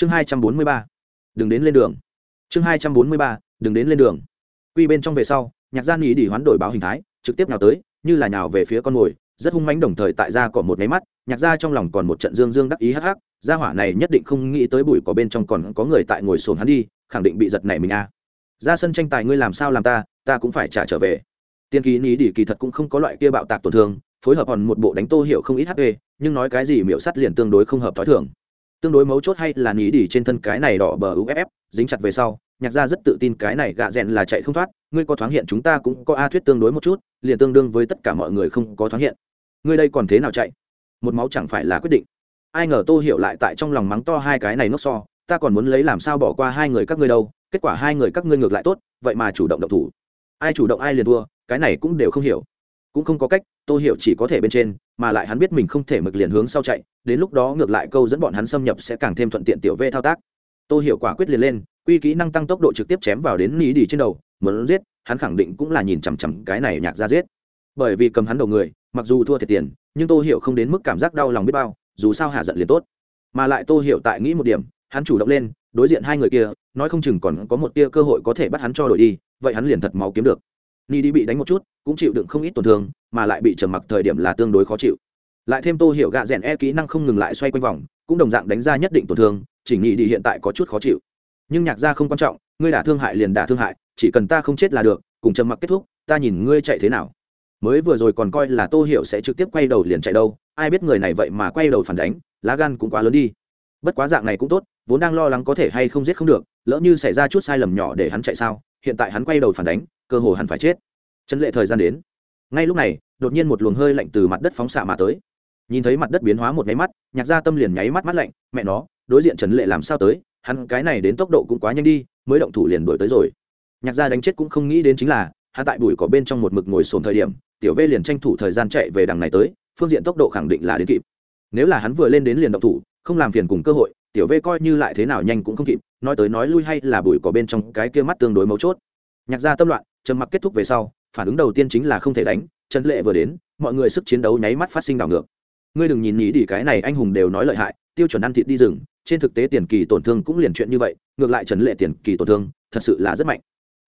chương hai trăm bốn mươi ba, đừng đến lên đường. Chương hai trăm bốn mươi ba, đừng đến lên đường. Quy bên trong về sau, nhạc gia nghĩ đi hoán đổi báo hình thái, trực tiếp nào tới, như là nhào về phía con mồi, rất hung mãnh đồng thời tại ra còn một máy mắt, nhạc gia trong lòng còn một trận dương dương đắc ý hắc hắc, gia hỏa này nhất định không nghĩ tới bụi có bên trong còn có người tại ngồi sồn hắn đi, khẳng định bị giật này mình a. Ra sân tranh tài ngươi làm sao làm ta ta cũng phải trả trở về. Tiên ký ní đi kỳ thật cũng không có loại kia bạo tạc tổn thương, phối hợp còn một bộ đánh tô hiểu không ít hp nhưng nói cái gì miểu sắt liền tương đối không hợp thói thường tương đối mấu chốt hay là ní đi trên thân cái này đỏ bờ uff dính chặt về sau, nhạc gia rất tự tin cái này gạ rẽn là chạy không thoát, ngươi có thoáng hiện chúng ta cũng có a thuyết tương đối một chút, liền tương đương với tất cả mọi người không có thoáng hiện. Ngươi đây còn thế nào chạy? Một máu chẳng phải là quyết định. Ai ngờ tô hiểu lại tại trong lòng mắng to hai cái này nốt so, ta còn muốn lấy làm sao bỏ qua hai người các ngươi đâu, kết quả hai người các ngươi ngược lại tốt, vậy mà chủ động động thủ. Ai chủ động ai liền thua, cái này cũng đều không hiểu. Cũng không có cách, tô hiểu chỉ có thể bên trên mà lại hắn biết mình không thể mực liền hướng sau chạy, đến lúc đó ngược lại câu dẫn bọn hắn xâm nhập sẽ càng thêm thuận tiện tiểu v thao tác. Tô hiểu quả quyết liền lên, quy kỹ năng tăng tốc độ trực tiếp chém vào đến ní đi trên đầu, muốn giết, hắn khẳng định cũng là nhìn chằm chằm cái này nhạc ra giết. Bởi vì cầm hắn đầu người, mặc dù thua thiệt tiền, nhưng tô hiểu không đến mức cảm giác đau lòng biết bao, dù sao hạ giận liền tốt. Mà lại tô hiểu tại nghĩ một điểm, hắn chủ động lên, đối diện hai người kia, nói không chừng còn có một tia cơ hội có thể bắt hắn cho đổi đi, vậy hắn liền thật máu kiếm được ni đi bị đánh một chút, cũng chịu đựng không ít tổn thương, mà lại bị trầm mặc thời điểm là tương đối khó chịu. Lại thêm tô hiểu gạ rèn e kỹ năng không ngừng lại xoay quanh vòng, cũng đồng dạng đánh ra nhất định tổn thương chỉnh nhị đi hiện tại có chút khó chịu. Nhưng nhạc gia không quan trọng, ngươi đả thương hại liền đả thương hại, chỉ cần ta không chết là được, cùng trầm mặc kết thúc, ta nhìn ngươi chạy thế nào. Mới vừa rồi còn coi là tô hiểu sẽ trực tiếp quay đầu liền chạy đâu, ai biết người này vậy mà quay đầu phản đánh, lá gan cũng quá lớn đi. Bất quá dạng này cũng tốt, vốn đang lo lắng có thể hay không giết không được, lỡ như xảy ra chút sai lầm nhỏ để hắn chạy sao hiện tại hắn quay đầu phản đánh, cơ hồ hắn phải chết. Chân lệ thời gian đến. Ngay lúc này, đột nhiên một luồng hơi lạnh từ mặt đất phóng xạ mà tới. Nhìn thấy mặt đất biến hóa một nháy mắt, nhạc gia tâm liền nháy mắt mắt lạnh, mẹ nó, đối diện trần lệ làm sao tới? Hắn cái này đến tốc độ cũng quá nhanh đi, mới động thủ liền đuổi tới rồi. Nhạc gia đánh chết cũng không nghĩ đến chính là, hắn tại bụi có bên trong một mực ngồi sồn thời điểm, tiểu vê liền tranh thủ thời gian chạy về đằng này tới, phương diện tốc độ khẳng định là đến kịp. Nếu là hắn vừa lên đến liền động thủ, không làm phiền cùng cơ hội tiểu v coi như lại thế nào nhanh cũng không kịp, nói tới nói lui hay là bụi có bên trong cái kia mắt tương đối mấu chốt. Nhạc ra tâm loạn, trầm mặc kết thúc về sau, phản ứng đầu tiên chính là không thể đánh, trần lệ vừa đến, mọi người sức chiến đấu nháy mắt phát sinh đảo ngược. Ngươi đừng nhìn nhí đi cái này anh hùng đều nói lợi hại, tiêu chuẩn ăn thịt đi rừng, trên thực tế tiền kỳ tổn thương cũng liền chuyện như vậy, ngược lại trần lệ tiền kỳ tổn thương, thật sự là rất mạnh.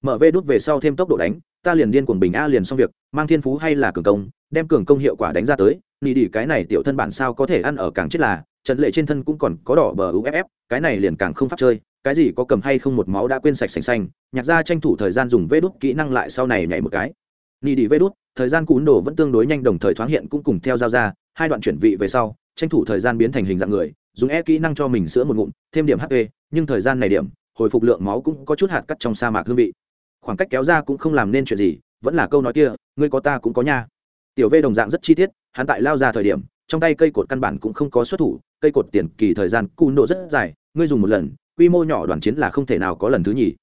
Mở vê đút về sau thêm tốc độ đánh, ta liền điên cuồng bình a liền xong việc, mang thiên phú hay là cường công, đem cường công hiệu quả đánh ra tới nhí đi cái này tiểu thân bản sao có thể ăn ở càng chết là trần lệ trên thân cũng còn có đỏ bờ uff cái này liền càng không pháp chơi, cái gì có cầm hay không một máu đã quên sạch sành xanh, nhạc ra tranh thủ thời gian dùng vê đốt kỹ năng lại sau này nhảy một cái. Ni đi vê đốt thời gian cún đồ vẫn tương đối nhanh đồng thời thoáng hiện cũng cùng theo giao ra, hai đoạn chuyển vị về sau, tranh thủ thời gian biến thành hình dạng người, dùng e kỹ năng cho mình sữa một ngụm, thêm điểm hp nhưng thời gian này điểm, hồi phục lượng máu cũng có chút hạt cắt trong sa mạc hương vị. Khoảng cách kéo ra cũng không làm nên chuyện gì, vẫn là câu nói kia, ngươi có ta cũng có nha. Tiểu v đồng dạng rất chi tiết, hắn tại lao ra thời điểm trong tay cây cột căn bản cũng không có xuất thủ, cây cột tiền kỳ thời gian cù nộ rất dài, ngươi dùng một lần, quy mô nhỏ đoàn chiến là không thể nào có lần thứ nhì.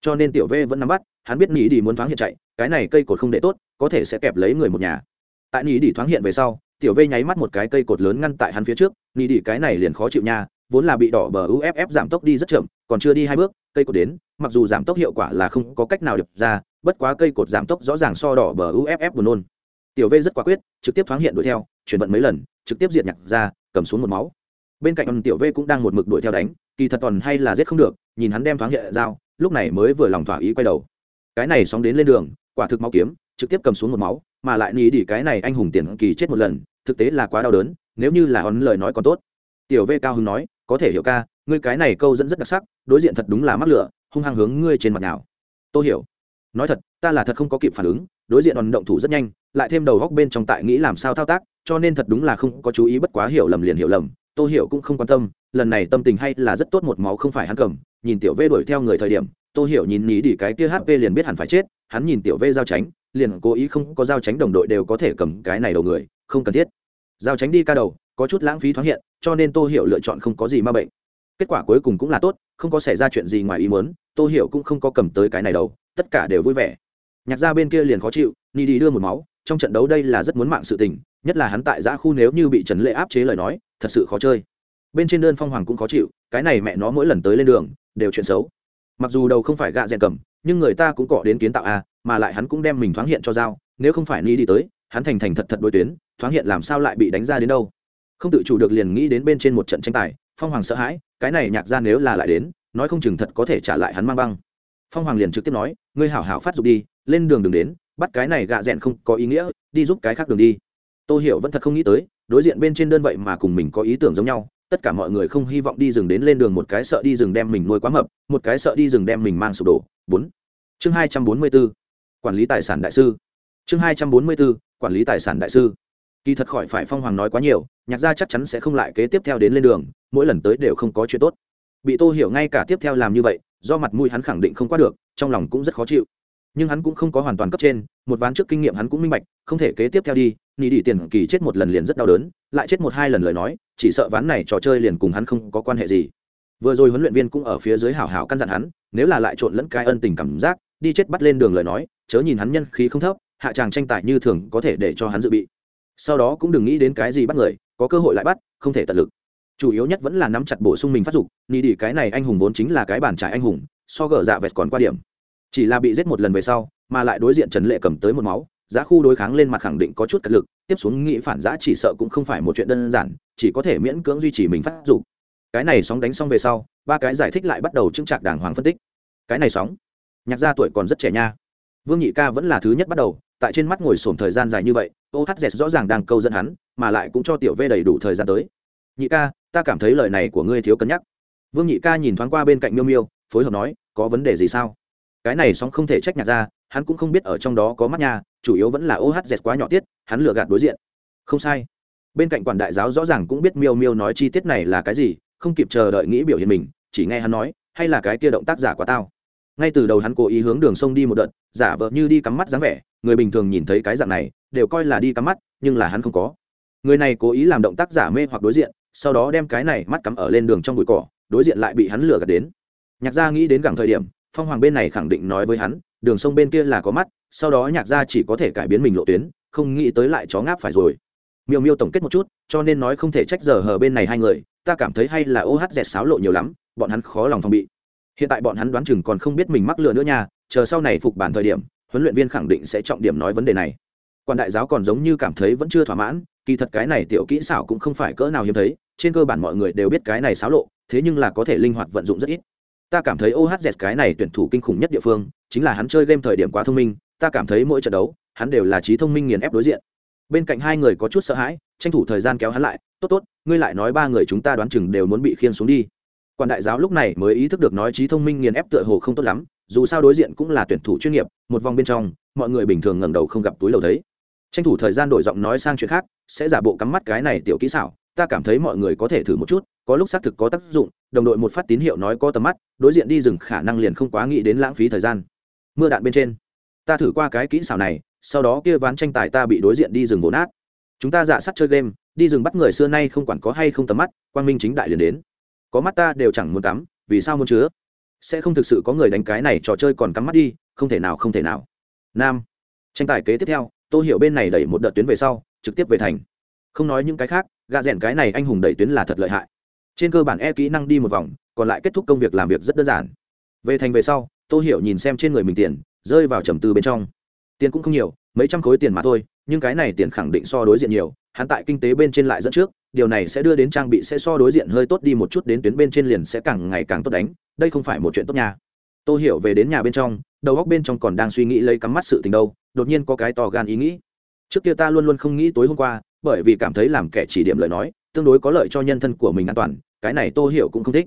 Cho nên tiểu v vẫn nắm bắt, hắn biết nỉ đi muốn thoáng hiện chạy, cái này cây cột không để tốt, có thể sẽ kẹp lấy người một nhà. Tại nỉ đi thoáng hiện về sau, tiểu v nháy mắt một cái cây cột lớn ngăn tại hắn phía trước, nỉ đi cái này liền khó chịu nha, vốn là bị đỏ bờ uff giảm tốc đi rất chậm, còn chưa đi hai bước, cây cột đến, mặc dù giảm tốc hiệu quả là không có cách nào đập ra, bất quá cây cột giảm tốc rõ ràng so đỏ bờ uff buồn nôn. Tiểu v rất quả quyết, trực tiếp thoáng hiện đuổi theo, chuyển vận mấy lần trực tiếp diệt nhặt ra, cầm xuống một máu. Bên cạnh tiểu v cũng đang một mực đuổi theo đánh, kỳ thật toàn hay là giết không được, nhìn hắn đem thoáng hệ dao, lúc này mới vừa lòng thỏa ý quay đầu. Cái này sóng đến lên đường, quả thực máu kiếm, trực tiếp cầm xuống một máu, mà lại nghĩ đi cái này anh hùng tiền kỳ chết một lần, thực tế là quá đau đớn, nếu như là hắn lời nói còn tốt. Tiểu v cao hưng nói, có thể hiểu ca, ngươi cái này câu dẫn rất đặc sắc, đối diện thật đúng là mắc lửa, hung hăng hướng ngươi trên mặt nào. Tôi hiểu. Nói thật, ta là thật không có kịp phản ứng, đối diện đòn động thủ rất nhanh, lại thêm đầu góc bên trong tại nghĩ làm sao thao tác cho nên thật đúng là không có chú ý bất quá hiểu lầm liền hiểu lầm, tô hiểu cũng không quan tâm, lần này tâm tình hay là rất tốt một máu không phải hắn cầm, nhìn tiểu vê đuổi theo người thời điểm, tô hiểu nhìn ní đi cái kia hp liền biết hẳn phải chết, hắn nhìn tiểu vê giao tránh, liền cố ý không có giao tránh đồng đội đều có thể cầm cái này đầu người, không cần thiết. Giao tránh đi ca đầu, có chút lãng phí thoáng hiện, cho nên tô hiểu lựa chọn không có gì ma bệnh. Kết quả cuối cùng cũng là tốt, không có xảy ra chuyện gì ngoài ý muốn, tô hiểu cũng không có cầm tới cái này đâu tất cả đều vui vẻ. Nhạc gia bên kia liền khó chịu ni đi đưa một máu, trong trận đấu đây là rất muốn mạng sự tình nhất là hắn tại giã khu nếu như bị trần lệ áp chế lời nói, thật sự khó chơi. Bên trên đơn phong hoàng cũng khó chịu, cái này mẹ nó mỗi lần tới lên đường, đều chuyện xấu. Mặc dù đầu không phải gạ rèn cầm, nhưng người ta cũng cọ đến kiến tạo a mà lại hắn cũng đem mình thoáng hiện cho dao nếu không phải ni đi tới, hắn thành thành thật thật đối tuyến, thoáng hiện làm sao lại bị đánh ra đến đâu. Không tự chủ được liền nghĩ đến bên trên một trận tranh tài, phong hoàng sợ hãi, cái này nhạc ra nếu là lại đến, nói không chừng thật có thể trả lại hắn mang băng. Phong hoàng liền trực tiếp nói, ngươi hảo hảo phát dục đi, lên đường đừng đến, bắt cái này gạ rẽn không có ý nghĩa, đi giúp cái khác đường đi tôi hiểu vẫn thật không nghĩ tới, đối diện bên trên đơn vậy mà cùng mình có ý tưởng giống nhau, tất cả mọi người không hy vọng đi rừng đến lên đường một cái sợ đi rừng đem mình nuôi quá mập, một cái sợ đi rừng đem mình mang sụp đổ. Bốn. Chương hai trăm bốn mươi b ố quản lý tài sản đại sư. Chương hai trăm bốn mươi b ố quản lý tài sản đại sư. Kỳ thật khỏi phải phong hoàng nói quá nhiều, nhạc gia chắc chắn sẽ không lại kế tiếp theo đến lên đường, mỗi lần tới đều không có chuyện tốt. Bị tô hiểu ngay cả tiếp theo làm như vậy, do mặt mũi hắn khẳng định không qua được, trong lòng cũng rất khó chịu. Nhưng hắn cũng không có hoàn toàn cấp trên, một ván trước kinh nghiệm hắn cũng minh bạch, không thể kế tiếp theo đi nỉ đi tiền kỳ chết một lần liền rất đau đớn, lại chết một hai lần lời nói, chỉ sợ ván này trò chơi liền cùng hắn không có quan hệ gì. Vừa rồi huấn luyện viên cũng ở phía dưới hảo hảo căn dặn hắn, nếu là lại trộn lẫn cái ân tình cảm giác, đi chết bắt lên đường lời nói, chớ nhìn hắn nhân khí không thấp, hạ tràng tranh tài như thường có thể để cho hắn dự bị. Sau đó cũng đừng nghĩ đến cái gì bắt người, có cơ hội lại bắt, không thể tận lực. Chủ yếu nhất vẫn là nắm chặt bổ sung mình phát dục, nỉ đi cái này anh hùng vốn chính là cái bản trải anh hùng, so gỡ dạ vẹt còn qua điểm. Chỉ là bị giết một lần về sau, mà lại đối diện trần lệ cầm tới một máu giá khu đối kháng lên mặt khẳng định có chút cật lực, tiếp xuống nghĩ phản giã chỉ sợ cũng không phải một chuyện đơn giản, chỉ có thể miễn cưỡng duy trì mình phát dục. Cái này sóng đánh xong về sau, ba cái giải thích lại bắt đầu chững trạc đàng hoàng phân tích. Cái này sóng, nhạc gia tuổi còn rất trẻ nha. Vương nhị ca vẫn là thứ nhất bắt đầu, tại trên mắt ngồi sổm thời gian dài như vậy ohz rõ ràng đang câu dẫn hắn, mà lại cũng cho tiểu v đầy đủ thời gian tới. Nhị ca, ta cảm thấy lời này của ngươi thiếu cân nhắc. Vương nhị ca nhìn thoáng qua bên cạnh miêu miêu, phối hợp nói, có vấn đề gì sao? Cái này sóng không thể trách nhạc ra hắn cũng không biết ở trong đó có mắt nha chủ yếu vẫn là ohz quá nhỏ tiết, hắn lừa gạt đối diện. Không sai. Bên cạnh quản đại giáo rõ ràng cũng biết miêu miêu nói chi tiết này là cái gì, không kịp chờ đợi nghĩ biểu hiện mình, chỉ nghe hắn nói, hay là cái kia động tác giả quá tao. Ngay từ đầu hắn cố ý hướng đường sông đi một đợt, giả vờ như đi cắm mắt dáng vẻ, người bình thường nhìn thấy cái dạng này, đều coi là đi cắm mắt, nhưng là hắn không có. Người này cố ý làm động tác giả mê hoặc đối diện, sau đó đem cái này mắt cắm ở lên đường trong bụi cỏ, đối diện lại bị hắn lừa gạt đến. Nhạc gia nghĩ đến gẳng thời điểm, phong hoàng bên này khẳng định nói với hắn đường sông bên kia là có mắt, sau đó nhạc gia chỉ có thể cải biến mình lộ tuyến, không nghĩ tới lại chó ngáp phải rồi. Miêu miêu tổng kết một chút, cho nên nói không thể trách giờ hờ bên này hai người, ta cảm thấy hay là ô hát dẹt sáo lộ nhiều lắm, bọn hắn khó lòng phòng bị. Hiện tại bọn hắn đoán chừng còn không biết mình mắc lừa nữa nha, chờ sau này phục bản thời điểm, huấn luyện viên khẳng định sẽ trọng điểm nói vấn đề này. Quan đại giáo còn giống như cảm thấy vẫn chưa thỏa mãn, kỳ thật cái này tiểu kỹ xảo cũng không phải cỡ nào hiếm thấy, trên cơ bản mọi người đều biết cái này xáo lộ, thế nhưng là có thể linh hoạt vận dụng rất ít ta cảm thấy ohz cái này tuyển thủ kinh khủng nhất địa phương, chính là hắn chơi game thời điểm quá thông minh, ta cảm thấy mỗi trận đấu, hắn đều là trí thông minh nghiền ép đối diện. Bên cạnh hai người có chút sợ hãi, tranh thủ thời gian kéo hắn lại, tốt tốt, ngươi lại nói ba người chúng ta đoán chừng đều muốn bị khiên xuống đi. Quan đại giáo lúc này mới ý thức được nói trí thông minh nghiền ép tựa hồ không tốt lắm, dù sao đối diện cũng là tuyển thủ chuyên nghiệp, một vòng bên trong, mọi người bình thường ngẩng đầu không gặp túi lầu thấy. Tranh thủ thời gian đổi giọng nói sang chuyện khác, sẽ giả bộ cắm mắt cái này tiểu kỹ xảo, ta cảm thấy mọi người có thể thử một chút có lúc xác thực có tác dụng, đồng đội một phát tín hiệu nói có tầm mắt, đối diện đi rừng khả năng liền không quá nghĩ đến lãng phí thời gian. Mưa đạn bên trên. Ta thử qua cái kỹ xảo này, sau đó kia ván tranh tài ta bị đối diện đi rừng vỗ nát. Chúng ta giả sắt chơi game, đi rừng bắt người xưa nay không quản có hay không tầm mắt, quang minh chính đại liền đến. Có mắt ta đều chẳng muốn tắm vì sao muốn chứa? Sẽ không thực sự có người đánh cái này trò chơi còn cắm mắt đi, không thể nào, không thể nào. Nam. Tranh tài kế tiếp theo tôi hiểu bên này đẩy một đợt tuyến về sau, trực tiếp về thành. Không nói những cái khác, gạ rẽn cái này anh hùng đẩy tuyến là thật lợi hại trên cơ bản e kỹ năng đi một vòng, còn lại kết thúc công việc làm việc rất đơn giản. Về thành về sau tôi hiểu nhìn xem trên người mình tiền, rơi vào trầm tư bên trong. Tiền cũng không nhiều, mấy trăm khối tiền mà thôi, nhưng cái này tiền khẳng định so đối diện nhiều, hắn tại kinh tế bên trên lại dẫn trước, điều này sẽ đưa đến trang bị sẽ so đối diện hơi tốt đi một chút đến tuyến bên trên liền sẽ càng ngày càng tốt đánh, đây không phải một chuyện tốt nha. Tôi hiểu về đến nhà bên trong, đầu góc bên trong còn đang suy nghĩ lấy cắm mắt sự tình đâu, đột nhiên có cái to gan ý nghĩ. Trước kia ta luôn luôn không nghĩ tối hôm qua, bởi vì cảm thấy làm kẻ chỉ điểm lời nói tương đối có lợi cho nhân thân của mình an toàn, cái này tô hiểu cũng không thích.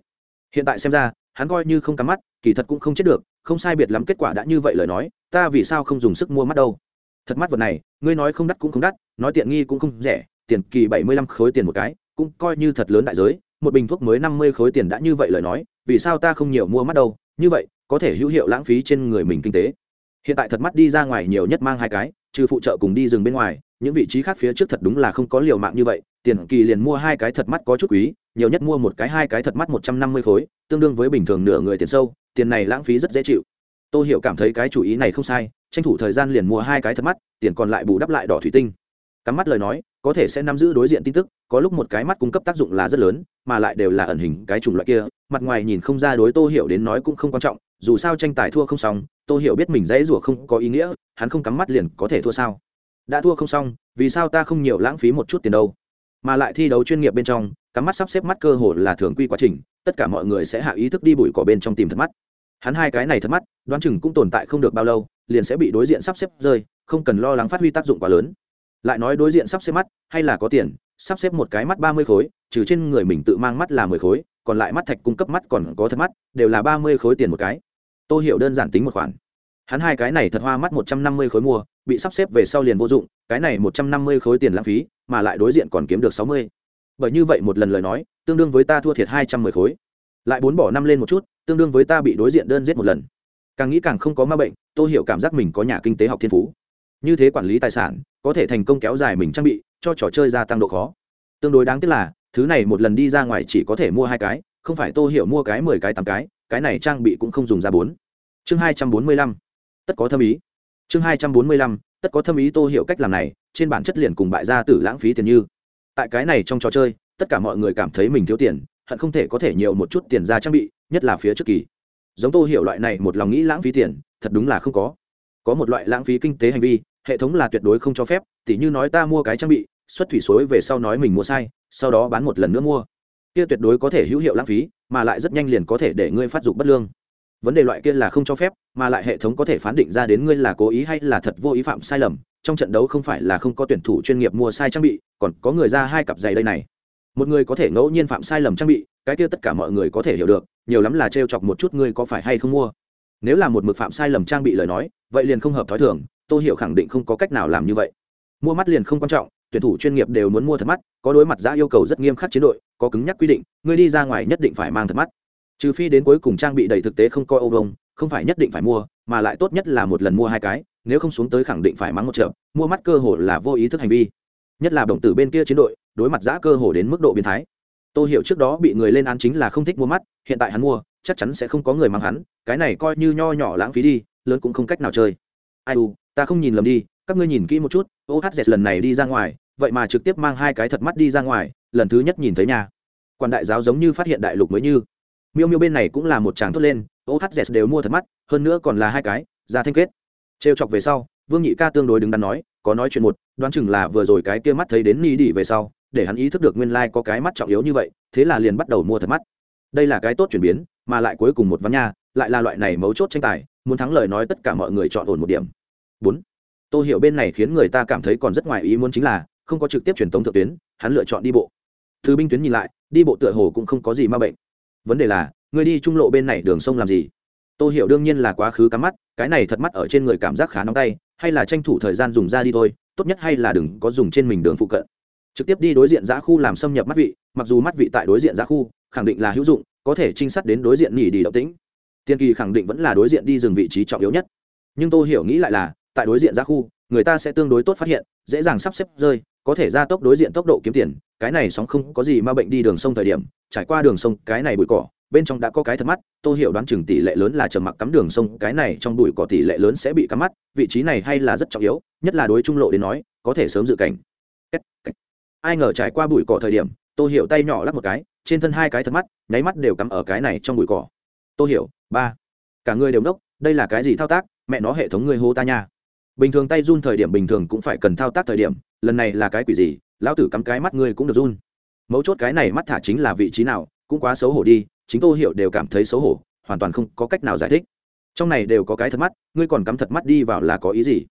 Hiện tại xem ra, hắn coi như không cắm mắt, kỳ thật cũng không chết được, không sai biệt lắm kết quả đã như vậy lời nói, ta vì sao không dùng sức mua mắt đâu? Thật mắt vật này, ngươi nói không đắt cũng không đắt, nói tiện nghi cũng không rẻ, tiền kỳ bảy mươi lăm khối tiền một cái, cũng coi như thật lớn đại giới, một bình thuốc mới năm mươi khối tiền đã như vậy lời nói, vì sao ta không nhiều mua mắt đâu? Như vậy, có thể hữu hiệu lãng phí trên người mình kinh tế. Hiện tại thật mắt đi ra ngoài nhiều nhất mang hai cái, trừ phụ trợ cùng đi rừng bên ngoài những vị trí khác phía trước thật đúng là không có liều mạng như vậy, tiền kỳ liền mua hai cái thật mắt có chút quý, nhiều nhất mua một cái hai cái thật mắt một trăm năm mươi khối, tương đương với bình thường nửa người tiền sâu, tiền này lãng phí rất dễ chịu. Tôi hiểu cảm thấy cái chủ ý này không sai, tranh thủ thời gian liền mua hai cái thật mắt, tiền còn lại bù đắp lại đỏ thủy tinh. Cắm mắt lời nói, có thể sẽ nắm giữ đối diện tin tức, có lúc một cái mắt cung cấp tác dụng là rất lớn, mà lại đều là ẩn hình cái chủng loại kia, mặt ngoài nhìn không ra đối tô hiểu đến nói cũng không quan trọng, dù sao tranh tài thua không xong, tô hiểu biết mình dãy rủa không có ý nghĩa, hắn không cắm mắt liền có thể thua sao? Đã thua không xong, vì sao ta không nhiều lãng phí một chút tiền đâu? Mà lại thi đấu chuyên nghiệp bên trong, cắm mắt sắp xếp mắt cơ hồ là thường quy quá trình, tất cả mọi người sẽ hạ ý thức đi bụi cỏ bên trong tìm thật mắt. Hắn hai cái này thật mắt, đoán chừng cũng tồn tại không được bao lâu, liền sẽ bị đối diện sắp xếp rơi, không cần lo lắng phát huy tác dụng quá lớn. Lại nói đối diện sắp xếp mắt, hay là có tiền, sắp xếp một cái mắt ba mươi khối, trừ trên người mình tự mang mắt là mười khối, còn lại mắt thạch cung cấp mắt còn có thật mắt, đều là ba mươi khối tiền một cái. Tôi hiểu đơn giản tính một khoản hắn hai cái này thật hoa mắt một trăm năm mươi khối mua, bị sắp xếp về sau liền vô dụng, cái này một trăm năm mươi khối tiền lãng phí, mà lại đối diện còn kiếm được sáu mươi. Bởi như vậy một lần lời nói, tương đương với ta thua thiệt hai trăm mười khối. Lại bốn bỏ năm lên một chút, tương đương với ta bị đối diện đơn giết một lần. Càng nghĩ càng không có ma bệnh tôi hiểu cảm giác mình có nhà kinh tế học thiên phú. Như thế quản lý tài sản, có thể thành công kéo dài mình trang bị, cho trò chơi gia tăng độ khó. Tương đối đáng tiếc là, thứ này một lần đi ra ngoài chỉ có thể mua hai cái, không phải tô hiểu mua cái mười cái tám cái cái này trang bị cũng không dùng ra bốn. Chương hai trăm bốn mươi lăm tất có thâm ý. Chương hai trăm bốn mươi lăm, tất có thâm ý tô hiểu cách làm này, trên bản chất liền cùng bại gia tử lãng phí tiền như. Tại cái này trong trò chơi, tất cả mọi người cảm thấy mình thiếu tiền, hận không thể có thể nhiều một chút tiền ra trang bị, nhất là phía trước kỳ. Giống tô hiểu loại này một lòng nghĩ lãng phí tiền, thật đúng là không có. Có một loại lãng phí kinh tế hành vi, hệ thống là tuyệt đối không cho phép, tỉ như nói ta mua cái trang bị, xuất thủy suối về sau nói mình mua sai, sau đó bán một lần nữa mua. Kia tuyệt đối có thể hữu hiệu lãng phí, mà lại rất nhanh liền có thể để ngươi phát dục bất lương vấn đề loại kia là không cho phép, mà lại hệ thống có thể phán định ra đến ngươi là cố ý hay là thật vô ý phạm sai lầm, trong trận đấu không phải là không có tuyển thủ chuyên nghiệp mua sai trang bị, còn có người ra hai cặp giày đây này. Một người có thể ngẫu nhiên phạm sai lầm trang bị, cái kia tất cả mọi người có thể hiểu được, nhiều lắm là t chọc một chút ngươi có phải hay không mua. Nếu là một mực phạm sai lầm trang bị lời nói, vậy liền không hợp thói thường tôi hiểu khẳng định không có cách nào làm như vậy. Mua mắt liền không quan trọng, tuyển thủ chuyên nghiệp đều muốn mua thật mắt, có đối mặt giá yêu cầu rất nghiêm khắc chiến đội, có cứng nhắc quy định, ngươi đi ra ngoài nhất định phải mang thật mắt trừ phi đến cuối cùng trang bị đầy thực tế không coi ô vông không phải nhất định phải mua, mà lại tốt nhất là một lần mua hai cái, nếu không xuống tới khẳng định phải mắng một triệu mua mắt cơ hồ là vô ý thức hành vi. Nhất là đồng tử bên kia chiến đội, đối mặt giã cơ hồ đến mức độ biến thái. Tôi hiểu trước đó bị người lên án chính là không thích mua mắt, hiện tại hắn mua, chắc chắn sẽ không có người mang hắn, cái này coi như nho nhỏ lãng phí đi, lớn cũng không cách nào chơi. Ai u, ta không nhìn lầm đi, các ngươi nhìn kỹ một chút ohz lần này đi ra ngoài, vậy mà trực tiếp mang hai cái thật mắt đi ra ngoài, lần thứ nhất nhìn thấy nhà. Quan đại giáo giống như phát hiện đại lục mới như miêu miêu bên này cũng là một tràng thốt lên ohz đều mua thật mắt, hơn nữa còn là hai cái, ra thanh kết. Trêu chọc về sau, vương nhị ca tương đối đứng đắn nói, có nói chuyện một, đoán chừng là vừa rồi cái kia mắt thấy đến ni đi về sau, để hắn ý thức được nguyên lai có cái mắt trọng yếu như vậy, thế là liền bắt đầu mua thật mắt. Đây là cái tốt chuyển biến, mà lại cuối cùng một ván nha, lại là loại này mấu chốt tranh tài, muốn thắng lời nói tất cả mọi người chọn ổn một điểm. Bốn tôi hiểu bên này khiến người ta cảm thấy còn rất ngoài ý muốn chính là, không có trực tiếp truyền tống thượng tuyến, hắn lựa chọn đi bộ. Từ binh tuyến nhìn lại, đi bộ tựa hồ cũng không có gì ma bệnh vấn đề là người đi trung lộ bên này đường sông làm gì? Tôi hiểu đương nhiên là quá khứ cắm mắt, cái này thật mắt ở trên người cảm giác khá nóng tay, hay là tranh thủ thời gian dùng ra đi thôi, tốt nhất hay là đừng có dùng trên mình đường phụ cận. Trực tiếp đi đối diện giã khu làm xâm nhập mắt vị, mặc dù mắt vị tại đối diện giã khu, khẳng định là hữu dụng, có thể trinh sát đến đối diện nghỉ đi động tĩnh. Tiên kỳ khẳng định vẫn là đối diện đi dừng vị trí trọng yếu nhất. Nhưng tôi hiểu nghĩ lại là, tại đối diện giã khu, người ta sẽ tương đối tốt phát hiện, dễ dàng sắp xếp rơi có thể gia tốc đối diện tốc độ kiếm tiền, cái này sóng không có gì ma bệnh đi đường sông thời điểm, trải qua đường sông, cái này bụi cỏ, bên trong đã có cái thật mắt tôi hiểu đoán chừng tỷ lệ lớn là trầm mặc cắm đường sông, cái này trong bụi cỏ tỷ lệ lớn sẽ bị cắm mắt, vị trí này hay là rất trọng yếu, nhất là đối trung lộ đến nói, có thể sớm dự cảnh. Ai ngờ trải qua bụi cỏ thời điểm tôi hiểu tay nhỏ lắp một cái, trên thân hai cái thật mắt, nháy mắt đều cắm ở cái này trong bụi cỏ. Tôi hiểu, ba. Cả người đều đốc, đây là cái gì thao tác? Mẹ nó hệ thống người hô ta nha bình thường tay run thời điểm bình thường cũng phải cần thao tác thời điểm, lần này là cái quỷ gì, lão tử cắm cái mắt ngươi cũng được run. Mấu chốt cái này mắt thả chính là vị trí nào, cũng quá xấu hổ đi, chính tô hiểu đều cảm thấy xấu hổ, hoàn toàn không có cách nào giải thích. Trong này đều có cái thật mắt, ngươi còn cắm thật mắt đi vào là có ý gì?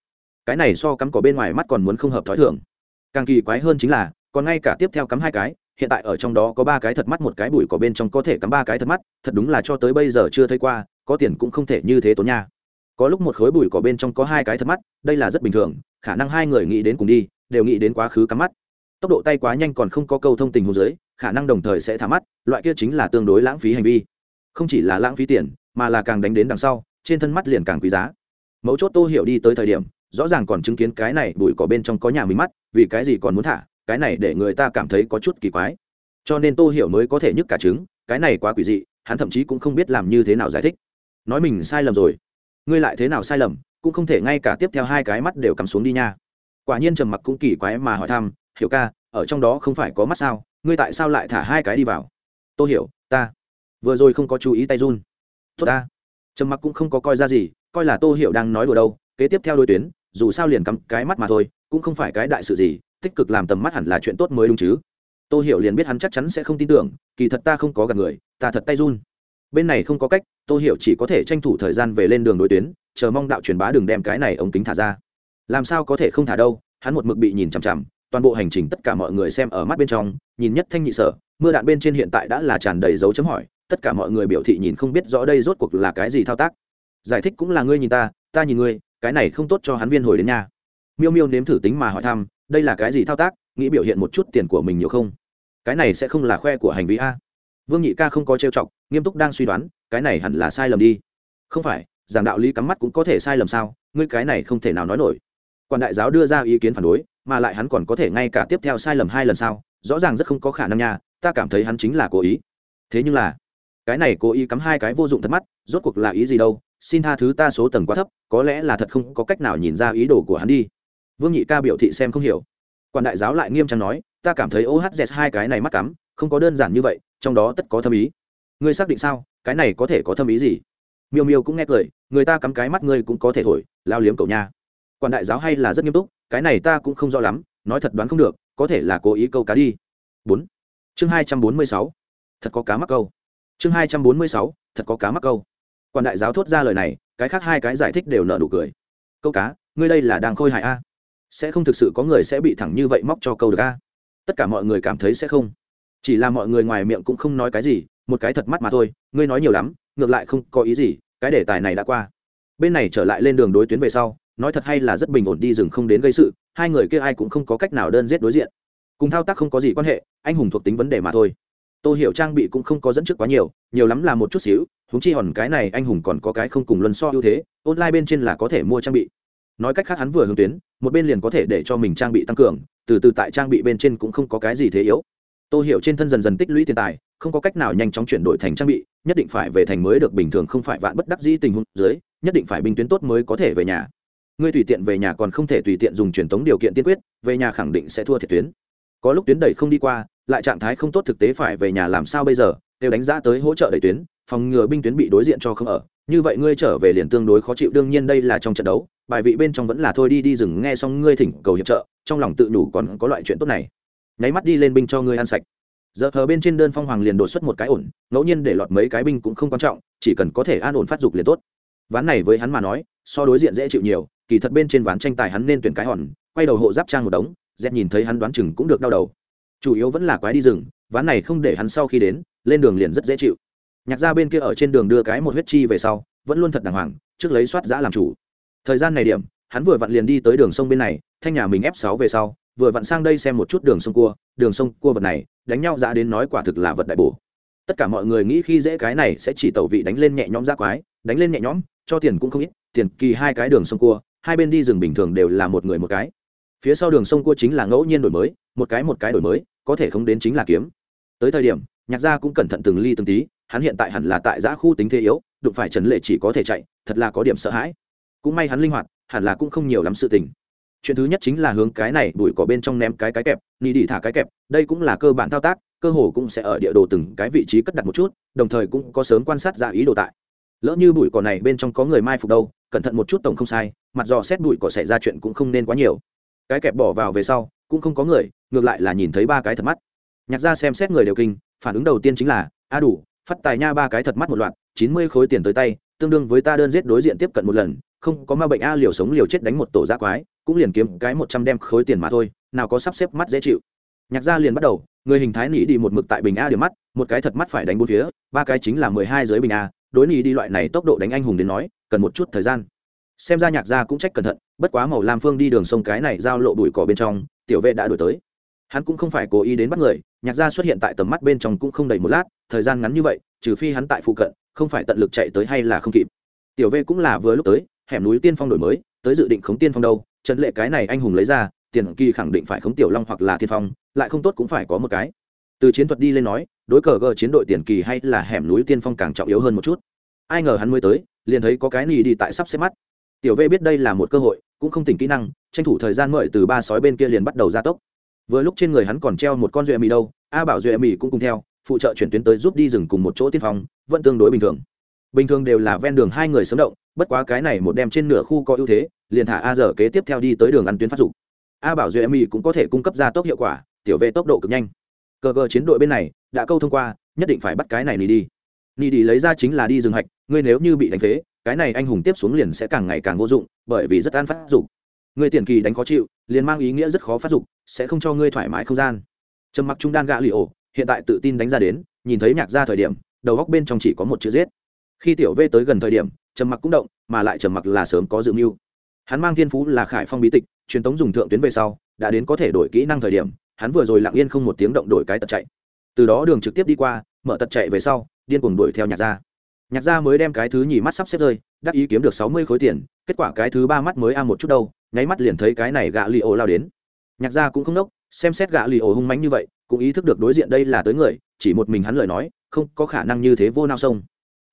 Cái này so cắm cỏ bên ngoài mắt còn muốn không hợp thói thường. Càng kỳ quái hơn chính là, còn ngay cả tiếp theo cắm hai cái, hiện tại ở trong đó có ba cái thật mắt, một cái bụi cỏ bên trong có thể cắm ba cái thật mắt, thật đúng là cho tới bây giờ chưa thấy qua, có tiền cũng không thể như thế tốn nha có lúc một khối bụi cỏ bên trong có hai cái thật mắt, đây là rất bình thường, khả năng hai người nghĩ đến cùng đi, đều nghĩ đến quá khứ cắm mắt. Tốc độ tay quá nhanh còn không có câu thông tình hồ dưới, khả năng đồng thời sẽ thả mắt, loại kia chính là tương đối lãng phí hành vi. Không chỉ là lãng phí tiền, mà là càng đánh đến đằng sau, trên thân mắt liền càng quý giá. Mấu chốt tô hiểu đi tới thời điểm, rõ ràng còn chứng kiến cái này bụi cỏ bên trong có nhà mình mắt, vì cái gì còn muốn thả, cái này để người ta cảm thấy có chút kỳ quái. Cho nên tô hiểu mới có thể nhức cả trứng, cái này quá quỷ dị, hắn thậm chí cũng không biết làm như thế nào giải thích. Nói mình sai lầm rồi ngươi lại thế nào sai lầm, cũng không thể ngay cả tiếp theo hai cái mắt đều cắm xuống đi nha. Quả nhiên trầm mặc cũng kỳ quái mà hỏi thăm, hiểu ca, ở trong đó không phải có mắt sao? Ngươi tại sao lại thả hai cái đi vào? Tôi hiểu, ta. Vừa rồi không có chú ý tay run. Tốt ta. Trầm mặc cũng không có coi ra gì, coi là tô hiểu đang nói đùa đâu, kế tiếp theo đôi tuyến, dù sao liền cắm cái mắt mà thôi, cũng không phải cái đại sự gì, tích cực làm tầm mắt hẳn là chuyện tốt mới đúng chứ. Tôi hiểu liền biết hắn chắc chắn sẽ không tin tưởng, kỳ thật ta không có gặp người, ta thật tay run. Bên này không có cách tôi hiểu chỉ có thể tranh thủ thời gian về lên đường đối tuyến, chờ mong đạo truyền bá đường đem cái này ống kính thả ra. Làm sao có thể không thả đâu, hắn một mực bị nhìn chằm chằm, toàn bộ hành trình tất cả mọi người xem ở mắt bên trong, nhìn nhất thanh nhị sở, mưa đạn bên trên hiện tại đã là tràn đầy dấu chấm hỏi, tất cả mọi người biểu thị nhìn không biết rõ đây rốt cuộc là cái gì thao tác. Giải thích cũng là ngươi nhìn ta ta nhìn ngươi, cái này không tốt cho hắn viên hồi đến nhà. Miêu miêu nếm thử tính mà hỏi thăm, đây là cái gì thao tác, nghĩ biểu hiện một chút tiền của mình nhiều không? Cái này sẽ không là khoe của hành vi a vương nhị ca không có trêu chọc, nghiêm túc đang suy đoán, cái này hẳn là sai lầm đi. Không phải, giảng đạo lý cắm mắt cũng có thể sai lầm sao, ngươi cái này không thể nào nói nổi. Quan đại giáo đưa ra ý kiến phản đối, mà lại hắn còn có thể ngay cả tiếp theo sai lầm hai lần sau rõ ràng rất không có khả năng nha, ta cảm thấy hắn chính là cố ý. Thế nhưng là, cái này cố ý cắm hai cái vô dụng thật mắt, rốt cuộc là ý gì đâu, xin tha thứ ta số tầng quá thấp, có lẽ là thật không có cách nào nhìn ra ý đồ của hắn đi. Vương nhị ca biểu thị xem không hiểu. Quan đại giáo lại nghiêm trang nói, ta cảm thấy ohz hai cái này mắt cắm, không có đơn giản như vậy trong đó tất có thâm ý. Ngươi xác định sao? Cái này có thể có thâm ý gì? Miêu miêu cũng nghe cười, người ta cắm cái mắt ngươi cũng có thể thổi, lao liếm cậu nha. Quan đại giáo hay là rất nghiêm túc, cái này ta cũng không rõ lắm, nói thật đoán không được, có thể là cố ý câu cá đi. Bốn. Chương hai trăm bốn mươi sáu. Thật có cá mắc câu. Chương hai trăm bốn mươi sáu. Thật có cá mắc câu. Quan đại giáo thốt ra lời này, cái khác hai cái giải thích đều nợ nụ cười. Câu cá, ngươi đây là đang khôi hài a? Sẽ không thực sự có người sẽ bị thẳng như vậy móc cho câu được a? Tất cả mọi người cảm thấy sẽ không chỉ là mọi người ngoài miệng cũng không nói cái gì, một cái thật mắt mà thôi, ngươi nói nhiều lắm, ngược lại không có ý gì, cái đề tài này đã qua. Bên này trở lại lên đường đối tuyến về sau, nói thật hay là rất bình ổn đi rừng không đến gây sự, hai người kia ai cũng không có cách nào đơn giết đối diện. Cùng thao tác không có gì quan hệ, anh hùng thuộc tính vấn đề mà thôi. Tôi hiểu trang bị cũng không có dẫn trước quá nhiều nhiều lắm là một chút xíu húng chi hòn cái này anh hùng còn có cái không cùng luân so ưu thế, online bên trên là có thể mua trang bị. Nói cách khác hắn vừa hướng tuyến, một bên liền có thể để cho mình trang bị tăng cường, từ từ tại trang bị bên trên cũng không có cái gì thế yếu tôi hiểu trên thân dần dần tích lũy tiền tài, không có cách nào nhanh chóng chuyển đổi thành trang bị, nhất định phải về thành mới được bình thường không phải vạn bất đắc dĩ tình huống dưới, nhất định phải binh tuyến tốt mới có thể về nhà. Ngươi tùy tiện về nhà còn không thể tùy tiện dùng truyền thống điều kiện tiên quyết, về nhà khẳng định sẽ thua thiệt tuyến. Có lúc tuyến đẩy không đi qua, lại trạng thái không tốt thực tế phải về nhà làm sao bây giờ, đều đánh giá tới hỗ trợ đẩy tuyến, phòng ngừa binh tuyến bị đối diện cho không ở. Như vậy ngươi trở về liền tương đối khó chịu, đương nhiên đây là trong trận đấu, bài vị bên trong vẫn là thôi đi đi rừng nghe xong ngươi thỉnh cầu hiệp trợ, trong lòng tự đủ còn có loại chuyện tốt này nháy mắt đi lên binh cho ngươi ăn sạch. Giờ thờ bên trên đơn phong hoàng liền đột xuất một cái ổn, ngẫu nhiên để lọt mấy cái binh cũng không quan trọng, chỉ cần có thể an ổn phát dục liền tốt. Ván này với hắn mà nói, so đối diện dễ chịu nhiều, kỳ thật bên trên ván tranh tài hắn nên tuyển cái hòn, quay đầu hộ giáp trang một đống dẹp nhìn thấy hắn đoán chừng cũng được đau đầu. Chủ yếu vẫn là quái đi rừng, ván này không để hắn sau khi đến, lên đường liền rất dễ chịu. Nhạc ra bên kia ở trên đường đưa cái một huyết chi về sau, vẫn luôn thật đàng hoàng, trước lấy soát giã làm chủ. Thời gian này điểm, hắn vừa vặn liền đi tới đường sông bên này, thanh nhà mình ép sáu về sau vừa vặn sang đây xem một chút đường sông cua, đường sông cua vật này, đánh nhau ra đến nói quả thực là vật đại bổ. Tất cả mọi người nghĩ khi dễ cái này sẽ chỉ tẩu vị đánh lên nhẹ nhõm ra quái, đánh lên nhẹ nhõm, cho tiền cũng không ít, tiền kỳ hai cái đường sông cua, hai bên đi rừng bình thường đều là một người một cái. Phía sau đường sông cua chính là ngẫu nhiên đổi mới, một cái một cái đổi mới, có thể không đến chính là kiếm. Tới thời điểm, nhạc gia cũng cẩn thận từng ly từng tí, hắn hiện tại hẳn là tại giã khu tính thế yếu, đụng phải trần lệ chỉ có thể chạy, thật là có điểm sợ hãi. Cũng may hắn linh hoạt, hẳn là cũng không nhiều lắm sự tình chuyện thứ nhất chính là hướng cái này bụi cỏ bên trong ném cái cái kẹp ni đi thả cái kẹp, đây cũng là cơ bản thao tác, cơ hồ cũng sẽ ở địa đồ từng cái vị trí cất đặt một chút, đồng thời cũng có sớm quan sát ra ý đồ tại. Lỡ như bụi cỏ này bên trong có người mai phục đâu, cẩn thận một chút tổng không sai, mặt dò xét bụi cỏ xảy ra chuyện cũng không nên quá nhiều. Cái kẹp bỏ vào về sau, cũng không có người, ngược lại là nhìn thấy ba cái thật mắt. Nhạc ra xem xét người đều kinh, phản ứng đầu tiên chính là, a đủ, phát tài nha ba cái thật mắt một loạt, chín mươi khối tiền tới tay, tương đương với ta đơn giết đối diện tiếp cận một lần, không có ma bệnh a liều sống liều chết đánh một tổ giác quái cũng liền kiếm cái một trăm đem khối tiền mà thôi, nào có sắp xếp mắt dễ chịu. Nhạc gia liền bắt đầu, người hình thái nỉ đi một mực tại bình a điểm mắt, một cái thật mắt phải đánh bốn phía, ba cái chính là mười hai dưới bình a, đối nỉ đi loại này tốc độ đánh anh hùng đến nói, cần một chút thời gian. Xem ra nhạc gia cũng trách cẩn thận, bất quá màu lam phương đi đường sông cái này giao lộ bụi cỏ bên trong, tiểu vệ đã đổi tới. Hắn cũng không phải cố ý đến bắt người, nhạc gia xuất hiện tại tầm mắt bên trong cũng không đầy một lát, thời gian ngắn như vậy, trừ phi hắn tại phụ cận, không phải tận lực chạy tới hay là không kịp. Tiểu vệ cũng là vừa lúc tới, hẻm núi tiên phong đổi mới, tới dự định khống tiên phong đâu trần lệ cái này anh hùng lấy ra, tiền kỳ khẳng định phải khống tiểu long hoặc là thiên phong, lại không tốt cũng phải có một cái. Từ chiến thuật đi lên nói, đối cờ gờ chiến đội tiền kỳ hay là hẻm núi tiên phong càng trọng yếu hơn một chút. Ai ngờ hắn mới tới, liền thấy có cái nì đi tại sắp xếp mắt. Tiểu v biết đây là một cơ hội, cũng không tỉnh kỹ năng, tranh thủ thời gian mời từ ba sói bên kia liền bắt đầu gia tốc. Vừa lúc trên người hắn còn treo một con duệ mì đâu, a bảo duệ mì cũng cùng theo, phụ trợ chuyển tuyến tới giúp đi rừng cùng một chỗ tiên phong, vẫn tương đối bình thường bình thường đều là ven đường hai người sớm động, bất quá cái này một đem trên nửa khu có ưu thế, liền thả a giờ kế tiếp theo đi tới đường ăn tuyến phát dục. A bảo duy mi cũng có thể cung cấp ra tốc hiệu quả, tiểu vệ tốc độ cực nhanh. Cờ Cờ chiến đội bên này, đã câu thông qua, nhất định phải bắt cái này nỉ đi. Nỉ đi lấy ra chính là đi rừng hạch, ngươi nếu như bị đánh phế, cái này anh hùng tiếp xuống liền sẽ càng ngày càng vô dụng, bởi vì rất an phát dụng người tiền kỳ đánh khó chịu, liền mang ý nghĩa rất khó phát dụng sẽ không cho ngươi thoải mái không gian. Trầm mặc trung đan gạ lì ổ, hiện tại tự tin đánh ra đến, nhìn thấy nhạc ra thời điểm, đầu góc bên trong chỉ có một chữ giết khi tiểu v tới gần thời điểm, trầm mặc cũng động, mà lại trầm mặc là sớm có dự mưu. Hắn mang thiên phú là khải phong bí tịch, truyền thống dùng thượng tuyến về sau, đã đến có thể đổi kỹ năng thời điểm, hắn vừa rồi lặng yên không một tiếng động đổi cái tật chạy. Từ đó đường trực tiếp đi qua, mở tật chạy về sau, điên cuồng đuổi theo nhạc gia. Nhạc gia mới đem cái thứ nhì mắt sắp xếp rơi, đắc ý kiếm được sáu mươi khối tiền, kết quả cái thứ ba mắt mới a một chút đâu, nháy mắt liền thấy cái này gạ li ô lao đến. Nhạc gia cũng không đốc xem xét gạ li ô hung mánh như vậy, cũng ý thức được đối diện đây là tới người, chỉ một mình hắn lời nói, không có khả năng như thế vô nao sông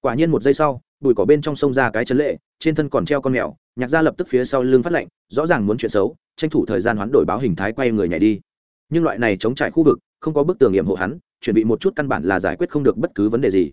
quả nhiên một giây sau, bụi cỏ bên trong sông ra cái chấn lệ, trên thân còn treo con mèo, nhạc gia lập tức phía sau lưng phát lạnh rõ ràng muốn chuyện xấu, tranh thủ thời gian hoán đổi báo hình thái quay người nhảy đi. Nhưng loại này chống trải khu vực, không có bức tường nghiệm hộ hắn, chuẩn bị một chút căn bản là giải quyết không được bất cứ vấn đề gì.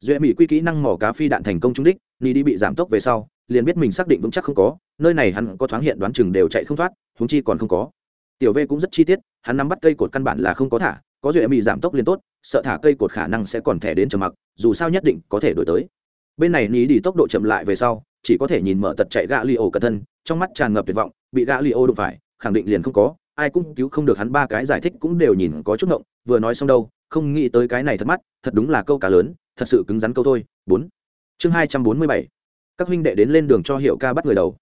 Duệ mỹ quy kỹ năng mỏ cá phi đạn thành công trúng đích, ni đi bị giảm tốc về sau, liền biết mình xác định vững chắc không có, nơi này hắn có thoáng hiện đoán chừng đều chạy không thoát húng chi còn không có. Tiểu v cũng rất chi tiết, hắn nắm bắt cây cột căn bản là không có thả, có duệ mỹ giảm tốc liền tốt sợ thả cây cột khả năng sẽ còn thẻ đến trầm mặc, dù sao nhất định có thể đổi tới. Bên này ní đi tốc độ chậm lại về sau, chỉ có thể nhìn mở tật chạy gã li ô cẩn thân, trong mắt tràn ngập tuyệt vọng, bị gã li ô đụng phải, khẳng định liền không có, ai cũng cứu không được hắn ba cái giải thích cũng đều nhìn có chút ngộng, vừa nói xong đâu, không nghĩ tới cái này thật mắt, thật đúng là câu cá lớn, thật sự cứng rắn câu thôi. Bốn. Chương hai trăm bốn mươi bảy. Các huynh đệ đến lên đường cho hiệu ca bắt người đầu.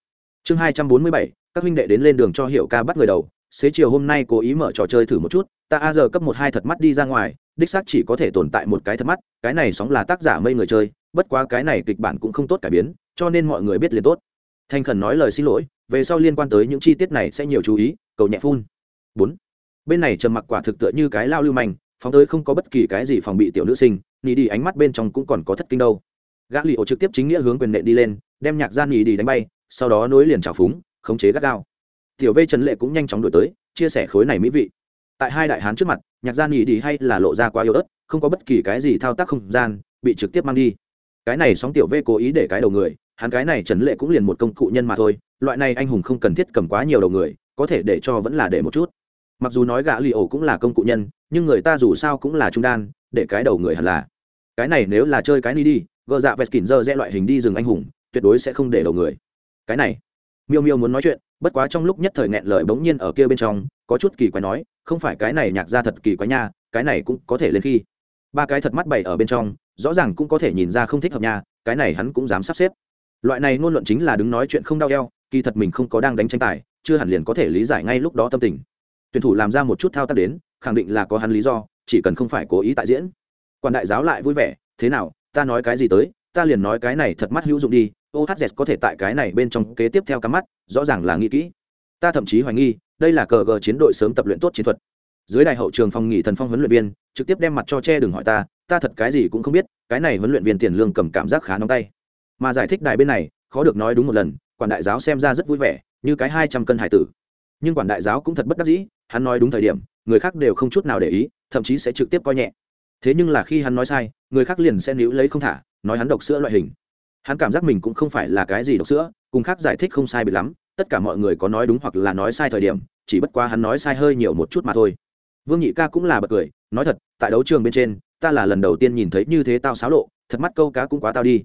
Chương hai trăm bốn mươi bảy. Các huynh đệ đến lên đường cho hiệu ca bắt người đầu xế chiều hôm nay cố ý mở trò chơi thử một chút, ta a giờ cấp một hai thật mắt đi ra ngoài, đích xác chỉ có thể tồn tại một cái thật mắt, cái này sóng là tác giả mây người chơi, bất quá cái này kịch bản cũng không tốt cải biến, cho nên mọi người biết liền tốt. Thanh khẩn nói lời xin lỗi, về sau liên quan tới những chi tiết này sẽ nhiều chú ý, cầu nhẹ phun. Bốn. Bên này trầm mặc quả thực tựa như cái lao lưu manh, phóng tới không có bất kỳ cái gì phòng bị tiểu nữ sinh nỉ đi ánh mắt bên trong cũng còn có thất kinh đâu. Gã lì ổ trực tiếp chính nghĩa hướng quyền nệ đi lên, đem nhạc gian nỉ đi đánh bay, sau đó nối liền trào phúng, khống chế gắt gao tiểu vây trần lệ cũng nhanh chóng đổi tới, chia sẻ khối này mỹ vị. Tại hai đại hán trước mặt, nhạc gia nghỉ đi hay là lộ ra quá yếu ớt, không có bất kỳ cái gì thao tác không gian, bị trực tiếp mang đi. Cái này sóng tiểu vây cố ý để cái đầu người, hắn cái này trần lệ cũng liền một công cụ nhân mà thôi, loại này anh hùng không cần thiết cầm quá nhiều đầu người, có thể để cho vẫn là để một chút. Mặc dù nói gã lì ổ cũng là công cụ nhân, nhưng người ta dù sao cũng là trung đan, để cái đầu người hẳn là. Cái này nếu là chơi cái ni đi, gờ dạ vẹt kín dơ rẽ loại hình đi rừng anh hùng, tuyệt đối sẽ không để đầu người. Cái này, miêu miêu muốn nói chuyện bất quá trong lúc nhất thời nghẹn lời bỗng nhiên ở kia bên trong, có chút kỳ quái nói, không phải cái này nhạc ra thật kỳ quái nha, cái này cũng có thể lên khi. Ba cái thật mắt bày ở bên trong, rõ ràng cũng có thể nhìn ra không thích hợp nha, cái này hắn cũng dám sắp xếp. Loại này ngôn luận chính là đứng nói chuyện không đau eo, kỳ thật mình không có đang đánh tranh tài, chưa hẳn liền có thể lý giải ngay lúc đó tâm tình. Tuyển thủ làm ra một chút thao tác đến, khẳng định là có hắn lý do, chỉ cần không phải cố ý tại diễn. Quan đại giáo lại vui vẻ, thế nào, ta nói cái gì tới, ta liền nói cái này thật mắt hữu dụng đi ohz có thể tại cái này bên trong kế tiếp theo cắm mắt, rõ ràng là nghĩ kỹ. Ta thậm chí hoài nghi, đây là cờ gờ chiến đội sớm tập luyện tốt chiến thuật. Dưới đại hậu trường phòng nghỉ thần phong huấn luyện viên, trực tiếp đem mặt cho che đừng hỏi ta ta thật cái gì cũng không biết, cái này huấn luyện viên tiền lương cầm cảm giác khá nóng tay. Mà giải thích đài bên này, khó được nói đúng một lần, quản đại giáo xem ra rất vui vẻ, như cái hai trăm cân hải tử. Nhưng quản đại giáo cũng thật bất đắc dĩ, hắn nói đúng thời điểm, người khác đều không chút nào để ý, thậm chí sẽ trực tiếp coi nhẹ. Thế nhưng là khi hắn nói sai, người khác liền sẽ níu lấy không thả, nói hắn độc sữa loại hình hắn cảm giác mình cũng không phải là cái gì độc sữa, cùng khác giải thích không sai bị lắm, tất cả mọi người có nói đúng hoặc là nói sai thời điểm, chỉ bất quá hắn nói sai hơi nhiều một chút mà thôi. Vương nhị ca cũng là bật cười, nói thật, tại đấu trường bên trên, ta là lần đầu tiên nhìn thấy như thế tao xáo lộ, thật mắt câu cá cũng quá tao đi.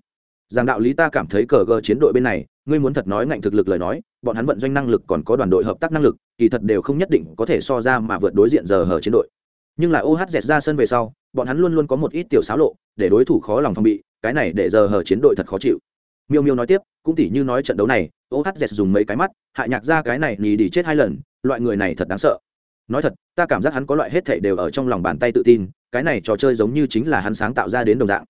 Rằng đạo lý ta cảm thấy cờ gờ chiến đội bên này, ngươi muốn thật nói ngạnh thực lực lời nói, bọn hắn vận doanh năng lực còn có đoàn đội hợp tác năng lực, kỳ thật đều không nhất định có thể so ra mà vượt đối diện giờ hở chiến đội. Nhưng là ohz ra sân về sau, bọn hắn luôn luôn có một ít tiểu xáo lộ, để đối thủ khó lòng phòng bị cái này để giờ hở chiến đội thật khó chịu. Miêu miêu nói tiếp, cũng tỉ như nói trận đấu này ohz dùng mấy cái mắt, hạ nhạc ra cái này nhì đi chết hai lần, loại người này thật đáng sợ. Nói thật, ta cảm giác hắn có loại hết thảy đều ở trong lòng bàn tay tự tin, cái này trò chơi giống như chính là hắn sáng tạo ra đến đồng dạng.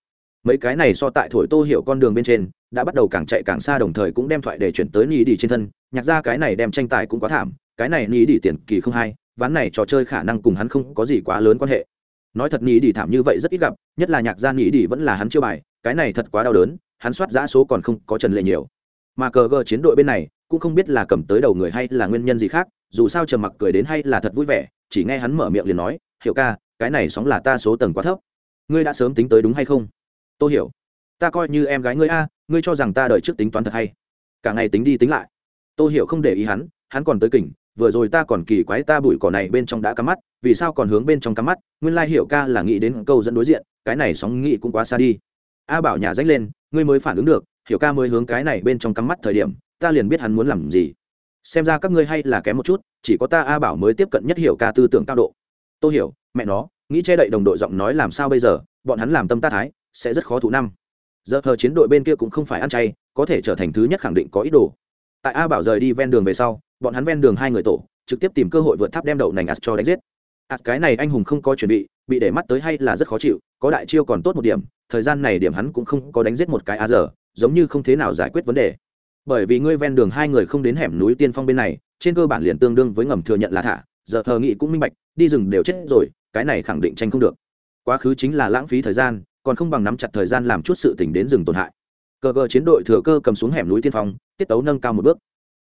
Mấy cái này so tại thổi tô hiểu con đường bên trên, đã bắt đầu càng chạy càng xa đồng thời cũng đem thoại để chuyển tới nhì đi trên thân, nhạc ra cái này đem tranh tài cũng quá thảm, cái này nhì đi tiền kỳ không hay, ván này trò chơi khả năng cùng hắn không có gì quá lớn quan hệ. Nói thật nhì đi thảm như vậy rất ít gặp, nhất là nhạc gia nhì đi vẫn là hắn chưa bài cái này thật quá đau đớn, hắn soát giã số còn không có trần lệ nhiều. Mà cờ gờ chiến đội bên này, cũng không biết là cầm tới đầu người hay là nguyên nhân gì khác, dù sao trầm mặc cười đến hay là thật vui vẻ, chỉ nghe hắn mở miệng liền nói, hiểu ca, cái này sóng là ta số tầng quá thấp. Ngươi đã sớm tính tới đúng hay không? Tôi hiểu, ta coi như em gái ngươi a, ngươi cho rằng ta đợi trước tính toán thật hay? Cả ngày tính đi tính lại. Tôi hiểu không để ý hắn hắn còn tới kỉnh, vừa rồi ta còn kỳ quái ta bụi cỏ này bên trong đã cắm mắt, vì sao còn hướng bên trong cắm mắt? Nguyên lai hiểu ca là nghĩ đến câu dẫn đối diện, cái này sóng nghĩ cũng quá xa đi a bảo nhà rách lên, ngươi mới phản ứng được, hiểu ca mới hướng cái này bên trong cắm mắt thời điểm, ta liền biết hắn muốn làm gì. Xem ra các ngươi hay là kém một chút, chỉ có ta a bảo mới tiếp cận nhất hiểu ca tư tưởng cao độ. Tôi hiểu, mẹ nó, nghĩ che đậy đồng đội giọng nói làm sao bây giờ, bọn hắn làm tâm ta thái, sẽ rất khó thủ năm. Giờ hờ chiến đội bên kia cũng không phải ăn chay, có thể trở thành thứ nhất khẳng định có ý đồ. Tại a bảo rời đi ven đường về sau, bọn hắn ven đường hai người tổ, trực tiếp tìm cơ hội vượt tháp đem đậu nành ạt cho đánh giết ạt cái này anh hùng không có chuẩn bị bị để mắt tới hay là rất khó chịu, có đại chiêu còn tốt một điểm, thời gian này điểm hắn cũng không có đánh giết một cái a giờ, giống như không thế nào giải quyết vấn đề. Bởi vì ngươi ven đường hai người không đến hẻm núi tiên phong bên này, trên cơ bản liền tương đương với ngầm thừa nhận là thả, giờ hờ nghị cũng minh bạch, đi rừng đều chết rồi, cái này khẳng định tranh không được. Quá khứ chính là lãng phí thời gian, còn không bằng nắm chặt thời gian làm chút sự tình đến rừng tổn hại. Cờ cờ chiến đội thừa cơ cầm xuống hẻm núi tiên phong, tiết tấu nâng cao một bước.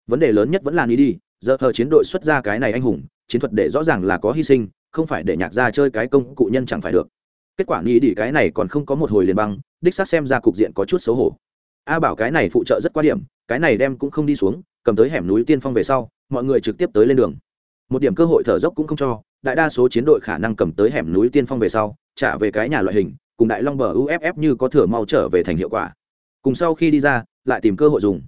Vấn đề lớn nhất vẫn là đi đi giờ hờ chiến đội xuất ra cái này anh hùng chiến thuật để rõ ràng là có hy sinh, không phải để nhạc ra chơi cái công cụ nhân chẳng phải được. Kết quả nghĩ đi, cái này còn không có một hồi liền băng, đích xác xem ra cục diện có chút xấu hổ. A bảo cái này phụ trợ rất quan điểm, cái này đem cũng không đi xuống, cầm tới hẻm núi tiên phong về sau, mọi người trực tiếp tới lên đường. Một điểm cơ hội thở dốc cũng không cho, đại đa số chiến đội khả năng cầm tới hẻm núi tiên phong về sau, trả về cái nhà loại hình, cùng đại long bờ uff như có thừa mau trở về thành hiệu quả. Cùng sau khi đi ra, lại tìm cơ hội dùng.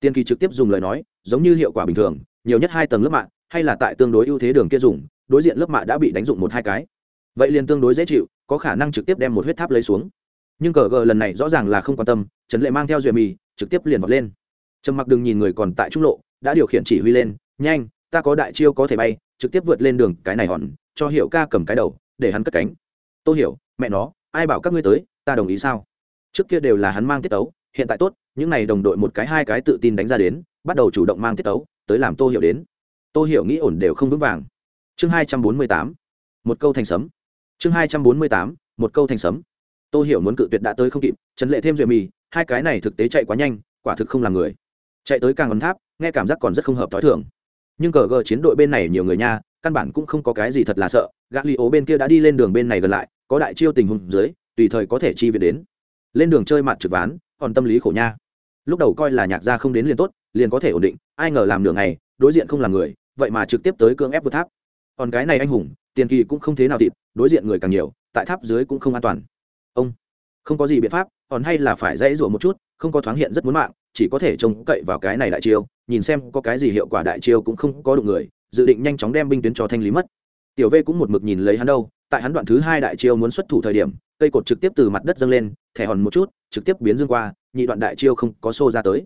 Tiên kỳ trực tiếp dùng lời nói, giống như hiệu quả bình thường, nhiều nhất hai tầng lớp mạng hay là tại tương đối ưu thế đường kia dùng, đối diện lớp mạ đã bị đánh dụng một hai cái. Vậy liền tương đối dễ chịu, có khả năng trực tiếp đem một huyết tháp lấy xuống. Nhưng cờ gờ lần này rõ ràng là không quan tâm, trần lệ mang theo duyệt mì, trực tiếp liền vọt lên. Trầm mặc đừng nhìn người còn tại trung lộ, đã điều khiển chỉ huy lên, nhanh, ta có đại chiêu có thể bay, trực tiếp vượt lên đường, cái này hòn, cho hiệu ca cầm cái đầu, để hắn cất cánh. Tôi hiểu, mẹ nó, ai bảo các ngươi tới, ta đồng ý sao? Trước kia đều là hắn mang tiết tấu, hiện tại tốt, những n à y đồng đội một cái hai cái tự tin đánh ra đến, bắt đầu chủ động mang tiết tấu, tới làm tô hiểu đến. Tôi hiểu nghĩ ổn đều không vững vàng. Chương hai trăm bốn mươi tám, một câu thành sấm. Chương hai trăm bốn mươi tám, một câu thành sấm. Tôi hiểu muốn cự tuyệt đã tới không kịp trần lệ thêm duyệt mì, hai cái này thực tế chạy quá nhanh, quả thực không làm người. Chạy tới càng ấm tháp, nghe cảm giác còn rất không hợp t h ó i thường. Nhưng cờ gờ chiến đội bên này nhiều người nha, căn bản cũng không có cái gì thật là sợ gã li ố bên kia đã đi lên đường bên này gần lại, có đại chiêu tình huống dưới, tùy thời có thể chi viện đến. Lên đường chơi mặt trực ván, còn tâm lý khổ nha. Lúc đầu coi là nhạc gia không đến liền tốt liền có thể ổn định, ai ngờ làm nửa ngày, đối diện không làm người, vậy mà trực tiếp tới cưỡng ép vượt tháp. Còn cái này anh hùng, tiền kỳ cũng không thế nào thịt, đối diện người càng nhiều, tại tháp dưới cũng không an toàn. Ông, không có gì biện pháp, còn hay là phải dãy rủa một chút, không có thoáng hiện rất muốn mạng, chỉ có thể trông cậy vào cái này đại chiêu, nhìn xem có cái gì hiệu quả đại chiêu cũng không có đụng người, dự định nhanh chóng đem binh tuyến cho thanh lý mất. Tiểu v cũng một mực nhìn lấy hắn đâu, tại hắn đoạn thứ hai đại chiêu muốn xuất thủ thời điểm, cây cột trực tiếp từ mặt đất dâng lên, thẻ hòn một chút, trực tiếp biến dương qua, nhị đoạn đại chiêu không có xô ra tới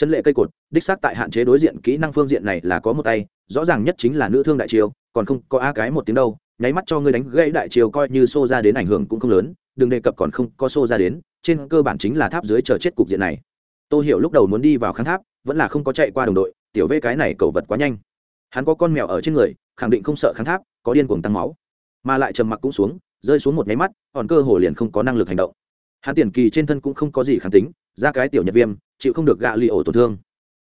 chân lệ cây cột, đích xác tại hạn chế đối diện kỹ năng phương diện này là có một tay, rõ ràng nhất chính là nữ thương đại chiêu, còn không có a cái một tiếng đâu, nháy mắt cho ngươi đánh gãy đại chiêu coi như xô ra đến ảnh hưởng cũng không lớn, đừng đề cập còn không có xô ra đến, trên cơ bản chính là tháp dưới chờ chết cục diện này. Tôi hiểu lúc đầu muốn đi vào kháng tháp, vẫn là không có chạy qua đồng đội, tiểu vê cái này cầu vật quá nhanh. Hắn có con mèo ở trên người, khẳng định không sợ kháng tháp, có điên cuồng tăng máu. Mà lại trầm mặc cũng xuống, rơi xuống một nháy mắt còn cơ hồ liền không có năng lực hành động. Hắn tiền kỳ trên thân cũng không có gì kháng tính, ra cái tiểu nhật viêm chịu không được gạ lì ổ tổn thương.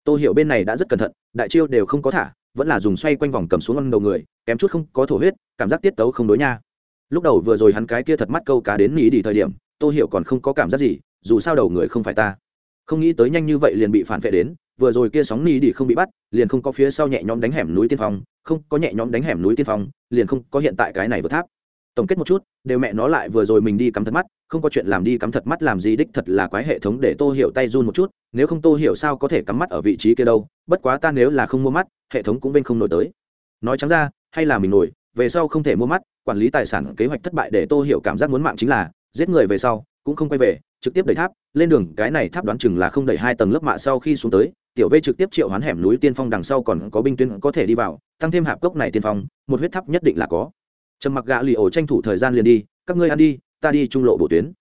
Tô hiểu bên này đã rất cẩn thận, đại chiêu đều không có thả, vẫn là dùng xoay quanh vòng cầm xuống ăn đầu người, kém chút không có thổ huyết, cảm giác tiết tấu không đối nha. Lúc đầu vừa rồi hắn cái kia thật mắt câu cá đến nghĩ đi thời điểm, tô hiểu còn không có cảm giác gì, dù sao đầu người không phải ta. Không nghĩ tới nhanh như vậy liền bị phản vệ đến, vừa rồi kia sóng ni đi không bị bắt, liền không có phía sau nhẹ nhõm đánh hẻm núi tiên phong, không có nhẹ nhõm đánh hẻm núi tiên phong, liền không có hiện tại cái này vượt tháp tổng kết một chút, đều mẹ nó lại vừa rồi mình đi cắm thật mắt, không có chuyện làm đi cắm thật mắt làm gì đích thật là quái hệ thống để tô hiểu tay run một chút, nếu không tô hiểu sao có thể cắm mắt ở vị trí kia đâu, bất quá ta nếu là không mua mắt, hệ thống cũng vinh không nổi tới. Nói trắng ra, hay là mình nổi, về sau không thể mua mắt, quản lý tài sản kế hoạch thất bại để tô hiểu cảm giác muốn mạng chính là, giết người về sau, cũng không quay về, trực tiếp đẩy tháp, lên đường, cái này tháp đoán chừng là không đẩy hai tầng lớp mạ sau khi xuống tới, tiểu v trực tiếp triệu hoán hẻm núi tiên phong đằng sau còn có binh tuyến có thể đi vào, tăng thêm hạp cốc này tiên phong, một huyết tháp nhất định là có trầm mặc gạ lì ổ tranh thủ thời gian liền đi, các ngươi ăn đi, ta đi trung lộ bộ tuyến.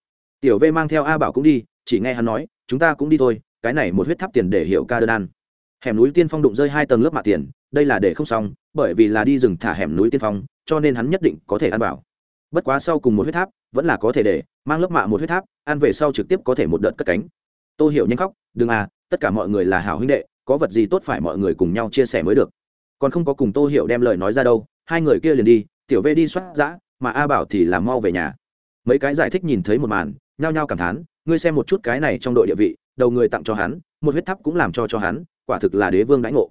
Tiểu v mang theo a bảo cũng đi, chỉ nghe hắn nói, chúng ta cũng đi thôi, cái này một huyết tháp tiền để hiểu ca đơn ăn. Hẻm núi tiên phong đụng rơi hai tầng lớp mạ tiền, đây là để không xong, bởi vì là đi rừng thả hẻm núi tiên phong, cho nên hắn nhất định có thể ăn bảo bất quá sau cùng một huyết tháp, vẫn là có thể để, mang lớp mạ một huyết tháp, ăn về sau trực tiếp có thể một đợt cất cánh. Tôi hiểu nhanh khóc, đừng à tất cả mọi người là hảo huynh đệ, có vật gì tốt phải mọi người cùng nhau chia sẻ mới được. Còn không có cùng tô hiểu đem lời nói ra đâu, hai người kia liền đi tiểu v đi soát giã, mà a bảo thì làm mau về nhà. Mấy cái giải thích nhìn thấy một màn, nhao nhao cảm thán, ngươi xem một chút cái này trong đội địa vị, đầu người tặng cho hắn, một huyết tháp cũng làm cho cho hắn, quả thực là đế vương đãi ngộ.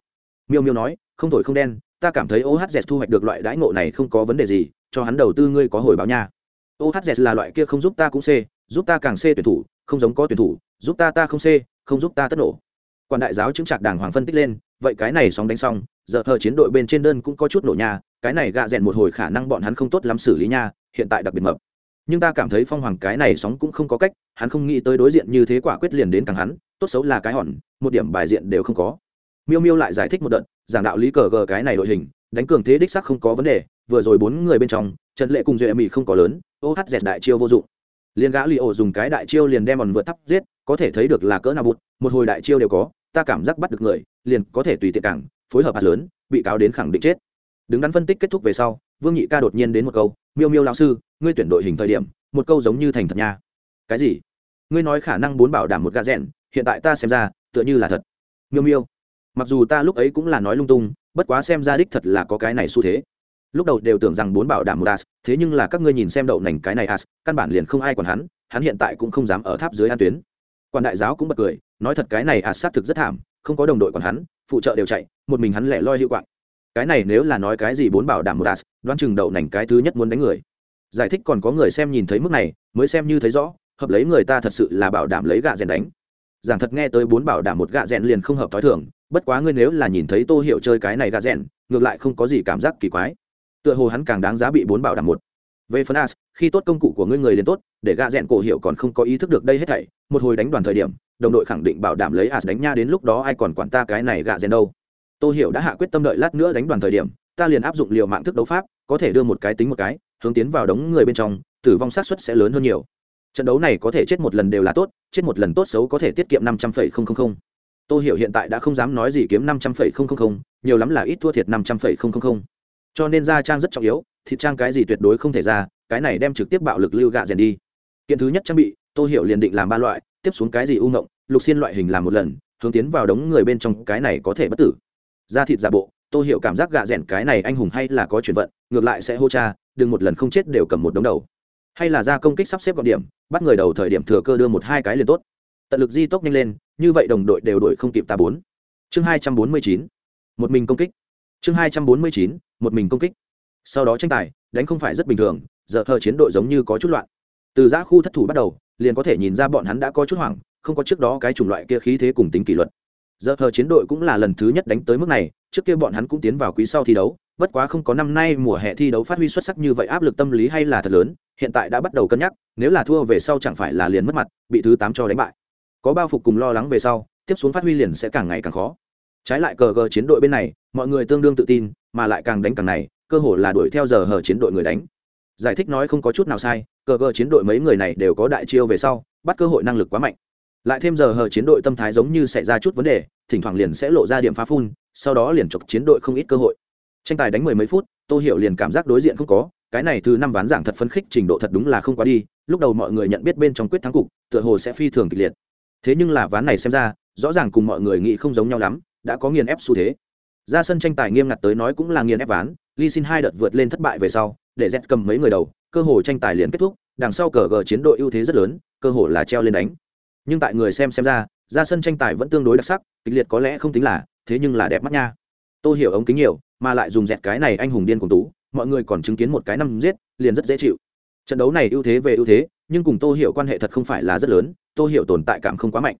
Miêu miêu nói, không thổi không đen, ta cảm thấy ohz thu hoạch được loại đãi ngộ này không có vấn đề gì, cho hắn đầu tư ngươi có hồi báo nha. Ohz là loại kia không giúp ta cũng c giúp ta càng c tuyển thủ, không giống có tuyển thủ, giúp ta ta không c không giúp ta tất nổ quan đại giáo chứng trạc đàng hoàng phân tích lên, vậy cái này sóng đánh xong, giờ hờ chiến đội bên trên đơn cũng có chút nổ nha cái này gạ rèn một hồi khả năng bọn hắn không tốt lắm xử lý nha, hiện tại đặc biệt mập. Nhưng ta cảm thấy phong hoàng cái này sóng cũng không có cách, hắn không nghĩ tới đối diện như thế quả quyết liền đến càng hắn, tốt xấu là cái hòn, một điểm bài diện đều không có. Miêu miêu lại giải thích một đợt, giảng đạo lý cờ gờ cái này đội hình, đánh cường thế đích sắc không có vấn đề, vừa rồi bốn người bên trong trần lệ cùng duệ mỹ không có lớn, ô hát dẹt đại chiêu vô dụng. Liền gã li ổ dùng cái đại chiêu liền đem bọn vượt thắp giết có thể thấy được là cỡ nào bụt, một hồi đại chiêu đều có, ta cảm giác bắt được người, liền có thể tùy tiện cảng, phối hợp hạt lớn, bị cáo đến khẳng định chết. Đứng đắn phân tích kết thúc về sau, vương nhị ca đột nhiên đến một câu, miêu miêu lão sư, ngươi tuyển đội hình thời điểm, một câu giống như thành thật nha. Cái gì? Ngươi nói khả năng bốn bảo đảm một gà rẽn hiện tại ta xem ra, tựa như là thật. Miêu miêu, mặc dù ta lúc ấy cũng là nói lung tung, bất quá xem ra đích thật là có cái này xu thế. Lúc đầu đều tưởng rằng bốn bảo đảm một as, thế nhưng là các ngươi nhìn xem đậu nành cái này as, căn bản liền không ai còn hắn hắn hiện tại cũng không dám ở tháp dưới an tuyến quan đại giáo cũng bật cười, nói thật cái này as xác thực rất thảm, không có đồng đội còn hắn, phụ trợ đều chạy, một mình hắn lẻ loi hiệu quạng. Cái này nếu là nói cái gì bốn bảo đảm một ạt đoán chừng đậu nành cái thứ nhất muốn đánh người. Giải thích còn có người xem nhìn thấy mức này, mới xem như thấy rõ, hợp lấy người ta thật sự là bảo đảm lấy gạ rèn đánh. Giảng thật nghe tới bốn bảo đảm một gạ rèn liền không hợp t h o i thường, bất quá ngươi nếu là nhìn thấy tô hiểu chơi cái này gạ rèn, ngược lại không có gì cảm giác kỳ quái. Tựa hồ hắn càng đáng giá bị bốn bảo đảm một về phần as, khi tốt công cụ của ngươi người liền tốt, để gạ rèn cổ hiệu còn không có ý thức được đây hết thảy, một hồi đánh đoàn thời điểm, đồng đội khẳng định bảo đảm lấy as đánh nha đến lúc đó ai còn quản ta cái này gạ rèn đâu. Tô hiểu đã hạ quyết tâm đợi lát nữa đánh đoàn thời điểm, ta liền áp dụng liều mạng thức đấu pháp, có thể đưa một cái tính một cái, hướng tiến vào đống người bên trong, tử vong sát suất sẽ lớn hơn nhiều. Trận đấu này có thể chết một lần đều là tốt, chết một lần tốt xấu có thể tiết kiệm năm trăm phẩy không không không. Tôi hiểu hiện tại đã không dám nói gì kiếm năm trăm phẩy không không không, nhiều lắm là ít thua thiệt năm trăm phẩy không không không. Cho nên ra trang rất trọng yếu thịt trang cái gì tuyệt đối không thể ra, cái này đem trực tiếp bạo lực lưu gạ rèn đi. Kiện thứ nhất trang bị, tô hiểu liền định làm ba loại, tiếp xuống cái gì u ngộng, lục xiên loại hình làm một lần, hướng tiến vào đống người bên trong, cái này có thể bất tử. Ra thịt giả bộ, tô hiểu cảm giác gạ rèn cái này anh hùng hay là có chuyển vận, ngược lại sẽ hô cha, đừng một lần không chết đều cầm một đống đầu. Hay là ra công kích sắp xếp gọn điểm, bắt người đầu thời điểm thừa cơ đưa một hai cái liền tốt. Tận lực di tốc nhanh lên, như vậy đồng đội đều đổi không kịp ta bốn. Chương hai trăm bốn mươi chín, một mình công kích. Chương hai trăm bốn mươi chín, một mình công kích sau đó tranh tài, đánh không phải rất bình thường, giờ thờ chiến đội giống như có chút loạn. Từ giã khu thất thủ bắt đầu, liền có thể nhìn ra bọn hắn đã có chút hoảng, không có trước đó cái chủng loại kia khí thế cùng tính kỷ luật. Giờ thờ chiến đội cũng là lần thứ nhất đánh tới mức này, trước kia bọn hắn cũng tiến vào quý sau thi đấu, bất quá không có năm nay mùa hè thi đấu phát huy xuất sắc như vậy áp lực tâm lý hay là thật lớn, hiện tại đã bắt đầu cân nhắc, nếu là thua về sau chẳng phải là liền mất mặt, bị thứ tám cho đánh bại. Có bao phục cùng lo lắng về sau, tiếp xuống phát huy liền sẽ càng ngày càng khó. Trái lại cờ gờ chiến đội bên này, mọi người tương đương tự tin, mà lại càng đánh càng này cơ hội là đuổi theo giờ hờ chiến đội người đánh. Giải thích nói không có chút nào sai, cờ cờ chiến đội mấy người này đều có đại chiêu về sau, bắt cơ hội năng lực quá mạnh. Lại thêm giờ hờ chiến đội tâm thái giống như xảy ra chút vấn đề, thỉnh thoảng liền sẽ lộ ra điểm phá phun, sau đó liền chọc chiến đội không ít cơ hội. Tranh tài đánh mười mấy phút, tô hiểu liền cảm giác đối diện không có, cái này từ năm ván giảng thật phấn khích trình độ thật đúng là không quá đi, lúc đầu mọi người nhận biết bên trong quyết thắng cục, tựa hồ sẽ phi thường kịch liệt. Thế nhưng là ván này xem ra, rõ ràng cùng mọi người nghĩ không giống nhau lắm, đã có nghiền ép xu thế. Ra sân tranh tài nghiêm ngặt tới nói cũng là nghiền ép ván Lee Sin hai đợt vượt lên thất bại về sau, để z cầm mấy người đầu, cơ hội tranh tài liền kết thúc, đằng sau cờ gờ chiến đội ưu thế rất lớn, cơ hội là treo lên đánh. Nhưng tại người xem xem ra ra sân tranh tài vẫn tương đối đặc sắc, kịch liệt có lẽ không tính là, thế nhưng là đẹp mắt nha. Tôi hiểu ống kính nhiều, mà lại dùng dẹt cái này anh hùng điên cùng tú, mọi người còn chứng kiến một cái năm giết, liền rất dễ chịu. Trận đấu này ưu thế về ưu thế, nhưng cùng tô hiểu quan hệ thật không phải là rất lớn, tô hiểu tồn tại cảm không quá mạnh.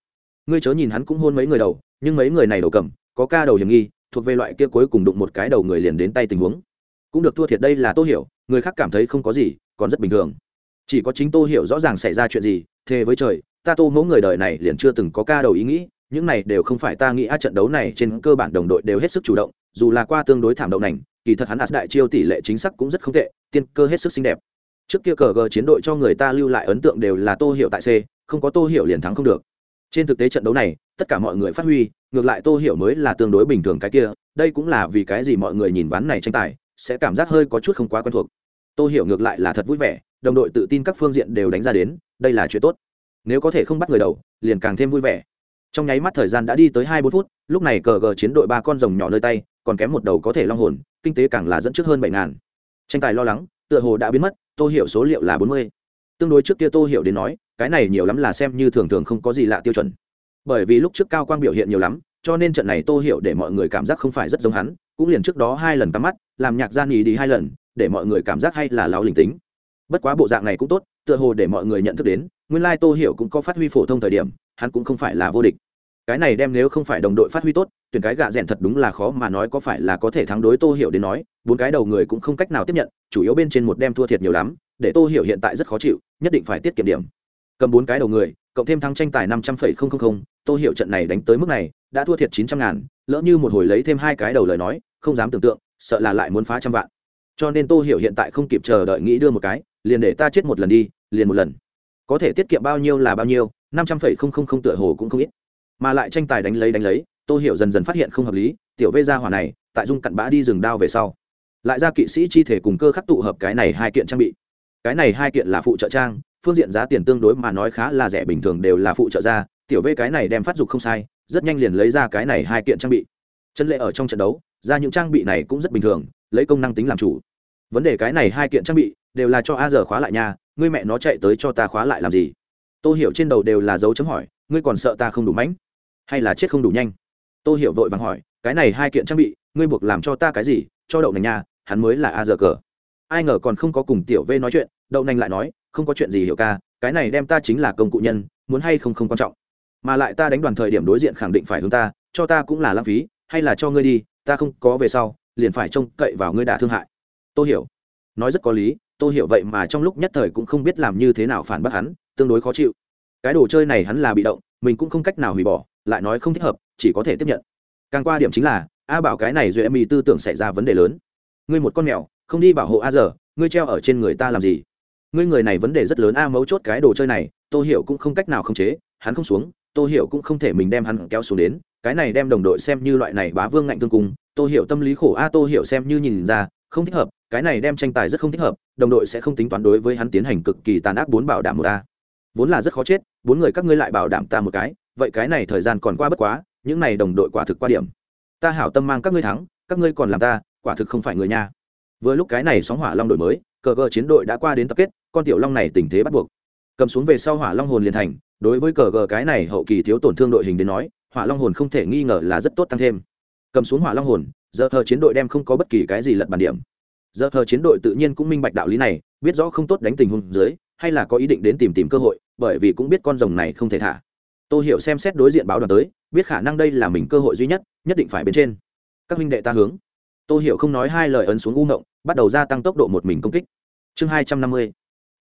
Ngươi chớ nhìn hắn cũng hôn mấy người đầu, nhưng mấy người này đầu cầm, có ca đầu hiểm nghi thuộc về loại kia cuối cùng đụng một cái đầu người liền đến tay tình huống. Cũng được thua thiệt đây là tô hiểu, người khác cảm thấy không có gì, còn rất bình thường. Chỉ có chính tô hiểu rõ ràng xảy ra chuyện gì, thề với trời, ta tô mẫu người đời này liền chưa từng có ca đầu ý nghĩ, những này đều không phải ta nghĩ, a, trận đấu này trên cơ bản đồng đội đều hết sức chủ động, dù là qua tương đối thảm động nành, kỳ thật hắn ạt đại chiêu tỷ lệ chính xác cũng rất không tệ, tiên cơ hết sức xinh đẹp. Trước kia cờ gờ chiến đội cho người ta lưu lại ấn tượng đều là tô hiểu tại c, không có tô hiểu liền thắng không được trên thực tế trận đấu này, tất cả mọi người phát huy, ngược lại tô hiểu mới là tương đối bình thường cái kia, đây cũng là vì cái gì mọi người nhìn ván này tranh tài, sẽ cảm giác hơi có chút không quá quen thuộc. Tô hiểu ngược lại là thật vui vẻ, đồng đội tự tin các phương diện đều đánh ra đến, đây là chuyện tốt. Nếu có thể không bắt người đầu, liền càng thêm vui vẻ. Trong nháy mắt thời gian đã đi tới hai bốn phút, lúc này cờ gờ chiến đội ba con rồng nhỏ nơi tay, còn kém một đầu có thể long hồn, kinh tế càng là dẫn trước hơn bảy ngàn. Tranh tài lo lắng, tựa hồ đã biến mất, tô hiểu số liệu là bốn mươi. Tương đối trước kia tô hiểu đến nói cái này nhiều lắm là xem như thường thường không có gì lạ tiêu chuẩn. Bởi vì lúc trước cao quang biểu hiện nhiều lắm, cho nên trận này tô hiểu để mọi người cảm giác không phải rất giống hắn, cũng liền trước đó hai lần tắm mắt, làm nhạc gian ý đi hai lần, để mọi người cảm giác hay là láo linh tính. Bất quá bộ dạng này cũng tốt, tựa hồ để mọi người nhận thức đến, nguyên lai tô hiểu cũng có phát huy phổ thông thời điểm, hắn cũng không phải là vô địch. Cái này đem nếu không phải đồng đội phát huy tốt, tuyển cái gạ rèn thật đúng là khó mà nói có phải là có thể thắng đối tô hiểu đến nói, bốn cái đầu người cũng không cách nào tiếp nhận, chủ yếu bên trên một đem thua thiệt nhiều lắm, để tô hiểu hiện tại rất khó chịu, nhất định phải tiết kiệm điểm cầm bốn cái đầu người, cộng thêm thắng tranh tài năm trăm phẩy không không không, tô hiểu trận này đánh tới mức này, đã thua thiệt chín trăm ngàn, lỡ như một hồi lấy thêm hai cái đầu lời nói, không dám tưởng tượng, sợ là lại muốn phá trăm vạn. Cho nên tô hiểu hiện tại không kịp chờ đợi nghĩ đưa một cái, liền để ta chết một lần đi, liền một lần. Có thể tiết kiệm bao nhiêu là bao nhiêu, năm trăm phẩy không không không tựa hồ cũng không ít. Mà lại tranh tài đánh lấy đánh lấy, tô hiểu dần dần phát hiện không hợp lý, tiểu vê gia hỏa này, tại dung cặn bã đi rừng đao về sau. Lại ra kỵ sĩ chi thể cùng cơ khắc tụ hợp cái này hai kiện trang bị. Cái này hai kiện là phụ trợ trang phương diện giá tiền tương đối mà nói khá là rẻ bình thường đều là phụ trợ ra, tiểu vê cái này đem phát dục không sai, rất nhanh liền lấy ra cái này hai kiện trang bị. Chân lệ ở trong trận đấu, ra những trang bị này cũng rất bình thường, lấy công năng tính làm chủ. Vấn đề cái này hai kiện trang bị, đều là cho a giờ khóa lại nha, ngươi mẹ nó chạy tới cho ta khóa lại làm gì? Tôi hiểu trên đầu đều là dấu chấm hỏi, ngươi còn sợ ta không đủ mãnh? Hay là chết không đủ nhanh? Tôi hiểu vội vàng hỏi, cái này hai kiện trang bị, ngươi buộc làm cho ta cái gì? Cho đậu nành nha, hắn mới là a giờ cờ. Ai ngờ còn không có cùng tiểu v nói chuyện, đậu nành lại nói không có chuyện gì hiểu ca, cái này đem ta chính là công cụ nhân, muốn hay không không quan trọng. Mà lại ta đánh đoàn thời điểm đối diện khẳng định phải hướng ta, cho ta cũng là lãng phí, hay là cho ngươi đi, ta không có về sau, liền phải trông cậy vào ngươi đả thương hại. Tôi hiểu. Nói rất có lý tôi hiểu vậy mà trong lúc nhất thời cũng không biết làm như thế nào phản bác hắn, tương đối khó chịu. Cái đồ chơi này hắn là bị động, mình cũng không cách nào hủy bỏ, lại nói không thích hợp, chỉ có thể tiếp nhận. Càng qua điểm chính là, a bảo cái này duy mi tư tưởng xảy ra vấn đề lớn. Ngươi một con mèo, không đi bảo hộ a giờ, ngươi treo ở trên người ta làm gì? Ngươi người này vấn đề rất lớn a, mấu chốt cái đồ chơi này tôi hiểu cũng không cách nào khống chế, hắn không xuống tôi hiểu cũng không thể mình đem hắn kéo xuống đến, cái này đem đồng đội xem như loại này bá vương ngạnh thương cùng tôi hiểu tâm lý khổ a tôi hiểu xem như nhìn ra, không thích hợp, cái này đem tranh tài rất không thích hợp, đồng đội sẽ không tính toán đối với hắn tiến hành cực kỳ tàn ác bốn bảo đảm một a. Vốn là rất khó chết, bốn người các ngươi lại bảo đảm ta một cái, vậy cái này thời gian còn qua bất quá, những này đồng đội quả thực qua điểm. Ta hảo tâm mang các ngươi thắng, các ngươi còn làm ta, quả thực không phải người nha. Vừa lúc cái này sóng hỏa long đội mới, cờ cờ chiến đội đã qua đến tập kết con tiểu long này tình thế bắt buộc. Cầm xuống về sau hỏa long hồn liền thành, đối với cờ cờ cái này hậu kỳ thiếu tổn thương đội hình đến nói, hỏa long hồn không thể nghi ngờ là rất tốt tăng thêm. Cầm xuống hỏa long hồn, giờ thờ chiến đội đem không có bất kỳ cái gì lật bàn điểm. Giờ thờ chiến đội tự nhiên cũng minh bạch đạo lý này, biết rõ không tốt đánh tình huống dưới, hay là có ý định đến tìm tìm cơ hội, bởi vì cũng biết con rồng này không thể thả. Tôi hiểu xem xét đối diện báo đoàn tới, biết khả năng đây là mình cơ hội duy nhất nhất định phải bên trên. Các huynh đệ ta hướng. Tôi hiểu không nói hai lời ấn xuống u ngộng, bắt đầu gia tăng tốc độ một mình công kích. Chương hai trăm năm mươi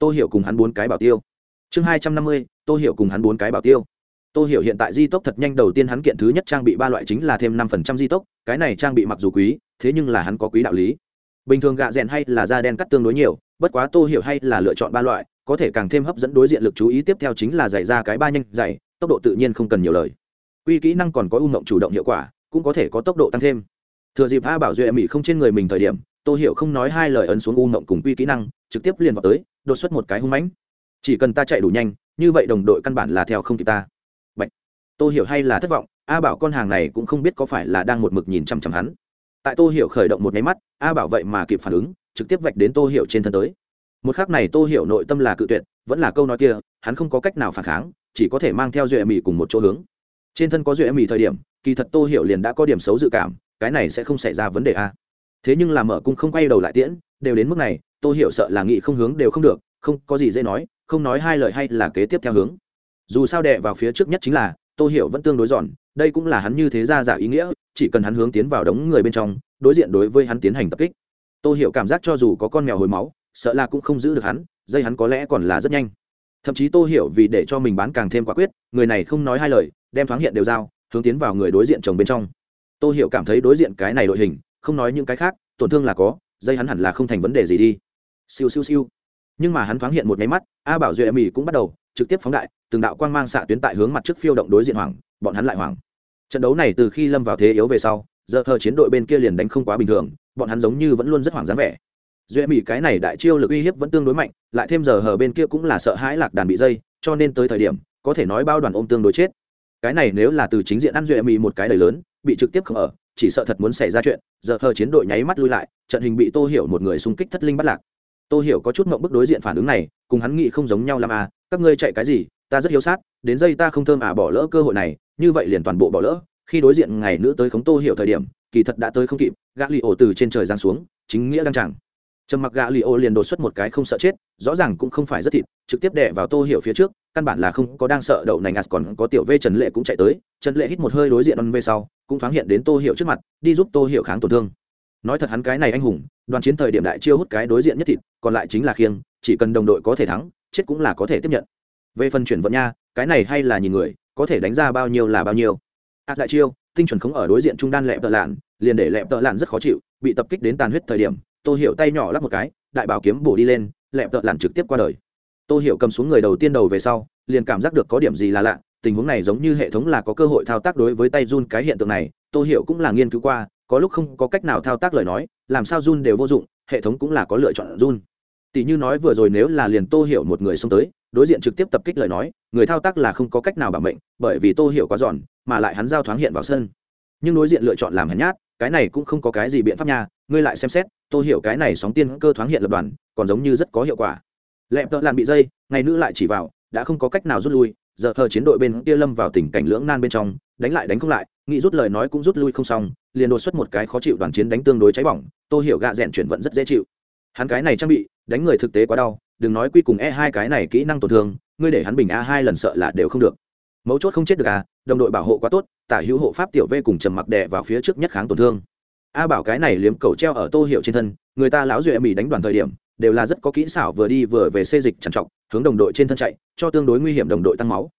tôi hiểu cùng hắn bốn cái bảo tiêu. Chương hai trăm năm mươi tôi hiểu cùng hắn bốn cái bảo tiêu. Tôi hiểu hiện tại di tốc thật nhanh, đầu tiên hắn kiện thứ nhất trang bị ba loại chính là thêm năm phần trăm di tốc, cái này trang bị mặc dù quý, thế nhưng là hắn có quý đạo lý. Bình thường gạ rèn hay là da đen cắt tương đối nhiều, bất quá tô hiểu hay là lựa chọn ba loại, có thể càng thêm hấp dẫn đối diện lực chú ý tiếp theo chính là dạy ra cái ba nhanh dạy tốc độ tự nhiên không cần nhiều lời. Quy kỹ năng còn có ung mộng chủ động hiệu quả, cũng có thể có tốc độ tăng thêm. Thừa dịp a bảo duệ mỹ không trên người mình thời điểm tô hiểu không nói hai lời ấn xuống u mộng cùng quy kỹ năng, trực tiếp liền vào tới, đột xuất một cái hung mãnh. Chỉ cần ta chạy đủ nhanh, như vậy đồng đội căn bản là theo không kịp ta. Bạch. tô hiểu hay là thất vọng, a bảo con hàng này cũng không biết có phải là đang một mực nhìn chăm chăm hắn. Tại tô hiểu khởi động một máy mắt, a bảo vậy mà kịp phản ứng, trực tiếp vạch đến tô hiểu trên thân tới. Một khắc này tô hiểu nội tâm là cự tuyệt, vẫn là câu nói kia, hắn không có cách nào phản kháng, chỉ có thể mang theo duệ mì cùng một chỗ hướng. Trên thân có duệ mì thời điểm, kỳ thật tô hiểu liền đã có điểm xấu dự cảm, cái này sẽ không xảy ra vấn đề a thế nhưng là mở cung không quay đầu lại tiễn, đều đến mức này, tô hiểu sợ là nghị không hướng đều không được, không có gì dễ nói, không nói hai lời hay là kế tiếp theo hướng. Dù sao đệ vào phía trước nhất chính là, tô hiểu vẫn tương đối giòn, đây cũng là hắn như thế ra giả ý nghĩa, chỉ cần hắn hướng tiến vào đống người bên trong, đối diện đối với hắn tiến hành tập kích. Tô hiểu cảm giác cho dù có con mèo hồi máu, sợ là cũng không giữ được hắn, dây hắn có lẽ còn là rất nhanh. Thậm chí tô hiểu vì để cho mình bán càng thêm quả quyết, người này không nói hai lời, đem thoáng hiện đều giao, hướng tiến vào người đối diện chồng bên trong. Tô hiểu cảm thấy đối diện cái này đội hình không nói những cái khác, tổn thương là có, dây hắn hẳn là không thành vấn đề gì đi. Siêu siêu siêu. Nhưng mà hắn thoáng hiện một máy mắt, a bảo duệ mỹ cũng bắt đầu, trực tiếp phóng đại, từng đạo quang mang xạ tuyến tại hướng mặt trước phiêu động đối diện hoàng bọn hắn lại hoàng trận đấu này từ khi lâm vào thế yếu về sau, giờ thờ chiến đội bên kia liền đánh không quá bình thường, bọn hắn giống như vẫn luôn rất hoảng dáng vẻ. Duệ mỹ cái này đại chiêu lực uy hiếp vẫn tương đối mạnh, lại thêm giờ hờ bên kia cũng là sợ hãi lạc đàn bị dây, cho nên tới thời điểm, có thể nói bao đoàn ôm tương đối chết. Cái này nếu là từ chính diện ăn duệ mỹ một cái đầy lớn, bị trực tiếp không ở chỉ sợ thật muốn xảy ra chuyện, giờ hờ chiến đội nháy mắt lui lại, trận hình bị tô hiểu một người xung kích thất linh bắt lạc. Tô hiểu có chút mộng bức đối diện phản ứng này, cùng hắn nghĩ không giống nhau làm à các ngươi chạy cái gì, ta rất hiếu sát, đến dây ta không thơm à bỏ lỡ cơ hội này, như vậy liền toàn bộ bỏ lỡ, khi đối diện ngày nữa tới khống tô hiểu thời điểm, kỳ thật đã tới không kịp gã lì ổ từ trên trời giáng xuống, chính nghĩa đang chẳng trầm mặc gã li ô liền đột xuất một cái không sợ chết, rõ ràng cũng không phải rất thịt, trực tiếp đè vào tô hiểu phía trước, căn bản là không có đang sợ đậu nành ạt, còn có tiểu vê trần lệ cũng chạy tới, trần lệ hít một hơi đối diện ân về sau, cũng thoáng hiện đến tô hiểu trước mặt, đi giúp tô hiểu kháng tổn thương. Nói thật hắn cái này anh hùng, đoàn chiến thời điểm đại chiêu hút cái đối diện nhất thịt, còn lại chính là khiêng, chỉ cần đồng đội có thể thắng, chết cũng là có thể tiếp nhận. Về phần chuyển vận nha, cái này hay là nhìn người, có thể đánh ra bao nhiêu là bao nhiêu. Ạt đại chiêu, tinh chuẩn không ở đối diện trung đan lẹp tợ lạn, liền để lẹp tợ lạn rất khó chịu, bị tập kích đến tàn huyết thời điểm tô hiểu tay nhỏ lắp một cái, đại bảo kiếm bổ đi lên, lẹp tợ lặn trực tiếp qua đời. Tô hiểu cầm xuống người đầu tiên đầu về sau, liền cảm giác được có điểm gì là lạ, tình huống này giống như hệ thống là có cơ hội thao tác đối với tay run cái hiện tượng này, tô hiểu cũng là nghiên cứu qua, có lúc không có cách nào thao tác lời nói, làm sao run đều vô dụng, hệ thống cũng là có lựa chọn run. Tỷ như nói vừa rồi nếu là liền tô hiểu một người xông tới, đối diện trực tiếp tập kích lời nói, người thao tác là không có cách nào bảo mệnh, bởi vì tô hiểu quá giòn, mà lại hắn giao thoáng hiện vào sân. Nhưng đối diện lựa chọn làm hèn nhát, cái này cũng không có cái gì biện pháp nha, ngươi lại xem xét Tôi hiểu cái này sóng tiên cơ thoáng hiện lập đoàn, còn giống như rất có hiệu quả. Lẹp tợ làn bị dây, ngày nữ lại chỉ vào, đã không có cách nào rút lui, giờ hờ chiến đội bên kia lâm vào tình cảnh lưỡng nan bên trong, đánh lại đánh không lại, nghĩ rút lời nói cũng rút lui không xong, liền đột xuất một cái khó chịu đoàn chiến đánh tương đối cháy bỏng Tôi hiểu gạ rèn chuyển vận rất dễ chịu. Hắn cái này trang bị, đánh người thực tế quá đau, đừng nói quy cùng e hai cái này kỹ năng tổn thương, ngươi để hắn bình a hai lần sợ là đều không được. Mấu chốt không chết được à đồng đội bảo hộ quá tốt, tả hữu hộ pháp tiểu v cùng trầm mặc đè vào phía trước nhất kháng tổn thương a bảo cái này liếm cầu treo ở tô hiệu trên thân, người ta láo duệ mỹ đánh đoàn thời điểm, đều là rất có kỹ xảo vừa đi vừa về xê dịch trằn trọc, hướng đồng đội trên thân chạy, cho tương đối nguy hiểm đồng đội tăng máu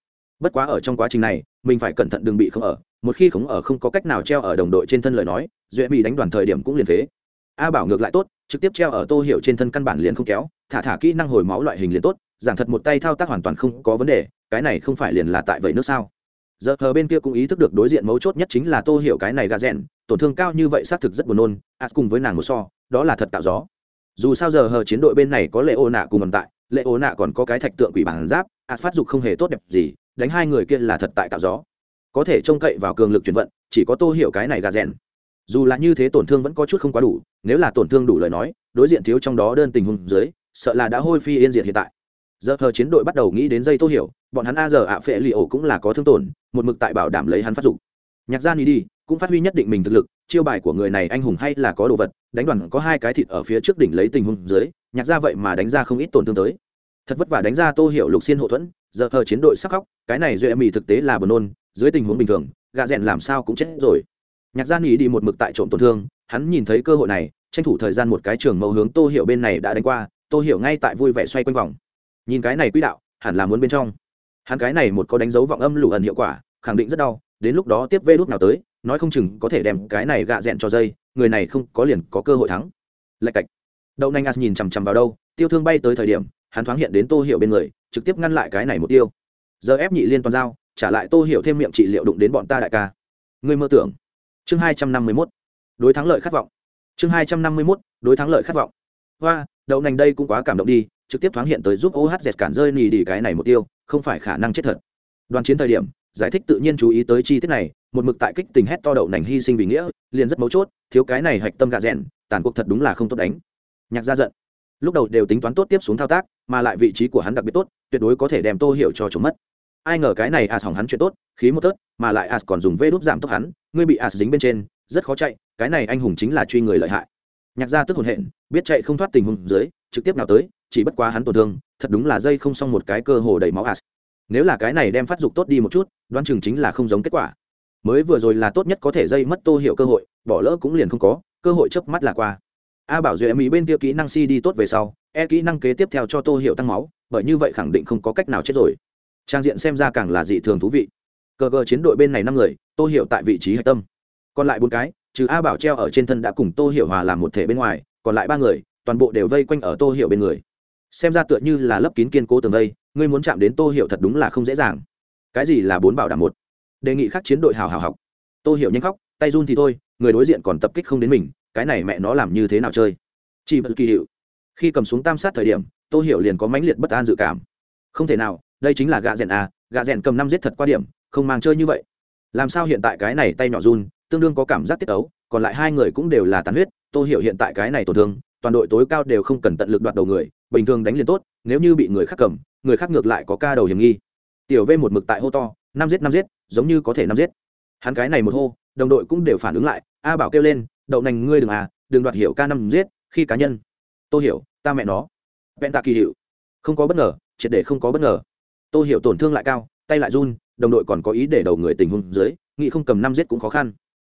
bất quá ở trong quá trình này, mình phải cẩn thận đừng bị không ở, một khi không ở không có cách nào treo ở đồng đội trên thân lời nói, duệ mỹ đánh đoàn thời điểm cũng liền phế a bảo ngược lại tốt, trực tiếp treo ở tô hiệu trên thân căn bản liền không kéo, thả thả kỹ năng hồi máu loại hình liền tốt, giảng thật một tay thao tác hoàn toàn không có vấn đề, cái này không phải liền là tại vậy nữa sao giờ hờ bên kia cũng ý thức được đối diện mấu chốt nhất chính là tô hiểu cái này gà rèn tổn thương cao như vậy xác thực rất buồn nôn ạt cùng với nàng một so, đó là thật tạo gió dù sao giờ hờ chiến đội bên này có lệ ô nạ cùng tồn tại, lệ ô nạ còn có cái thạch tượng quỷ bản giáp ạt phát dục không hề tốt đẹp gì, đánh hai người kia là thật tại tạo gió có thể trông cậy vào cường lực chuyển vận, chỉ có tô hiểu cái này gà rèn. dù là như thế tổn thương vẫn có chút không quá đủ, nếu là tổn thương đủ lời nói, đối diện thiếu trong đó đơn tình huống dưới, sợ là đã hôi phi yên diệt hiện tại giờ hờ chiến đội bắt đầu nghĩ đến dây tô hiểu, bọn hắn a giờ ạ phệ lì ổ cũng là có thương tổn, một mực tại bảo đảm lấy hắn phát dục. nhạc gia ni đi cũng phát huy nhất định mình thực lực, chiêu bài của người này anh hùng hay là có đồ vật, đánh đoàn có hai cái thịt ở phía trước đỉnh lấy tình huống dưới, nhạc ra vậy mà đánh ra không ít tổn thương tới. Thật vất vả đánh ra tô hiểu lục xiên hậu thuẫn, giờ hờ chiến đội sắc khóc, cái này duy mỹ thực tế là buồn nôn, dưới tình huống bình thường gạ rẽn làm sao cũng chết rồi. Nhạc gia nghỉ đi một mực tại trộm tổn thương, hắn nhìn thấy cơ hội này, tranh thủ thời gian một cái trường mẫu hướng tô hiểu bên này đã đánh qua, tô hiểu ngay tại vui vẻ xoay quanh vòng. Nhìn cái này quỹ đạo, hẳn là muốn bên trong. Hắn cái này một có đánh dấu vọng âm lủ ẩn hiệu quả, khẳng định rất đau, đến lúc đó tiếp vê đút nào tới nói không chừng có thể đem cái này gạ dẹn cho dây, người này không có liền có cơ hội thắng. Lạch cạch. Đậu nanh as nhìn chằm chằm vào đâu, tiêu thương bay tới thời điểm, hắn thoáng hiện đến tô hiểu bên người, trực tiếp ngăn lại cái này một tiêu. Giờ ép nhị liên toàn giao, trả lại tô hiểu thêm miệng trị liệu đụng đến bọn ta đại ca. Người mơ tưởng. Chương hai trăm năm mươi mốt. Đối thắng lợi khát vọng. Chương hai trăm năm mươi mốt, đối thắng lợi khát vọng. Hoa, đậu nành đây cũng quá cảm động đi, trực tiếp thoáng hiện tới giúp ohz cản rơi nì đi cái này một tiêu, không phải khả năng chết thật. Đoàn chiến thời điểm giải thích tự nhiên chú ý tới chi tiết này, một mực tại kích tình hét to đậu nành hy sinh vì nghĩa, liền rất mấu chốt, thiếu cái này hạch tâm gạ rẽn tàn cuộc thật đúng là không tốt đánh. Nhạc ra giận. Lúc đầu đều tính toán tốt tiếp xuống thao tác, mà lại vị trí của hắn đặc biệt tốt, tuyệt đối có thể đem tô hiểu cho chúng mất. Ai ngờ cái này as hỏng hắn chuyện tốt, khí một tớt, mà lại as còn dùng vê đốt giảm tốc hắn, ngươi bị as dính bên trên, rất khó chạy, cái này anh hùng chính là truy người lợi hại. Nhạc gia tức hồn hện, biết chạy không thoát tình huống dưới, trực tiếp nào tới, chỉ bất quá hắn tổn thương, thật đúng là dây không xong một cái cơ hồ đầy máu as nếu là cái này đem phát dục tốt đi một chút, đoán chừng chính là không giống kết quả. Mới vừa rồi là tốt nhất có thể dây mất tô hiệu cơ hội, bỏ lỡ cũng liền không có, cơ hội chớp mắt là qua. A bảo duệ mỹ bên kia kỹ năng si đi tốt về sau e kỹ năng kế tiếp theo cho tô hiệu tăng máu, bởi như vậy khẳng định không có cách nào chết rồi. Trang diện xem ra càng là dị thường thú vị. Cờ cờ chiến đội bên này năm người, tô hiệu tại vị trí hạch tâm. Còn lại bốn cái, trừ a bảo treo ở trên thân đã cùng tô hiệu hòa làm một thể bên ngoài, còn lại ba người, toàn bộ đều vây quanh ở tô hiệu bên người. Xem ra tựa như là lấp kín kiên cố tường vây ngươi muốn chạm đến tô hiệu thật đúng là không dễ dàng. Cái gì là bốn bảo đảm một? Đề nghị khác chiến đội hào hào học. Tô hiệu nhanh khóc, tay run thì thôi, người đối diện còn tập kích không đến mình, cái này mẹ nó làm như thế nào chơi? Chỉ bật kỳ hiệu. Khi cầm xuống tam sát thời điểm, tô hiểu liền có mãnh liệt bất an dự cảm. Không thể nào, đây chính là gạ rèn à gạ rèn cầm năm giết thật qua điểm, không mang chơi như vậy. Làm sao hiện tại cái này tay nhỏ run, tương đương có cảm giác tiết ấu, còn lại hai người cũng đều là tàn huyết, tô hiểu hiện tại cái này tổn thương, toàn đội tối cao đều không cần tận lực đoạt đầu người, bình thường đánh liền tốt, nếu như bị người khác cầm người khác ngược lại có ca đầu hiểm nghi. Tiểu v một mực tại hô to, năm giết năm giết, giống như có thể năm giết. Hắn cái này một hô, đồng đội cũng đều phản ứng lại, a bảo kêu lên, đậu nành ngươi đừng à đừng đoạt hiểu ca năm giết, khi cá nhân. Tôi hiểu, ta mẹ nó. Vẹn tạ kỳ hiệu. Không có bất ngờ, triệt để không có bất ngờ. Tôi hiểu tổn thương lại cao, tay lại run, đồng đội còn có ý để đầu người tình huống dưới, nghĩ không cầm năm giết cũng khó khăn.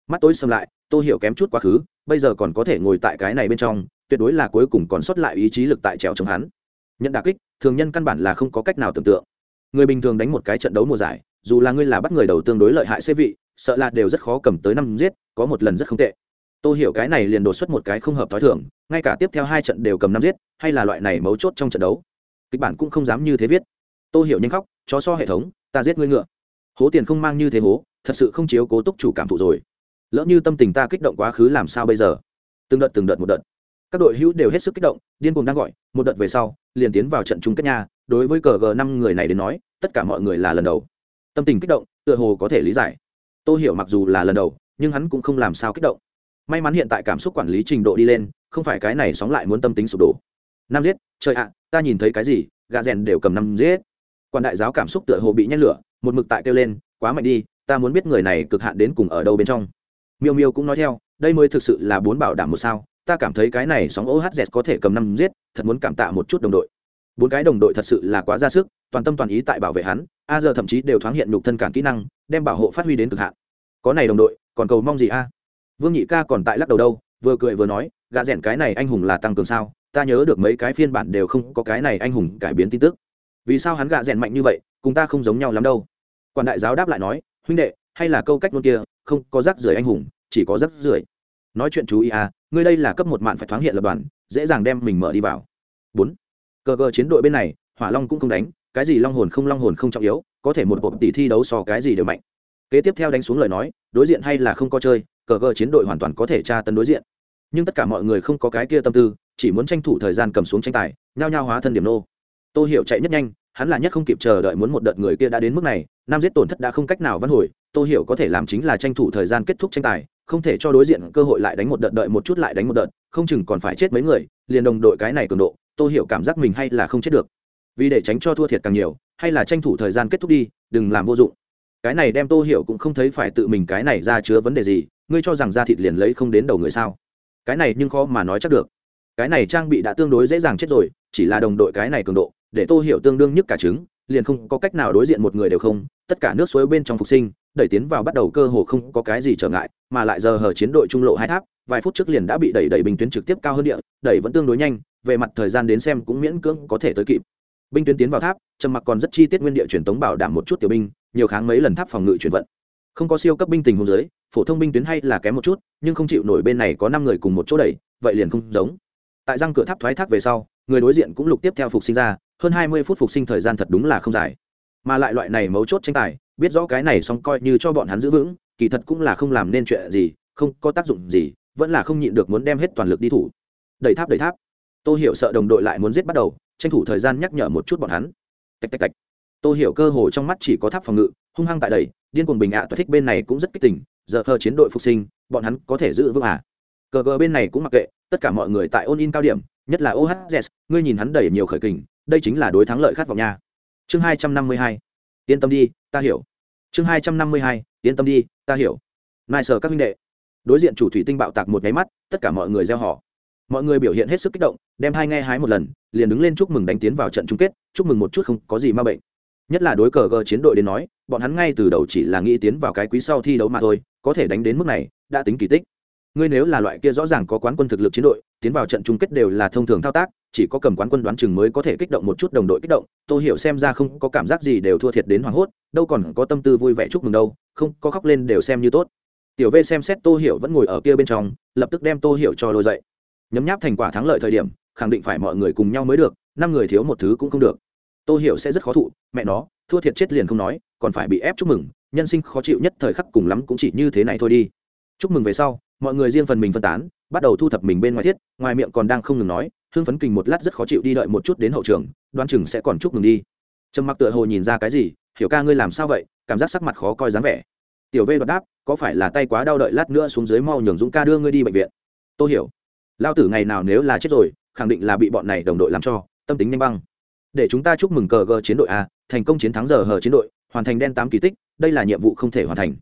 Mắt tối xâm lại tôi hiểu kém chút quá khứ, bây giờ còn có thể ngồi tại cái này bên trong, tuyệt đối là cuối cùng còn sót lại ý chí lực tại trèo chống hắn. Nhận đà kích thường nhân căn bản là không có cách nào tưởng tượng. Người bình thường đánh một cái trận đấu mùa giải, dù là ngươi là bắt người đầu tương đối lợi hại xê vị, sợ là đều rất khó cầm tới năm giết, có một lần rất không tệ. Tôi hiểu cái này liền đột xuất một cái không hợp t h ó i thưởng ngay cả tiếp theo hai trận đều cầm năm giết, hay là loại này mấu chốt trong trận đấu. Kịch bản cũng không dám như thế viết. Tôi hiểu nhanh khóc, chó so hệ thống, ta giết ngươi ngựa. Hố tiền không mang như thế hố, thật sự không chiếu cố túc chủ cảm thụ rồi. Lỡ như tâm tình ta kích động quá khứ làm sao bây giờ? Từng đợt từng đợt một đợt. Các đội hữu đều hết sức kích động, điên cuồng đang gọi, một đợt về sau liền tiến vào trận chung kết nhà đối với cờ g năm người này đến nói, tất cả mọi người là lần đầu. Tâm tình kích động, tựa hồ có thể lý giải. Tôi hiểu mặc dù là lần đầu, nhưng hắn cũng không làm sao kích động. May mắn hiện tại cảm xúc quản lý trình độ đi lên, không phải cái này sóng lại muốn tâm tính sụp đổ. Năm giết, trời ạ, ta nhìn thấy cái gì gà rèn đều cầm năm giết. Quan đại giáo cảm xúc tựa hồ bị nhét lửa, một mực tại kêu lên, quá mạnh đi, ta muốn biết người này cực hạn đến cùng ở đâu bên trong. Miêu miêu cũng nói theo, đây mới thực sự là bốn bảo đảm một sao ta cảm thấy cái này sóng ohz có thể cầm năm giết, thật muốn cảm tạ một chút đồng đội. Bốn cái đồng đội thật sự là quá ra sức, toàn tâm toàn ý tại bảo vệ hắn, a giờ thậm chí đều thoáng hiện nhục thân cản kỹ năng, đem bảo hộ phát huy đến cực hạn. Có này đồng đội, còn cầu mong gì a? Vương nhị ca còn tại lắc đầu đâu, vừa cười vừa nói gạ rẽn cái này anh hùng là tăng cường sao? Ta nhớ được mấy cái phiên bản đều không có cái này anh hùng cải biến tin tức. Vì sao hắn gạ rẽn mạnh như vậy, cùng ta không giống nhau lắm đâu? Quản đại giáo đáp lại nói, huynh đệ, hay là câu cách luôn kia, không có rác rưởi anh hùng, chỉ có rác rưởi nói chuyện chú ý à ngươi đây là cấp một mạn phải thoáng hiện lập đoàn, dễ dàng đem mình mở đi vào. Bốn, cờ cờ chiến đội bên này, hỏa long cũng không đánh, cái gì long hồn không long hồn không trọng yếu, có thể một bộ tỷ thi đấu so cái gì đều mạnh. Kế tiếp theo đánh xuống lời nói, đối diện hay là không có chơi, cờ cờ chiến đội hoàn toàn có thể tra tấn đối diện. Nhưng tất cả mọi người không có cái kia tâm tư, chỉ muốn tranh thủ thời gian cầm xuống tranh tài, nhao nhao hóa thân điểm nô. Tô hiểu chạy nhất nhanh, hắn là nhất không kịp chờ đợi muốn một đợt người kia đã đến mức này, nam giết tổn thất đã không cách nào văn hồi, tô hiểu có thể làm chính là tranh thủ thời gian kết thúc tranh tài không thể cho đối diện cơ hội lại đánh một đợt, đợi một chút lại đánh một đợt, không chừng còn phải chết mấy người, liền đồng đội cái này cường độ tôi hiểu cảm giác mình hay là không chết được. Vì để tránh cho thua thiệt càng nhiều, hay là tranh thủ thời gian kết thúc đi, đừng làm vô dụng. Cái này đem tô hiểu cũng không thấy phải tự mình cái này ra chứa vấn đề gì, ngươi cho rằng da thịt liền lấy không đến đầu người sao? Cái này nhưng khó mà nói chắc được. Cái này trang bị đã tương đối dễ dàng chết rồi, chỉ là đồng đội cái này cường độ, để tô hiểu tương đương nhất cả trứng, liền không có cách nào đối diện một người đều không, tất cả nước suối bên trong phục sinh đẩy tiến vào bắt đầu cơ hồ không có cái gì trở ngại, mà lại giờ hở chiến đội trung lộ hai tháp, vài phút trước liền đã bị đẩy đẩy bình tuyến trực tiếp cao hơn địa, đẩy vẫn tương đối nhanh, về mặt thời gian đến xem cũng miễn cưỡng có thể tới kịp. Binh tuyến tiến vào tháp, trầm mặc còn rất chi tiết nguyên địa truyền tống bảo đảm một chút tiểu binh, nhiều kháng mấy lần tháp phòng ngự chuyển vận. Không có siêu cấp binh tình hôn giới phổ thông binh tuyến hay là kém một chút, nhưng không chịu nổi bên này có năm người cùng một chỗ đẩy, vậy liền không giống. Tại răng cửa tháp thoái thác về sau, người đối diện cũng lục tiếp theo phục sinh ra, hơn hai mươi phút phục sinh thời gian thật đúng là không dài. Mà lại loại này mấu chốt tranh tài biết rõ cái này xong coi như cho bọn hắn giữ vững kỳ thật cũng là không làm nên chuyện gì không có tác dụng gì vẫn là không nhịn được muốn đem hết toàn lực đi thủ. Đẩy tháp đẩy tháp. Tôi hiểu sợ đồng đội lại muốn giết bắt đầu tranh thủ thời gian nhắc nhở một chút bọn hắn. Tạch tạch tạch. Tôi hiểu cơ hồ trong mắt chỉ có tháp phòng ngự hung hăng tại đầy điên cuồng bình ạ à, thích bên này cũng rất kích tỉnh giờ hờ chiến đội phục sinh bọn hắn có thể giữ vững à? Cờ cờ bên này cũng mặc kệ tất cả mọi người tại ôn in cao điểm nhất là ohz ngươi nhìn hắn đẩy nhiều khởi kình đây chính là đối thắng lợi khát vọng nha. Chương hai trăm năm mươi hai yên tâm đi, ta hiểu. Chương hai trăm năm mươi hai, yên tâm đi, ta hiểu. Nài sở các minh đệ. Đối diện chủ thủy tinh bạo tạc một nháy mắt, tất cả mọi người gieo họ. Mọi người biểu hiện hết sức kích động, đem hai nghe hái một lần, liền đứng lên chúc mừng đánh tiến vào trận chung kết, chúc mừng một chút không có gì ma bệnh. Nhất là đối cờ gờ chiến đội đến nói, bọn hắn ngay từ đầu chỉ là nghĩ tiến vào cái quý sau thi đấu mà thôi, có thể đánh đến mức này, đã tính kỳ tích ngươi nếu là loại kia rõ ràng có quán quân thực lực chiến đội, tiến vào trận chung kết đều là thông thường thao tác, chỉ có cầm quán quân đoán chừng mới có thể kích động một chút đồng đội kích động tôi hiểu xem ra không có cảm giác gì đều thua thiệt đến hoảng hốt, đâu còn có tâm tư vui vẻ chúc mừng đâu, không, có khóc lên đều xem như tốt. Tiểu v xem xét tô hiểu vẫn ngồi ở kia bên trong, lập tức đem tô hiểu cho lôi dậy. Nhấm nháp thành quả thắng lợi thời điểm, khẳng định phải mọi người cùng nhau mới được, năm người thiếu một thứ cũng không được. Tô hiểu sẽ rất khó thụ, mẹ nó, thua thiệt chết liền không nói, còn phải bị ép chúc mừng, nhân sinh khó chịu nhất thời khắc cùng lắm cũng chỉ như thế này thôi đi. Chúc mừng về sau mọi người riêng phần mình phân tán, bắt đầu thu thập mình bên ngoài thiết, ngoài miệng còn đang không ngừng nói, hưng phấn kình một lát rất khó chịu đi đợi một chút đến hậu trường, đoán chừng sẽ còn chúc mừng đi. Trầm mặc tựa hồ nhìn ra cái gì, hiểu ca ngươi làm sao vậy? Cảm giác sắc mặt khó coi dáng vẻ. Tiểu v đoạt đáp, có phải là tay quá đau đợi lát nữa xuống dưới mau nhường dũng ca đưa ngươi đi bệnh viện? Tôi hiểu. Lao tử ngày nào nếu là chết rồi, khẳng định là bị bọn này đồng đội làm cho, tâm tính nhanh băng. Để chúng ta chúc mừng cờ gờ chiến đội a, thành công chiến thắng giờ hờ chiến đội, hoàn thành đen tám kỳ tích, đây là nhiệm vụ không thể hoàn thành.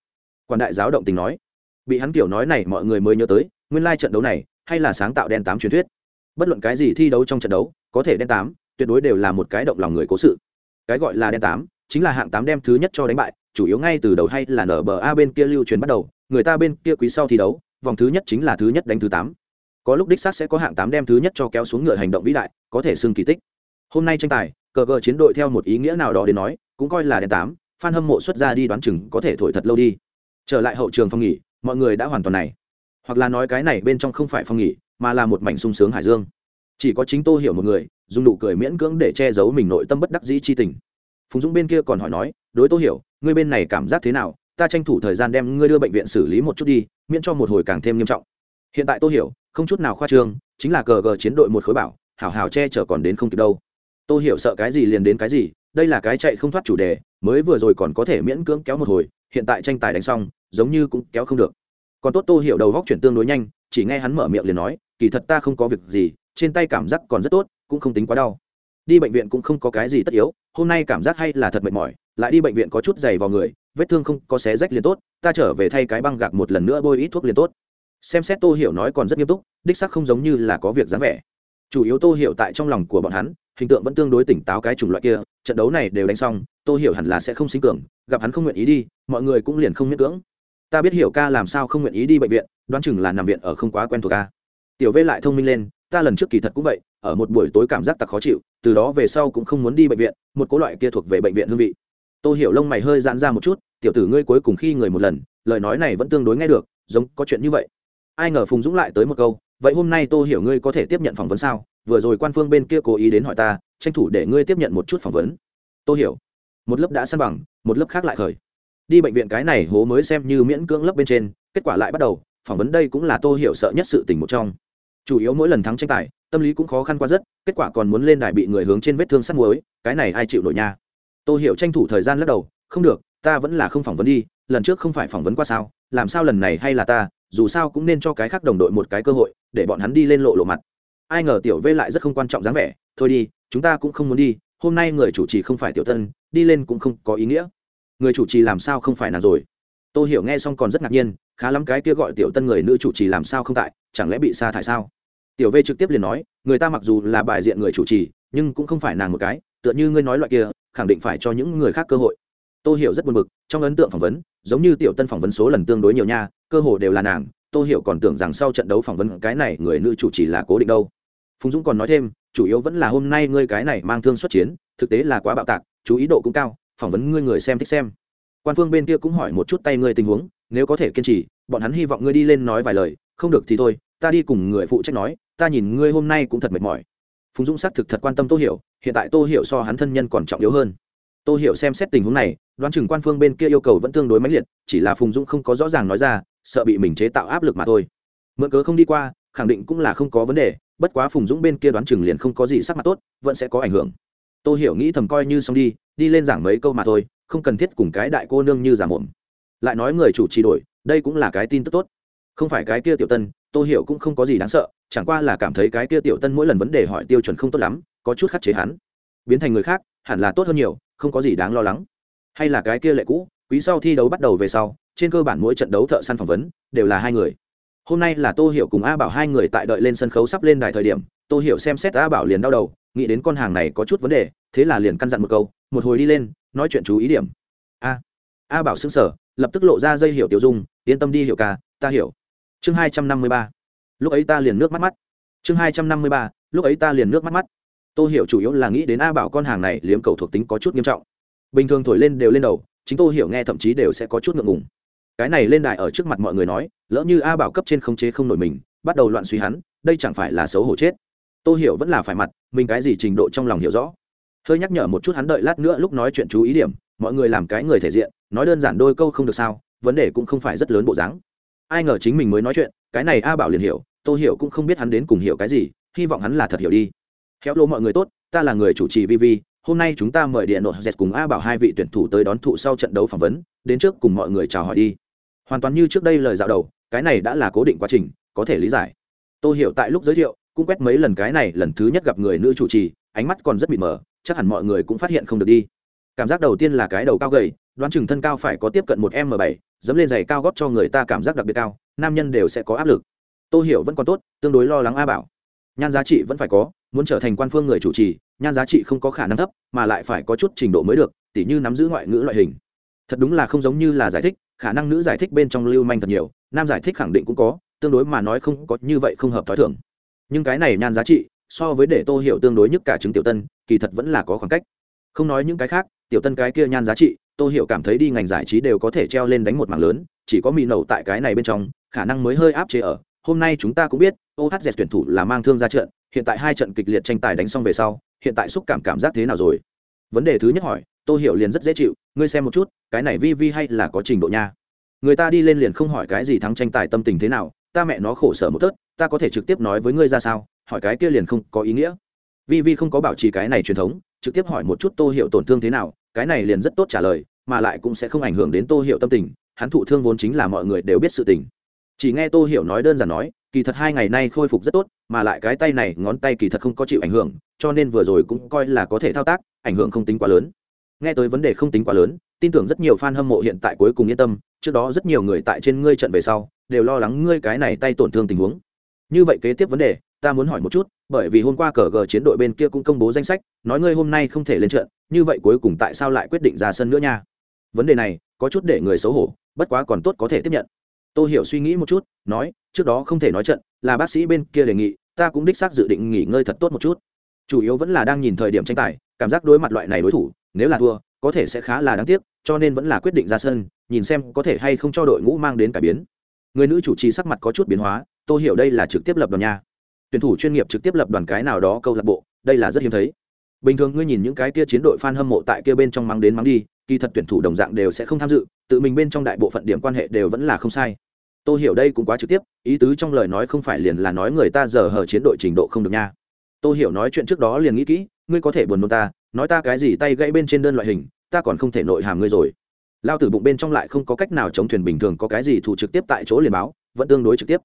Quan đại giáo động tình nói bị hắn kiểu nói này mọi người mới nhớ tới, nguyên lai trận đấu này hay là sáng tạo đen tám truyền thuyết. Bất luận cái gì thi đấu trong trận đấu, có thể đen tám, tuyệt đối đều là một cái động lòng người cố sự. Cái gọi là đen tám chính là hạng tám đem thứ nhất cho đánh bại, chủ yếu ngay từ đầu hay là nở bờ a bên kia lưu truyền bắt đầu, người ta bên kia quý sau thi đấu, vòng thứ nhất chính là thứ nhất đánh thứ tám. Có lúc đích xác sẽ có hạng tám đem thứ nhất cho kéo xuống ngựa hành động vĩ đại, có thể xưng kỳ tích. Hôm nay tranh tài, cờ cờ chiến đội theo một ý nghĩa nào đó đến nói, cũng coi là đen tám f hâm mộ xuất ra đi đoán chừng có thể thổi thật lâu đi. Trở lại hậu trường phòng nghỉ mọi người đã hoàn toàn này. Hoặc là nói cái này bên trong không phải phòng nghỉ, mà là một mảnh sung sướng hải dương. Chỉ có chính tô hiểu một người, dùng nụ cười miễn cưỡng để che giấu mình nội tâm bất đắc dĩ chi tình. Phùng dũng bên kia còn hỏi nói, đối tô hiểu, ngươi bên này cảm giác thế nào? Ta tranh thủ thời gian đem ngươi đưa bệnh viện xử lý một chút đi, miễn cho một hồi càng thêm nghiêm trọng. Hiện tại tô hiểu, không chút nào khoa trương, chính là cờ gờ chiến đội một khối bảo, hảo hảo che chở còn đến không kịp đâu. Tô hiểu sợ cái gì liền đến cái gì, đây là cái chạy không thoát chủ đề, mới vừa rồi còn có thể miễn cưỡng kéo một hồi, hiện tại tranh tài đánh xong giống như cũng kéo không được. Còn tốt tô hiểu đầu góc chuyển tương đối nhanh, chỉ nghe hắn mở miệng liền nói, kỳ thật ta không có việc gì, trên tay cảm giác còn rất tốt, cũng không tính quá đau. Đi bệnh viện cũng không có cái gì tất yếu, hôm nay cảm giác hay là thật mệt mỏi, lại đi bệnh viện có chút dày vào người, vết thương không có xé rách liền tốt, ta trở về thay cái băng gạc một lần nữa bôi ít thuốc liền tốt. Xem xét tô hiểu nói còn rất nghiêm túc, đích sắc không giống như là có việc dáng vẻ. Chủ yếu tô hiểu tại trong lòng của bọn hắn, hình tượng vẫn tương đối tỉnh táo cái chủng loại kia, trận đấu này đều đánh xong, tô hiểu hẳn là sẽ không sinh cường, gặp hắn không nguyện ý đi, mọi người cũng liền không miễn cưỡng ta biết hiểu ca làm sao không nguyện ý đi bệnh viện, đoán chừng là nằm viện ở không quá quen thuộc ca. Tiểu v lại thông minh lên, ta lần trước kỳ thật cũng vậy, ở một buổi tối cảm giác tặc khó chịu, từ đó về sau cũng không muốn đi bệnh viện, một cố loại kia thuộc về bệnh viện hương vị. Tô hiểu lông mày hơi giãn ra một chút, tiểu tử ngươi cuối cùng khi người một lần, lời nói này vẫn tương đối nghe được, giống có chuyện như vậy. Ai ngờ phùng dũng lại tới một câu, vậy hôm nay tô hiểu ngươi có thể tiếp nhận phỏng vấn sao? Vừa rồi quan phương bên kia cố ý đến hỏi ta, tranh thủ để ngươi tiếp nhận một chút phỏng vấn. Tô hiểu, một lớp đã săn bằng, một lớp khác lại khởi đi bệnh viện cái này hố mới xem như miễn cưỡng lấp bên trên, kết quả lại bắt đầu, phỏng vấn đây cũng là tô hiểu sợ nhất sự tình một trong. Chủ yếu mỗi lần thắng tranh tài, tâm lý cũng khó khăn quá rất, kết quả còn muốn lên đài bị người hướng trên vết thương sắt muối, cái này ai chịu nổi nha? Tô hiểu tranh thủ thời gian lắc đầu, không được, ta vẫn là không phỏng vấn đi, lần trước không phải phỏng vấn qua sao, làm sao lần này hay là ta, dù sao cũng nên cho cái khác đồng đội một cái cơ hội, để bọn hắn đi lên lộ lộ mặt. Ai ngờ tiểu v lại rất không quan trọng dáng vẻ, thôi đi, chúng ta cũng không muốn đi, hôm nay người chủ trì không phải tiểu tân, đi lên cũng không có ý nghĩa người chủ trì làm sao không phải nàng rồi? Tôi hiểu nghe xong còn rất ngạc nhiên, khá lắm cái kia gọi tiểu tân người nữ chủ trì làm sao không tại, chẳng lẽ bị sa thải sao? Tiểu v trực tiếp liền nói, người ta mặc dù là bài diện người chủ trì, nhưng cũng không phải nàng một cái, tựa như ngươi nói loại kia, khẳng định phải cho những người khác cơ hội. Tôi hiểu rất buồn bực, trong ấn tượng phỏng vấn, giống như tiểu tân phỏng vấn số lần tương đối nhiều nha, cơ hồ đều là nàng tôi hiểu còn tưởng rằng sau trận đấu phỏng vấn cái này người nữ chủ trì là cố định đâu. Phùng dũng còn nói thêm, chủ yếu vẫn là hôm nay ngươi cái này mang thương xuất chiến, thực tế là quá bạo tạc, chú ý độ cũng cao phỏng vấn ngươi người xem thích xem. Quan phương bên kia cũng hỏi một chút tay ngươi tình huống, nếu có thể kiên trì, bọn hắn hy vọng ngươi đi lên nói vài lời, không được thì thôi, ta đi cùng người phụ trách nói, ta nhìn ngươi hôm nay cũng thật mệt mỏi. Phùng dũng xác thực thật quan tâm tô hiểu, hiện tại tô hiểu so hắn thân nhân còn trọng yếu hơn. Tô hiểu xem xét tình huống này, đoán chừng quan phương bên kia yêu cầu vẫn tương đối mãnh liệt, chỉ là phùng dũng không có rõ ràng nói ra, sợ bị mình chế tạo áp lực mà thôi. Mượn cớ không đi qua, khẳng định cũng là không có vấn đề, bất quá phùng dũng bên kia đoán chừng liền không có gì sắc mặt tốt, vẫn sẽ có ảnh hưởng. Tô hiểu nghĩ thầm coi như xong đi đi lên giảng mấy câu mà thôi, không cần thiết cùng cái đại cô nương như giả mồm. Lại nói người chủ trì đổi, đây cũng là cái tin tức tốt. Không phải cái kia tiểu tân, tô hiểu cũng không có gì đáng sợ, chẳng qua là cảm thấy cái kia tiểu tân mỗi lần vấn đề hỏi tiêu chuẩn không tốt lắm, có chút khắc chế hắn. Biến thành người khác, hẳn là tốt hơn nhiều, không có gì đáng lo lắng. Hay là cái kia lệ cũ, quý sau thi đấu bắt đầu về sau, trên cơ bản mỗi trận đấu thợ săn phỏng vấn, đều là hai người. Hôm nay là tô hiểu cùng a bảo hai người tại đợi lên sân khấu sắp lên đài thời điểm, tô hiểu xem xét a bảo liền đau đầu nghĩ đến con hàng này có chút vấn đề, thế là liền căn dặn một câu, một hồi đi lên, nói chuyện chú ý điểm. A a bảo xứng sở lập tức lộ ra dây hiểu tiểu dung, yên tâm đi hiểu ca, ta hiểu. Chương hai trăm năm mươi ba. Lúc ấy ta liền nước mắt mắt. Chương hai trăm năm mươi ba, lúc ấy ta liền nước mắt mắt. Tô hiểu chủ yếu là nghĩ đến a bảo con hàng này liếm cầu thuộc tính có chút nghiêm trọng. Bình thường thổi lên đều lên đầu, chính tô hiểu nghe thậm chí đều sẽ có chút ngượng ngùng. Cái này lên đài ở trước mặt mọi người nói, lỡ như a bảo cấp trên không chế không nổi mình, bắt đầu loạn suy hắn, đây chẳng phải là xấu hổ chết tô hiểu vẫn là phải mặt, mình cái gì trình độ trong lòng hiểu rõ. Hơi nhắc nhở một chút hắn đợi lát nữa lúc nói chuyện chú ý điểm, mọi người làm cái người thể diện, nói đơn giản đôi câu không được sao, vấn đề cũng không phải rất lớn bộ dáng. Ai ngờ chính mình mới nói chuyện, cái này a bảo liền hiểu, tô hiểu cũng không biết hắn đến cùng hiểu cái gì, hy vọng hắn là thật hiểu đi. Khéo lô mọi người tốt, ta là người chủ trì vv hôm nay chúng ta mời điện nội dẹt cùng a bảo hai vị tuyển thủ tới đón thụ sau trận đấu phỏng vấn, đến trước cùng mọi người chào hỏi đi. Hoàn toàn như trước đây lời dạo đầu, cái này đã là cố định quá trình, có thể lý giải. Tôi hiểu tại lúc giới thiệu cũng quét mấy lần cái này, lần thứ nhất gặp người nữ chủ trì, ánh mắt còn rất mịt mờ, chắc hẳn mọi người cũng phát hiện không được đi. Cảm giác đầu tiên là cái đầu cao gầy, đoán chừng thân cao phải có tiếp cận một m bảy, dẫm lên giày cao góp cho người ta cảm giác đặc biệt cao, nam nhân đều sẽ có áp lực. Tôi hiểu vẫn còn tốt, tương đối lo lắng a bảo. Nhan giá trị vẫn phải có, muốn trở thành quan phương người chủ trì, nhan giá trị không có khả năng thấp, mà lại phải có chút trình độ mới được, tỉ như nắm giữ ngoại ngữ loại hình. Thật đúng là không giống như là giải thích, khả năng nữ giải thích bên trong lưu manh thật nhiều, nam giải thích khẳng định cũng có, tương đối mà nói không có như vậy không hợp t h ó i thưởng nhưng cái này nhan giá trị, so với để tô hiểu tương đối nhất cả chứng tiểu tân, kỳ thật vẫn là có khoảng cách. Không nói những cái khác, tiểu tân cái kia nhan giá trị, tô hiểu cảm thấy đi ngành giải trí đều có thể treo lên đánh một mảng lớn, chỉ có mì nầu tại cái này bên trong, khả năng mới hơi áp chế ở. Hôm nay chúng ta cũng biết ohz tuyển thủ là mang thương ra trận, hiện tại hai trận kịch liệt tranh tài đánh xong về sau, hiện tại xúc cảm cảm giác thế nào rồi? Vấn đề thứ nhất hỏi, tô hiểu liền rất dễ chịu, ngươi xem một chút, cái này vi vi hay là có trình độ nha? Người ta đi lên liền không hỏi cái gì thắng tranh tài tâm tình thế nào, ta mẹ nó khổ sở một tớt ta có thể trực tiếp nói với ngươi ra sao, hỏi cái kia liền không có ý nghĩa. Vi vi không có bảo trì cái này truyền thống, trực tiếp hỏi một chút tô hiệu tổn thương thế nào, cái này liền rất tốt trả lời, mà lại cũng sẽ không ảnh hưởng đến tô hiệu tâm tình, hắn thụ thương vốn chính là mọi người đều biết sự tình. Chỉ nghe tô hiểu nói đơn giản nói, kỳ thật hai ngày nay khôi phục rất tốt, mà lại cái tay này, ngón tay kỳ thật không có chịu ảnh hưởng, cho nên vừa rồi cũng coi là có thể thao tác, ảnh hưởng không tính quá lớn. Nghe tới vấn đề không tính quá lớn, tin tưởng rất nhiều fan hâm mộ hiện tại cuối cùng yên tâm, trước đó rất nhiều người tại trên ngươi trận về sau, đều lo lắng ngươi cái này tay tổn thương tình huống như vậy kế tiếp vấn đề, ta muốn hỏi một chút, bởi vì hôm qua cờ gờ chiến đội bên kia cũng công bố danh sách, nói ngươi hôm nay không thể lên trận, như vậy cuối cùng tại sao lại quyết định ra sân nữa nha? Vấn đề này, có chút để người xấu hổ, bất quá còn tốt có thể tiếp nhận. Tôi hiểu suy nghĩ một chút, nói, trước đó không thể nói trận, là bác sĩ bên kia đề nghị, ta cũng đích xác dự định nghỉ ngơi thật tốt một chút. Chủ yếu vẫn là đang nhìn thời điểm tranh tài, cảm giác đối mặt loại này đối thủ, nếu là thua, có thể sẽ khá là đáng tiếc, cho nên vẫn là quyết định ra sân, nhìn xem có thể hay không cho đội ngũ mang đến cải biến. Người nữ chủ trì sắc mặt có chút biến hóa tôi hiểu đây là trực tiếp lập đoàn nha. Tuyển thủ chuyên nghiệp trực tiếp lập đoàn cái nào đó câu lạc bộ, đây là rất hiếm thấy. Bình thường ngươi nhìn những cái kia chiến đội fan hâm mộ tại kia bên trong mang đến mang đi, kỳ thật tuyển thủ đồng dạng đều sẽ không tham dự, tự mình bên trong đại bộ phận điểm quan hệ đều vẫn là không sai. Tôi hiểu đây cũng quá trực tiếp, ý tứ trong lời nói không phải liền là nói người ta giờ hở chiến đội trình độ không được nha. Tôi hiểu nói chuyện trước đó liền nghĩ kỹ, ngươi có thể buồn nôn ta, nói ta cái gì tay gãy bên trên đơn loại hình, ta còn không thể nội hàm ngươi rồi. Lao tử bụng bên trong lại không có cách nào chống thuyền bình thường, có cái gì thủ trực tiếp tại chỗ liền báo, vẫn tương đối trực tiếp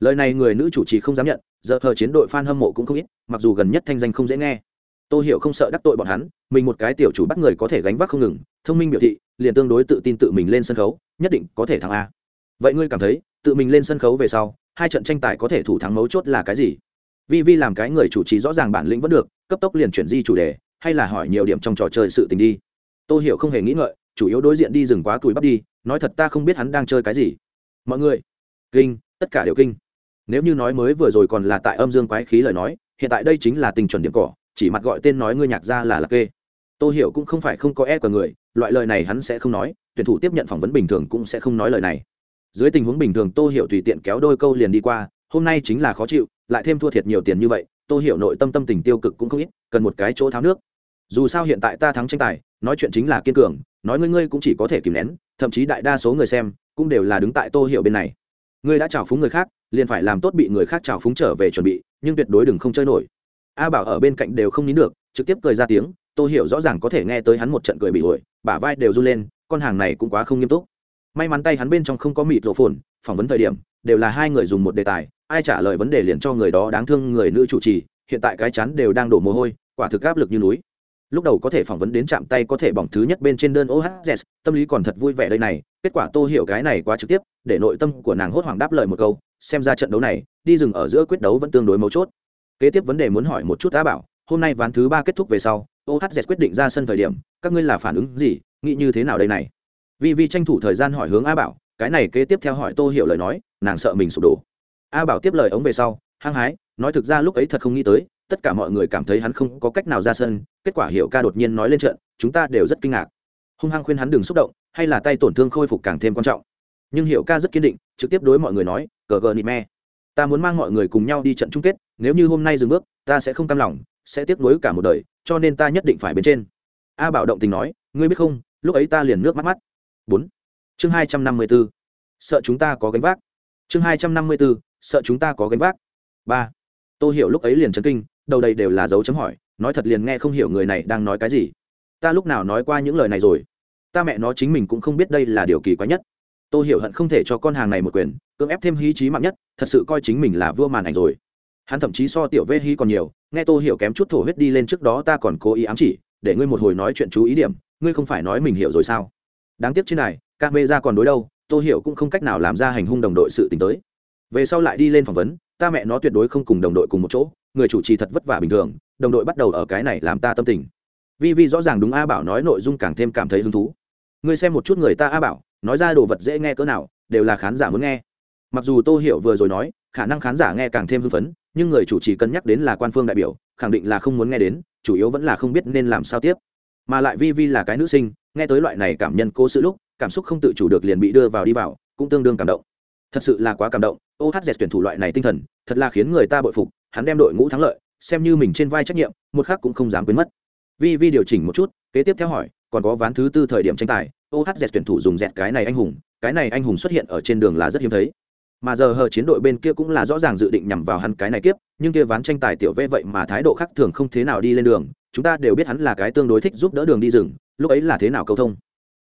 lời này người nữ chủ trì không dám nhận, giờ hờ chiến đội f a n hâm mộ cũng không ít, mặc dù gần nhất thanh danh không dễ nghe. Tôi hiểu không sợ đắc tội bọn hắn, mình một cái tiểu chủ bắt người có thể gánh vác không ngừng, thông minh biểu thị, liền tương đối tự tin tự mình lên sân khấu, nhất định có thể thắng a. Vậy ngươi cảm thấy, tự mình lên sân khấu về sau, hai trận tranh tài có thể thủ thắng mấu chốt là cái gì? Vi vi làm cái người chủ trì rõ ràng bản lĩnh vẫn được, cấp tốc liền chuyển di chủ đề, hay là hỏi nhiều điểm trong trò chơi sự tình đi. Tôi hiểu không hề nghĩ ngợi, chủ yếu đối diện đi rừng quá tuổi bắt đi, nói thật ta không biết hắn đang chơi cái gì. Mọi người, kinh, tất cả đều kinh nếu như nói mới vừa rồi còn là tại âm dương quái khí lời nói, hiện tại đây chính là tình chuẩn điểm cỏ, chỉ mặt gọi tên nói ngươi nhạc ra là lạc kê. Tôi hiểu cũng không phải không có e của người, loại lời này hắn sẽ không nói, tuyển thủ tiếp nhận phỏng vấn bình thường cũng sẽ không nói lời này. Dưới tình huống bình thường tôi hiểu tùy tiện kéo đôi câu liền đi qua, hôm nay chính là khó chịu, lại thêm thua thiệt nhiều tiền như vậy tôi hiểu nội tâm tâm tình tiêu cực cũng không ít, cần một cái chỗ tháo nước. Dù sao hiện tại ta thắng tranh tài, nói chuyện chính là kiên cường, nói ngươi ngươi cũng chỉ có thể kìm nén, thậm chí đại đa số người xem cũng đều là đứng tại tô hiểu bên này ngươi đã chào phúng người khác, liền phải làm tốt bị người khác chào phúng trở về chuẩn bị, nhưng tuyệt đối đừng không chơi nổi. A bảo ở bên cạnh đều không nín được, trực tiếp cười ra tiếng tôi hiểu rõ ràng có thể nghe tới hắn một trận cười bị ổi bả vai đều run lên, con hàng này cũng quá không nghiêm túc. May mắn tay hắn bên trong không có mịt rộ phồn, phỏng vấn thời điểm, đều là hai người dùng một đề tài, ai trả lời vấn đề liền cho người đó đáng thương người nữ chủ trì, hiện tại cái chắn đều đang đổ mồ hôi, quả thực áp lực như núi lúc đầu có thể phỏng vấn đến chạm tay có thể bỏng thứ nhất bên trên đơn ohz tâm lý còn thật vui vẻ đây này. Kết quả tô hiểu cái này quá trực tiếp, để nội tâm của nàng hốt hoảng đáp lời một câu, xem ra trận đấu này, đi rừng ở giữa quyết đấu vẫn tương đối mấu chốt. Kế tiếp vấn đề muốn hỏi một chút đã bảo, hôm nay ván thứ ba kết thúc về sau ohz quyết định ra sân thời điểm, các ngươi là phản ứng gì, nghĩ như thế nào đây này? Vì vì tranh thủ thời gian hỏi hướng a bảo, cái này kế tiếp theo hỏi tô hiểu lời nói, nàng sợ mình sụp đổ. A bảo tiếp lời ống về sau, hăng hái, nói thực ra lúc ấy thật không nghĩ tới tất cả mọi người cảm thấy hắn không có cách nào ra sân, kết quả hiệu ca đột nhiên nói lên trận, chúng ta đều rất kinh ngạc. Hung hăng khuyên hắn đừng xúc động, hay là tay tổn thương khôi phục càng thêm quan trọng. Nhưng hiệu ca rất kiên định, trực tiếp đối mọi người nói, cờ gờ nịt me, ta muốn mang mọi người cùng nhau đi trận chung kết, nếu như hôm nay dừng bước, ta sẽ không cam lòng, sẽ tiếp nối cả một đời, cho nên ta nhất định phải bên trên. A bảo động tình nói, ngươi biết không, lúc ấy ta liền nước mắt mắt. Bốn. Chương hai trăm năm mươi b ố sợ chúng ta có gánh vác. Chương hai trăm năm mươi b ố sợ chúng ta có gánh vác. Ba. Tôi hiểu lúc ấy liền chấn kinh đầu đầy đều là dấu chấm hỏi, nói thật liền nghe không hiểu người này đang nói cái gì. Ta lúc nào nói qua những lời này rồi? Ta mẹ nó chính mình cũng không biết đây là điều kỳ quái nhất. Tôi hiểu hận không thể cho con hàng này một quyền, cưỡng ép thêm hí trí mạng nhất, thật sự coi chính mình là vua màn ảnh rồi. Hắn thậm chí so tiểu vê hí còn nhiều, nghe tôi hiểu kém chút thổ huyết đi lên trước đó ta còn cố ý ám chỉ, để ngươi một hồi nói chuyện chú ý điểm, ngươi không phải nói mình hiểu rồi sao? Đáng tiếc trên này ca mê ra còn đối đâu tôi hiểu cũng không cách nào làm ra hành hung đồng đội sự t tới. Về sau lại đi lên phỏng vấn, ta mẹ nó tuyệt đối không cùng đồng đội cùng một chỗ người chủ trì thật vất vả bình thường, đồng đội bắt đầu ở cái này làm ta tâm tình. Vi vi rõ ràng đúng a bảo nói nội dung càng thêm cảm thấy hứng thú. Ngươi xem một chút người ta a bảo, nói ra đồ vật dễ nghe cỡ nào, đều là khán giả muốn nghe. Mặc dù tô hiểu vừa rồi nói, khả năng khán giả nghe càng thêm hưng phấn, nhưng người chủ trì cân nhắc đến là quan phương đại biểu, khẳng định là không muốn nghe đến, chủ yếu vẫn là không biết nên làm sao tiếp. Mà lại vi vi là cái nữ sinh, nghe tới loại này cảm nhân cô sự lúc, cảm xúc không tự chủ được liền bị đưa vào đi vào, cũng tương đương cảm động. Thật sự là quá cảm động, ô thắt dẹt tuyển thủ loại này tinh thần, thật là khiến người ta bội phục hắn đem đội ngũ thắng lợi, xem như mình trên vai trách nhiệm, một khác cũng không dám quên mất. Vi vi điều chỉnh một chút, kế tiếp theo hỏi, còn có ván thứ tư thời điểm tranh tài ohz tuyển thủ dùng dẹt cái này anh hùng, cái này anh hùng xuất hiện ở trên đường là rất hiếm thấy. Mà giờ hờ chiến đội bên kia cũng là rõ ràng dự định nhằm vào hắn cái này kiếp, nhưng kia ván tranh tài tiểu v vậy mà thái độ khác thường không thế nào đi lên đường, chúng ta đều biết hắn là cái tương đối thích giúp đỡ đường đi rừng, lúc ấy là thế nào câu thông.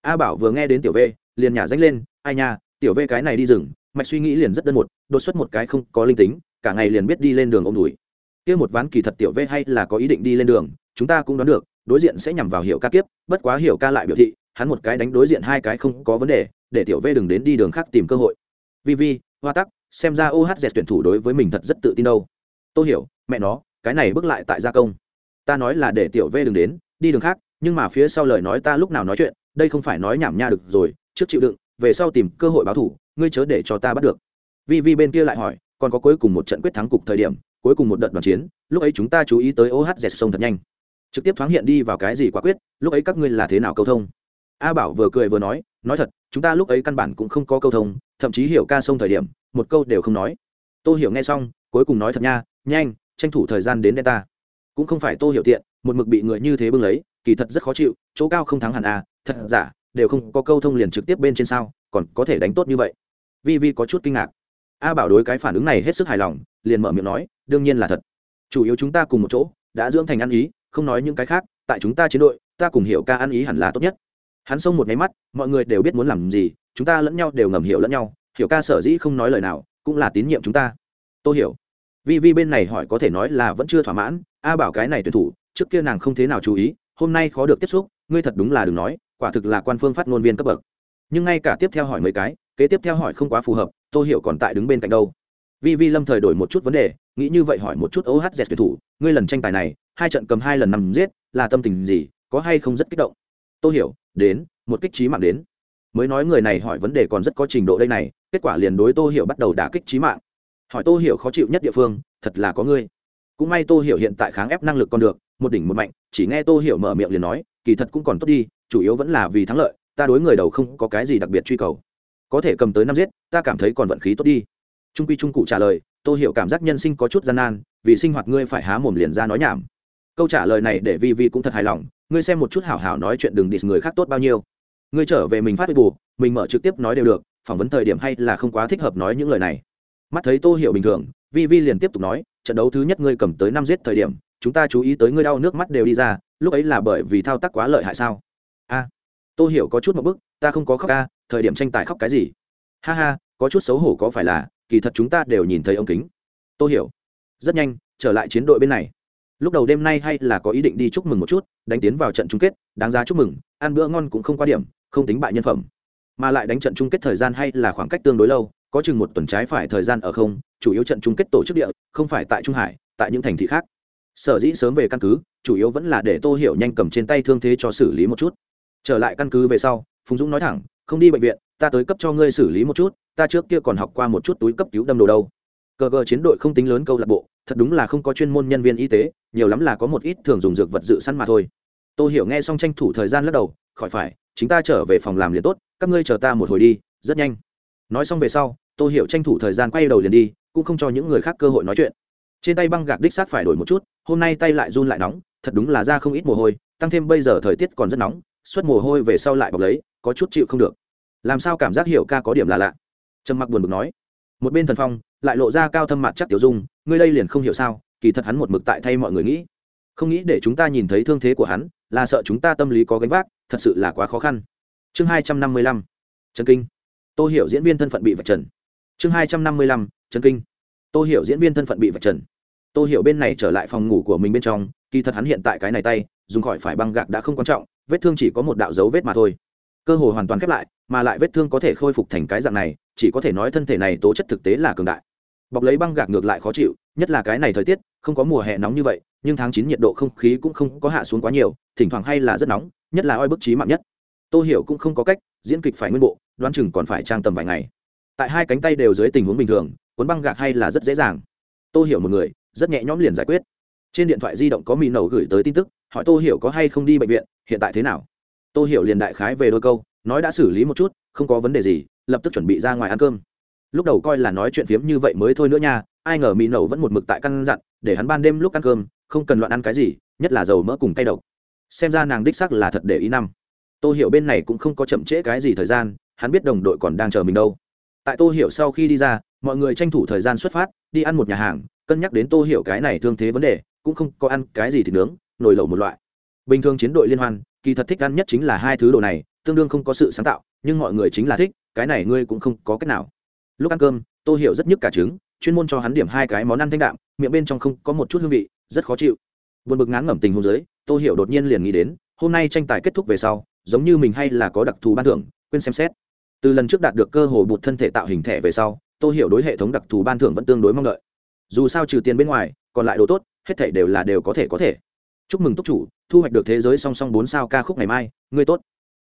A bảo vừa nghe đến tiểu v liền nhả danh lên, ai nha, tiểu v cái này đi rừng, mạch suy nghĩ liền rất đơn một, đột xuất một cái không có linh tính cả ngày liền biết đi lên đường ôm đùi. Kia một ván kỳ thật tiểu v hay là có ý định đi lên đường, chúng ta cũng đoán được, đối diện sẽ nhằm vào hiệu ca kiếp, bất quá hiểu ca lại biểu thị, hắn một cái đánh đối diện hai cái không có vấn đề, để tiểu v đừng đến đi đường khác tìm cơ hội. Vi vi, hoa tắc, xem ra ohz tuyển thủ đối với mình thật rất tự tin đâu. Tôi hiểu, mẹ nó, cái này bước lại tại gia công. Ta nói là để tiểu v đừng đến, đi đường khác, nhưng mà phía sau lời nói ta lúc nào nói chuyện, đây không phải nói nhảm nha được rồi, trước chịu đựng, về sau tìm cơ hội báo thủ, ngươi chớ để cho ta bắt được. Vi vi bên kia lại hỏi còn có cuối cùng một trận quyết thắng cục thời điểm, cuối cùng một đợt đoàn chiến, lúc ấy chúng ta chú ý tới ohz sông thật nhanh. Trực tiếp thoáng hiện đi vào cái gì quả quyết, lúc ấy các ngươi là thế nào câu thông? A bảo vừa cười vừa nói nói thật, chúng ta lúc ấy căn bản cũng không có câu thông, thậm chí hiểu ca sông thời điểm, một câu đều không nói. Tôi hiểu nghe xong, cuối cùng nói thật nha, nhanh, tranh thủ thời gian đến đen ta. Cũng không phải tôi hiểu tiện, một mực bị người như thế bưng lấy, kỳ thật rất khó chịu, chỗ cao không thắng hẳn à thật giả, đều không có câu thông liền trực tiếp bên trên sao, còn có thể đánh tốt như vậy. Vi vi có chút kinh ngạc a bảo đối cái phản ứng này hết sức hài lòng, liền mở miệng nói, đương nhiên là thật. Chủ yếu chúng ta cùng một chỗ, đã dưỡng thành ăn ý, không nói những cái khác, tại chúng ta chiến đội, ta cùng hiểu ca ăn ý hẳn là tốt nhất. Hắn xông một nháy mắt, mọi người đều biết muốn làm gì, chúng ta lẫn nhau đều ngầm hiểu lẫn nhau, hiểu ca sở dĩ không nói lời nào, cũng là tín nhiệm chúng ta. Tôi hiểu, vi vi bên này hỏi có thể nói là vẫn chưa thỏa mãn, a bảo cái này tuyển thủ, trước kia nàng không thế nào chú ý, hôm nay khó được tiếp xúc, ngươi thật đúng là đừng nói, quả thực là quan phương phát ngôn viên cấp bậc. Nhưng ngay cả tiếp theo hỏi mấy cái, kế tiếp theo hỏi không quá phù hợp tôi hiểu còn tại đứng bên cạnh đâu? Vi vi lâm thời đổi một chút vấn đề, nghĩ như vậy hỏi một chút ohz tuyển thủ, ngươi lần tranh tài này, hai trận cầm hai lần nằm giết, là tâm tình gì, có hay không rất kích động? Tôi hiểu, đến, một kích trí mạng đến. Mới nói người này hỏi vấn đề còn rất có trình độ đây này, kết quả liền đối tô hiểu bắt đầu đả kích trí mạng. Hỏi tô hiểu khó chịu nhất địa phương, thật là có ngươi. Cũng may tô hiểu hiện tại kháng ép năng lực còn được, một đỉnh một mạnh, chỉ nghe tô hiểu mở miệng liền nói, kỳ thật cũng còn tốt đi, chủ yếu vẫn là vì thắng lợi, ta đối người đầu không có cái gì đặc biệt truy cầu có thể cầm tới năm giết, ta cảm thấy còn vận khí tốt đi. Trung quy trung cụ trả lời, tô hiểu cảm giác nhân sinh có chút gian nan, vì sinh hoạt ngươi phải há mồm liền ra nói nhảm. Câu trả lời này để vi vi cũng thật hài lòng, ngươi xem một chút hảo hảo nói chuyện đừng đi người khác tốt bao nhiêu. Ngươi trở về mình phát bù, mình mở trực tiếp nói đều được, phỏng vấn thời điểm hay là không quá thích hợp nói những lời này. Mắt thấy tô hiểu bình thường vi vi liền tiếp tục nói, trận đấu thứ nhất ngươi cầm tới năm giết thời điểm, chúng ta chú ý tới ngươi đau nước mắt đều đi ra, lúc ấy là bởi vì thao tác quá lợi hại sao? A. Tô hiểu có chút một bức, ta không có khóc ca thời điểm tranh tài khóc cái gì? Ha ha, có chút xấu hổ có phải là, kỳ thật chúng ta đều nhìn thấy ông kính. Tô hiểu, rất nhanh, trở lại chiến đội bên này. Lúc đầu đêm nay hay là có ý định đi chúc mừng một chút, đánh tiến vào trận chung kết, đáng giá chúc mừng, ăn bữa ngon cũng không qua điểm, không tính bại nhân phẩm. Mà lại đánh trận chung kết thời gian hay là khoảng cách tương đối lâu, có chừng một tuần trái phải thời gian ở không, chủ yếu trận chung kết tổ chức địa, không phải tại trung hải, tại những thành thị khác. Sở dĩ sớm về căn cứ, chủ yếu vẫn là để tô hiểu nhanh cầm trên tay thương thế cho xử lý một chút. Trở lại căn cứ về sau, phùng dũng nói thẳng không đi bệnh viện, ta tới cấp cho ngươi xử lý một chút, ta trước kia còn học qua một chút túi cấp cứu đâm đồ đâu. Cờ cờ chiến đội không tính lớn câu lạc bộ, thật đúng là không có chuyên môn nhân viên y tế, nhiều lắm là có một ít thường dùng dược vật dự sẵn mà thôi. Tôi hiểu nghe xong tranh thủ thời gian lắc đầu, khỏi phải chính ta trở về phòng làm liền tốt, các ngươi chờ ta một hồi đi, rất nhanh. Nói xong về sau tôi hiểu tranh thủ thời gian quay đầu liền đi, cũng không cho những người khác cơ hội nói chuyện. Trên tay băng gạc đích sát phải đổi một chút, hôm nay tay lại run lại nóng, thật đúng là ra không ít mồ hôi, tăng thêm bây giờ thời tiết còn rất nóng suất mồ hôi về sau lại bọc lấy, có chút chịu không được làm sao cảm giác hiểu ca có điểm là lạ? Trầm mặc buồn bực nói. Một bên thần phong lại lộ ra cao thâm mặt chắc tiểu dung, ngươi đây liền không hiểu sao, kỳ thật hắn một mực tại thay mọi người nghĩ. Không nghĩ để chúng ta nhìn thấy thương thế của hắn, là sợ chúng ta tâm lý có gánh vác, thật sự là quá khó khăn. Chương hai trăm năm mươi lăm, trần kinh. Tôi hiểu diễn viên thân phận bị vạch trần. Chương hai trăm năm mươi lăm, trần kinh. Tôi hiểu diễn viên thân phận bị vạch trần. Tôi hiểu bên này trở lại phòng ngủ của mình bên trong, kỳ thật hắn hiện tại cái này tay, dùng khỏi phải băng gạc đã không quan trọng, vết thương chỉ có một đạo dấu vết mà thôi cơ hội hoàn toàn khép lại, mà lại vết thương có thể khôi phục thành cái dạng này, chỉ có thể nói thân thể này tố chất thực tế là cường đại. Bọc lấy băng gạc ngược lại khó chịu, nhất là cái này thời tiết, không có mùa hè nóng như vậy, nhưng tháng chín nhiệt độ không khí cũng không có hạ xuống quá nhiều, thỉnh thoảng hay là rất nóng, nhất là oi bức trí mạng nhất. Tôi hiểu cũng không có cách, diễn kịch phải nguyên bộ, đoán chừng còn phải trang tầm vài ngày. Tại hai cánh tay đều dưới tình huống bình thường, cuốn băng gạc hay là rất dễ dàng. Tôi hiểu một người, rất nhẹ nhõm liền giải quyết. Trên điện thoại di động có mì nầu gửi tới tin tức, hỏi tôi hiểu có hay không đi bệnh viện, hiện tại thế nào? Tôi hiểu liền đại khái về đôi câu, nói đã xử lý một chút, không có vấn đề gì, lập tức chuẩn bị ra ngoài ăn cơm. Lúc đầu coi là nói chuyện phiếm như vậy mới thôi nữa nha, ai ngờ mỹ nầu vẫn một mực tại căn dặn, để hắn ban đêm lúc ăn cơm, không cần loạn ăn cái gì, nhất là dầu mỡ cùng tay độc. Xem ra nàng đích sắc là thật để ý năm. Tôi hiểu bên này cũng không có chậm trễ cái gì thời gian, hắn biết đồng đội còn đang chờ mình đâu. Tại tô hiểu sau khi đi ra, mọi người tranh thủ thời gian xuất phát, đi ăn một nhà hàng, cân nhắc đến tô hiểu cái này thương thế vấn đề, cũng không có ăn cái gì thì nướng, nồi lẩu một loại. Bình thường chiến đội liên hoan kỳ thật thích ăn nhất chính là hai thứ đồ này, tương đương không có sự sáng tạo, nhưng mọi người chính là thích, cái này ngươi cũng không có cách nào. Lúc ăn cơm, tô hiểu rất nhức cả trứng, chuyên môn cho hắn điểm hai cái món ăn thanh đạm, miệng bên trong không có một chút hương vị, rất khó chịu. Buồn bực ngán ngẩm tình hôn giới tô hiểu đột nhiên liền nghĩ đến, hôm nay tranh tài kết thúc về sau, giống như mình hay là có đặc thù ban thưởng, quên xem xét. Từ lần trước đạt được cơ hội bụt thân thể tạo hình thẻ về sau, tô hiểu đối hệ thống đặc thù ban thưởng vẫn tương đối mong đợi. Dù sao trừ tiền bên ngoài, còn lại đồ tốt, hết thể đều là đều có thể có thể chúc mừng túc chủ, thu hoạch được thế giới song song bốn sao ca khúc ngày mai, ngươi tốt.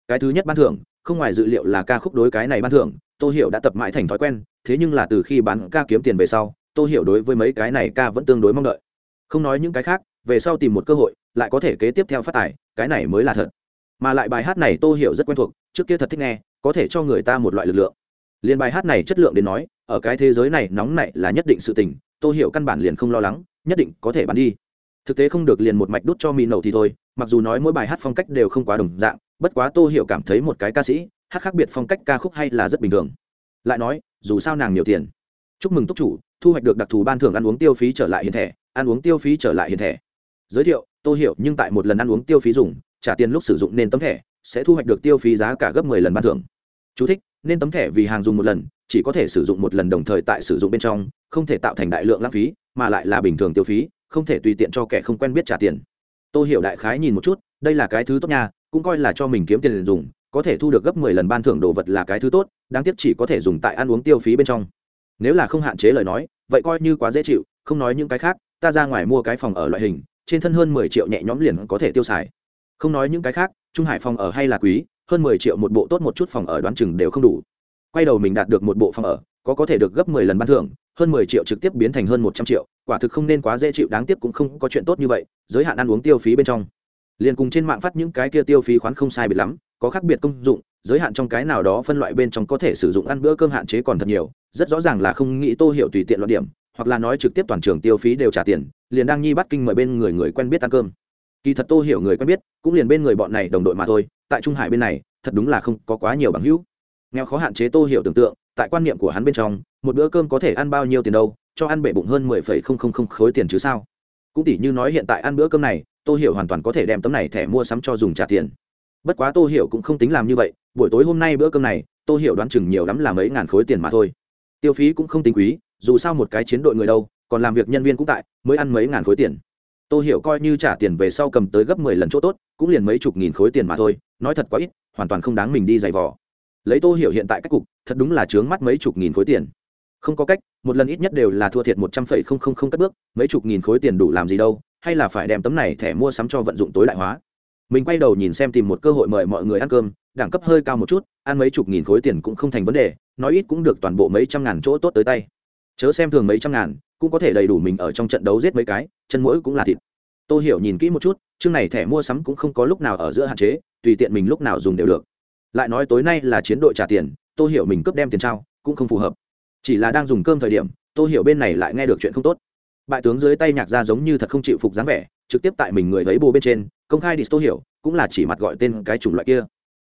Cái thứ nhất ban thưởng, không ngoài dự liệu là ca khúc đối cái này ban thưởng, tô hiểu đã tập mãi thành thói quen, thế nhưng là từ khi bán ca kiếm tiền về sau, tô hiểu đối với mấy cái này ca vẫn tương đối mong đợi. Không nói những cái khác, về sau tìm một cơ hội, lại có thể kế tiếp theo phát tài, cái này mới là thật. Mà lại bài hát này tô hiểu rất quen thuộc, trước kia thật thích nghe, có thể cho người ta một loại lực lượng. Liền bài hát này chất lượng đến nói, ở cái thế giới này nóng này là nhất định sự tình, tô hiểu căn bản liền không lo lắng, nhất định có thể bán đi thực tế không được liền một mạch đút cho mì nầu thì thôi mặc dù nói mỗi bài hát phong cách đều không quá đồng dạng bất quá tô hiểu cảm thấy một cái ca sĩ hát khác biệt phong cách ca khúc hay là rất bình thường. Lại nói dù sao nàng nhiều tiền. Chúc mừng túc chủ thu hoạch được đặc thù ban thưởng ăn uống tiêu phí trở lại hiện thẻ ăn uống tiêu phí trở lại hiện thẻ. Giới thiệu tô hiểu nhưng tại một lần ăn uống tiêu phí dùng trả tiền lúc sử dụng nên tấm thẻ sẽ thu hoạch được tiêu phí giá cả gấp 10 lần ban thưởng. Chú thích, nên tấm thẻ vì hàng dùng một lần chỉ có thể sử dụng một lần đồng thời tại sử dụng bên trong không thể tạo thành đại lượng lãng phí mà lại là bình thường tiêu phí không thể tùy tiện cho kẻ không quen biết trả tiền. Tôi hiểu đại khái nhìn một chút, đây là cái thứ tốt nha, cũng coi là cho mình kiếm tiền dùng, có thể thu được gấp mười lần ban thưởng đồ vật là cái thứ tốt, đáng tiếc chỉ có thể dùng tại ăn uống tiêu phí bên trong. Nếu là không hạn chế lời nói, vậy coi như quá dễ chịu, không nói những cái khác, ta ra ngoài mua cái phòng ở loại hình, trên thân hơn mười triệu nhẹ nhõm liền có thể tiêu xài. Không nói những cái khác, trung hải phòng ở hay là quý, hơn mười triệu một bộ tốt một chút phòng ở đoán chừng đều không đủ. Quay đầu mình đạt được một bộ phòng ở, có có thể được gấp mười lần ban thưởng hơn mười triệu trực tiếp biến thành hơn một trăm triệu, quả thực không nên quá dễ chịu, đáng tiếc cũng không có chuyện tốt như vậy, giới hạn ăn uống tiêu phí bên trong. Liền cùng trên mạng phát những cái kia tiêu phí khoán không sai biệt lắm, có khác biệt công dụng, giới hạn trong cái nào đó phân loại bên trong có thể sử dụng ăn bữa cơm hạn chế còn thật nhiều, rất rõ ràng là không nghĩ tô hiểu tùy tiện luận điểm, hoặc là nói trực tiếp toàn trường tiêu phí đều trả tiền, liền đang nhi bắt kinh mời bên người người quen biết ăn cơm. Kỳ thật tô hiểu người quen biết, cũng liền bên người bọn này đồng đội mà thôi, tại trung hải bên này, thật đúng là không có quá nhiều bằng hữu nghèo khó hạn chế tô hiểu tưởng tượng, tại quan niệm của hắn bên trong, một bữa cơm có thể ăn bao nhiêu tiền đâu, cho ăn bể bụng hơn mười phẩy không không không khối tiền chứ sao? Cũng tỷ như nói hiện tại ăn bữa cơm này, tô hiểu hoàn toàn có thể đem tấm này thẻ mua sắm cho dùng trả tiền. Bất quá tô hiểu cũng không tính làm như vậy, buổi tối hôm nay bữa cơm này, tô hiểu đoán chừng nhiều lắm là mấy ngàn khối tiền mà thôi. Tiêu phí cũng không tính quý, dù sao một cái chiến đội người đâu, còn làm việc nhân viên cũng tại, mới ăn mấy ngàn khối tiền. Tô hiểu coi như trả tiền về sau cầm tới gấp mười lần chỗ tốt, cũng liền mấy chục nghìn khối tiền mà thôi, nói thật quá ít, hoàn toàn không đáng mình đi giày vò lấy tô hiểu hiện tại cách cục, thật đúng là trướng mắt mấy chục nghìn khối tiền. Không có cách, một lần ít nhất đều là thua thiệt một trăm phẩy không không không cất bước, mấy chục nghìn khối tiền đủ làm gì đâu, hay là phải đem tấm này thẻ mua sắm cho vận dụng tối đại hóa. Mình quay đầu nhìn xem tìm một cơ hội mời mọi người ăn cơm, đẳng cấp hơi cao một chút, ăn mấy chục nghìn khối tiền cũng không thành vấn đề, nói ít cũng được toàn bộ mấy trăm ngàn chỗ tốt tới tay. Chớ xem thường mấy trăm ngàn, cũng có thể đầy đủ mình ở trong trận đấu giết mấy cái, chân mũi cũng là thịt. Tôi hiểu nhìn kỹ một chút, chương này thẻ mua sắm cũng không có lúc nào ở giữa hạn chế, tùy tiện mình lúc nào dùng đều được lại nói tối nay là chiến đội trả tiền tôi hiểu mình cướp đem tiền trao, cũng không phù hợp. Chỉ là đang dùng cơm thời điểm tôi hiểu bên này lại nghe được chuyện không tốt. Bại tướng dưới tay nhạc ra giống như thật không chịu phục dáng vẻ, trực tiếp tại mình người thấy bồ bên trên, công khai đi tôi hiểu, cũng là chỉ mặt gọi tên cái chủng loại kia.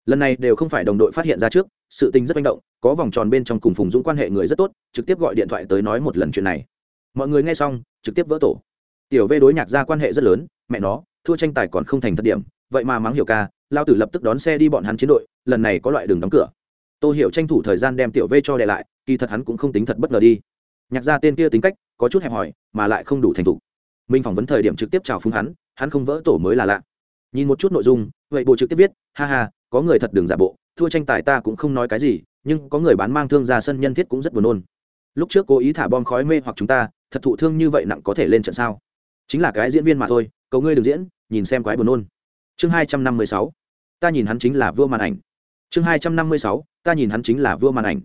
Lần này đều không phải đồng đội phát hiện ra trước, sự tình rất manh động, có vòng tròn bên trong cùng phùng dũng quan hệ người rất tốt, trực tiếp gọi điện thoại tới nói một lần chuyện này. Mọi người nghe xong, trực tiếp vỡ tổ. Tiểu v đối nhạc ra quan hệ rất lớn, mẹ nó thua tranh tài còn không thành thất điểm, vậy mà mắng hiểu ca, lao tử lập tức đón xe đi bọn hắn chiến đội, lần này có loại đường đóng cửa. Tôi hiểu tranh thủ thời gian đem tiểu v cho đệ lại, kỳ thật hắn cũng không tính thật bất ngờ đi. Nhạc ra tên kia tính cách, có chút hẹp hòi, mà lại không đủ thành thục. Minh phỏng vấn thời điểm trực tiếp chào phúng hắn hắn không vỡ tổ mới là lạ. Nhìn một chút nội dung, vậy bộ trực tiếp viết, ha ha, có người thật đường giả bộ, thua tranh tài ta cũng không nói cái gì, nhưng có người bán mang thương ra sân nhân thiết cũng rất buồn nôn. Lúc trước cố ý thả bom khói mê hoặc chúng ta, thật thụ thương như vậy nặng có thể lên trận sao? Chính là cái diễn viên mà thôi, cầu ngươi đừng diễn nhìn xem quái buồn nôn. Chương hai trăm năm mươi sáu, ta nhìn hắn chính là vua màn ảnh. Chương hai trăm năm mươi sáu, ta nhìn hắn chính là vua màn ảnh.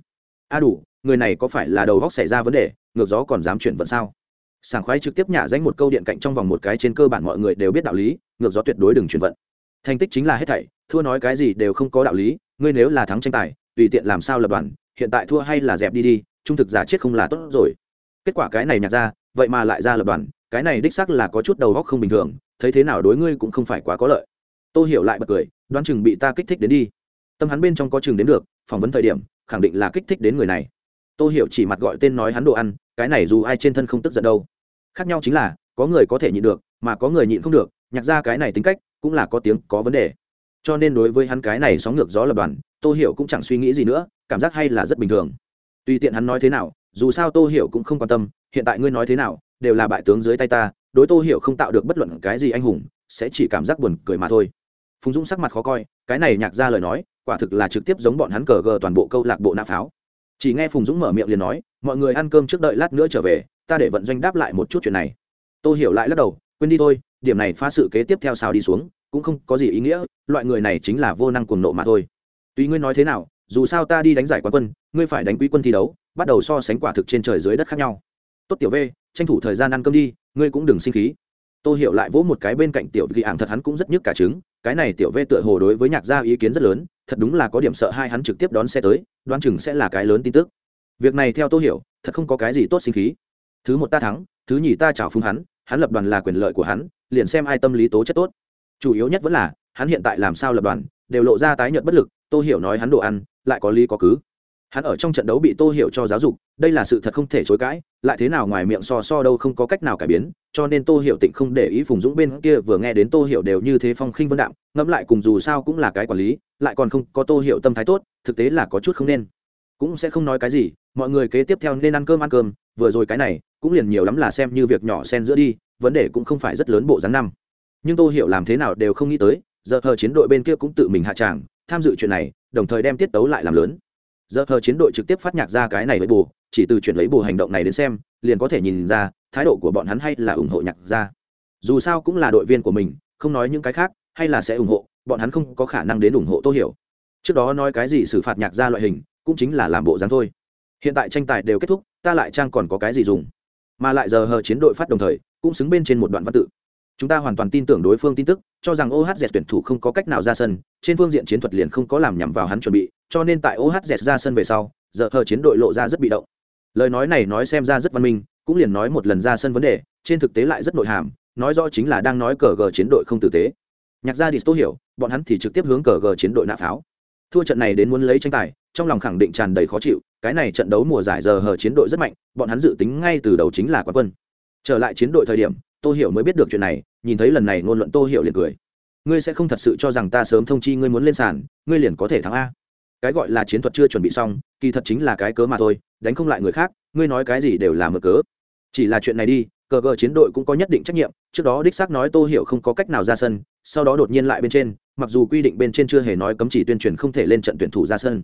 A đủ, người này có phải là đầu góc xảy ra vấn đề, ngược gió còn dám chuyển vận sao? Sảng khoái trực tiếp nhả danh một câu điện cạnh trong vòng một cái trên cơ bản mọi người đều biết đạo lý, ngược gió tuyệt đối đừng chuyển vận. Thành tích chính là hết thảy, thua nói cái gì đều không có đạo lý, ngươi nếu là thắng tranh tài, tùy tiện làm sao lập đoàn, hiện tại thua hay là dẹp đi đi, trung thực giả chết không là tốt rồi. Kết quả cái này nhạc ra, vậy mà lại ra lập đoàn, cái này đích xác là có chút đầu góc không bình thường thấy thế nào đối ngươi cũng không phải quá có lợi. Tôi hiểu lại bật cười, đoán chừng bị ta kích thích đến đi. Tâm hắn bên trong có chừng đến được, phỏng vấn thời điểm, khẳng định là kích thích đến người này. Tôi hiểu chỉ mặt gọi tên nói hắn đồ ăn, cái này dù ai trên thân không tức giận đâu. Khác nhau chính là, có người có thể nhịn được, mà có người nhịn không được nhạc ra cái này tính cách, cũng là có tiếng, có vấn đề. Cho nên đối với hắn cái này sóng ngược gió lập đoàn tôi hiểu cũng chẳng suy nghĩ gì nữa, cảm giác hay là rất bình thường. Tùy tiện hắn nói thế nào, dù sao tôi hiểu cũng không quan tâm, hiện tại ngươi nói thế nào đều là bại tướng dưới tay ta, đối tô hiểu không tạo được bất luận cái gì anh hùng, sẽ chỉ cảm giác buồn cười mà thôi. Phùng dũng sắc mặt khó coi, cái này nhạc ra lời nói, quả thực là trực tiếp giống bọn hắn cờ gờ toàn bộ câu lạc bộ nã pháo. Chỉ nghe phùng dũng mở miệng liền nói, mọi người ăn cơm trước đợi lát nữa trở về, ta để vận doanh đáp lại một chút chuyện này. Tôi hiểu lại lắc đầu, quên đi thôi, điểm này phá sự kế tiếp theo sao đi xuống, cũng không có gì ý nghĩa, loại người này chính là vô năng cuồng nộ mà thôi. Tuy ngươi nói thế nào, dù sao ta đi đánh giải quán quân, ngươi phải đánh quý quân thi đấu, bắt đầu so sánh quả thực trên trời dưới đất khác nhau. Tốt tiểu v tranh thủ thời gian ăn cơm đi, ngươi cũng đừng sinh khí. Tôi hiểu lại vỗ một cái bên cạnh tiểu ghi ảng, thật hắn cũng rất nhức cả trứng. Cái này tiểu vê tựa hồ đối với nhạc gia ý kiến rất lớn, thật đúng là có điểm sợ hai hắn trực tiếp đón xe tới, đoán chừng sẽ là cái lớn tin tức. Việc này theo tôi hiểu, thật không có cái gì tốt sinh khí. Thứ một ta thắng, thứ nhì ta chào phúng hắn hắn lập đoàn là quyền lợi của hắn, liền xem ai tâm lý tố chất tốt. Chủ yếu nhất vẫn là, hắn hiện tại làm sao lập đoàn, đều lộ ra tái nhợt bất lực tôi hiểu nói hắn đồ ăn, lại có lý có cứ hắn ở trong trận đấu bị tô hiểu cho giáo dục, đây là sự thật không thể chối cãi, lại thế nào ngoài miệng so so đâu không có cách nào cải biến, cho nên tô hiểu tịnh không để ý phùng dũng bên kia vừa nghe đến tô hiểu đều như thế phong khinh vân đạm, ngẫm lại cùng dù sao cũng là cái quản lý, lại còn không có tô hiểu tâm thái tốt, thực tế là có chút không nên. Cũng sẽ không nói cái gì, mọi người kế tiếp theo nên ăn cơm ăn cơm, vừa rồi cái này, cũng liền nhiều lắm là xem như việc nhỏ xen giữa đi, vấn đề cũng không phải rất lớn bộ dáng năm. Nhưng tô hiểu làm thế nào đều không nghĩ tới, giờ hờ chiến đội bên kia cũng tự mình hạ tràng, tham dự chuyện này, đồng thời đem tiết tấu lại làm lớn giờ hờ chiến đội trực tiếp phát nhạc ra cái này với bù, chỉ từ chuyển lấy bù hành động này đến xem, liền có thể nhìn ra, thái độ của bọn hắn hay là ủng hộ nhạc ra dù sao cũng là đội viên của mình, không nói những cái khác, hay là sẽ ủng hộ, bọn hắn không có khả năng đến ủng hộ tô hiểu. Trước đó nói cái gì xử phạt nhạc ra loại hình, cũng chính là làm bộ dáng thôi. Hiện tại tranh tài đều kết thúc, ta lại trang còn có cái gì dùng? Mà lại giờ hờ chiến đội phát đồng thời, cũng xứng bên trên một đoạn văn tự chúng ta hoàn toàn tin tưởng đối phương tin tức, cho rằng ohz tuyển thủ không có cách nào ra sân, trên phương diện chiến thuật liền không có làm nhằm vào hắn chuẩn bị, cho nên tại ohz ra sân về sau, giờ hờ chiến đội lộ ra rất bị động. Lời nói này nói xem ra rất văn minh, cũng liền nói một lần ra sân vấn đề, trên thực tế lại rất nội hàm, nói rõ chính là đang nói cờ gờ chiến đội không tử tế. Nhạc gia đi tô hiểu, bọn hắn thì trực tiếp hướng cờ gờ chiến đội nạ pháo. Thua trận này đến muốn lấy tranh tài, trong lòng khẳng định tràn đầy khó chịu, cái này trận đấu mùa giải giờ hờ chiến đội rất mạnh, bọn hắn dự tính ngay từ đầu chính là quán quân. Trở lại chiến đội thời điểm tô hiểu mới biết được chuyện này, nhìn thấy lần này ngôn luận tô hiểu liền cười. Ngươi sẽ không thật sự cho rằng ta sớm thông chi ngươi muốn lên sàn, ngươi liền có thể thắng a. Cái gọi là chiến thuật chưa chuẩn bị xong, kỳ thật chính là cái cớ mà thôi, đánh không lại người khác, ngươi nói cái gì đều là mở cớ. Chỉ là chuyện này đi, cờ cờ chiến đội cũng có nhất định trách nhiệm, trước đó đích xác nói tô hiểu không có cách nào ra sân, sau đó đột nhiên lại bên trên, mặc dù quy định bên trên chưa hề nói cấm chỉ tuyên truyền không thể lên trận tuyển thủ ra sân.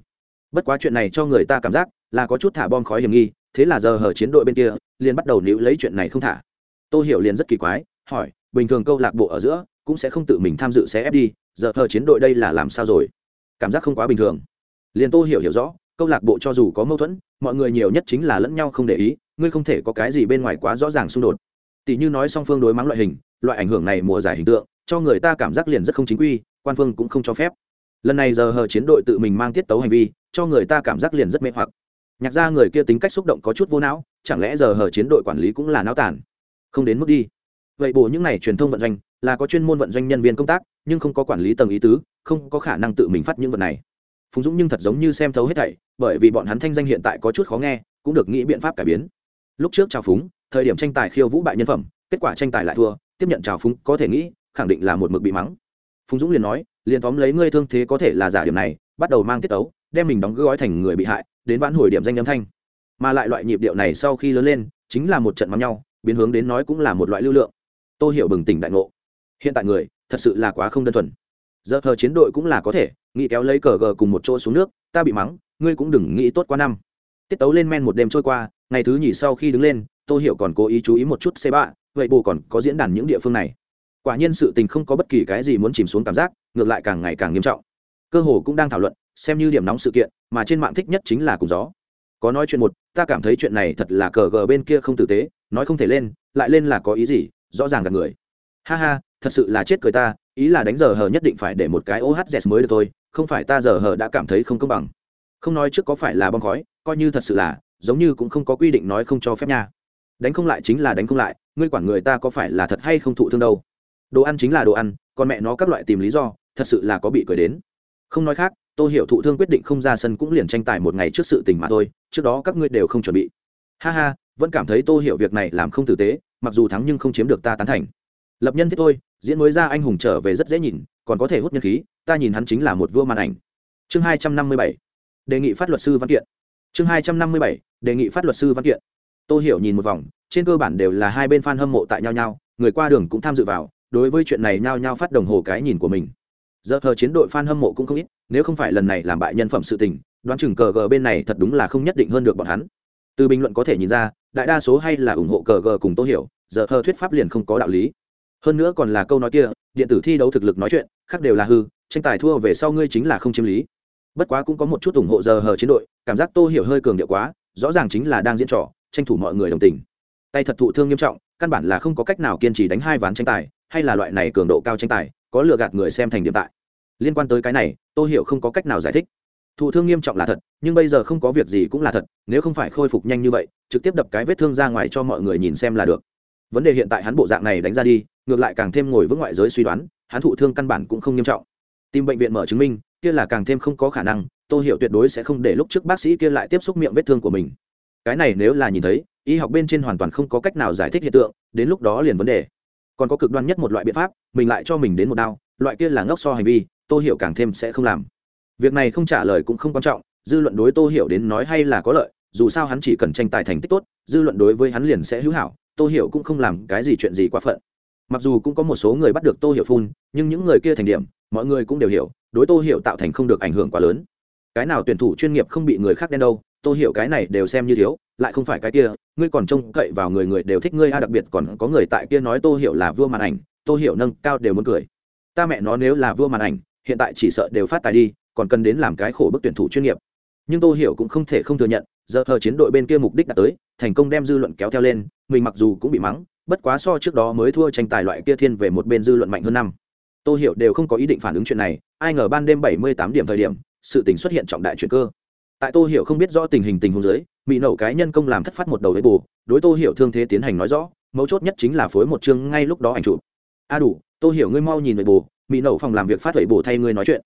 Bất quá chuyện này cho người ta cảm giác là có chút thả bom khói hiểm nghi, thế là giờ hở chiến đội bên kia liền bắt đầu níu lấy chuyện này không thả tôi hiểu liền rất kỳ quái, hỏi, bình thường câu lạc bộ ở giữa, cũng sẽ không tự mình tham dự sẽ ép đi, giờ hờ chiến đội đây là làm sao rồi? Cảm giác không quá bình thường. Liền tôi hiểu hiểu rõ, câu lạc bộ cho dù có mâu thuẫn, mọi người nhiều nhất chính là lẫn nhau không để ý, ngươi không thể có cái gì bên ngoài quá rõ ràng xung đột. Tỷ như nói song phương đối mắng loại hình, loại ảnh hưởng này mùa giải hình tượng, cho người ta cảm giác liền rất không chính quy, quan phương cũng không cho phép. Lần này giờ hờ chiến đội tự mình mang tiết tấu hành vi, cho người ta cảm giác liền rất mê hoặc. Nhạc ra người kia tính cách xúc động có chút vô não, chẳng lẽ giờ hờ chiến đội quản lý cũng là não tàn? Không đến mức đi. Vậy bổ những này truyền thông vận doanh, là có chuyên môn vận doanh nhân viên công tác, nhưng không có quản lý tầng ý tứ, không có khả năng tự mình phát những vật này. Phùng dũng nhưng thật giống như xem thấu hết thảy, bởi vì bọn hắn thanh danh hiện tại có chút khó nghe, cũng được nghĩ biện pháp cải biến. Lúc trước trào phúng thời điểm tranh tài khiêu vũ bại nhân phẩm, kết quả tranh tài lại thua, tiếp nhận trào phúng có thể nghĩ, khẳng định là một mực bị mắng. Phùng dũng liền nói, liền tóm lấy ngươi thương thế có thể là giả điểm này, bắt đầu mang tiết tấu, đem mình đóng gói thành người bị hại, đến vãn hồi điểm danh âm thanh. Mà lại loại nhịp điệu này sau khi lớn lên, chính là một trận mắng nhau biến hướng đến nói cũng là một loại lưu lượng. Tôi hiểu bừng tỉnh đại ngộ. Hiện tại người, thật sự là quá không đơn thuần. Giờ thờ chiến đội cũng là có thể, nghĩ kéo lấy cờ gờ cùng một chỗ xuống nước, ta bị mắng, ngươi cũng đừng nghĩ tốt qua năm. Tiết tấu lên men một đêm trôi qua, ngày thứ nhì sau khi đứng lên tôi hiểu còn cố ý chú ý một chút xe bạ vậy bù còn có diễn đàn những địa phương này. Quả nhiên sự tình không có bất kỳ cái gì muốn chìm xuống cảm giác, ngược lại càng ngày càng nghiêm trọng. Cơ hồ cũng đang thảo luận, xem như điểm nóng sự kiện, mà trên mạng thích nhất chính là cùng gió. Có nói chuyện một, ta cảm thấy chuyện này thật là cờ gờ bên kia không tử tế nói không thể lên, lại lên là có ý gì, rõ ràng gặp người. Ha ha, thật sự là chết cười ta, ý là đánh giờ hờ nhất định phải để một cái ohz mới được thôi, không phải ta giờ hờ đã cảm thấy không công bằng. Không nói trước có phải là bong khói, coi như thật sự là, giống như cũng không có quy định nói không cho phép nha. Đánh không lại chính là đánh không lại, ngươi quản người ta có phải là thật hay không thụ thương đâu. Đồ ăn chính là đồ ăn, còn mẹ nó các loại tìm lý do, thật sự là có bị cười đến. Không nói khác tôi hiểu thụ thương quyết định không ra sân cũng liền tranh tài một ngày trước sự tình mà thôi, trước đó các ngươi đều không chuẩn bị. Ha ha vẫn cảm thấy tô hiểu việc này làm không tử tế, mặc dù thắng nhưng không chiếm được ta tán thành. Lập nhân thiết thôi, diễn mới ra anh hùng trở về rất dễ nhìn, còn có thể hút nhân khí, ta nhìn hắn chính là một vua màn ảnh. Chương hai trăm năm mươi bảy, đề nghị phát luật sư văn kiện. Chương hai trăm năm mươi bảy, đề nghị phát luật sư văn kiện. Tô hiểu nhìn một vòng, trên cơ bản đều là hai bên f a n hâm mộ tại nhau nhau, người qua đường cũng tham dự vào, đối với chuyện này nhau nhau phát đồng hồ cái nhìn của mình. Giờ thờ chiến đội f a n hâm mộ cũng không ít, nếu không phải lần này làm bại nhân phẩm sự tình, đoán chừng cờ gờ bên này thật đúng là không nhất định hơn được bọn hắn. Từ bình luận có thể nhìn ra đại đa số hay là ủng hộ cờ gờ cùng tô hiểu, giờ hờ thuyết pháp liền không có đạo lý. Hơn nữa còn là câu nói kia, điện tử thi đấu thực lực nói chuyện, khác đều là hư, tranh tài thua về sau ngươi chính là không chiếm lý. Bất quá cũng có một chút ủng hộ giờ hờ chiến đội, cảm giác tô hiểu hơi cường điệu quá, rõ ràng chính là đang diễn trò, tranh thủ mọi người đồng tình. Tay thật thụ thương nghiêm trọng, căn bản là không có cách nào kiên trì đánh hai ván tranh tài, hay là loại này cường độ cao tranh tài, có lừa gạt người xem thành điểm tại. Liên quan tới cái này, tô hiểu không có cách nào giải thích thụ thương nghiêm trọng là thật, nhưng bây giờ không có việc gì cũng là thật, nếu không phải khôi phục nhanh như vậy, trực tiếp đập cái vết thương ra ngoài cho mọi người nhìn xem là được. Vấn đề hiện tại hắn bộ dạng này đánh ra đi, ngược lại càng thêm ngồi vững ngoại giới suy đoán, hắn thụ thương căn bản cũng không nghiêm trọng. Tìm bệnh viện mở chứng minh, kia là càng thêm không có khả năng tôi hiểu tuyệt đối sẽ không để lúc trước bác sĩ kia lại tiếp xúc miệng vết thương của mình. Cái này nếu là nhìn thấy, y học bên trên hoàn toàn không có cách nào giải thích hiện tượng, đến lúc đó liền vấn đề. Còn có cực đoan nhất một loại biện pháp, mình lại cho mình đến một đau loại kia là ngốc so hành vi tôi hiểu càng thêm sẽ không làm việc này không trả lời cũng không quan trọng, dư luận đối tô hiểu đến nói hay là có lợi, dù sao hắn chỉ cần tranh tài thành tích tốt, dư luận đối với hắn liền sẽ hữu hảo, tô hiểu cũng không làm cái gì chuyện gì quá phận. Mặc dù cũng có một số người bắt được tô hiểu phun, nhưng những người kia thành điểm, mọi người cũng đều hiểu, đối tô hiểu tạo thành không được ảnh hưởng quá lớn. Cái nào tuyển thủ chuyên nghiệp không bị người khác đen đâu, tô hiểu cái này đều xem như thiếu, lại không phải cái kia, ngươi còn trông cậy vào người người đều thích ngươi, a, đặc biệt còn có người tại kia nói tô hiểu là vua màn ảnh, tô hiểu nâng cao đều muốn cười. Ta mẹ nó nếu là vua màn ảnh, hiện tại chỉ sợ đều phát tài đi còn cần đến làm cái khổ bức tuyển thủ chuyên nghiệp. Nhưng tô hiểu cũng không thể không thừa nhận, giờ hờ chiến đội bên kia mục đích đã tới, thành công đem dư luận kéo theo lên, mình mặc dù cũng bị mắng, bất quá so trước đó mới thua tranh tài loại kia thiên về một bên dư luận mạnh hơn năm. Tô hiểu đều không có ý định phản ứng chuyện này, ai ngờ ban đêm bảy mươi tám điểm thời điểm, sự tình xuất hiện trọng đại chuyện cơ. Tại tô hiểu không biết rõ tình hình tình huống dưới bị nổ cái nhân công làm thất phát một đầu lấy bù, đối tô hiểu thương thế tiến hành nói rõ, mấu chốt nhất chính là phối một chương ngay lúc đó ảnh chụp. A đủ, tô hiểu ngươi mau nhìn về bù bị nổ phòng làm việc phát huệ bù thay ngươi nói chuyện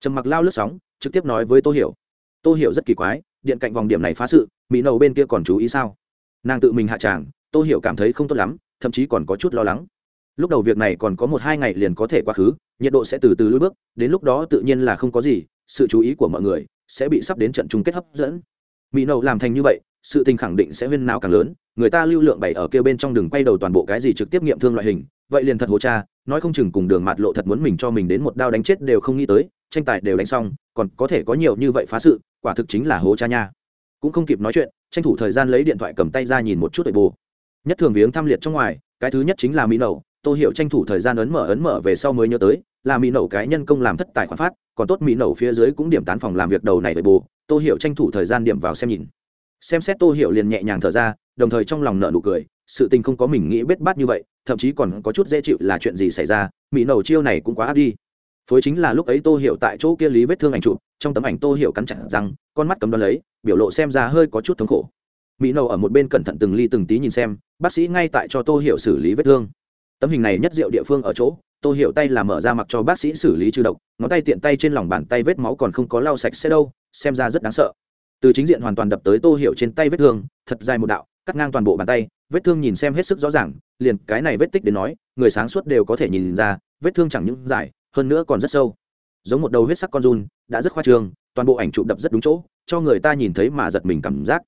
trầm mặc lao lướt sóng, trực tiếp nói với tô hiểu. Tô hiểu rất kỳ quái, điện cạnh vòng điểm này phá sự, mỹ nầu bên kia còn chú ý sao? Nàng tự mình hạ tràng, tô hiểu cảm thấy không tốt lắm, thậm chí còn có chút lo lắng. Lúc đầu việc này còn có một hai ngày liền có thể quá khứ, nhiệt độ sẽ từ từ lưỡi bước, đến lúc đó tự nhiên là không có gì, sự chú ý của mọi người sẽ bị sắp đến trận chung kết hấp dẫn. Mỹ nầu làm thành như vậy, sự tình khẳng định sẽ huyên nào càng lớn, người ta lưu lượng bày ở kêu bên trong đường quay đầu toàn bộ cái gì trực tiếp nghiệm thương loại hình, vậy liền thật hố cha, nói không chừng cùng đường mạt lộ thật muốn mình cho mình đến một đao đánh chết đều không nghĩ tới tranh tài đều đánh xong, còn có thể có nhiều như vậy phá sự, quả thực chính là hố cha nha. Cũng không kịp nói chuyện, tranh thủ thời gian lấy điện thoại cầm tay ra nhìn một chút đội bù. Nhất thường viếng thăm liệt trong ngoài, cái thứ nhất chính là mỹ nậu. Tôi hiểu tranh thủ thời gian ấn mở ấn mở về sau mới nhớ tới, là mỹ nậu cái nhân công làm thất tài khoản phát, còn tốt mỹ nậu phía dưới cũng điểm tán phòng làm việc đầu này đội bù. Tôi hiểu tranh thủ thời gian điểm vào xem nhìn. Xem xét tôi hiểu liền nhẹ nhàng thở ra, đồng thời trong lòng nợ nụ cười, sự tình không có mình nghĩ bết bát như vậy, thậm chí còn có chút dễ chịu là chuyện gì xảy ra, mỹ nậu chiêu này cũng quá áp đi phối chính là lúc ấy tô hiểu tại chỗ kia lý vết thương ảnh chụp, trong tấm ảnh tô hiểu cắn chặt răng, con mắt cấm đón lấy, biểu lộ xem ra hơi có chút thống khổ. Mỹ nâu ở một bên cẩn thận từng ly từng tí nhìn xem, bác sĩ ngay tại cho tô hiểu xử lý vết thương. Tấm hình này nhất diệu địa phương ở chỗ, tô hiểu tay là mở ra mặc cho bác sĩ xử lý trừ độc, ngón tay tiện tay trên lòng bàn tay vết máu còn không có lau sạch sẽ đâu, xem ra rất đáng sợ. Từ chính diện hoàn toàn đập tới tô hiểu trên tay vết thương, thật dài một đạo, cắt ngang toàn bộ bàn tay, vết thương nhìn xem hết sức rõ ràng, liền cái này vết tích đến nói, người sáng suốt đều có thể nhìn ra, vết thương chẳng những dài hơn nữa còn rất sâu. Giống một đầu huyết sắc con run, đã rất khoa trương, toàn bộ ảnh chụp đập rất đúng chỗ, cho người ta nhìn thấy mà giật mình cảm giác.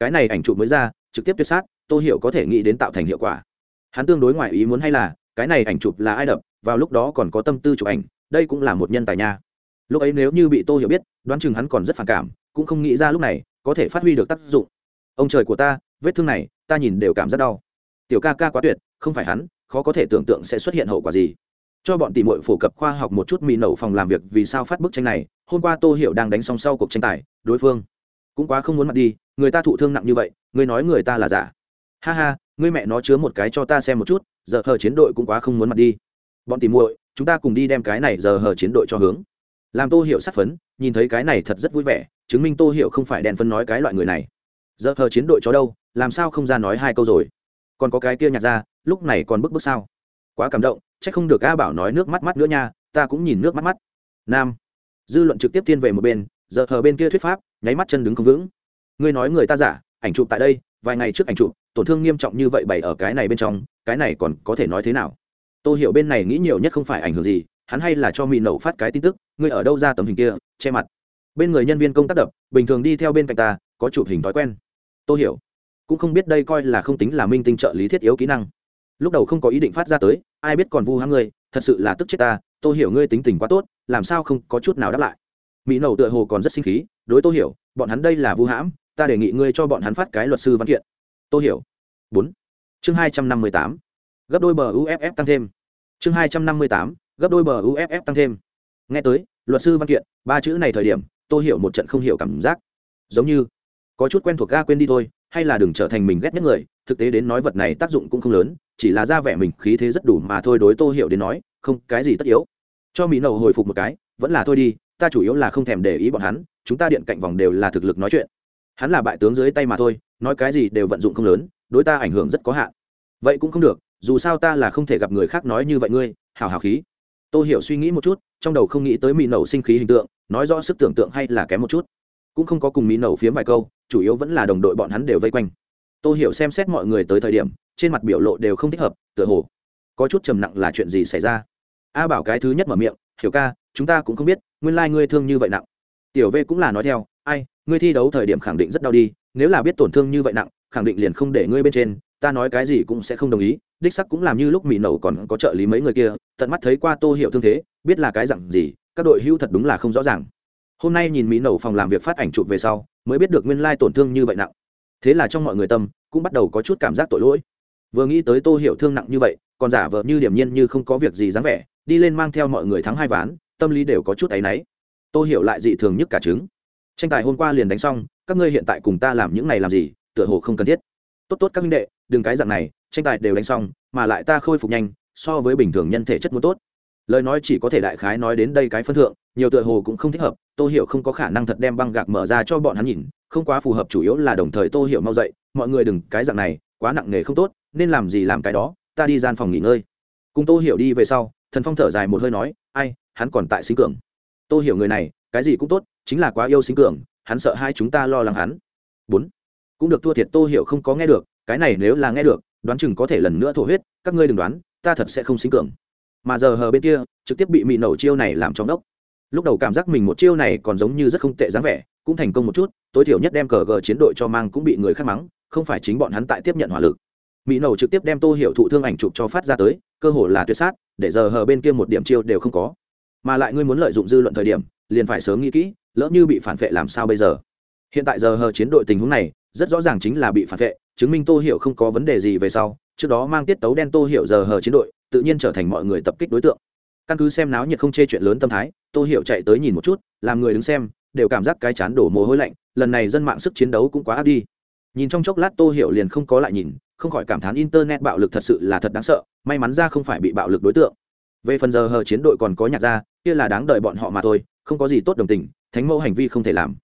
Cái này ảnh chụp mới ra, trực tiếp tuyệt sát tôi hiểu có thể nghĩ đến tạo thành hiệu quả. Hắn tương đối ngoài ý muốn hay là, cái này ảnh chụp là ai đập, vào lúc đó còn có tâm tư chụp ảnh, đây cũng là một nhân tài nha. Lúc ấy nếu như bị tô hiểu biết, đoán chừng hắn còn rất phản cảm, cũng không nghĩ ra lúc này, có thể phát huy được tác dụng. Ông trời của ta, vết thương này, ta nhìn đều cảm rất đau. Tiểu ca ca quá tuyệt, không phải hắn, khó có thể tưởng tượng sẽ xuất hiện hậu quả gì cho bọn tỷ muội phổ cập khoa học một chút mì nổ phòng làm việc vì sao phát bức tranh này, hôm qua tô hiểu đang đánh xong sau cuộc tranh tài, đối phương cũng quá không muốn mặt đi, người ta thụ thương nặng như vậy người nói người ta là giả. Ha ha, ngươi mẹ nó chứa một cái cho ta xem một chút, giờ hờ chiến đội cũng quá không muốn mặt đi. Bọn tỷ muội, chúng ta cùng đi đem cái này giờ hờ chiến đội cho hướng. Làm tô hiểu sát phấn, nhìn thấy cái này thật rất vui vẻ, chứng minh tô hiểu không phải đèn phân nói cái loại người này. Giờ hờ chiến đội cho đâu, làm sao không ra nói hai câu rồi? Còn có cái kia nhặt ra, lúc này còn bức bức sao? Quá cảm động chắc không được a bảo nói nước mắt mắt nữa nha, ta cũng nhìn nước mắt mắt. Nam. Dư luận trực tiếp tiên về một bên, giờ hờ bên kia thuyết pháp, nháy mắt chân đứng không vững. Ngươi nói người ta giả, ảnh chụp tại đây, vài ngày trước ảnh chụp, tổn thương nghiêm trọng như vậy bày ở cái này bên trong, cái này còn có thể nói thế nào? Tôi hiểu bên này nghĩ nhiều nhất không phải ảnh hưởng gì, hắn hay là cho mỹ nậu phát cái tin tức, ngươi ở đâu ra tấm hình kia, che mặt. Bên người nhân viên công tác đập, bình thường đi theo bên cạnh ta, có chụp hình thói quen. Tôi hiểu. Cũng không biết đây coi là không tính là minh tinh trợ lý thiết yếu kỹ năng. Lúc đầu không có ý định phát ra tới ai biết còn vu hãng ngươi, thật sự là tức chết ta, tôi hiểu ngươi tính tình quá tốt, làm sao không có chút nào đáp lại. Mỹ nậu tựa hồ còn rất sinh khí, đối tôi hiểu, bọn hắn đây là vu hãm, ta đề nghị ngươi cho bọn hắn phát cái luật sư văn kiện. Tôi hiểu. Bốn. Chương hai trăm năm mươi tám. Gấp đôi bờ uff tăng thêm. Chương hai trăm năm mươi tám. Gấp đôi bờ uff tăng thêm. Nghe tới, luật sư văn kiện, ba chữ này thời điểm, tôi hiểu một trận không hiểu cảm giác. Giống như, có chút quen thuộc ga quên đi thôi hay là đừng trở thành mình ghét nhất người, thực tế đến nói vật này tác dụng cũng không lớn, chỉ là ra vẻ mình khí thế rất đủ mà thôi đối tô hiểu đến nói, không, cái gì tất yếu. Cho mỹ nậu hồi phục một cái, vẫn là thôi đi, ta chủ yếu là không thèm để ý bọn hắn, chúng ta điện cạnh vòng đều là thực lực nói chuyện. Hắn là bại tướng dưới tay mà thôi, nói cái gì đều vận dụng không lớn, đối ta ảnh hưởng rất có hạn. Vậy cũng không được, dù sao ta là không thể gặp người khác nói như vậy ngươi, hào hào khí. Tôi hiểu suy nghĩ một chút, trong đầu không nghĩ tới mỹ nẩu sinh khí hình tượng, nói rõ sức tưởng tượng hay là kém một chút. Cũng không có cùng mỹ nẩu phiếm vài câu chủ yếu vẫn là đồng đội bọn hắn đều vây quanh. Tôi hiểu xem xét mọi người tới thời điểm, trên mặt biểu lộ đều không thích hợp, tựa hồ có chút trầm nặng là chuyện gì xảy ra. A bảo cái thứ nhất mở miệng, hiểu ca, chúng ta cũng không biết, nguyên lai、like、ngươi thương như vậy nặng. Tiểu v cũng là nói theo, ai, ngươi thi đấu thời điểm khẳng định rất đau đi, nếu là biết tổn thương như vậy nặng, khẳng định liền không để ngươi bên trên, ta nói cái gì cũng sẽ không đồng ý. Đích sắc cũng làm như lúc mỹ nẩu còn có trợ lý mấy người kia, tận mắt thấy qua tô hiệu thương thế, biết là cái dặn gì, các đội hưu thật đúng là không rõ ràng hôm nay nhìn mỹ nổ phòng làm việc phát ảnh chụp về sau, mới biết được nguyên lai tổn thương như vậy nặng. Thế là trong mọi người tâm, cũng bắt đầu có chút cảm giác tội lỗi. Vừa nghĩ tới tô hiểu thương nặng như vậy, còn giả vờ như điểm nhiên như không có việc gì dáng vẻ, đi lên mang theo mọi người thắng hai ván, tâm lý đều có chút áy náy. Tô hiểu lại dị thường nhất cả trứng. Tranh tài hôm qua liền đánh xong, các ngươi hiện tại cùng ta làm những này làm gì, tựa hồ không cần thiết. Tốt tốt các minh đệ, đừng cái dạng này, tranh tài đều đánh xong, mà lại ta khôi phục nhanh, so với bình thường nhân thể chất muốn tốt. Lời nói chỉ có thể đại khái nói đến đây cái phân thượng, nhiều tựa hồ cũng không thích hợp tô hiểu không có khả năng thật đem băng gạc mở ra cho bọn hắn nhìn, không quá phù hợp chủ yếu là đồng thời tô hiểu mau dậy, mọi người đừng, cái dạng này, quá nặng nề không tốt, nên làm gì làm cái đó, ta đi gian phòng nghỉ ngơi. Cùng tô hiểu đi về sau, thần phong thở dài một hơi nói, ai, hắn còn tại sinh cường. Tô hiểu người này, cái gì cũng tốt, chính là quá yêu sinh cường, hắn sợ hai chúng ta lo lắng hắn. Bốn. Cũng được thua thiệt tô hiểu không có nghe được, cái này nếu là nghe được, đoán chừng có thể lần nữa thổ huyết, các ngươi đừng đoán, ta thật sẽ không sinh cường. Mà giờ hờ bên kia, trực tiếp bị mị nổ chiêu này làm trong đốc lúc đầu cảm giác mình một chiêu này còn giống như rất không tệ dáng vẻ, cũng thành công một chút, tối thiểu nhất đem cờ gờ chiến đội cho mang cũng bị người khác mắng, không phải chính bọn hắn tại tiếp nhận hỏa lực. Mỹ nổ trực tiếp đem tô hiểu thụ thương ảnh chụp cho phát ra tới, cơ hồ là tuyệt sát, để giờ hờ bên kia một điểm chiêu đều không có. Mà lại ngươi muốn lợi dụng dư luận thời điểm, liền phải sớm nghĩ kỹ, lỡ như bị phản vệ làm sao bây giờ? Hiện tại giờ hờ chiến đội tình huống này, rất rõ ràng chính là bị phản vệ, chứng minh tô hiểu không có vấn đề gì về sau, trước đó mang tiết tấu đen tô hiểu giờ hờ chiến đội, tự nhiên trở thành mọi người tập kích đối tượng. Căn cứ xem náo nhiệt không chê chuyện lớn tâm thái tô hiểu chạy tới nhìn một chút, làm người đứng xem, đều cảm giác cái chán đổ mồ hôi lạnh, lần này dân mạng sức chiến đấu cũng quá áp đi. Nhìn trong chốc lát tô hiểu liền không có lại nhìn, không khỏi cảm thán internet bạo lực thật sự là thật đáng sợ, may mắn ra không phải bị bạo lực đối tượng. Về phần giờ hờ chiến đội còn có nhạc gia, kia là đáng đợi bọn họ mà thôi, không có gì tốt đồng tình, thánh mẫu hành vi không thể làm.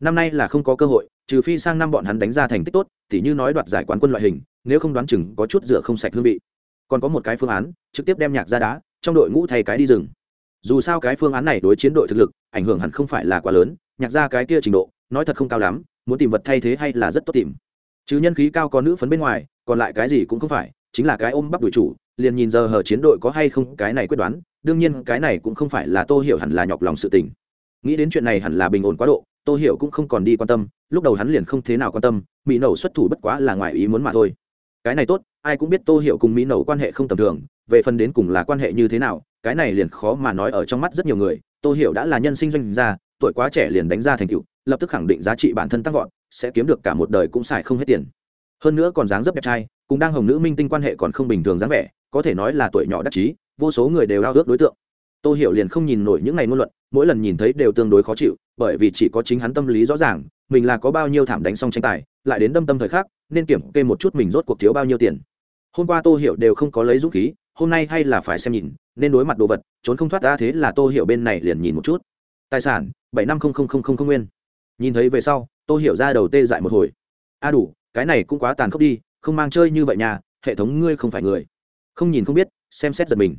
Năm nay là không có cơ hội, trừ phi sang năm bọn hắn đánh ra thành tích tốt thì như nói đoạt giải quán quân loại hình, nếu không đoán chừng có chút rửa không sạch hương vị. Còn có một cái phương án, trực tiếp đem nhạc ra đá, trong đội ngũ thay cái đi rừng dù sao cái phương án này đối chiến đội thực lực, ảnh hưởng hẳn không phải là quá lớn, nhạc ra cái kia trình độ, nói thật không cao lắm, muốn tìm vật thay thế hay là rất tốt tìm. Chứ nhân khí cao có nữ phấn bên ngoài, còn lại cái gì cũng không phải, chính là cái ôm bắp đuổi chủ, liền nhìn giờ hờ chiến đội có hay không, cái này quyết đoán, đương nhiên cái này cũng không phải là tô hiểu hẳn là nhọc lòng sự tình. Nghĩ đến chuyện này hẳn là bình ổn quá độ, tô hiểu cũng không còn đi quan tâm, lúc đầu hắn liền không thế nào quan tâm, mỹ nẩu xuất thủ bất quá là ngoài ý muốn mà thôi. Cái này tốt, ai cũng biết tô hiểu cùng mỹ nẩu quan hệ không tầm thường về phần đến cùng là quan hệ như thế nào, cái này liền khó mà nói ở trong mắt rất nhiều người. Tô hiểu đã là nhân sinh doanh gia, tuổi quá trẻ liền đánh ra thành tựu, lập tức khẳng định giá trị bản thân tăng vọt, sẽ kiếm được cả một đời cũng xài không hết tiền. Hơn nữa còn dáng dấp đẹp trai cũng đang hồng nữ minh tinh quan hệ còn không bình thường dáng vẻ, có thể nói là tuổi nhỏ đắc chí, vô số người đều ao ước đối tượng. Tô hiểu liền không nhìn nổi những ngày ngôn luận, mỗi lần nhìn thấy đều tương đối khó chịu, bởi vì chỉ có chính hắn tâm lý rõ ràng, mình là có bao nhiêu thảm đánh xong tranh tài, lại đến đâm tâm thời khắc, nên kiểm kê một chút mình rốt cuộc thiếu bao nhiêu tiền. Hôm qua tô hiểu đều không có lấy dũng khí hôm nay hay là phải xem nhìn, nên đối mặt đồ vật, trốn không thoát ra thế là tô hiểu bên này liền nhìn một chút. Tài sản, bảy năm không không không không không nguyên. Nhìn thấy về sau, tô hiểu ra đầu tê dại một hồi. A đủ, cái này cũng quá tàn khốc đi, không mang chơi như vậy nhà hệ thống ngươi không phải người. Không nhìn không biết, xem xét giật mình.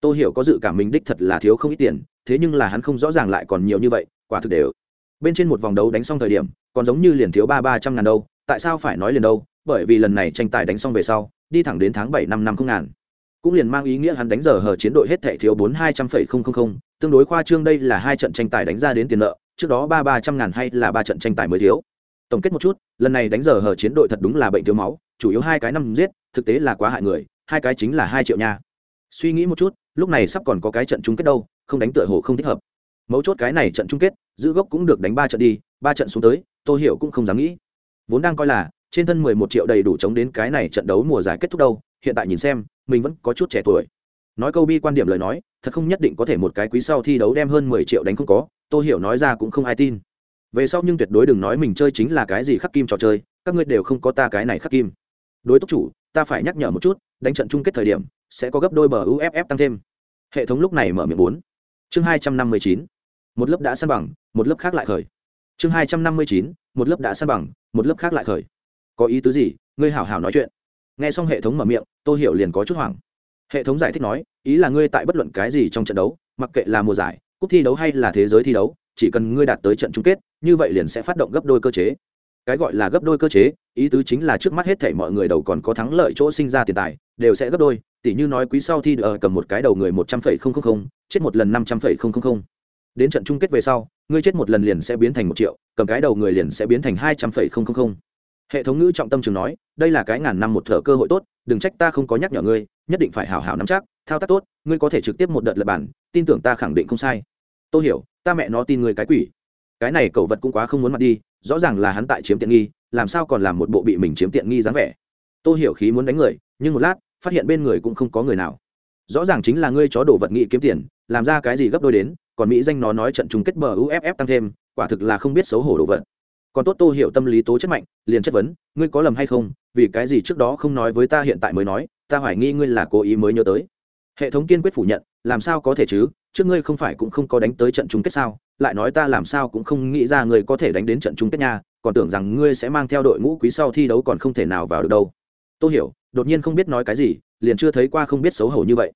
Tô hiểu có dự cảm mình đích thật là thiếu không ít tiền, thế nhưng là hắn không rõ ràng lại còn nhiều như vậy, quả thực đều. Bên trên một vòng đấu đánh xong thời điểm, còn giống như liền thiếu ba ba trăm ngàn đâu, tại sao phải nói liền đâu, bởi vì lần này tranh tài đánh xong về sau, đi thẳng đến tháng bảy năm năm không ngàn cũng liền mang ý nghĩa hắn đánh giờ hở chiến đội hết thẻ thiếu bốn hai trăm phẩy không không không, tương đối khoa trương đây là hai trận tranh tài đánh ra đến tiền nợ, trước đó ba ba trăm ngàn hay là ba trận tranh tài mới thiếu. Tổng kết một chút, lần này đánh giờ hở chiến đội thật đúng là bệnh thiếu máu, chủ yếu hai cái năm giết, thực tế là quá hại người, hai cái chính là hai triệu nha. Suy nghĩ một chút, lúc này sắp còn có cái trận chung kết đâu, không đánh tựa hồ không thích hợp. Mấu chốt cái này trận chung kết, giữ gốc cũng được đánh ba trận đi, ba trận xuống tới, tô hiểu cũng không dám nghĩ. Vốn đang coi là, trên thân mười một triệu đầy đủ chống đến cái này trận đấu mùa giải kết thúc đâu hiện tại nhìn xem, mình vẫn có chút trẻ tuổi. Nói câu bi quan điểm lời nói, thật không nhất định có thể một cái quý sau thi đấu đem hơn mười triệu đánh không có Tôi hiểu nói ra cũng không ai tin. Về sau nhưng tuyệt đối đừng nói mình chơi chính là cái gì khắc kim trò chơi, các ngươi đều không có ta cái này khắc kim. Đối tốc chủ, ta phải nhắc nhở một chút, đánh trận chung kết thời điểm, sẽ có gấp đôi bờ uff tăng thêm. Hệ thống lúc này mở miệng bốn. Chương hai trăm năm mươi chín. Một lớp đã san bằng, một lớp khác lại khởi. Chương hai trăm năm mươi chín, một lớp đã san bằng, một lớp khác lại khởi. Có ý tứ gì? Ngươi hảo hảo nói chuyện nghe xong hệ thống mở miệng tôi hiểu liền có chút hoảng. Hệ thống giải thích nói, ý là ngươi tại bất luận cái gì trong trận đấu, mặc kệ là mùa giải, cúp thi đấu hay là thế giới thi đấu, chỉ cần ngươi đạt tới trận chung kết, như vậy liền sẽ phát động gấp đôi cơ chế. Cái gọi là gấp đôi cơ chế, ý tứ chính là trước mắt hết thảy mọi người đầu còn có thắng lợi chỗ sinh ra tiền tài, đều sẽ gấp đôi, tỉ như nói quý sau thi ở ờ, cầm một cái đầu người một trăm phẩy không không không, chết một lần năm trăm phẩy không không không. Đến trận chung kết về sau, ngươi chết một lần liền sẽ biến thành một triệu, cầm cái đầu người liền sẽ biến thành hai trăm phẩy không không không hệ thống ngữ trọng tâm trường nói, đây là cái ngàn năm một thở cơ hội tốt, đừng trách ta không có nhắc nhở ngươi, nhất định phải hào hào nắm chắc, thao tác tốt, ngươi có thể trực tiếp một đợt lập bản, tin tưởng ta khẳng định không sai. Tôi hiểu, ta mẹ nó tin ngươi cái quỷ. Cái này cậu vật cũng quá không muốn mặt đi, rõ ràng là hắn tại chiếm tiện nghi, làm sao còn làm một bộ bị mình chiếm tiện nghi dáng vẻ. Tôi hiểu khí muốn đánh người, nhưng một lát, phát hiện bên người cũng không có người nào. Rõ ràng chính là ngươi chó đổ vật nghị kiếm tiền, làm ra cái gì gấp đôi đến, còn mỹ danh nó nói trận chung kết bờ uff tăng thêm, quả thực là không biết xấu hổ đồ vật còn tốt tô hiểu tâm lý tố chất mạnh, liền chất vấn, ngươi có lầm hay không? Vì cái gì trước đó không nói với ta hiện tại mới nói, ta hoài nghi ngươi là cố ý mới nhớ tới. Hệ thống kiên quyết phủ nhận, làm sao có thể chứ? Trước ngươi không phải cũng không có đánh tới trận chung kết sao? Lại nói ta làm sao cũng không nghĩ ra ngươi có thể đánh đến trận chung kết nha, còn tưởng rằng ngươi sẽ mang theo đội ngũ quý sau thi đấu còn không thể nào vào được đâu. Tôi hiểu đột nhiên không biết nói cái gì, liền chưa thấy qua không biết xấu hổ như vậy.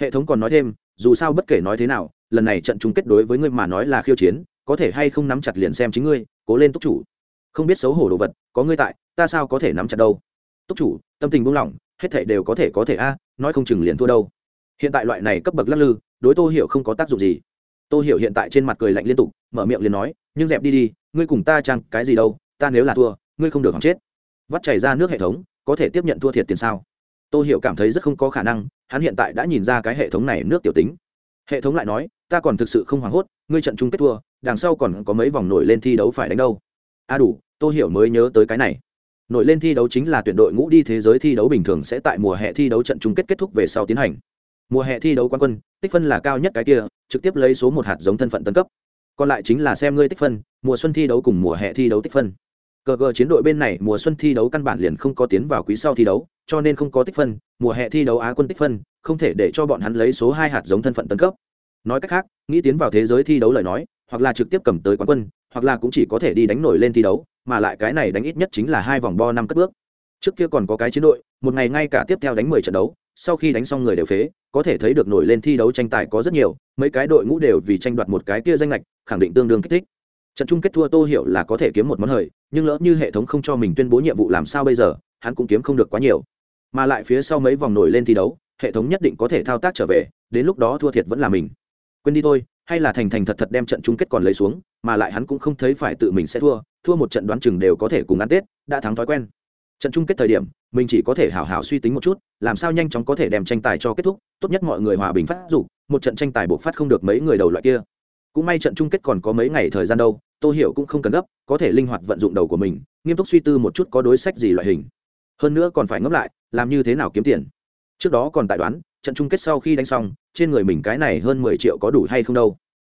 Hệ thống còn nói thêm, dù sao bất kể nói thế nào, lần này trận chung kết đối với ngươi mà nói là khiêu chiến có thể hay không nắm chặt liền xem chính ngươi, cố lên túc chủ. Không biết xấu hổ đồ vật, có ngươi tại, ta sao có thể nắm chặt đâu? Túc chủ, tâm tình buông lỏng, hết thể đều có thể có thể a, nói không chừng liền thua đâu. Hiện tại loại này cấp bậc lắc lư, đối tô hiểu không có tác dụng gì. Tô hiểu hiện tại trên mặt cười lạnh liên tục, mở miệng liền nói, nhưng dẹp đi đi, ngươi cùng ta chăng cái gì đâu, ta nếu là thua, ngươi không được hỏng chết. Vắt chảy ra nước hệ thống, có thể tiếp nhận thua thiệt tiền sao? Tô hiểu cảm thấy rất không có khả năng, hắn hiện tại đã nhìn ra cái hệ thống này nước tiểu tính. Hệ thống lại nói, ta còn thực sự không hoảng hốt, ngươi trận chung kết thua đằng sau còn có mấy vòng nổi lên thi đấu phải đánh đâu a à đủ tô hiểu mới nhớ tới cái này nổi lên thi đấu chính là tuyển đội ngũ đi thế giới thi đấu bình thường sẽ tại mùa hè thi đấu trận chung kết kết thúc về sau tiến hành mùa hè thi đấu quán quân tích phân là cao nhất cái kia trực tiếp lấy số một hạt giống thân phận tân cấp còn lại chính là xem ngươi tích phân mùa xuân thi đấu cùng mùa hè thi đấu tích phân cờ cờ chiến đội bên này mùa xuân thi đấu căn bản liền không có tiến vào quý sau thi đấu cho nên không có tích phân mùa hè thi đấu á quân tích phân không thể để cho bọn hắn lấy số hai hạt giống thân phận tân cấp nói cách khác nghĩ tiến vào thế giới thi đấu lời nói hoặc là trực tiếp cầm tới quán quân, hoặc là cũng chỉ có thể đi đánh nổi lên thi đấu, mà lại cái này đánh ít nhất chính là hai vòng bo năm cất bước. Trước kia còn có cái chiến đội, một ngày ngay cả tiếp theo đánh mười trận đấu, sau khi đánh xong người đều phế, có thể thấy được nổi lên thi đấu tranh tài có rất nhiều, mấy cái đội ngũ đều vì tranh đoạt một cái kia danh lệch, khẳng định tương đương kích thích. Trận chung kết thua tô hiểu là có thể kiếm một món hời, nhưng lỡ như hệ thống không cho mình tuyên bố nhiệm vụ làm sao bây giờ, hắn cũng kiếm không được quá nhiều. Mà lại phía sau mấy vòng nổi lên thi đấu, hệ thống nhất định có thể thao tác trở về, đến lúc đó thua thiệt vẫn là mình. Quên đi thôi hay là thành thành thật thật đem trận chung kết còn lấy xuống, mà lại hắn cũng không thấy phải tự mình sẽ thua thua một trận đoán chừng đều có thể cùng ăn tết, đã thắng thói quen. Trận chung kết thời điểm, mình chỉ có thể hảo hảo suy tính một chút, làm sao nhanh chóng có thể đem tranh tài cho kết thúc, tốt nhất mọi người hòa bình phát dục, một trận tranh tài buộc phát không được mấy người đầu loại kia. Cũng may trận chung kết còn có mấy ngày thời gian đâu, tô hiểu cũng không cần gấp, có thể linh hoạt vận dụng đầu của mình, nghiêm túc suy tư một chút có đối sách gì loại hình. Hơn nữa còn phải ngẫm lại, làm như thế nào kiếm tiền. Trước đó còn tại đoán trận chung kết sau khi đánh xong, trên người mình cái này hơn mười triệu có đủ hay không đâu.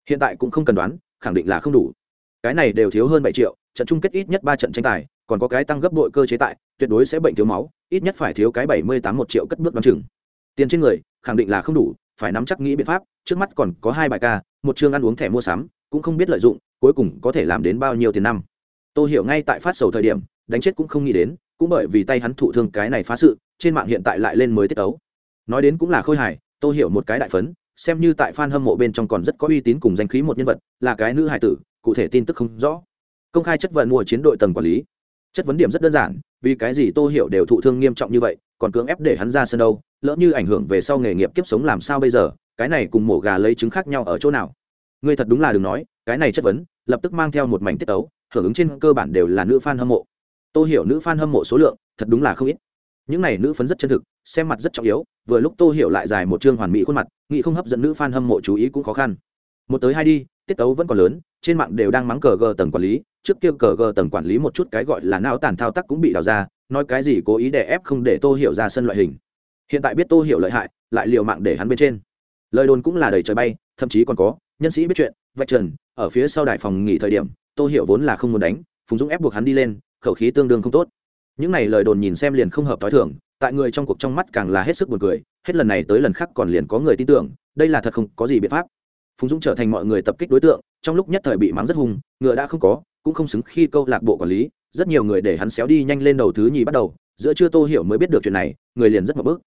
Hiện tại cũng không cần đoán, khẳng định là không đủ. Cái này đều thiếu hơn bảy triệu, trận chung kết ít nhất ba trận tranh tài, còn có cái tăng gấp bội cơ chế tại, tuyệt đối sẽ bệnh thiếu máu, ít nhất phải thiếu cái bảy mươi tám một triệu cất bước đ o á n chừng. Tiền trên người, khẳng định là không đủ, phải nắm chắc nghĩ biện pháp, trước mắt còn có hai bài ca, một chương ăn uống thẻ mua sắm, cũng không biết lợi dụng, cuối cùng có thể làm đến bao nhiêu tiền năm. Tôi hiểu ngay tại phát sầu thời điểm, đánh chết cũng không nghĩ đến, cũng bởi vì tay hắn thụ thương cái này phá sự, trên mạng hiện tại lại lên mới tiết tấu nói đến cũng là khôi hài tôi hiểu một cái đại phấn, xem như tại f a n hâm mộ bên trong còn rất có uy tín cùng danh khí một nhân vật, là cái nữ hài tử, cụ thể tin tức không rõ. Công khai chất vấn mua chiến đội tầng quản lý. Chất vấn điểm rất đơn giản, vì cái gì tô hiểu đều thụ thương nghiêm trọng như vậy, còn cưỡng ép để hắn ra sân đâu, lỡ như ảnh hưởng về sau nghề nghiệp kiếp sống làm sao bây giờ, cái này cùng mổ gà lấy trứng khác nhau ở chỗ nào? Ngươi thật đúng là đừng nói, cái này chất vấn, lập tức mang theo một mảnh tiết tấu, hưởng ứng trên cơ bản đều là nữ fan hâm mộ. Tôi hiểu nữ fan hâm mộ số lượng, thật đúng là không ít. Những này nữ phấn rất chân thực, xem mặt rất trọng yếu vừa lúc tô hiểu lại dài một chương hoàn mỹ khuôn mặt, nghĩ không hấp dẫn nữ fan hâm mộ chú ý cũng khó khăn. Một tới hai đi, tiết tấu vẫn còn lớn, trên mạng đều đang mắng cờ gờ tầng quản lý, trước kia cờ gờ tầng quản lý một chút cái gọi là não tàn thao tác cũng bị đào ra, nói cái gì cố ý để ép không để tô hiểu ra sân loại hình. Hiện tại biết tô hiểu lợi hại, lại liều mạng để hắn bên trên. Lời đồn cũng là đầy trời bay, thậm chí còn có, nhân sĩ biết chuyện, vạch trần, ở phía sau đài phòng nghỉ thời điểm, tô hiểu vốn là không muốn đánh, phùng dũng ép buộc hắn đi lên, khẩu khí tương đương không tốt. Những này lời đồn nhìn xem liền không hợp t h o i thưởng tại người trong cuộc trong mắt càng là hết sức buồn cười, hết lần này tới lần khác còn liền có người tin tưởng, đây là thật không có gì biện pháp. Phùng dũng trở thành mọi người tập kích đối tượng, trong lúc nhất thời bị mắng rất hung, ngựa đã không có, cũng không xứng khi câu lạc bộ quản lý, rất nhiều người để hắn xéo đi nhanh lên đầu thứ nhì bắt đầu, giữa chưa tô hiểu mới biết được chuyện này, người liền rất mập bước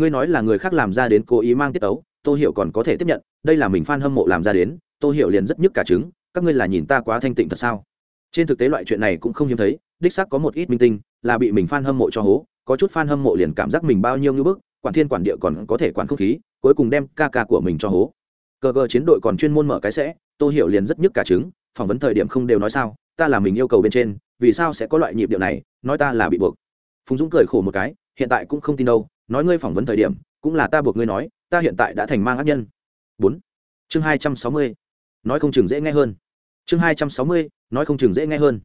ngươi nói là người khác làm ra đến cố ý mang tiết tấu, tô hiểu còn có thể tiếp nhận, đây là mình f hâm mộ làm ra đến, tô hiểu liền rất nhức cả trứng, các ngươi là nhìn ta quá thanh tịnh thật sao? Trên thực tế loại chuyện này cũng không hiếm thấy, đích xác có một ít minh tinh, là bị mình f hâm mộ cho hố có chút fan hâm mộ liền cảm giác mình bao nhiêu như bức, quản thiên quản địa còn có thể quản không khí, cuối cùng đem ca ca của mình cho hố. Cờ cờ chiến đội còn chuyên môn mở cái sẽ, tô hiểu liền rất nhức cả trứng, phỏng vấn thời điểm không đều nói sao, ta là mình yêu cầu bên trên, vì sao sẽ có loại nhịp điệu này, nói ta là bị buộc. Phùng dũng cười khổ một cái, hiện tại cũng không tin đâu, nói ngươi phỏng vấn thời điểm, cũng là ta buộc ngươi nói, ta hiện tại đã thành mang ác nhân. Bốn. Chương hai trăm sáu mươi. Nói không chừng dễ nghe hơn. Chương hai trăm sáu mươi, nói không chừng dễ nghe hơn.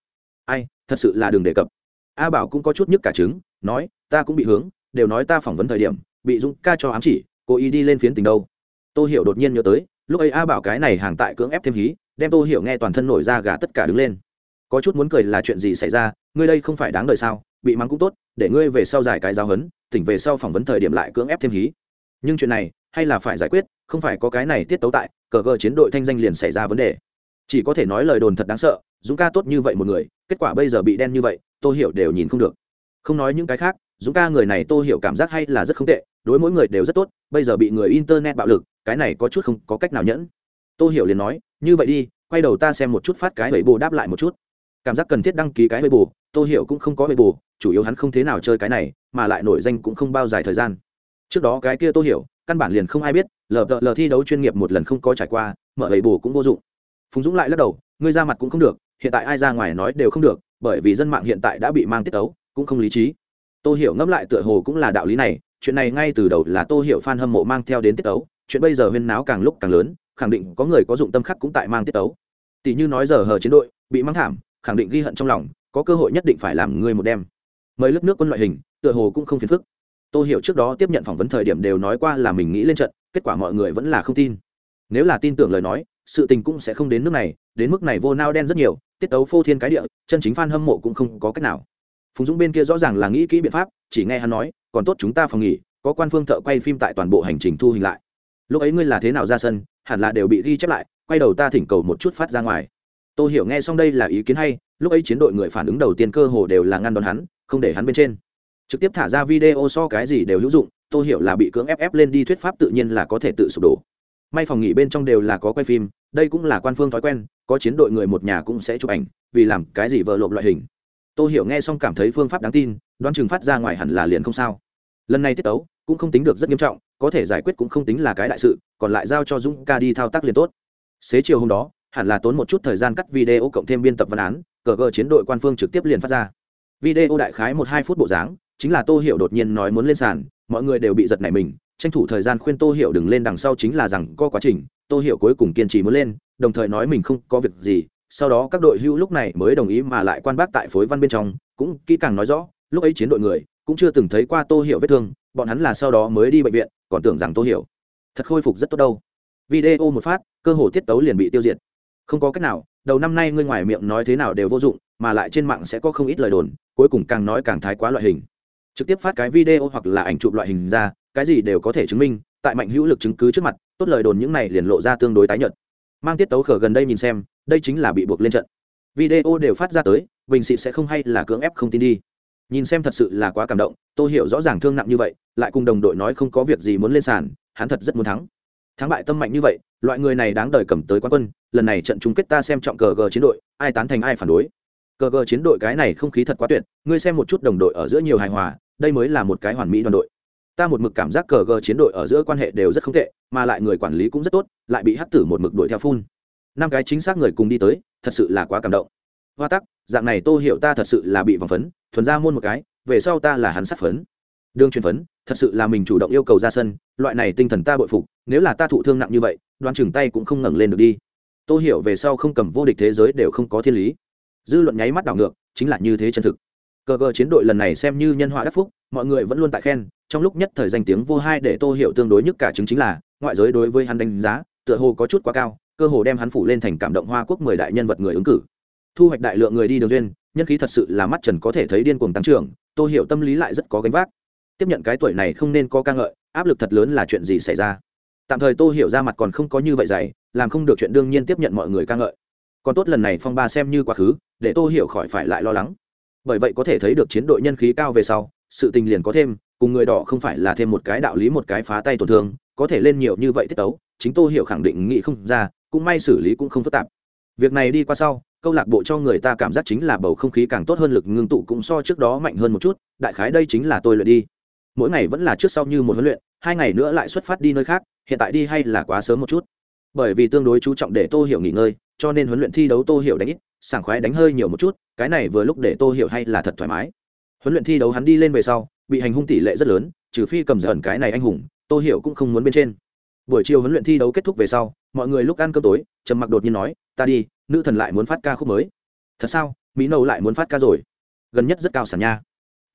Ai, thật sự là đường đề cập. A bảo cũng có chút nhức cả trứng nói, ta cũng bị hướng, đều nói ta phỏng vấn thời điểm, bị dũng ca cho ám chỉ cố ý đi lên phiến tình đâu. Tôi hiểu đột nhiên nhớ tới, lúc ấy a bảo cái này hàng tại cưỡng ép thêm hí, đem tôi hiểu nghe toàn thân nổi ra gà tất cả đứng lên. Có chút muốn cười là chuyện gì xảy ra, ngươi đây không phải đáng đời sao, bị mắng cũng tốt, để ngươi về sau giải cái giáo hấn tỉnh về sau phỏng vấn thời điểm lại cưỡng ép thêm hí. Nhưng chuyện này, hay là phải giải quyết, không phải có cái này tiết tấu tại, cờ cờ chiến đội thanh danh liền xảy ra vấn đề. Chỉ có thể nói lời đồn thật đáng sợ, dũng ca tốt như vậy một người, kết quả bây giờ bị đen như vậy tôi hiểu đều nhìn không được không nói những cái khác, dũng ca người này tô hiểu cảm giác hay là rất không tệ, đối mỗi người đều rất tốt, bây giờ bị người internet bạo lực, cái này có chút không có cách nào nhẫn. Tô hiểu liền nói, như vậy đi, quay đầu ta xem một chút phát cái bẫy bồ đáp lại một chút. Cảm giác cần thiết đăng ký cái bẫy bồ tô hiểu cũng không có bẫy bồ chủ yếu hắn không thế nào chơi cái này, mà lại nổi danh cũng không bao dài thời gian. Trước đó cái kia tô hiểu, căn bản liền không ai biết lờ đợ lờ thi đấu chuyên nghiệp một lần không có trải qua, mở bẫy bồ cũng vô dụng. Phùng dũng lại lắc đầu, ngươi ra mặt cũng không được, hiện tại ai ra ngoài nói đều không được, bởi vì dân mạng hiện tại đã bị mang tiết tấu cũng không lý trí. Tô hiểu ngẫm lại tựa hồ cũng là đạo lý này, chuyện này ngay từ đầu là tô hiểu fan hâm mộ mang theo đến tiết tấu, chuyện bây giờ huyên náo càng lúc càng lớn, khẳng định có người có dụng tâm khắc cũng tại mang tiết tấu. Tỷ như nói giờ hờ chiến đội, bị mang thảm, khẳng định ghi hận trong lòng, có cơ hội nhất định phải làm người một đêm. Mời lớp nước quân loại hình, tựa hồ cũng không phiền phức. Tô hiểu trước đó tiếp nhận phỏng vấn thời điểm đều nói qua là mình nghĩ lên trận, kết quả mọi người vẫn là không tin. Nếu là tin tưởng lời nói, sự tình cũng sẽ không đến nước này, đến mức này vô nao đen rất nhiều, tiết tấu phô thiên cái địa, chân chính f a n hâm mộ cũng không có cách nào phùng dũng bên kia rõ ràng là nghĩ kỹ biện pháp, chỉ nghe hắn nói, còn tốt chúng ta phòng nghỉ, có quan phương thợ quay phim tại toàn bộ hành trình thu hình lại. Lúc ấy ngươi là thế nào ra sân, hẳn là đều bị ghi chép lại, quay đầu ta thỉnh cầu một chút phát ra ngoài. Tôi hiểu nghe xong đây là ý kiến hay, lúc ấy chiến đội người phản ứng đầu tiên cơ hồ đều là ngăn đón hắn, không để hắn bên trên. Trực tiếp thả ra video so cái gì đều hữu dụng tôi hiểu là bị cưỡng ép ép lên đi thuyết pháp tự nhiên là có thể tự sụp đổ. May phòng nghỉ bên trong đều là có quay phim, đây cũng là quan phương thói quen, có chiến đội người một nhà cũng sẽ chụp ảnh, vì làm cái gì vợ lộp loại hình tôi hiểu nghe xong cảm thấy phương pháp đáng tin, đoán chừng phát ra ngoài hẳn là liền không sao. Lần này tiết tấu cũng không tính được rất nghiêm trọng, có thể giải quyết cũng không tính là cái đại sự, còn lại giao cho dũng ca đi thao tác liền tốt. Xế chiều hôm đó, hẳn là tốn một chút thời gian cắt video cộng thêm biên tập văn án, cờ cờ chiến đội quan phương trực tiếp liền phát ra. Video đại khái một hai phút bộ dáng, chính là tô hiểu đột nhiên nói muốn lên sàn, mọi người đều bị giật nảy mình, tranh thủ thời gian khuyên tô hiểu đừng lên đằng sau chính là rằng có quá trình, tô hiểu cuối cùng kiên trì muốn lên, đồng thời nói mình không có việc gì sau đó các đội hưu lúc này mới đồng ý mà lại quan bác tại phối văn bên trong, cũng kỹ càng nói rõ, lúc ấy chiến đội người cũng chưa từng thấy qua tô hiểu vết thương, bọn hắn là sau đó mới đi bệnh viện, còn tưởng rằng tô hiểu thật khôi phục rất tốt đâu. Video một phát, cơ hồ tiết tấu liền bị tiêu diệt. Không có cách nào, đầu năm nay ngươi ngoài miệng nói thế nào đều vô dụng, mà lại trên mạng sẽ có không ít lời đồn, cuối cùng càng nói càng thái quá loại hình. Trực tiếp phát cái video hoặc là ảnh chụp loại hình ra, cái gì đều có thể chứng minh, tại mạnh hữu lực chứng cứ trước mặt, tốt lời đồn những này liền lộ ra tương đối tái nhợt mang tiết tấu khở gần đây nhìn xem, đây chính là bị buộc lên trận. Video đều phát ra tới, bình xịt sẽ không hay là cưỡng ép không tin đi. Nhìn xem thật sự là quá cảm động tôi hiểu rõ ràng thương nặng như vậy, lại cùng đồng đội nói không có việc gì muốn lên sàn, hắn thật rất muốn thắng. Thắng bại tâm mạnh như vậy, loại người này đáng đời cầm tới quán quân, lần này trận chung kết ta xem trọng cờ gờ chiến đội, ai tán thành ai phản đối. Cờ gờ chiến đội cái này không khí thật quá tuyệt, ngươi xem một chút đồng đội ở giữa nhiều hài hòa, đây mới là một cái hoàn mỹ đoàn đội ta một mực cảm giác cờ gờ chiến đội ở giữa quan hệ đều rất không tệ, mà lại người quản lý cũng rất tốt, lại bị hắc tử một mực đuổi theo phun. Năm cái chính xác người cùng đi tới, thật sự là quá cảm động. Hoa tắc, dạng này tô hiểu ta thật sự là bị vòng phấn, thuần ra môn một cái, về sau ta là hắn sát phấn. Đương truyền phấn, thật sự là mình chủ động yêu cầu ra sân, loại này tinh thần ta bội phục, nếu là ta thụ thương nặng như vậy, đoan chừng tay cũng không ngẩng lên được đi. Tô hiểu về sau không cầm vô địch thế giới đều không có thiên lý. Dư luận nháy mắt đảo ngược, chính là như thế chân thực. Cờ cờ chiến đội lần này xem như nhân họa đắc phúc, mọi người vẫn luôn tại khen trong lúc nhất thời danh tiếng vô hai để tô hiểu tương đối nhất cả chứng chính là, ngoại giới đối với hắn đánh giá, tựa hồ có chút quá cao, cơ hồ đem hắn phủ lên thành cảm động hoa quốc mười đại nhân vật người ứng cử. Thu hoạch đại lượng người đi đường duyên, nhân khí thật sự là mắt trần có thể thấy điên cuồng tăng trưởng, tô hiểu tâm lý lại rất có gánh vác. Tiếp nhận cái tuổi này không nên có ca ngợi, áp lực thật lớn là chuyện gì xảy ra? Tạm thời tô hiểu ra mặt còn không có như vậy dày, làm không được chuyện đương nhiên tiếp nhận mọi người ca ngợi. Còn tốt lần này phong ba xem như quá khứ, để tô hiểu khỏi phải lại lo lắng. Bởi vậy có thể thấy được chiến đội nhân khí cao về sau, sự tình liền có thêm cùng người đỏ không phải là thêm một cái đạo lý một cái phá tay tổn thương, có thể lên nhiều như vậy tiết tấu, chính tô hiểu khẳng định nghĩ không ra, cũng may xử lý cũng không phức tạp. Việc này đi qua sau, câu lạc bộ cho người ta cảm giác chính là bầu không khí càng tốt hơn lực ngưng tụ cũng so trước đó mạnh hơn một chút, đại khái đây chính là tôi luyện đi. Mỗi ngày vẫn là trước sau như một huấn luyện, hai ngày nữa lại xuất phát đi nơi khác, hiện tại đi hay là quá sớm một chút. Bởi vì tương đối chú trọng để tô hiểu nghỉ ngơi, cho nên huấn luyện thi đấu tô hiểu đánh ít, sảng khoái đánh hơi nhiều một chút, cái này vừa lúc để tô hiểu hay là thật thoải mái. Huấn luyện thi đấu hắn đi lên về sau bị hành hung tỷ lệ rất lớn, trừ phi cầm dần cái này anh hùng, tô hiểu cũng không muốn bên trên. Buổi chiều huấn luyện thi đấu kết thúc về sau, mọi người lúc ăn cơm tối, trầm mặc đột nhiên nói, ta đi, nữ thần lại muốn phát ca khúc mới. Thật sao? Mỹ nâu lại muốn phát ca rồi? Gần nhất rất cao sản nha.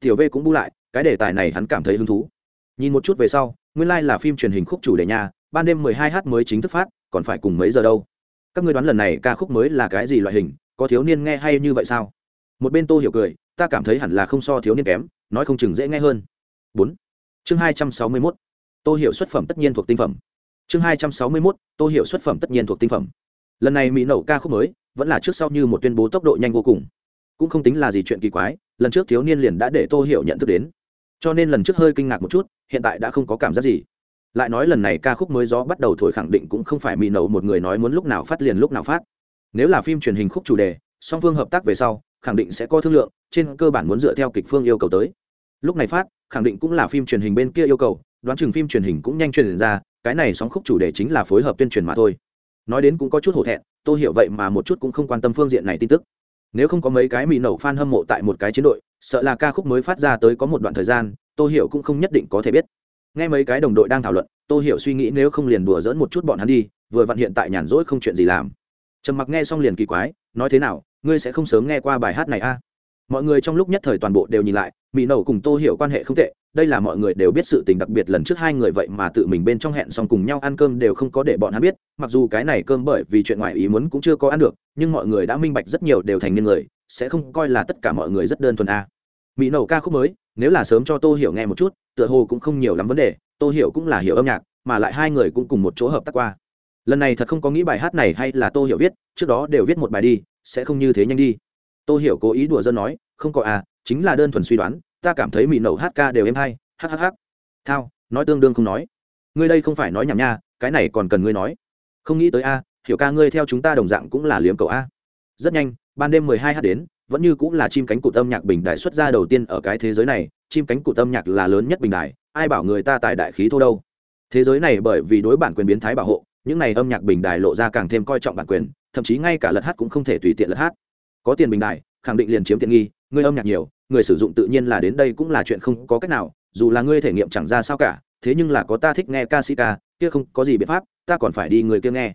Tiểu v cũng bu lại, cái đề tài này hắn cảm thấy hứng thú. Nhìn một chút về sau, nguyên lai、like、là phim truyền hình khúc chủ đề nhà ban đêm mười hai h mới chính thức phát, còn phải cùng mấy giờ đâu? Các ngươi đoán lần này ca khúc mới là cái gì loại hình, có thiếu niên nghe hay như vậy sao? Một bên tô hiểu cười, ta cảm thấy hẳn là không so thiếu niên kém nói không chừng dễ nghe hơn. Bốn. Chương hai trăm sáu mươi mốt. Tô hiểu xuất phẩm tất nhiên thuộc tinh phẩm. Chương hai trăm sáu mươi mốt, tô hiểu xuất phẩm tất nhiên thuộc tinh phẩm. Lần này mỹ nậu ca khúc mới vẫn là trước sau như một tuyên bố tốc độ nhanh vô cùng. Cũng không tính là gì chuyện kỳ quái, lần trước thiếu niên liền đã để tô hiểu nhận thức đến. Cho nên lần trước hơi kinh ngạc một chút, hiện tại đã không có cảm giác gì. Lại nói lần này ca khúc mới gió bắt đầu thổi khẳng định cũng không phải mỹ nậu một người nói muốn lúc nào phát liền lúc nào phát. Nếu là phim truyền hình khúc chủ đề, song phương hợp tác về sau khẳng định sẽ có thương lượng, trên cơ bản muốn dựa theo kịch phương yêu cầu tới. Lúc này phát, khẳng định cũng là phim truyền hình bên kia yêu cầu, đoán chừng phim truyền hình cũng nhanh truyền ra, cái này sóng khúc chủ đề chính là phối hợp tuyên truyền mà thôi. Nói đến cũng có chút hổ thẹn tôi hiểu vậy mà một chút cũng không quan tâm phương diện này tin tức. Nếu không có mấy cái mì nổ fan hâm mộ tại một cái chiến đội, sợ là ca khúc mới phát ra tới có một đoạn thời gian tôi hiểu cũng không nhất định có thể biết. Nghe mấy cái đồng đội đang thảo luận tôi hiểu suy nghĩ nếu không liền đùa dỡn một chút bọn hắn đi, vừa vặn hiện tại nhàn rỗi không chuyện gì làm. Trầm mặc nghe xong liền kỳ quái, nói thế nào ngươi sẽ không sớm nghe qua bài hát này a à? mọi người trong lúc nhất thời toàn bộ đều nhìn lại, mỹ nậu cùng tô hiểu quan hệ không tệ, đây là mọi người đều biết sự tình, đặc biệt lần trước hai người vậy mà tự mình bên trong hẹn xong cùng nhau ăn cơm đều không có để bọn hắn biết, mặc dù cái này cơm bởi vì chuyện ngoài ý muốn cũng chưa có ăn được, nhưng mọi người đã minh bạch rất nhiều đều thành niên người, sẽ không coi là tất cả mọi người rất đơn thuần a à. mỹ nậu ca khúc mới, nếu là sớm cho tô hiểu nghe một chút, tựa hồ cũng không nhiều lắm vấn đề, tô hiểu cũng là hiểu âm nhạc, mà lại hai người cũng cùng một chỗ hợp tác qua lần này thật không có nghĩ bài hát này hay là tô hiểu viết, trước đó đều viết một bài đi sẽ không như thế nhanh đi. Tôi hiểu cố ý đùa dân nói, không có à chính là đơn thuần suy đoán, ta cảm thấy mỹ nậu hát ca đều êm hay hhh thao, nói tương đương không nói. Ngươi đây không phải nói nhảm nha, cái này còn cần ngươi nói. Không nghĩ tới a hiểu ca ngươi theo chúng ta đồng dạng cũng là liếm cầu a. Rất nhanh, ban đêm mười hai h đến, vẫn như cũng là chim cánh cụt âm nhạc bình đại xuất ra đầu tiên ở cái thế giới này, chim cánh cụt âm nhạc là lớn nhất bình đại ai bảo người ta tại đại khí thô đâu. Thế giới này bởi vì đối bản quyền biến thái bảo hộ, những này âm nhạc bình đài lộ ra càng thêm coi trọng bản quyền thậm chí ngay cả lật hát cũng không thể tùy tiện lật hát. Có tiền bình đại, khẳng định liền chiếm tiện nghi, người âm nhạc nhiều, người sử dụng tự nhiên là đến đây cũng là chuyện không có cách nào, dù là ngươi thể nghiệm chẳng ra sao cả, thế nhưng là có ta thích nghe ca sĩ ca, kia không có gì biện pháp, ta còn phải đi người kia nghe.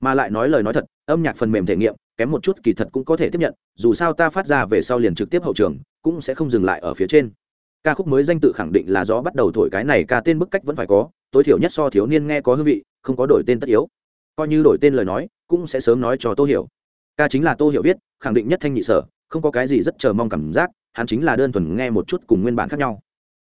Mà lại nói lời nói thật, âm nhạc phần mềm thể nghiệm, kém một chút kỳ thật cũng có thể tiếp nhận, dù sao ta phát ra về sau liền trực tiếp hậu trường, cũng sẽ không dừng lại ở phía trên. Ca khúc mới danh tự khẳng định là do bắt đầu thổi cái này, ca tên bức cách vẫn phải có, tối thiểu nhất so thiếu niên nghe có hương vị, không có đổi tên tất yếu coi như đổi tên lời nói, cũng sẽ sớm nói cho tô hiểu. Ca chính là tô hiểu viết, khẳng định nhất thanh nhị sở, không có cái gì rất chờ mong cảm giác, hắn chính là đơn thuần nghe một chút cùng nguyên bản khác nhau.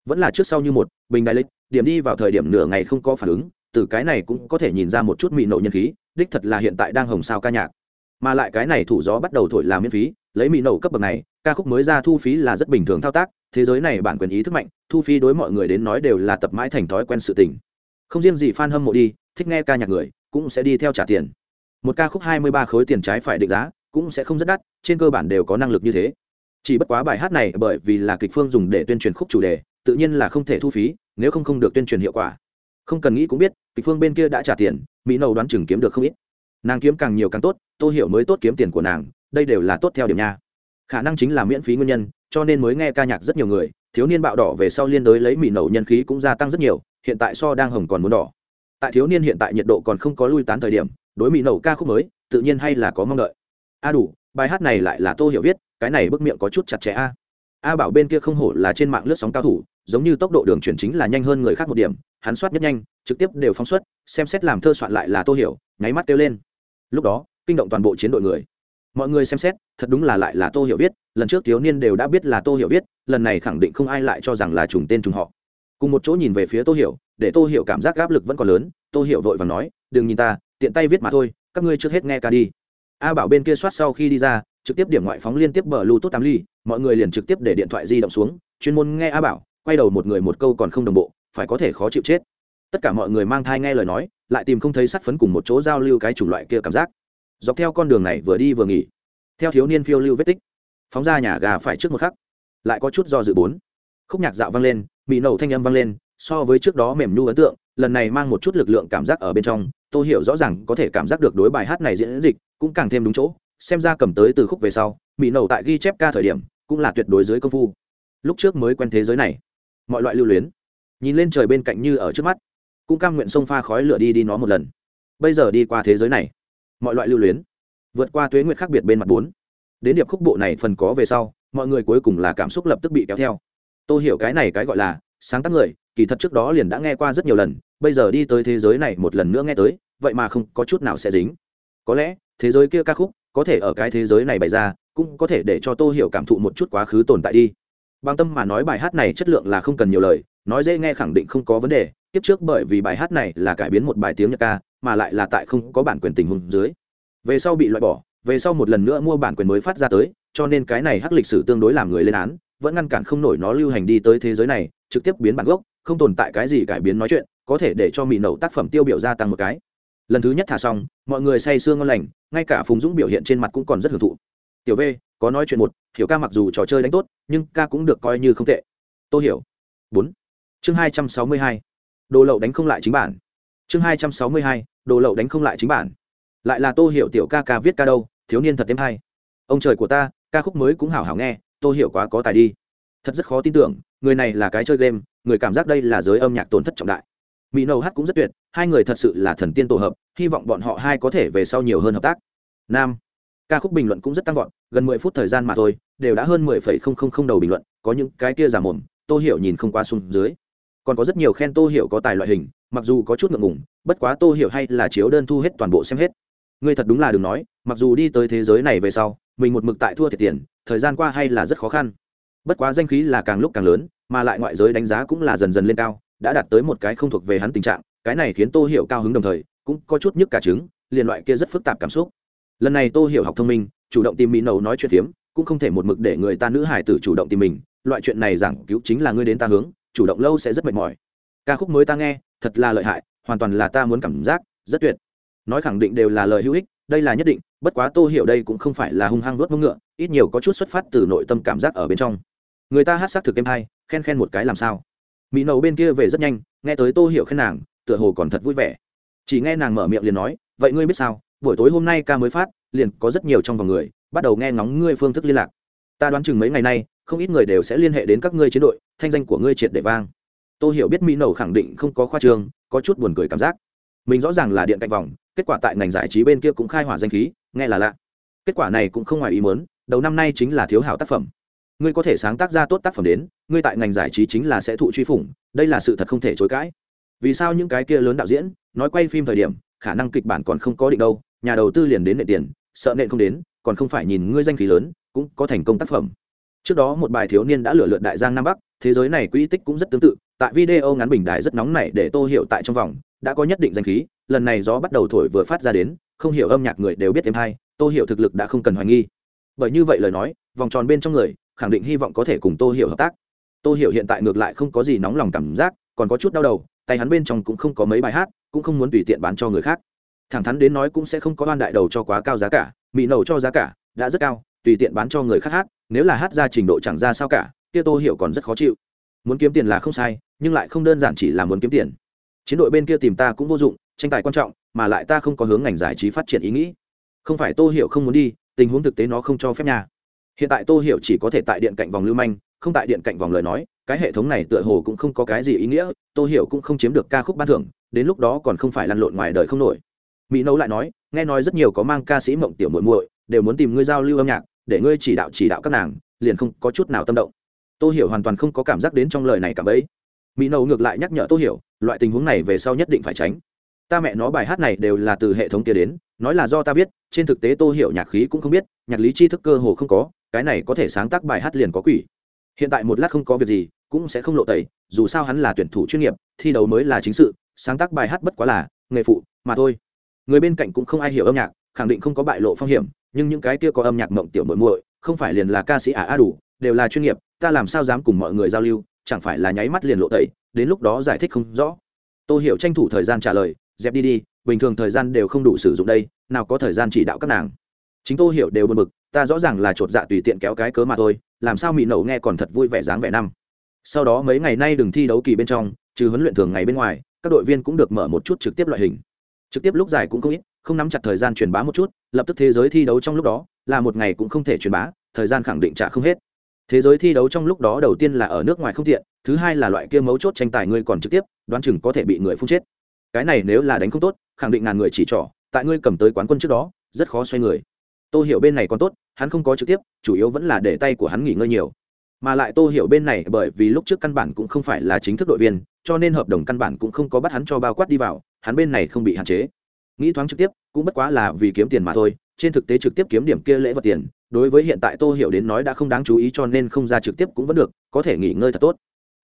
Vẫn là trước sau như một, bình đại lịch, điểm đi vào thời điểm nửa ngày không có phản ứng, từ cái này cũng có thể nhìn ra một chút mị nộ nhân khí, đích thật là hiện tại đang hồng sao ca nhạc. Mà lại cái này thủ gió bắt đầu thổi làm miễn phí, lấy mị nổ cấp bậc này, ca khúc mới ra thu phí là rất bình thường thao tác, thế giới này bản quyền ý thức mạnh, thu phí đối mọi người đến nói đều là tập mãi thành thói quen sự tình. Không riêng gì fan hâm mộ đi, thích nghe ca nhạc người cũng sẽ đi theo trả tiền. Một ca khúc hai mươi ba khối tiền trái phải định giá cũng sẽ không rất đắt, trên cơ bản đều có năng lực như thế. Chỉ bất quá bài hát này bởi vì là kịch phương dùng để tuyên truyền khúc chủ đề, tự nhiên là không thể thu phí, nếu không không được tuyên truyền hiệu quả. Không cần nghĩ cũng biết, kịch phương bên kia đã trả tiền, mỹ nầu đoán chừng kiếm được không ít. Nàng kiếm càng nhiều càng tốt tôi hiểu mới tốt kiếm tiền của nàng, đây đều là tốt theo điểm nha. Khả năng chính là miễn phí nguyên nhân, cho nên mới nghe ca nhạc rất nhiều người, thiếu niên bạo đỏ về sau liên đối lấy mỹ nầu nhân khí cũng gia tăng rất nhiều, hiện tại so đang hồng còn muốn đỏ tại thiếu niên hiện tại nhiệt độ còn không có lui tán thời điểm, đối mỹ nầu ca khúc mới, tự nhiên hay là có mong đợi. A đủ, bài hát này lại là tô hiểu viết, cái này bức miệng có chút chặt chẽ a. A bảo bên kia không hổ là trên mạng lướt sóng cao thủ, giống như tốc độ đường chuyển chính là nhanh hơn người khác một điểm, hắn soát nhất nhanh, trực tiếp đều phóng xuất, xem xét làm thơ soạn lại là tô hiểu, nháy mắt kêu lên. Lúc đó, kinh động toàn bộ chiến đội người. Mọi người xem xét, thật đúng là lại là tô hiểu viết, lần trước thiếu niên đều đã biết là tô hiểu viết, lần này khẳng định không ai lại cho rằng là trùng tên trùng họ. Cùng một chỗ nhìn về phía tô hiểu để tô hiểu cảm giác áp lực vẫn còn lớn. Tô hiểu vội và nói, đừng nhìn ta, tiện tay viết mà thôi, các ngươi trước hết nghe ca đi. A bảo bên kia soát sau khi đi ra, trực tiếp điểm ngoại phóng liên tiếp bờ bluetooth tám ly, mọi người liền trực tiếp để điện thoại di động xuống. Chuyên môn nghe a bảo, quay đầu một người một câu còn không đồng bộ, phải có thể khó chịu chết. Tất cả mọi người mang thai nghe lời nói, lại tìm không thấy sắt phấn cùng một chỗ giao lưu cái chủng loại kia cảm giác. Dọc theo con đường này vừa đi vừa nghỉ. Theo thiếu niên phiêu lưu vết tích, phóng ra nhà gà phải trước một khắc, lại có chút do dự bốn. Khúc nhạc dạo vang lên bị nổ thanh âm vang lên so với trước đó mềm nhu ấn tượng, lần này mang một chút lực lượng cảm giác ở bên trong tôi hiểu rõ ràng có thể cảm giác được đối bài hát này diễn dịch cũng càng thêm đúng chỗ, xem ra cầm tới từ khúc về sau, mỹ nổ tại ghi chép ca thời điểm cũng là tuyệt đối dưới công phu. Lúc trước mới quen thế giới này, mọi loại lưu luyến, nhìn lên trời bên cạnh như ở trước mắt, cũng cam nguyện sông pha khói lửa đi đi nó một lần. Bây giờ đi qua thế giới này, mọi loại lưu luyến, vượt qua tuế nguyệt khác biệt bên mặt bốn. Đến điệp khúc bộ này phần có về sau, mọi người cuối cùng là cảm xúc lập tức bị kéo theo. Tôi hiểu cái này cái gọi là sáng tác người kỳ thật trước đó liền đã nghe qua rất nhiều lần, bây giờ đi tới thế giới này một lần nữa nghe tới, vậy mà không có chút nào sẽ dính. Có lẽ, thế giới kia ca khúc, có thể ở cái thế giới này bày ra, cũng có thể để cho tô hiểu cảm thụ một chút quá khứ tồn tại đi. Bằng tâm mà nói bài hát này chất lượng là không cần nhiều lời, nói dễ nghe khẳng định không có vấn đề tiếp trước bởi vì bài hát này là cải biến một bài tiếng nhật ca, mà lại là tại không có bản quyền tình huống dưới. Về sau bị loại bỏ, về sau một lần nữa mua bản quyền mới phát ra tới, cho nên cái này hắc lịch sử tương đối làm người lên án, vẫn ngăn cản không nổi nó lưu hành đi tới thế giới này, trực tiếp biến bản gốc không tồn tại cái gì cải biến nói chuyện, có thể để cho mỹ nậu tác phẩm tiêu biểu gia tăng một cái. Lần thứ nhất thả xong, mọi người say sương ngon lành, ngay cả phùng dũng biểu hiện trên mặt cũng còn rất hưởng thụ. Tiểu v, có nói chuyện một, hiểu ca mặc dù trò chơi đánh tốt, nhưng ca cũng được coi như không tệ. Tôi hiểu. Bốn. Chương hai trăm sáu mươi hai. Đồ lậu đánh không lại chính bản. Chương hai trăm sáu mươi hai, đồ lậu đánh không lại chính bản. Lại là tô hiểu tiểu ca ca viết ca đâu, thiếu niên thật thêm hay. Ông trời của ta, ca khúc mới cũng hảo hảo nghe tôi hiểu quá có tài đi. Thật rất khó tin tưởng người này là cái chơi game, người cảm giác đây là giới âm nhạc tổn thất trọng đại. Mỹ nâu hát cũng rất tuyệt, hai người thật sự là thần tiên tổ hợp, hy vọng bọn họ hai có thể về sau nhiều hơn hợp tác. Nam, ca khúc bình luận cũng rất tăng vọt, gần mười phút thời gian mà thôi, đều đã hơn mười phẩy không không không đầu bình luận, có những cái kia giả mồm, tô hiểu nhìn không qua xuống dưới. Còn có rất nhiều khen tô hiểu có tài loại hình, mặc dù có chút ngượng ngùng, bất quá tô hiểu hay là chiếu đơn thu hết toàn bộ xem hết. Ngươi thật đúng là đừng nói, mặc dù đi tới thế giới này về sau, mình một mực tại thua thiệt tiền, thời gian qua hay là rất khó khăn bất quá danh khí là càng lúc càng lớn, mà lại ngoại giới đánh giá cũng là dần dần lên cao, đã đạt tới một cái không thuộc về hắn tình trạng, cái này khiến tô hiểu cao hứng đồng thời, cũng có chút nhức cả trứng, liền loại kia rất phức tạp cảm xúc. Lần này tô hiểu học thông minh, chủ động tìm mỹ nầu nói chuyện phiếm, cũng không thể một mực để người ta nữ hải tử chủ động tìm mình, loại chuyện này giảng cứu chính là ngươi đến ta hướng, chủ động lâu sẽ rất mệt mỏi. Ca khúc mới ta nghe, thật là lợi hại, hoàn toàn là ta muốn cảm giác, rất tuyệt. Nói khẳng định đều là lời hữu ích, đây là nhất định, bất quá tô hiểu đây cũng không phải là hung hăng vớt mông ngựa, ít nhiều có chút xuất phát từ nội tâm cảm giác ở bên trong người ta hát xác thực em hay, khen khen một cái làm sao? Mỹ nầu bên kia về rất nhanh, nghe tới tô hiểu khen nàng, tựa hồ còn thật vui vẻ. Chỉ nghe nàng mở miệng liền nói, vậy ngươi biết sao, buổi tối hôm nay ca mới phát, liền có rất nhiều trong vòng người, bắt đầu nghe ngóng ngươi phương thức liên lạc. Ta đoán chừng mấy ngày nay, không ít người đều sẽ liên hệ đến các ngươi chiến đội, thanh danh của ngươi triệt để vang. Tôi hiểu biết mỹ nầu khẳng định không có khoa trương, có chút buồn cười cảm giác. Mình rõ ràng là điện cạnh vòng, kết quả tại ngành giải trí bên kia cũng khai hỏa danh khí, nghe là lạ. Kết quả này cũng không ngoài ý muốn, đầu năm nay chính là thiếu hảo tác phẩm ngươi có thể sáng tác ra tốt tác phẩm đến, ngươi tại ngành giải trí chính là sẽ thụ truy phủng, đây là sự thật không thể chối cãi. Vì sao những cái kia lớn đạo diễn, nói quay phim thời điểm, khả năng kịch bản còn không có định đâu, nhà đầu tư liền đến nệ tiền, sợ nện không đến, còn không phải nhìn ngươi danh khí lớn, cũng có thành công tác phẩm. Trước đó một bài thiếu niên đã lựa lượt đại giang nam bắc, thế giới này quỹ tích cũng rất tương tự, tại video ngắn bình đại rất nóng này để tô hiểu tại trong vòng, đã có nhất định danh khí, lần này gió bắt đầu thổi vừa phát ra đến, không hiểu âm nhạc người đều biết thêm hay, tô hiểu thực lực đã không cần hoài nghi. Bởi như vậy lời nói, vòng tròn bên trong người khẳng định hy vọng có thể cùng tô hiểu hợp tác. Tô hiểu hiện tại ngược lại không có gì nóng lòng cảm giác, còn có chút đau đầu, tay hắn bên trong cũng không có mấy bài hát, cũng không muốn tùy tiện bán cho người khác. Thẳng thắn đến nói cũng sẽ không có oan đại đầu cho quá cao giá cả mỹ nầu cho giá cả đã rất cao, tùy tiện bán cho người khác hát, nếu là hát ra trình độ chẳng ra sao cả, kia tô hiểu còn rất khó chịu. Muốn kiếm tiền là không sai, nhưng lại không đơn giản chỉ là muốn kiếm tiền. Chiến đội bên kia tìm ta cũng vô dụng, tranh tài quan trọng, mà lại ta không có hướng ngành giải trí phát triển ý nghĩ. Không phải tô hiểu không muốn đi, tình huống thực tế nó không cho phép nhà hiện tại tô hiểu chỉ có thể tại điện cạnh vòng lưu manh, không tại điện cạnh vòng lời nói, cái hệ thống này tựa hồ cũng không có cái gì ý nghĩa, tô hiểu cũng không chiếm được ca khúc ban thưởng, đến lúc đó còn không phải lăn lộn ngoài đời không nổi. Mỹ nấu lại nói, nghe nói rất nhiều có mang ca sĩ mộng tiểu muội muội, đều muốn tìm ngươi giao lưu âm nhạc, để ngươi chỉ đạo chỉ đạo các nàng, liền không có chút nào tâm động. Tô hiểu hoàn toàn không có cảm giác đến trong lời này cả bấy. Mỹ nấu ngược lại nhắc nhở tô hiểu, loại tình huống này về sau nhất định phải tránh ta mẹ nó bài hát này đều là từ hệ thống kia đến, nói là do ta viết, trên thực tế tô hiểu nhạc khí cũng không biết, nhạc lý tri thức cơ hồ không có, cái này có thể sáng tác bài hát liền có quỷ. Hiện tại một lát không có việc gì, cũng sẽ không lộ tẩy, dù sao hắn là tuyển thủ chuyên nghiệp, thi đấu mới là chính sự, sáng tác bài hát bất quá là nghề phụ mà thôi. Người bên cạnh cũng không ai hiểu âm nhạc, khẳng định không có bại lộ phong hiểm, nhưng những cái kia có âm nhạc mộng tiểu muội muội, không phải liền là ca sĩ ả a đủ, đều là chuyên nghiệp, ta làm sao dám cùng mọi người giao lưu, chẳng phải là nháy mắt liền lộ tẩy, đến lúc đó giải thích không rõ. Tôi hiểu tranh thủ thời gian trả lời dẹp đi đi, bình thường thời gian đều không đủ sử dụng đây, nào có thời gian chỉ đạo các nàng. Chính tôi hiểu đều buồn bực, ta rõ ràng là chột dạ tùy tiện kéo cái cớ mà thôi, làm sao mị nậu nghe còn thật vui vẻ dáng vẻ năm. Sau đó mấy ngày nay đừng thi đấu kỳ bên trong, trừ huấn luyện thường ngày bên ngoài, các đội viên cũng được mở một chút trực tiếp loại hình. Trực tiếp lúc dài cũng không ít, không nắm chặt thời gian truyền bá một chút, lập tức thế giới thi đấu trong lúc đó, là một ngày cũng không thể truyền bá, thời gian khẳng định trả không hết. Thế giới thi đấu trong lúc đó đầu tiên là ở nước ngoài không tiện, thứ hai là loại kia mấu chốt tranh tài ngươi còn trực tiếp, đoán chừng có thể bị người phun chết cái này nếu là đánh không tốt, khẳng định ngàn người chỉ trỏ, tại ngươi cầm tới quán quân trước đó, rất khó xoay người. Tôi hiểu bên này còn tốt, hắn không có trực tiếp, chủ yếu vẫn là để tay của hắn nghỉ ngơi nhiều. Mà lại tôi hiểu bên này bởi vì lúc trước căn bản cũng không phải là chính thức đội viên, cho nên hợp đồng căn bản cũng không có bắt hắn cho bao quát đi vào, hắn bên này không bị hạn chế. Nghĩ thoáng trực tiếp, cũng bất quá là vì kiếm tiền mà thôi, trên thực tế trực tiếp kiếm điểm kia lễ vật tiền, đối với hiện tại tô hiểu đến nói đã không đáng chú ý cho nên không ra trực tiếp cũng vẫn được, có thể nghỉ ngơi thật tốt.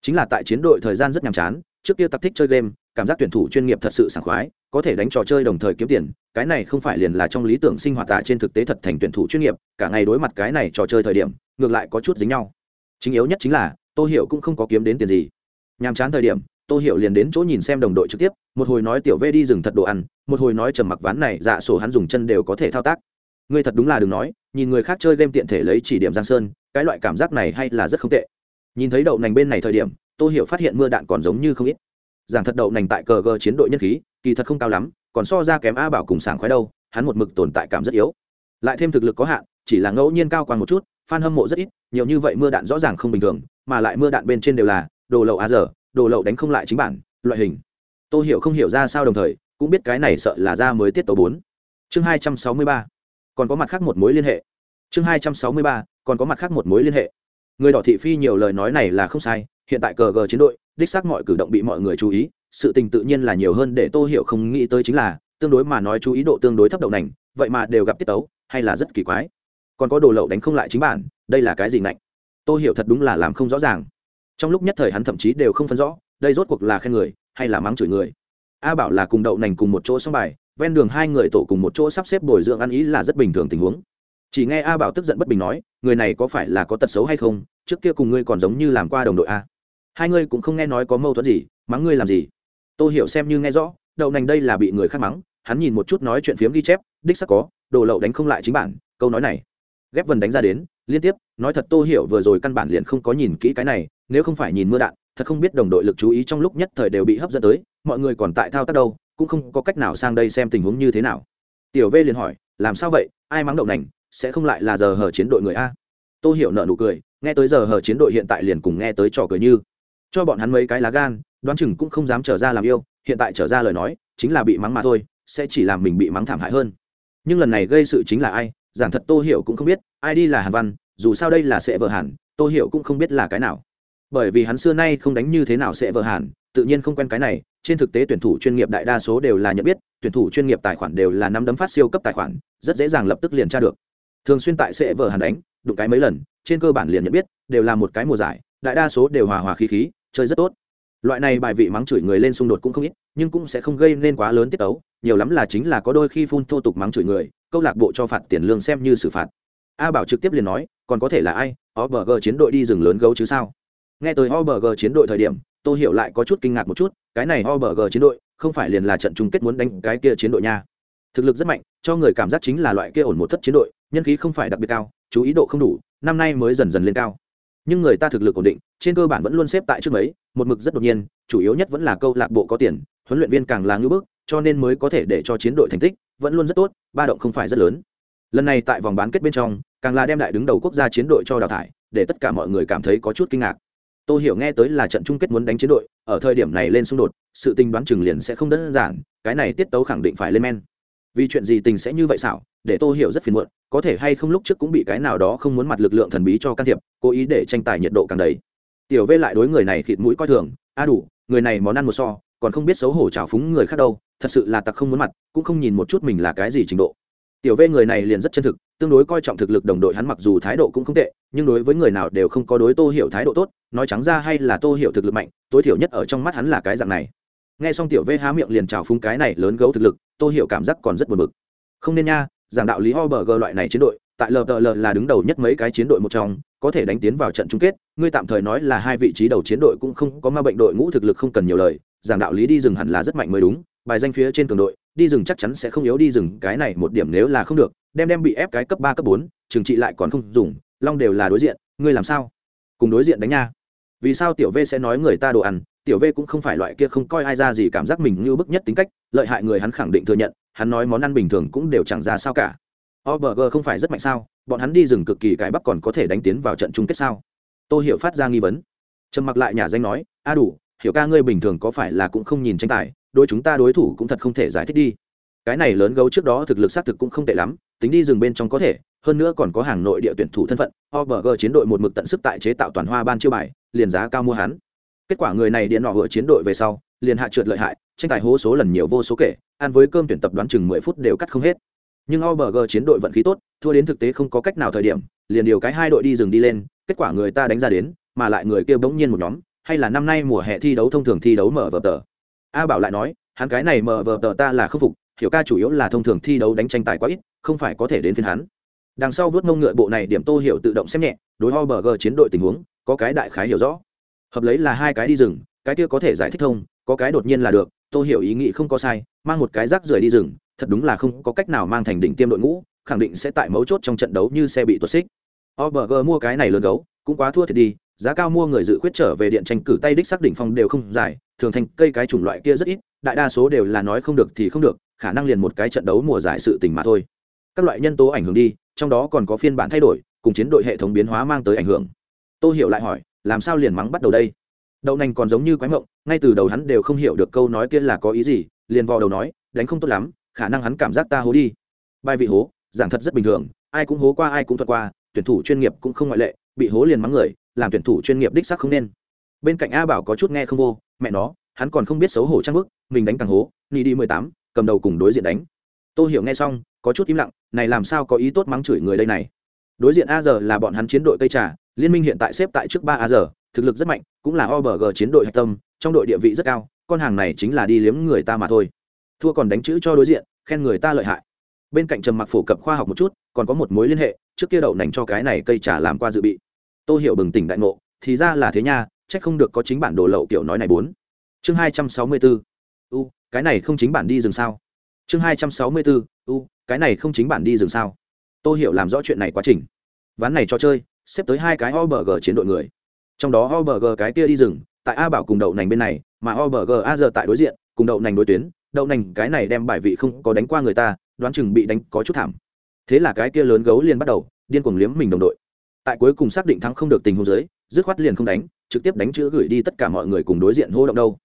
Chính là tại chiến đội thời gian rất nhàm chán, trước kia tặc thích chơi game cảm giác tuyển thủ chuyên nghiệp thật sự sảng khoái, có thể đánh trò chơi đồng thời kiếm tiền, cái này không phải liền là trong lý tưởng sinh hoạt tại trên thực tế thật thành tuyển thủ chuyên nghiệp, cả ngày đối mặt cái này trò chơi thời điểm, ngược lại có chút dính nhau. Chính yếu nhất chính là, tô hiểu cũng không có kiếm đến tiền gì. Nhàm chán thời điểm, tô hiểu liền đến chỗ nhìn xem đồng đội trực tiếp, một hồi nói tiểu v đi rừng thật đồ ăn, một hồi nói trầm mặc ván này dạ sổ hắn dùng chân đều có thể thao tác. Ngươi thật đúng là đừng nói, nhìn người khác chơi game tiện thể lấy chỉ điểm giang sơn, cái loại cảm giác này hay là rất không tệ. Nhìn thấy đậu nành bên này thời điểm, tô hiểu phát hiện mưa đạn còn giống như không ít giảng thật đậu nành tại cờ gờ chiến đội nhân khí, kỳ thật không cao lắm, còn so ra kém a bảo cùng sảng khoái đâu, hắn một mực tồn tại cảm rất yếu. Lại thêm thực lực có hạn, chỉ là ngẫu nhiên cao quan một chút, fan hâm mộ rất ít, nhiều như vậy mưa đạn rõ ràng không bình thường, mà lại mưa đạn bên trên đều là đồ lậu a giờ đồ lậu đánh không lại chính bản, loại hình. Tôi hiểu không hiểu ra sao đồng thời, cũng biết cái này sợ là ra mới tiết tấu bốn. Chương hai trăm sáu mươi ba. Còn có mặt khác một mối liên hệ. Chương hai trăm sáu mươi ba, còn có mặt khác một mối liên hệ. Người đỏ thị phi nhiều lời nói này là không sai, hiện tại cờ gờ chiến đội đích xác mọi cử động bị mọi người chú ý, sự tình tự nhiên là nhiều hơn để tô hiểu không nghĩ tới chính là, tương đối mà nói chú ý độ tương đối thấp đậu nành, vậy mà đều gặp tiết tấu, hay là rất kỳ quái. Còn có đồ lậu đánh không lại chính bản, đây là cái gì ngạnh? Tô hiểu thật đúng là làm không rõ ràng. Trong lúc nhất thời hắn thậm chí đều không phân rõ, đây rốt cuộc là khen người, hay là mắng chửi người. A bảo là cùng đậu nành cùng một chỗ xong bài, ven đường hai người tổ cùng một chỗ sắp xếp bồi dưỡng ăn ý là rất bình thường tình huống. Chỉ nghe a bảo tức giận bất bình nói, người này có phải là có tật xấu hay không? Trước kia cùng ngươi còn giống như làm qua đồng đội a hai ngươi cũng không nghe nói có mâu thuẫn gì, mắng ngươi làm gì? Tôi hiểu xem như nghe rõ, đậu nành đây là bị người khác mắng, hắn nhìn một chút nói chuyện phiếm ghi chép, đích sắc có, đồ lậu đánh không lại chính bản, câu nói này. Ghép vần đánh ra đến, liên tiếp, nói thật tô hiểu vừa rồi căn bản liền không có nhìn kỹ cái này, nếu không phải nhìn mưa đạn, thật không biết đồng đội lực chú ý trong lúc nhất thời đều bị hấp dẫn tới, mọi người còn tại thao tác đâu, cũng không có cách nào sang đây xem tình huống như thế nào. Tiểu v liền hỏi, làm sao vậy? Ai mắng đậu nành? Sẽ không lại là giờ hở chiến đội người a? Tô hiểu nợ nụ cười, nghe tới giờ hở chiến đội hiện tại liền cùng nghe tới trò cười như cho bọn hắn mấy cái lá gan, đoán chừng cũng không dám trở ra làm yêu, hiện tại trở ra lời nói, chính là bị mắng mà thôi, sẽ chỉ làm mình bị mắng thảm hại hơn. Nhưng lần này gây sự chính là ai, giảng thật tô hiểu cũng không biết, ai đi là hàn văn, dù sao đây là sẽ vợ hàn, tô hiểu cũng không biết là cái nào. Bởi vì hắn xưa nay không đánh như thế nào sẽ vợ hàn, tự nhiên không quen cái này, trên thực tế tuyển thủ chuyên nghiệp đại đa số đều là nhận biết, tuyển thủ chuyên nghiệp tài khoản đều là năm đấm phát siêu cấp tài khoản, rất dễ dàng lập tức liền tra được. Thường xuyên tại sẽ vợ hàn đánh, đụng cái mấy lần, trên cơ bản liền nhận biết, đều là một cái mùa giải, đại đa số đều hòa hòa khí khí chơi rất tốt. Loại này bài vị mắng chửi người lên xung đột cũng không ít, nhưng cũng sẽ không gây nên quá lớn tiết tấu, nhiều lắm là chính là có đôi khi phun thô tục mắng chửi người, câu lạc bộ cho phạt tiền lương xem như xử phạt. A bảo trực tiếp liền nói, còn có thể là ai obg chiến đội đi rừng lớn gấu chứ sao? Nghe tới obg chiến đội thời điểm tôi hiểu lại có chút kinh ngạc một chút, cái này obg chiến đội, không phải liền là trận chung kết muốn đánh cái kia chiến đội nha. Thực lực rất mạnh, cho người cảm giác chính là loại kia ổn một thất chiến đội, nhân khí không phải đặc biệt cao, chú ý độ không đủ, năm nay mới dần dần lên cao nhưng người ta thực lực ổn định, trên cơ bản vẫn luôn xếp tại trước mấy, một mực rất đột nhiên, chủ yếu nhất vẫn là câu lạc bộ có tiền, huấn luyện viên càng là ngưỡng bức, cho nên mới có thể để cho chiến đội thành tích vẫn luôn rất tốt, ba động không phải rất lớn. Lần này tại vòng bán kết bên trong, càng là đem đại đứng đầu quốc gia chiến đội cho đào thải, để tất cả mọi người cảm thấy có chút kinh ngạc. Tôi hiểu nghe tới là trận chung kết muốn đánh chiến đội, ở thời điểm này lên xung đột, sự tình đoán chừng liền sẽ không đơn giản, cái này tiết tấu khẳng định phải lên men vì chuyện gì tình sẽ như vậy xảo, để tôi hiểu rất phiền muộn, có thể hay không lúc trước cũng bị cái nào đó không muốn mặt lực lượng thần bí cho can thiệp, cố ý để tranh tài nhiệt độ càng đầy. Tiểu vê lại đối người này khịt mũi coi thường, a đủ, người này món ăn một so, còn không biết xấu hổ trào phúng người khác đâu, thật sự là tặc không muốn mặt, cũng không nhìn một chút mình là cái gì trình độ. Tiểu vê người này liền rất chân thực, tương đối coi trọng thực lực đồng đội hắn mặc dù thái độ cũng không tệ, nhưng đối với người nào đều không có đối tô hiểu thái độ tốt, nói trắng ra hay là tô hiểu thực lực mạnh, tối thiểu nhất ở trong mắt hắn là cái dạng này nghe xong tiểu vê há miệng liền trào phung cái này lớn gấu thực lực tôi hiểu cảm giác còn rất buồn bực. Không nên nha, giảng đạo lý ho bờ gờ loại này chiến đội, tại ltl là đứng đầu nhất mấy cái chiến đội một trong, có thể đánh tiến vào trận chung kết, ngươi tạm thời nói là hai vị trí đầu chiến đội cũng không có ma bệnh đội ngũ thực lực không cần nhiều lời, giảng đạo lý đi rừng hẳn là rất mạnh mới đúng, bài danh phía trên cường đội, đi rừng chắc chắn sẽ không yếu đi rừng, cái này một điểm nếu là không được, đem đem bị ép cái cấp ba, cấp bốn trừng trị lại còn không dùng, long đều là đối diện, ngươi làm sao? Cùng đối diện đánh nha. Vì sao tiểu v sẽ nói người ta đồ ăn tiểu v cũng không phải loại kia không coi ai ra gì cảm giác mình như bức nhất tính cách, lợi hại người hắn khẳng định thừa nhận, hắn nói món ăn bình thường cũng đều chẳng ra sao cả. Obg không phải rất mạnh sao, bọn hắn đi rừng cực kỳ cải bắc còn có thể đánh tiến vào trận chung kết sao? Tôi hiểu phát ra nghi vấn. Trầm mặc lại nhà danh nói, a đủ, hiểu ca ngươi bình thường có phải là cũng không nhìn tranh tài đôi chúng ta đối thủ cũng thật không thể giải thích đi. Cái này lớn gấu trước đó thực lực xác thực cũng không tệ lắm, tính đi rừng bên trong có thể, hơn nữa còn có hàng nội địa tuyển thủ thân phận. Obg chiến đội một mực tận sức tại chế tạo toàn hoa ban chiêu bài, liền giá cao mua hắn kết quả người này điện nọ vừa chiến đội về sau, liền hạ trượt lợi hại, tranh tài hố số lần nhiều vô số kể, ăn với cơm tuyển tập đoán chừng mười phút đều cắt không hết. Nhưng obg chiến đội vận khí tốt, thua đến thực tế không có cách nào thời điểm, liền điều cái hai đội đi rừng đi lên, kết quả người ta đánh ra đến, mà lại người kia bỗng nhiên một nhóm, hay là năm nay mùa hè thi đấu thông thường thi đấu mở vở tờ. A bảo lại nói, hắn cái này mở vở tờ ta là không phục, hiểu ca chủ yếu là thông thường thi đấu đánh tranh tài quá ít, không phải có thể đến phiên hắn. Đằng sau vớt mông ngựa bộ này điểm tô hiểu tự động xem nhẹ, đối obg chiến đội tình huống, có cái đại khái hiểu rõ hợp lấy là hai cái đi rừng, cái kia có thể giải thích thông, có cái đột nhiên là được Tôi hiểu ý nghĩ không có sai, mang một cái rác rưởi đi rừng, thật đúng là không có cách nào mang thành đỉnh tiêm đội ngũ, khẳng định sẽ tại mấu chốt trong trận đấu như xe bị tuột xích. Obg mua cái này lớn gấu, cũng quá thua thiệt đi, giá cao mua người dự quyết trở về điện tranh cử tay đích xác đỉnh phong đều không dài thường thành cây cái chủng loại kia rất ít, đại đa số đều là nói không được thì không được, khả năng liền một cái trận đấu mùa giải sự tình mà thôi. Các loại nhân tố ảnh hưởng đi, trong đó còn có phiên bản thay đổi, cùng chiến đội hệ thống biến hóa mang tới ảnh hưởng. Tôi hiểu lại hỏi làm sao liền mắng bắt đầu đây? Đậu nành còn giống như quái mộng, ngay từ đầu hắn đều không hiểu được câu nói kia là có ý gì, liền vò đầu nói, đánh không tốt lắm, khả năng hắn cảm giác ta hố đi. Bài vị hố, giảng thật rất bình thường, ai cũng hố qua ai cũng thuật qua, tuyển thủ chuyên nghiệp cũng không ngoại lệ, bị hố liền mắng người, làm tuyển thủ chuyên nghiệp đích sắc không nên. Bên cạnh a bảo có chút nghe không vô, mẹ nó, hắn còn không biết xấu hổ trang bức, mình đánh càng hố ni đi mười tám, cầm đầu cùng đối diện đánh. Tôi hiểu nghe xong, có chút im lặng, này làm sao có ý tốt mắng chửi người đây này? Đối diện a giờ là bọn hắn chiến đội cây trà, liên minh hiện tại xếp tại trước ba a giờ thực lực rất mạnh, cũng là obg chiến đội hạch tâm, trong đội địa vị rất cao, con hàng này chính là đi liếm người ta mà thôi. Thua còn đánh chữ cho đối diện, khen người ta lợi hại. Bên cạnh trầm mặc phổ cập khoa học một chút, còn có một mối liên hệ, trước kia đậu nành cho cái này cây trà làm qua dự bị. Tôi hiểu bừng tỉnh đại ngộ, thì ra là thế nha c h ắ c không được có chính bản đồ lậu kiểu nói này bốn. Chương hai trăm sáu mươi bốn u, cái này không chính bản đi rừng sao? Chương hai trăm sáu mươi bốn u, cái này không chính bản đi rừng sao? Tôi hiểu làm rõ chuyện này quá trình ván này cho chơi, xếp tới hai cái obg chiến đội người. Trong đó obg cái kia đi rừng, tại a bảo cùng đậu nành bên này, mà obg a giờ tại đối diện, cùng đậu nành đối tuyến, đậu nành cái này đem bài vị không có đánh qua người ta, đoán chừng bị đánh có chút thảm. Thế là cái kia lớn gấu liền bắt đầu, điên cuồng liếm mình đồng đội. Tại cuối cùng xác định thắng không được tình huống dưới, dứt khoát liền không đánh, trực tiếp đánh chữ gửi đi tất cả mọi người cùng đối diện hô động đâu.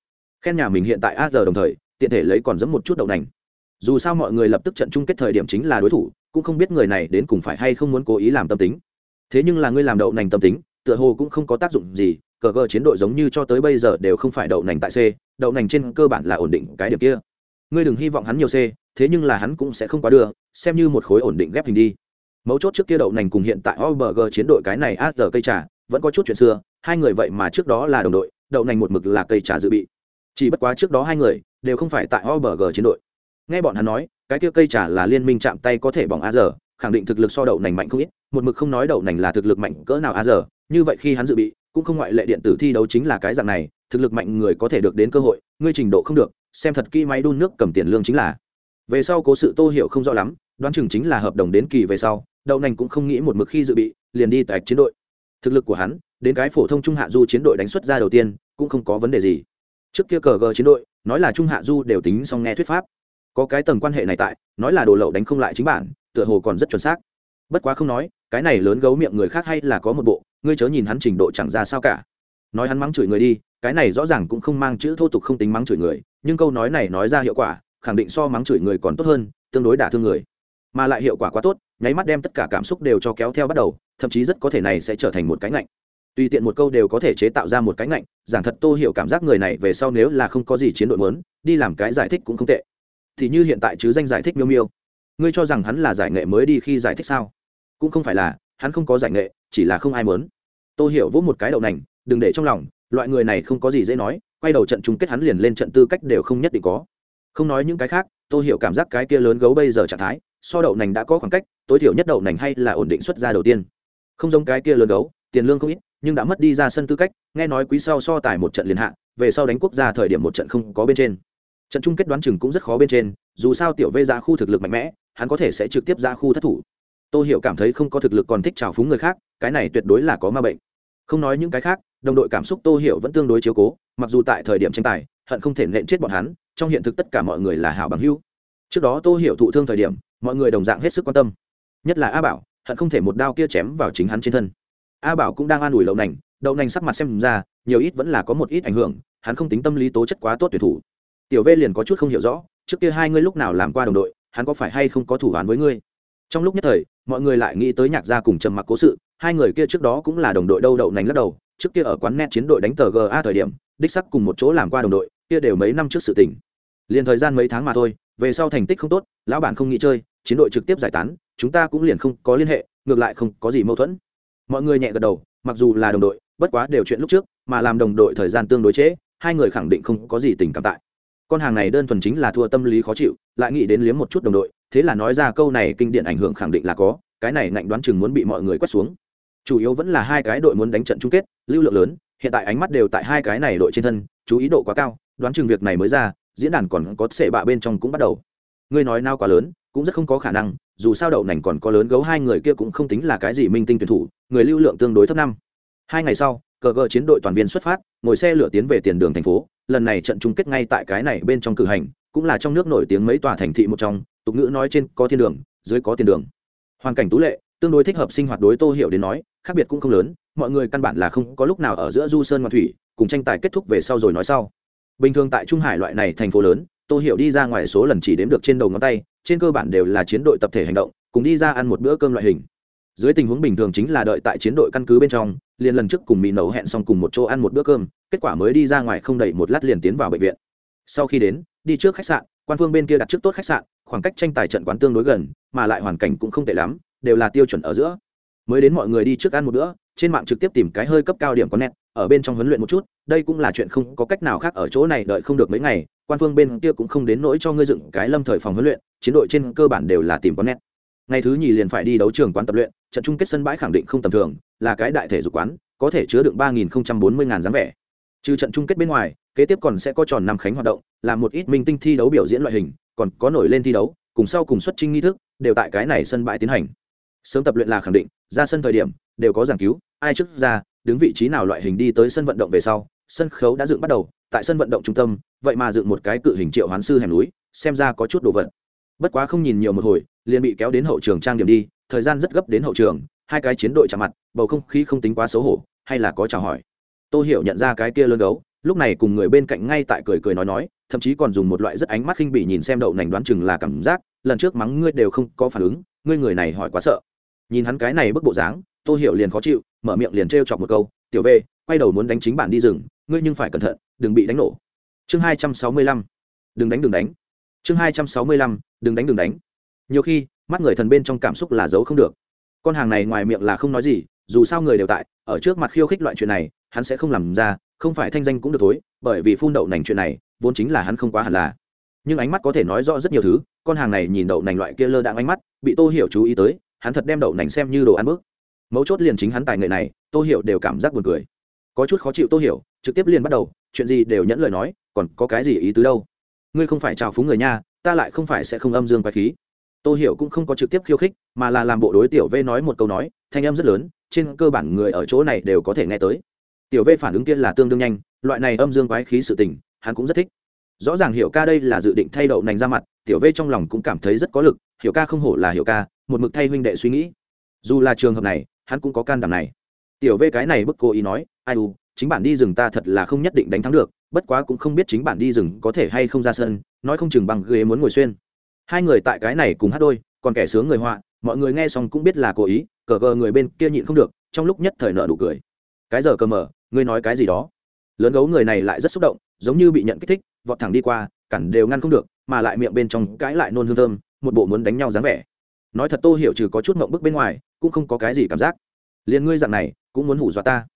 Khen nhà mình hiện tại a giờ đồng thời, tiện thể lấy còn dẫm một chút đậu nành. Dù sao mọi người lập tức trận chung kết thời điểm chính là đối thủ cũng không biết người này đến cùng phải hay không muốn cố ý làm tâm tính. Thế nhưng là ngươi làm đậu nành tâm tính, tựa hồ cũng không có tác dụng gì, cờ cờ chiến đội giống như cho tới bây giờ đều không phải đậu nành tại c, đậu nành trên cơ bản là ổn định cái điểm kia. Ngươi đừng hy vọng hắn nhiều c, thế nhưng là hắn cũng sẽ không quá đưa, xem như một khối ổn định ghép hình đi. Mấu chốt trước kia đậu nành cùng hiện tại obg chiến đội cái này a giờ cây trà, vẫn có chút chuyện xưa, hai người vậy mà trước đó là đồng đội, đậu nành một mực là cây trà dự bị. Chỉ bất quá trước đó hai người đều không phải tại obg chiến đội. Nghe bọn hắn nói cái kia cây trà là liên minh chạm tay có thể bỏng a giờ, khẳng định thực lực so đậu nành mạnh không ít, một mực không nói đậu nành là thực lực mạnh cỡ nào a giờ, như vậy khi hắn dự bị, cũng không ngoại lệ điện tử thi đấu chính là cái dạng này, thực lực mạnh người có thể được đến cơ hội, ngươi trình độ không được, xem thật kỹ máy đun nước cầm tiền lương chính là. Về sau cố sự tô hiểu không rõ lắm, đoán chừng chính là hợp đồng đến kỳ về sau, đậu nành cũng không nghĩ một mực khi dự bị, liền đi tại chiến đội. Thực lực của hắn, đến cái phổ thông trung hạ du chiến đội đánh xuất ra đầu tiên, cũng không có vấn đề gì. Trước kia cờ gờ chiến đội, nói là trung hạ du đều tính xong nghe thuyết pháp có cái tầng quan hệ này tại, nói là đồ lậu đánh không lại chính bản, tựa hồ còn rất chuẩn xác. Bất quá không nói, cái này lớn gấu miệng người khác hay là có một bộ, ngươi chớ nhìn hắn trình độ chẳng ra sao cả. Nói hắn mắng chửi người đi, cái này rõ ràng cũng không mang chữ thô tục không tính mắng chửi người, nhưng câu nói này nói ra hiệu quả, khẳng định so mắng chửi người còn tốt hơn, tương đối đả thương người. Mà lại hiệu quả quá tốt, nháy mắt đem tất cả cảm xúc đều cho kéo theo bắt đầu, thậm chí rất có thể này sẽ trở thành một cái ngạnh. Tùy tiện một câu đều có thể chế tạo ra một cái ngạnh, giảng thật tô hiểu cảm giác người này về sau nếu là không có gì chiến đội muốn, đi làm cái giải thích cũng không tệ thì như hiện tại chứ danh giải thích miêu miêu. Ngươi cho rằng hắn là giải nghệ mới đi khi giải thích sao? Cũng không phải là, hắn không có giải nghệ, chỉ là không ai muốn. Tô hiểu vỗ một cái đậu nành, đừng để trong lòng, loại người này không có gì dễ nói, quay đầu trận chung kết hắn liền lên trận tư cách đều không nhất định có. Không nói những cái khác, tô hiểu cảm giác cái kia lớn gấu bây giờ trạng thái, so đậu nành đã có khoảng cách, tối thiểu nhất đậu nành hay là ổn định xuất ra đầu tiên. Không giống cái kia lớn gấu, tiền lương không ít, nhưng đã mất đi ra sân tư cách, nghe nói quý sau so tài một trận liền hạ, về sau đánh quốc gia thời điểm một trận không có bên trên trận chung kết đoán chừng cũng rất khó bên trên, dù sao tiểu vê ra khu thực lực mạnh mẽ, hắn có thể sẽ trực tiếp ra khu thất thủ. Tôi hiểu cảm thấy không có thực lực còn thích trào phúng người khác, cái này tuyệt đối là có ma bệnh. Không nói những cái khác, đồng đội cảm xúc tô hiểu vẫn tương đối chiếu cố, mặc dù tại thời điểm tranh tài, hận không thể nện chết bọn hắn, trong hiện thực tất cả mọi người là hảo bằng hữu. Trước đó tô hiểu thụ thương thời điểm, mọi người đồng dạng hết sức quan tâm. Nhất là a bảo, hận không thể một đao kia chém vào chính hắn trên thân. A bảo cũng đang an ủi đậu nành đậu nành sắc mặt xem ra, nhiều ít vẫn là có một ít ảnh hưởng, hắn không tính tâm lý tố chất quá tốt tuyệt thủ tiểu v liền có chút không hiểu rõ trước kia hai ngươi lúc nào làm qua đồng đội hắn có phải hay không có thủ án với ngươi? Trong lúc nhất thời mọi người lại nghĩ tới nhạc gia cùng trầm mặc cố sự hai người kia trước đó cũng là đồng đội đâu đậu nành lắc đầu trước kia ở quán net chiến đội đánh tờ ga thời điểm đích sắc cùng một chỗ làm qua đồng đội kia đều mấy năm trước sự tình. Liền thời gian mấy tháng mà thôi về sau thành tích không tốt lão bản không nghĩ chơi chiến đội trực tiếp giải tán chúng ta cũng liền không có liên hệ ngược lại không có gì mâu thuẫn. Mọi người nhẹ gật đầu mặc dù là đồng đội bất quá đều chuyện lúc trước mà làm đồng đội thời gian tương đối chế, hai người khẳng định không có gì tình cảm tại con hàng này đơn thuần chính là thua tâm lý khó chịu, lại nghĩ đến liếm một chút đồng đội, thế là nói ra câu này kinh điển ảnh hưởng khẳng định là có, cái này ngạnh đoán chừng muốn bị mọi người quét xuống. Chủ yếu vẫn là hai cái đội muốn đánh trận chung kết, lưu lượng lớn, hiện tại ánh mắt đều tại hai cái này đội trên thân, chú ý độ quá cao, đoán chừng việc này mới ra, diễn đàn còn có sệ bạ bên trong cũng bắt đầu. Ngươi nói nao quá lớn, cũng rất không có khả năng, dù sao đậu nành còn có lớn gấu hai người kia cũng không tính là cái gì minh tinh tuyển thủ, người lưu lượng tương đối thấp năm. Hai ngày sau cờ gờ chiến đội toàn viên xuất phát, ngồi xe lửa tiến về tiền đường thành phố. Lần này trận chung kết ngay tại cái này bên trong cử hành, cũng là trong nước nổi tiếng mấy tòa thành thị một trong. Tục ngữ nói trên có thiên đường, dưới có tiền đường. Hoàn cảnh tú lệ, tương đối thích hợp sinh hoạt đối tô hiểu đến nói, khác biệt cũng không lớn, mọi người căn bản là không có lúc nào ở giữa du sơn ngoan thủy, cùng tranh tài kết thúc về sau rồi nói sau. Bình thường tại trung hải loại này thành phố lớn, tô hiểu đi ra ngoài số lần chỉ đếm được trên đầu ngón tay, trên cơ bản đều là chiến đội tập thể hành động, cùng đi ra ăn một bữa cơm loại hình. Dưới tình huống bình thường chính là đợi tại chiến đội căn cứ bên trong liền lần trước cùng mỹ nấu hẹn xong cùng một chỗ ăn một bữa cơm, kết quả mới đi ra ngoài không đầy một lát liền tiến vào bệnh viện. Sau khi đến, đi trước khách sạn, quan phương bên kia đặt trước tốt khách sạn, khoảng cách tranh tài trận quán tương đối gần, mà lại hoàn cảnh cũng không tệ lắm, đều là tiêu chuẩn ở giữa. Mới đến mọi người đi trước ăn một bữa, trên mạng trực tiếp tìm cái hơi cấp cao điểm có nét ở bên trong huấn luyện một chút, đây cũng là chuyện không có cách nào khác ở chỗ này, đợi không được mấy ngày, quan phương bên kia cũng không đến nỗi cho ngươi dựng cái lâm thời phòng huấn luyện, chiến đội trên cơ bản đều là tìm có nét ngày thứ nhì liền phải đi đấu trường quán tập luyện, trận chung kết sân bãi khẳng định không tầm thường, là cái đại thể dục quán, có thể chứa được ba nghìn bốn mươi ngàn dáng vẻ. Trừ trận chung kết bên ngoài, kế tiếp còn sẽ có tròn năm khánh hoạt động, là một ít minh tinh thi đấu biểu diễn loại hình, còn có nổi lên thi đấu, cùng sau cùng xuất trình nghi thức, đều tại cái này sân bãi tiến hành. Sớm tập luyện là khẳng định, ra sân thời điểm, đều có giảng cứu, ai trước ra, đứng vị trí nào loại hình đi tới sân vận động về sau, sân khấu đã dựng bắt đầu, tại sân vận động trung tâm, vậy mà dựng một cái cự hình triệu hoán sư hẻm núi, xem ra có chút đồ vật bất quá không nhìn nhiều một hồi, liền bị kéo đến hậu trường trang điểm đi, thời gian rất gấp đến hậu trường, hai cái chiến đội chạm mặt, bầu không khí không tính quá xấu hổ, hay là có chào hỏi. Tôi hiểu nhận ra cái kia lớn gấu, lúc này cùng người bên cạnh ngay tại cười cười nói nói, thậm chí còn dùng một loại rất ánh mắt khinh bỉ nhìn xem đậu nành đoán chừng là cảm giác, lần trước mắng ngươi đều không có phản ứng, ngươi người này hỏi quá sợ. Nhìn hắn cái này bức bộ dáng tôi hiểu liền khó chịu, mở miệng liền trêu chọc một câu, tiểu về quay đầu muốn đánh chính bản đi rừng, ngươi nhưng phải cẩn thận, đừng bị đánh nổ. Chương hai trăm sáu mươi lăm. Đừng đánh đừng đánh. Chương hai trăm sáu mươi lăm đừng đánh đừng đánh. Nhiều khi, mắt người thần bên trong cảm xúc là giấu không được. Con hàng này ngoài miệng là không nói gì, dù sao người đều tại, ở trước mặt khiêu khích loại chuyện này, hắn sẽ không làm ra, không phải thanh danh cũng được thối, bởi vì phun đậu nành chuyện này, vốn chính là hắn không quá hẳn là. Nhưng ánh mắt có thể nói rõ rất nhiều thứ, con hàng này nhìn đậu nành loại kia lơ đạn ánh mắt, bị tô hiểu chú ý tới, hắn thật đem đậu nành xem như đồ ăn bước. Mấu chốt liền chính hắn tài nghệ này, tô hiểu đều cảm giác buồn cười. Có chút khó chịu tô hiểu, trực tiếp liền bắt đầu, chuyện gì đều nhẫn lời nói, còn có cái gì ý tứ đâu? Ngươi không phải chào phúng người nha ta lại không phải sẽ không âm dương quái khí. Tô hiểu cũng không có trực tiếp khiêu khích, mà là làm bộ đối tiểu v nói một câu nói, thanh âm rất lớn, trên cơ bản người ở chỗ này đều có thể nghe tới. Tiểu v phản ứng kia là tương đương nhanh, loại này âm dương quái khí sự tình, hắn cũng rất thích. Rõ ràng hiểu ca đây là dự định thay đậu nành ra mặt, tiểu v trong lòng cũng cảm thấy rất có lực, hiểu ca không hổ là hiểu ca, một mực thay huynh đệ suy nghĩ. Dù là trường hợp này, hắn cũng có can đảm này. Tiểu v cái này bức cô ý nói, ai u, chính bản đi rừng ta thật là không nhất định đánh thắng được, bất quá cũng không biết chính bản đi rừng có thể hay không ra sân nói không chừng bằng ghế muốn ngồi xuyên. Hai người tại cái này cùng hát đôi, còn kẻ sướng người họa, mọi người nghe xong cũng biết là cố ý, cờ cờ người bên kia nhịn không được, trong lúc nhất thời nợ đủ cười. Cái giờ cờ mở, ngươi nói cái gì đó? Lớn gấu người này lại rất xúc động, giống như bị nhận kích thích, vọt thẳng đi qua, cản đều ngăn không được, mà lại miệng bên trong cãi lại nôn hương thơm, một bộ muốn đánh nhau dáng vẻ. Nói thật tô hiểu trừ có chút mộng bức bên ngoài, cũng không có cái gì cảm giác. Liền ngươi dạng này, cũng muốn hủ dọa ta.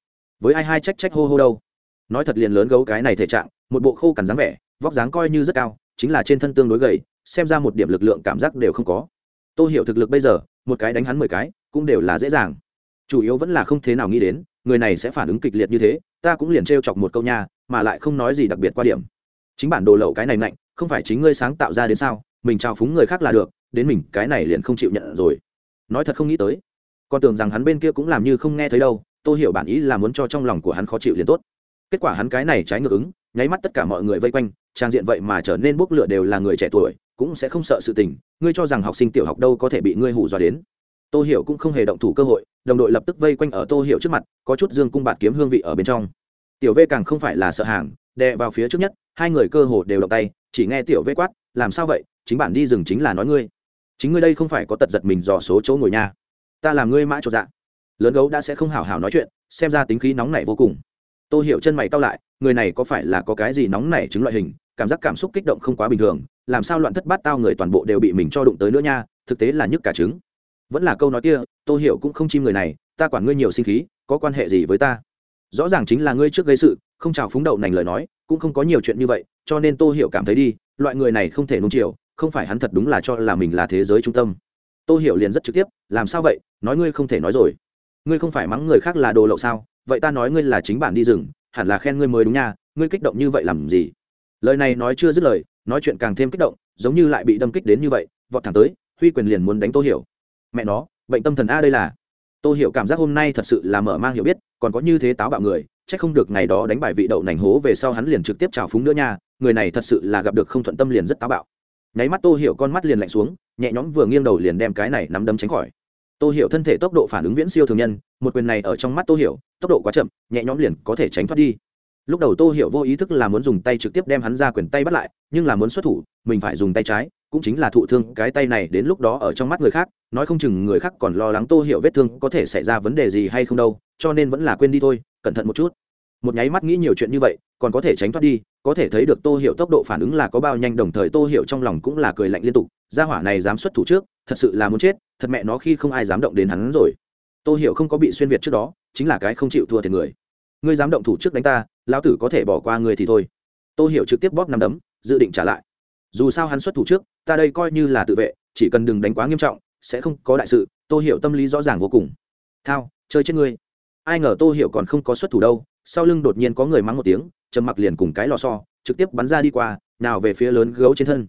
Với ai hai trách trách hô hô đâu. Nói thật liền lớn gấu cái này thể trạng, một bộ khô cằn dáng vẻ, vóc dáng coi như rất cao chính là trên thân tương đối gầy, xem ra một điểm lực lượng cảm giác đều không có. Tôi hiểu thực lực bây giờ, một cái đánh hắn mười cái, cũng đều là dễ dàng. Chủ yếu vẫn là không thế nào nghĩ đến, người này sẽ phản ứng kịch liệt như thế, ta cũng liền t chọc một câu nha, mà lại không nói gì đặc biệt qua điểm. Chính bản đồ lậu cái này mạnh không phải chính ngươi sáng tạo ra đến sao, mình trao phúng người khác là được, đến mình, cái này liền không chịu nhận rồi. Nói thật không nghĩ tới. Con tưởng rằng hắn bên kia cũng làm như không nghe thấy đâu tôi hiểu bản ý là muốn cho trong lòng của hắn khó chịu liền tốt. Kết quả hắn cái này trái ngược ứng nháy mắt tất cả mọi người vây quanh, trang diện vậy mà trở nên bốc lửa đều là người trẻ tuổi, cũng sẽ không sợ sự tình, ngươi cho rằng học sinh tiểu học đâu có thể bị ngươi hù dọa đến. Tô hiểu cũng không hề động thủ cơ hội, đồng đội lập tức vây quanh ở tô hiểu trước mặt, có chút dương cung bạt kiếm hương vị ở bên trong. Tiểu v càng không phải là sợ hàng, đè vào phía trước nhất, hai người cơ hồ đều động tay, chỉ nghe tiểu v quát, làm sao vậy? Chính bản đi rừng chính là nói ngươi. Chính ngươi đây không phải có tật giật mình dò số chỗ ngồi nha. Ta làm ngươi mã cho dạ. Lớn gấu đã sẽ không hảo hảo nói chuyện, xem ra tính khí nóng này vô cùng. Tô hiểu chân mày cau lại người này có phải là có cái gì nóng nảy chứng loại hình, cảm giác cảm xúc kích động không quá bình thường, làm sao loạn thất bát tao người toàn bộ đều bị mình cho đụng tới nữa nha, thực tế là nhức cả trứng. Vẫn là câu nói kia, tô hiểu cũng không chim người này, ta quản ngươi nhiều sinh khí, có quan hệ gì với ta? Rõ ràng chính là ngươi trước gây sự, không chào phúng đậu nành lời nói, cũng không có nhiều chuyện như vậy, cho nên tô hiểu cảm thấy đi, loại người này không thể nung chiều, không phải hắn thật đúng là cho là mình là thế giới trung tâm. Tô hiểu liền rất trực tiếp, làm sao vậy, nói ngươi không thể nói rồi. Ngươi không phải mắng người khác là đồ lậu sao, vậy ta nói ngươi là chính bản đi rừng hẳn là khen ngươi mới đúng nha, ngươi kích động như vậy làm gì? Lời này nói chưa dứt lời, nói chuyện càng thêm kích động, giống như lại bị đâm kích đến như vậy, vọt thẳng tới, huy quyền liền muốn đánh tô hiểu. Mẹ nó, bệnh tâm thần a đây là. Tô hiểu cảm giác hôm nay thật sự là mở mang hiểu biết, còn có như thế táo bạo người, chắc không được ngày đó đánh bại vị đậu nành hố về sau hắn liền trực tiếp trào phúng nữa nha, người này thật sự là gặp được không thuận tâm liền rất táo bạo. Nháy mắt tô hiểu con mắt liền lạnh xuống, nhẹ nhõm vừa nghiêng đầu liền đem cái này nắm đấm tránh khỏi tô hiểu thân thể tốc độ phản ứng viễn siêu thường nhân, một quyền này ở trong mắt tô hiểu, tốc độ quá chậm, nhẹ nhõm liền có thể tránh thoát đi. Lúc đầu tô hiểu vô ý thức là muốn dùng tay trực tiếp đem hắn ra quyền tay bắt lại, nhưng là muốn xuất thủ, mình phải dùng tay trái, cũng chính là thụ thương cái tay này đến lúc đó ở trong mắt người khác, nói không chừng người khác còn lo lắng tô hiểu vết thương có thể xảy ra vấn đề gì hay không đâu, cho nên vẫn là quên đi thôi, cẩn thận một chút. Một nháy mắt nghĩ nhiều chuyện như vậy, còn có thể tránh thoát đi, có thể thấy được tô hiểu tốc độ phản ứng là có bao nhanh, đồng thời tô hiểu trong lòng cũng là cười lạnh liên tục, gia hỏa này dám xuất thủ trước, thật sự là muốn chết thật mẹ nó khi không ai dám động đến hắn rồi. Tôi hiểu không có bị xuyên việt trước đó, chính là cái không chịu thua thiệt người. Ngươi dám động thủ trước đánh ta, lão tử có thể bỏ qua ngươi thì thôi. Tôi hiểu trực tiếp bóp nằm đấm, dự định trả lại. Dù sao hắn xuất thủ trước, ta đây coi như là tự vệ, chỉ cần đừng đánh quá nghiêm trọng, sẽ không có đại sự Tôi hiểu tâm lý rõ ràng vô cùng. Thao, chơi chết ngươi. Ai ngờ tôi hiểu còn không có xuất thủ đâu, sau lưng đột nhiên có người mắng một tiếng, trầm mặc liền cùng cái lò xo, trực tiếp bắn ra đi qua, nào về phía lớn gấu trên thân.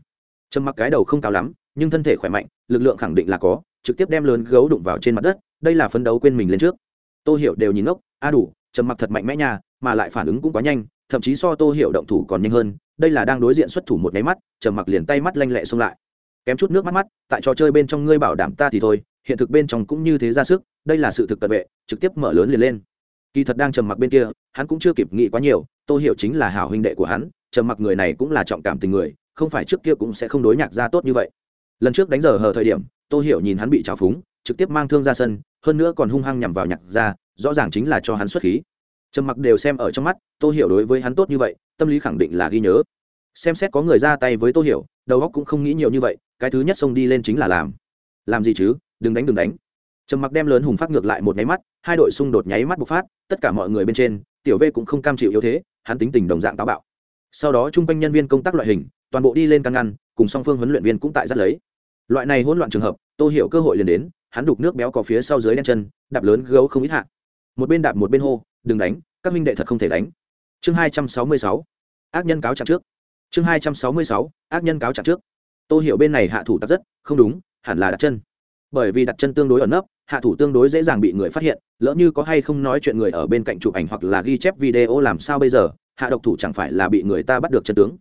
Trầm mặc cái đầu không cao lắm, nhưng thân thể khỏe mạnh, lực lượng khẳng định là có trực tiếp đem lớn gấu đụng vào trên mặt đất, đây là phấn đấu quên mình lên trước. Tô hiểu đều nhìn ngốc, a đủ, trầm mặc thật mạnh mẽ nhà mà lại phản ứng cũng quá nhanh, thậm chí so tô hiểu động thủ còn nhanh hơn, đây là đang đối diện xuất thủ một nháy mắt, trầm mặc liền tay mắt lanh lẹ xông lại. Kém chút nước mắt mắt, tại trò chơi bên trong ngươi bảo đảm ta thì thôi, hiện thực bên trong cũng như thế ra sức, đây là sự thực cận vệ, trực tiếp mở lớn liền lên. Kỳ thật đang trầm mặc bên kia, hắn cũng chưa kịp nghĩ quá nhiều tôi hiểu chính là hảo huynh đệ của hắn, trầm mặc người này cũng là trọng cảm tình người, không phải trước kia cũng sẽ không đối nhạc ra tốt như vậy. Lần trước đánh giờ hờ thời điểm Tô hiểu nhìn hắn bị trào phúng, trực tiếp mang thương ra sân, hơn nữa còn hung hăng nhằm vào nhạc ra rõ ràng chính là cho hắn xuất khí. Trầm mặc đều xem ở trong mắt, Tô hiểu đối với hắn tốt như vậy, tâm lý khẳng định là ghi nhớ. Xem xét có người ra tay với Tô hiểu, đầu óc cũng không nghĩ nhiều như vậy, cái thứ nhất xông đi lên chính là làm. Làm gì chứ, đừng đánh đừng đánh. Trầm mặc đem lớn hùng phát ngược lại một nháy mắt, hai đội xung đột nháy mắt bộc phát, tất cả mọi người bên trên, tiểu v cũng không cam chịu yếu thế, hắn tính tình đồng dạng táo bạo. Sau đó chung quanh nhân viên công tác loại hình, toàn bộ đi lên căn ngăn, cùng song phương huấn luyện viên cũng tại rất lấy. Loại này hỗn loạn trường hợp tôi hiểu cơ hội liền đến, hắn đục nước béo có phía sau dưới đen chân, đạp lớn gấu không ít hạ. Một bên đạp một bên hô, đừng đánh, các minh đệ thật không thể đánh. Chương hai trăm sáu mươi sáu, ác nhân cáo trạng trước. Chương hai trăm sáu mươi sáu, ác nhân cáo trạng trước. Tôi hiểu bên này hạ thủ tắt rất, không đúng, hẳn là đặt chân. Bởi vì đặt chân tương đối ẩn nấp, hạ thủ tương đối dễ dàng bị người phát hiện, lỡ như có hay không nói chuyện người ở bên cạnh chụp ảnh hoặc là ghi chép video làm sao bây giờ, hạ độc thủ chẳng phải là bị người ta bắt được chân tướng.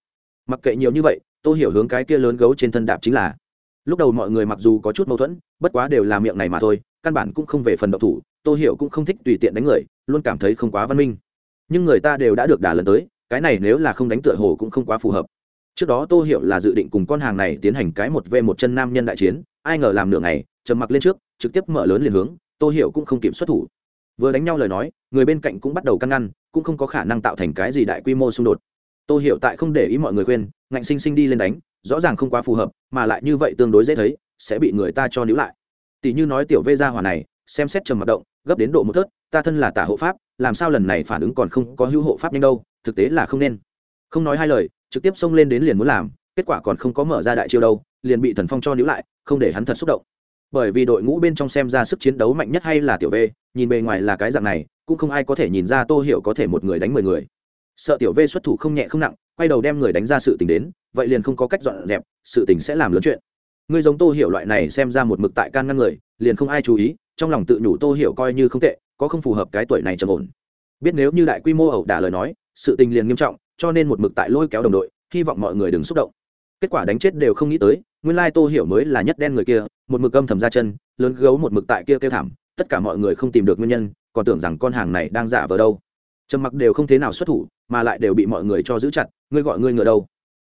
Mặc kệ nhiều như vậy tôi hiểu hướng cái kia lớn gấu trên thân đạp chính là lúc đầu mọi người mặc dù có chút mâu thuẫn, bất quá đều là miệng này mà thôi, căn bản cũng không về phần độc thủ, Tô hiểu cũng không thích tùy tiện đánh người, luôn cảm thấy không quá văn minh. Nhưng người ta đều đã được đả lần tới, cái này nếu là không đánh tựa hồ cũng không quá phù hợp. Trước đó tô hiểu là dự định cùng con hàng này tiến hành cái một v một chân nam nhân đại chiến, ai ngờ làm nửa ngày, trầm mặc lên trước, trực tiếp mở lớn liền hướng, tô hiểu cũng không kiểm xuất thủ. Vừa đánh nhau lời nói, người bên cạnh cũng bắt đầu căn ngăn, cũng không có khả năng tạo thành cái gì đại quy mô xung đột. Tô hiểu tại không để ý mọi người khuyên, ngạnh sinh sinh đi lên đánh rõ ràng không quá phù hợp, mà lại như vậy tương đối dễ thấy, sẽ bị người ta cho níu lại. Tỷ như nói tiểu vê gia hỏa này, xem xét trầm mặc động, gấp đến độ một thớt, ta thân là tả hộ pháp, làm sao lần này phản ứng còn không có hữu hộ pháp nhanh đâu, thực tế là không nên. Không nói hai lời, trực tiếp xông lên đến liền muốn làm, kết quả còn không có mở ra đại chiêu đâu, liền bị thần phong cho níu lại, không để hắn thật xúc động. Bởi vì đội ngũ bên trong xem ra sức chiến đấu mạnh nhất hay là tiểu v nhìn bề ngoài là cái dạng này, cũng không ai có thể nhìn ra tô hiểu có thể một người đánh mười người. Sợ tiểu v xuất thủ không nhẹ không nặng, quay đầu đem người đánh ra sự tình đến vậy liền không có cách dọn dẹp, sự tình sẽ làm lớn chuyện. Ngươi giống tô hiểu loại này xem ra một mực tại can ngăn người, liền không ai chú ý, trong lòng tự nhủ tô hiểu coi như không tệ, có không phù hợp cái tuổi này trầm ổn. Biết nếu như đại quy mô ẩu đả lời nói, sự tình liền nghiêm trọng, cho nên một mực tại lôi kéo đồng đội, hy vọng mọi người đừng xúc động. Kết quả đánh chết đều không nghĩ tới, nguyên lai tô hiểu mới là nhất đen người kia, một mực âm thầm ra chân, lớn gấu một mực tại kia kêu thảm, tất cả mọi người không tìm được nguyên nhân, còn tưởng rằng con hàng này đang giả vờ đâu. Trầm mặc đều không thế nào xuất thủ, mà lại đều bị mọi người cho giữ chặt, ngươi gọi ngươi ngựa đâu?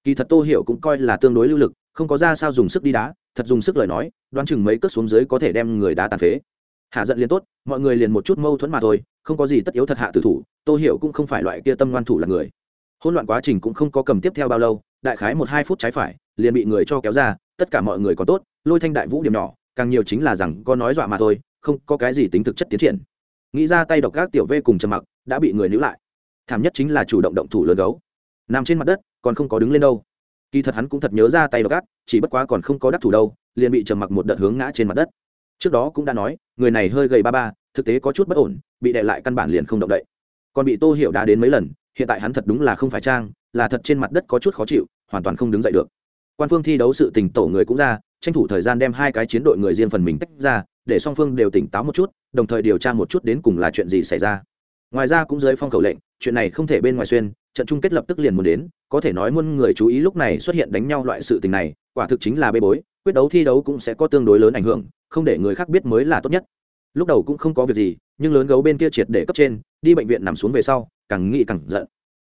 Kỳ thật tô hiểu cũng coi là tương đối lưu lực, không có ra sao dùng sức đi đá, thật dùng sức lời nói, đoán chừng mấy cất xuống dưới có thể đem người đá tàn phế. Hạ giận liền tốt, mọi người liền một chút mâu thuẫn mà thôi, không có gì tất yếu thật hạ tử thủ, tô hiểu cũng không phải loại kia tâm ngoan thủ là người. Hỗn loạn quá trình cũng không có cầm tiếp theo bao lâu, đại khái một hai phút trái phải, liền bị người cho kéo ra, tất cả mọi người có tốt, lôi thanh đại vũ điểm nhỏ, càng nhiều chính là rằng có nói dọa mà thôi, không có cái gì tính thực chất tiến triển. Nghĩ ra tay độc các tiểu v cùng trầm mặc, đã bị người níu lại. Thảm nhất chính là chủ động động thủ lớn gấu nằm trên mặt đất, còn không có đứng lên đâu. Kỳ thật hắn cũng thật nhớ ra tay độc ác, chỉ bất quá còn không có đắc thủ đâu, liền bị trầm mặc một đợt hướng ngã trên mặt đất. Trước đó cũng đã nói, người này hơi gầy ba ba, thực tế có chút bất ổn, bị đè lại căn bản liền không động đậy. Còn bị tô hiểu đá đến mấy lần, hiện tại hắn thật đúng là không phải trang, là thật trên mặt đất có chút khó chịu, hoàn toàn không đứng dậy được. Quan phương thi đấu sự tình tổ người cũng ra, tranh thủ thời gian đem hai cái chiến đội người riêng phần mình tách ra, để song phương đều tỉnh táo một chút, đồng thời điều tra một chút đến cùng là chuyện gì xảy ra. Ngoài ra cũng dưới phong khẩu lệnh, chuyện này không thể bên ngoài xuyên trận chung kết lập tức liền muốn đến, có thể nói muôn người chú ý lúc này xuất hiện đánh nhau loại sự tình này, quả thực chính là bê bối, quyết đấu thi đấu cũng sẽ có tương đối lớn ảnh hưởng, không để người khác biết mới là tốt nhất. Lúc đầu cũng không có việc gì, nhưng lớn gấu bên kia triệt để cấp trên, đi bệnh viện nằm xuống về sau, càng nghĩ càng giận.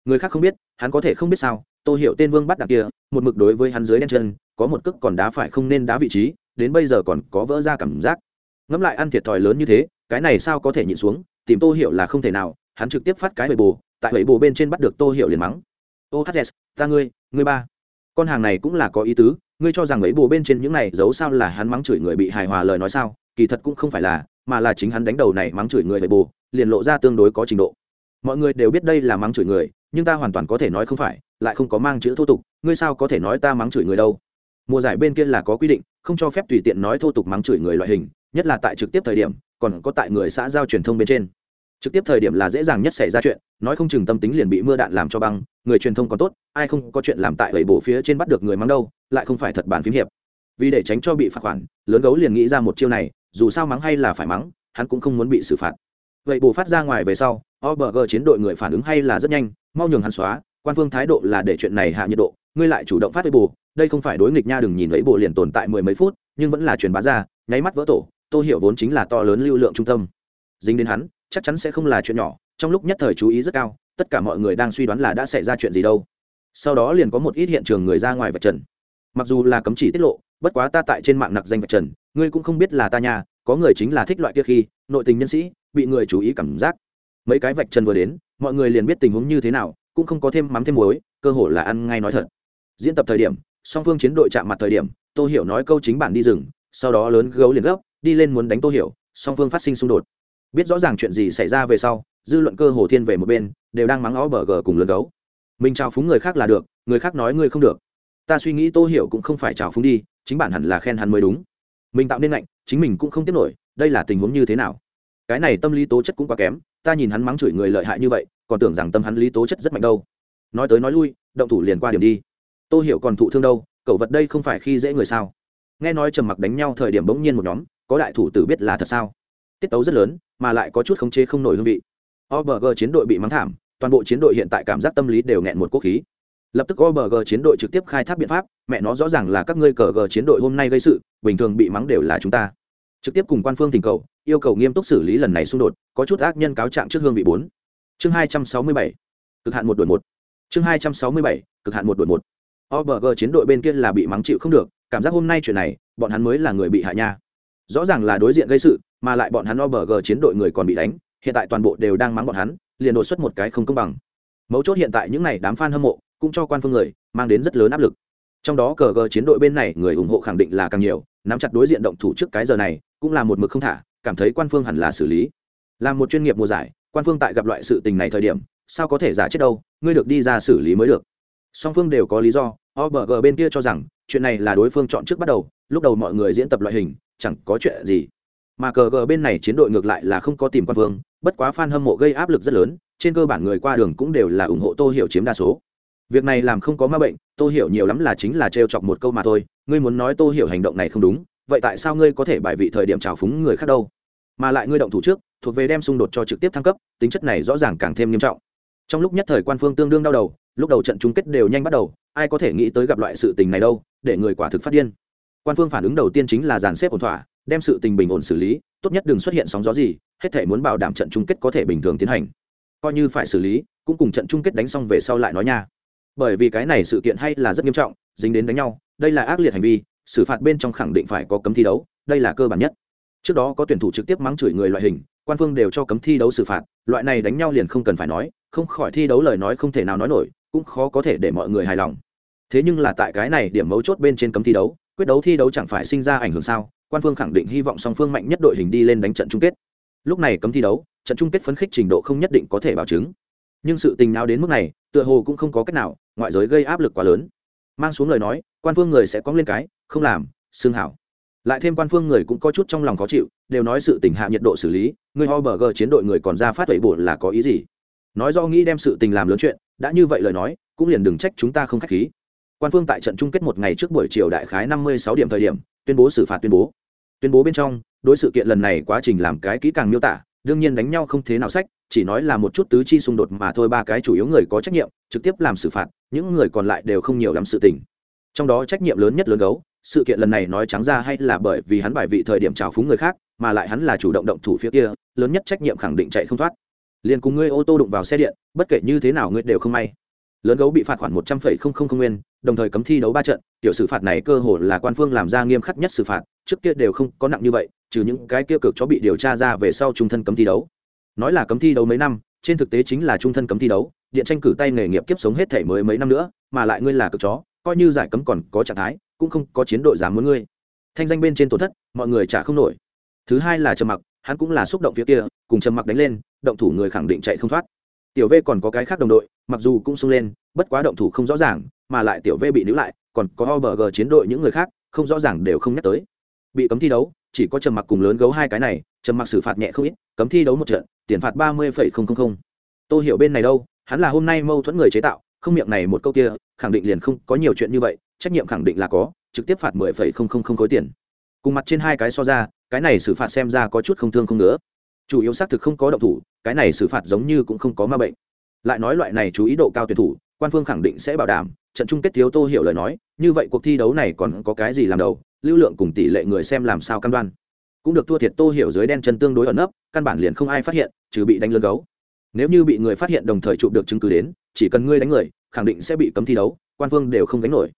Người khác không biết, hắn có thể không biết sao tôi hiểu tên vương bắt đặc kia, một mực đối với hắn dưới đen chân, có một cước còn đá phải không nên đá vị trí, đến bây giờ còn có vỡ ra cảm giác. Ngẫm lại ăn thiệt thòi lớn như thế, cái này sao có thể nhịn xuống, tìm tô hiểu là không thể nào, hắn trực tiếp phát cái bề bù tại bảy bồ bên trên bắt được tô hiểu liền mắng. Ô hát ta ngươi ngươi ba. Con hàng này cũng là có ý tứ, ngươi cho rằng ấy bồ bên trên những này giấu sao là hắn mắng chửi người bị hài hòa lời nói sao? Kỳ thật cũng không phải là, mà là chính hắn đánh đầu này mắng chửi người bảy bồ, liền lộ ra tương đối có trình độ. Mọi người đều biết đây là mắng chửi người, nhưng ta hoàn toàn có thể nói không phải, lại không có mang chữ thô tục, ngươi sao có thể nói ta mắng chửi người đâu? Mùa giải bên kia là có quy định, không cho phép tùy tiện nói thô tục mắng chửi người loại hình, nhất là tại trực tiếp thời điểm, còn có tại người xã giao truyền thông bên trên trực tiếp thời điểm là dễ dàng nhất xảy ra chuyện, nói không chừng tâm tính liền bị mưa đạn làm cho băng, người truyền thông còn tốt, ai không có chuyện làm tại bảy bộ phía trên bắt được người mắng đâu, lại không phải thật bản phím hiệp. Vì để tránh cho bị phạt khoản, lớn gấu liền nghĩ ra một chiêu này, dù sao mắng hay là phải mắng, hắn cũng không muốn bị xử phạt. Vậy bù phát ra ngoài về sau obg chiến đội người phản ứng hay là rất nhanh, mau nhường hắn xóa, quan phương thái độ là để chuyện này hạ nhiệt độ, ngươi lại chủ động phát với bù đây không phải đối nghịch nha, đừng nhìn ấy bộ liền tồn tại mười mấy phút, nhưng vẫn là truyền bá ra, nháy mắt vỡ tổ, tô hiểu vốn chính là to lớn lưu lượng trung tâm. Dính đến hắn chắc chắn sẽ không là chuyện nhỏ, trong lúc nhất thời chú ý rất cao, tất cả mọi người đang suy đoán là đã xảy ra chuyện gì đâu. Sau đó liền có một ít hiện trường người ra ngoài vạch trần. Mặc dù là cấm chỉ tiết lộ, bất quá ta tại trên mạng nặc danh vạch trần, ngươi cũng không biết là ta nhà có người chính là thích loại kia khi, nội tình nhân sĩ, bị người chú ý cảm giác. Mấy cái vạch trần vừa đến, mọi người liền biết tình huống như thế nào, cũng không có thêm mắm thêm muối, cơ hội là ăn ngay nói thật. Diễn tập thời điểm, song phương chiến đội chạm mặt thời điểm, tô hiểu nói câu chính bản đi rừng, sau đó lớn gấu liền gấp, đi lên muốn đánh tô hiểu, song phương phát sinh xung đột biết rõ ràng chuyện gì xảy ra về sau, dư luận cơ hồ thiên về một bên, đều đang mắng ó bờ gờ cùng lương gấu. Mình chào phúng người khác là được, người khác nói ngươi không được. Ta suy nghĩ tô hiểu cũng không phải chào phúng đi, chính bản hẳn là khen hắn mới đúng. Mình tạo nên lạnh, chính mình cũng không tiếp nổi, đây là tình huống như thế nào? Cái này tâm lý tố chất cũng quá kém, ta nhìn hắn mắng chửi người lợi hại như vậy, còn tưởng rằng tâm hắn lý tố chất rất mạnh đâu. Nói tới nói lui, động thủ liền qua điểm đi. Tô hiểu còn thụ thương đâu, cậu vật đây không phải khi dễ người sao? Nghe nói trầm mặc đánh nhau thời điểm bỗng nhiên một nhóm, có đại thủ tử biết là thật sao? Tiết tấu rất lớn mà lại có chút khống chế không nổi hương vị. Obg chiến đội bị mắng thảm, toàn bộ chiến đội hiện tại cảm giác tâm lý đều nghẹn một quốc khí. Lập tức obg chiến đội trực tiếp khai thác biện pháp, mẹ nó rõ ràng là các ngươi cờ g chiến đội hôm nay gây sự, bình thường bị mắng đều là chúng ta. Trực tiếp cùng quan phương thỉnh cầu, yêu cầu nghiêm túc xử lý lần này xung đột, có chút ác nhân cáo trạng trước hương vị bốn. Chương hai trăm sáu mươi bảy, cực hạn một đuổi một. Chương hai trăm sáu mươi bảy, cực hạn một đuổi một. Obg chiến đội bên kia là bị mắng chịu không được, cảm giác hôm nay chuyện này, bọn hắn mới là người bị hạ nha rõ ràng là đối diện gây sự, mà lại bọn hắn obg chiến đội người còn bị đánh, hiện tại toàn bộ đều đang mắng bọn hắn, liền đột xuất một cái không công bằng. Mấu chốt hiện tại những n à y đám f a n hâm mộ, cũng cho quan phương người, mang đến rất lớn áp lực. Trong đó cờ g chiến đội bên này người ủng hộ khẳng định là càng nhiều, nắm chặt đối diện động thủ trước cái giờ này, cũng là một mực không thả, cảm thấy quan phương hẳn là xử lý. Là một chuyên nghiệp mùa giải, quan phương tại gặp loại sự tình này thời điểm, sao có thể giả chết đâu, ngươi được đi ra xử lý mới được. Song phương đều có lý do obg bên kia cho rằng, chuyện này là đối phương chọn trước bắt đầu, lúc đầu mọi người diễn tập loại hình chẳng có chuyện gì. Mà cờ gờ bên này chiến đội ngược lại là không có tìm quan vương. bất quá f a n hâm mộ gây áp lực rất lớn, trên cơ bản người qua đường cũng đều là ủng hộ tô hiểu chiếm đa số. Việc này làm không có ma bệnh, tô hiểu nhiều lắm là chính là trêu chọc một câu mà thôi, ngươi muốn nói tô hiểu hành động này không đúng, vậy tại sao ngươi có thể bài vị thời điểm trào phúng người khác đâu? Mà lại ngươi động thủ trước, thuộc về đem xung đột cho trực tiếp thăng cấp, tính chất này rõ ràng càng thêm nghiêm trọng. Trong lúc nhất thời quan phương tương đương đau đầu, lúc đầu trận chung kết đều nhanh bắt đầu, ai có thể nghĩ tới gặp loại sự tình này đâu, để người quả thực phát điên quan phương phản ứng đầu tiên chính là dàn xếp ổn thỏa, đem sự tình bình ổn xử lý, tốt nhất đừng xuất hiện sóng gió gì, hết thể muốn bảo đảm trận chung kết có thể bình thường tiến hành. Coi như phải xử lý, cũng cùng trận chung kết đánh xong về sau lại nói nha. Bởi vì cái này sự kiện hay là rất nghiêm trọng, dính đến đánh nhau, đây là ác liệt hành vi, xử phạt bên trong khẳng định phải có cấm thi đấu, đây là cơ bản nhất. Trước đó có tuyển thủ trực tiếp mắng chửi người loại hình, quan phương đều cho cấm thi đấu xử phạt, loại này đánh nhau liền không cần phải nói, không khỏi thi đấu lời nói không thể nào nói nổi, cũng khó có thể để mọi người hài lòng. Thế nhưng là tại cái này điểm mấu chốt bên trên cấm thi đấu quyết đấu thi đấu chẳng phải sinh ra ảnh hưởng sao? Quan phương khẳng định hy vọng song phương mạnh nhất đội hình đi lên đánh trận chung kết. Lúc này cấm thi đấu, trận chung kết phấn khích trình độ không nhất định có thể bảo chứng. Nhưng sự tình nào đến mức này, tựa hồ cũng không có cách nào, ngoại giới gây áp lực quá lớn. Mang xuống lời nói, quan phương người sẽ có lên cái, không làm, xương hảo. Lại thêm quan phương người cũng có chút trong lòng khó chịu, đều nói sự tình hạ nhiệt độ xử lý, người ho bờ gờ chiến đội người còn ra phát tẩy bổ là có ý gì? Nói do nghĩ đem sự tình làm lớn chuyện, đã như vậy lời nói, cũng liền đừng trách chúng ta không khách khí quan phương tại trận chung kết một ngày trước buổi chiều đại khái năm mươi sáu điểm thời điểm, tuyên bố xử phạt tuyên bố. Tuyên bố bên trong, đối sự kiện lần này quá trình làm cái kỹ càng miêu tả, đương nhiên đánh nhau không thế nào sách, chỉ nói là một chút tứ chi xung đột mà thôi, ba cái chủ yếu người có trách nhiệm, trực tiếp làm xử phạt, những người còn lại đều không nhiều lắm sự tình. Trong đó trách nhiệm lớn nhất lớn gấu, sự kiện lần này nói trắng ra hay là bởi vì hắn bài vị thời điểm trào phúng người khác, mà lại hắn là chủ động động thủ phía kia, lớn nhất trách nhiệm khẳng định chạy không thoát. Liền cùng ngươi ô tô đụng vào xe điện, bất kể như thế nào ngươi đều không may lớn gấu bị phạt khoản một trăm phẩy không không không nguyên, đồng thời cấm thi đấu ba trận, tiểu xử phạt này cơ hồ là quan phương làm ra nghiêm khắc nhất xử phạt, trước kia đều không có nặng như vậy, trừ những cái kia cực chó bị điều tra ra về sau trung thân cấm thi đấu. Nói là cấm thi đấu mấy năm, trên thực tế chính là trung thân cấm thi đấu, điện tranh cử tay nghề nghiệp kiếp sống hết thể mới mấy năm nữa, mà lại ngươi là cực chó, coi như giải cấm còn có trạng thái, cũng không có chiến đội dám muốn ngươi. Thanh danh bên trên tổn thất, mọi người trả không nổi. Thứ hai là trầm mặc, hắn cũng là xúc động phía kia, cùng trầm mặc đánh lên, động thủ người khẳng định chạy không thoát tiểu v còn có cái khác đồng đội, mặc dù cũng sung lên, bất quá động thủ không rõ ràng, mà lại tiểu v bị níu lại, còn có obg chiến đội những người khác, không rõ ràng đều không nhắc tới. Bị cấm thi đấu, chỉ có trầm mặc cùng lớn gấu hai cái này, trầm mặc xử phạt nhẹ không ít, cấm thi đấu một trận, tiền phạt ba mươi tôi hiểu bên này đâu, hắn là hôm nay mâu thuẫn người chế tạo, không miệng này một câu kia, khẳng định liền không có nhiều chuyện như vậy, trách nhiệm khẳng định là có, trực tiếp phạt mười phẩy không không không khối tiền. Cùng mặt trên hai cái so ra, cái này xử phạt xem ra có chút không thương không nữa chủ yếu xác thực không có động thủ cái này xử phạt giống như cũng không có ma bệnh. Lại nói loại này chú ý độ cao tuyển thủ, quan phương khẳng định sẽ bảo đảm, trận chung kết thiếu tô hiểu lời nói, như vậy cuộc thi đấu này còn có cái gì làm đầu, lưu lượng cùng tỷ lệ người xem làm sao cam đoan. Cũng được thua thiệt tô hiểu dưới đen chân tương đối ẩn nấp, căn bản liền không ai phát hiện, trừ bị đánh lớn gấu. Nếu như bị người phát hiện đồng thời chụp được chứng cứ đến, chỉ cần ngươi đánh người, khẳng định sẽ bị cấm thi đấu, quan phương đều không đánh nổi.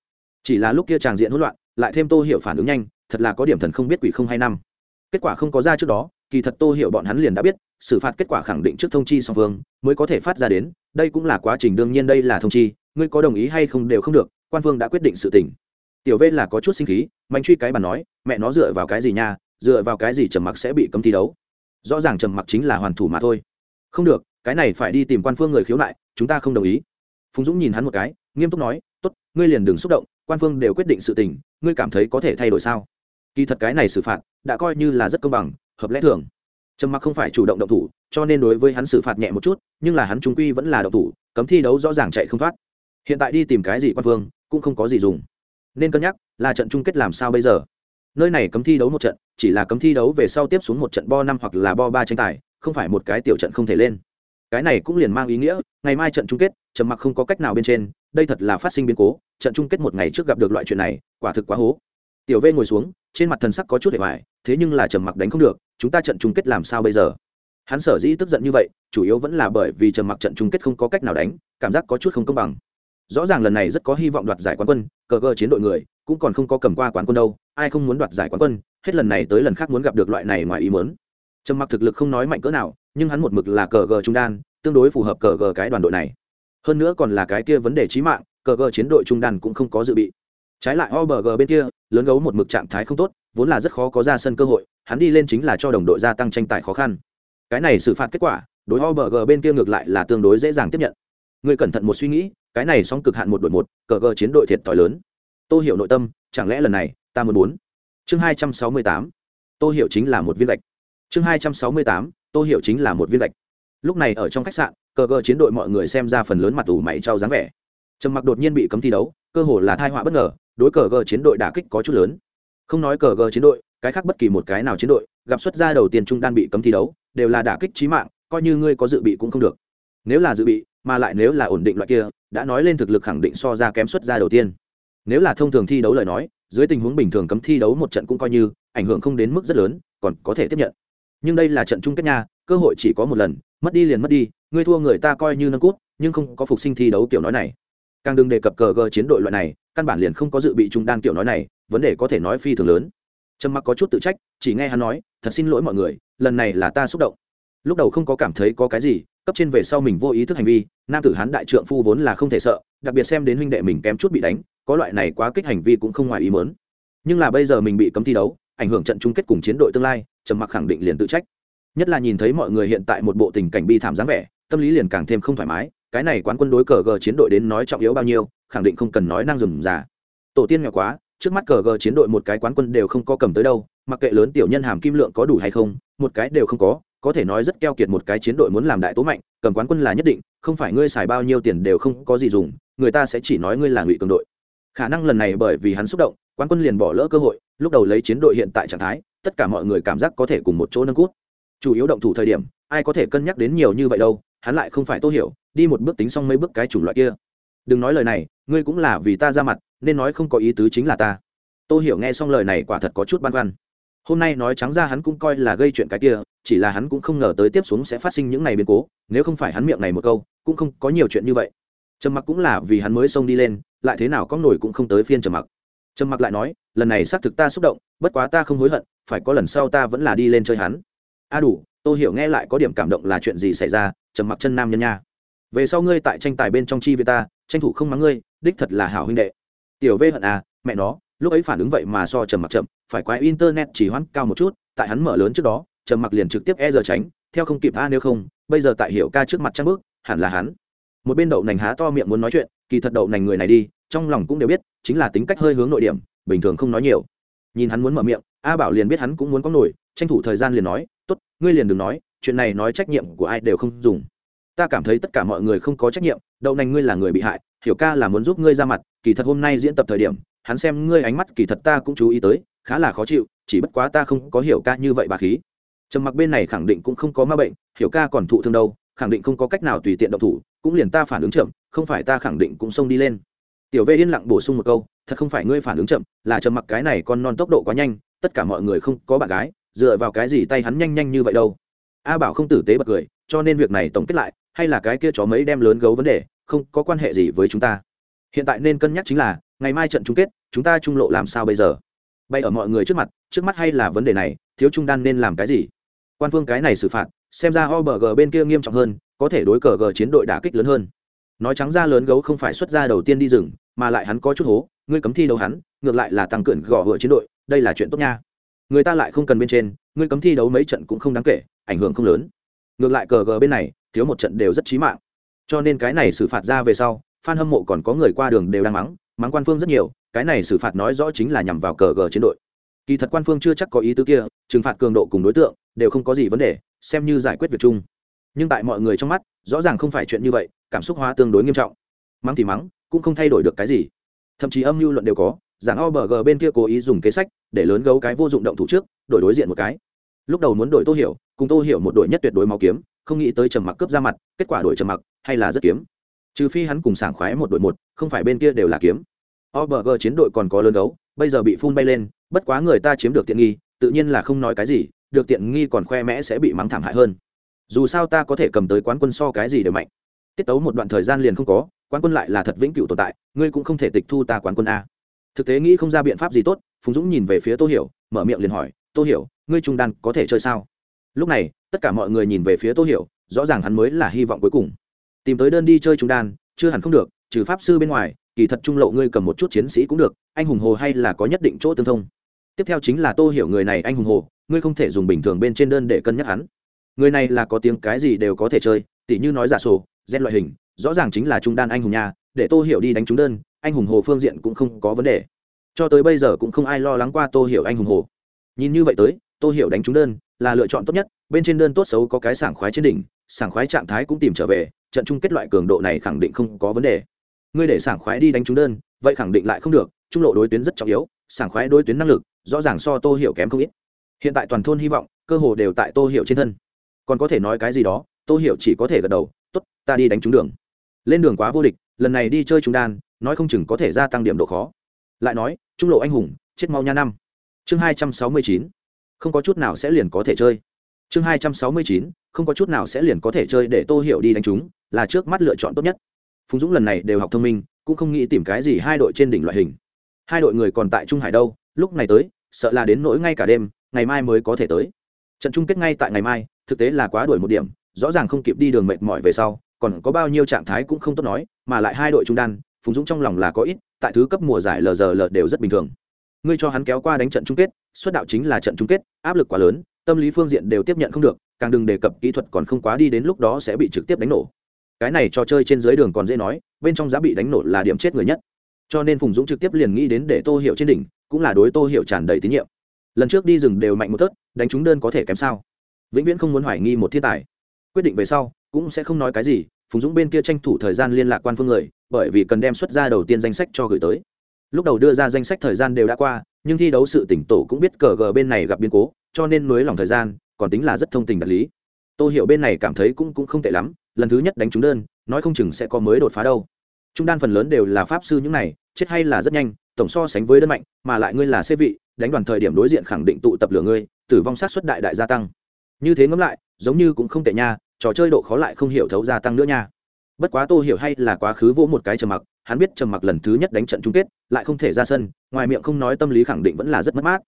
Chỉ là lúc kia tràng diện hỗn loạn, lại thêm tô hiểu phản ứng nhanh, thật là có điểm thần không biết quỷ không hay năm. Kết quả không có ra trước đó, kỳ thật tô hiểu bọn hắn liền đã biết xử phạt kết quả khẳng định trước thông chi song phương, mới có thể phát ra đến, đây cũng là quá trình đương nhiên đây là thông chi, ngươi có đồng ý hay không đều không được, quan phương đã quyết định sự tình. Tiểu v là có chút sinh khí, mạnh truy cái bàn nói, mẹ nó dựa vào cái gì nha, dựa vào cái gì trầm mặc sẽ bị cấm thi đấu? Rõ ràng trầm mặc chính là hoàn thủ mà thôi. Không được, cái này phải đi tìm quan phương người khiếu nại, chúng ta không đồng ý. Phùng dũng nhìn hắn một cái, nghiêm túc nói, tốt, ngươi liền đừng xúc động, quan phương đều quyết định sự tình, ngươi cảm thấy có thể thay đổi sao? Kỳ thật cái này xử phạt, đã coi như là rất công bằng, hợp lẽ thường trầm mặc không phải chủ động động thủ, cho nên đối với hắn xử phạt nhẹ một chút, nhưng là hắn trung quy vẫn là động thủ, cấm thi đấu rõ ràng chạy không thoát. Hiện tại đi tìm cái gì quan phương cũng không có gì dùng. Nên cân nhắc, là trận chung kết làm sao bây giờ? Nơi này cấm thi đấu một trận, chỉ là cấm thi đấu về sau tiếp xuống một trận bo năm hoặc là bo ba tranh tài, không phải một cái tiểu trận không thể lên. Cái này cũng liền mang ý nghĩa, ngày mai trận chung kết, trầm mặc không có cách nào bên trên, đây thật là phát sinh biến cố, trận chung kết một ngày trước gặp được loại chuyện này, quả thực quá hố tiểu v ngồi xuống, trên mặt thần sắc có chút để hoài, thế nhưng là trầm mặc đánh không được, chúng ta trận chung kết làm sao bây giờ? Hắn sở dĩ tức giận như vậy, chủ yếu vẫn là bởi vì trầm mặc trận chung kết không có cách nào đánh, cảm giác có chút không công bằng. Rõ ràng lần này rất có hy vọng đoạt giải quán quân, cờ gờ chiến đội người, cũng còn không có cầm qua quán quân đâu, ai không muốn đoạt giải quán quân, hết lần này tới lần khác muốn gặp được loại này ngoài ý mớn trầm mặc thực lực không nói mạnh cỡ nào, nhưng hắn một mực là cờ gờ trung đan, tương đối phù hợp cờ gờ cái đoàn đội này. Hơn nữa còn là cái kia vấn đề trí mạng, cờ gờ chiến đội trung đan cũng không có dự bị trái lại obg bên kia, lớn gấu một mực trạng thái không tốt, vốn là rất khó có ra sân cơ hội, hắn đi lên chính là cho đồng đội gia tăng tranh tài khó khăn. Cái này xử phạt kết quả, đối obg bên kia ngược lại là tương đối dễ dàng tiếp nhận. Người cẩn thận một suy nghĩ, cái này song cực hạn một đội một cờ gờ chiến đội thiệt thòi lớn. Tô hiểu nội tâm, chẳng lẽ lần này, ta muốn muốn chương hai trăm sáu mươi tám, tô hiểu chính là một viên gạch. Chương hai trăm sáu mươi tám, tô hiểu chính là một viên gạch. Lúc này ở trong khách sạn cờ gờ chiến đội mọi người xem ra phần lớn mặt ủ mày trao dáng vẻ trầm mặc đột nhiên bị cấm thi đấu, cơ hồ là thai họa bất ngờ, đối cờ gờ chiến đội đả kích có chút lớn. Không nói cờ gờ chiến đội, cái khác bất kỳ một cái nào chiến đội, gặp xuất ra đầu tiên trung đan bị cấm thi đấu, đều là đả kích trí mạng, coi như ngươi có dự bị cũng không được. Nếu là dự bị, mà lại nếu là ổn định loại kia, đã nói lên thực lực khẳng định so ra kém xuất ra đầu tiên. Nếu là thông thường thi đấu lời nói, dưới tình huống bình thường cấm thi đấu một trận cũng coi như, ảnh hưởng không đến mức rất lớn, còn có thể tiếp nhận. Nhưng đây là trận chung kết nha, cơ hội chỉ có một lần, mất đi liền mất đi, ngươi thua người ta coi như nâng cút, nhưng không có phục sinh thi đấu kiểu nói này càng đừng đề cập cờ gờ chiến đội loại này, căn bản liền không có dự bị trung đan kiểu nói này, vấn đề có thể nói phi thường lớn. Trầm mặc có chút tự trách, chỉ nghe hắn nói, thật xin lỗi mọi người, lần này là ta xúc động. Lúc đầu không có cảm thấy có cái gì, cấp trên về sau mình vô ý thức hành vi, nam tử hán đại trượng phu vốn là không thể sợ, đặc biệt xem đến huynh đệ mình kém chút bị đánh, có loại này quá kích hành vi cũng không ngoài ý mớn nhưng là bây giờ mình bị cấm thi đấu, ảnh hưởng trận chung kết cùng chiến đội tương lai, trầm mặc khẳng định liền tự trách. Nhất là nhìn thấy mọi người hiện tại một bộ tình cảnh bi thảm dáng vẻ, tâm lý liền càng thêm không thoải mái cái này quán quân đối cờ gờ chiến đội đến nói trọng yếu bao nhiêu, khẳng định không cần nói năng dừng giả tổ tiên nghèo quá, trước mắt cờ gờ chiến đội một cái quán quân đều không có cầm tới đâu, mặc kệ lớn tiểu nhân hàm kim lượng có đủ hay không, một cái đều không có có thể nói rất keo kiệt một cái chiến đội muốn làm đại tố mạnh, cầm quán quân là nhất định, không phải ngươi xài bao nhiêu tiền đều không có gì dùng, người ta sẽ chỉ nói ngươi là ngụy cường đội. Khả năng lần này bởi vì hắn xúc động, quán quân liền bỏ lỡ cơ hội, lúc đầu lấy chiến đội hiện tại trạng thái, tất cả mọi người cảm giác có thể cùng một chỗ nâng cút. Chủ yếu động thủ thời điểm, ai có thể cân nhắc đến nhiều như vậy đâu hắn lại không phải tô hiểu, đi một bước tính xong mấy bước cái chủng loại kia. Đừng nói lời này, ngươi cũng là vì ta ra mặt, nên nói không có ý tứ chính là ta. Tô hiểu nghe xong lời này quả thật có chút băn khoăn. Hôm nay nói trắng ra hắn cũng coi là gây chuyện cái kia, chỉ là hắn cũng không ngờ tới tiếp xuống sẽ phát sinh những này biến cố, nếu không phải hắn miệng này một câu, cũng không có nhiều chuyện như vậy. Trầm mặc cũng là vì hắn mới xông đi lên, lại thế nào có nổi cũng không tới phiên trầm mặc. Trầm mặc lại nói, lần này xác thực ta xúc động, bất quá ta không hối hận, phải có lần sau ta vẫn là đi lên chơi hắn. A đủ tôi hiểu nghe lại có điểm cảm động là chuyện gì xảy ra, trầm mặc chân nam nhân nha. Về sau ngươi tại tranh tài bên trong chi với ta, tranh thủ không mắng ngươi, đích thật là hảo huynh đệ. Tiểu v hận à mẹ nó, lúc ấy phản ứng vậy mà so trầm mặc chậm, phải quái internet chỉ hoãn cao một chút, tại hắn mở lớn trước đó, trầm mặc liền trực tiếp e giờ tránh, theo không kịp a nếu không, bây giờ tại hiểu ca trước mặt trang bước, hẳn là hắn. Một bên đậu nành há to miệng muốn nói chuyện, kỳ thật đậu nành người này đi, trong lòng cũng đều biết, chính là tính cách hơi hướng nội điểm, bình thường không nói nhiều. Nhìn hắn muốn mở miệng, a bảo liền biết hắn cũng muốn có nổi, tranh thủ thời gian liền nói, tốt ngươi liền đừng nói, chuyện này nói trách nhiệm của ai đều không dùng. Ta cảm thấy tất cả mọi người không có trách nhiệm, đậu nành ngươi là người bị hại, hiểu ca là muốn giúp ngươi ra mặt, kỳ thật hôm nay diễn tập thời điểm, hắn xem ngươi ánh mắt kỳ thật ta cũng chú ý tới, khá là khó chịu, chỉ bất quá ta không có hiểu ca như vậy bà khí. Trầm mặc bên này khẳng định cũng không có ma bệnh, hiểu ca còn thụ thương đâu, khẳng định không có cách nào tùy tiện động thủ, cũng liền ta phản ứng chậm, không phải ta khẳng định cũng xông đi lên. Tiểu vê yên lặng bổ sung một câu, thật không phải ngươi phản ứng chậm, là trầm mặc cái này con non tốc độ quá nhanh, tất cả mọi người không có bạn gái dựa vào cái gì tay hắn nhanh nhanh như vậy đâu? A bảo không tử tế bật cười, cho nên việc này tổng kết lại, hay là cái kia chó mấy đem lớn gấu vấn đề, không có quan hệ gì với chúng ta. Hiện tại nên cân nhắc chính là, ngày mai trận chung kết, chúng ta trung lộ làm sao bây giờ? Bay ở mọi người trước mặt, trước mắt hay là vấn đề này, thiếu trung đan nên làm cái gì? Quan phương cái này xử phạt, xem ra obg bên kia nghiêm trọng hơn, có thể đối cờ g chiến đội đả kích lớn hơn. Nói trắng ra lớn gấu không phải xuất ra đầu tiên đi rừng, mà lại hắn có chút hố, ngươi cấm thi đấu hắn, ngược lại là tăng cường gõ hựa chiến đội, đây là chuyện tốt nha người ta lại không cần bên trên ngươi cấm thi đấu mấy trận cũng không đáng kể, ảnh hưởng không lớn. Ngược lại cờ gờ bên này, thiếu một trận đều rất chí mạng. Cho nên cái này xử phạt ra về sau f hâm mộ còn có người qua đường đều đang mắng mắng quan phương rất nhiều, cái này xử phạt nói rõ chính là nhằm vào cờ gờ chiến đội. Kỳ thật quan phương chưa chắc có ý tứ kia, trừng phạt cường độ cùng đối tượng, đều không có gì vấn đề, xem như giải quyết việc chung. Nhưng tại mọi người trong mắt, rõ ràng không phải chuyện như vậy, cảm xúc hóa tương đối nghiêm trọng. Mắng thì mắng, cũng không thay đổi được cái gì. Thậm chí âm mưu luận đều có, giảng obg bên kia cố ý dùng kế sách để lớn gấu cái vô dụng động thủ trước, đổi đối diện một cái. Lúc đầu muốn đổi tô hiểu, cùng tô hiểu một đội nhất tuyệt đối máu kiếm, không nghĩ tới trầm mặc cướp ra mặt, kết quả đổi trầm mặc hay là rất kiếm. Trừ phi hắn cùng sảng khoái một đội một, không phải bên kia đều là kiếm. Obg chiến đội còn có lớn gấu, bây giờ bị phun bay lên, bất quá người ta chiếm được tiện nghi, tự nhiên là không nói cái gì, được tiện nghi còn khoe mẽ sẽ bị mắng thảm hại hơn. Dù sao ta có thể cầm tới quán quân so cái gì đều mạnh. Tiết tấu một đoạn thời gian liền không có, quán quân lại là thật vĩnh cửu tồn tại, ngươi cũng không thể tịch thu ta quán quân a. Thực tế nghĩ không ra biện pháp gì tốt phùng dũng nhìn về phía tô hiểu, mở miệng liền hỏi, tô hiểu, ngươi trung đan có thể chơi sao? Lúc này, tất cả mọi người nhìn về phía tô hiểu, rõ ràng hắn mới là hy vọng cuối cùng. Tìm tới đơn đi chơi trung đan, chưa hẳn không được, trừ pháp sư bên ngoài, kỳ thật trung lộ ngươi cầm một chút chiến sĩ cũng được, anh hùng hồ hay là có nhất định chỗ tương thông. Tiếp theo chính là tô hiểu người này, anh hùng hồ, ngươi không thể dùng bình thường bên trên đơn để cân nhắc hắn. Người này là có tiếng cái gì đều có thể chơi, tỉ như nói giả sổ, gen loại hình, rõ ràng chính là trung đan anh hùng nhà để tô hiểu đi đánh trúng đơn, anh hùng hồ phương diện cũng không có vấn đề cho tới bây giờ cũng không ai lo lắng qua tô hiểu anh hùng hồ. Nhìn như vậy tới, tô hiểu đánh trúng đơn, là lựa chọn tốt nhất, bên trên đơn tốt xấu có cái sảng khoái trên đỉnh, sảng khoái trạng thái cũng tìm trở về, trận chung kết loại cường độ này khẳng định không có vấn đề. Ngươi để sảng khoái đi đánh trúng đơn, vậy khẳng định lại không được, trung lộ đối tuyến rất trọng yếu, sảng khoái đối tuyến năng lực, rõ ràng so tô hiểu kém không ít. Hiện tại toàn thôn hy vọng, cơ hồ đều tại tô hiểu trên thân. Còn có thể nói cái gì đó, tô hiểu chỉ có thể gật đầu t ố t ta đi đánh trúng đường. Lên đường quá vô địch, lần này đi chơi trung đan, nói không chừng có thể gia tăng điểm độ khó lại nói, trung lộ anh hùng, chết mau nha năm. Chương hai trăm sáu mươi chín, không có chút nào sẽ liền có thể chơi. Chương hai trăm sáu mươi chín, không có chút nào sẽ liền có thể chơi để tô hiểu đi đánh chúng, là trước mắt lựa chọn tốt nhất. Phùng dũng lần này đều học thông minh, cũng không nghĩ tìm cái gì hai đội trên đỉnh loại hình. Hai đội người còn tại trung hải đâu, lúc này tới, sợ là đến nỗi ngay cả đêm, ngày mai mới có thể tới. Trận chung kết ngay tại ngày mai, thực tế là quá đuổi một điểm, rõ ràng không kịp đi đường mệt mỏi về sau, còn có bao nhiêu trạng thái cũng không tốt nói, mà lại hai đội trung đan, phùng dũng trong lòng là có ít tại thứ cấp mùa giải lờ đều rất bình thường. Ngươi cho hắn kéo qua đánh trận chung kết, xuất đạo chính là trận chung kết, áp lực quá lớn, tâm lý phương diện đều tiếp nhận không được, càng đừng đề cập kỹ thuật còn không quá đi đến lúc đó sẽ bị trực tiếp đánh nổ. Cái này trò chơi trên dưới đường còn dễ nói, bên trong giá bị đánh nổ là điểm chết người nhất. Cho nên phùng dũng trực tiếp liền nghĩ đến để tô hiệu trên đỉnh, cũng là đối tô hiệu tràn đầy tín nhiệm. Lần trước đi rừng đều mạnh một tớt, đánh trúng đơn có thể kém sao. Vĩnh viễn không muốn hoài nghi một thiên tài. Quyết định về sau, cũng sẽ không nói cái gì, phùng dũng bên kia tranh thủ thời gian liên lạc quan phương người bởi vì cần đem xuất ra đầu tiên danh sách cho gửi tới. Lúc đầu đưa ra danh sách thời gian đều đã qua, nhưng thi đấu sự tỉnh tổ cũng biết cờ gờ bên này gặp biến cố, cho nên nối lòng thời gian, còn tính là rất thông tình đạt lý. Tôi hiểu bên này cảm thấy cũng cũng không tệ lắm, lần thứ nhất đánh trúng đơn, nói không chừng sẽ có mới đột phá đâu. Trung đan phần lớn đều là pháp sư những này, chết hay là rất nhanh, tổng so sánh với đơn mạnh, mà lại ngươi là xê vị, đánh đoàn thời điểm đối diện khẳng định tụ tập lửa ngươi, tử vong sát xuất đại đại gia tăng. Như thế ngẫm lại, giống như cũng không tệ nha, trò chơi độ khó lại không hiểu thấu gia tăng nữa nha bất quá tô hiểu hay là quá khứ vỗ một cái trầm mặc, hắn biết trầm mặc lần thứ nhất đánh trận chung kết, lại không thể ra sân, ngoài miệng không nói tâm lý khẳng định vẫn là rất mất mát.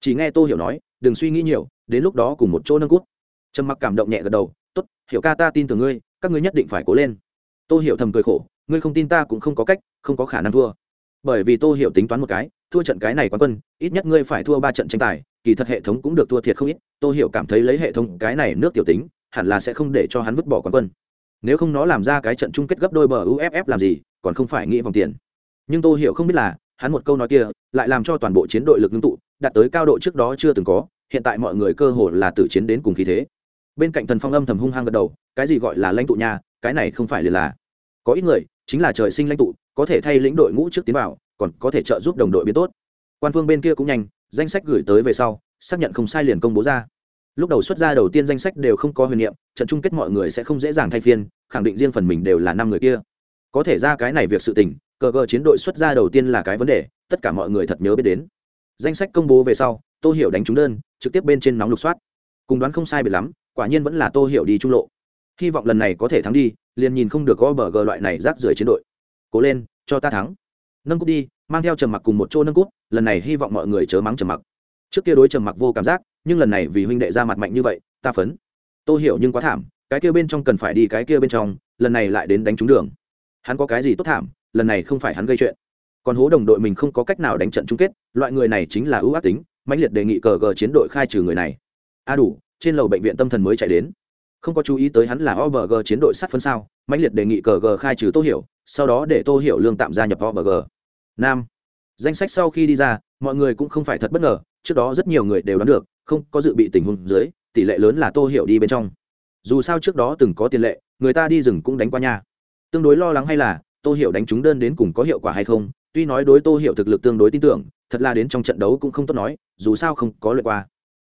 Chỉ nghe tô hiểu nói, đừng suy nghĩ nhiều, đến lúc đó cùng một chỗ nâng cút. Trầm mặc cảm động nhẹ gật đầu, tốt, hiểu ca ta tin tưởng ngươi, các ngươi nhất định phải cố lên. Tô hiểu thầm cười khổ, ngươi không tin ta cũng không có cách, không có khả năng thua. Bởi vì tô hiểu tính toán một cái, thua trận cái này quán quân, ít nhất ngươi phải thua ba trận tranh tài, kỳ thật hệ thống cũng được thua thiệt không ít, tô hiểu cảm thấy lấy hệ thống cái này nước tiểu tính, hẳn là sẽ không để cho hắn vứt bỏ quán quân nếu không nó làm ra cái trận chung kết gấp đôi bờ uff làm gì còn không phải nghĩ vòng tiền. Nhưng tôi hiểu không biết là hắn một câu nói kia lại làm cho toàn bộ chiến đội lực ngưng tụ đạt tới cao độ trước đó chưa từng có hiện tại mọi người cơ hồ là tử chiến đến cùng khí thế. Bên cạnh thần phong âm thầm hung hăng gật đầu cái gì gọi là lãnh tụ nhà, cái này không phải liền là. Có ít người chính là trời sinh lãnh tụ có thể thay lĩnh đội ngũ trước tiến vào còn có thể trợ giúp đồng đội biến tốt. Quan phương bên kia cũng nhanh danh sách gửi tới về sau xác nhận không sai liền công bố ra lúc đầu xuất ra đầu tiên danh sách đều không có huyền niệm, trận chung kết mọi người sẽ không dễ dàng thay phiên, khẳng định riêng phần mình đều là năm người kia. Có thể ra cái này việc sự tình, cờ cờ chiến đội xuất ra đầu tiên là cái vấn đề, tất cả mọi người thật nhớ biết đến. Danh sách công bố về sau, tô hiểu đánh trúng đơn, trực tiếp bên trên nóng lục soát. Cùng đoán không sai biệt lắm, quả nhiên vẫn là tô hiểu đi trung lộ. Hy vọng lần này có thể thắng đi, liền nhìn không được có bờ gờ loại này rác rưởi chiến đội. Cố lên, cho ta thắng. Nâng cúp đi, mang theo trầm mặc cùng một chỗ nâng cúp, lần này hy vọng mọi người chớ mắng trầm mặc. Trước kia đối trầm mặc vô cảm giác nhưng lần này vì huynh đệ ra mặt mạnh như vậy, ta phấn. Tôi hiểu nhưng quá thảm, cái kia bên trong cần phải đi cái kia bên trong, lần này lại đến đánh trúng đường. Hắn có cái gì tốt thảm, lần này không phải hắn gây chuyện. Còn hố đồng đội mình không có cách nào đánh trận chung kết, loại người này chính là ưu ác tính, mãnh liệt đề nghị cờ gờ chiến đội khai trừ người này. A đủ, trên lầu bệnh viện tâm thần mới chạy đến. Không có chú ý tới hắn là obg chiến đội sát phân sao, mãnh liệt đề nghị cờ g khai trừ tô hiểu, sau đó để tô hiểu lương tạm gia nhập obg nam. Danh sách sau khi đi ra, mọi người cũng không phải thật bất ngờ, trước đó rất nhiều người đều đoán được không có dự bị tình huống dưới, tỷ lệ lớn là tô hiểu đi bên trong. Dù sao trước đó từng có tiền lệ, người ta đi rừng cũng đánh qua nhà tương đối lo lắng hay là, tô hiểu đánh trúng đơn đến cùng có hiệu quả hay không, tuy nói đối tô hiểu thực lực tương đối tin tưởng, thật là đến trong trận đấu cũng không tốt nói, dù sao không có lượt qua.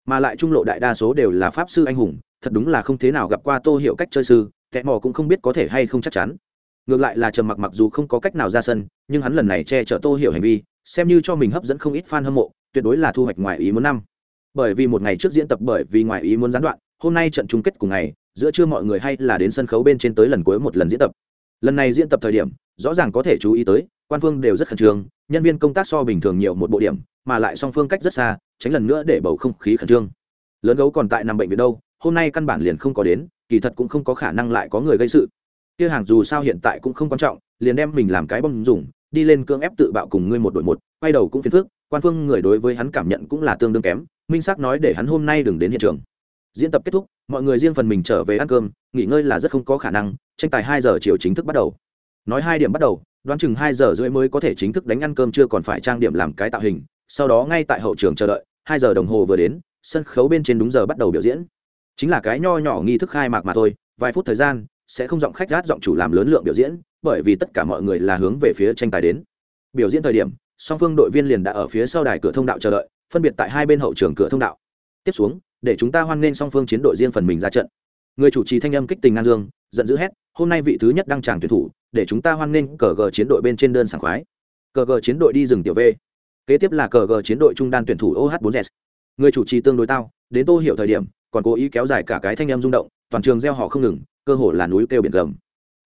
Mà lại trung lộ đại đa số đều là pháp sư anh hùng, thật đúng là không thế nào gặp qua tô hiểu cách chơi sư, kẻ mò cũng không biết có thể hay không chắc chắn. Ngược lại là trầm mặc mặc dù không có cách nào ra sân, nhưng hắn lần này che chở tô hiểu hành vi, xem như cho mình hấp dẫn không ít fan hâm mộ, tuyệt đối là thu hoạch ngoài ý muốn năm bởi vì một ngày trước diễn tập bởi vì ngoài ý muốn gián đoạn, hôm nay trận chung kết cùng ngày, giữa trưa mọi người hay là đến sân khấu bên trên tới lần cuối một lần diễn tập. Lần này diễn tập thời điểm, rõ ràng có thể chú ý tới, quan phương đều rất khẩn trương, nhân viên công tác so bình thường nhiều một bộ điểm, mà lại song phương cách rất xa, tránh lần nữa để bầu không khí khẩn trương. Lớn gấu còn tại nằm bệnh viện đâu, hôm nay căn bản liền không có đến, kỳ thật cũng không có khả năng lại có người gây sự. Kia hàng dù sao hiện tại cũng không quan trọng, liền đem mình làm cái bom dùng, đi lên cưỡng ép tự bạo cùng ngươi một đội một, quay đầu cũng phiền phức, quan phương người đối với hắn cảm nhận cũng là tương đương kém minh xác nói để hắn hôm nay đừng đến hiện trường. Diễn tập kết thúc, mọi người riêng phần mình trở về ăn cơm, nghỉ ngơi là rất không có khả năng, tranh tài hai giờ chiều chính thức bắt đầu. Nói hai điểm bắt đầu, đoán chừng hai giờ rưỡi mới có thể chính thức đánh ăn cơm chưa còn phải trang điểm làm cái tạo hình, sau đó ngay tại hậu trường chờ đợi, hai giờ đồng hồ vừa đến, sân khấu bên trên đúng giờ bắt đầu biểu diễn. Chính là cái nho nhỏ nghi thức khai mạc mà thôi, vài phút thời gian, sẽ không giọng khách gát giọng chủ làm lớn lượng biểu diễn, bởi vì tất cả mọi người là hướng về phía tranh tài đến. Biểu diễn thời điểm, song phương đội viên liền đã ở phía sau đài cửa thông đạo chờ đợi phân biệt tại hai bên hậu trường cửa thông đạo. Tiếp xuống, để chúng ta hoan nghênh song phương chiến đội riêng phần mình ra trận. Người chủ trì thanh âm kích tình ngang dương, giận dữ hét, hôm nay vị thứ nhất đăng tràng tuyển thủ, để chúng ta hoan nghênh cờ gờ chiến đội bên trên đơn sảng khoái. Cờ gờ chiến đội đi rừng tiểu v. Kế tiếp là cờ gờ chiến đội trung đan tuyển thủ oh 4 s. Người chủ trì tương đối tao, đến tô hiểu thời điểm, còn cố ý kéo dài cả cái thanh em rung động, toàn trường gieo họ không ngừng, cơ hồ là núi kêu biển gầm.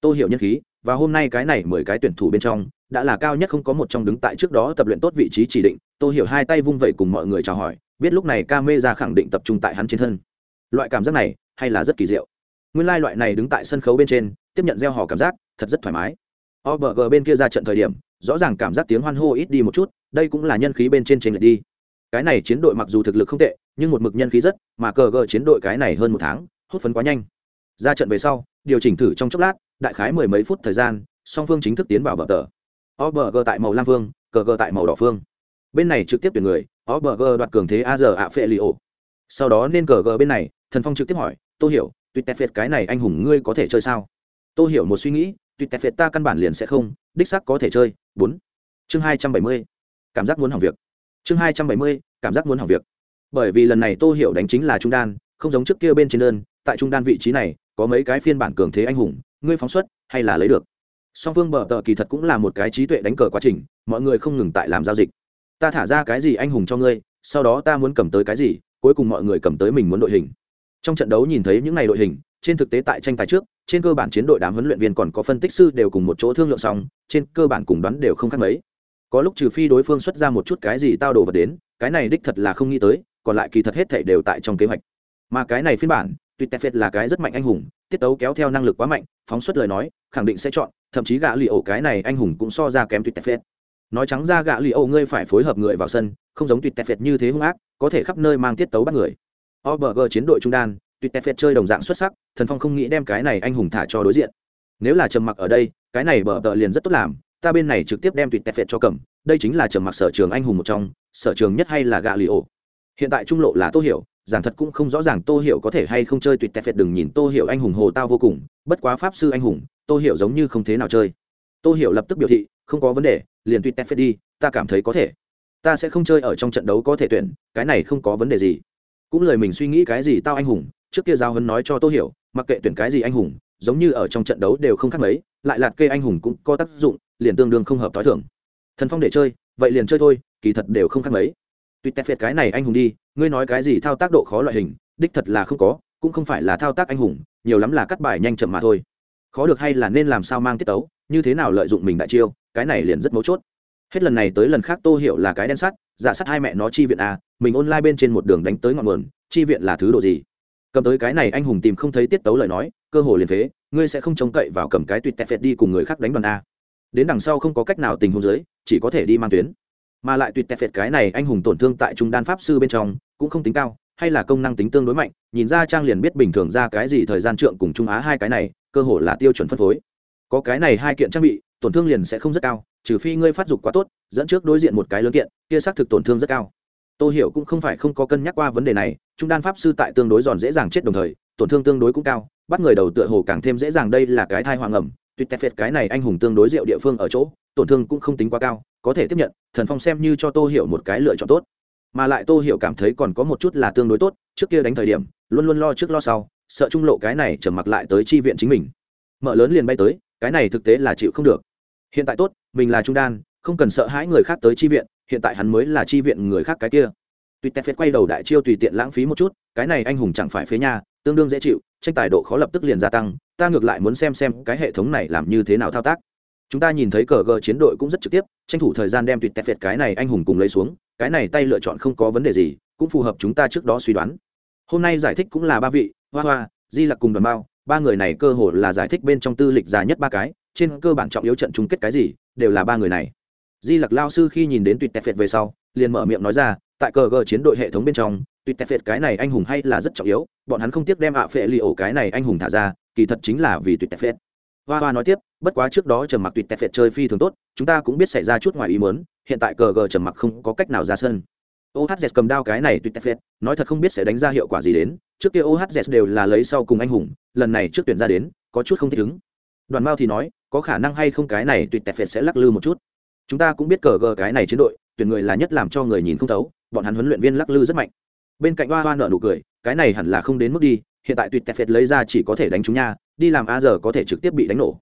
Tô hiểu nhân khí, và hôm nay cái này mười cái tuyển thủ bên trong đã là cao nhất không có một trong đứng tại trước đó tập luyện tốt vị trí chỉ định Tôi hiểu hai tay vung vẩy cùng mọi người chào hỏi, biết lúc này ca mê ra khẳng định tập trung tại hắn trên thân. Loại cảm giác này, hay là rất kỳ diệu. Nguyên lai loại này đứng tại sân khấu bên trên, tiếp nhận gieo họ cảm giác, thật rất thoải mái. Obg bên kia ra trận thời điểm, rõ ràng cảm giác tiếng hoan hô ít đi một chút, đây cũng là nhân khí bên trên trên lệch đi. Cái này chiến đội mặc dù thực lực không tệ, nhưng một mực nhân khí rất, mà cờ gờ chiến đội cái này hơn một tháng, hút phấn quá nhanh. Ra trận về sau, điều chỉnh thử trong chốc lát, đại khái mười mấy phút thời gian, song phương chính thức tiến vào bờ tờ obg tại màu lam phương cờ tại màu đỏ phương. Bên này trực tiếp tuyển người obg đoạt cường thế AZ giờ sau đó nên cờ bên này, thần phong trực tiếp hỏi tôi hiểu tuyệt tẹt phệt cái này anh hùng ngươi có thể chơi sao? Tôi hiểu một suy nghĩ tuyệt tẹt phệt ta căn bản liền sẽ không, đích xác có thể chơi. Bốn. Chương hai trăm bảy mươi, cảm giác muốn hỏng việc. Chương hai trăm bảy mươi, cảm giác muốn hỏng việc. Bởi vì lần này tô hiểu đánh chính là trung đan, không giống trước kia bên trên đơn, tại trung đan vị trí này, có mấy cái phiên bản cường thế anh hùng, ngươi phóng xuất, hay là lấy được? Song phương bờ tờ kỳ thật cũng là một cái trí tuệ đánh cờ quá trình, mọi người không ngừng tại làm giao dịch. Ta thả ra cái gì anh hùng cho ngươi, sau đó ta muốn cầm tới cái gì, cuối cùng mọi người cầm tới mình muốn đội hình. Trong trận đấu nhìn thấy những ngày đội hình, trên thực tế tại tranh tài trước, trên cơ bản chiến đội đám huấn luyện viên còn có phân tích sư đều cùng một chỗ thương lượng xong, trên cơ bản cùng đoán đều không khác mấy. Có lúc trừ phi đối phương xuất ra một chút cái gì tao đồ vật đến, cái này đích thật là không nghĩ tới, còn lại kỳ thật hết thể đều tại trong kế hoạch. Mà cái này phiên bản tuy tè phết là cái rất mạnh anh hùng, tiết tấu kéo theo năng lực quá mạnh, phóng xuất lời nói, khẳng định sẽ chọn, thậm chí gã lì ổ cái này anh hùng cũng so ra kém tuy tè phết nói trắng ra gã lì ổ ngươi phải phối hợp người vào sân, không giống tuy tè phết như thế hung ác, có thể khắp nơi mang tiết tấu bắt người. Obg chiến đội trung đan, tuy tè phết chơi đồng dạng xuất sắc, thần phong không nghĩ đem cái này anh hùng thả cho đối diện. Nếu là trầm mặc ở đây, cái này bờ tờ liền rất tốt làm, ta bên này trực tiếp đem tuyệt Tẹt phết cho cầm, đây chính là trầm mặc sở trường anh hùng một trong, sở trường nhất hay là gạ lì ổ. Hiện tại trung lộ là tô hiểu giảng thật cũng không rõ ràng tô hiểu có thể hay không chơi tuyệt tẹt phệt đừng nhìn tô hiểu anh hùng hồ tao vô cùng, bất quá pháp sư anh hùng, tô hiểu giống như không thế nào chơi. Tô hiểu lập tức biểu thị, không có vấn đề, liền tuyệt tẹt phệt đi, ta cảm thấy có thể. Ta sẽ không chơi ở trong trận đấu có thể tuyển, cái này không có vấn đề gì. Cũng lời mình suy nghĩ cái gì tao anh hùng, trước kia giao hân nói cho tô hiểu, mặc kệ tuyển cái gì anh hùng, giống như ở trong trận đấu đều không khác mấy, lại lạt kê anh hùng cũng có tác dụng, liền tương đương không hợp t h o i thưởng thần phong để chơi, vậy liền chơi thôi, kỳ thật đều không khác mấy tuyệt tẹt phiệt cái này anh hùng đi, ngươi nói cái gì thao tác độ khó loại hình, đích thật là không có, cũng không phải là thao tác anh hùng, nhiều lắm là cắt bài nhanh chậm mà thôi. Khó được hay là nên làm sao mang tiết tấu, như thế nào lợi dụng mình đại chiêu, cái này liền rất mấu chốt. Hết lần này tới lần khác tô hiểu là cái đen sắt, giả sắt hai mẹ nó chi viện à mình online bên trên một đường đánh tới ngọn nguồn, chi viện là thứ độ gì? Cầm tới cái này anh hùng tìm không thấy tiết tấu lời nói, cơ hồ liền thế ngươi sẽ không trông cậy vào cầm cái tuyệt tẹt phệt đi cùng người khác đánh đoàn a. Đến đằng sau không có cách nào tình huống dưới, chỉ có thể đi mang tuyến mà lại tuyệt tẹt phệt cái này anh hùng tổn thương tại trung đan pháp sư bên trong, cũng không tính cao, hay là công năng tính tương đối mạnh, nhìn ra trang liền biết bình thường ra cái gì thời gian trượng cùng trung á hai cái này, cơ hồ là tiêu chuẩn phân phối. Có cái này hai kiện trang bị, tổn thương liền sẽ không rất cao, trừ phi ngươi phát dục quá tốt, dẫn trước đối diện một cái lớn kiện, kia xác thực tổn thương rất cao. Tôi hiểu cũng không phải không có cân nhắc qua vấn đề này, trung đan pháp sư tại tương đối giòn dễ dàng chết đồng thời, tổn thương tương đối cũng cao, bắt người đầu tựa hồ càng thêm dễ dàng đây là cái thai hoàng ẩm tuyệt tẹt phệt cái này anh hùng tương đối rượu địa phương ở chỗ, tổn thương cũng không tính quá cao, có thể tiếp nhận, thần phong xem như cho tô hiểu một cái lựa chọn tốt. Mà lại tô hiểu cảm thấy còn có một chút là tương đối tốt, trước kia đánh thời điểm, luôn luôn lo trước lo sau, sợ trung lộ cái này trở mặc lại tới chi viện chính mình. Mở lớn liền bay tới, cái này thực tế là chịu không được. Hiện tại tốt, mình là trung đan, không cần sợ hãi người khác tới chi viện, hiện tại hắn mới là chi viện người khác cái kia. Tuy tè phết quay đầu đại chiêu tùy tiện lãng phí một chút, cái này anh hùng chẳng phải phế nha, tương đương dễ chịu tranh tài độ khó lập tức liền gia tăng, ta ngược lại muốn xem xem cái hệ thống này làm như thế nào thao tác. Chúng ta nhìn thấy cờ gờ chiến đội cũng rất trực tiếp, tranh thủ thời gian đem tuyệt tẹt việt cái này anh hùng cùng lấy xuống, cái này tay lựa chọn không có vấn đề gì, cũng phù hợp chúng ta trước đó suy đoán. Hôm nay giải thích cũng là ba vị, hoa hoa, di lặc cùng đoàn bao ba người này cơ hồ là giải thích bên trong tư lịch dài nhất ba cái, trên cơ bản trọng yếu trận chung kết cái gì, đều là ba người này. Di lặc lao sư khi nhìn đến tuyệt tẹt việt về sau, liền mở miệng nói ra, tại cờ gờ chiến đội hệ thống bên trong tuyệt tẹt phệt cái này anh hùng hay là rất trọng yếu, bọn hắn không tiếc đem ạ phệ li ổ cái này anh hùng thả ra, kỳ thật chính là vì tuyệt tẹt phệt. Hoa hoa nói tiếp, bất quá trước đó trầm mặc tuyệt tẹt phệt chơi phi thường tốt, chúng ta cũng biết xảy ra chút ngoài ý mớn hiện tại cờ gờ trầm mặc không có cách nào ra sân. Ohz cầm đao cái này tuyệt tẹt phệt, nói thật không biết sẽ đánh ra hiệu quả gì đến, trước kia ohz đều là lấy sau cùng anh hùng, lần này trước tuyển ra đến, có chút không thích ứng. Đoàn mao thì nói, có khả năng hay không cái này tuyệt tẹt phệt sẽ lắc lư một chút. Chúng ta cũng biết cờ gờ cái này chiến đội, tuyển người là nhất làm cho người nhìn không thấu, bọn hắn huấn luyện viên lắc lư rất mạnh bên cạnh hoa hoa nợ nụ cười, cái này hẳn là không đến mức đi, hiện tại tuyệt tẹt phệt lấy ra chỉ có thể đánh chúng nha, đi làm a giờ có thể trực tiếp bị đánh nổ.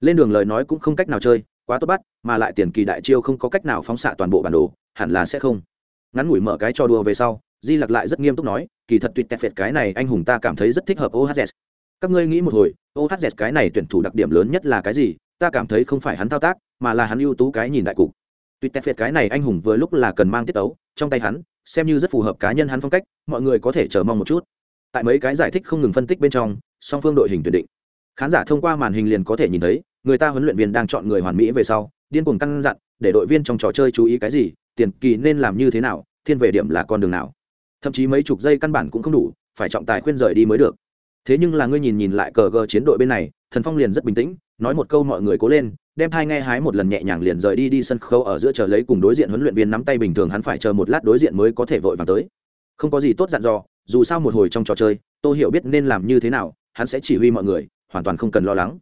Lên đường lời nói cũng không cách nào chơi, quá tốt bắt, mà lại tiền kỳ đại chiêu không có cách nào phóng xạ toàn bộ bản đồ, hẳn là sẽ không. Ngắn ngủi mở cái cho đùa về sau, di lặc lại rất nghiêm túc nói, kỳ thật tuyệt tẹt phệt cái này anh hùng ta cảm thấy rất thích hợp ohz các ngươi nghĩ một hồi ohz cái này tuyển thủ đặc điểm lớn nhất là cái gì? Ta cảm thấy không phải hắn thao tác, mà là hắn ưu tú cái nhìn đại cục. Tuyệt tẹt phệt cái này anh hùng vừa lúc là cần mang tiết ấu trong tay hắn xem như rất phù hợp cá nhân hắn phong cách, mọi người có thể chờ mong một chút. Tại mấy cái giải thích không ngừng phân tích bên trong, song phương đội hình tuyển định. Khán giả thông qua màn hình liền có thể nhìn thấy, người ta huấn luyện viên đang chọn người hoàn mỹ về sau, điên cuồng căn dặn, để đội viên trong trò chơi chú ý cái gì, tiền kỳ nên làm như thế nào, thiên về điểm là con đường nào. Thậm chí mấy chục giây căn bản cũng không đủ, phải trọng tài khuyên rời đi mới được. Thế nhưng là ngươi nhìn nhìn lại cờ gờ chiến đội bên này, thần phong liền rất bình tĩnh, nói một câu mọi người cố lên đem thai nghe hái một lần nhẹ nhàng liền rời đi đi sân khấu ở giữa chờ lấy cùng đối diện huấn luyện viên nắm tay bình thường hắn phải chờ một lát đối diện mới có thể vội vàng tới. Không có gì tốt dặn dò, dù sao một hồi trong trò chơi tôi hiểu biết nên làm như thế nào, hắn sẽ chỉ huy mọi người, hoàn toàn không cần lo lắng.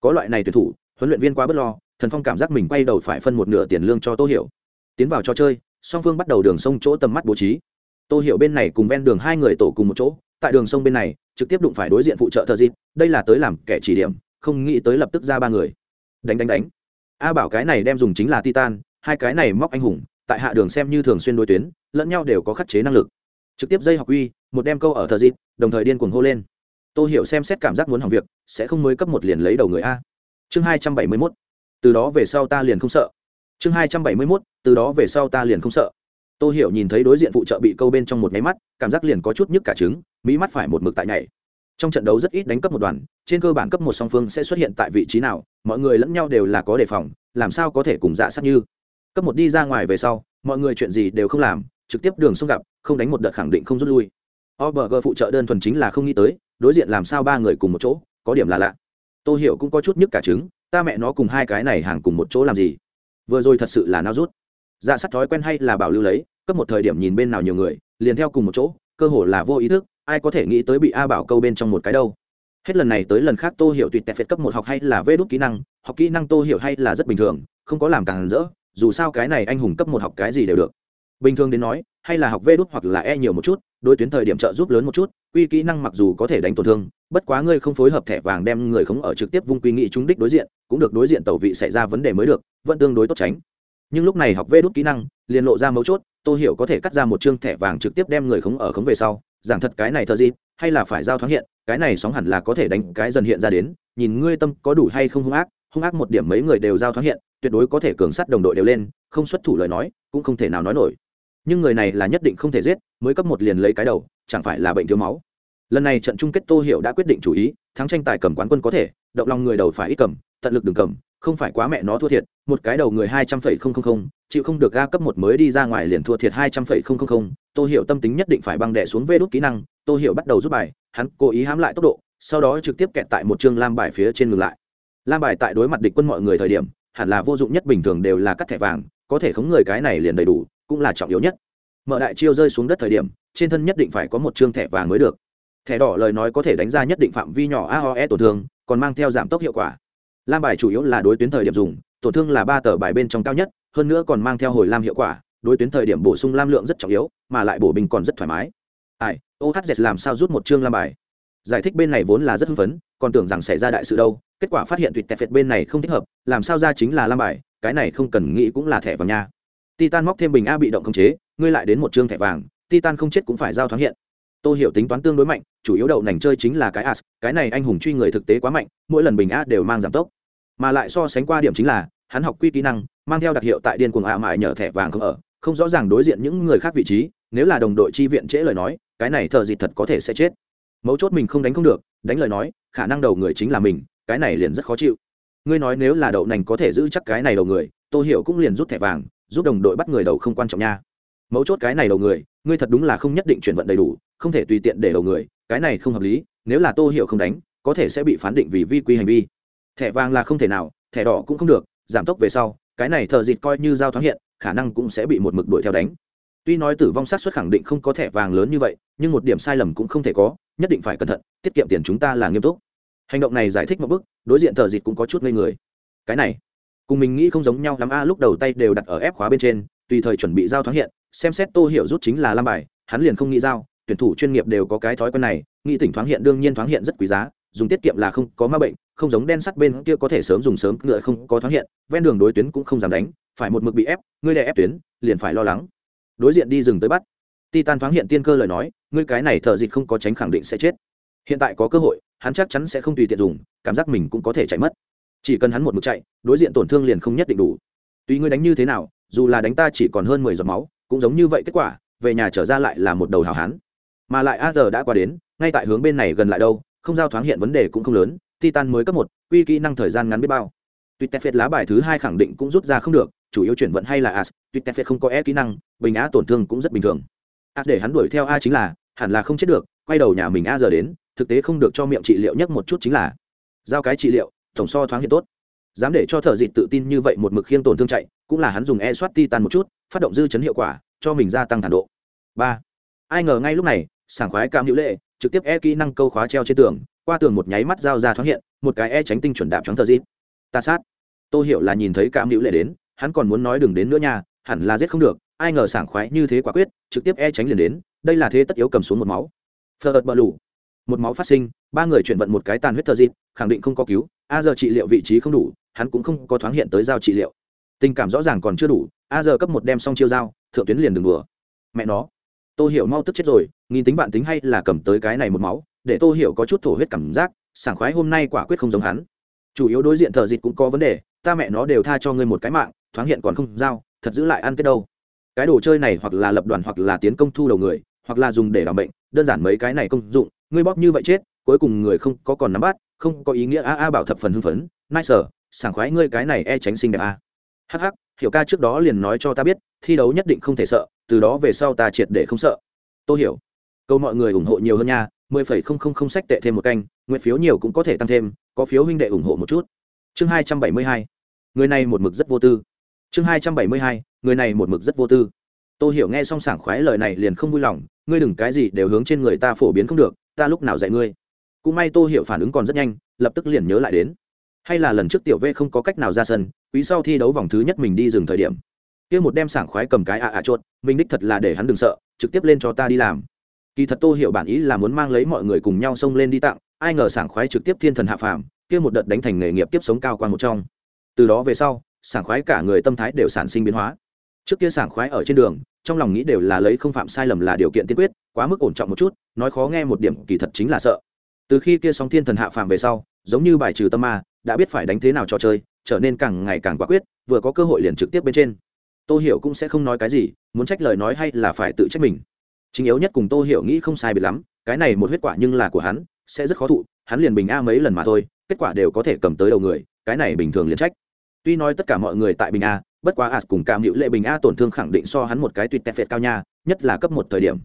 Có loại này tuyển thủ, huấn luyện viên quá bất lo, thần phong cảm giác mình quay đầu phải phân một nửa tiền lương cho tô hiểu. Tiến vào trò chơi, song phương bắt đầu đường sông chỗ tầm mắt bố trí. Tô hiểu bên này cùng ven đường hai người tổ cùng một chỗ, tại đường sông bên này, trực tiếp đụng phải đối diện phụ trợ thợ dịp, đây là tới làm kẻ chỉ điểm, không nghĩ tới lập tức ra ba người đánh đánh đánh. A bảo cái này đem dùng chính là titan, hai cái này móc anh hùng, tại hạ đường xem như thường xuyên đối tuyến, lẫn nhau đều có khắc chế năng lực. Trực tiếp dây học uy, một đem câu ở thờ dịp, đồng thời điên cuồng hô lên. Tôi hiểu xem xét cảm giác muốn hỏng việc, sẽ không mới cấp một liền lấy đầu người a. Chương hai trăm bảy mươi mốt. Từ đó về sau ta liền không sợ. Chương hai trăm bảy mươi mốt, từ đó về sau ta liền không sợ. Tôi hiểu nhìn thấy đối diện phụ trợ bị câu bên trong một nháy mắt, cảm giác liền có chút nhức cả trứng, mỹ mắt phải một mực tại nhảy trong trận đấu rất ít đánh cấp một đoàn trên cơ bản cấp một song phương sẽ xuất hiện tại vị trí nào mọi người lẫn nhau đều là có đề phòng làm sao có thể cùng dạ sát như cấp một đi ra ngoài về sau mọi người chuyện gì đều không làm trực tiếp đường xông gặp không đánh một đợt khẳng định không rút lui OBG phụ trợ đơn thuần chính là không nghĩ tới, đối diện làm sao ba người cùng một chỗ, có điểm là lạ. Tô Hiểu cũng có chút nhức cả trứng, ta mẹ nó cùng hai cái này hàng cùng một chỗ làm gì? Vừa rồi thật sự là nao rút. Dạ sắt thói quen hay là bảo lưu lấy, cấp một thời điểm nhìn bên nào nhiều người, liền theo cùng một chỗ, cơ hồ là vô ý thức, ai có thể nghĩ tới bị A bảo câu bên trong một cái đâu. Hết lần này tới lần khác Tô Hiểu tuyệt tẹt phệt cấp một học hay là vê đốt kỹ năng, học kỹ năng Tô Hiểu hay là rất bình thường, không có làm càng rỡ, dù sao cái này anh hùng cấp một học cái gì đều được. Bình thường đến nói, hay là học vê đốt hoặc là e nhiều một chút, đối tuyến thời điểm trợ giúp lớn một chút quy kỹ năng mặc dù có thể đánh tổn thương bất quá ngươi không phối hợp thẻ vàng đem người khống ở trực tiếp vung quy nghị trúng đích đối diện cũng được đối diện tẩu vị xảy ra vấn đề mới được vẫn tương đối tốt tránh nhưng lúc này học vê đốt kỹ năng liền lộ ra mấu chốt tô hiểu có thể cắt ra một chương thẻ vàng trực tiếp đem người khống ở khống về sau giảng thật cái này thờ gì, hay là phải giao thoáng hiện, cái này sóng hẳn là có thể đánh cái dần hiện ra đến, nhìn ngươi tâm có đủ hay không hung ác hung ác một điểm mấy người đều giao thoáng hiện, tuyệt đối có thể cường sát đồng đội đều lên, không xuất thủ lời nói, cũng không thể nào nói nổi. Nhưng người này là nhất định không thể giết, mới cấp một liền lấy cái đầu, chẳng phải là bệnh thiếu máu. Lần này trận chung kết tô hiệu đã quyết định chủ ý, thắng tranh tài cầm quán quân có thể, động lòng người đầu phải ít cầm, tận lực đừng cầm, không phải quá mẹ nó thua thiệt, một cái đầu người hai trăm phẩy không không không chịu không được ga cấp một mới đi ra ngoài liền thua thiệt hai trăm phẩy không không không. Tô hiểu tâm tính nhất định phải băng đẻ xuống vê đốt kỹ năng. Tô hiểu bắt đầu rút bài, hắn cố ý hám lại tốc độ, sau đó trực tiếp kẹt tại một chương lam bài phía trên ngừng lại. Lam bài tại đối mặt địch quân mọi người thời điểm, hẳn là vô dụng nhất bình thường đều là cắt thẻ vàng, có thể khống người cái này liền đầy đủ, cũng là trọng yếu nhất. Mở đại chiêu rơi xuống đất thời điểm, trên thân nhất định phải có một chương thẻ vàng mới được. Thẻ đỏ lời nói có thể đánh ra nhất định phạm vi nhỏ aoe tổn thương, còn mang theo giảm tốc hiệu quả. Lam bài chủ yếu là đối tuyến thời điểm dùng, tổn thương là ba tờ bài bên trong cao nhất hơn nữa còn mang theo hồi lam hiệu quả, đối tuyến thời điểm bổ sung lam lượng rất trọng yếu, mà lại bổ bình còn rất thoải mái. Ai ohz làm sao rút một chương lam bài? Giải thích bên này vốn là rất hưng phấn, còn tưởng rằng xảy ra đại sự đâu, kết quả phát hiện tuyệt tẹt bên này không thích hợp, làm sao ra chính là lam bài, cái này không cần nghĩ cũng là thẻ vàng nha. Titan móc thêm bình a bị động khống chế, ngươi lại đến một chương thẻ vàng, titan không chết cũng phải giao thoáng hiện. Tôi hiểu tính toán tương đối mạnh, chủ yếu đậu nành chơi chính là cái as, cái này anh hùng truy người thực tế quá mạnh, mỗi lần bình a đều mang giảm tốc. Mà lại so sánh qua điểm chính là hắn học quy kỹ năng, mang theo đặc hiệu tại điên cuồng ạ mại nhờ thẻ vàng không ở, không rõ ràng đối diện những người khác vị trí, nếu là đồng đội chi viện trễ lời nói, cái này thợ dịt thật có thể sẽ chết. Mấu chốt mình không đánh không được, đánh lời nói, khả năng đầu người chính là mình, cái này liền rất khó chịu. Ngươi nói nếu là đậu nành có thể giữ chắc cái này đầu người tôi hiểu cũng liền rút thẻ vàng, giúp đồng đội bắt người đầu không quan trọng nha. Mấu chốt cái này đầu người, ngươi thật đúng là không nhất định chuyển vận đầy đủ, không thể tùy tiện để đầu người, cái này không hợp lý, nếu là tô hiểu không đánh, có thể sẽ bị phán định vì vi quy hành vi. Thẻ vàng là không thể nào, thẻ đỏ cũng không được giảm tốc về sau cái này thợ dịt coi như giao thoáng hiện khả năng cũng sẽ bị một mực đuổi theo đánh. Tuy nói tử vong sát xuất khẳng định không có thẻ vàng lớn như vậy nhưng một điểm sai lầm cũng không thể có nhất định phải cẩn thận tiết kiệm tiền chúng ta là nghiêm túc. Hành động này giải thích một bước, đối diện thợ dịt cũng có chút ngây người. Cái này cùng mình nghĩ không giống nhau lắm a lúc đầu tay đều đặt ở ép khóa bên trên tùy thời chuẩn bị giao thoáng hiện xem xét tô hiểu rút chính là lam bài hắn liền không nghĩ giao tuyển thủ chuyên nghiệp đều có cái thói quen này nghĩ tỉnh thoáng hiện đương nhiên thoáng hiện rất quý giá dùng tiết kiệm là không có ma bệnh, không giống đen sắt bên kia có thể sớm dùng sớm, ngựa không có thoáng hiện, ven đường đối tuyến cũng không dám đánh, phải một mực bị ép, ngươi đè ép tuyến, liền phải lo lắng. Đối diện đi rừng tới bắt. Titan thoáng hiện tiên cơ lời nói, ngươi cái này thợ dịch không có tránh khẳng định sẽ chết. Hiện tại có cơ hội, hắn chắc chắn sẽ không tùy tiện dùng, cảm giác mình cũng có thể chạy mất. Chỉ cần hắn một mực chạy, đối diện tổn thương liền không nhất định đủ. Tùy ngươi đánh như thế nào, dù là đánh ta chỉ còn hơn mười giọt máu, cũng giống như vậy kết quả, về nhà trở ra lại là một đầu hào hán. Mà lại a giờ đã qua đến, ngay tại hướng bên này gần lại đâu không giao thoáng hiện vấn đề cũng không lớn, titan mới cấp một, quy kỹ năng thời gian ngắn biết bao. Tuyt tép phệt lá bài thứ hai khẳng định cũng rút ra không được, chủ yếu chuyển vận hay là as tuyt tép phệt không có e kỹ năng, bình á tổn thương cũng rất bình thường. As để hắn đuổi theo a chính là, hẳn là không chết được, quay đầu nhà mình a giờ đến, thực tế không được cho miệng trị liệu nhất một chút chính là, giao cái trị liệu, tổng so thoáng hiện tốt. Dám để cho thợ dịt tự tin như vậy một mực khiêng tổn thương chạy, cũng là hắn dùng e soát titan một chút, phát động dư chấn hiệu quả, cho mình gia tăng thản độ. Ba. Ai ngờ ngay lúc này sảng khoái cam hữu lệ, trực tiếp e kỹ năng câu khóa treo trên tường, qua tường một nháy mắt dao ra thoáng hiện, một cái e tránh tinh chuẩn đạp trắng thờ dịt. Ta sát. Tôi hiểu là nhìn thấy cam hữu lệ đến, hắn còn muốn nói đừng đến nữa nha, hẳn là giết không được, ai ngờ sảng khoái như thế quả quyết, trực tiếp e tránh liền đến, đây là thế tất yếu cầm xuống một máu. Phờ ợt bờ lủ một máu phát sinh, ba người chuyển vận một cái tàn huyết thờ dịp khẳng định không có cứu, a giờ trị liệu vị trí không đủ, hắn cũng không có thoáng hiện tới giao trị liệu. Tình cảm rõ ràng còn chưa đủ, a giờ cấp một đem xong chiêu dao thượng tuyến liền đừng đùa. Mẹ nó tô hiểu mau tức chết rồi, nghìn tính bạn tính hay là cầm tới cái này một máu, để tô hiểu có chút thổ huyết cảm giác, sảng khoái hôm nay quả quyết không giống hắn. Chủ yếu đối diện thợ dịch cũng có vấn đề, ta mẹ nó đều tha cho ngươi một cái mạng, thoáng hiện còn không giao, thật giữ lại ăn tết đâu. Cái đồ chơi này hoặc là lập đoàn hoặc là tiến công thu đầu người, hoặc là dùng để làm bệnh, đơn giản mấy cái này công dụng, ngươi bóp như vậy chết, cuối cùng người không có còn nắm bắt, không có ý nghĩa, a a bảo thập phần hưng phấn nice sảng khoái ngươi cái này e tránh sinh đẹp a. Hh hiểu ca trước đó liền nói cho ta biết, thi đấu nhất định không thể sợ từ đó về sau ta triệt để không sợ. Tôi hiểu. Câu mọi người ủng hộ nhiều hơn nha, mười phẩy không không không sách tệ thêm một canh, nguyện phiếu nhiều cũng có thể tăng thêm, có phiếu huynh đệ ủng hộ một chút. Chương hai trăm bảy mươi hai. Người này một mực rất vô tư. Chương hai trăm bảy mươi hai, người này một mực rất vô tư. Tôi hiểu nghe xong sảng khoái lời này liền không vui lòng, ngươi đừng cái gì đều hướng trên người ta phổ biến không được, ta lúc nào dạy ngươi. Cũng may tôi hiểu phản ứng còn rất nhanh, lập tức liền nhớ lại đến. Hay là lần trước tiểu v không có cách nào ra sân, quý sau thi đấu vòng thứ nhất mình đi dừng thời điểm kia một đem sảng khoái cầm cái ạ ạ chốt mình đích thật là để hắn đừng sợ, trực tiếp lên cho ta đi làm. Kỳ thật tô hiểu bản ý là muốn mang lấy mọi người cùng nhau xông lên đi tặng, ai ngờ sảng khoái trực tiếp thiên thần hạ phàm, kia một đợt đánh thành nghề nghiệp tiếp sống cao quan một trong. Từ đó về sau, sảng khoái cả người tâm thái đều sản sinh biến hóa. Trước kia sảng khoái ở trên đường, trong lòng nghĩ đều là lấy không phạm sai lầm là điều kiện tiên quyết, quá mức ổn trọng một chút, nói khó nghe một điểm, kỳ thật chính là sợ. Từ khi kia sóng thiên thần hạ phàm về sau, giống như bài trừ tâm ma, đã biết phải đánh thế nào trò chơi, trở nên càng ngày càng quả quyết, vừa có cơ hội liền trực tiếp bên trên tô hiểu cũng sẽ không nói cái gì, muốn trách lời nói hay là phải tự trách mình. Chính yếu nhất cùng tô hiểu nghĩ không sai biệt lắm, cái này một huyết quả nhưng là của hắn, sẽ rất khó thụ, hắn liền bình a mấy lần mà thôi, kết quả đều có thể cầm tới đầu người, cái này bình thường liền trách. Tuy nói tất cả mọi người tại bình a, bất quá as cùng cảm hữu lệ bình a tổn thương khẳng định so hắn một cái tuyệt tẹt phệt cao nha, nhất là cấp một thời điểm.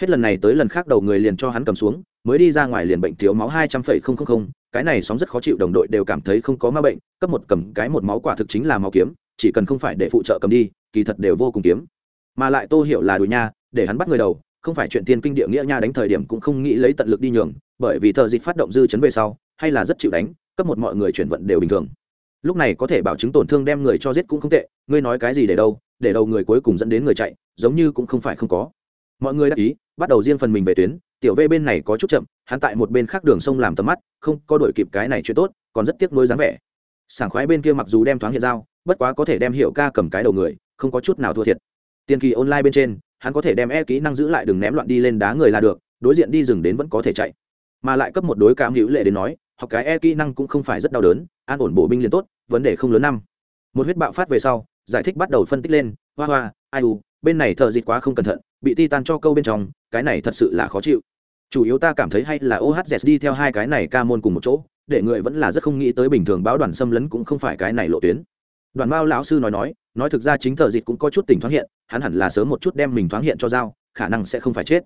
Hết lần này tới lần khác đầu người liền cho hắn cầm xuống, mới đi ra ngoài liền bệnh thiếu máu hai trăm phẩy không không không, cái này sóng rất khó chịu, đồng đội đều cảm thấy không có ma bệnh, cấp một cầm cái một máu quả thực chính là máu kiếm, chỉ cần không phải để phụ trợ cầm đi kỳ thật đều vô cùng kiếm. Mà lại tô hiểu là đùi nha, để hắn bắt người đầu, không phải chuyện tiên kinh địa nghĩa nha đánh thời điểm cũng không nghĩ lấy tận lực đi nhường, bởi vì thợ dịch phát động dư chấn về sau, hay là rất chịu đánh, cấp một mọi người chuyển vận đều bình thường. Lúc này có thể bảo chứng tổn thương đem người cho giết cũng không tệ, ngươi nói cái gì để đâu, để đầu người cuối cùng dẫn đến người chạy, giống như cũng không phải không có. Mọi người đã ý, bắt đầu riêng phần mình về tuyến, tiểu v bên này có chút chậm, hắn tại một bên khác đường sông làm tầm mắt, không có đổi kịp cái này chuyện tốt, còn rất tiếc nuối dáng vẻ. Sảng khoái bên kia mặc dù đem thoáng hiện dao bất quá có thể đem hiệu ca cầm cái đầu người không có chút nào thua thiệt. Tiền kỳ online bên trên, hắn có thể đem e kỹ năng giữ lại đừng ném loạn đi lên đá người là được, đối diện đi rừng đến vẫn có thể chạy. Mà lại cấp một đối cảm hữu lệ đến nói, học cái e kỹ năng cũng không phải rất đau đớn, an ổn bổ binh liền tốt, vấn đề không lớn năm. Một huyết bạo phát về sau, giải thích bắt đầu phân tích lên, hoa hoa, ai u, bên này thợ dịch quá không cẩn thận, bị ti tan cho câu bên trong, cái này thật sự là khó chịu. Chủ yếu ta cảm thấy hay là ohz đi theo hai cái này ca môn cùng một chỗ, để người vẫn là rất không nghĩ tới bình thường báo đoàn xâm lấn cũng không phải cái này lộ tuyến đoàn mao lão sư nói nói nói thực ra chính thợ dịch cũng có chút tỉnh thoáng hiện, hắn hẳn là sớm một chút đem mình thoáng hiện cho giao, khả năng sẽ không phải chết.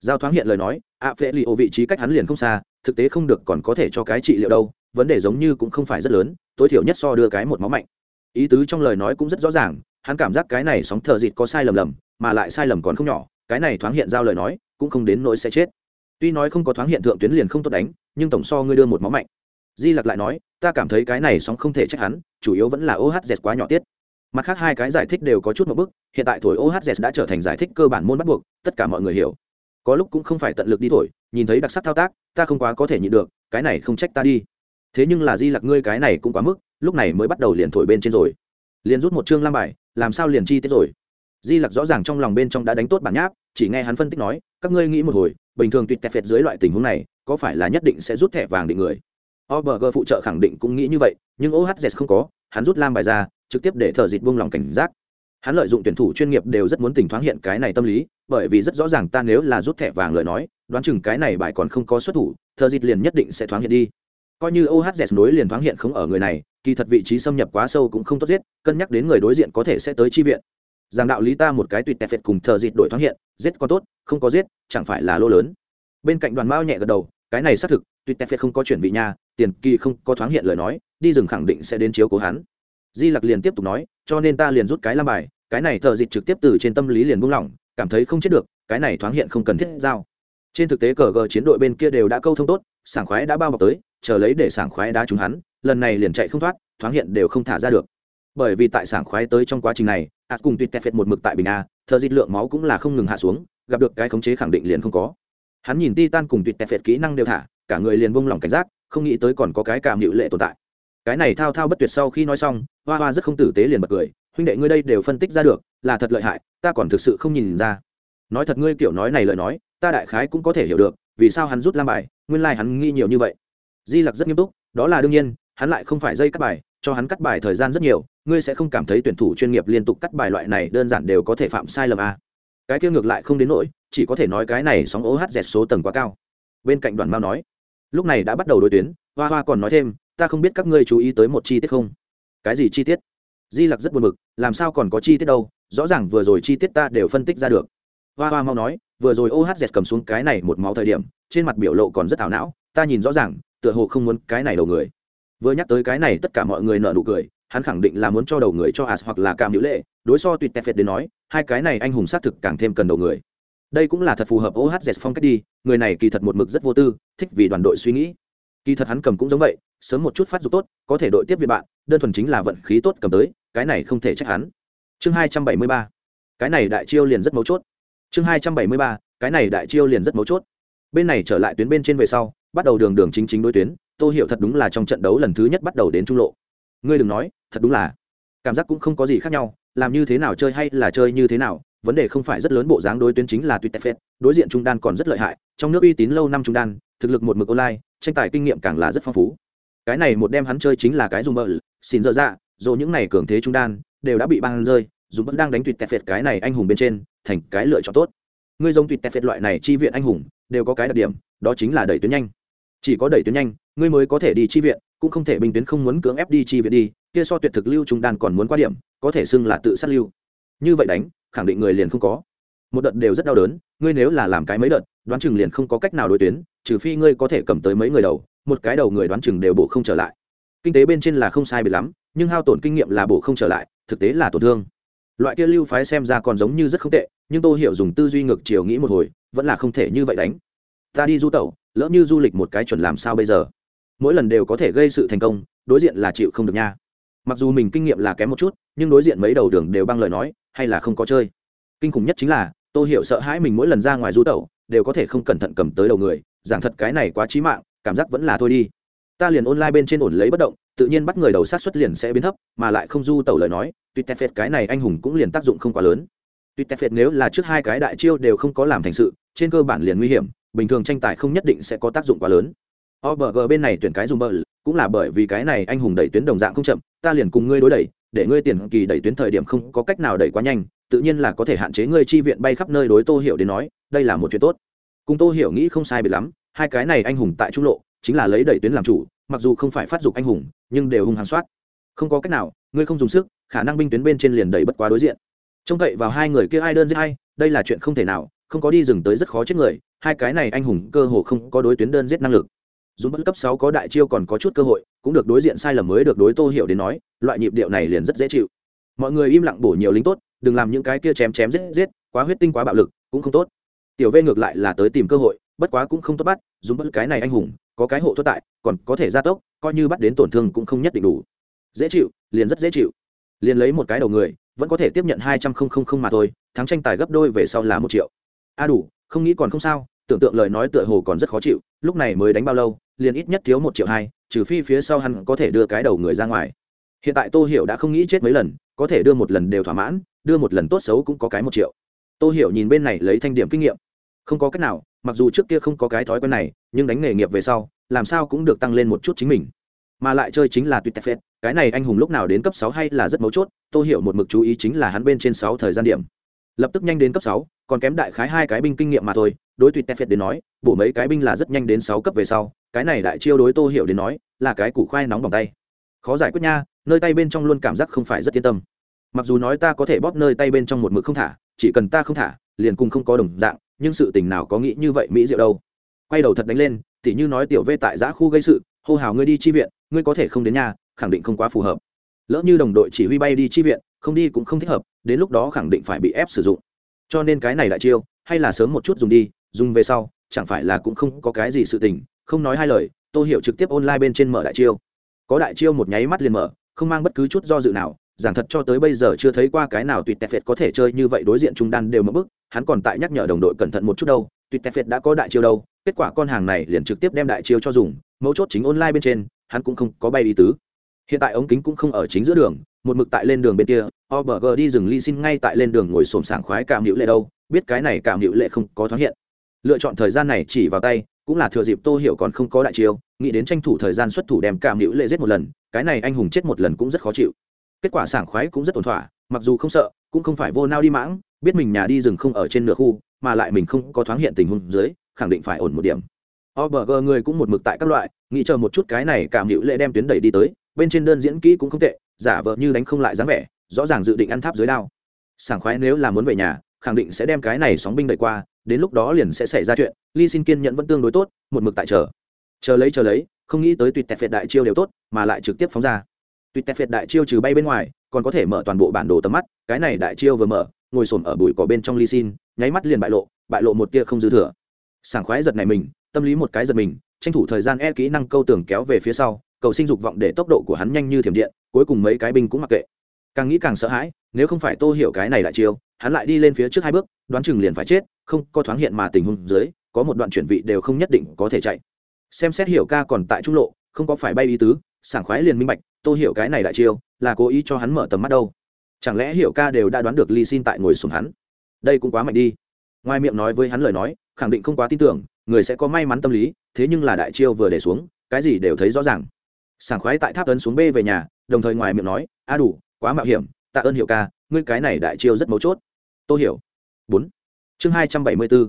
Giao thoáng hiện lời nói, ạ phệ li ô vị trí cách hắn liền không xa, thực tế không được còn có thể cho cái trị liệu đâu, vấn đề giống như cũng không phải rất lớn, tối thiểu nhất so đưa cái một máu mạnh. Ý tứ trong lời nói cũng rất rõ ràng, hắn cảm giác cái này sóng thợ dịt có sai lầm lầm, mà lại sai lầm còn không nhỏ, cái này thoáng hiện giao lời nói, cũng không đến nỗi sẽ chết. Tuy nói không có thoáng hiện thượng tuyến liền không tốt đánh, nhưng tổng so ngươi đưa một máu mạnh di lặc lại nói, ta cảm thấy cái này sóng không thể trách hắn, chủ yếu vẫn là ohz quá nhỏ tiết. Mặt khác hai cái giải thích đều có chút một bức, hiện tại thổi ohz đã trở thành giải thích cơ bản môn bắt buộc, tất cả mọi người hiểu. Có lúc cũng không phải tận lực đi thổi, nhìn thấy đặc sắc thao tác, ta không quá có thể nhịn được, cái này không trách ta đi. Thế nhưng là di lặc ngươi cái này cũng quá mức, lúc này mới bắt đầu liền thổi bên trên rồi. Liền rút một chương lam bài, làm sao liền chi tiết rồi? Di lặc rõ ràng trong lòng bên trong đã đánh tốt bản nháp, chỉ nghe hắn phân tích nói, các ngươi nghĩ một hồi, bình thường tuyệt tẹp phệt dưới loại tình huống này, có phải là nhất định sẽ rút thẻ vàng định người? Obg phụ trợ khẳng định cũng nghĩ như vậy, nhưng ohz không có, hắn rút lam bài ra, trực tiếp để thở dịt buông lòng cảnh giác. Hắn lợi dụng tuyển thủ chuyên nghiệp đều rất muốn tỉnh thoáng hiện cái này tâm lý, bởi vì rất rõ ràng ta nếu là rút thẻ vàng lời nói, đoán chừng cái này bài còn không có xuất thủ thở dịt liền nhất định sẽ thoáng hiện đi. Coi như ohz nối liền thoáng hiện không ở người này, kỳ thật vị trí xâm nhập quá sâu cũng không tốt giết, cân nhắc đến người đối diện có thể sẽ tới chi viện. Giang đạo lý ta một cái tuyệt tẹt phệt cùng thở dịt đổi thoáng hiện, giết có tốt, không có giết, chẳng phải là lô lớn. Bên cạnh đoàn mao nhẹ gật đầu cái này xác thực tuyệt tẹt phiệt không có chuyển vị nha, tiền kỳ không có thoáng hiện lời nói đi rừng khẳng định sẽ đến chiếu cố hắn. Di lặc liền tiếp tục nói cho nên ta liền rút cái lam bài cái này thợ dịch trực tiếp từ trên tâm lý liền buông lỏng cảm thấy không chết được cái này thoáng hiện không cần thiết giao. Trên thực tế cờ gờ chiến đội bên kia đều đã câu thông tốt sảng khoái đã bao bọc tới chờ lấy để sảng khoái đá trúng hắn lần này liền chạy không thoát thoáng hiện đều không thả ra được. Bởi vì tại sảng khoái tới trong quá trình này ạt cùng tuyệt tẹt phệt một mực tại bình a thợ dịch lượng máu cũng là không ngừng hạ xuống gặp được cái khống chế khẳng định liền không có hắn nhìn titan cùng tuyệt tẹt phệt kỹ năng đều thả, cả người liền buông lỏng cảnh giác, không nghĩ tới còn có cái cảm hữu lệ tồn tại. Cái này thao thao bất tuyệt sau khi nói xong, hoa hoa rất không tử tế liền bật cười, huynh đệ ngươi đây đều phân tích ra được, là thật lợi hại, ta còn thực sự không nhìn ra. Nói thật ngươi kiểu nói này lời nói, ta đại khái cũng có thể hiểu được, vì sao hắn rút lam bài, nguyên lai、like、hắn nghĩ nhiều như vậy. Di lặc rất nghiêm túc, đó là đương nhiên, hắn lại không phải dây cắt bài, cho hắn cắt bài thời gian rất nhiều, ngươi sẽ không cảm thấy tuyển thủ chuyên nghiệp liên tục cắt bài loại này đơn giản đều có thể phạm sai lầm à. cái kia ngược lại không đến nỗi chỉ có thể nói cái này sóng ố hát dẹt số tầng quá cao. Bên cạnh đoàn mao nói, lúc này đã bắt đầu đối tuyến, hoa hoa còn nói thêm, ta không biết các ngươi chú ý tới một chi tiết không? Cái gì chi tiết? Di lặc rất buồn bực, làm sao còn có chi tiết đâu, rõ ràng vừa rồi chi tiết ta đều phân tích ra được. Hoa hoa mau nói, vừa rồi ohz cầm xuống cái này một máu thời điểm, trên mặt biểu lộ còn rất ảo não, ta nhìn rõ ràng, tựa hồ không muốn cái này đầu người. Vừa nhắc tới cái này tất cả mọi người nợ nụ cười, hắn khẳng định là muốn cho đầu người cho as hoặc là cam hữu lệ, đối so tuyệt tẹt phệt đến nói, hai cái này anh hùng xác thực càng thêm cần đầu người đây cũng là thật phù hợp ohz phong cách đi, người này kỳ thật một mực rất vô tư, thích vì đoàn đội suy nghĩ. Kỳ thật hắn cầm cũng giống vậy, sớm một chút phát dục tốt, có thể đội tiếp viện bạn, đơn thuần chính là vận khí tốt cầm tới, cái này không thể trách hắn. Chương hai trăm bảy mươi ba. Cái này đại chiêu liền rất mấu chốt. Chương hai trăm bảy mươi ba, cái này đại chiêu liền rất mấu chốt. Bên này trở lại tuyến bên trên về sau, bắt đầu đường đường chính chính đối tuyến Tôi hiểu thật đúng là trong trận đấu lần thứ nhất bắt đầu đến trung lộ. Ngươi đừng nói, thật đúng là, cảm giác cũng không có gì khác nhau, làm như thế nào chơi hay là chơi như thế nào vấn đề không phải rất lớn, bộ dáng đối tuyến chính là tuyệt phết, đối diện trung đan còn rất lợi hại, trong nước uy tín lâu năm trung đan, thực lực một mực online, tranh tài kinh nghiệm càng là rất phong phú. Cái này một đem hắn chơi chính là cái dùng bờ, xin dở dạ dù những này cường thế trung đan đều đã bị băng rơi, dù vẫn đang đánh tuyệt tẹt phệt cái này anh hùng bên trên, thành cái lựa chọn tốt. Người giống tuyệt tẹt phệt loại này chi viện anh hùng, đều có cái đặc điểm, đó chính là đẩy tuyến nhanh. Chỉ có đẩy tuyến nhanh, ngươi mới có thể đi chi viện, cũng không thể bình tuyến không muốn cưỡng ép đi chi viện đi, kia so tuyệt thực lưu trung đan còn muốn qua điểm, có thể xưng là tự sát lưu. Như vậy đánh khẳng định người liền không có. Một đợt đều rất đau đớn, ngươi nếu là làm cái mấy đợt, đoán chừng liền không có cách nào đối tuyến, trừ phi ngươi có thể cầm tới mấy người đầu, một cái đầu người đoán chừng đều bổ không trở lại. Kinh tế bên trên là không sai biệt lắm, nhưng hao tổn kinh nghiệm là bổ không trở lại, thực tế là tổn thương. Loại kia lưu phái xem ra còn giống như rất không tệ, nhưng tôi hiểu dùng tư duy ngược chiều nghĩ một hồi, vẫn là không thể như vậy đánh. Ta đi du tẩu, lỡ như du lịch một cái chuẩn làm sao bây giờ? Mỗi lần đều có thể gây sự thành công, đối diện là chịu không được nha mặc dù mình kinh nghiệm là kém một chút, nhưng đối diện mấy đầu đường đều băng lời nói, hay là không có chơi. Kinh khủng nhất chính là tôi hiểu sợ hãi mình mỗi lần ra ngoài du tẩu, đều có thể không cẩn thận cầm tới đầu người, giảng thật cái này quá trí mạng, cảm giác vẫn là thôi đi. Ta liền online bên trên ổn lấy bất động, tự nhiên bắt người đầu sát xuất liền sẽ biến thấp, mà lại không du tẩu lời nói tuyệt tè phệt cái này anh hùng cũng liền tác dụng không quá lớn. Tuyệt tè phệt nếu là trước hai cái đại chiêu đều không có làm thành sự, trên cơ bản liền nguy hiểm, bình thường tranh tài không nhất định sẽ có tác dụng quá lớn. Obg bên này tuyển cái dùng bờ, cũng là bởi vì cái này anh hùng đẩy tuyến đồng dạng không chậm ta liền cùng ngươi đối đẩy để ngươi tiền kỳ đẩy tuyến thời điểm không có cách nào đẩy quá nhanh tự nhiên là có thể hạn chế ngươi chi viện bay khắp nơi đối tô hiểu đến nói đây là một chuyện tốt. Cùng tô hiểu nghĩ không sai biệt lắm hai cái này anh hùng tại trung lộ chính là lấy đẩy tuyến làm chủ mặc dù không phải phát dục anh hùng nhưng đều hung hăng soát. Không có cách nào ngươi không dùng sức khả năng binh tuyến bên trên liền đẩy bất quá đối diện. Trông cậy vào hai người kia ai đơn giết ai, đây là chuyện không thể nào không có đi dừng tới rất khó chết người hai cái này anh hùng cơ hồ không có đối tuyến đơn giết năng lực dùng bất cấp sáu có đại chiêu còn có chút cơ hội, cũng được đối diện sai lầm mới được đối tô hiểu đến nói, loại nhịp điệu này liền rất dễ chịu. Mọi người im lặng bổ nhiều lính tốt, đừng làm những cái kia chém chém giết giết, quá huyết tinh quá bạo lực, cũng không tốt. Tiểu v ngược lại là tới tìm cơ hội, bất quá cũng không tốt bắt dùng bất cái này anh hùng, có cái hộ thoát tại, còn có thể gia tốc, coi như bắt đến tổn thương cũng không nhất định đủ. Dễ chịu, liền rất dễ chịu. Liền lấy một cái đầu người, vẫn có thể tiếp nhận hai trăm không không không mà thôi, thắng tranh tài gấp đôi về sau là một triệu. A đủ, không nghĩ còn không sao tưởng tượng lời nói tựa hồ còn rất khó chịu, lúc này mới đánh bao lâu, liền ít nhất thiếu một triệu hai, trừ phi phía sau hắn có thể đưa cái đầu người ra ngoài. Hiện tại tô hiểu đã không nghĩ chết mấy lần, có thể đưa một lần đều thỏa mãn, đưa một lần tốt xấu cũng có cái một triệu. Tô hiểu nhìn bên này lấy thanh điểm kinh nghiệm. Không có cách nào, mặc dù trước kia không có cái thói quen này, nhưng đánh nghề nghiệp về sau, làm sao cũng được tăng lên một chút chính mình. Mà lại chơi chính là tuyệt tefet cái này anh hùng lúc nào đến cấp sáu hay là rất mấu chốt tôi hiểu một mực chú ý chính là hắn bên trên sáu thời gian điểm lập tức nhanh đến cấp sáu, còn kém đại khái hai cái binh kinh nghiệm mà thôi. Đối tuyệt tefet đến nói, bổ mấy cái binh là rất nhanh đến sáu cấp về sau. Cái này đại chiêu đối tô hiểu đến nói, là cái củ khoai nóng bằng tay. Khó giải quyết nha, nơi tay bên trong luôn cảm giác không phải rất yên tâm. Mặc dù nói ta có thể bóp nơi tay bên trong một mực không thả, chỉ cần ta không thả, liền cùng không có đồng dạng, nhưng sự tình nào có nghĩ như vậy mỹ diệu đâu. Quay đầu thật đánh lên, tỉ như nói tiểu vê tại giã khu gây sự, hô hào ngươi đi chi viện, ngươi có thể không đến nhà, khẳng định không quá phù hợp. Lỡ như đồng đội chỉ huy bay đi chi viện không đi cũng không thích hợp, đến lúc đó khẳng định phải bị ép sử dụng. Cho nên cái này đại chiêu, hay là sớm một chút dùng đi, dùng về sau, chẳng phải là cũng không có cái gì sự tình, không nói hai lời tôi hiểu trực tiếp online bên trên mở đại chiêu. Có đại chiêu một nháy mắt liền mở, không mang bất cứ chút do dự nào, giảng thật cho tới bây giờ chưa thấy qua cái nào tuyệt tẹt phệt có thể chơi như vậy đối diện trung đan đều mất bức, hắn còn tại nhắc nhở đồng đội cẩn thận một chút đâu, tuyệt tẹt phệt đã có đại chiêu đâu, kết quả con hàng này liền trực tiếp đem đại chiêu cho dùng, mấu chốt chính online bên trên, hắn cũng không có bay ý tứ. Hiện tại ống kính cũng không ở chính giữa đường một mực tại lên đường bên kia, Oberg đi rừng ly xin ngay tại lên đường ngồi xổm sảng khoái cảm hữu lệ đâu, biết cái này cảm hữu lệ không có thoáng hiện. Lựa chọn thời gian này chỉ vào tay, cũng là thừa dịp tô hiểu còn không có đại chiêu, nghĩ đến tranh thủ thời gian xuất thủ đem cảm hữu lệ giết một lần, cái này anh hùng chết một lần cũng rất khó chịu. Kết quả sảng khoái cũng rất ổn thỏa, mặc dù không sợ, cũng không phải vô nao đi mãng, biết mình nhà đi rừng không ở trên nửa khu, mà lại mình không có thoáng hiện tình huống dưới, khẳng định phải ổn một điểm. Oberg người cũng một mực tại các loại, nghĩ chờ một chút cái này cảm hữu lệ đem tuyến đẩy đi tới, bên trên đơn diễn kỹ cũng không tệ giả vờ như đánh không lại dáng vẻ, rõ ràng dự định ăn tháp dưới đao. Sảng khoái nếu là muốn về nhà, khẳng định sẽ đem cái này sóng binh đẩy qua, đến lúc đó liền sẽ xảy ra chuyện, ly xin kiên nhẫn vẫn tương đối tốt, một mực tại chờ. Chờ lấy chờ lấy, không nghĩ tới tuyệt tẹt phệt đại chiêu đều tốt, mà lại trực tiếp phóng ra. Tuyệt tẹt phệt đại chiêu trừ bay bên ngoài, còn có thể mở toàn bộ bản đồ tầm mắt, cái này đại chiêu vừa mở, ngồi xổm ở bụi cỏ bên trong ly xin, nháy mắt liền bại lộ bại lộ một tia không dư thừa. Sảng khoái giật này mình, tâm lý một cái giật mình, tranh thủ thời gian e kỹ năng câu tưởng kéo về phía sau cầu sinh dục vọng để tốc độ của hắn nhanh như thiểm điện, cuối cùng mấy cái binh cũng mặc kệ. Càng nghĩ càng sợ hãi, nếu không phải tô hiểu cái này đại chiêu, hắn lại đi lên phía trước hai bước, đoán chừng liền phải chết, không có thoáng hiện mà tình huống dưới, có một đoạn chuyển vị đều không nhất định có thể chạy. Xem xét hiểu ca còn tại trung lộ, không có phải bay ý tứ, sảng khoái liền minh bạch, tô hiểu cái này đại chiêu, là cố ý cho hắn mở tầm mắt đâu. Chẳng lẽ hiểu ca đều đã đoán được ly xin tại ngồi xuống hắn? Đây cũng quá mạnh đi. Ngoài miệng nói với hắn lời nói, khẳng định không quá tin tưởng, người sẽ có may mắn tâm lý, thế nhưng là đại chiêu vừa để xuống, cái gì đều thấy rõ ràng sảng khoái tại tháp ấn xuống b về nhà, đồng thời ngoài miệng nói, a đủ, quá mạo hiểm, tạ ơn hiệu ca, ngươi cái này đại chiêu rất mấu chốt. Tôi hiểu. Bốn. Chương hai trăm bảy mươi b ố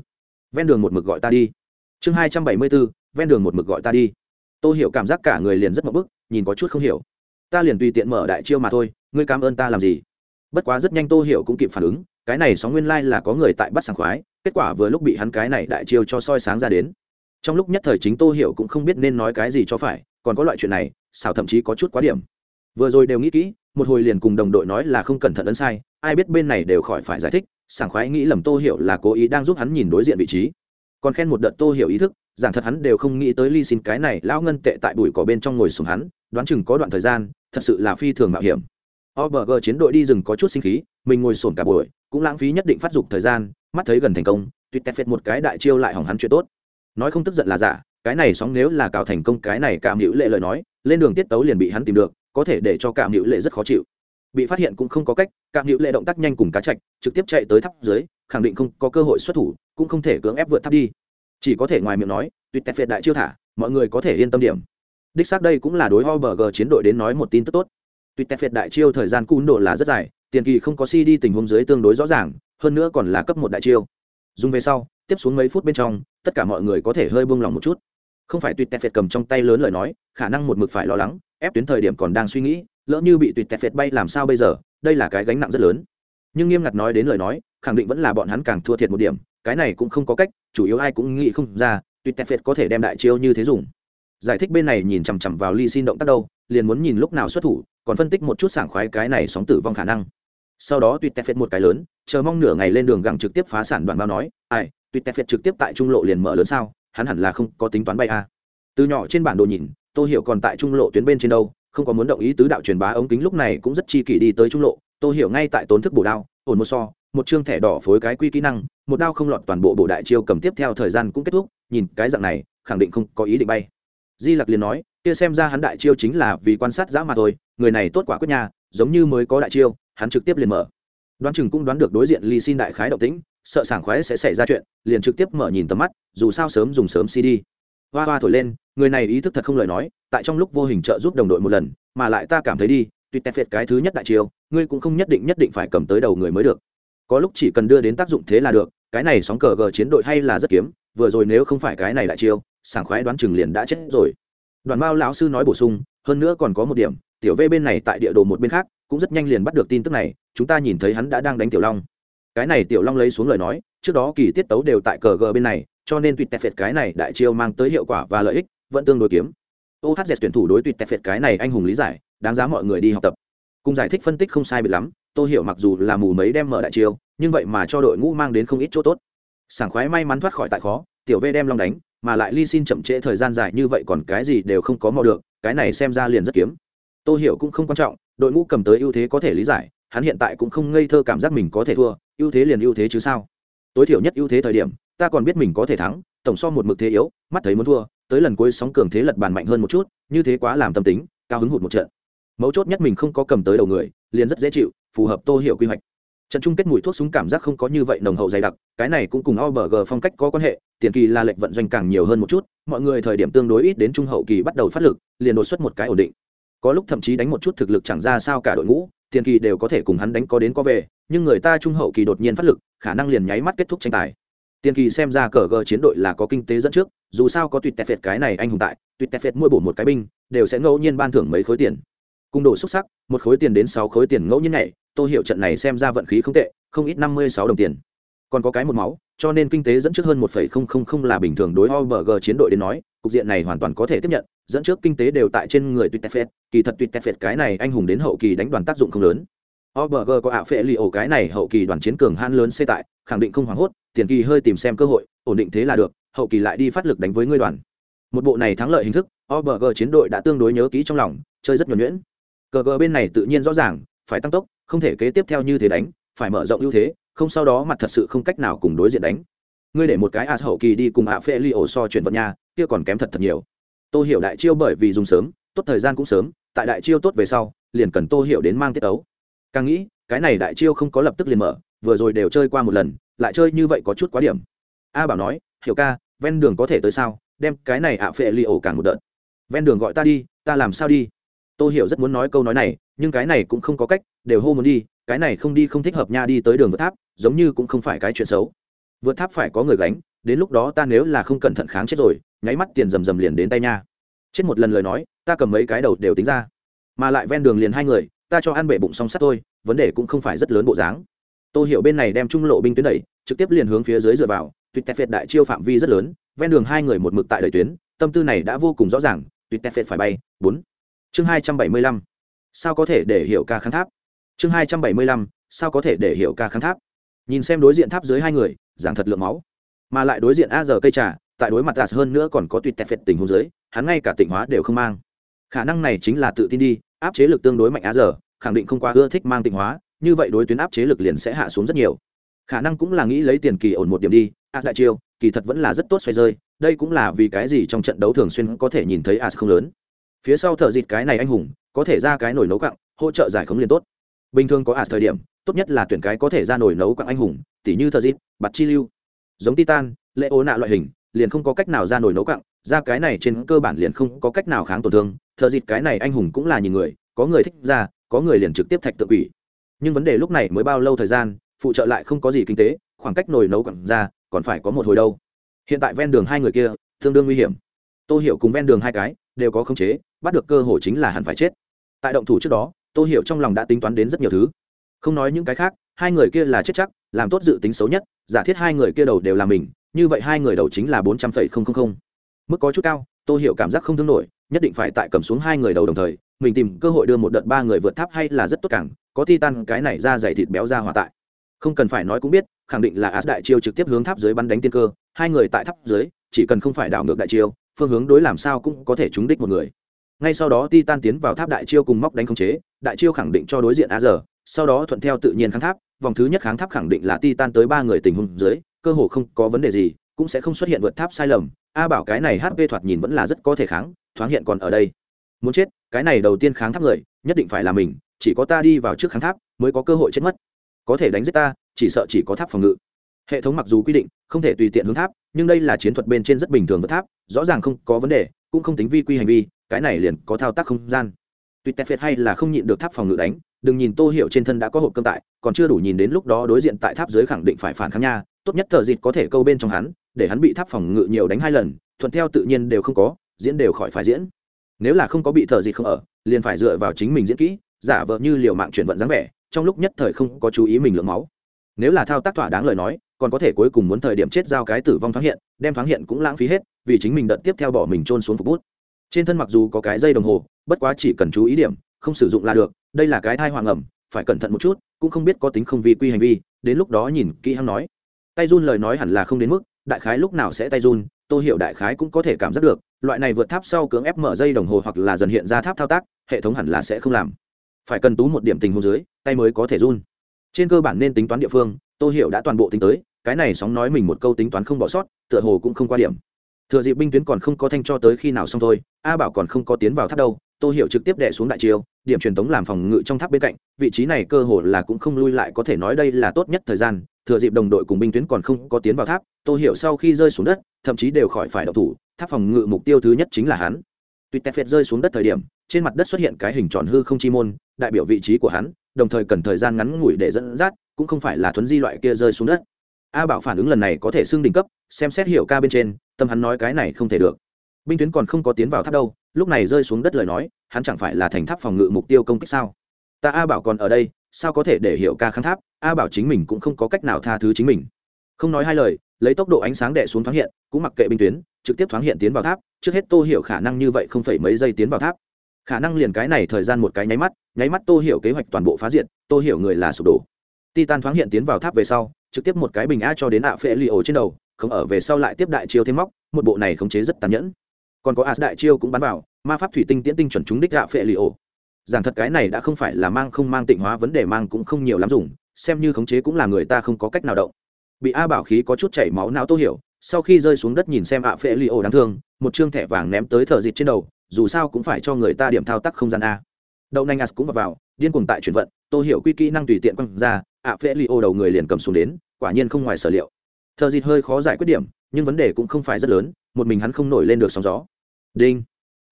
ven đường một mực gọi ta đi. Chương hai trăm bảy mươi b ố ven đường một mực gọi ta đi. Tôi hiểu cảm giác cả người liền rất mậu bức, nhìn có chút không hiểu. Ta liền tùy tiện mở đại chiêu mà thôi, ngươi cảm ơn ta làm gì? Bất quá rất nhanh tô hiểu cũng kịp phản ứng, cái này sóng nguyên lai là có người tại bắt sảng khoái, kết quả vừa lúc bị hắn cái này đại chiêu cho soi sáng ra đến. Trong lúc nhất thời chính tô hiểu cũng không biết nên nói cái gì cho phải, còn có loại chuyện này xảo thậm chí có chút quá điểm. Vừa rồi đều nghĩ kỹ, một hồi liền cùng đồng đội nói là không cẩn thận ấn sai, ai biết bên này đều khỏi phải giải thích, sảng khoái nghĩ lầm tô hiểu là cố ý đang giúp hắn nhìn đối diện vị trí. Còn khen một đợt tô hiểu ý thức, giảng thật hắn đều không nghĩ tới ly xin cái này lão ngân tệ tại bụi cỏ bên trong ngồi xuống hắn, đoán chừng có đoạn thời gian, thật sự là phi thường mạo hiểm. OBG chiến đội đi rừng có chút sinh khí, mình ngồi sổn cả buổi, cũng lãng phí nhất định phát dục thời gian, mắt thấy gần thành công, tuyệt tẹt phệt một cái đại chiêu lại hỏng hắn chuyện tốt. Nói không tức giận là giả cái này sóng nếu là cào thành công, cái này cảm hữu lệ lời nói, lên đường tiết tấu liền bị hắn tìm được, có thể để cho cảm hữu lệ rất khó chịu. Bị phát hiện cũng không có cách cảm hữu lệ động tác nhanh cùng cá chạch, trực tiếp chạy tới tháp dưới, khẳng định không có cơ hội xuất thủ, cũng không thể cưỡng ép vượt tháp đi. Chỉ có thể ngoài miệng nói, tuyệt tẹt phiệt đại chiêu thả, mọi người có thể yên tâm điểm. Đích xác đây cũng là đối hoa bờ g chiến đội đến nói một tin tức tốt. Tuyệt tẹt phiệt đại chiêu thời gian cún độ là rất dài, tiền kỳ không có cd tình huống dưới tương đối rõ ràng, hơn nữa còn là cấp một đại chiêu. Dùng về sau, tiếp xuống mấy phút bên trong tất cả mọi người có thể hơi buông lòng một chút. Không phải tuyệt tẹt phệt cầm trong tay lớn lời nói, khả năng một mực phải lo lắng, ép tuyến thời điểm còn đang suy nghĩ, lỡ như bị tuyệt tẹt phệt bay làm sao bây giờ, đây là cái gánh nặng rất lớn. Nhưng nghiêm ngặt nói đến lời nói, khẳng định vẫn là bọn hắn càng thua thiệt một điểm, cái này cũng không có cách, chủ yếu ai cũng nghĩ không ra, tuyệt tẹt phệt có thể đem đại chiêu như thế dùng. Giải thích bên này nhìn chằm chằm vào ly xin động tác đâu, liền muốn nhìn lúc nào xuất thủ, còn phân tích một chút sảng khoái cái này sóng tử vong khả năng. Sau đó tuyệt tẹt phệt một cái lớn, chờ mong nửa ngày lên đường gặng trực tiếp phá sản đoàn bao nói, ai tuyệt tẹt phiệt trực tiếp tại trung lộ liền mở lớn sao, hắn hẳn là không có tính toán bay a. À. từ nhỏ trên bản đồ nhìn tôi hiểu còn tại trung lộ tuyến bên trên đâu, không có muốn động ý tứ đạo truyền bá ống kính lúc này cũng rất chi kỷ đi tới trung lộ. Tôi hiểu ngay tại tốn thức bổ đao, ổn một so, một chương thẻ đỏ phối cái quy kỹ năng, một đao không lọt toàn bộ bộ đại chiêu cầm tiếp theo thời gian cũng kết thúc, nhìn cái dạng này, khẳng định không có ý định bay. Di lặc liền nói, kia xem ra hắn đại chiêu chính là vì quan sát dã mà thôi, người này tốt quả quyết nhà giống như mới có đại chiêu, hắn trực tiếp liền mở. Đoán chừng cũng đoán được đối diện ly xin đại khái động tĩnh sợ sảng khoái sẽ xảy ra chuyện, liền trực tiếp mở nhìn tầm mắt, dù sao sớm dùng sớm cd. Hoa hoa thổi lên, người này ý thức thật không lời nói, tại trong lúc vô hình trợ giúp đồng đội một lần, mà lại ta cảm thấy đi, tuyệt tẹt phệt cái thứ nhất đại chiêu, ngươi cũng không nhất định nhất định phải cầm tới đầu người mới được. Có lúc chỉ cần đưa đến tác dụng thế là được, cái này sóng cờ gờ chiến đội hay là rất kiếm, vừa rồi nếu không phải cái này đại chiêu, sảng khoái đoán chừng liền đã chết rồi. Đoàn mao lão sư nói bổ sung, hơn nữa còn có một điểm, tiểu v bên này tại địa đồ một bên khác, cũng rất nhanh liền bắt được tin tức này, chúng ta nhìn thấy hắn đã đang đánh tiểu long cái này tiểu long lấy xuống lời nói, trước đó kỳ tiết tấu đều tại cờ g bên này, cho nên tuyệt tẹp phệt cái này đại chiêu mang tới hiệu quả và lợi ích, vẫn tương đối kiếm. Ohz tuyển thủ đối tuyệt tẹp phệt cái này anh hùng lý giải, đáng giá mọi người đi học tập. Cùng giải thích phân tích không sai bị lắm tôi hiểu mặc dù là mù mấy đem mở đại chiêu, nhưng vậy mà cho đội ngũ mang đến không ít chỗ tốt. Sảng khoái may mắn thoát khỏi tại khó, tiểu v đem long đánh, mà lại ly xin chậm trễ thời gian dài như vậy còn cái gì đều không có mò được, cái này xem ra liền rất kiếm. Tôi hiểu cũng không quan trọng, đội ngũ cầm tới ưu thế có thể lý giải hắn hiện tại cũng không ngây thơ cảm giác mình có thể thua, ưu thế liền ưu thế chứ sao? Tối thiểu nhất ưu thế thời điểm, ta còn biết mình có thể thắng, tổng so một mực thế yếu, mắt thấy muốn thua, tới lần cuối sóng cường thế lật bàn mạnh hơn một chút, như thế quá làm tâm tính, cao hứng hụt một trận. Mấu chốt nhất mình không có cầm tới đầu người, liền rất dễ chịu, phù hợp tô hiểu quy hoạch. Trận chung kết mùi thuốc súng cảm giác không có như vậy nồng hậu dày đặc, cái này cũng cùng obg phong cách có quan hệ, tiền kỳ là lệnh vận doanh càng nhiều hơn một chút, mọi người thời điểm tương đối ít đến trung hậu kỳ bắt đầu phát lực, liền đột xuất một cái ổn định. Có lúc thậm chí đánh một chút thực lực chẳng ra sao cả đội ngũ tiền kỳ đều có thể cùng hắn đánh có đến có về nhưng người ta trung hậu kỳ đột nhiên phát lực khả năng liền nháy mắt kết thúc tranh tài. Tiền kỳ xem ra cờ gờ chiến đội là có kinh tế dẫn trước dù sao có tuyệt tẹt phệt cái này anh hùng tại tuyệt tẹt phệt mua bổ một cái binh đều sẽ ngẫu nhiên ban thưởng mấy khối tiền. Cung đồ xuất sắc một khối tiền đến sáu khối tiền ngẫu nhiên này tôi hiểu trận này xem ra vận khí không tệ không ít năm mươi sáu đồng tiền. Còn có cái một máu cho nên kinh tế dẫn trước hơn một phẩy không không không là bình thường đối OBG chiến đội đến nói, cục diện này hoàn toàn có thể tiếp nhận, dẫn trước kinh tế đều tại trên người Tuyệt kỳ thật Tuyệt cái này anh hùng đến hậu kỳ đánh đoàn tác dụng không lớn. OBG có ạ phệ lì ổ cái này hậu kỳ đoàn chiến cường han lớn xê tại, khẳng định không hoảng hốt, tiền kỳ hơi tìm xem cơ hội, ổn định thế là được, hậu kỳ lại đi phát lực đánh với ngươi đoàn. Một bộ này thắng lợi hình thức, OBG chiến đội đã tương đối nhớ kỹ trong lòng, chơi rất nhuẩn nhuyễn. Cờ bên này tự nhiên rõ ràng, phải tăng tốc, không thể kế tiếp theo như thế đánh, phải mở rộng ưu thế, không sau đó mặt thật sự không cách nào cùng đối diện đánh ngươi để một cái as hậu kỳ đi cùng ạ phê li ổ so chuyển vận nha kia còn kém thật thật nhiều. Tôi hiểu đại chiêu bởi vì dùng sớm, tốt thời gian cũng sớm, tại đại chiêu tốt về sau, liền cần tôi hiểu đến mang tiết ấu càng nghĩ, cái này đại chiêu không có lập tức liền mở, vừa rồi đều chơi qua một lần, lại chơi như vậy có chút quá điểm. A bảo nói, hiểu ca, ven đường có thể tới sao? Đem cái này ạ phệ li ổ càng một đợt. Ven đường gọi ta đi, ta làm sao đi? Tôi hiểu rất muốn nói câu nói này, nhưng cái này cũng không có cách, đều hô muốn đi, cái này không đi không thích hợp nha, đi tới đường vượt tháp, giống như cũng không phải cái chuyện xấu. Vượt tháp phải có người gánh, đến lúc đó ta nếu là không cẩn thận kháng chết rồi nháy mắt tiền rầm rầm liền đến tay nha. Chết một lần lời nói, ta cầm mấy cái đầu đều tính ra. Mà lại ven đường liền hai người, ta cho ăn bể bụng song sắt thôi, vấn đề cũng không phải rất lớn bộ dáng. Tôi hiểu bên này đem trung lộ binh tuyến đẩy, trực tiếp liền hướng phía dưới dựa vào, tuyệt tép phệt đại chiêu phạm vi rất lớn, ven đường hai người một mực tại đợi tuyến, tâm tư này đã vô cùng rõ ràng, tuyệt tép phệt phải bay, bốn. Chương hai trăm bảy mươi lăm. Sao có thể để hiểu ca kháng tháp? Chương hai trăm bảy mươi lăm, sao có thể để hiểu ca kháng tháp? Nhìn xem đối diện tháp dưới hai người, giảng thật lượng máu. Mà lại đối diện a giờ cây trà tại đối mặt gạt hơn nữa còn có tuyệt tẹt phệt tình huống dưới, hắn ngay cả tịnh hóa đều không mang. Khả năng này chính là tự tin đi, áp chế lực tương đối mạnh á giờ, khẳng định không quá ưa thích mang tịnh hóa, như vậy đối tuyến áp chế lực liền sẽ hạ xuống rất nhiều. Khả năng cũng là nghĩ lấy tiền kỳ ổn một điểm đi a đại chiêu, kỳ thật vẫn là rất tốt xoay rơi, đây cũng là vì cái gì trong trận đấu thường xuyên có thể nhìn thấy as không lớn. Phía sau thợ dịt cái này anh hùng, có thể ra cái nổi nấu cặng hỗ trợ giải khống liền tốt. Bình thường có as thời điểm, tốt nhất là tuyển cái có thể ra nổi nấu cặng anh hùng, tỉ như thợ dịt, bạt chi lưu, giống titan lệ ố nạ loại hình liền không có cách nào ra nồi nấu cặng ra cái này trên cơ bản liền không có cách nào kháng tổn thương, thợ dịt cái này anh hùng cũng là nhìn người, có người thích ra, có người liền trực tiếp thạch tự quỷ. Nhưng vấn đề lúc này mới bao lâu thời gian, phụ trợ lại không có gì kinh tế, khoảng cách nồi nấu cặn ra, còn phải có một hồi đâu. Hiện tại ven đường hai người kia, tương đương nguy hiểm. Tô hiểu cùng ven đường hai cái, đều có khống chế, bắt được cơ hội chính là hẳn phải chết. Tại động thủ trước đó, tô hiểu trong lòng đã tính toán đến rất nhiều thứ. Không nói những cái khác, hai người kia là chết chắc, làm tốt dự tính xấu nhất, giả thiết hai người kia đầu đều là mình như vậy hai người đầu chính là bốn trăm phẩy không không không. Mức có chút cao, tô hiểu cảm giác không thương nổi, nhất định phải tại cầm xuống hai người đầu đồng thời, mình tìm cơ hội đưa một đợt ba người vượt tháp hay là rất tốt càng, có titan cái này ra dày thịt béo ra hòa tại. Không cần phải nói cũng biết, khẳng định là as đại chiêu trực tiếp hướng tháp dưới bắn đánh tiên cơ, hai người tại tháp dưới, chỉ cần không phải đảo ngược đại chiêu, phương hướng đối làm sao cũng có thể trúng đích một người. Ngay sau đó titan tiến vào tháp đại chiêu cùng móc đánh khống chế, đại chiêu khẳng định cho đối diện a giờ, sau đó thuận theo tự nhiên kháng tháp, vòng thứ nhất kháng tháp khẳng định là titan tới ba người tình huống dưới cơ hồ không có vấn đề gì, cũng sẽ không xuất hiện vượt tháp sai lầm. A bảo cái này hp thoạt nhìn vẫn là rất có thể kháng, thoáng hiện còn ở đây. Muốn chết, cái này đầu tiên kháng tháp người, nhất định phải là mình, chỉ có ta đi vào trước kháng tháp mới có cơ hội chết mất. Có thể đánh giết ta, chỉ sợ chỉ có tháp phòng ngự. Hệ thống mặc dù quy định, không thể tùy tiện hướng tháp, nhưng đây là chiến thuật bên trên rất bình thường vượt tháp, rõ ràng không có vấn đề, cũng không tính vi quy hành vi, cái này liền có thao tác không gian. Tuy tép phết hay là không nhịn được tháp phòng ngự đánh đừng nhìn tô hiểu trên thân đã có hộp cơm tại, còn chưa đủ nhìn đến lúc đó đối diện tại tháp dưới khẳng định phải phản kháng nha, tốt nhất thợ dịt có thể câu bên trong hắn, để hắn bị tháp phòng ngự nhiều đánh hai lần, thuận theo tự nhiên đều không có, diễn đều khỏi phải diễn. Nếu là không có bị thợ dịt không ở, liền phải dựa vào chính mình diễn kỹ, giả vờ như liều mạng chuyển vận dáng vẻ, trong lúc nhất thời không có chú ý mình lượng máu. Nếu là thao tác thỏa đáng lời nói, còn có thể cuối cùng muốn thời điểm chết giao cái tử vong thoáng hiện, đem thoáng hiện cũng lãng phí hết, vì chính mình đợt tiếp theo bỏ mình trôn xuống phục bút. Trên thân mặc dù có cái dây đồng hồ, bất quá chỉ cần chú ý điểm không sử dụng là được, đây là cái thai hoàng ẩm, phải cẩn thận một chút, cũng không biết có tính không vi quy hành vi, đến lúc đó nhìn kỹ hắn nói. Tay run lời nói hẳn là không đến mức, đại khái lúc nào sẽ tay run tôi hiểu đại khái cũng có thể cảm giác được, loại này vượt tháp sau cưỡng ép mở dây đồng hồ hoặc là dần hiện ra tháp thao tác, hệ thống hẳn là sẽ không làm. Phải cần tú một điểm tình hồ dưới, tay mới có thể run. Trên cơ bản nên tính toán địa phương tôi hiểu đã toàn bộ tính tới, cái này sóng nói mình một câu tính toán không bỏ sót, tựa hồ cũng không qua điểm. Thừa dịp binh tuyến còn không có thanh cho tới khi nào xong thôi, a bảo còn không có tiến vào tháp đâu tô hiểu trực tiếp đè xuống đại chiêu, điểm truyền tống làm phòng ngự trong tháp bên cạnh, vị trí này cơ hồ là cũng không lui lại, có thể nói đây là tốt nhất thời gian, thừa dịp đồng đội cùng binh tuyến còn không có tiến vào tháp, tô hiểu sau khi rơi xuống đất, thậm chí đều khỏi phải đậu thủ, tháp phòng ngự mục tiêu thứ nhất chính là hắn. Tuy tè phệt rơi xuống đất thời điểm, trên mặt đất xuất hiện cái hình tròn hư không chi môn, đại biểu vị trí của hắn, đồng thời cần thời gian ngắn ngủi để dẫn dắt, cũng không phải là thuấn di loại kia rơi xuống đất. A bảo phản ứng lần này có thể xưng đỉnh cấp, xem xét hiểu ca bên trên, tâm hắn nói cái này không thể được binh tuyến còn không có tiến vào tháp đâu, lúc này rơi xuống đất lời nói, hắn chẳng phải là thành tháp phòng ngự mục tiêu công kích sao? Ta a bảo còn ở đây, sao có thể để hiểu ca kháng tháp, a bảo chính mình cũng không có cách nào tha thứ chính mình. Không nói hai lời, lấy tốc độ ánh sáng đệ xuống thoáng hiện, cũng mặc kệ binh tuyến, trực tiếp thoáng hiện tiến vào tháp, trước hết tô hiểu khả năng như vậy không phải mấy giây tiến vào tháp. Khả năng liền cái này thời gian một cái nháy mắt nháy mắt tô hiểu kế hoạch toàn bộ phá diện tô hiểu người là sụp đổ. Titan thoáng hiện tiến vào tháp về sau, trực tiếp một cái bình a cho đến ạ phệ li ổ trên đầu, không ở về sau lại tiếp đại chiêu thêm móc, một bộ này khống chế rất tàn nhẫn còn có as đại chiêu cũng bắn vào ma pháp thủy tinh tiễn tinh chuẩn chúng đích ạ phệ li ổ. Giảng thật cái này đã không phải là mang không mang tịnh hóa vấn đề mang cũng không nhiều lắm dùng xem như khống chế cũng là người ta không có cách nào động. Bị a bảo khí có chút chảy máu não tô hiểu sau khi rơi xuống đất nhìn xem ạ phệ li ổ đáng thương một chương thẻ vàng ném tới thợ dịt trên đầu dù sao cũng phải cho người ta điểm thao tác không gian a. Đậu nanh as cũng vào, vào điên cuồng tại chuyển vận tô hiểu quy kỹ năng tùy tiện quăng ra ạ phệ li ổ đầu người liền cầm xuống đến quả nhiên không ngoài sở liệu. Thợ dịt hơi khó giải quyết điểm nhưng vấn đề cũng không phải rất lớn một mình hắn không nổi lên được sóng gió. Đinh.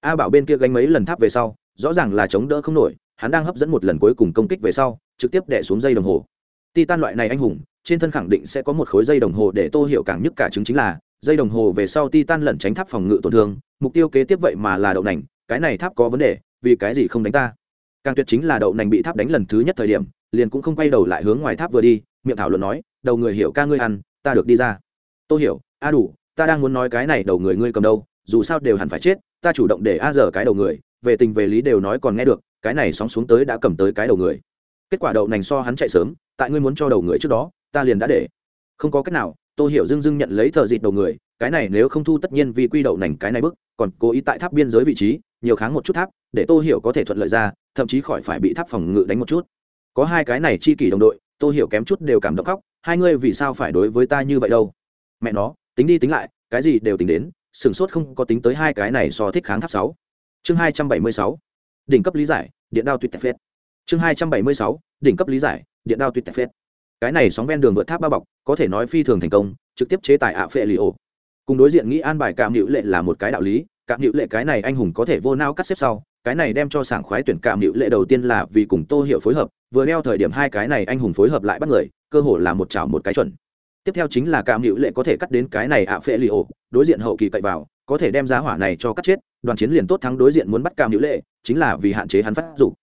A bảo bên kia gánh mấy lần tháp về sau, rõ ràng là chống đỡ không nổi, hắn đang hấp dẫn một lần cuối cùng công kích về sau, trực tiếp đẻ xuống dây đồng hồ. Titan loại này anh hùng, trên thân khẳng định sẽ có một khối dây đồng hồ để tô hiểu càng nhất cả chứng chính là, dây đồng hồ về sau titan lẩn tránh tháp phòng ngự tổn thương, mục tiêu kế tiếp vậy mà là đậu nành, cái này tháp có vấn đề, vì cái gì không đánh ta? Càng tuyệt chính là đậu nành bị tháp đánh lần thứ nhất thời điểm, liền cũng không quay đầu lại hướng ngoài tháp vừa đi, miệng thảo luận nói, đầu người hiểu ca ngươi ăn, ta được đi ra. Tô hiểu, a đủ ta đang muốn nói cái này đầu người ngươi cầm đâu, dù sao đều hẳn phải chết, ta chủ động để a giờ cái đầu người, về tình về lý đều nói còn nghe được, cái này sóng xuống tới đã cầm tới cái đầu người. Kết quả đậu nành so hắn chạy sớm, tại ngươi muốn cho đầu người trước đó, ta liền đã để. Không có cách nào tôi hiểu dưng dưng nhận lấy thợ dịt đầu người, cái này nếu không thu tất nhiên vì quy đậu nành cái này bức còn cố ý tại tháp biên giới vị trí, nhiều kháng một chút tháp, để tôi hiểu có thể thuận lợi ra, thậm chí khỏi phải bị tháp phòng ngự đánh một chút. Có hai cái này chi kỷ đồng đội tôi hiểu kém chút đều cảm động khóc, hai ngươi vì sao phải đối với ta như vậy đâu? Mẹ nó tính đi tính lại, cái gì đều tính đến sửng sốt không có tính tới hai cái này so thích kháng tháp sáu. Chương hai trăm bảy mươi sáu, đỉnh cấp lý giải, điện đao tuyệt tẹp phết. Chương hai trăm bảy mươi sáu, đỉnh cấp lý giải, điện đao tuyệt tẹp phết. Cái này sóng ven đường vượt tháp bao bọc, có thể nói phi thường thành công, trực tiếp chế tài ạ phệ lì ổ. Cùng đối diện nghĩ an bài cảm hữu lệ là một cái đạo lý cảm hữu lệ cái này anh hùng có thể vô nao cắt xếp sau, cái này đem cho sảng khoái tuyển cảm hữu lệ đầu tiên là vì cùng tô hiệu phối hợp, vừa đeo thời điểm hai cái này anh hùng phối hợp lại bắt người, cơ hồ là một chảo một cái chuẩn tiếp theo chính là cảm hữu lệ có thể cắt đến cái này ạ phệ lì ổ, đối diện hậu kỳ cậy vào, có thể đem giá hỏa này cho cắt chết, đoàn chiến liền tốt thắng đối diện muốn bắt cảm hữu lệ, chính là vì hạn chế hắn phát dục.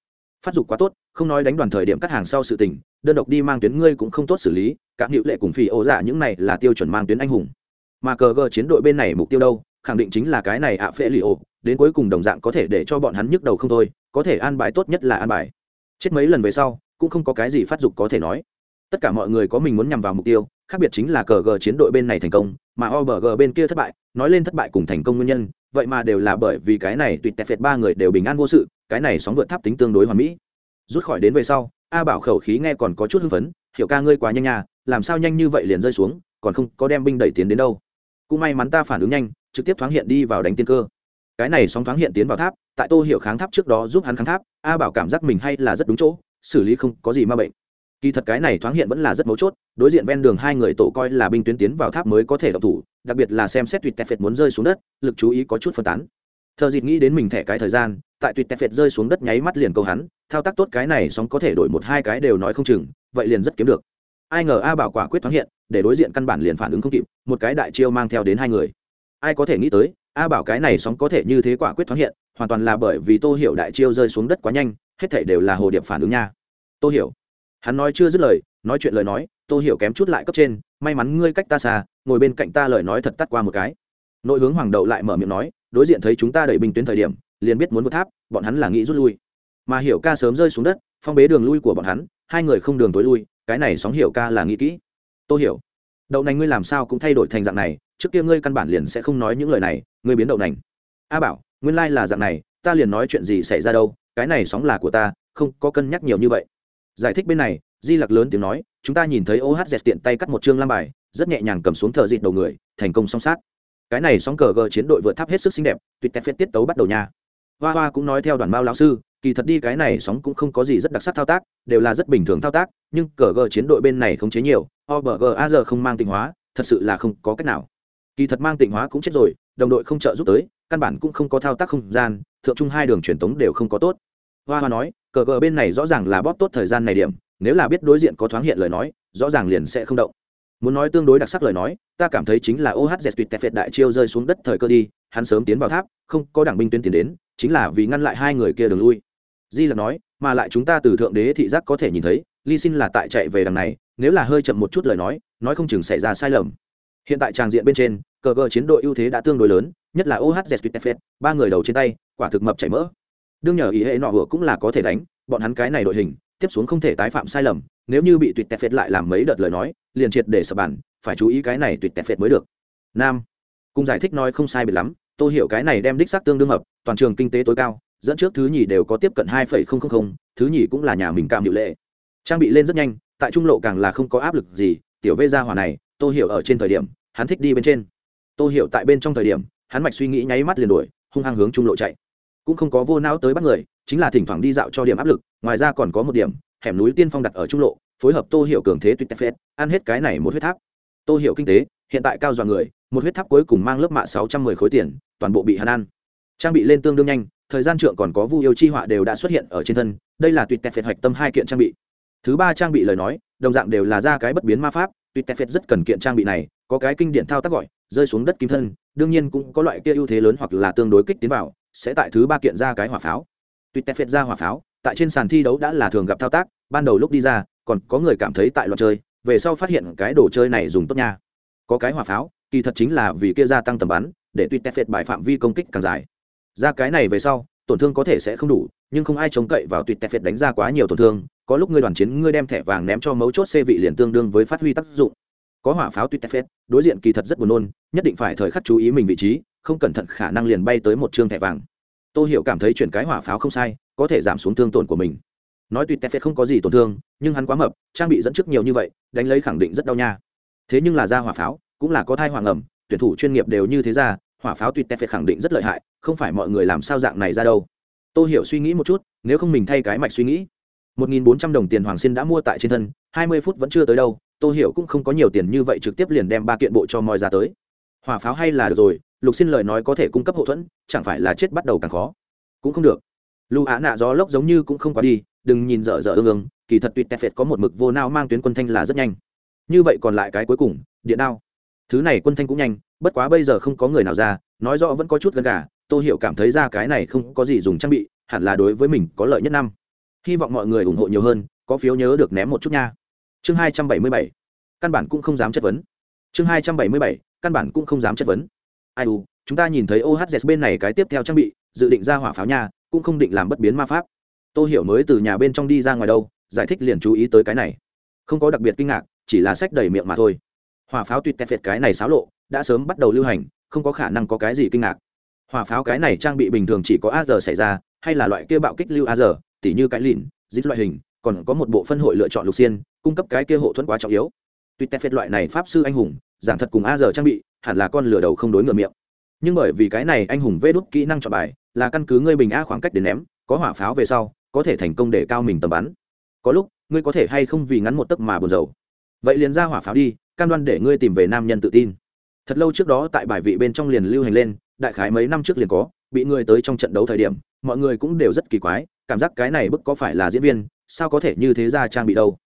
Phát dục quá tốt, không nói đánh đoàn thời điểm cắt hàng sau sự tình, đơn độc đi mang tuyến ngươi cũng không tốt xử lý cảm hữu lệ cùng phi ổ dạ những này là tiêu chuẩn mang tuyến anh hùng. Mà cờ gờ chiến đội bên này mục tiêu đâu, khẳng định chính là cái này ạ phệ lì ổ, đến cuối cùng đồng dạng có thể để cho bọn hắn nhức đầu không thôi, có thể an bài tốt nhất là an bài. Chết mấy lần về sau, cũng không có cái gì phát dục có thể nói. Tất cả mọi người có mình muốn nhằm vào mục tiêu khác biệt chính là cờ g chiến đội bên này thành công, mà o bờ g bên kia thất bại, nói lên thất bại cùng thành công nguyên nhân, vậy mà đều là bởi vì cái này tuyệt tẹp phệt ba người đều bình an vô sự, cái này sóng vượt tháp tính tương đối hoàn mỹ. Rút khỏi đến về sau, a bảo khẩu khí nghe còn có chút hưng phấn, hiểu ca ngươi quá nhanh nha, làm sao nhanh như vậy liền rơi xuống, còn không có đem binh đẩy tiến đến đâu. Cũng may mắn ta phản ứng nhanh, trực tiếp thoáng hiện đi vào đánh tiên cơ. Cái này sóng thoáng hiện tiến vào tháp, tại tô hiểu kháng tháp trước đó giúp hắn kháng tháp, a bảo cảm giác mình hay là rất đúng chỗ, xử lý không có gì ma bệnh kỳ thật cái này thoáng hiện vẫn là rất mấu chốt, đối diện ven đường hai người tổ coi là binh tuyến tiến vào tháp mới có thể động thủ, đặc biệt là xem xét tuyệt tẹp phệt muốn rơi xuống đất, lực chú ý có chút phân tán. Thợ dịt nghĩ đến mình thẻ cái thời gian, tại tuyệt tẹp phệt rơi xuống đất nháy mắt liền câu hắn, thao tác tốt cái này sóng có thể đổi một hai cái đều nói không chừng, vậy liền rất kiếm được. Ai ngờ a bảo quả quyết thoáng hiện, để đối diện căn bản liền phản ứng không kịp, một cái đại chiêu mang theo đến hai người. Ai có thể nghĩ tới, a bảo cái này sóng có thể như thế quả quyết thoáng hiện, hoàn toàn là bởi vì tô hiểu đại chiêu rơi xuống đất quá nhanh, hết thảy đều là hồ điệp phản ứng nha. Tô hiểu hắn nói chưa dứt lời, nói chuyện lời nói, tô hiểu kém chút lại cấp trên, may mắn ngươi cách ta xa, ngồi bên cạnh ta lời nói thật tắt qua một cái. Nội hướng hoàng đậu lại mở miệng nói, đối diện thấy chúng ta đẩy bình tuyến thời điểm, liền biết muốn vượt tháp, bọn hắn là nghĩ rút lui. Mà hiểu ca sớm rơi xuống đất, phong bế đường lui của bọn hắn, hai người không đường tối lui, cái này sóng hiểu ca là nghĩ kỹ. Tô hiểu, đậu nành ngươi làm sao cũng thay đổi thành dạng này, trước kia ngươi căn bản liền sẽ không nói những lời này, ngươi biến đậu nành. A bảo, nguyên lai là dạng này, ta liền nói chuyện gì xảy ra đâu, cái này sóng là của ta, không có cân nhắc nhiều như vậy giải thích bên này, di lặc lớn tiếng nói, chúng ta nhìn thấy ohz tiện tay cắt một chương lam bài, rất nhẹ nhàng cầm xuống thợ dịt đầu người, thành công song sát. Cái này sóng cờ gờ chiến đội vượt tháp hết sức xinh đẹp, tuyệt tép phết tiết tấu bắt đầu nha. Hoa hoa cũng nói theo đoàn mao lão sư, kỳ thật đi cái này sóng cũng không có gì rất đặc sắc thao tác, đều là rất bình thường thao tác, nhưng cờ gờ chiến đội bên này không chế nhiều, o bờ a giờ không mang tịnh hóa, thật sự là không có cách nào. Kỳ thật mang tịnh hóa cũng chết rồi, đồng đội không trợ giúp tới, căn bản cũng không có thao tác không gian, thượng trung hai đường truyền tống đều không có tốt hoa hoa nói, cờ gờ bên này rõ ràng là bóp tốt thời gian này điểm, nếu là biết đối diện có thoáng hiện lời nói, rõ ràng liền sẽ không động. Muốn nói tương đối đặc sắc lời nói, ta cảm thấy chính là ohz tuyệt tẹp đại chiêu rơi xuống đất thời cơ đi, hắn sớm tiến vào tháp, không có đảng binh tuyên tiến đến, chính là vì ngăn lại hai người kia đường lui. Di là nói, mà lại chúng ta từ thượng đế thị giác có thể nhìn thấy, ly xin là tại chạy về đằng này, nếu là hơi chậm một chút lời nói nói không chừng xảy ra sai lầm. Hiện tại tràng diện bên trên, cờ gờ chiến đội ưu thế đã tương đối lớn, nhất là ohz tuyệt tẹp ba người đầu trên tay, quả thực mập chảy mỡ đương nhờ ý hệ nọ hựa cũng là có thể đánh, bọn hắn cái này đội hình, tiếp xuống không thể tái phạm sai lầm, nếu như bị tuyệt tẹt phệt lại làm mấy đợt lời nói, liền triệt để sập bản, phải chú ý cái này tuyệt tẹt phệt mới được. Nam, cùng giải thích nói không sai biệt lắm, tôi hiểu cái này đem đích xác tương đương hợp, toàn trường kinh tế tối cao, dẫn trước thứ nhì đều có tiếp cận hai phẩy không không không, thứ nhì cũng là nhà mình cam hiệu lệ. Trang bị lên rất nhanh, tại trung lộ càng là không có áp lực gì, tiểu vê gia hỏa này, tôi hiểu ở trên thời điểm, hắn thích đi bên trên. Tôi hiểu tại bên trong thời điểm, hắn mạch suy nghĩ nháy mắt liền đuổi, hung hăng hướng trung lộ chạy cũng không có vô não tới bắt người, chính là thỉnh thoảng đi dạo cho điểm áp lực, ngoài ra còn có một điểm, hẻm núi tiên phong đặt ở trung lộ, phối hợp tô hiệu cường thế tuyệt tép phết, ăn hết cái này một huyết tháp. Tô hiệu kinh tế, hiện tại cao dọa người, một huyết tháp cuối cùng mang lớp mạ sáu trăm mười khối tiền, toàn bộ bị hắn ăn. Trang bị lên tương đương nhanh, thời gian trượng còn có vu yêu chi họa đều đã xuất hiện ở trên thân, đây là tuyệt tép phết hoạch tâm hai kiện trang bị. Thứ ba trang bị lời nói, đồng dạng đều là ra cái bất biến ma pháp, tuyệt tép phết rất cần kiện trang bị này, có cái kinh điển thao tác gọi, rơi xuống đất kim thân, đương nhiên cũng có loại kia ưu thế lớn hoặc là tương đối kích tiến vào sẽ tại thứ ba kiện ra cái hỏa pháo. Tuyệt tép phết ra hỏa pháo, tại trên sàn thi đấu đã là thường gặp thao tác, ban đầu lúc đi ra, còn có người cảm thấy tại loạt chơi, về sau phát hiện cái đồ chơi này dùng tốt nha. Có cái hỏa pháo, kỳ thật chính là vì kia gia tăng tầm bắn, để tuyệt tép phết bài phạm vi công kích càng dài. Ra cái này về sau, tổn thương có thể sẽ không đủ, nhưng không ai chống cậy vào tuyệt tép phết đánh ra quá nhiều tổn thương, có lúc ngươi đoàn chiến ngươi đem thẻ vàng ném cho mấu chốt xe vị liền tương đương với phát huy tác dụng có hỏa pháo tuyệt tép phết, đối diện kỳ thật rất buồn nôn, nhất định phải thời khắc chú ý mình vị trí, không cẩn thận khả năng liền bay tới một chương thẻ vàng. Tôi hiểu cảm thấy chuyển cái hỏa pháo không sai, có thể giảm xuống thương tổn của mình. Nói tuyệt tép không có gì tổn thương, nhưng hắn quá mập, trang bị dẫn trước nhiều như vậy, đánh lấy khẳng định rất đau nha. Thế nhưng là ra hỏa pháo, cũng là có thai hoàng ẩm tuyển thủ chuyên nghiệp đều như thế ra, hỏa pháo tuyệt tép khẳng định rất lợi hại, không phải mọi người làm sao dạng này ra đâu. Tôi hiểu suy nghĩ một chút, nếu không mình thay cái mạch suy nghĩ. Một nghìn bốn trăm đồng tiền hoàng xin đã mua tại trên thân, hai mươi phút vẫn chưa tới đâu tôi hiểu cũng không có nhiều tiền như vậy trực tiếp liền đem ba kiện bộ cho moi ra tới. Hỏa pháo hay là được rồi, lục xin lời nói có thể cung cấp hậu thuẫn, chẳng phải là chết bắt đầu càng khó. Cũng không được. Lưu á nạ gió lốc giống như cũng không quá đi, đừng nhìn dở dở ương ương, kỳ thật tuyệt tẹt phệt có một mực vô nao mang tuyến quân thanh là rất nhanh. Như vậy còn lại cái cuối cùng, điện đao. Thứ này quân thanh cũng nhanh, bất quá bây giờ không có người nào ra, nói rõ vẫn có chút gần cả tôi hiểu cảm thấy ra cái này không có gì dùng trang bị, hẳn là đối với mình có lợi nhất năm. Hy vọng mọi người ủng hộ nhiều hơn, có phiếu nhớ được ném một chút nha chương hai trăm bảy mươi bảy, căn bản cũng không dám chất vấn. Chương hai trăm bảy mươi bảy, căn bản cũng không dám chất vấn. Ai u, chúng ta nhìn thấy ohz bên này cái tiếp theo trang bị, dự định ra hỏa pháo nha, cũng không định làm bất biến ma pháp. Tôi hiểu mới từ nhà bên trong đi ra ngoài đâu, giải thích liền chú ý tới cái này. Không có đặc biệt kinh ngạc, chỉ là sách đầy miệng mà thôi. Hỏa pháo tuyệt tẹt phệt cái này xáo lộ, đã sớm bắt đầu lưu hành, không có khả năng có cái gì kinh ngạc. Hỏa pháo cái này trang bị bình thường chỉ có a giờ xảy ra, hay là loại kia bạo kích lưu a giờ tỉ như cái lìn dít loại hình, còn có một bộ phân hội lựa chọn lục xiên cung cấp cái kia hộ thuẫn quá trọng yếu. Tuy tè phệt loại này pháp sư anh hùng, giảng thật cùng a giờ trang bị, hẳn là con lửa đầu không đối ngựa miệng. Nhưng bởi vì cái này anh hùng vê đốt kỹ năng chọn bài, là căn cứ ngươi bình a khoảng cách để ném, có hỏa pháo về sau, có thể thành công để cao mình tầm bắn. Có lúc, ngươi có thể hay không vì ngắn một tấc mà buồn rầu. Vậy liền ra hỏa pháo đi, cam đoan để ngươi tìm về nam nhân tự tin. Thật lâu trước đó tại bài vị bên trong liền lưu hành lên, đại khái mấy năm trước liền có, bị người tới trong trận đấu thời điểm, mọi người cũng đều rất kỳ quái, cảm giác cái này bức có phải là diễn viên, sao có thể như thế ra trang bị đâu?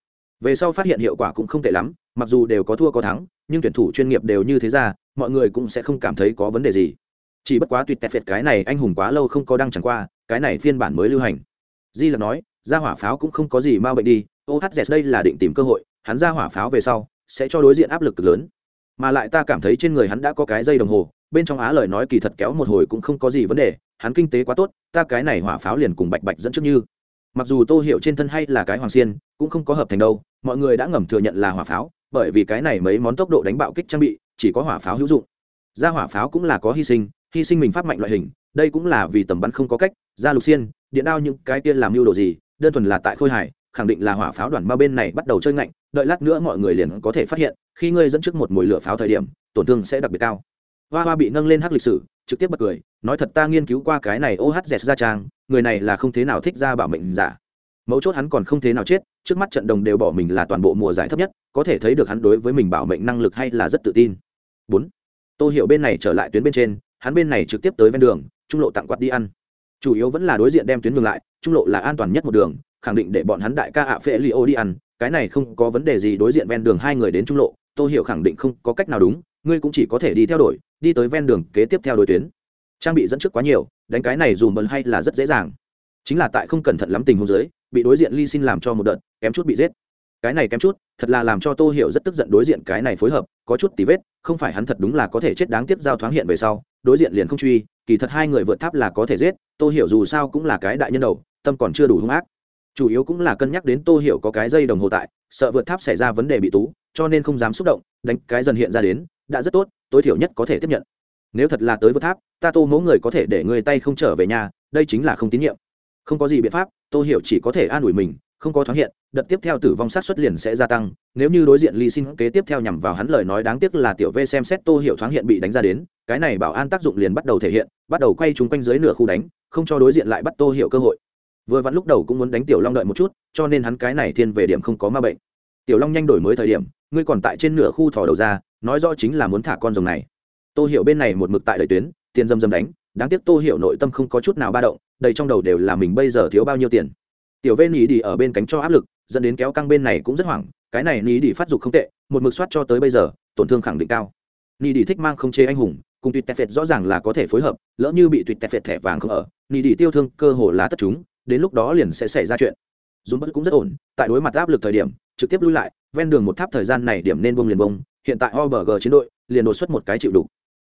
Về sau phát hiện hiệu quả cũng không tệ lắm, mặc dù đều có thua có thắng, nhưng tuyển thủ chuyên nghiệp đều như thế ra, mọi người cũng sẽ không cảm thấy có vấn đề gì. Chỉ bất quá tuyệt tẹt phệt cái này anh hùng quá lâu không có đăng chẳng qua, cái này phiên bản mới lưu hành. Di là nói ra hỏa pháo cũng không có gì m a bệnh đi ohz đây là định tìm cơ hội, hắn ra hỏa pháo về sau, sẽ cho đối diện áp lực cực lớn. Mà lại ta cảm thấy trên người hắn đã có cái dây đồng hồ, bên trong á lời nói kỳ thật kéo một hồi cũng không có gì vấn đề, hắn kinh tế quá tốt, ta cái này hỏa pháo liền cùng bạch bạch dẫn trước như mặc dù tô hiệu trên thân hay là cái hoàng xiên, cũng không có hợp thành đâu, mọi người đã ngầm thừa nhận là hỏa pháo, bởi vì cái này mấy món tốc độ đánh bạo kích trang bị, chỉ có hỏa pháo hữu dụng. Ra hỏa pháo cũng là có hy sinh hy sinh mình phát mạnh loại hình, đây cũng là vì tầm bắn không có cách, ra lục xiên, điện đao những cái kia làm mưu đồ gì, đơn thuần là tại khôi hải khẳng định là hỏa pháo đoàn ba bên này bắt đầu chơi ngạnh, đợi lát nữa mọi người liền có thể phát hiện, khi ngươi dẫn trước một mùi lửa pháo thời điểm, tổn thương sẽ đặc biệt cao. Hoa hoa bị nâng lên hắc lịch sử trực tiếp bật cười, nói thật ta nghiên cứu qua cái này ohz ra trang, người này là không thế nào thích ra bảo mệnh giả. Mấu chốt hắn còn không thế nào chết, trước mắt trận đồng đều bỏ mình là toàn bộ mùa giải thấp nhất, có thể thấy được hắn đối với mình bảo mệnh năng lực hay là rất tự tin. Bốn, tô hiểu bên này trở lại tuyến bên trên, hắn bên này trực tiếp tới ven đường, trung lộ tặng quạt đi ăn. Chủ yếu vẫn là đối diện đem tuyến ngược lại, trung lộ là an toàn nhất một đường, khẳng định để bọn hắn đại ca ạ phê li ô đi ăn, cái này không có vấn đề gì đối diện ven đường hai người đến trung lộ, tô hiểu khẳng định không có cách nào đúng ngươi cũng chỉ có thể đi theo đuổi, đi tới ven đường kế tiếp theo đối tuyến. Trang bị dẫn trước quá nhiều, đánh cái này dùm bần hay là rất dễ dàng. Chính là tại không cẩn thận lắm tình huống dưới, bị đối diện ly xin làm cho một đợt, kém chút bị giết. Cái này kém chút, thật là làm cho tô hiểu rất tức giận đối diện cái này phối hợp, có chút tí vết, không phải hắn thật đúng là có thể chết đáng tiếc giao thoáng hiện về sau, đối diện liền không truy, kỳ thật hai người vượt tháp là có thể giết, tô hiểu dù sao cũng là cái đại nhân đầu, tâm còn chưa đủ hung ác. Chủ yếu cũng là cân nhắc đến tô hiểu có cái dây đồng hồ tại, sợ vượt tháp xảy ra vấn đề bị tú, cho nên không dám xúc động, đánh cái dần hiện ra đến đã rất tốt, tối thiểu nhất có thể tiếp nhận. Nếu thật là tới vượt tháp, ta tô mẫu người có thể để người tay không trở về nhà, đây chính là không tín nhiệm. Không có gì biện pháp tôi hiểu chỉ có thể an ủi mình, không có thoáng hiện, đợt tiếp theo tử vong sát xuất liền sẽ gia tăng. Nếu như đối diện ly xin, kế tiếp theo nhằm vào hắn lời nói đáng tiếc là tiểu v xem xét tô hiểu thoáng hiện bị đánh ra đến, cái này bảo an tác dụng liền bắt đầu thể hiện, bắt đầu quay chúng quanh dưới nửa khu đánh, không cho đối diện lại bắt tô hiểu cơ hội. Vừa vặn lúc đầu cũng muốn đánh tiểu long đợi một chút, cho nên hắn cái này thiên về điểm không có ma bệnh. Tiểu long nhanh đổi mới thời điểm, ngươi còn tại trên nửa khu thò đầu ra nói rõ chính là muốn thả con rồng này. Tô hiểu bên này một mực tại đầy tuyến, tiền dâm dâm đánh, đáng tiếc tô hiểu nội tâm không có chút nào ba động, đầy trong đầu đều là mình bây giờ thiếu bao nhiêu tiền. Tiểu vê nỉ đi ở bên cánh cho áp lực, dẫn đến kéo căng bên này cũng rất hoảng, cái này nỉ đi phát dục không tệ, một mực soát cho tới bây giờ, tổn thương khẳng định cao. Nỉ đi thích mang không chế anh hùng, cùng tuyệt tẹt phệt rõ ràng là có thể phối hợp, lỡ như bị tuyệt tẹt phệt thẻ vàng không ở nỉ đi tiêu thương cơ hồ là tất chúng, đến lúc đó liền sẽ xảy ra chuyện. Dùm bất cũng rất ổn, tại đối mặt áp lực thời điểm, trực tiếp lui lại, ven đường một tháp thời gian này điểm nên bông liền bông hiện tại obg chiến đội liền đột xuất một cái chịu đủ.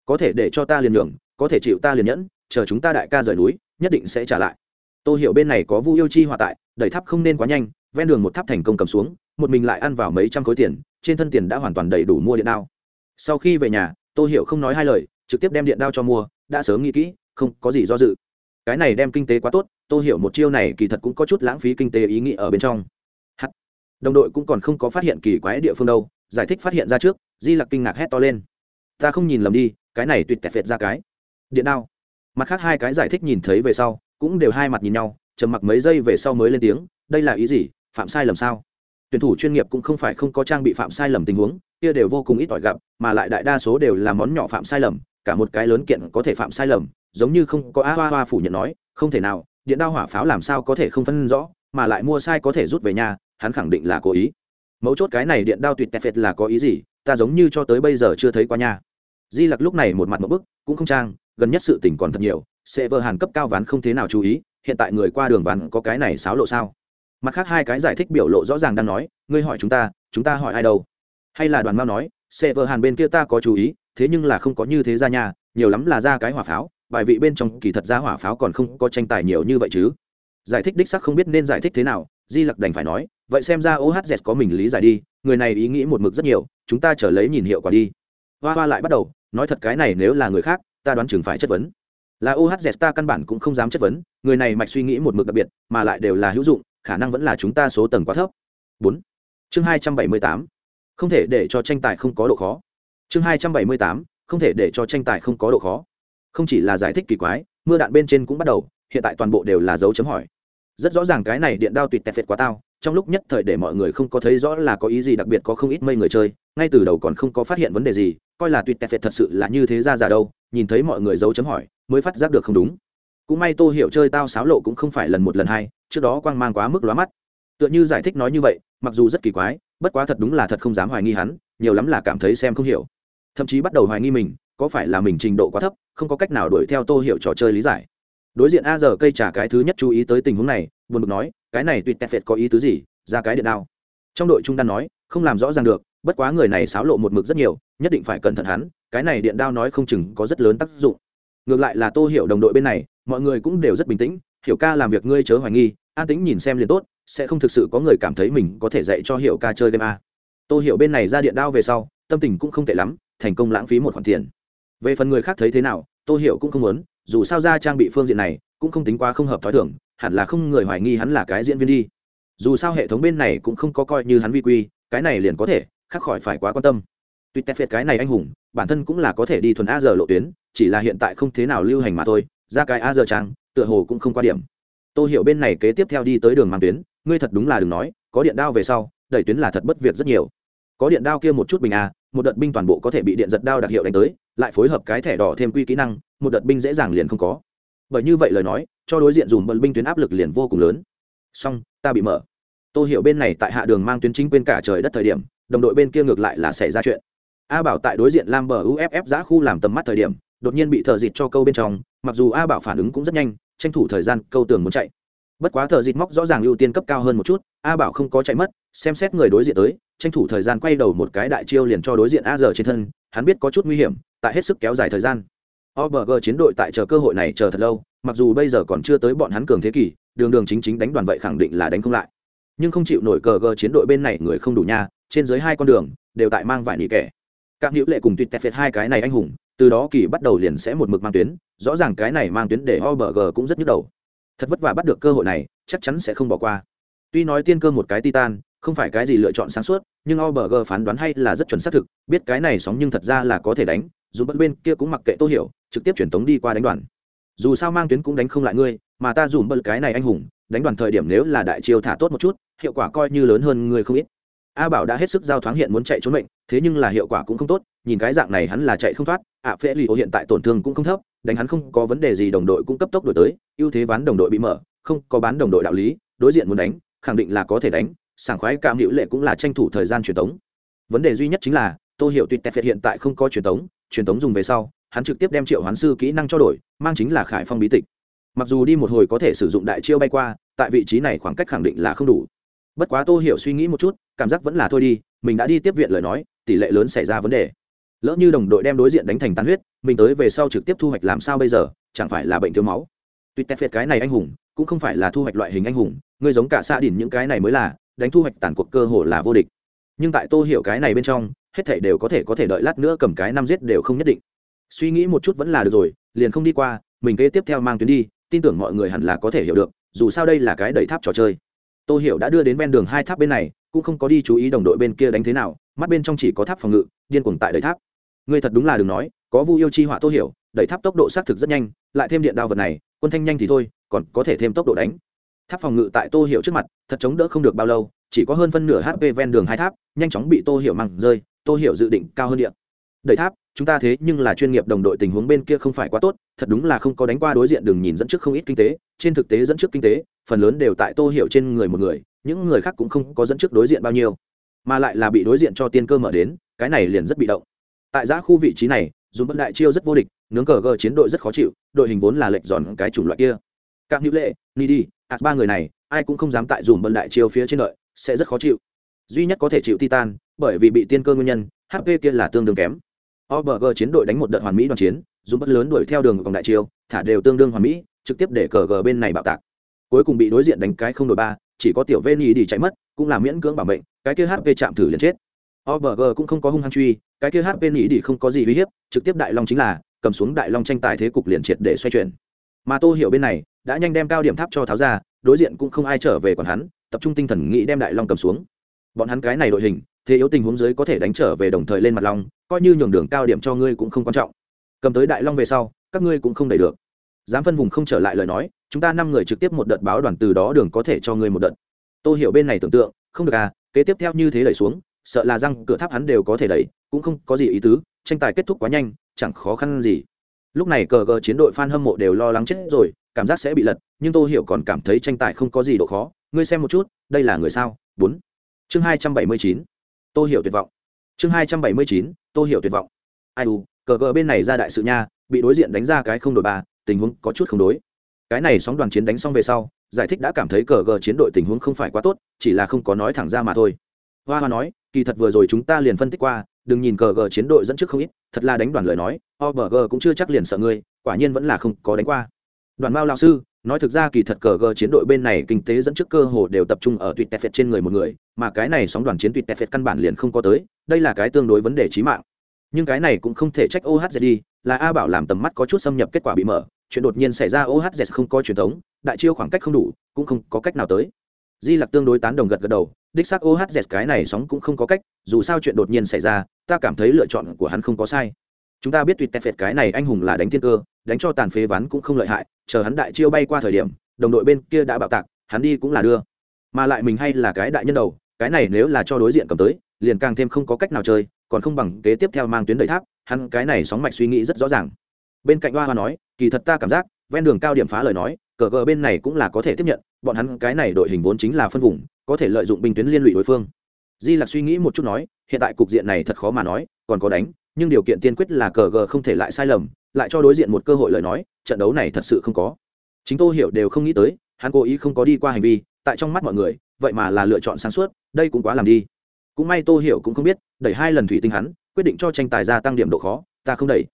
Có thể để cho ta liền nhường có thể chịu ta liền nhẫn chờ chúng ta đại ca rời núi nhất định sẽ trả lại. Tô hiểu bên này có vu yêu chi hòa tại đẩy tháp không nên quá nhanh ven đường một tháp thành công cầm xuống một mình lại ăn vào mấy trăm khối tiền trên thân tiền đã hoàn toàn đầy đủ mua điện đao. Sau khi về nhà Tô hiểu không nói hai lời trực tiếp đem điện đao cho mua đã sớm nghĩ kỹ không có gì do dự. Cái này đem kinh tế quá tốt Tô hiểu một chiêu này kỳ thật cũng có chút lãng phí kinh tế ý nghĩa ở bên trong. Hắc, đồng đội cũng còn không có phát hiện kỳ quái địa phương đâu giải thích phát hiện ra trước, di lặc kinh ngạc hét to lên. Ta không nhìn lầm đi, cái này tuyệt tẹt phệt ra cái. Điện đao. Mặt khác hai cái giải thích nhìn thấy về sau, cũng đều hai mặt nhìn nhau, trầm mặc mấy giây về sau mới lên tiếng, đây là ý gì, phạm sai lầm sao? Tuyển thủ chuyên nghiệp cũng không phải không có trang bị phạm sai lầm tình huống, kia đều vô cùng ít ỏi gặp, mà lại đại đa số đều là món nhỏ phạm sai lầm, cả một cái lớn kiện có thể phạm sai lầm, giống như không có a hoa hoa phủ nhận nói, không thể nào, điện đao hỏa pháo làm sao có thể không phân rõ, mà lại mua sai có thể rút về nhà, hắn khẳng định là cố ý mấu chốt cái này điện đao tuyệt tẹt phệt là có ý gì, ta giống như cho tới bây giờ chưa thấy qua nha. di lặc lúc này một mặt một bức, cũng không trang, gần nhất sự tình còn thật nhiều, sẽ vơ hàn cấp cao ván không thế nào chú ý, hiện tại người qua đường ván có cái này xáo lộ sao? Mặt khác hai cái giải thích biểu lộ rõ ràng đang nói, ngươi hỏi chúng ta chúng ta hỏi ai đâu? Hay là đoàn mao nói, sẽ vơ hàn bên kia ta có chú ý, thế nhưng là không có như thế ra nhà nhiều lắm là ra cái hỏa pháo, bài vị bên trong kỳ thật ra hỏa pháo còn không có tranh tài nhiều như vậy chứ. Giải thích đích sắc không biết nên giải thích thế nào, di lặc đành phải nói vậy xem ra ohz có mình lý giải đi, người này ý nghĩ một mực rất nhiều, chúng ta trở lấy nhìn hiệu quả đi. Hoa hoa lại bắt đầu, nói thật cái này nếu là người khác, ta đoán chừng phải chất vấn. Là ohz ta căn bản cũng không dám chất vấn, người này mạch suy nghĩ một mực đặc biệt, mà lại đều là hữu dụng, khả năng vẫn là chúng ta số tầng quá thấp. Bốn. Chương hai trăm bảy mươi tám. Không thể để cho tranh tài không có độ khó. Chương hai trăm bảy mươi tám, không thể để cho tranh tài không có độ khó. Không chỉ là giải thích kỳ quái, mưa đạn bên trên cũng bắt đầu, hiện tại toàn bộ đều là dấu chấm hỏi rất rõ ràng cái này điện đao tuyệt tẹt phệt quá tao, trong lúc nhất thời để mọi người không có thấy rõ là có ý gì, đặc biệt có không ít mây người chơi, ngay từ đầu còn không có phát hiện vấn đề gì, coi là tuyệt tẹt phệt thật sự là như thế ra giả đâu, nhìn thấy mọi người dấu chấm hỏi, mới phát giác được không đúng. Cũng may tô hiểu chơi tao xáo lộ cũng không phải lần một lần hai, trước đó quang mang quá mức lóa mắt. Tựa như giải thích nói như vậy, mặc dù rất kỳ quái, bất quá thật đúng là thật không dám hoài nghi hắn, nhiều lắm là cảm thấy xem không hiểu. Thậm chí bắt đầu hoài nghi mình, có phải là mình trình độ quá thấp, không có cách nào đuổi theo tô hiểu trò chơi lý giải đối diện a giờ cây trả cái thứ nhất chú ý tới tình huống này, buồn bực nói, cái này tuyệt tẹt phệt có ý tứ gì? Ra cái điện đao. Trong đội trung đan nói, không làm rõ ràng được, bất quá người này xáo lộ một mực rất nhiều, nhất định phải cẩn thận hắn, cái này điện đao nói không chừng có rất lớn tác dụng. Ngược lại là tô hiểu đồng đội bên này, mọi người cũng đều rất bình tĩnh, hiểu ca làm việc ngươi chớ hoài nghi, an tính nhìn xem liền tốt, sẽ không thực sự có người cảm thấy mình có thể dạy cho hiểu ca chơi game a. Tô hiểu bên này ra điện đao về sau, tâm tình cũng không tệ lắm, thành công lãng phí một khoản tiền. Về phần người khác thấy thế nào, tô hiểu cũng không muốn dù sao ra trang bị phương diện này cũng không tính quá không hợp thói thường, hẳn là không người hoài nghi hắn là cái diễn viên đi. Dù sao hệ thống bên này cũng không có coi như hắn vi quy, cái này liền có thể khắc khỏi phải quá quan tâm. Tuy tép phiệt cái này anh hùng, bản thân cũng là có thể đi thuần a giờ lộ tuyến, chỉ là hiện tại không thế nào lưu hành mà thôi, ra cái a giờ trang, tựa hồ cũng không qua điểm. Tôi hiểu bên này kế tiếp theo đi tới đường mang tuyến, ngươi thật đúng là đừng nói, có điện đao về sau, đẩy tuyến là thật bất việc rất nhiều. Có điện đao kia một chút bình a, một đợt binh toàn bộ có thể bị điện giật đao đặc hiệu đánh tới lại phối hợp cái thẻ đỏ thêm quy kỹ năng, một đợt binh dễ dàng liền không có. Bởi như vậy lời nói, cho đối diện dùng bận binh tuyến áp lực liền vô cùng lớn. Song ta bị mở. Tôi hiểu bên này tại hạ đường mang tuyến chính quên cả trời đất thời điểm, đồng đội bên kia ngược lại là xảy ra chuyện. A bảo tại đối diện lam bờ uff giã khu làm tầm mắt thời điểm, đột nhiên bị thợ dịt cho câu bên trong, mặc dù a bảo phản ứng cũng rất nhanh, tranh thủ thời gian câu tường muốn chạy. Bất quá thợ dịt móc rõ ràng ưu tiên cấp cao hơn một chút, a bảo không có chạy mất, xem xét người đối diện tới, tranh thủ thời gian quay đầu một cái đại chiêu liền cho đối diện a giờ trên thân, hắn biết có chút nguy hiểm tại hết sức kéo dài thời gian OBG chiến đội tại chờ cơ hội này chờ thật lâu, mặc dù bây giờ còn chưa tới bọn hắn cường thế kỷ, đường đường chính chính đánh đoàn vậy khẳng định là đánh không lại. Nhưng không chịu nổi cờ g chiến đội bên này người không đủ nha, trên dưới hai con đường đều tại mang vải nỉ kẻ. Các hữu lệ cùng tuyệt tẹt hai cái này anh hùng, từ đó kỳ bắt đầu liền sẽ một mực mang tuyến, rõ ràng cái này mang tuyến để OBG cũng rất nhức đầu. Thật vất vả bắt được cơ hội này, chắc chắn sẽ không bỏ qua. Tuy nói tiên cơ một cái titan, không phải cái gì lựa chọn sáng suốt, nhưng OBG phán đoán hay là rất chuẩn xác thực, biết cái này sóng nhưng thật ra là có thể đánh, dù bất bên kia cũng mặc kệ tô hiểu trực tiếp chuyển tống đi qua đánh đoàn. Dù sao mang tuyến cũng đánh không lại ngươi mà ta dùm bật cái này anh hùng đánh đoàn thời điểm nếu là đại chiêu thả tốt một chút hiệu quả coi như lớn hơn người không ít. A bảo đã hết sức giao thoáng hiện muốn chạy trốn mệnh thế nhưng là hiệu quả cũng không tốt nhìn cái dạng này hắn là chạy không thoát ạ phễ lì hiện tại tổn thương cũng không thấp đánh hắn không có vấn đề gì đồng đội cũng cấp tốc đổi tới ưu thế ván đồng đội bị mở không có bán đồng đội đạo lý đối diện muốn đánh khẳng định là có thể đánh sảng khoái cảm hữu lệ cũng là tranh thủ thời gian truyền tống. Vấn đề duy nhất chính là, tô hiểu tuyệt tẹt hiện tại không có truyền tống truyền tống dùng về sau, hắn trực tiếp đem triệu hoán sư kỹ năng cho đổi, mang chính là khải phong bí tịch. Mặc dù đi một hồi có thể sử dụng đại chiêu bay qua, tại vị trí này khoảng cách khẳng định là không đủ. Bất quá tô hiểu suy nghĩ một chút, cảm giác vẫn là thôi đi, mình đã đi tiếp viện lời nói, tỷ lệ lớn xảy ra vấn đề. Lỡ như đồng đội đem đối diện đánh thành tàn huyết, mình tới về sau trực tiếp thu hoạch làm sao bây giờ, chẳng phải là bệnh thiếu máu. Tuy tép phiệt cái này anh hùng, cũng không phải là thu hoạch loại hình anh hùng, người giống cả xa đỉnh những cái này mới là đánh thu hoạch tàn cuộc cơ hội là vô địch. Nhưng tại tô hiểu cái này bên trong, hết thể đều có thể có thể đợi lát nữa cầm cái năm giết đều không nhất định. Suy nghĩ một chút vẫn là được rồi, liền không đi qua, mình kế tiếp theo mang tuyến đi, tin tưởng mọi người hẳn là có thể hiểu được, dù sao đây là cái đẩy tháp trò chơi. Tô hiểu đã đưa đến ven đường hai tháp bên này, cũng không có đi chú ý đồng đội bên kia đánh thế nào, mắt bên trong chỉ có tháp phòng ngự, điên cuồng tại đẩy tháp. Ngươi thật đúng là đừng nói, có vu yêu chi họa tô hiểu đẩy tháp tốc độ xác thực rất nhanh, lại thêm điện đao vật này, quân thanh nhanh thì thôi, còn có thể thêm tốc độ đánh tháp phòng ngự tại tô Hiệu trước mặt, thật chống đỡ không được bao lâu, chỉ có hơn phân nửa hp ven đường hai tháp, nhanh chóng bị tô Hiệu măng rơi, tô Hiệu dự định cao hơn điện đẩy tháp, chúng ta thế nhưng là chuyên nghiệp đồng đội tình huống bên kia không phải quá tốt, thật đúng là không có đánh qua đối diện đường nhìn dẫn trước không ít kinh tế, trên thực tế dẫn trước kinh tế, phần lớn đều tại tô Hiệu trên người một người, những người khác cũng không có dẫn trước đối diện bao nhiêu. Mà lại là bị đối diện cho tiên cơ mở đến, cái này liền rất bị động. Tại giã khu vị trí này dùng bất đại chiêu rất vô địch, nướng cờ gờ chiến đội rất khó chịu, đội hình vốn là lệch giòn cái chủng loại kia cạm hữu lệ ni đi ạt ba người này ai cũng không dám tại dùm bận đại chiêu phía trên đợi sẽ rất khó chịu duy nhất có thể chịu titan bởi vì bị tiên cơ nguyên nhân hp kia là tương đương kém OBG chiến đội đánh một đợt hoàn mỹ đoàn chiến, dùng bất lớn đuổi theo đường vòng đại chiêu, thả đều tương đương hoàn mỹ, trực tiếp để cờ g bên này bạo tạc. Cuối cùng bị đối diện đánh cái không đổi ba, chỉ có tiểu Veni đi chạy mất, cũng là miễn cưỡng bảo mệnh, cái kia HP chạm thử liền chết. OBG cũng không có hung hăng truy, cái kia HP nhỉ đi không có gì uy hiếp, trực tiếp đại long chính là cầm xuống đại long tranh tài thế cục liền triệt để xoay chuyển. Mà Tô Hiểu bên này đã nhanh đem cao điểm tháp cho tháo ra, đối diện cũng không ai trở về còn hắn, tập trung tinh thần nghĩ đem đại long cầm xuống. Bọn hắn cái này đội hình, thế yếu tình huống dưới có thể đánh trở về đồng thời lên mặt long coi như nhường đường cao điểm cho ngươi cũng không quan trọng. Cầm tới đại long về sau các ngươi cũng không đẩy được. Dám phân vùng không trở lại lời nói chúng ta năm người trực tiếp một đợt báo đoàn từ đó đường có thể cho ngươi một đợt. Tôi hiểu bên này tưởng tượng không được à kế tiếp theo như thế đẩy xuống sợ là răng cửa tháp hắn đều có thể đẩy cũng không có gì ý tứ tranh tài kết thúc quá nhanh chẳng khó khăn gì lúc này cờ gờ chiến đội f a n hâm mộ đều lo lắng chết rồi, cảm giác sẽ bị lật, nhưng tôi hiểu còn cảm thấy tranh tài không có gì độ khó. Ngươi xem một chút, đây là người sao? Bốn. Chương hai trăm bảy mươi chín. Tô hiểu tuyệt vọng. Chương hai trăm bảy mươi chín, tô hiểu tuyệt vọng. Ai u, cờ gờ bên này ra đại sự nha, bị đối diện đánh ra cái không đổi ba, tình huống có chút không đối. Cái này sóng đoàn chiến đánh xong về sau, giải thích đã cảm thấy cờ gờ chiến đội tình huống không phải quá tốt, chỉ là không có nói thẳng ra mà thôi. Hoa hoa nói, kỳ thật vừa rồi chúng ta liền phân tích qua đừng nhìn cờ cờ chiến đội dẫn trước không ít, thật là đánh đoàn lời nói, o bờ cũng chưa chắc liền sợ ngươi, quả nhiên vẫn là không có đánh qua. Đoàn mao lao sư, nói thực ra kỳ thật cờ gờ chiến đội bên này kinh tế dẫn trước cơ hồ đều tập trung ở tuyệt tefet trên người một người, mà cái này sóng đoàn chiến tuyệt tefet căn bản liền không có tới, đây là cái tương đối vấn đề trí mạng. Nhưng cái này cũng không thể trách ohz đi, là a bảo làm tầm mắt có chút xâm nhập kết quả bị mở, chuyện đột nhiên xảy ra ohz không có truyền thống, đại chiêu khoảng cách không đủ, cũng không có cách nào tới di lặc tương đối tán đồng gật gật đầu, đích xác ohz cái này sóng cũng không có cách, dù sao chuyện đột nhiên xảy ra, ta cảm thấy lựa chọn của hắn không có sai. Chúng ta biết tuyệt tefet cái này anh hùng là đánh thiên cơ, đánh cho tàn phế ván cũng không lợi hại, chờ hắn đại chiêu bay qua thời điểm, đồng đội bên kia đã bạo tạc, hắn đi cũng là đưa. Mà lại mình hay là cái đại nhân đầu, cái này nếu là cho đối diện cầm tới, liền càng thêm không có cách nào chơi, còn không bằng kế tiếp theo mang tuyến đầy tháp, hắn cái này sóng mạch suy nghĩ rất rõ ràng. Bên cạnh hoa hoa nói, kỳ thật ta cảm giác, ven đường cao điểm phá lời nói, cờ cờ bên này cũng là có thể tiếp nhận bọn hắn cái này đội hình vốn chính là phân vùng, có thể lợi dụng binh tuyến liên lụy đối phương. Di lặc suy nghĩ một chút nói, hiện tại cục diện này thật khó mà nói, còn có đánh, nhưng điều kiện tiên quyết là cờ gờ không thể lại sai lầm, lại cho đối diện một cơ hội lời nói, trận đấu này thật sự không có. Chính tô hiểu đều không nghĩ tới, hắn cố ý không có đi qua hành vi, tại trong mắt mọi người, vậy mà là lựa chọn sáng suốt, đây cũng quá làm đi. Cũng may tô hiểu cũng không biết, đẩy hai lần thủy tinh hắn, quyết định cho tranh tài gia tăng điểm độ khó, ta không đẩy.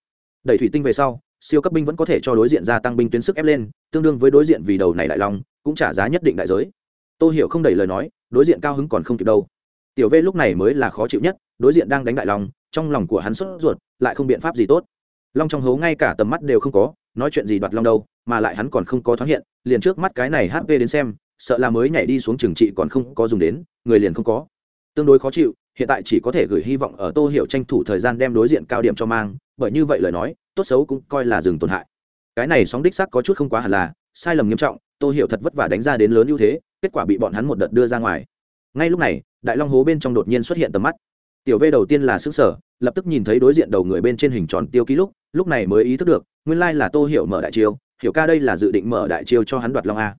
Đẩy thủy tinh về sau, siêu cấp binh vẫn có thể cho đối diện gia tăng binh tuyến sức ép lên, tương đương với đối diện vì đầu này đại long cũng trả giá nhất định đại giới. Tô hiểu không đầy lời nói, đối diện cao hứng còn không kịp đâu. Tiểu v lúc này mới là khó chịu nhất, đối diện đang đánh đại long, trong lòng của hắn sốt ruột, lại không biện pháp gì tốt. Long trong hố ngay cả tầm mắt đều không có, nói chuyện gì đoạt long đâu, mà lại hắn còn không có thoáng hiện, liền trước mắt cái này hp đến xem, sợ là mới nhảy đi xuống trường trị còn không có dùng đến, người liền không có. Tương đối khó chịu, hiện tại chỉ có thể gửi hy vọng ở tô hiểu tranh thủ thời gian đem đối diện cao điểm cho mang, bởi như vậy lời nói, tốt xấu cũng coi là dừng tổn hại. Cái này sóng đích sắc có chút không quá hẳn là, sai lầm nghiêm trọng tôi hiểu thật vất vả đánh ra đến lớn ưu thế, kết quả bị bọn hắn một đợt đưa ra ngoài. Ngay lúc này, đại long hố bên trong đột nhiên xuất hiện tầm mắt. Tiểu v đầu tiên là xứ sở lập tức nhìn thấy đối diện đầu người bên trên hình tròn tiêu ký lúc lúc này mới ý thức được, nguyên lai là tô hiểu mở đại chiêu, hiểu ca đây là dự định mở đại chiêu cho hắn đoạt long a.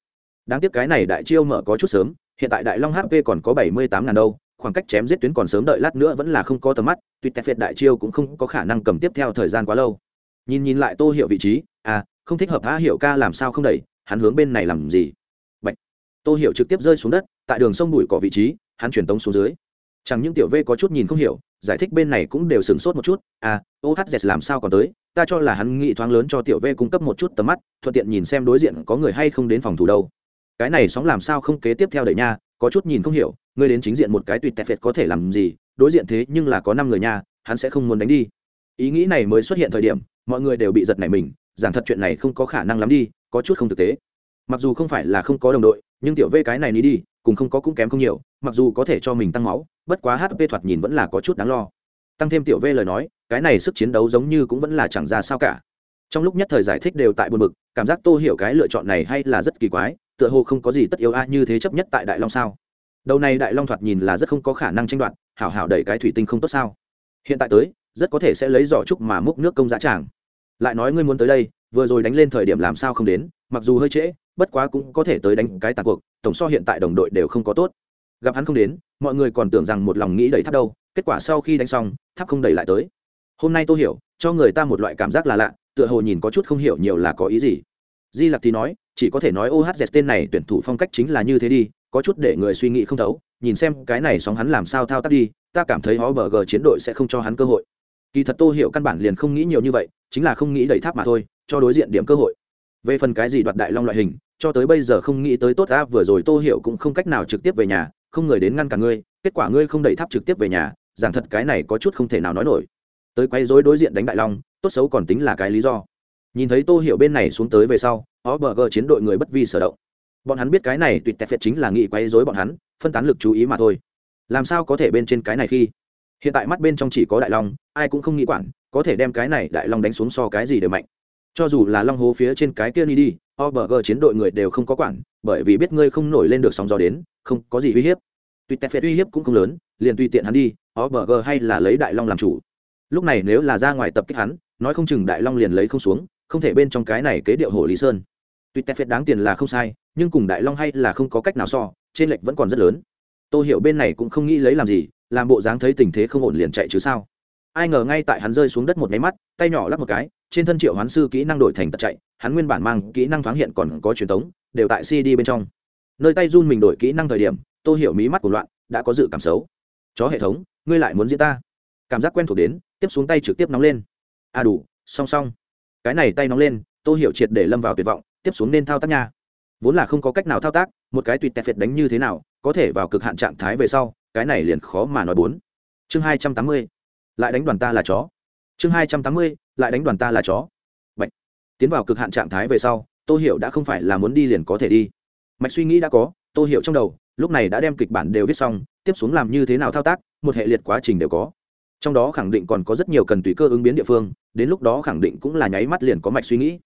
Đáng tiếc cái này đại chiêu mở có chút sớm, hiện tại đại long hp còn có bảy mươi tám ngàn đâu, khoảng cách chém giết tuyến còn sớm đợi lát nữa vẫn là không có tầm mắt, tuy tép việt đại chiêu cũng không có khả năng cầm tiếp theo thời gian quá lâu. Nhìn nhìn lại tô hiểu vị trí à không thích hợp a hiểu ca làm sao không đẩy hắn hướng bên này làm gì? Bạch. tô hiểu trực tiếp rơi xuống đất, tại đường sông bụi cỏ vị trí, hắn truyền tống xuống dưới. Chẳng những tiểu v có chút nhìn không hiểu, giải thích bên này cũng đều sửng sốt một chút. À ohz làm sao còn tới? Ta cho là hắn nghĩ thoáng lớn cho tiểu v cung cấp một chút tầm mắt, thuận tiện nhìn xem đối diện có người hay không đến phòng thủ đâu. Cái này sóng làm sao không kế tiếp theo đẩy nha, có chút nhìn không hiểu, ngươi đến chính diện một cái tùy tẹt phệt có thể làm gì, đối diện thế nhưng là có năm người nha, hắn sẽ không muốn đánh đi. Ý nghĩ này mới xuất hiện thời điểm, mọi người đều bị giật nảy mình giảng thật chuyện này không có khả năng lắm đi, có chút không thực tế. Mặc dù không phải là không có đồng đội, nhưng tiểu v cái này ní đi, cùng không có cũng kém không nhiều, mặc dù có thể cho mình tăng máu, bất quá hp thoạt nhìn vẫn là có chút đáng lo. Tăng thêm tiểu v lời nói, cái này sức chiến đấu giống như cũng vẫn là chẳng ra sao cả. Trong lúc nhất thời giải thích đều tại buồn bực, cảm giác tô hiểu cái lựa chọn này hay là rất kỳ quái, tựa hồ không có gì tất yếu a, như thế chấp nhất tại đại long sao? Đầu này đại long thoạt nhìn là rất không có khả năng tranh đoạt, hảo hảo đẩy cái thủy tinh không tốt sao? Hiện tại tới, rất có thể sẽ lấy giỏ trúc mà múc nước công giá tràng lại nói ngươi muốn tới đây, vừa rồi đánh lên thời điểm làm sao không đến, mặc dù hơi trễ, bất quá cũng có thể tới đánh cái tàn cuộc, tổng so hiện tại đồng đội đều không có tốt. Gặp hắn không đến, mọi người còn tưởng rằng một lòng nghĩ đẩy tháp đâu, kết quả sau khi đánh xong, tháp không đẩy lại tới. Hôm nay tôi hiểu, cho người ta một loại cảm giác là lạ, tựa hồ nhìn có chút không hiểu nhiều là có ý gì. Di lặc thì nói, chỉ có thể nói ohz tên này tuyển thủ phong cách chính là như thế đi, có chút để người suy nghĩ không thấu, nhìn xem cái này sóng hắn làm sao thao tác đi, ta cảm thấy họ bờ g chiến đội sẽ không cho hắn cơ hội kỳ thật tô hiểu căn bản liền không nghĩ nhiều như vậy, chính là không nghĩ đẩy tháp mà thôi, cho đối diện điểm cơ hội. Về phần cái gì đoạt đại long loại hình, cho tới bây giờ không nghĩ tới tốt ta vừa rồi tô hiểu cũng không cách nào trực tiếp về nhà, không người đến ngăn cả ngươi, kết quả ngươi không đẩy tháp trực tiếp về nhà, giảng thật cái này có chút không thể nào nói nổi. Tới quay dối đối diện đánh đại long, tốt xấu còn tính là cái lý do. Nhìn thấy tô hiểu bên này xuống tới về sau ó bờ gờ chiến đội người bất vi sở động. Bọn hắn biết cái này tuyệt tẹt phệt chính là nghị quay dối bọn hắn, phân tán lực chú ý mà thôi. Làm sao có thể bên trên cái này khi? Hiện tại mắt bên trong chỉ có đại long ai cũng không nghĩ quản có thể đem cái này đại long đánh xuống so cái gì đều mạnh cho dù là long hố phía trên cái kia đi đi OBG chiến đội người đều không có quản, bởi vì biết ngươi không nổi lên được sóng gió đến, không có gì uy hiếp. Tuy tè Tefet uy hiếp cũng không lớn, liền tùy tiện hắn đi, OBG hay là lấy Đại Long làm chủ. Lúc này nếu là ra ngoài tập kích hắn, nói không chừng Đại Long liền lấy không xuống, không thể bên trong cái này kế điệu hồ Lý Sơn. Tuy tè Tefet đáng tiền là không sai, nhưng cùng Đại Long hay là không có cách nào so, trên lệch vẫn còn rất lớn. Tôi hiểu bên này cũng không nghĩ lấy làm gì, làm bộ dáng thấy tình thế không ổn liền chạy chứ sao? Ai ngờ ngay tại hắn rơi xuống đất một máy mắt, tay nhỏ lắp một cái, trên thân triệu hoán sư kỹ năng đổi thành tật chạy, hắn nguyên bản mang kỹ năng thoáng hiện còn có truyền thống đều tại cd bên trong. Nơi tay run mình đổi kỹ năng thời điểm, tô hiểu mí mắt của loạn, đã có dự cảm xấu. Chó hệ thống, ngươi lại muốn diễn ta? Cảm giác quen thuộc đến, tiếp xuống tay trực tiếp nóng lên. À đủ, song song. Cái này tay nóng lên, tô hiểu triệt để lâm vào tuyệt vọng, tiếp xuống nên thao tác nha. Vốn là không có cách nào thao tác, một cái tùy tẹt phệt đánh như thế nào, có thể vào cực hạn trạng thái về sau cái này liền khó mà nói bốn. Chương hai trăm tám mươi, lại đánh đoàn ta là chó. Chương hai trăm tám mươi, lại đánh đoàn ta là chó. Bạch. tiến vào cực hạn trạng thái về sau, tô hiểu đã không phải là muốn đi liền có thể đi. Mạch suy nghĩ đã có, tô hiểu trong đầu, lúc này đã đem kịch bản đều viết xong, tiếp xuống làm như thế nào thao tác, một hệ liệt quá trình đều có. Trong đó khẳng định còn có rất nhiều cần tùy cơ ứng biến địa phương, đến lúc đó khẳng định cũng là nháy mắt liền có mạch suy nghĩ.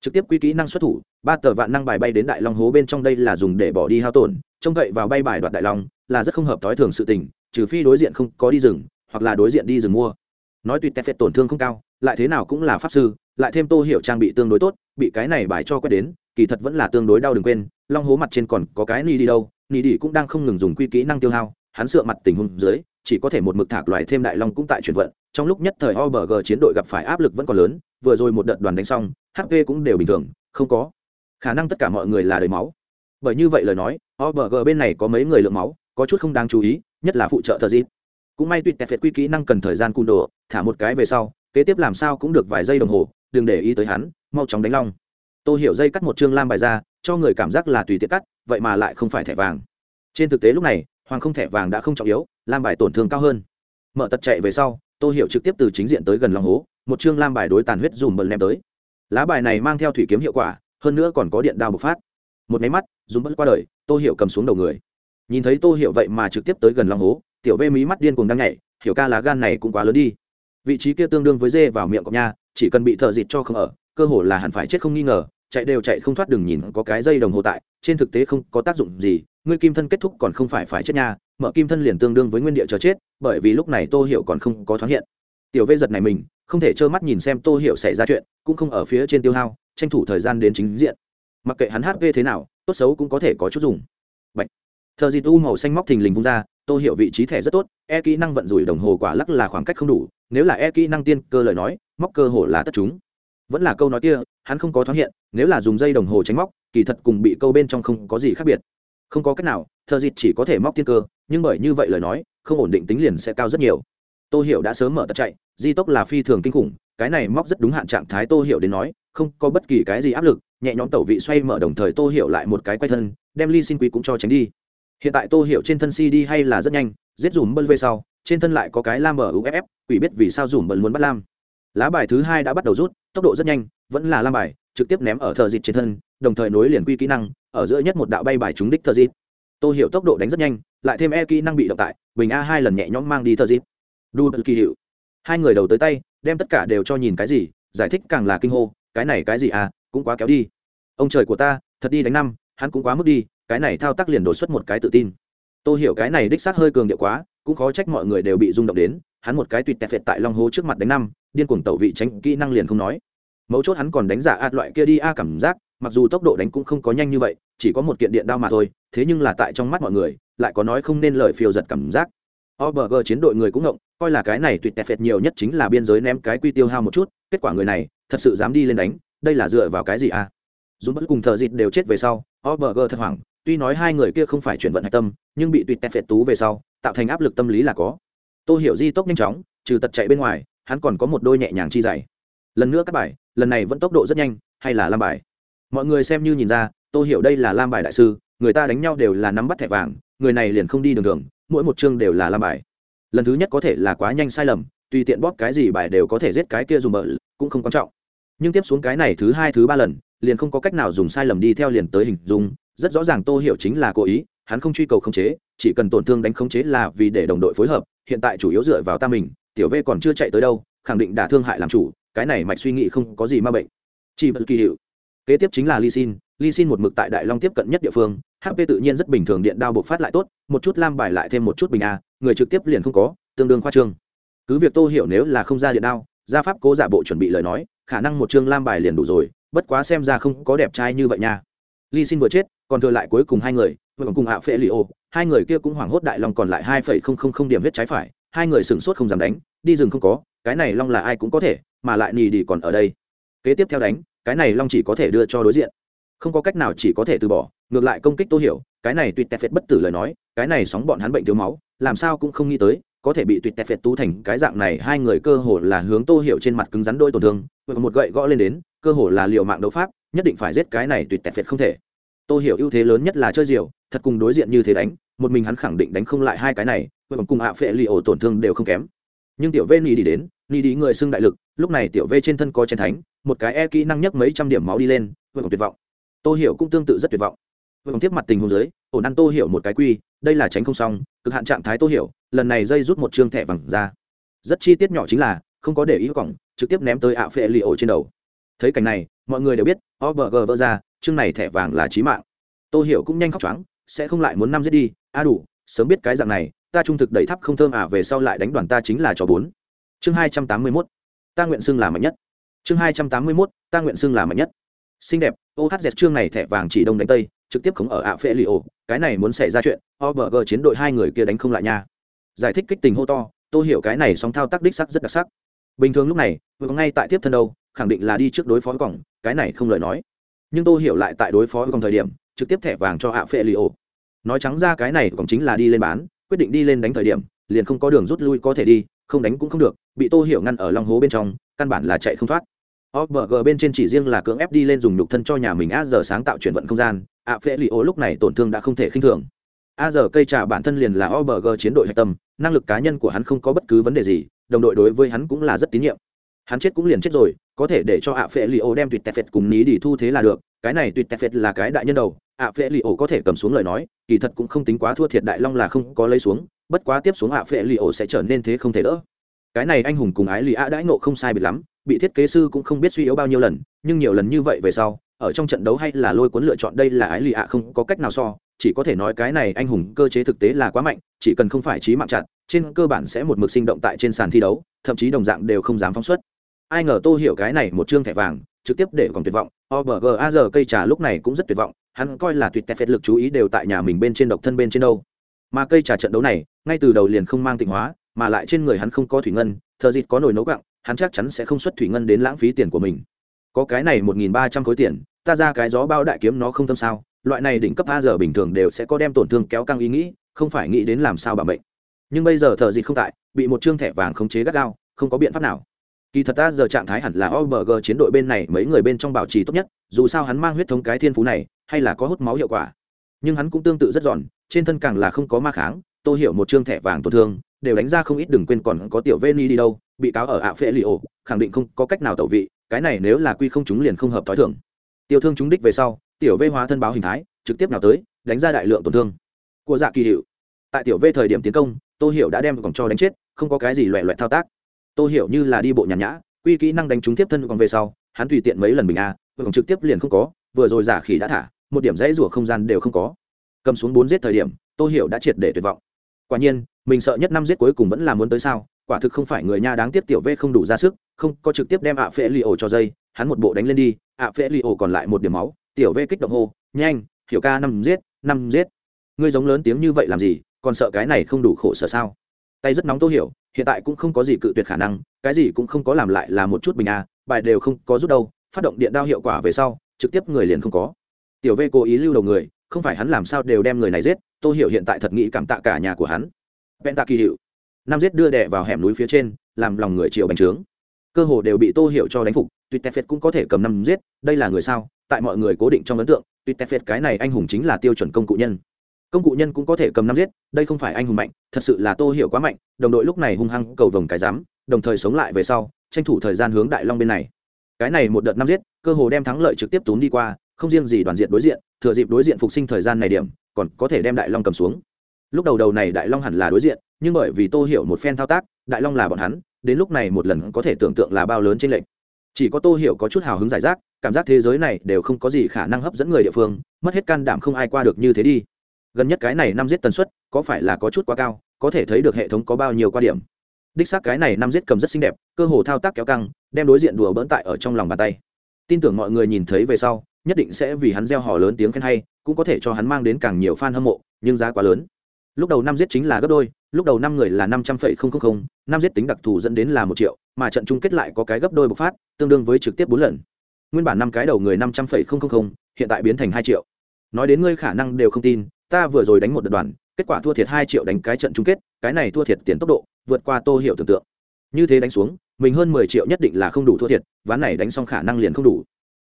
Trực tiếp quy kỹ năng xuất thủ, ba tờ vạn năng bài bay đến đại long hố bên trong đây là dùng để bỏ đi hao tổn, trông cậy vào bay bài đoạt đại long là rất không hợp thói thường sự tình, trừ phi đối diện không có đi rừng, hoặc là đối diện đi rừng mua. Nói tuy tefet tổn thương không cao, lại thế nào cũng là pháp sư, lại thêm tô hiểu trang bị tương đối tốt, bị cái này bài cho quét đến, kỳ thật vẫn là tương đối đau đừng quên, long hố mặt trên còn có cái ni đi đâu ni đi cũng đang không ngừng dùng quy kỹ năng tiêu hao, hắn sợ mặt tình huống dưới, chỉ có thể một mực thạc loại thêm đại long cũng tại chuyển vận, trong lúc nhất thời obg chiến đội gặp phải áp lực vẫn còn lớn, vừa rồi một đợt đoàn đánh xong hp cũng đều bình thường, không có. Khả năng tất cả mọi người là đầy máu. Bởi như vậy lời nói obg bên này có mấy người lượng máu có chút không đáng chú ý, nhất là phụ trợ thợ dịp cũng may tuyệt tẹt phệt quy kỹ năng cần thời gian cung đồ, thả một cái về sau, kế tiếp làm sao cũng được vài giây đồng hồ, đừng để ý tới hắn, mau chóng đánh long. Tôi hiểu dây cắt một chương lam bài ra, cho người cảm giác là tùy tiện cắt, vậy mà lại không phải thẻ vàng. Trên thực tế lúc này, hoàng không thẻ vàng đã không trọng yếu, lam bài tổn thương cao hơn. Mở tật chạy về sau tôi hiểu trực tiếp từ chính diện tới gần lòng hố, một chương lam bài đối tàn huyết dùm bần ném tới. Lá bài này mang theo thủy kiếm hiệu quả, hơn nữa còn có điện đao bộc phát. Một máy mắt, dùm bật qua đời tôi hiểu cầm xuống đầu người nhìn thấy tô hiểu vậy mà trực tiếp tới gần lòng hố, tiểu vê mí mắt điên cuồng đang nhảy, hiểu ca lá gan này cũng quá lớn đi. Vị trí kia tương đương với dê vào miệng cọc nha, chỉ cần bị thợ dịt cho không ở, cơ hồ là hẳn phải chết không nghi ngờ, chạy đều chạy không thoát đừng nhìn có cái dây đồng hồ tại, trên thực tế không có tác dụng gì, ngươi kim thân kết thúc còn không phải phải chết nha, mở kim thân liền tương đương với nguyên địa chờ chết, bởi vì lúc này tô hiểu còn không có thoáng hiện. Tiểu vê giật này mình, không thể trơ mắt nhìn xem tô hiểu xảy ra chuyện, cũng không ở phía trên tiêu hao, tranh thủ thời gian đến chính diện. Mặc kệ hắn hp thế nào, tốt xấu cũng có thể có chút dùng. Bạch thợ di tu màu xanh móc thình lình vung ra, tô hiểu vị trí thẻ rất tốt e kỹ năng vận rủi đồng hồ quả lắc là khoảng cách không đủ, nếu là e kỹ năng tiên cơ lời nói, móc cơ hồ là tất chúng. Vẫn là câu nói kia, hắn không có thoáng hiện, nếu là dùng dây đồng hồ tránh móc, kỳ thật cùng bị câu bên trong không có gì khác biệt. Không có cách nào thợ dịt chỉ có thể móc tiên cơ, nhưng bởi như vậy lời nói, không ổn định tính liền sẽ cao rất nhiều. Tô hiểu đã sớm mở tật chạy, di tốc là phi thường kinh khủng, cái này móc rất đúng hạn trạng thái tô hiểu đến nói, không có bất kỳ cái gì áp lực, nhẹ nhõm tẩu vị xoay mở đồng thời tô hiểu lại một cái quay thân, đem ly xin quý cũng cho tránh đi hiện tại tô hiểu trên thân si đi hay là rất nhanh, giết dùm bân về sau, trên thân lại có cái lam ở uff quỷ biết vì sao dùm bân muốn bắt lam. Lá bài thứ hai đã bắt đầu rút, tốc độ rất nhanh, vẫn là lam bài, trực tiếp ném ở thờ dịt trên thân, đồng thời nối liền quy kỹ năng, ở giữa nhất một đạo bay bài trúng đích thờ dịt. Tô hiểu tốc độ đánh rất nhanh, lại thêm e kỹ năng bị động tại, bình a hai lần nhẹ nhõm mang đi thờ dịt. Đu kỳ hiệu. Hai người đầu tới tay, đem tất cả đều cho nhìn cái gì, giải thích càng là kinh hô, cái này cái gì à cũng quá kéo đi. Ông trời của ta, thật đi đánh năm, hắn cũng quá mức đi cái này thao tác liền đột xuất một cái tự tin. Tôi hiểu cái này đích xác hơi cường điệu quá cũng khó trách mọi người đều bị rung động đến hắn một cái tuyệt tẹt phệt tại long hố trước mặt đánh năm điên cuồng tẩu vị tránh kỹ năng liền không nói. Mấu chốt hắn còn đánh giả ạt loại kia đi a cảm giác mặc dù tốc độ đánh cũng không có nhanh như vậy chỉ có một kiện điện đao mà thôi thế nhưng là tại trong mắt mọi người lại có nói không nên lời phiêu giật cảm giác. OBG chiến đội người cũng ngộng, coi là cái này tuyệt tẹt phệt nhiều nhất chính là biên giới ném cái quy tiêu hao một chút, kết quả người này thật sự dám đi lên đánh, đây là dựa vào cái gì à? Dũng bất cùng thợ dịt đều chết về sau, OBG thật hoảng, tuy nói hai người kia không phải chuyển vận hạch tâm, nhưng bị tuyệt tẹt phệt tú về sau, tạo thành áp lực tâm lý là có. Tôi Hiểu Di tốc nhanh chóng, trừ tật chạy bên ngoài, hắn còn có một đôi nhẹ nhàng chi dày. Lần nữa các bài, lần này vẫn tốc độ rất nhanh, hay là lam bài. Mọi người xem như nhìn ra, tôi Hiểu đây là lam bài đại sư, người ta đánh nhau đều là nắm bắt thẻ vàng, người này liền không đi đường thường, mỗi một chương đều là lam bài lần thứ nhất có thể là quá nhanh sai lầm tùy tiện bóp cái gì bài đều có thể giết cái kia dùng bợ cũng không quan trọng nhưng tiếp xuống cái này thứ hai thứ ba lần liền không có cách nào dùng sai lầm đi theo liền tới hình dung rất rõ ràng tô hiểu chính là cố ý, hắn không truy cầu khống chế, chỉ cần tổn thương đánh khống chế là vì để đồng đội phối hợp, hiện tại chủ yếu dựa vào ta mình, tiểu v còn chưa chạy tới đâu, khẳng định đả thương hại làm chủ, cái này mạch suy nghĩ không có gì ma bệnh. Chỉ bất kỳ hiệu. Kế tiếp chính là ly xin ly xin một mực tại đại long tiếp cận nhất địa phương hp tự nhiên rất bình thường, điện đao bộc phát lại tốt, một chút lam bài lại thêm một chút bình a, người trực tiếp liền không có, tương đương khoa trương. Cứ việc tô hiểu nếu là không ra điện đao, gia pháp cố giả bộ chuẩn bị lời nói, khả năng một chương lam bài liền đủ rồi, bất quá xem ra không có đẹp trai như vậy nha ly xin vừa chết, còn thừa lại cuối cùng hai người, vừa cùng hạ phệ li ô. Hai người kia cũng hoảng hốt đại long còn lại hai phẩy không không không điểm huyết trái phải. Hai người sửng sốt không dám đánh, đi rừng không có, cái này long là ai cũng có thể, mà lại nì đi còn ở đây. Kế tiếp theo đánh, cái này long chỉ có thể đưa cho đối diện. Không có cách nào chỉ có thể từ bỏ, ngược lại công kích tô hiểu, cái này tuyệt tẹt phệt bất tử lời nói, cái này sóng bọn hắn bệnh thiếu máu, làm sao cũng không nghĩ tới, có thể bị tuyệt tẹt phệt tú thành cái dạng này. Hai người cơ hồ là hướng tô hiểu trên mặt cứng rắn đôi tổn thương một gậy gõ lên đến, cơ hồ là liều mạng đấu pháp nhất định phải giết cái này tuyệt tẹt phệt không thể. Tô hiểu ưu thế lớn nhất là chơi diều, thật cùng đối diện như thế đánh, một mình hắn khẳng định đánh không lại hai cái này còn cùng ạ phệ lì ổ tổn thương đều không kém. Nhưng tiểu v ni đi đến, ni đi người xưng đại lực, lúc này tiểu v trên thân có chén thánh, một cái e kỹ năng nhấc mấy trăm điểm máu đi lên vừa còn tuyệt vọng. Tô hiểu cũng tương tự rất tuyệt vọng. Vừa tiếp mặt tình huống dưới, ổn ăn tô hiểu một cái quy, đây là tránh không xong, cực hạn trạng thái tô hiểu, lần này dây rút một chương thẻ vàng ra. Rất chi tiết nhỏ chính là, không có để ý cỏng trực tiếp ném tới ạ phệ lì ổ trên đầu thấy cảnh này, mọi người đều biết obg vỡ ra, chương này thẻ vàng là chí mạng. Tô hiểu cũng nhanh khóc choáng, sẽ không lại muốn năm giết đi. A đủ, sớm biết cái dạng này, ta trung thực đẩy thắp không thơm à về sau lại đánh đoàn ta chính là trò bốn. Chương hai trăm tám mươi mốt, ta nguyện xưng là mạnh nhất. Chương hai trăm tám mươi mốt, ta nguyện xưng là mạnh nhất. Xinh đẹp ohz chương này thẻ vàng chỉ đông đánh tây, trực tiếp khống ở ạ phê li ổ. Cái này muốn xảy ra chuyện obg chiến đội hai người kia đánh không lại nha. Giải thích kích tình hô to, tô hiểu cái này song thao tác đích sắc rất đặc sắc. Bình thường lúc này, vừa ngay tại tiếp thân đâu khẳng định là đi trước đối phó còng cái này không lời nói nhưng tôi hiểu lại tại đối phó còng thời điểm trực tiếp thẻ vàng cho ạ phệ li ổ nói trắng ra cái này cũng chính là đi lên bán quyết định đi lên đánh thời điểm liền không có đường rút lui có thể đi không đánh cũng không được bị tô hiểu ngăn ở long hố bên trong căn bản là chạy không thoát OBG bên trên chỉ riêng là cưỡng ép đi lên dùng nhục thân cho nhà mình A giờ sáng tạo chuyển vận không gian, ạ phệ lì ô lúc này tổn thương đã không thể khinh thường. A giờ cây trà bản thân liền là OBG chiến đội hạch tâm, năng lực cá nhân của hắn không có bất cứ vấn đề gì, đồng đội đối với hắn cũng là rất tín nhiệm. Hắn chết cũng liền chết rồi, có thể để cho ạ phệ li ô đem tuyệt tẹt cùng ní đi thu thế là được, cái này tuyệt tẹt là cái đại nhân đầu, ạ phệ li ô có thể cầm xuống lời nói, kỳ thật cũng không tính quá thua thiệt đại long là không có lấy xuống, bất quá tiếp xuống ạ phệ li ô sẽ trở nên thế không thể đỡ. Cái này anh hùng cùng ái lì ạ đãi ngộ không sai biệt lắm bị thiết kế sư cũng không biết suy yếu bao nhiêu lần nhưng nhiều lần như vậy về sau ở trong trận đấu hay là lôi cuốn lựa chọn đây là ái lì ạ không có cách nào so chỉ có thể nói cái này anh hùng cơ chế thực tế là quá mạnh chỉ cần không phải trí mạng chặt trên cơ bản sẽ một mực sinh động tại trên sàn thi đấu thậm chí đồng dạng đều không dám phóng xuất ai ngờ tô hiểu cái này một chương thẻ vàng, trực tiếp để còn tuyệt vọng. Obg cây trà lúc này cũng rất tuyệt vọng, hắn coi là tuyệt tẹt phết lực chú ý đều tại nhà mình bên trên độc thân bên trên đâu. Mà cây trà trận đấu này, ngay từ đầu liền không mang tịnh hóa, mà lại trên người hắn không có thủy ngân thợ dịt có nồi nấu gặng hắn chắc chắn sẽ không xuất thủy ngân đến lãng phí tiền của mình. Có cái này một nghìn ba trăm khối tiền, ta ra cái gió bao đại kiếm nó không tâm sao, loại này đỉnh cấp a giờ bình thường đều sẽ có đem tổn thương kéo căng ý nghĩ, không phải nghĩ đến làm sao bảo mệnh. Nhưng bây giờ thợ dịt không tại, bị một chương thẻ vàng khống chế gắt gao, không có biện pháp nào kỳ thật ta giờ trạng thái hẳn là obg chiến đội bên này mấy người bên trong bảo trì tốt nhất, dù sao hắn mang huyết thống cái thiên phú này, hay là có hút máu hiệu quả. Nhưng hắn cũng tương tự rất giòn, trên thân càng là không có ma kháng tôi hiểu một chương thẻ vàng tổn thương, đều đánh ra không ít đừng quên còn có tiểu veni đi đâu, bị cáo ở ạ phê li khẳng định không có cách nào tẩu vị, cái này nếu là quy không chúng liền không hợp t h i thưởng tiêu thương chúng đích về sau, tiểu V hóa thân báo hình thái, trực tiếp nào tới, đánh ra đại lượng tổn thương. Của dạ kỳ hiệu. Tại tiểu V thời điểm tiến công, tô hiểu đã đem còn cho đánh chết, không có cái gì loẹ loẹt thao tác tô hiểu như là đi bộ nhàn nhã, quy kỹ năng đánh trúng tiếp thân còn về sau, hắn tùy tiện mấy lần bình a còn trực tiếp liền không có, vừa rồi giả khỉ đã thả, một điểm dãy rủa không gian đều không có. Cầm xuống bốn giết thời điểm, tô hiểu đã triệt để tuyệt vọng. Quả nhiên, mình sợ nhất năm giết cuối cùng vẫn là muốn tới sao, quả thực không phải người nha đáng tiếc tiểu v không đủ ra sức, không có trực tiếp đem ạ phễ li ổ cho dây, hắn một bộ đánh lên đi, ạ phễ li ổ còn lại một điểm máu, tiểu v kích động hô, nhanh, hiểu ca, năm giết năm giết. Ngươi giống lớn tiếng như vậy làm gì, còn sợ cái này không đủ khổ sở sao? Tay rất nóng tô hiểu hiện tại cũng không có gì cự tuyệt khả năng, cái gì cũng không có làm lại là một chút bình a, bài đều không có rút đâu, phát động điện đao hiệu quả về sau, trực tiếp người liền không có. Tiểu v cố ý lưu đầu người, không phải hắn làm sao đều đem người này giết tôi hiểu hiện tại thật nghĩ cảm tạ cả nhà của hắn. Vẹn tạ kỳ hiệu. Nam giết đưa đẻ vào hẻm núi phía trên, làm lòng người chịu bành trướng. Cơ hồ đều bị tô hiểu cho đánh phục tuyệt phệt cũng có thể cầm năm giết, đây là người sao? Tại mọi người cố định trong ấn tượng tuyệt phệt cái này anh hùng chính là tiêu chuẩn công cụ nhân công cụ nhân cũng có thể cầm năm giết, đây không phải anh hùng mạnh, thật sự là tô hiểu quá mạnh, đồng đội lúc này hung hăng cầu vồng cái dám đồng thời sống lại về sau, tranh thủ thời gian hướng đại long bên này. Cái này một đợt năm giết, cơ hồ đem thắng lợi trực tiếp tốn đi qua, không riêng gì đoàn diện đối diện, thừa dịp đối diện phục sinh thời gian này điểm, còn có thể đem đại long cầm xuống. Lúc đầu đầu này đại long hẳn là đối diện, nhưng bởi vì tô hiểu một phen thao tác, đại long là bọn hắn, đến lúc này một lần có thể tưởng tượng là bao lớn trên lệnh chỉ có tô hiểu có chút hào hứng giải rác, cảm giác thế giới này đều không có gì khả năng hấp dẫn người địa phương, mất hết can đảm không ai qua được như thế đi gần nhất cái này năm giết tần suất, có phải là có chút quá cao, có thể thấy được hệ thống có bao nhiêu quan điểm. Đích xác cái này năm giết cầm rất xinh đẹp, cơ hồ thao tác kéo căng, đem đối diện đùa bỡn tại ở trong lòng bàn tay. Tin tưởng mọi người nhìn thấy về sau, nhất định sẽ vì hắn gieo hò lớn tiếng khen hay, cũng có thể cho hắn mang đến càng nhiều fan hâm mộ, nhưng giá quá lớn. Lúc đầu năm giết chính là gấp đôi, lúc đầu năm người là năm trăm phẩy không không không, năm giết tính đặc thù dẫn đến là một triệu, mà trận chung kết lại có cái gấp đôi bộc phát, tương đương với trực tiếp bốn lần. Nguyên bản năm cái đầu người năm trăm phẩy không không không, hiện tại biến thành hai triệu. Nói đến ngươi khả năng đều không tin ta vừa rồi đánh một đợt đoàn, kết quả thua thiệt hai triệu đánh cái trận chung kết, cái này thua thiệt tiền tốc độ, vượt qua tô hiểu tưởng tượng. Như thế đánh xuống, mình hơn mười triệu nhất định là không đủ thua thiệt, ván này đánh xong khả năng liền không đủ.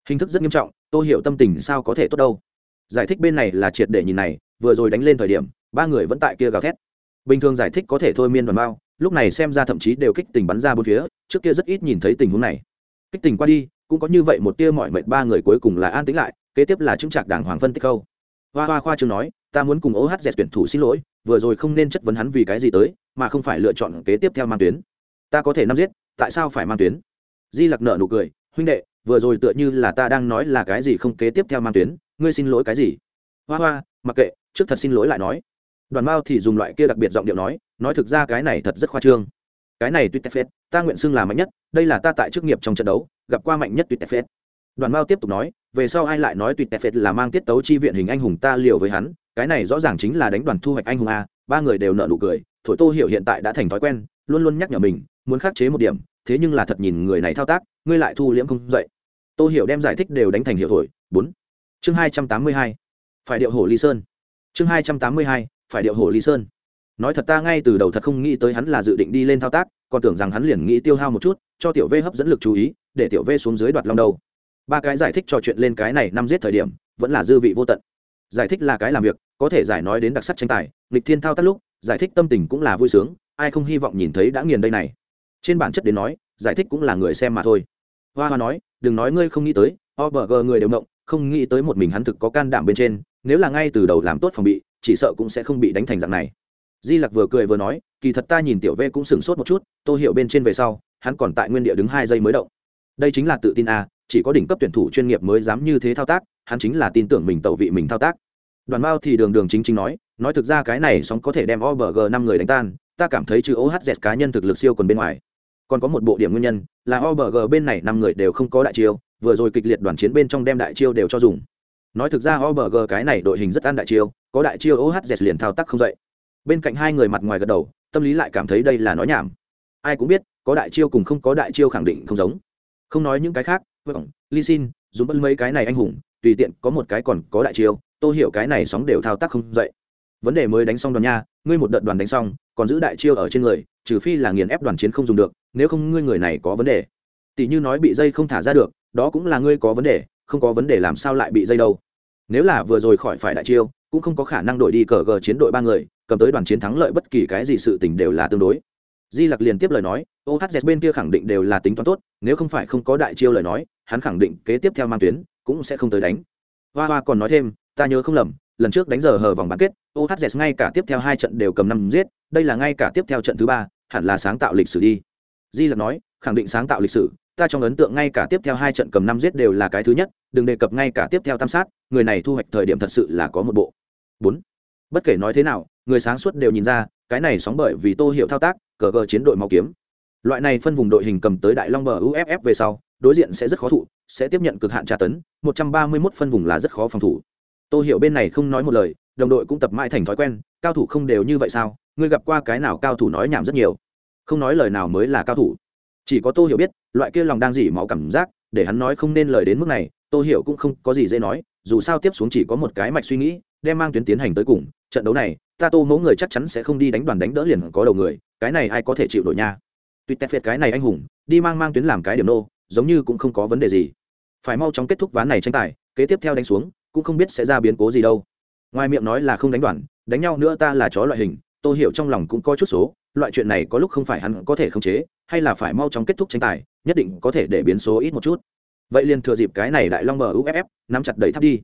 Hình thức rất nghiêm trọng, tô hiểu tâm tình sao có thể tốt đâu. Giải thích bên này là triệt để nhìn này, vừa rồi đánh lên thời điểm, ba người vẫn tại kia gào thét. Bình thường giải thích có thể thôi miên đoàn bao, lúc này xem ra thậm chí đều kích tình bắn ra bốn phía, trước kia rất ít nhìn thấy tình huống này. Kích tình qua đi, cũng có như vậy một tia mọi mệt ba người cuối cùng là an tĩnh lại, kế tiếp là chứng trạc đảng hoàng phân tích câu. Hoa hoa khoa trường nói ta muốn cùng ohz tuyển thủ xin lỗi, vừa rồi không nên chất vấn hắn vì cái gì tới, mà không phải lựa chọn kế tiếp theo mang tuyến. Ta có thể năm giết, tại sao phải mang tuyến? Di lặc nợ nụ cười, huynh đệ, vừa rồi tựa như là ta đang nói là cái gì không kế tiếp theo mang tuyến, ngươi xin lỗi cái gì? Hoa hoa, mặc kệ, trước thật xin lỗi lại nói. Đoàn mao thì dùng loại kia đặc biệt giọng điệu nói nói thực ra cái này thật rất khoa trương. Cái này tuyệt phết, ta nguyện xưng là mạnh nhất, đây là ta tại chức nghiệp trong trận đấu, gặp qua mạnh nhất tuyệt phết đoàn mao tiếp tục nói, về sau ai lại nói tuyệt phết là mang tiết tấu chi viện hình anh hùng ta liều với hắn, cái này rõ ràng chính là đánh đoàn thu hoạch anh hùng a, ba người đều nợ nụ cười, thổi tô hiểu hiện tại đã thành thói quen, luôn luôn nhắc nhở mình, muốn khắc chế một điểm, thế nhưng là thật nhìn người này thao tác, ngươi lại thu liễm không dậy. Tô hiểu đem giải thích đều đánh thành hiệu thổi, bốn. Chương hai trăm tám mươi hai, phải điệu hổ ly sơn. Chương hai trăm tám mươi hai, phải điệu hổ ly sơn. Nói thật ta ngay từ đầu thật không nghĩ tới hắn là dự định đi lên thao tác, còn tưởng rằng hắn liền nghĩ tiêu hao một chút, cho tiểu v hấp dẫn lực chú ý, để tiểu v xuống dưới đoạt long đầu ba cái giải thích trò chuyện lên cái này năm giết thời điểm, vẫn là dư vị vô tận. Giải thích là cái làm việc, có thể giải nói đến đặc sắc tranh tài lịch thiên thao tắt lúc, giải thích tâm tình cũng là vui sướng, ai không hy vọng nhìn thấy đã nghiền đây này. Trên bản chất đến nói, giải thích cũng là người xem mà thôi. Hoa hoa nói, đừng nói ngươi không nghĩ tới obg người đều mộng không nghĩ tới một mình hắn thực có can đảm bên trên, nếu là ngay từ đầu làm tốt phòng bị, chỉ sợ cũng sẽ không bị đánh thành dạng này. Di lặc vừa cười vừa nói, kỳ thật ta nhìn tiểu v cũng sửng sốt một chút tôi hiểu bên trên về sau, hắn còn tại nguyên địa đứng hai giây mới động. Đây chính là tự tin à? Chỉ có đỉnh cấp tuyển thủ chuyên nghiệp mới dám như thế thao tác, hắn chính là tin tưởng mình tẩu vị mình thao tác. Đoàn mao thì đường đường chính chính nói nói thực ra cái này sóng có thể đem obg năm người đánh tan, ta cảm thấy trừ ohz cá nhân thực lực siêu còn bên ngoài. Còn có một bộ điểm nguyên nhân, là obg bên này năm người đều không có đại chiêu, vừa rồi kịch liệt đoàn chiến bên trong đem đại chiêu đều cho dùng. Nói thực ra obg cái này đội hình rất ăn đại chiêu, có đại chiêu ohz liền thao tác không dậy. Bên cạnh hai người mặt ngoài gật đầu, tâm lý lại cảm thấy đây là nói nhảm. Ai cũng biết, có đại chiêu cùng không có đại chiêu khẳng định không giống. Không nói những cái khác vâng ly xin dùng bân mấy cái này anh hùng, tùy tiện có một cái còn có đại chiêu, tôi hiểu cái này sóng đều thao tác không dậy. Vấn đề mới đánh xong đoàn nha, ngươi một đợt đoàn đánh xong, còn giữ đại chiêu ở trên người, trừ phi là nghiền ép đoàn chiến không dùng được, nếu không ngươi người này có vấn đề. Tỷ như nói bị dây không thả ra được, đó cũng là ngươi có vấn đề, không có vấn đề làm sao lại bị dây đâu. Nếu là vừa rồi khỏi phải đại chiêu, cũng không có khả năng đổi đi cờ gờ chiến đội ba người, cầm tới đoàn chiến thắng lợi bất kỳ cái gì sự tình đều là tương đối di lặc liền tiếp lời nói ohz bên kia khẳng định đều là tính toán tốt, nếu không phải không có đại chiêu lời nói, hắn khẳng định kế tiếp theo mang tuyến, cũng sẽ không tới đánh. Hoa hoa còn nói thêm, ta nhớ không lầm, lần trước đánh giờ hờ vòng bán kết ohz ngay cả tiếp theo hai trận đều cầm năm giết, đây là ngay cả tiếp theo trận thứ ba, hẳn là sáng tạo lịch sử đi. Di lặc nói, khẳng định sáng tạo lịch sử, ta trong ấn tượng ngay cả tiếp theo hai trận cầm năm giết đều là cái thứ nhất, đừng đề cập ngay cả tiếp theo tam sát, người này thu hoạch thời điểm thật sự là có một bộ. Bốn. Bất kể nói thế nào, người sáng suốt đều nhìn ra, cái này sóng bởi vì tô hiểu thao tác cờ cờ chiến đội máu kiếm. Loại này phân vùng đội hình cầm tới đại long bờ uff về sau, đối diện sẽ rất khó thụ, sẽ tiếp nhận cực hạn tra tấn, một trăm ba mươi 131 phân vùng là rất khó phòng thủ. Tô hiểu bên này không nói một lời, đồng đội cũng tập mãi thành thói quen, cao thủ không đều như vậy sao? Ngươi gặp qua cái nào cao thủ nói nhảm rất nhiều? Không nói lời nào mới là cao thủ. Chỉ có tô hiểu biết, loại kia lòng đang dỉ máu cảm giác, để hắn nói không nên lời đến mức này, tô hiểu cũng không có gì dễ nói, dù sao tiếp xuống chỉ có một cái mạch suy nghĩ, đem mang tuyến tiến hành tới cùng, trận đấu này, ta tô mẫu người chắc chắn sẽ không đi đánh đoàn đánh đỡ liền có đầu người cái này ai có thể chịu nổi nha? Tuy tép phệt cái này anh hùng, đi mang mang tuyến làm cái điểm nô, giống như cũng không có vấn đề gì. Phải mau chóng kết thúc ván này tranh tài, kế tiếp theo đánh xuống, cũng không biết sẽ ra biến cố gì đâu. Ngoài miệng nói là không đánh đoàn, đánh nhau nữa ta là chó loại hình, tôi hiểu trong lòng cũng có chút số, loại chuyện này có lúc không phải hắn có thể khống chế, hay là phải mau chóng kết thúc tranh tài, nhất định có thể để biến số ít một chút. Vậy liền thừa dịp cái này đại long bờ uff nắm chặt đẩy tháp đi.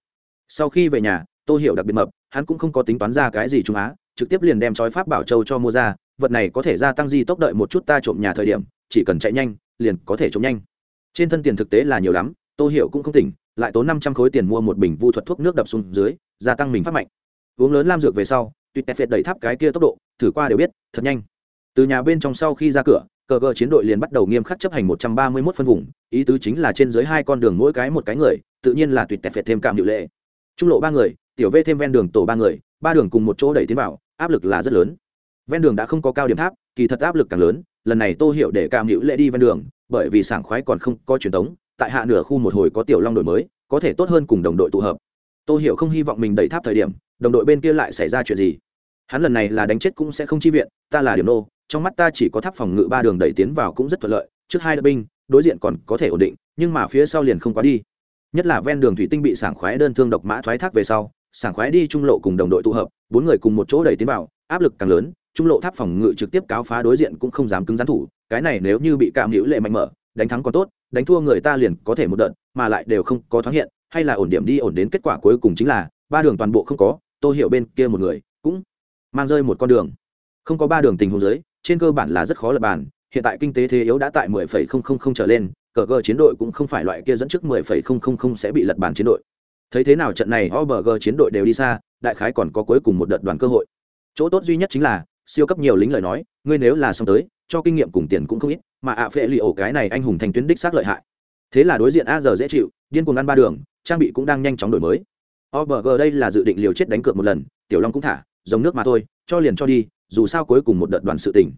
Sau khi về nhà, tôi hiểu đặc biệt mập, hắn cũng không có tính toán ra cái gì trung á, trực tiếp liền đem chói pháp bảo châu cho mua ra vật này có thể gia tăng di tốc đợi một chút ta trộm nhà thời điểm, chỉ cần chạy nhanh, liền có thể trộm nhanh. Trên thân tiền thực tế là nhiều lắm tôi hiểu cũng không tỉnh, lại tốn năm trăm khối tiền mua một bình vu thuật thuốc nước đập xuống dưới, gia tăng mình phát mạnh. Uống lớn lam dược về sau, tuyệt tép phệt đẩy tháp cái kia tốc độ, thử qua đều biết, thật nhanh. Từ nhà bên trong sau khi ra cửa, cờ cờ chiến đội liền bắt đầu nghiêm khắc chấp hành một trăm ba mươi 131 phân vùng, ý tứ chính là trên dưới hai con đường mỗi cái một cái người, tự nhiên là tuyệt tẹt phệt thêm cảm hiệu lệ. Trung lộ ba người, tiểu v thêm ven đường tổ ba người, ba đường cùng một chỗ đẩy tiến vào, áp lực là rất lớn ven đường đã không có cao điểm tháp, kỳ thật áp lực càng lớn, lần này tô hiểu để Cam hữu lệ đi ven đường, bởi vì sảng khoái còn không có truyền thống tại hạ nửa khu một hồi có tiểu long đổi mới, có thể tốt hơn cùng đồng đội tụ hợp. Tô hiểu không hy vọng mình đẩy tháp thời điểm, đồng đội bên kia lại xảy ra chuyện gì. Hắn lần này là đánh chết cũng sẽ không chi viện, ta là điểm nô, trong mắt ta chỉ có tháp phòng ngự ba đường đẩy tiến vào cũng rất thuận lợi, trước hai đội binh, đối diện còn có thể ổn định, nhưng mà phía sau liền không quá đi. Nhất là ven đường thủy tinh bị sảng khoái đơn thương độc mã thoái thác về sau, sảng khoái đi trung lộ cùng đồng đội tụ hợp, bốn người cùng một chỗ đẩy tiến vào, áp lực càng lớn trung lộ tháp phòng ngự trực tiếp cáo phá đối diện cũng không dám cứng rắn thủ cái này nếu như bị cảm hữu lệ mạnh mở đánh thắng còn tốt đánh thua người ta liền có thể một đợt mà lại đều không có thoáng hiện hay là ổn điểm đi ổn đến kết quả cuối cùng chính là ba đường toàn bộ không có tôi hiểu bên kia một người cũng mang rơi một con đường. Không có ba đường tình huống dưới trên cơ bản là rất khó lập bàn hiện tại kinh tế thế yếu đã tại 10,000 trở lên cờ cờ chiến đội cũng không phải loại kia dẫn trước 10,000 sẽ bị lật bàn chiến đội. Thấy thế nào trận này OBG chiến đội đều đi xa đại khái còn có cuối cùng một đợt đoàn cơ hội. Chỗ tốt duy nhất chính là siêu cấp nhiều lính lời nói, ngươi nếu là xong tới, cho kinh nghiệm cùng tiền cũng không ít, mà ạ phệ lì ổ cái này anh hùng thành tuyến đích xác lợi hại. Thế là đối diện a giờ dễ chịu, điên cuồng ăn ba đường, trang bị cũng đang nhanh chóng đổi mới. Obg đây là dự định liều chết đánh cược một lần, tiểu long cũng thả, giống nước mà thôi, cho liền cho đi, dù sao cuối cùng một đợt đoàn sự tình.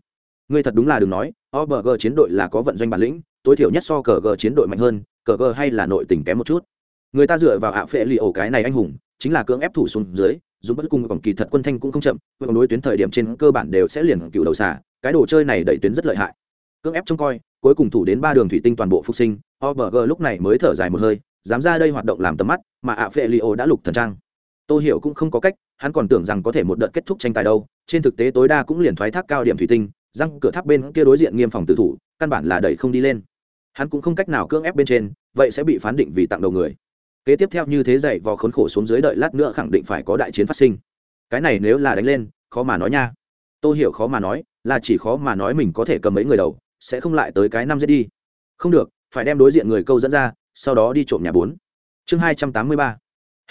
Ngươi thật đúng là đừng nói obg chiến đội là có vận doanh bản lĩnh, tối thiểu nhất so cờ g chiến đội mạnh hơn cờ g hay là nội tình kém một chút. Người ta dựa vào ạ phệ lì ổ cái này anh hùng, chính là cưỡng ép thủ xuống dưới dùng bất cùng còn kỳ thật quân thanh cũng không chậm vừa đối tuyến thời điểm trên cơ bản đều sẽ liền cựu đầu xả cái đồ chơi này đẩy tuyến rất lợi hại. Cưỡng ép trông coi, cuối cùng thủ đến ba đường thủy tinh toàn bộ phục sinh obg lúc này mới thở dài một hơi, dám ra đây hoạt động làm tầm mắt, mà ạ phê li ô đã lục thần trang. Tôi hiểu cũng không có cách, hắn còn tưởng rằng có thể một đợt kết thúc tranh tài đâu, trên thực tế tối đa cũng liền thoái thác cao điểm thủy tinh, răng cửa tháp bên kia đối diện nghiêm phòng tự thủ, căn bản là đẩy không đi lên. Hắn cũng không cách nào cưỡng ép bên trên, vậy sẽ bị phán định vì tặng đầu người kế tiếp theo như thế dậy vò khốn khổ xuống dưới đợi lát nữa khẳng định phải có đại chiến phát sinh. Cái này nếu là đánh lên, khó mà nói nha. Tôi hiểu khó mà nói, là chỉ khó mà nói mình có thể cầm mấy người đầu, sẽ không lại tới cái năm giết đi. Không được, phải đem đối diện người câu dẫn ra, sau đó đi trộm nhà bốn. Chương hai trăm tám mươi ba,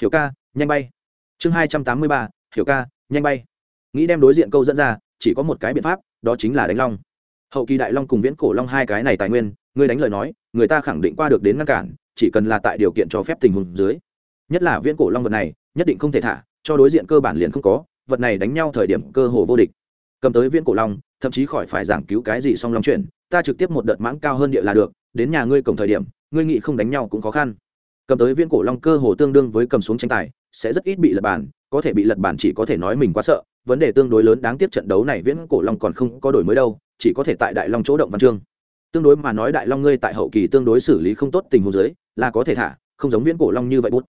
hiểu ca, nhanh bay. Chương hai trăm tám mươi ba, hiểu ca, nhanh bay. Nghĩ đem đối diện câu dẫn ra, chỉ có một cái biện pháp, đó chính là đánh long. Hậu kỳ đại long cùng viễn cổ long hai cái này tài nguyên, ngươi đánh lời nói, người ta khẳng định qua được đến ngăn cản chỉ cần là tại điều kiện cho phép tình huống dưới. Nhất là viễn cổ long vật này, nhất định không thể thả, cho đối diện cơ bản liền không có, vật này đánh nhau thời điểm cơ hồ vô địch. Cầm tới viễn cổ long, thậm chí khỏi phải giảng cứu cái gì song long chuyển ta trực tiếp một đợt mãng cao hơn địa là được, đến nhà ngươi cổng thời điểm, ngươi nghĩ không đánh nhau cũng khó khăn. Cầm tới viễn cổ long cơ hồ tương đương với cầm xuống tranh tài, sẽ rất ít bị lật bàn, có thể bị lật bàn chỉ có thể nói mình quá sợ, vấn đề tương đối lớn đáng tiếc trận đấu này viễn cổ long còn không có đổi mới đâu, chỉ có thể tại đại long chỗ động văn chương. Tương đối mà nói đại long ngươi tại hậu kỳ tương đối xử lý không tốt tình huống dưới là có thể thả, không giống viễn cổ long như vậy bút.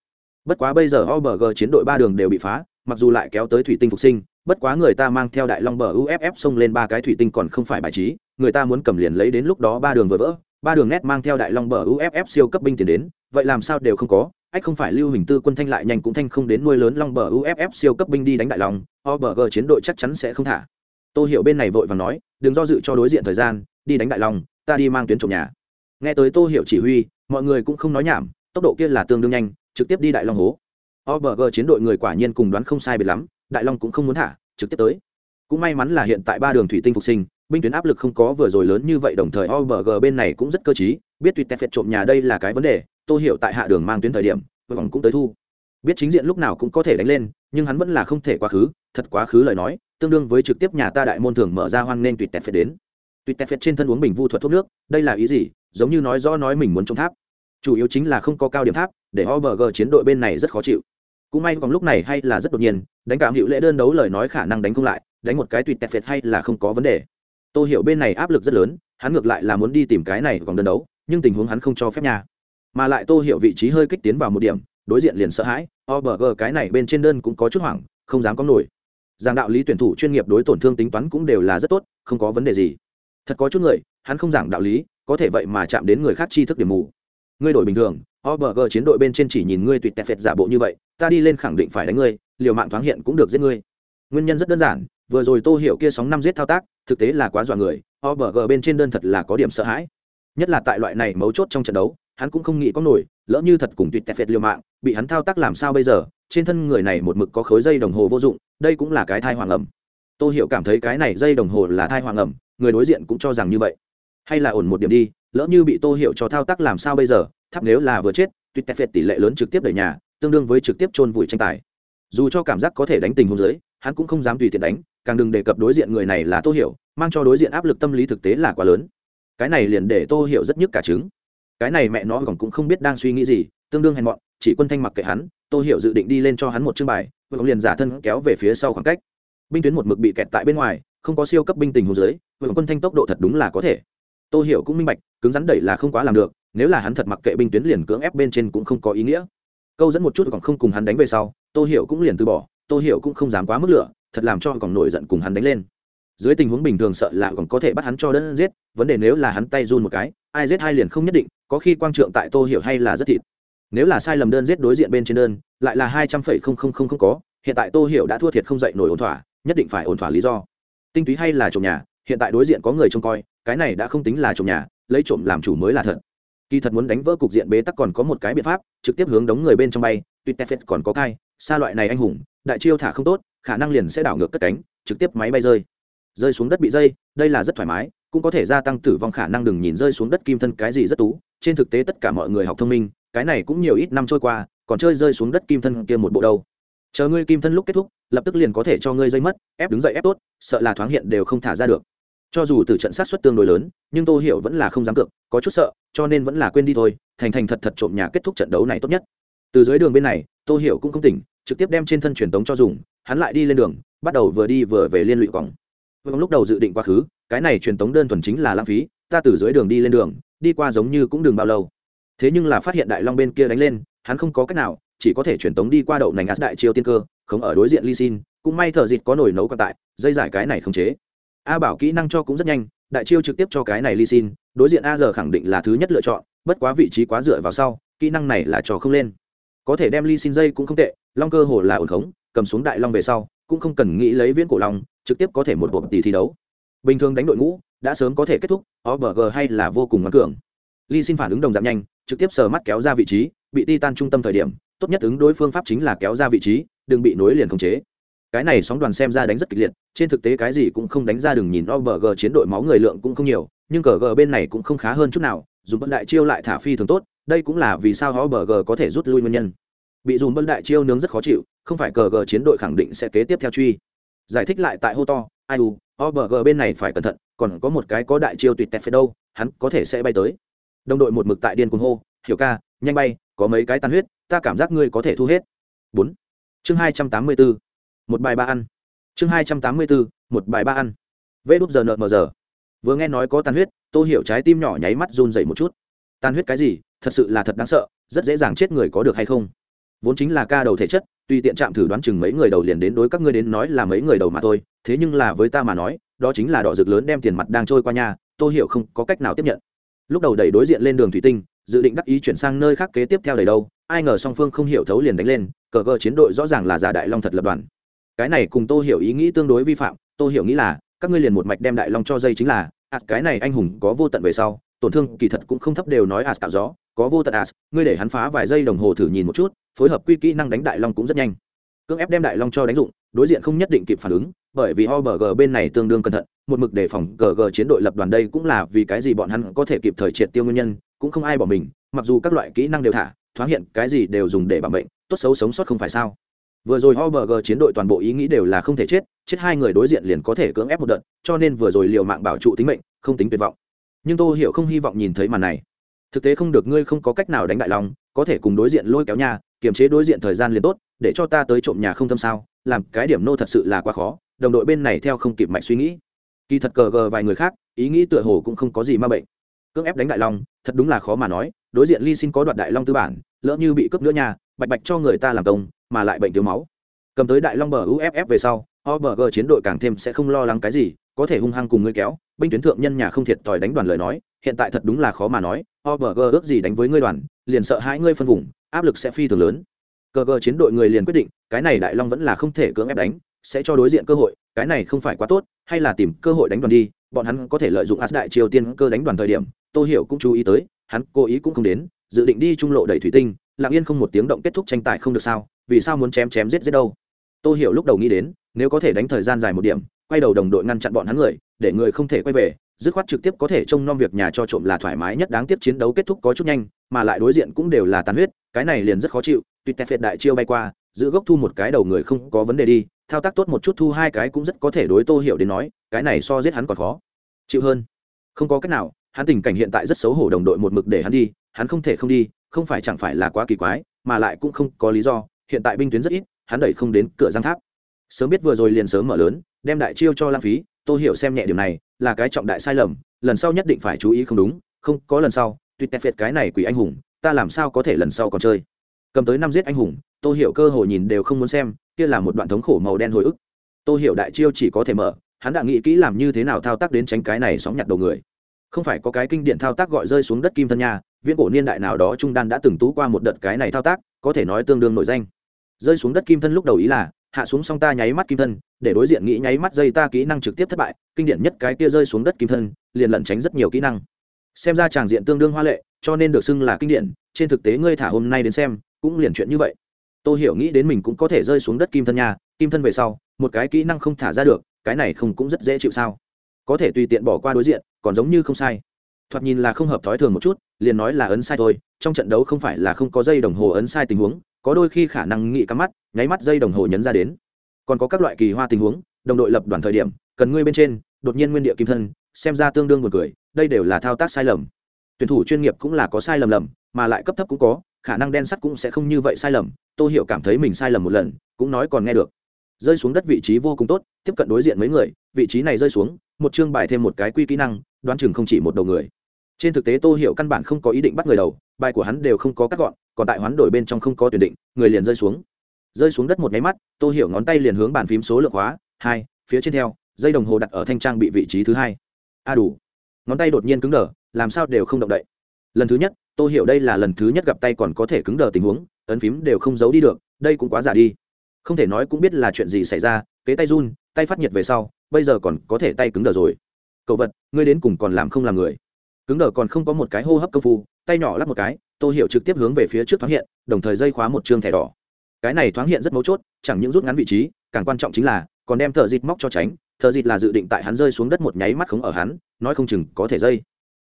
Bất quá bây giờ obg chiến đội ba đường đều bị phá, mặc dù lại kéo tới thủy tinh phục sinh, bất quá người ta mang theo đại long bờ uff xông lên ba cái thủy tinh còn không phải bài trí, người ta muốn cầm liền lấy đến lúc đó ba đường vừa vỡ, ba đường nét mang theo đại long bờ uff siêu cấp binh tiền đến, vậy làm sao đều không có, ách không phải lưu hình tư quân thanh lại nhanh cũng thanh không đến nuôi lớn long bờ uff siêu cấp binh đi đánh đại long obg chiến đội chắc chắn sẽ không thả. Tôi hiểu bên này vội và nói, đừng do dự cho đối diện thời gian, đi đánh đại long, ta đi mang tuyến trộm nhà. Nghe tới tô hiểu chỉ huy mọi người cũng không nói nhảm, tốc độ kia là tương đương nhanh, trực tiếp đi đại long hố. Obg chiến đội người quả nhiên cùng đoán không sai biệt lắm, đại long cũng không muốn thả, trực tiếp tới. Cũng may mắn là hiện tại ba đường thủy tinh phục sinh, binh tuyến áp lực không có vừa rồi lớn như vậy, đồng thời obg bên này cũng rất cơ t biết tuyệt phệt trộm nhà đây là cái vấn đề Tôi hiểu tại hạ đường mang tuyến thời điểm vẫn cũng tới thu. Biết chính diện lúc nào cũng có thể đánh lên, nhưng hắn vẫn là không thể quá khứ, thật quá khứ lời nói, tương đương với trực tiếp nhà ta đại môn thường mở ra hoan nên tuyệt phệt đến. Tuyệt phệt trên thân uống bình vu thuật thuốc nước, đây là ý gì? Giống như nói rõ nói mình muốn trông tháp. Chủ yếu chính là không có cao điểm tháp, để obg chiến đội bên này rất khó chịu. Cũng may còn lúc này hay là rất đột nhiên, đánh cảm hiệu lễ đơn đấu lời nói khả năng đánh không lại, đánh một cái tùy tẹt phệt hay là không có vấn đề. Tôi hiểu bên này áp lực rất lớn, hắn ngược lại là muốn đi tìm cái này còn đơn đấu, nhưng tình huống hắn không cho phép nhà mà lại tô hiểu vị trí hơi kích tiến vào một điểm, đối diện liền sợ hãi obg cái này bên trên đơn cũng có chút hoảng, không dám có nổi. Giảng đạo lý tuyển thủ chuyên nghiệp đối tổn thương tính toán cũng đều là rất tốt, không có vấn đề gì. Thật có chút người, hắn không giảng đạo lý có thể vậy mà chạm đến người khác tri thức điểm mù. Ngươi đổi bình thường obg chiến đội bên trên chỉ nhìn ngươi tuyệt tẹt phệt giả bộ như vậy, ta đi lên khẳng định phải đánh ngươi, liều mạng thoáng hiện cũng được giết ngươi. Nguyên nhân rất đơn giản, vừa rồi tô hiểu kia sóng năm giết thao tác, thực tế là quá dọa người obg bên trên đơn thật là có điểm sợ hãi. Nhất là tại loại này mấu chốt trong trận đấu, hắn cũng không nghĩ có nổi, lỡ như thật cùng tuyệt tẹt phệt liều mạng, bị hắn thao tác làm sao bây giờ, trên thân người này một mực có khối dây đồng hồ vô dụng, đây cũng là cái thai hoàng ẩm. Tô hiểu cảm thấy cái này dây đồng hồ là thai hoàng ẩm, người đối diện cũng cho rằng như vậy hay là ổn một điểm đi, lỡ như bị tô hiểu cho thao tác làm sao bây giờ tháp nếu là vừa chết tuyệt tẹt phệt tỷ lệ lớn trực tiếp đẩy nhà, tương đương với trực tiếp chôn vùi tranh tài. Dù cho cảm giác có thể đánh tình huống dưới, hắn cũng không dám tùy tiện đánh, càng đừng đề cập đối diện người này là tô hiểu, mang cho đối diện áp lực tâm lý thực tế là quá lớn. Cái này liền để tô hiểu rất nhức cả trứng. Cái này mẹ nó còn cũng không biết đang suy nghĩ gì, tương đương hèn mọn, chỉ quân thanh mặc kệ hắn, tô hiểu dự định đi lên cho hắn một chương bài, vừa liền giả thân kéo về phía sau khoảng cách. Binh tuyến một mực bị kẹt tại bên ngoài, không có siêu cấp binh tình huống dưới, vừa quân thanh tốc độ thật đúng là có thể tô hiểu cũng minh bạch, cứng rắn đẩy là không quá làm được, nếu là hắn thật mặc kệ binh tuyến liền cưỡng ép bên trên cũng không có ý nghĩa. Câu dẫn một chút còn không cùng hắn đánh về sau, tô hiểu cũng liền từ bỏ, tô hiểu cũng không dám quá mức lửa, thật làm cho còn nổi giận cùng hắn đánh lên. Dưới tình huống bình thường sợ là còn có thể bắt hắn cho đơn giết, vấn đề nếu là hắn tay run một cái, ai giết hai liền không nhất định, có khi quang trượng tại tô hiểu hay là rất thịt. Nếu là sai lầm đơn giết đối diện bên trên đơn, lại là hai trăm phẩy không không không không có, hiện tại tô hiểu đã thua thiệt không dậy nổi ổn thỏa, nhất định phải ổn thỏa lý do. Tinh túy hay là trộm nhà hiện tại đối diện có người trông coi, cái này đã không tính là trộm nhà, lấy trộm làm chủ mới là thật. Kỳ thật muốn đánh vỡ cục diện bế tắc còn có một cái biện pháp, trực tiếp hướng đống người bên trong bay tuy tefet còn có cai, xa loại này anh hùng, đại chiêu thả không tốt, khả năng liền sẽ đảo ngược cất cánh, trực tiếp máy bay rơi. Rơi xuống đất bị dây, đây là rất thoải mái, cũng có thể gia tăng tử vong khả năng đừng nhìn rơi xuống đất kim thân cái gì rất tú, trên thực tế tất cả mọi người học thông minh, cái này cũng nhiều ít năm trôi qua, còn chơi rơi xuống đất kim thân kia một bộ đâu. Chờ ngươi kim thân lúc kết thúc, lập tức liền có thể cho ngươi dây mất, ép đứng dậy ép tốt, sợ là thoáng hiện đều không thả ra được cho dù từ trận sát xuất tương đối lớn, nhưng tô hiểu vẫn là không dám cược, có chút sợ, cho nên vẫn là quên đi thôi, thành thành thật thật trộm nhà kết thúc trận đấu này tốt nhất. Từ dưới đường bên này, tô hiểu cũng không tỉnh, trực tiếp đem trên thân truyền tống cho dùng, hắn lại đi lên đường, bắt đầu vừa đi vừa về liên lụy cổng vâng lúc đầu dự định quá khứ, cái này truyền tống đơn thuần chính là lãng phí, ta từ dưới đường đi lên đường, đi qua giống như cũng đường bao lâu. Thế nhưng là phát hiện đại long bên kia đánh lên, hắn không có cách nào, chỉ có thể truyền tống đi qua đậu nành ás đại chiêu tiên cơ không ở đối diện ly xin cũng may thợ dịt có nổi nấu còn tại, dây giải cái này không chế a bảo kỹ năng cho cũng rất nhanh, đại chiêu trực tiếp cho cái này ly xin đối diện a giờ khẳng định là thứ nhất lựa chọn, bất quá vị trí quá dựa vào sau, kỹ năng này là trò không lên. Có thể đem ly xin dây cũng không tệ, long cơ hồ là ổn khống, cầm xuống đại long về sau, cũng không cần nghĩ lấy viễn cổ long, trực tiếp có thể một bộ tỷ thi đấu. Bình thường đánh đội ngũ, đã sớm có thể kết thúc obg hay là vô cùng ngoan cường. Ly xin phản ứng đồng giảm nhanh, trực tiếp sờ mắt kéo ra vị trí, bị titan trung tâm thời điểm, tốt nhất ứng đối phương pháp chính là kéo ra vị trí, đừng bị nối liền khống chế cái này sóng đoàn xem ra đánh rất kịch liệt, trên thực tế cái gì cũng không đánh ra đừng nhìn o bờ g chiến đội máu người lượng cũng không nhiều, nhưng cờ g bên này cũng không khá hơn chút nào dùng bận đại chiêu lại thả phi thường tốt, đây cũng là vì sao o bờ g có thể rút lui nguyên nhân. Bị dùng bận đại chiêu nướng rất khó chịu, không phải cờ g chiến đội khẳng định sẽ kế tiếp theo truy. Giải thích lại tại hô to, ai u obg bên này phải cẩn thận, còn có một cái có đại chiêu tuyệt tẹt phải đâu, hắn có thể sẽ bay tới. Đồng đội một mực tại điên cuồng hô, hiểu ca, nhanh bay, có mấy cái tan huyết, ta cảm giác ngươi có thể thu hết. Bốn. Chương hai trăm tám mươi bốn một bài ba ăn. Chương hai trăm tám mươi bốn, một bài ba ăn. Vê đúp giờ nợ mờ giờ. Vừa nghe nói có tan huyết tôi hiểu trái tim nhỏ nháy mắt run dậy một chút. Tan huyết cái gì? Thật sự là thật đáng sợ, rất dễ dàng chết người có được hay không? Vốn chính là ca đầu thể chất, tùy tiện chạm thử đoán chừng mấy người đầu liền đến đối các ngươi đến nói là mấy người đầu mà thôi. Thế nhưng là với ta mà nói, đó chính là đỏ rực lớn đem tiền mặt đang trôi qua nhà tôi hiểu không có cách nào tiếp nhận. Lúc đầu đẩy đối diện lên đường thủy tinh, dự định đắc ý chuyển sang nơi khác kế tiếp theo đầy đâu. Ai ngờ song phương không hiểu thấu liền đánh lên, cờ gờ chiến đội rõ ràng là giả đại long thật lập đoàn cái này cùng tôi hiểu ý nghĩ tương đối vi phạm tôi hiểu nghĩ là các ngươi liền một mạch đem đại long cho dây chính là ạt cái này anh hùng có vô tận về sau tổn thương kỳ thật cũng không thấp đều nói ạt tạo gió có vô tận ạt ngươi để hắn phá vài giây đồng hồ thử nhìn một chút phối hợp quy kỹ năng đánh đại long cũng rất nhanh cưỡng ép đem đại long cho đánh dụng đối diện không nhất định kịp phản ứng bởi vì OBG bên này tương đương cẩn thận, một mực đề phòng GG chiến đội lập đoàn đây cũng là vì cái gì bọn hắn có thể kịp thời triệt tiêu nguyên nhân, cũng không ai bỏ mình, mặc dù các loại kỹ năng đều thả, thoáng hiện cái gì đều dùng để bảo mệnh, tốt xấu sống sót không phải sao? Vừa rồi Hoberger chiến đội toàn bộ ý nghĩ đều là không thể chết, chết hai người đối diện liền có thể cưỡng ép một đợt, cho nên vừa rồi liều mạng bảo trụ tính mệnh, không tính tuyệt vọng. Nhưng Tô Hiểu không hy vọng nhìn thấy màn này. Thực tế không được ngươi không có cách nào đánh đại long, có thể cùng đối diện lôi kéo nhà, kiềm chế đối diện thời gian liền tốt, để cho ta tới trộm nhà không tâm sao, làm cái điểm nô thật sự là quá khó, đồng đội bên này theo không kịp mạch suy nghĩ kỳ thật cờ gờ vài người khác ý nghĩ tựa hồ cũng không có gì ma bệnh cưỡng ép đánh đại long thật đúng là khó mà nói đối diện ly xin có đoạt đại long tư bản lỡ như bị cướp nữa nhà bạch bạch cho người ta làm công mà lại bệnh thiếu máu. Cầm tới đại long bờ uff về sau obg chiến đội càng thêm sẽ không lo lắng cái gì, có thể hung hăng cùng ngươi kéo. Binh tuyến thượng nhân nhà không thiệt thòi đánh đoàn lời nói, hiện tại thật đúng là khó mà nói. Obg ước gì đánh với ngươi đoàn, liền sợ hai ngươi phân vùng, áp lực sẽ phi thường lớn. Cờ chiến đội người liền quyết định, cái này đại long vẫn là không thể cưỡng ép đánh, sẽ cho đối diện cơ hội, cái này không phải quá tốt, hay là tìm cơ hội đánh đoàn đi, bọn hắn có thể lợi dụng as đại triều tiên cơ đánh đoàn thời điểm, tô hiểu cũng chú ý tới, hắn cố ý cũng không đến, dự định đi trung lộ đẩy thủy tinh lặng yên không một tiếng động kết thúc tranh tài không được sao, vì sao muốn chém chém giết giết đâu? Tô hiểu lúc đầu nghĩ đến, nếu có thể đánh thời gian dài một điểm, quay đầu đồng đội ngăn chặn bọn hắn người, để người không thể quay về, dứt khoát trực tiếp có thể trông nom việc nhà cho trộm là thoải mái nhất, đáng tiếc chiến đấu kết thúc có chút nhanh, mà lại đối diện cũng đều là tàn huyết, cái này liền rất khó chịu tuyệt tè phệt đại chiêu bay qua, giữ gốc thu một cái đầu người không có vấn đề đi, thao tác tốt một chút thu hai cái cũng rất có thể đối tô hiểu đến nói, cái này so giết hắn còn khó. Chịu hơn. Không có cách nào, hắn tình cảnh hiện tại rất xấu hổ đồng đội một mực để hắn đi, hắn không thể không đi không phải chẳng phải là quá kỳ quái, mà lại cũng không có lý do, hiện tại binh tuyến rất ít, hắn đẩy không đến cửa giang tháp. Sớm biết vừa rồi liền sớm mở lớn, đem đại chiêu cho lãng phí, Tôi hiểu xem nhẹ điều này, là cái trọng đại sai lầm, lần sau nhất định phải chú ý không đúng, không, có lần sau, tuyệt tẹt phiệt cái này quỷ anh hùng, ta làm sao có thể lần sau còn chơi. Cầm tới năm giết anh hùng, tôi hiểu cơ hội nhìn đều không muốn xem, kia là một đoạn thống khổ màu đen hồi ức. Tôi hiểu đại chiêu chỉ có thể mở, hắn đã nghĩ kỹ làm như thế nào thao tác đến tránh cái này sóng nhặt đầu người không phải có cái kinh điển thao tác gọi rơi xuống đất kim thân nha, viễn cổ niên đại nào đó trung đan đã từng tú qua một đợt cái này thao tác, có thể nói tương đương nội danh. Rơi xuống đất kim thân lúc đầu ý là, hạ xuống xong ta nháy mắt kim thân, để đối diện nghĩ nháy mắt dây ta kỹ năng trực tiếp thất bại, kinh điển nhất cái kia rơi xuống đất kim thân, liền lẩn tránh rất nhiều kỹ năng. Xem ra tràng diện tương đương hoa lệ, cho nên được xưng là kinh điển, trên thực tế ngươi thả hôm nay đến xem, cũng liền chuyện như vậy. Tôi hiểu nghĩ đến mình cũng có thể rơi xuống đất kim thân nhà kim thân về sau, một cái kỹ năng không thả ra được, cái này không cũng rất dễ chịu sao? Có thể tùy tiện bỏ qua đối diện còn giống như không sai. Thoạt nhìn là không hợp thói thường một chút, liền nói là ấn sai thôi, trong trận đấu không phải là không có dây đồng hồ ấn sai tình huống, có đôi khi khả năng nghị cắm mắt, nháy mắt dây đồng hồ nhấn ra đến. Còn có các loại kỳ hoa tình huống, đồng đội lập đoàn thời điểm, cần ngươi bên trên, đột nhiên nguyên địa kim thân, xem ra tương đương một cười, đây đều là thao tác sai lầm. Tuyển thủ chuyên nghiệp cũng là có sai lầm lầm, mà lại cấp thấp cũng có, khả năng đen sắt cũng sẽ không như vậy sai lầm, tô hiểu cảm thấy mình sai lầm một lần, cũng nói còn nghe được rơi xuống đất vị trí vô cùng tốt, tiếp cận đối diện mấy người, vị trí này rơi xuống, một chương bài thêm một cái quy kỹ năng, đoán chừng không chỉ một đầu người. Trên thực tế tô hiểu căn bản không có ý định bắt người đầu, bài của hắn đều không có cắt gọn, còn tại hoán đổi bên trong không có tuyển định, người liền rơi xuống. Rơi xuống đất một nháy mắt, tô hiểu ngón tay liền hướng bàn phím số lượng hóa, hai, phía trên theo, dây đồng hồ đặt ở thanh trang bị vị trí thứ hai. A đủ. Ngón tay đột nhiên cứng đờ, làm sao đều không động đậy. Lần thứ nhất, tô hiểu đây là lần thứ nhất gặp tay còn có thể cứng đờ tình huống, ấn phím đều không giấu đi được, đây cũng quá giả đi không thể nói cũng biết là chuyện gì xảy ra, kế tay run, tay phát nhiệt về sau, bây giờ còn có thể tay cứng đờ rồi. Cậu vật, ngươi đến cùng còn làm không làm người. Cứng đờ còn không có một cái hô hấp công phu, tay nhỏ lắp một cái, tô hiểu trực tiếp hướng về phía trước thoáng hiện, đồng thời dây khóa một chương thẻ đỏ. Cái này thoáng hiện rất mấu chốt, chẳng những rút ngắn vị trí, càng quan trọng chính là, còn đem thợ dịt móc cho tránh, thợ dịt là dự định tại hắn rơi xuống đất một nháy mắt không ở hắn, nói không chừng có thể dây.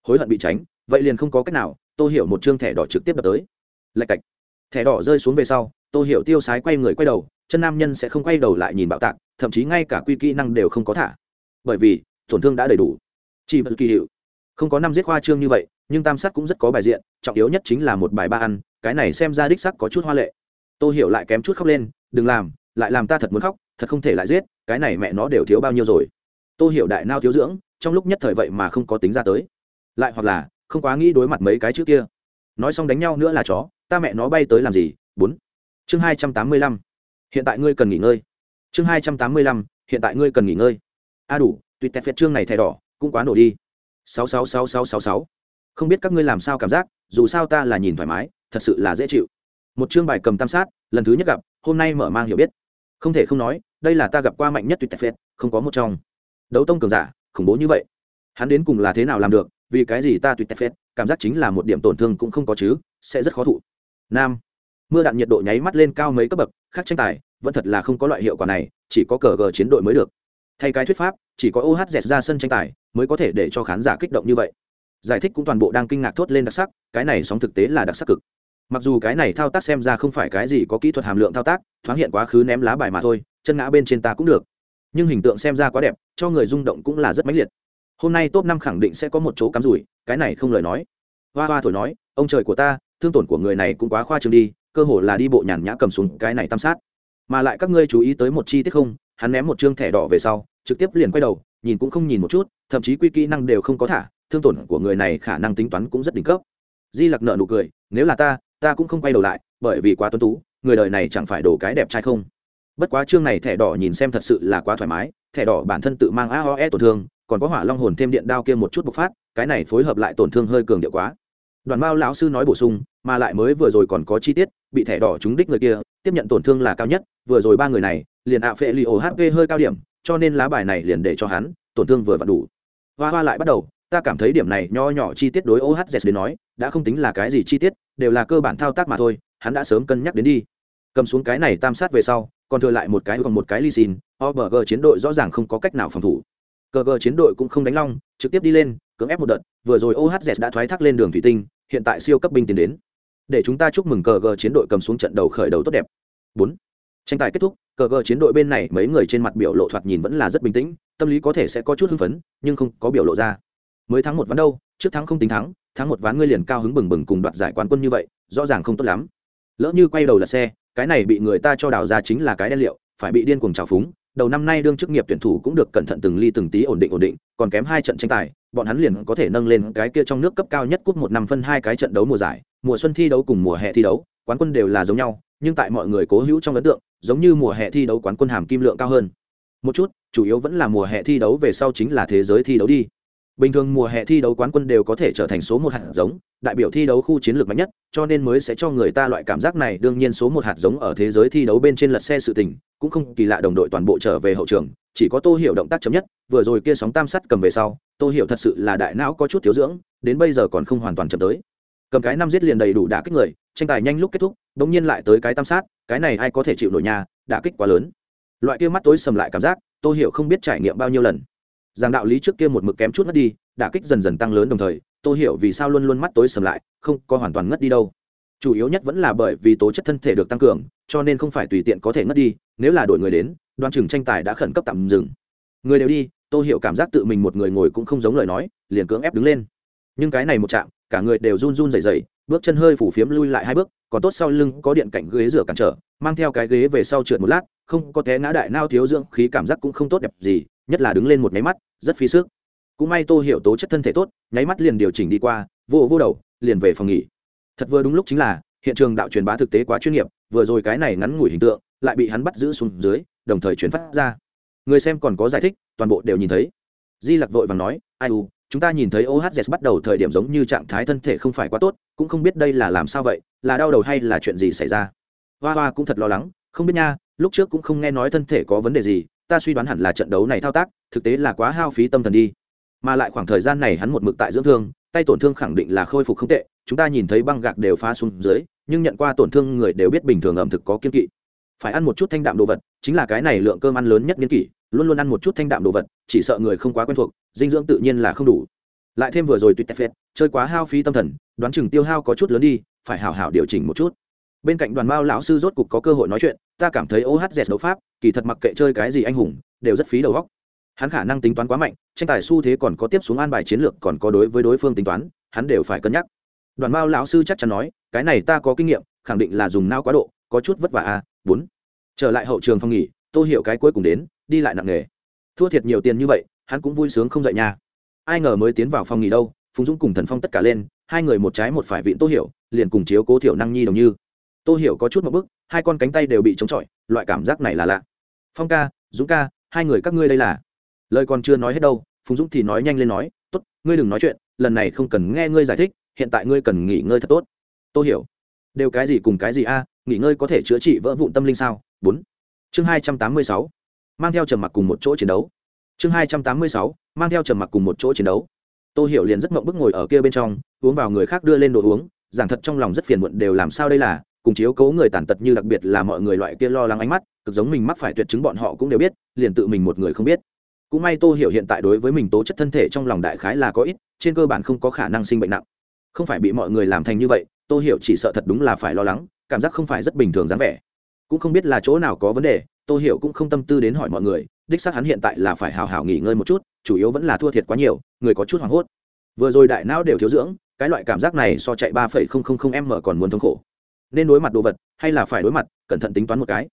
Hối hận bị tránh, vậy liền không có cách nào, tô hiểu một chương thẻ đỏ trực tiếp đập tới. Lạch cạch. Thẻ đỏ rơi xuống về sau, tô hiểu tiêu sái quay người quay đầu chân nam nhân sẽ không quay đầu lại nhìn bạo tạc, thậm chí ngay cả quy kỹ năng đều không có thả. Bởi vì, tổn thương đã đầy đủ. Chỉ bật kỳ hiệu. Không có năm giết khoa trương như vậy, nhưng tam sát cũng rất có bài diện, trọng yếu nhất chính là một bài ba ăn, cái này xem ra đích sắc có chút hoa lệ. Tôi hiểu lại kém chút khóc lên, đừng làm, lại làm ta thật muốn khóc, thật không thể lại giết, cái này mẹ nó đều thiếu bao nhiêu rồi. Tôi hiểu đại nao thiếu dưỡng, trong lúc nhất thời vậy mà không có tính ra tới. Lại hoặc là, không quá nghĩ đối mặt mấy cái trước kia. Nói xong đánh nhau nữa là chó, ta mẹ nó bay tới làm gì, bốn. Chương hai trăm tám mươi lăm hiện tại ngươi cần nghỉ ngơi. Chương hai trăm tám mươi lăm, hiện tại ngươi cần nghỉ ngơi. A đủ, tùy tẹt phiệt chương này thẻ đỏ, cũng quá nổ đi. Sáu sáu sáu sáu sáu sáu. Không biết các ngươi làm sao cảm giác, dù sao ta là nhìn thoải mái, thật sự là dễ chịu. Một chương bài cầm tam sát, lần thứ nhất gặp, hôm nay mở mang hiểu biết. Không thể không nói, đây là ta gặp qua mạnh nhất tuyệt tẹt phết không có một trong. Đấu tông cường giả, khủng bố như vậy. Hắn đến cùng là thế nào làm được, vì cái gì ta tuyệt tẹt phết cảm giác chính là một điểm tổn thương cũng không có chứ, sẽ rất khó thụ. Nam mưa đạn nhiệt độ nháy mắt lên cao mấy cấp bậc khác tranh tài, vẫn thật là không có loại hiệu quả này, chỉ có cờ gờ chiến đội mới được. Thay cái thuyết pháp, chỉ có ohz ra sân tranh tài mới có thể để cho khán giả kích động như vậy. Giải thích cũng toàn bộ đang kinh ngạc thốt lên đặc sắc, cái này sóng thực tế là đặc sắc cực. Mặc dù cái này thao tác xem ra không phải cái gì có kỹ thuật hàm lượng thao tác, thoáng hiện quá khứ ném lá bài mà thôi, chân ngã bên trên ta cũng được. Nhưng hình tượng xem ra quá đẹp, cho người rung động cũng là rất mãnh liệt. Hôm nay top năm khẳng định sẽ có một chỗ cắm rủi, cái này không lời nói. Hoa hoa thổi nói, ông trời của ta, thương tổn của người này cũng quá khoa trương đi cơ hồ là đi bộ nhàn nhã cầm xuống cái này tam sát. Mà lại các ngươi chú ý tới một chi tiết không, hắn ném một chương thẻ đỏ về sau, trực tiếp liền quay đầu, nhìn cũng không nhìn một chút, thậm chí quy kỹ năng đều không có thả, thương tổn của người này khả năng tính toán cũng rất đỉnh cấp. Di lặc nợ nụ cười, nếu là ta ta cũng không quay đầu lại, bởi vì quá tuân tú, người đời này chẳng phải đồ cái đẹp trai không. Bất quá chương này thẻ đỏ nhìn xem thật sự là quá thoải mái, thẻ đỏ bản thân tự mang aoe tổn thương, còn có hỏa long hồn thêm điện đao kia một chút bộc phát, cái này phối hợp lại tổn thương hơi cường điệu quá đoàn mao lão sư nói bổ sung, mà lại mới vừa rồi còn có chi tiết, bị thẻ đỏ trúng đích người kia, tiếp nhận tổn thương là cao nhất, vừa rồi ba người này, liền ạ phệ li ổ hp hơi cao điểm, cho nên lá bài này liền để cho hắn, tổn thương vừa vặn đủ. Hoa hoa lại bắt đầu, ta cảm thấy điểm này nho nhỏ chi tiết đối ohz đến nói, đã không tính là cái gì chi tiết, đều là cơ bản thao tác mà thôi, hắn đã sớm cân nhắc đến đi. Cầm xuống cái này tam sát về sau, còn thừa lại một cái còn một cái ly xin obg chiến đội rõ ràng không có cách nào phòng thủ. Cờ chiến đội cũng không đánh long, trực tiếp đi lên, cưỡng ép một đợt, vừa rồi ohz đã thoái thác lên đường thủy tinh hiện tại siêu cấp binh tiến đến. Để chúng ta chúc mừng cờ gờ chiến đội cầm xuống trận đầu khởi đầu tốt đẹp. Bốn. Tranh tài kết thúc, cờ gờ chiến đội bên này mấy người trên mặt biểu lộ thoạt nhìn vẫn là rất bình tĩnh, tâm lý có thể sẽ có chút hưng phấn, nhưng không có biểu lộ ra. Mới thắng một ván đâu, trước thắng không tính thắng thắng một ván ngươi liền cao hứng bừng bừng cùng đoạt giải quán quân như vậy, rõ ràng không tốt lắm. Lỡ như quay đầu là xe, cái này bị người ta cho đào ra chính là cái đen liệu, phải bị điên cuồng trào phúng. Đầu năm nay đương chức nghiệp tuyển thủ cũng được cẩn thận từng ly từng tí ổn định ổn định, còn kém hai trận tranh tài bọn hắn liền có thể nâng lên cái kia trong nước cấp cao nhất cúp một năm phân hai cái trận đấu mùa giải, mùa xuân thi đấu cùng mùa hè thi đấu, quán quân đều là giống nhau, nhưng tại mọi người cố hữu trong ấn tượng, giống như mùa hè thi đấu quán quân hàm kim lượng cao hơn. Một chút, chủ yếu vẫn là mùa hè thi đấu về sau chính là thế giới thi đấu đi bình thường mùa hè thi đấu quán quân đều có thể trở thành số một hạt giống, đại biểu thi đấu khu chiến lược mạnh nhất, cho nên mới sẽ cho người ta loại cảm giác này. Đương nhiên số một hạt giống ở thế giới thi đấu bên trên lật xe sự tình, cũng không kỳ lạ đồng đội toàn bộ trở về hậu trường, chỉ có tô hiểu động tác chấm nhất, vừa rồi kia sóng tam sắt cầm về sau, tô hiểu thật sự là đại não có chút thiếu dưỡng, đến bây giờ còn không hoàn toàn chậm tới. Cầm cái năm giết liền đầy đủ đả kích người, tranh tài nhanh lúc kết thúc đống nhiên lại tới cái tam sát, cái này ai có thể chịu nổi nhà đả kích quá lớn. Loại kia mắt tối sầm lại cảm giác, tô hiểu không biết trải nghiệm bao nhiêu lần giang đạo lý trước kia một mực kém chút mất đi đả kích dần dần tăng lớn đồng thời, tô hiểu vì sao luôn luôn mắt tối sầm lại, không có hoàn toàn ngất đi đâu. Chủ yếu nhất vẫn là bởi vì tố chất thân thể được tăng cường, cho nên không phải tùy tiện có thể ngất đi, nếu là đổi người đến đoàn chừng tranh tài đã khẩn cấp tạm dừng. Người đều đi, tô hiểu cảm giác tự mình một người ngồi cũng không giống lời nói, liền cưỡng ép đứng lên. Nhưng cái này một chạm, cả người đều run run rẩy rẩy bước chân hơi phủ phiếm lui lại hai bước, còn tốt sau lưng có điện cạnh ghế rửa cản trở, mang theo cái ghế về sau trượt một lát, không có té ngã đại nao thiếu dưỡng, khí cảm giác cũng không tốt đẹp gì, nhất là đứng lên một nháy mắt, rất phí sức. Cũng may tô hiểu tố chất thân thể tốt, nháy mắt liền điều chỉnh đi qua, vô vô đầu, liền về phòng nghỉ. Thật vừa đúng lúc chính là, hiện trường đạo truyền bá thực tế quá chuyên nghiệp, vừa rồi cái này ngắn ngủi hình tượng, lại bị hắn bắt giữ xuống dưới, đồng thời chuyển phát ra. Người xem còn có giải thích, toàn bộ đều nhìn thấy. Di lặc vội và nói, ai u chúng ta nhìn thấy ohz bắt đầu thời điểm giống như trạng thái thân thể không phải quá tốt, cũng không biết đây là làm sao vậy, là đau đầu hay là chuyện gì xảy ra. Hoa hoa cũng thật lo lắng, không biết nha, lúc trước cũng không nghe nói thân thể có vấn đề gì, ta suy đoán hẳn là trận đấu này thao tác, thực tế là quá hao phí tâm thần đi. Mà lại khoảng thời gian này hắn một mực tại dưỡng thương, tay tổn thương khẳng định là khôi phục không tệ, chúng ta nhìn thấy băng gạc đều phá xuống dưới, nhưng nhận qua tổn thương người đều biết bình thường ẩm thực có kiên kỵ. Phải ăn một chút thanh đạm đồ vật, chính là cái này lượng cơm ăn lớn nhất nghiên kỷ luôn luôn ăn một chút thanh đạm đồ vật, chỉ sợ người không quá quen thuộc, dinh dưỡng tự nhiên là không đủ. Lại thêm vừa rồi tuyệt tép phết chơi quá hao phí tâm thần, đoán chừng tiêu hao có chút lớn đi, phải hảo hảo điều chỉnh một chút. Bên cạnh đoàn mao lão sư rốt cục có cơ hội nói chuyện, ta cảm thấy ohz đấu pháp, kỳ thật mặc kệ chơi cái gì anh hùng, đều rất phí đầu góc hắn khả năng tính toán quá mạnh, tranh tài xu thế còn có tiếp xuống an bài chiến lược còn có đối với đối phương tính toán, hắn đều phải cân nhắc. Đoàn mao lão sư chắc chắn nói, cái này ta có kinh nghiệm, khẳng định là dùng nao quá độ, có chút vất vả a bốn. Trở lại hậu trường phòng nghỉ tôi hiểu cái cuối cùng đến đi lại nặng nghề thua thiệt nhiều tiền như vậy, hắn cũng vui sướng không dậy nha. Ai ngờ mới tiến vào phòng nghỉ đâu, phùng dũng cùng thần phong tất cả lên, hai người một trái một phải vịn tô hiểu, liền cùng chiếu cố thiểu năng nhi đồng như. Tô hiểu có chút một bức, hai con cánh tay đều bị chống chọi, loại cảm giác này là lạ. Phong ca, dũng ca, hai người các ngươi đây là? Lời còn chưa nói hết đâu, phùng dũng thì nói nhanh lên nói, tốt, ngươi đừng nói chuyện, lần này không cần nghe ngươi giải thích, hiện tại ngươi cần nghỉ ngơi thật tốt. Tô hiểu, đều cái gì cùng cái gì a, nghỉ ngơi có thể chữa trị vỡ vụn tâm linh sao? Bốn. Chương hai trăm tám mươi sáu mang theo trầm mặc cùng một chỗ chiến đấu. Chương hai trăm tám mươi sáu, mang theo trầm mặc cùng một chỗ chiến đấu. Tô hiểu liền rất mộng bức ngồi ở kia bên trong, uống vào người khác đưa lên đồ uống, giảng thật trong lòng rất phiền muộn đều làm sao đây là, cùng chiếu cố người tàn tật như đặc biệt là mọi người loại kia lo lắng ánh mắt, cực giống mình mắc phải tuyệt chứng bọn họ cũng đều biết, liền tự mình một người không biết. Cũng may tô hiểu hiện tại đối với mình tố chất thân thể trong lòng đại khái là có ít, trên cơ bản không có khả năng sinh bệnh nặng. Không phải bị mọi người làm thành như vậy, tô hiểu chỉ sợ thật đúng là phải lo lắng, cảm giác không phải rất bình thường dáng vẻ. Cũng không biết là chỗ nào có vấn đề tô hiểu cũng không tâm tư đến hỏi mọi người, đích xác hắn hiện tại là phải hào hào nghỉ ngơi một chút, chủ yếu vẫn là thua thiệt quá nhiều, người có chút hoảng hốt. Vừa rồi đại não đều thiếu dưỡng, cái loại cảm giác này so chạy ba phẩy không không không m còn muốn thống khổ. Nên đối mặt đồ vật, hay là phải đối mặt, cẩn thận tính toán một cái.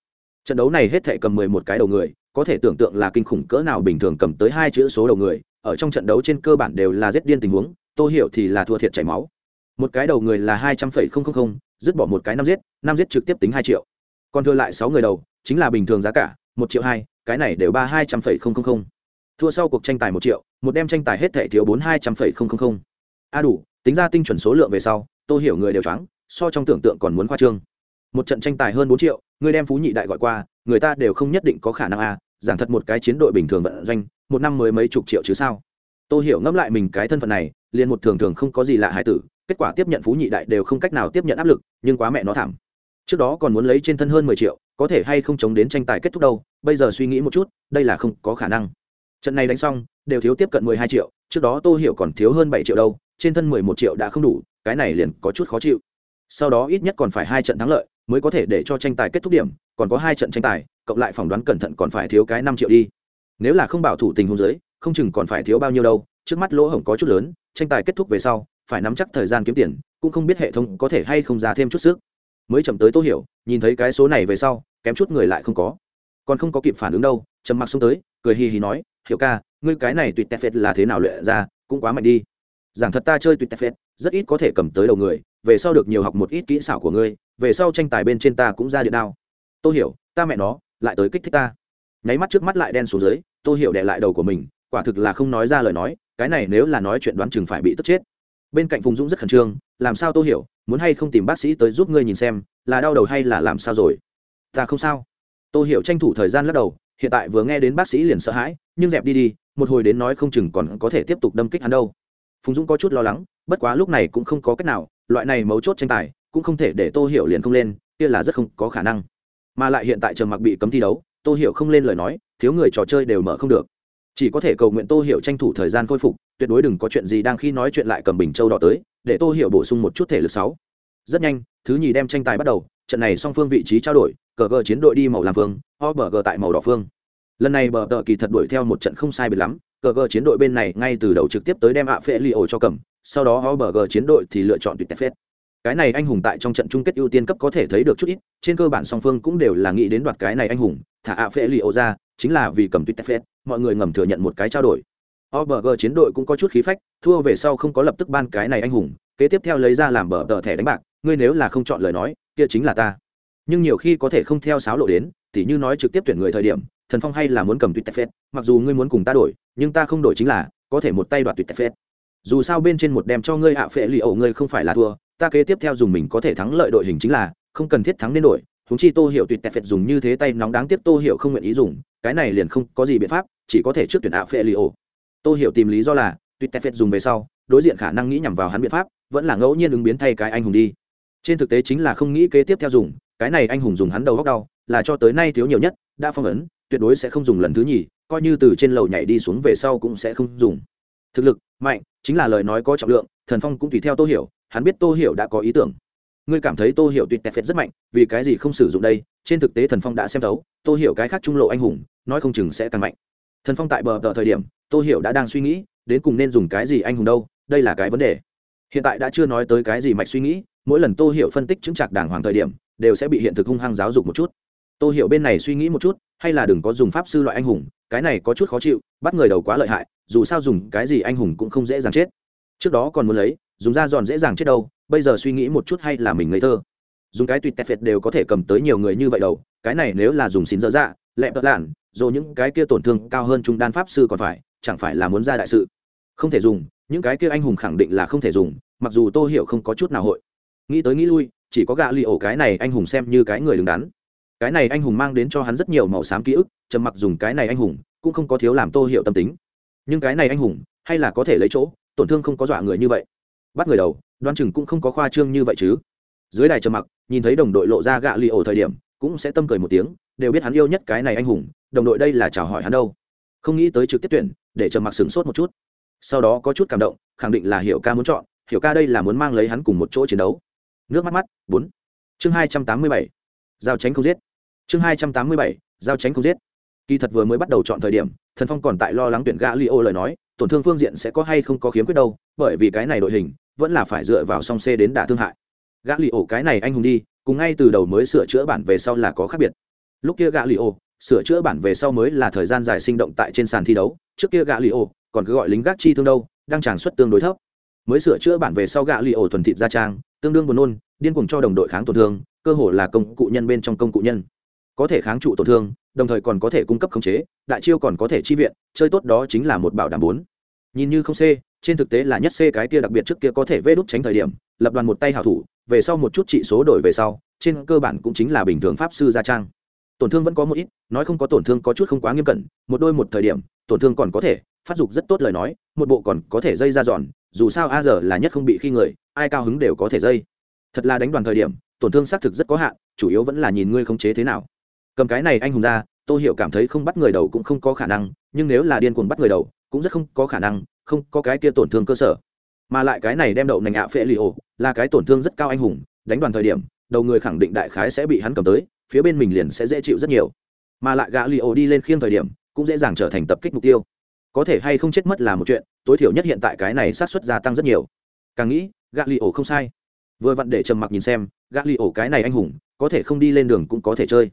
Trận đấu này hết thể cầm mười một cái đầu người, có thể tưởng tượng là kinh khủng cỡ nào bình thường cầm tới hai chữ số đầu người, ở trong trận đấu trên cơ bản đều là giết điên tình huống, tô hiểu thì là thua thiệt chảy máu. Một cái đầu người là hai trăm phẩy không không không, dứt bỏ một cái năm giết năm giết trực tiếp tính hai triệu. Còn thừa lại sáu người đầu chính là bình thường giá cả, một triệu hai, cái này đều ba hai trăm phẩy không không không. Thua sau cuộc tranh tài một triệu, một đem tranh tài hết thẻ thiếu bốn hai trăm phẩy không không không. A đủ, tính ra tinh chuẩn số lượng về sau, tôi hiểu người đều choáng, so trong tưởng tượng còn muốn khoa trương. Một trận tranh tài hơn bốn triệu, người đem phú nhị đại gọi qua, người ta đều không nhất định có khả năng a, giảng thật một cái chiến đội bình thường vận doanh, một năm mới mấy chục triệu chứ sao? Tôi hiểu ngẫm lại mình cái thân phận này, liền một thường thường không có gì lạ hải tử, kết quả tiếp nhận phú nhị đại đều không cách nào tiếp nhận áp lực, nhưng quá mẹ nó thảm. Trước đó còn muốn lấy trên thân hơn mười triệu có thể hay không chống đến tranh tài kết thúc đâu, bây giờ suy nghĩ một chút, đây là không có khả năng. Trận này đánh xong, đều thiếu tiếp cận mười hai triệu, trước đó tô hiểu còn thiếu hơn bảy triệu đâu, trên thân mười một triệu đã không đủ, cái này liền có chút khó chịu. Sau đó ít nhất còn phải hai trận thắng lợi mới có thể để cho tranh tài kết thúc điểm, còn có hai trận tranh tài, cộng lại phỏng đoán cẩn thận còn phải thiếu cái năm triệu đi. Nếu là không bảo thủ tình huống giới không chừng còn phải thiếu bao nhiêu đâu, trước mắt lỗ hổng có chút lớn, tranh tài kết thúc về sau, phải nắm chắc thời gian kiếm tiền, cũng không biết hệ thống có thể hay không ra thêm chút sức mới chậm tới tô hiểu, nhìn thấy cái số này về sau, kém chút người lại không có. Còn không có kịp phản ứng đâu, trầm mặc xuống tới, cười hì hì nói, hiểu ca, ngươi cái này tuyệt tép phết là thế nào luyện ra, cũng quá mạnh đi. Giảng thật ta chơi tuyệt tép phết, rất ít có thể cầm tới đầu người, về sau được nhiều học một ít kỹ xảo của ngươi, về sau tranh tài bên trên ta cũng ra điện đao. Tôi hiểu, ta mẹ nó, lại tới kích thích ta. Nháy mắt trước mắt lại đen xuống dưới tôi hiểu đè lại đầu của mình, quả thực là không nói ra lời nói, cái này nếu là nói chuyện đoán chừng phải bị tức chết bên cạnh phùng dũng rất khẩn trương, làm sao tôi hiểu, muốn hay không tìm bác sĩ tới giúp ngươi nhìn xem, là đau đầu hay là làm sao rồi? Ta không sao. Tôi hiểu tranh thủ thời gian lắc đầu, hiện tại vừa nghe đến bác sĩ liền sợ hãi, nhưng dẹp đi đi, một hồi đến nói không chừng còn có thể tiếp tục đâm kích hắn đâu. Phùng dũng có chút lo lắng, bất quá lúc này cũng không có cách nào, loại này mấu chốt tranh tài, cũng không thể để tô hiểu liền không lên, kia là rất không có khả năng. Mà lại hiện tại trầm mặc bị cấm thi đấu, tô hiểu không lên lời nói, thiếu người trò chơi đều mở không được. Chỉ có thể cầu nguyện tô hiểu tranh thủ thời gian khôi phục tuyệt đối đừng có chuyện gì đang khi nói chuyện lại cầm bình châu đỏ tới, để tô hiểu bổ sung một chút thể lực sáu. Rất nhanh, thứ nhì đem tranh tài bắt đầu, trận này song phương vị trí trao đổi, cờ gờ chiến đội đi màu làm phương o bờ gờ tại màu đỏ phương. Lần này bờ tờ kỳ thật đuổi theo một trận không sai biệt lắm, cờ gờ chiến đội bên này ngay từ đầu trực tiếp tới đem ạ phệ li ổ cho cầm, sau đó o bờ gờ chiến đội thì lựa chọn tuyệt tép phết. Cái này anh hùng tại trong trận chung kết ưu tiên cấp có thể thấy được chút ít, trên cơ bản song phương cũng đều là nghĩ đến đoạt cái này anh hùng, thả ạ phệ li ổ ra, chính là vì cầm tuyệt tép phết, mọi người ngầm thừa nhận một cái trao đổi. OBG chiến đội cũng có chút khí phách, thua về sau không có lập tức ban cái này anh hùng, kế tiếp theo lấy ra làm bờ tờ thẻ đánh bạc, ngươi nếu là không chọn lời nói, kia chính là ta. Nhưng nhiều khi có thể không theo sáo lộ đến, tỉ như nói trực tiếp tuyển người thời điểm, Thần Phong hay là muốn cầm tuyệt phết, mặc dù ngươi muốn cùng ta đổi, nhưng ta không đổi chính là, có thể một tay đoạt tuyệt phết. Dù sao bên trên một đem cho ngươi ạ phệ lì ổ ngươi không phải là thua, ta kế tiếp theo dùng mình có thể thắng lợi đội hình chính là, không cần thiết thắng nên đổi, huống chi Tô Hiểu tuyệt phết dùng như thế tay nóng đáng tiếc Tô Hiểu không nguyện ý dùng, cái này liền không có gì biện pháp chỉ có thể trước tuyển ạ phệ lì ổ tôi hiểu tìm lý do là, tuyệt tép phết dùng về sau, đối diện khả năng nghĩ nhằm vào hắn biện pháp, vẫn là ngẫu nhiên ứng biến thay cái anh hùng đi. Trên thực tế chính là không nghĩ kế tiếp theo dùng, cái này anh hùng dùng hắn đầu góc đau, là cho tới nay thiếu nhiều nhất, đã phong ấn, tuyệt đối sẽ không dùng lần thứ nhì, coi như từ trên lầu nhảy đi xuống về sau cũng sẽ không dùng. Thực lực, mạnh, chính là lời nói có trọng lượng, thần phong cũng tùy theo tô hiểu, hắn biết tô hiểu đã có ý tưởng. Ngươi cảm thấy tô hiểu tuyệt tẹt phết rất mạnh, vì cái gì không sử dụng đây? Trên thực tế thần phong đã xem thấu, tô hiểu cái khác trung lộ anh hùng, nói không chừng sẽ càng mạnh. Thần phong tại bờ tờ thời điểm tô hiểu đã đang suy nghĩ, đến cùng nên dùng cái gì anh hùng đâu, đây là cái vấn đề. Hiện tại đã chưa nói tới cái gì mạch suy nghĩ, mỗi lần tô hiểu phân tích chứng trạc đàng hoàng thời điểm, đều sẽ bị hiện thực hung hăng giáo dục một chút. Tô hiểu bên này suy nghĩ một chút, hay là đừng có dùng pháp sư loại anh hùng, cái này có chút khó chịu, bắt người đầu quá lợi hại, dù sao dùng cái gì anh hùng cũng không dễ dàng chết. Trước đó còn muốn lấy, dùng ra giòn dễ dàng chết đâu, bây giờ suy nghĩ một chút hay là mình ngây thơ. Dùng cái tuyệt tẹt phệt đều có thể cầm tới nhiều người như vậy đâu. cái này nếu là dùng xin dở dạ lẹ tật lạn, rồi những cái kia tổn thương cao hơn trung đan pháp sư còn phải chẳng phải là muốn ra đại sự. Không thể dùng, những cái kia anh hùng khẳng định là không thể dùng, mặc dù tô hiểu không có chút nào hội. Nghĩ tới nghĩ lui, chỉ có gạ li ổ cái này anh hùng xem như cái người đứng đắn. Cái này anh hùng mang đến cho hắn rất nhiều màu xám ký ức, trầm mặc dùng cái này anh hùng, cũng không có thiếu làm tô hiểu tâm tính. Nhưng cái này anh hùng, hay là có thể lấy chỗ, tổn thương không có dọa người như vậy. Bắt người đầu, đoan chừng cũng không có khoa trương như vậy chứ. Dưới đài trầm mặc, nhìn thấy đồng đội lộ ra gạ li ổ thời điểm, cũng sẽ tâm cười một tiếng, đều biết hắn yêu nhất cái này anh hùng, đồng đội đây là chào hỏi hắn đâu không nghĩ tới trực tiếp tuyển, để trầm mặc sửng sốt một chút. Sau đó có chút cảm động, khẳng định là hiểu ca muốn chọn, hiểu ca đây là muốn mang lấy hắn cùng một chỗ chiến đấu. Nước mắt mắt, bốn. Chương hai trăm tám mươi bảy. Giao tránh không giết. Chương hai trăm tám mươi bảy, giao tránh không giết. Kỳ thật vừa mới bắt đầu chọn thời điểm, thần phong còn tại lo lắng tuyển gã li ô lời nói, tổn thương phương diện sẽ có hay không có khiếm khuyết đâu, bởi vì cái này đội hình vẫn là phải dựa vào song c đến đả thương hại. Gã li ô cái này anh hùng đi, cùng ngay từ đầu mới sửa chữa bản về sau là có khác biệt. Lúc kia gã li ô sửa chữa bản về sau mới là thời gian dài sinh động tại trên sàn thi đấu, trước kia gã li ô còn cứ gọi lính gác chi thương đâu, đang tràn xuất tương đối thấp. Mới sửa chữa bản về sau gã li ô thuần thịt gia trang, tương đương buồn nôn, điên cuồng cho đồng đội kháng tổn thương, cơ hồ là công cụ nhân bên trong công cụ nhân. Có thể kháng trụ tổn thương, đồng thời còn có thể cung cấp khống chế, đại chiêu còn có thể chi viện, chơi tốt đó chính là một bảo đảm bốn. Nhìn như không c, trên thực tế là nhất c cái kia đặc biệt trước kia có thể vê đúc tránh thời điểm, lập đoàn một tay hảo thủ, về sau một chút trị số đổi về sau, trên cơ bản cũng chính là bình thường pháp sư gia trang tổn thương vẫn có một ít, nói không có tổn thương có chút không quá nghiêm cẩn, một đôi một thời điểm, tổn thương còn có thể, phát dục rất tốt lời nói, một bộ còn có thể dây ra giòn. dù sao a giờ là nhất không bị khi người, ai cao hứng đều có thể dây thật là đánh đoàn thời điểm, tổn thương xác thực rất có hạn, chủ yếu vẫn là nhìn ngươi khống chế thế nào cầm cái này anh hùng ra tôi hiểu cảm thấy không bắt người đầu cũng không có khả năng, nhưng nếu là điên cuồng bắt người đầu, cũng rất không có khả năng, không có cái kia tổn thương cơ sở mà lại cái này đem đậu nành ạ phệ li ổ, là cái tổn thương rất cao anh hùng, đánh đoàn thời điểm, đầu người khẳng định đại khái sẽ bị hắn cầm tới phía bên mình liền sẽ dễ chịu rất nhiều. Mà lại gã li ô đi lên khiêng thời điểm, cũng dễ dàng trở thành tập kích mục tiêu. Có thể hay không chết mất là một chuyện, tối thiểu nhất hiện tại cái này sát xuất gia tăng rất nhiều. Càng nghĩ, gã li ô không sai. Vừa vặn để trầm mặc nhìn xem, gã li ô cái này anh hùng, có thể không đi lên đường cũng có thể chơi.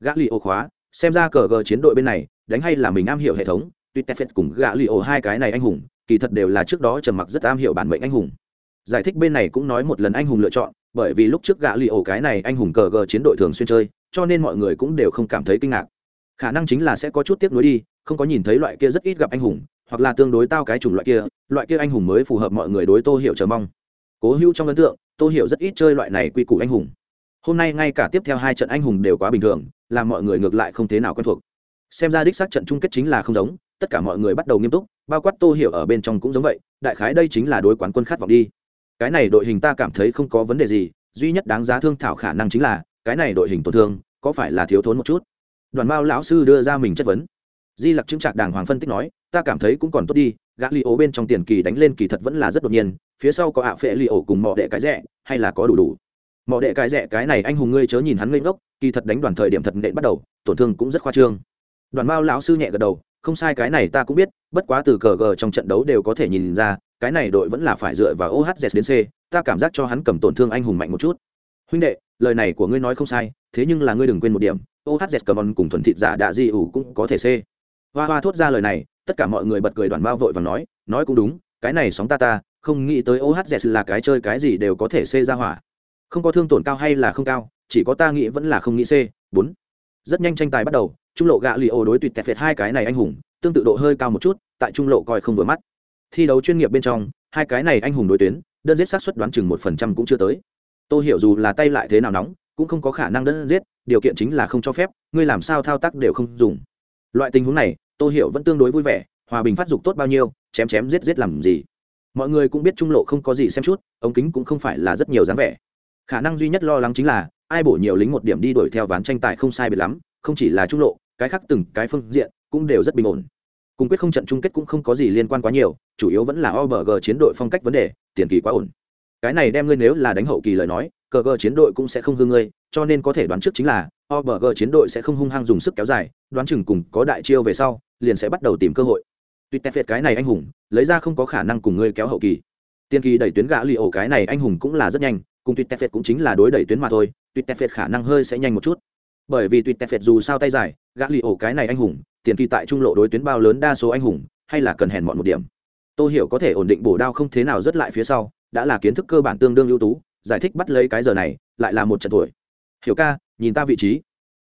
Gã li ô khóa, xem ra cờ gờ chiến đội bên này, đánh hay là mình am hiểu hệ thống, tuy tefet cùng gã li ô hai cái này anh hùng, kỳ thật đều là trước đó trầm mặc rất am hiểu bản mệnh anh hùng. Giải thích bên này cũng nói một lần anh hùng lựa chọn bởi vì lúc trước gã li ổ cái này anh hùng cờ gờ chiến đội thường xuyên chơi, cho nên mọi người cũng đều không cảm thấy kinh ngạc. Khả năng chính là sẽ có chút tiếc nuối đi, không có nhìn thấy loại kia rất ít gặp anh hùng, hoặc là tương đối tao cái chủng loại kia loại kia anh hùng mới phù hợp mọi người đối tô hiểu chờ mong. Cố hữu trong ấn tượng, tô hiểu rất ít chơi loại này quy củ anh hùng. Hôm nay ngay cả tiếp theo hai trận anh hùng đều quá bình thường, làm mọi người ngược lại không thế nào quen thuộc. Xem ra đích xác trận chung kết chính là không giống, tất cả mọi người bắt đầu nghiêm túc, bao quát tô hiểu ở bên trong cũng giống vậy, đại khái đây chính là đối quán quân khát vọng đi cái này đội hình ta cảm thấy không có vấn đề gì, duy nhất đáng giá thương thảo khả năng chính là, cái này đội hình tổn thương, có phải là thiếu thốn một chút? Đoàn mao lão sư đưa ra mình chất vấn. Di lặc chứng trạc đàng hoàng phân tích nói, ta cảm thấy cũng còn tốt đi, gã li ố bên trong tiền kỳ đánh lên kỳ thật vẫn là rất đột nhiên, phía sau có ạ phệ li ổ cùng mọ đệ cái rẻ, hay là có đủ đủ. Mọ đệ cái rẻ, cái này anh hùng ngươi chớ nhìn hắn ngây ngốc, kỳ thật đánh đoàn thời điểm thật nện bắt đầu, tổn thương cũng rất khoa trương. Đoàn mao lão sư nhẹ gật đầu, không sai cái này ta cũng biết, bất quá từ cờ gờ trong trận đấu đều có thể nhìn ra cái này đội vẫn là phải dựa vào ohz đến c, ta cảm giác cho hắn cầm tổn thương anh hùng mạnh một chút. Huynh đệ, lời này của ngươi nói không sai, thế nhưng là ngươi đừng quên một điểm ohz cầm on cùng thuần thịt giả đạ di ủ cũng có thể c. Hoa hoa thốt ra lời này, tất cả mọi người bật cười đoàn bao vội và nói nói cũng đúng, cái này sóng ta ta, không nghĩ tới ohz là cái chơi cái gì đều có thể c ra hỏa. Không có thương tổn cao hay là không cao, chỉ có ta nghĩ vẫn là không nghĩ c. Bốn. Rất nhanh tranh tài bắt đầu, trung lộ gạ lì ô đối tuyệt tẹt phệt hai cái này anh hùng, tương tự độ hơi cao một chút, tại trung lộ coi không vừa mắt thi đấu chuyên nghiệp bên trong, hai cái này anh hùng đối tuyến, đơn giết sát xuất đoán chừng một phần trăm cũng chưa tới. Tôi hiểu dù là tay lại thế nào nóng, cũng không có khả năng đơn giết, điều kiện chính là không cho phép, ngươi làm sao thao tác đều không dùng. Loại tình huống này tôi hiểu vẫn tương đối vui vẻ, hòa bình phát dục tốt bao nhiêu, chém chém giết giết làm gì. Mọi người cũng biết trung lộ không có gì xem chút, ống kính cũng không phải là rất nhiều dáng vẻ. Khả năng duy nhất lo lắng chính là, ai bổ nhiều lính một điểm đi đuổi theo ván tranh tài không sai biệt lắm, không chỉ là trung lộ, cái khác từng cái phương diện cũng đều rất bình ổn cùng quyết không trận chung kết cũng không có gì liên quan quá nhiều, chủ yếu vẫn là obg chiến đội phong cách vấn đề, tiền kỳ quá ổn. Cái này đem ngươi nếu là đánh hậu kỳ lời nói cờ gờ chiến đội cũng sẽ không hư ngươi, cho nên có thể đoán trước chính là obg chiến đội sẽ không hung hăng dùng sức kéo dài, đoán chừng cùng có đại chiêu về sau, liền sẽ bắt đầu tìm cơ hội. Tuy tè việt cái này anh hùng, lấy ra không có khả năng cùng ngươi kéo hậu kỳ. Tiên kỳ đẩy tuyến gã li ổ cái này anh hùng cũng là rất nhanh, cùng tuy tè việt cũng chính là đối đẩy tuyến mà thôi, tuy tè việt khả năng hơi sẽ nhanh một chút. Bởi vì tuy tè việt dù sao tay dài, gã li ổ cái này anh hùng tiền kỳ tại trung lộ đối tuyến bao lớn đa số anh hùng, hay là cần hèn mọn một điểm. Tôi hiểu có thể ổn định bổ đao không thế nào rất lại phía sau, đã là kiến thức cơ bản tương đương ưu tú, giải thích bắt lấy cái giờ này, lại là một trận tuổi. Hiểu ca, nhìn ta vị trí.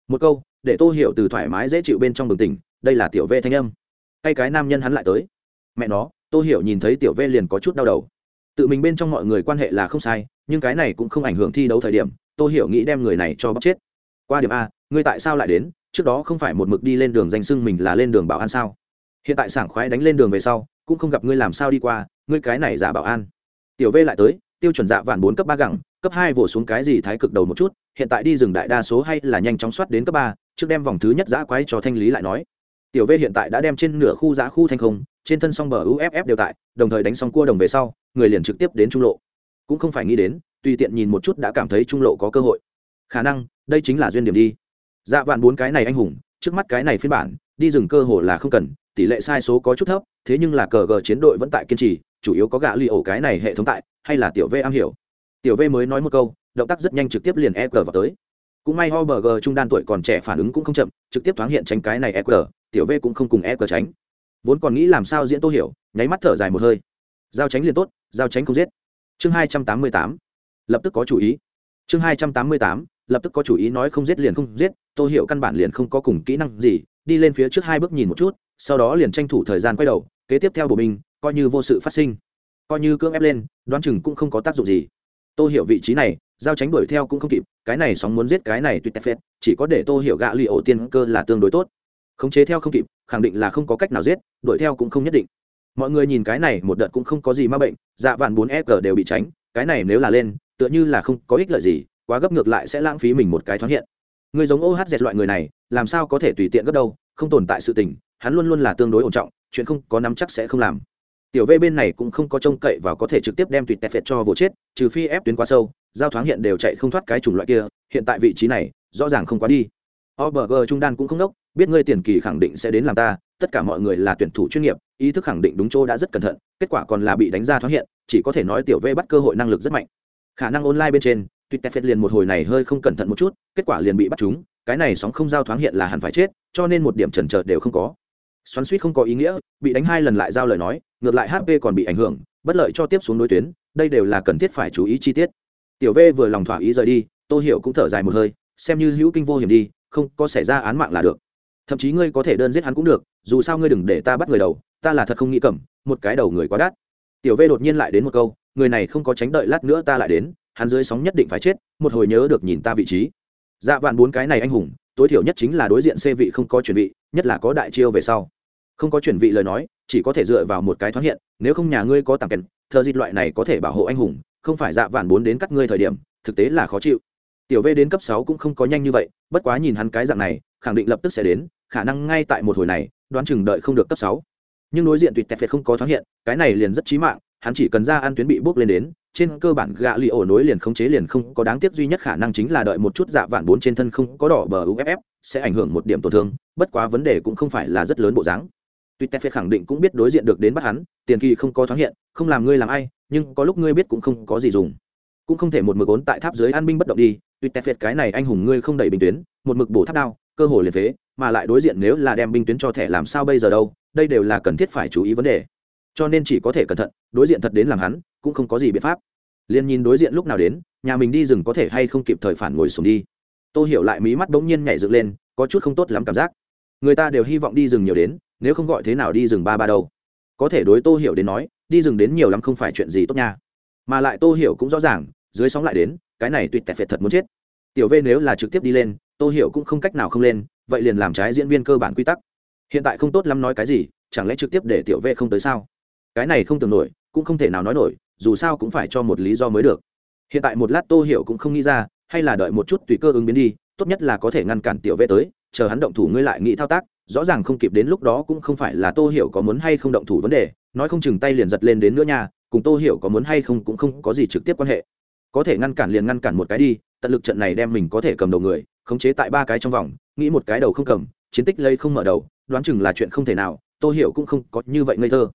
Một câu, để tôi hiểu từ thoải mái dễ chịu bên trong bừng tỉnh, đây là tiểu v thanh âm. Tay cái nam nhân hắn lại tới. Mẹ nó tôi hiểu nhìn thấy tiểu v liền có chút đau đầu. Tự mình bên trong mọi người quan hệ là không sai, nhưng cái này cũng không ảnh hưởng thi đấu thời điểm tôi hiểu nghĩ đem người này cho bóc chết. Qua điểm a, ngươi tại sao lại đến? Trước đó không phải một mực đi lên đường danh sưng mình là lên đường bảo an sao? Hiện tại sảng khoái đánh lên đường về sau, cũng không gặp ngươi làm sao đi qua, ngươi cái này giả bảo an. Tiểu v lại tới, tiêu chuẩn dạ vạn bốn cấp ba gẳng, cấp hai vỗ xuống cái gì thái cực đầu một chút, hiện tại đi rừng đại đa số hay là nhanh chóng soát đến cấp ba, trước đem vòng thứ nhất giã quái cho thanh lý lại nói. Tiểu v hiện tại đã đem trên nửa khu giã khu thanh không, trên thân song bờ uff đều tại, đồng thời đánh xong cua đồng về sau, người liền trực tiếp đến trung lộ. Cũng không phải nghĩ đến, tùy tiện nhìn một chút đã cảm thấy trung lộ có cơ hội. Khả năng, đây chính là duyên điểm đi dạ vạn bốn cái này anh hùng, trước mắt cái này phiên bản, đi rừng cơ hồ là không cần, tỷ lệ sai số có chút thấp, thế nhưng là cờ gờ chiến đội vẫn tại kiên trì, chủ yếu có gạ li ổ cái này hệ thống tại, hay là tiểu v am hiểu. Tiểu v mới nói một câu, động tác rất nhanh trực tiếp liền e g vào tới. Cũng may ho bờ g trung đan tuổi còn trẻ phản ứng cũng không chậm, trực tiếp thoáng hiện tránh cái này e g tiểu v cũng không cùng e g tránh. Vốn còn nghĩ làm sao diễn tô hiểu, nháy mắt thở dài một hơi. Giao tránh liền tốt, giao tránh không giết. Chương hai trăm tám mươi tám. Lập tức có chủ ý. Chương hai trăm tám mươi tám lập tức có chủ ý nói không giết liền không giết, tô hiểu căn bản liền không có cùng kỹ năng gì, đi lên phía trước hai bước nhìn một chút, sau đó liền tranh thủ thời gian quay đầu, kế tiếp theo bộ binh, coi như vô sự phát sinh, coi như cưỡng ép lên, đoán chừng cũng không có tác dụng gì. Tô hiểu vị trí này, giao tránh đuổi theo cũng không kịp, cái này sóng muốn giết cái này tuyệt tép phết, chỉ có để tô hiểu gạ lì ổ tiên cơ là tương đối tốt. Khống chế theo không kịp, khẳng định là không có cách nào giết, đuổi theo cũng không nhất định. Mọi người nhìn cái này, một đợt cũng không có gì ma bệnh dạ vạn bốn e g đều bị tránh, cái này nếu là lên, tựa như là không có ích lợi gì quá gấp ngược lại sẽ lãng phí mình một cái thoáng hiện. Người giống ohz loại người này, làm sao có thể tùy tiện gấp đâu, không tồn tại sự tình, hắn luôn luôn là tương đối ổn trọng, chuyện không có nắm chắc sẽ không làm. Tiểu v bên này cũng không có trông cậy và có thể trực tiếp đem tùy tẹt phệt cho vỗ chết, trừ phi ép tuyến quá sâu, giao thoáng hiện đều chạy không thoát cái chủng loại kia, hiện tại vị trí này, rõ ràng không quá đi. Obg trung đan cũng không đốc, biết ngươi tiền kỳ khẳng định sẽ đến làm ta, tất cả mọi người là tuyển thủ chuyên nghiệp, ý thức khẳng định đúng chỗ đã rất cẩn thận, kết quả còn là bị đánh ra thoáng hiện, chỉ có thể nói tiểu v bắt cơ hội năng lực rất mạnh. Khả năng online bên trên tuyệt tẹt phệt liền một hồi này hơi không cẩn thận một chút, kết quả liền bị bắt chúng. Cái này sóng không giao thoáng hiện là hẳn phải chết, cho nên một điểm trần trợt đều không có. Xoắn suýt không có ý nghĩa, bị đánh hai lần lại giao lời nói, ngược lại hp còn bị ảnh hưởng, bất lợi cho tiếp xuống đối tuyến, đây đều là cần thiết phải chú ý chi tiết. Tiểu v vừa lòng thỏa ý rời đi, tô hiểu cũng thở dài một hơi, xem như hữu kinh vô hiểm đi, không có xảy ra án mạng là được. Thậm chí ngươi có thể đơn giết hắn cũng được, dù sao ngươi đừng để ta bắt người đầu, ta là thật không nghĩ cầm, một cái đầu người quá đắt. Tiểu v đột nhiên lại đến một câu, người này không có tránh đợi lát nữa ta lại đến hắn dưới sóng nhất định phải chết, một hồi nhớ được nhìn ta vị trí. Dạ vạn bốn cái này anh hùng, tối thiểu nhất chính là đối diện xê vị không có chuẩn vị, nhất là có đại chiêu về sau. Không có chuyển vị lời nói, chỉ có thể dựa vào một cái thoáng hiện, nếu không nhà ngươi có tặng kèn, thờ dịt loại này có thể bảo hộ anh hùng, không phải dạ vạn bốn đến cắt ngươi thời điểm, thực tế là khó chịu. Tiểu v đến cấp sáu cũng không có nhanh như vậy, bất quá nhìn hắn cái dạng này, khẳng định lập tức sẽ đến, khả năng ngay tại một hồi này, đoán chừng đợi không được cấp sáu. Nhưng đối diện tuyệt tẹt phệt không có thoáng hiện, cái này liền rất chí mạng hắn chỉ cần ra ăn tuyến bị bước lên đến, trên cơ bản gạ li ổ nối liền không chế liền không có đáng tiếc duy nhất khả năng chính là đợi một chút dạ vạn bốn trên thân không có đỏ bờ uff sẽ ảnh hưởng một điểm tổn thương, bất quá vấn đề cũng không phải là rất lớn bộ dáng. Tuy tefet khẳng định cũng biết đối diện được đến bắt hắn, tiền kỳ không có thoáng hiện, không làm ngươi làm ai, nhưng có lúc ngươi biết cũng không có gì dùng. Cũng không thể một mực ốn tại tháp dưới an binh bất động đi tuy tefet cái này anh hùng ngươi không đẩy binh tuyến, một mực bổ tháp đao, cơ hội liền phế, mà lại đối diện nếu là đem binh tuyến cho thẻ làm sao bây giờ đâu, đây đều là cần thiết phải chú ý vấn đề cho nên chỉ có thể cẩn thận, đối diện thật đến làm hắn, cũng không có gì biện pháp. Liền nhìn đối diện lúc nào đến, nhà mình đi rừng có thể hay không kịp thời phản ngồi xuống đi. Tôi hiểu lại mí mắt bỗng nhiên nhảy dựng lên, có chút không tốt lắm cảm giác. Người ta đều hy vọng đi rừng nhiều đến, nếu không gọi thế nào đi rừng ba ba đâu. Có thể đối tô hiểu đến nói, đi rừng đến nhiều lắm không phải chuyện gì tốt nha. Mà lại tô hiểu cũng rõ ràng, dưới sóng lại đến, cái này tuyệt tẹt phệt thật muốn chết. Tiểu v nếu là trực tiếp đi lên, tô hiểu cũng không cách nào không lên, vậy liền làm trái diễn viên cơ bản quy tắc. Hiện tại không tốt lắm nói cái gì, chẳng lẽ trực tiếp để tiểu v không tới sao? Cái này không tưởng nổi, cũng không thể nào nói nổi, dù sao cũng phải cho một lý do mới được. Hiện tại một lát tô hiểu cũng không nghĩ ra, hay là đợi một chút tùy cơ ứng biến đi, tốt nhất là có thể ngăn cản tiểu vệ tới, chờ hắn động thủ ngươi lại nghĩ thao tác, rõ ràng không kịp đến lúc đó cũng không phải là tô hiểu có muốn hay không động thủ vấn đề, nói không chừng tay liền giật lên đến nữa nha, cùng tô hiểu có muốn hay không cũng không có gì trực tiếp quan hệ. Có thể ngăn cản liền ngăn cản một cái đi, tận lực trận này đem mình có thể cầm đầu người, khống chế tại ba cái trong vòng, nghĩ một cái đầu không cầm, chiến tích lây không mở đầu, đoán chừng là chuyện không thể nào, tô hiểu cũng không có như vậy ngây thơ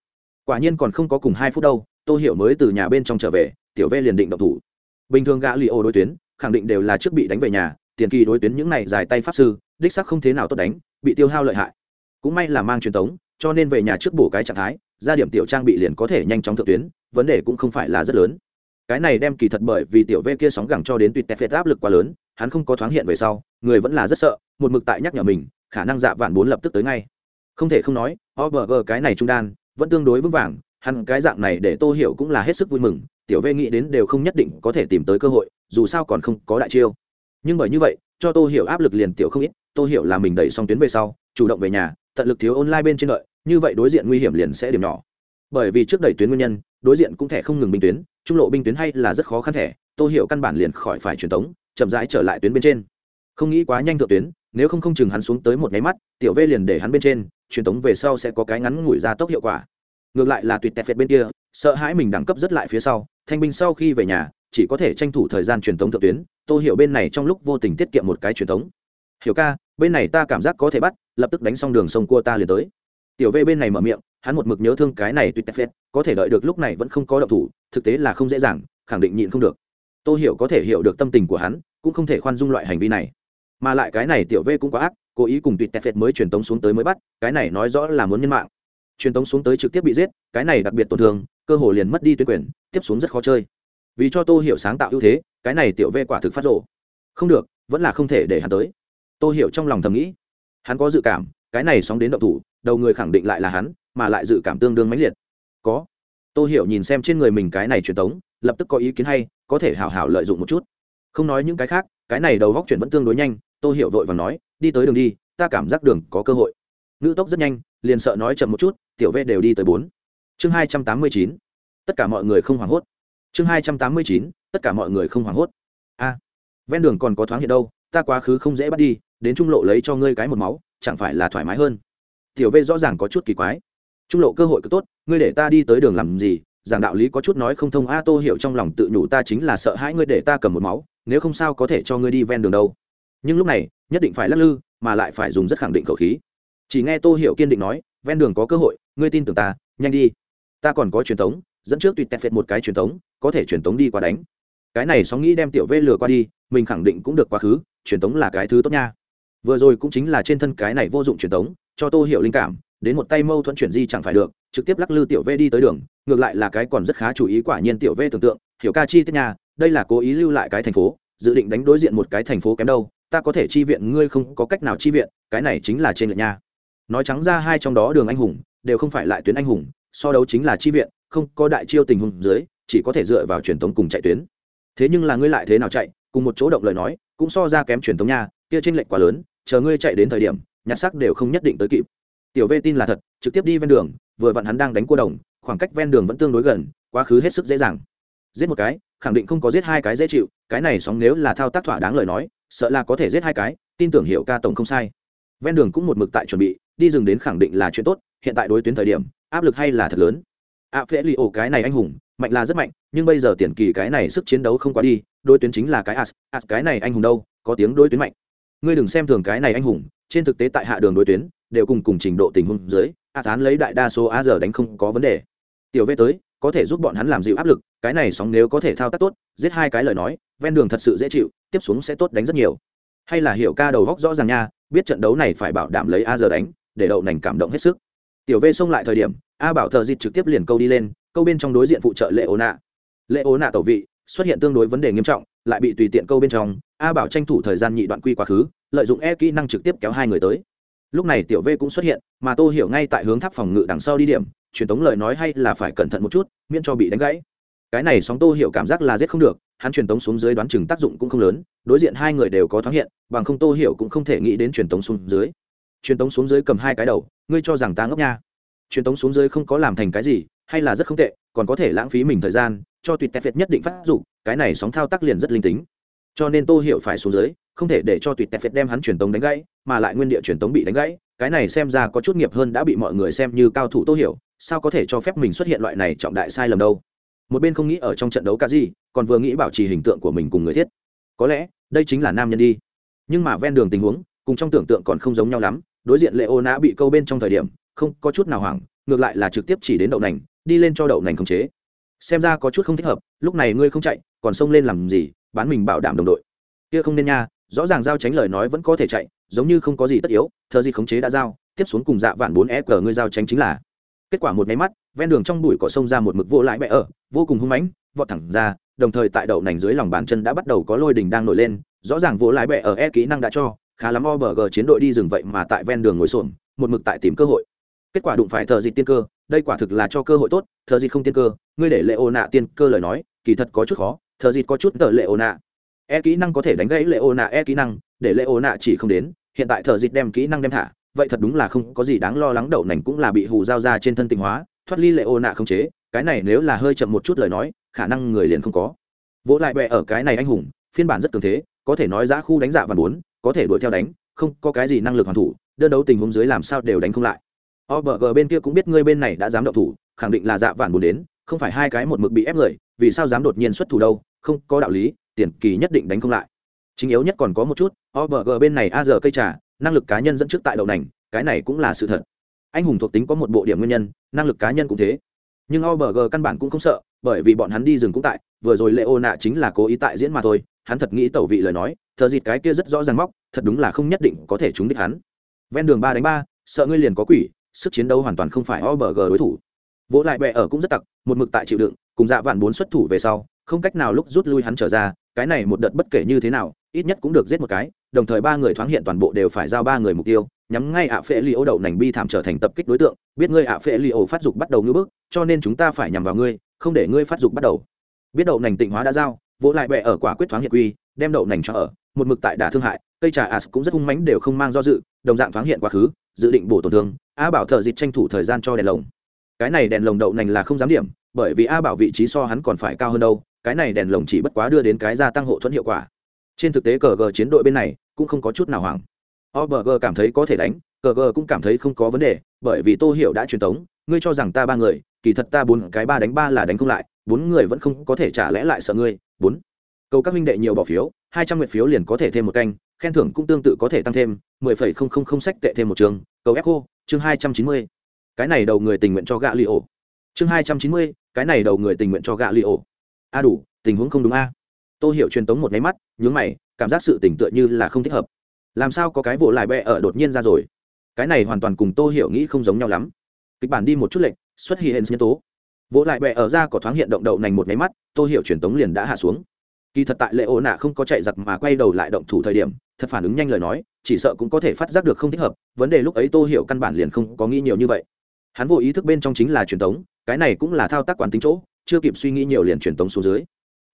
quả nhiên còn không có cùng hai phút đâu, tô hiểu mới từ nhà bên trong trở về, tiểu v liền định động thủ. Bình thường gã li ô đối tuyến, khẳng định đều là trước bị đánh về nhà, tiền kỳ đối tuyến những này dài tay pháp sư, đích sắc không thế nào tốt đánh, bị tiêu hao lợi hại. Cũng may là mang truyền thống cho nên về nhà trước bổ cái trạng thái ra điểm tiểu trang bị liền có thể nhanh chóng thượng tuyến, vấn đề cũng không phải là rất lớn. Cái này đem kỳ thật bởi vì tiểu v kia sóng gẳng cho đến tuyệt tép phết áp lực quá lớn, hắn không có thoáng hiện về sau, người vẫn là rất sợ, một mực tại nhắc nhở mình, khả năng dạ vạn bốn lập tức tới ngay. Không thể không nói obg cái này trung đan vẫn tương đối vững vàng hắn cái dạng này để tô hiểu cũng là hết sức vui mừng tiểu vê nghĩ đến đều không nhất định có thể tìm tới cơ hội dù sao còn không có đại chiêu. Nhưng bởi như vậy cho tô hiểu áp lực liền tiểu không ít tô hiểu là mình đẩy xong tuyến về sau chủ động về nhà tận lực thiếu online bên trên lợi, như vậy đối diện nguy hiểm liền sẽ điểm nhỏ. Bởi vì trước đẩy tuyến nguyên nhân đối diện cũng thể không ngừng binh tuyến trung lộ binh tuyến hay là rất khó khăn thẻ tô hiểu căn bản liền khỏi phải truyền tống chậm rãi trở lại tuyến bên trên. Không nghĩ quá nhanh thượng tuyến nếu không không chừng hắn xuống tới một nháy mắt, tiểu v liền để hắn bên trên, truyền tống về sau sẽ có cái ngắn ngủi ra tốc hiệu quả. Ngược lại là tuyệt tẹt phệt bên kia, sợ hãi mình đẳng cấp rất lại phía sau, thanh binh sau khi về nhà, chỉ có thể tranh thủ thời gian truyền tống thượng tuyến, tô hiểu bên này trong lúc vô tình tiết kiệm một cái truyền tống. Hiểu ca, bên này ta cảm giác có thể bắt, lập tức đánh xong đường sông cua ta liền tới. Tiểu v bên này mở miệng, hắn một mực nhớ thương cái này tuyệt tẹt có thể đợi được lúc này vẫn không có động thủ, thực tế là không dễ dàng, khẳng định nhịn không được. Tô hiểu có thể hiểu được tâm tình của hắn, cũng không thể khoan dung loại hành vi này mà lại cái này tiểu v cũng quá ác, cố ý cùng tuyệt tẹt mới truyền tống xuống tới mới bắt, cái này nói rõ là muốn nhân mạng. Truyền tống xuống tới trực tiếp bị giết, cái này đặc biệt tổn thương, cơ hồ liền mất đi tuyệt quyền, tiếp xuống rất khó chơi. Vì cho tô hiểu sáng tạo ưu thế, cái này tiểu v quả thực phát rộ không được, vẫn là không thể để hắn tới. Tô hiểu trong lòng thầm nghĩ. Hắn có dự cảm, cái này sóng đến động thủ, đầu người khẳng định lại là hắn, mà lại dự cảm tương đương mãnh liệt. Có. Tô hiểu nhìn xem trên người mình cái này truyền tống, lập tức có ý kiến hay, có thể hảo hảo lợi dụng một chút. Không nói những cái khác cái này đầu góc chuyển vẫn tương đối nhanh, tô hiểu vội và nói, đi tới đường đi, ta cảm giác đường có cơ hội. Ngữ tốc rất nhanh, liền sợ nói chậm một chút, tiểu v đều đi tới bốn. Chương hai trăm tám mươi chín, tất cả mọi người không hoảng hốt. Chương hai trăm tám mươi chín, tất cả mọi người không hoảng hốt. A, ven đường còn có thoáng hiện đâu, ta quá khứ không dễ bắt đi, đến trung lộ lấy cho ngươi cái một máu, chẳng phải là thoải mái hơn? Tiểu v rõ ràng có chút kỳ quái. Trung lộ cơ hội cứ tốt, ngươi để ta đi tới đường làm gì giảng đạo lý có chút nói không thông, a tô hiểu trong lòng tự nhủ, ta chính là sợ hãi ngươi để ta cầm một máu, nếu không sao có thể cho ngươi đi ven đường đâu. Nhưng lúc này, nhất định phải lắc lư, mà lại phải dùng rất khẳng định khẩu khí. Chỉ nghe tô hiểu kiên định nói, ven đường có cơ hội, ngươi tin tưởng ta, nhanh đi. Ta còn có truyền thống, dẫn trước tùy tẹt phệt một cái truyền thống, có thể truyền thống đi qua đánh. Cái này sóng nghĩ đem tiểu vê lừa qua đi, mình khẳng định cũng được quá khứ, truyền thống là cái thứ tốt nha. Vừa rồi cũng chính là trên thân cái này vô dụng truyền thống, cho tô hiểu linh cảm đến một tay mâu thuẫn chuyển di chẳng phải được, trực tiếp lắc lư tiểu v đi tới đường, ngược lại là cái còn rất khá chú ý quả nhiên tiểu v tưởng tượng, hiểu ca chi tiết nhà đây là cố ý lưu lại cái thành phố, dự định đánh đối diện một cái thành phố kém đâu, ta có thể chi viện, ngươi không có cách nào chi viện, cái này chính là trên lệ nha. Nói trắng ra hai trong đó đường anh hùng, đều không phải lại tuyến anh hùng, so đấu chính là chi viện, không có đại chiêu tình huống dưới, chỉ có thể dựa vào truyền thống cùng chạy tuyến. Thế nhưng là ngươi lại thế nào chạy, cùng một chỗ động lời nói, cũng so ra kém truyền thống nha, kia trên lệnh quá lớn, chờ ngươi chạy đến thời điểm, nhặt sắc đều không nhất định tới kịp tiểu vệ tin là thật, trực tiếp đi ven đường, vừa vặn hắn đang đánh cua đồng, khoảng cách ven đường vẫn tương đối gần, quá khứ hết sức dễ dàng. Giết một cái, khẳng định không có giết hai cái dễ chịu, cái này sóng nếu là thao tác thỏa đáng lời nói, sợ là có thể giết hai cái, tin tưởng hiệu ca tổng không sai. Ven đường cũng một mực tại chuẩn bị, đi rừng đến khẳng định là chuyện tốt, hiện tại đối tuyến thời điểm, áp lực hay là thật lớn. A phễ li ổ cái này anh hùng, mạnh là rất mạnh, nhưng bây giờ tiền kỳ cái này sức chiến đấu không quá đi, đối tuyến chính là cái as as cái này anh hùng đâu, có tiếng đối tuyến mạnh. Ngươi đừng xem thường cái này anh hùng, trên thực tế tại hạ đường đối tuyến đều cùng cùng trình độ tình huống dưới, a thán lấy đại đa số a giờ đánh không có vấn đề. Tiểu v tới, có thể giúp bọn hắn làm dịu áp lực, cái này sóng nếu có thể thao tác tốt, giết hai cái lời nói, ven đường thật sự dễ chịu, tiếp xuống sẽ tốt đánh rất nhiều. Hay là hiểu ca đầu góc rõ ràng nha, biết trận đấu này phải bảo đảm lấy a giờ đánh, để đậu nành cảm động hết sức. Tiểu v xông lại thời điểm, a bảo thợ dịt trực tiếp liền câu đi lên, câu bên trong đối diện phụ trợ lệ ố nạ. Lệ ố nạ tẩu vị, xuất hiện tương đối vấn đề nghiêm trọng, lại bị tùy tiện câu bên trong, a bảo tranh thủ thời gian nhị đoạn quy quá khứ, lợi dụng e kỹ năng trực tiếp kéo hai người tới lúc này tiểu v cũng xuất hiện, mà tô hiểu ngay tại hướng tháp phòng ngự đằng sau đi điểm. Truyền tống lời nói hay là phải cẩn thận một chút, miễn cho bị đánh gãy. Cái này sóng tô hiểu cảm giác là giết không được, hắn truyền tống xuống dưới đoán chừng tác dụng cũng không lớn, đối diện hai người đều có thoáng hiện, bằng không tô hiểu cũng không thể nghĩ đến truyền tống xuống dưới. Truyền tống xuống dưới cầm hai cái đầu, ngươi cho rằng ta ngốc nha. Truyền tống xuống dưới không có làm thành cái gì, hay là rất không tệ, còn có thể lãng phí mình thời gian, cho tuyệt tép việt nhất định phát dụng, cái này sóng thao tác liền rất linh tính. Cho nên tô hiểu phải xuống dưới không thể để cho tuyệt tẹt phết đem hắn truyền tống đánh gãy, mà lại nguyên địa truyền tống bị đánh gãy, cái này xem ra có chút nghiệp hơn đã bị mọi người xem như cao thủ tô hiểu, sao có thể cho phép mình xuất hiện loại này trọng đại sai lầm đâu? Một bên không nghĩ ở trong trận đấu cả gì, còn vừa nghĩ bảo trì hình tượng của mình cùng người thiết. Có lẽ, đây chính là nam nhân đi. Nhưng mà ven đường tình huống, cùng trong tưởng tượng còn không giống nhau lắm, đối diện lệ ô nã bị câu bên trong thời điểm, không có chút nào hoảng, ngược lại là trực tiếp chỉ đến đậu nành, đi lên cho đậu nành khống chế. Xem ra có chút không thích hợp, lúc này ngươi không chạy, còn xông lên làm gì, bán mình bảo đảm đồng đội. Kia không nên nha rõ ràng giao tránh lời nói vẫn có thể chạy, giống như không có gì tất yếu thợ gì khống chế đã giao, tiếp xuống cùng dạ vạn bốn e cờ ngươi giao tránh chính là. Kết quả một máy mắt, ven đường trong bụi cỏ sông ra một mực vô lại bẹ ở, vô cùng hung mãnh, vọt thẳng ra, đồng thời tại đậu nành dưới lòng bàn chân đã bắt đầu có lôi đình đang nổi lên, rõ ràng vô lãi bẹ ở e kỹ năng đã cho, khá lắm o bờ g chiến đội đi rừng vậy mà tại ven đường ngồi xổm, một mực tại tìm cơ hội. Kết quả đụng phải thợ dịt tiên cơ, đây quả thực là cho cơ hội tốt thợ dịt không tiên cơ, ngươi để lệ ô nạ tiên cơ lời nói, kỳ thật có chút khó thợ dịt có chút tờ lệ ô nạ e kỹ năng có thể đánh gãy lệ ô nạ e kỹ năng, để lệ ô nạ chỉ không đến, hiện tại thợ dịt đem kỹ năng đem thả, vậy thật đúng là không có gì đáng lo lắng, đậu nành cũng là bị hù giao ra trên thân tình hóa, thoát ly lệ ô nạ không chế, cái này nếu là hơi chậm một chút lời nói, khả năng người liền không có. Vỗ lại bẹ ở cái này anh hùng, phiên bản rất cường thế, có thể nói giã khu đánh dạ và bốn, có thể đuổi theo đánh, không có cái gì năng lực hoàn thủ, đơn đấu tình huống dưới làm sao đều đánh không lại. Obg bên kia cũng biết ngươi bên này đã dám động thủ, khẳng định là dạ vạn buồn đến, không phải hai cái một mực bị ép người, vì sao dám đột nhiên xuất thủ đâu, không có đạo lý tiền kỳ nhất định đánh không lại. Chính yếu nhất còn có một chút obg bên này a giờ cây trà, năng lực cá nhân dẫn trước tại đầu nành, cái này cũng là sự thật. Anh hùng thuộc tính có một bộ điểm nguyên nhân, năng lực cá nhân cũng thế. Nhưng obg căn bản cũng không sợ, bởi vì bọn hắn đi rừng cũng tại, vừa rồi lệ ô nạ chính là cố ý tại diễn mà thôi, hắn thật nghĩ tẩu vị lời nói thợ dịt cái kia rất rõ ràng móc, thật đúng là không nhất định có thể trúng đích hắn. Ven đường ba đánh ba, sợ ngươi liền có quỷ, sức chiến đấu hoàn toàn không phải obg đối thủ. Vỗ lại bẹ ở cũng rất tặc, một mực tại chịu đựng, cùng dạ vạn bốn xuất thủ về sau, không cách nào lúc rút lui hắn trở ra cái này một đợt bất kể như thế nào, ít nhất cũng được giết một cái, đồng thời ba người thoáng hiện toàn bộ đều phải giao ba người mục tiêu, nhắm ngay ạ phệ li ô đậu nành bi thảm trở thành tập kích đối tượng, biết ngươi ạ phệ li ô phát dục bắt đầu ngưỡng bước, cho nên chúng ta phải nhằm vào ngươi, không để ngươi phát dục bắt đầu. Biết đậu nành tịnh hóa đã giao, vỗ lại bẹ ở quả quyết thoáng hiện quy, đem đậu nành cho ở, một mực tại đả thương hại, cây trà as cũng rất hung mánh đều không mang do dự, đồng dạng thoáng hiện quá khứ, dự định bổ tổn thương a bảo thợ dịch tranh thủ thời gian cho đèn lồng. Cái này đèn lồng đậu nành là không dám điểm, bởi vì a bảo vị trí so hắn còn phải cao hơn đâu cái này đèn lồng chỉ bất quá đưa đến cái gia tăng hộ thuẫn hiệu quả. Trên thực tế cờ g chiến đội bên này cũng không có chút nào hoảng. Obg cảm thấy có thể đánh cờ g cũng cảm thấy không có vấn đề, bởi vì tô hiểu đã truyền tống, ngươi cho rằng ta ba người, kỳ thật ta bốn, cái ba đánh ba là đánh không lại, bốn người vẫn không có thể trả lẽ lại sợ ngươi, bốn. Cầu các minh đệ nhiều bỏ phiếu, hai trăm nguyện phiếu liền có thể thêm một canh, khen thưởng cũng tương tự có thể tăng thêm, mười phẩy không không không sách tệ thêm một trường, cầu echo chương hai trăm chín mươi. Cái này đầu người tình nguyện cho gạ li ổ. Chương hai trăm chín mươi, cái này đầu người tình nguyện cho gạ li ổ a đủ, tình huống không đúng a. Tô hiểu truyền tống một nháy mắt, nhướng mày, cảm giác sự tỉnh tựa như là không thích hợp. Làm sao có cái vụ lại bẹ ở đột nhiên ra rồi? Cái này hoàn toàn cùng tô hiểu nghĩ không giống nhau lắm. Kịch bản đi một chút lệnh, xuất hiện nhân tố. Vỗ lại bẹ ở ra có thoáng hiện động đậu nành một nháy mắt, tô hiểu truyền tống liền đã hạ xuống. Kỳ thật tại lệ ổ nạ không có chạy giặc mà quay đầu lại động thủ thời điểm, thật phản ứng nhanh lời nói, chỉ sợ cũng có thể phát giác được không thích hợp, vấn đề lúc ấy tô hiểu căn bản liền không có nghĩ nhiều như vậy. Hắn vô ý thức bên trong chính là truyền tống, cái này cũng là thao tác quán tính chỗ chưa kịp suy nghĩ nhiều liền truyền tống xuống dưới.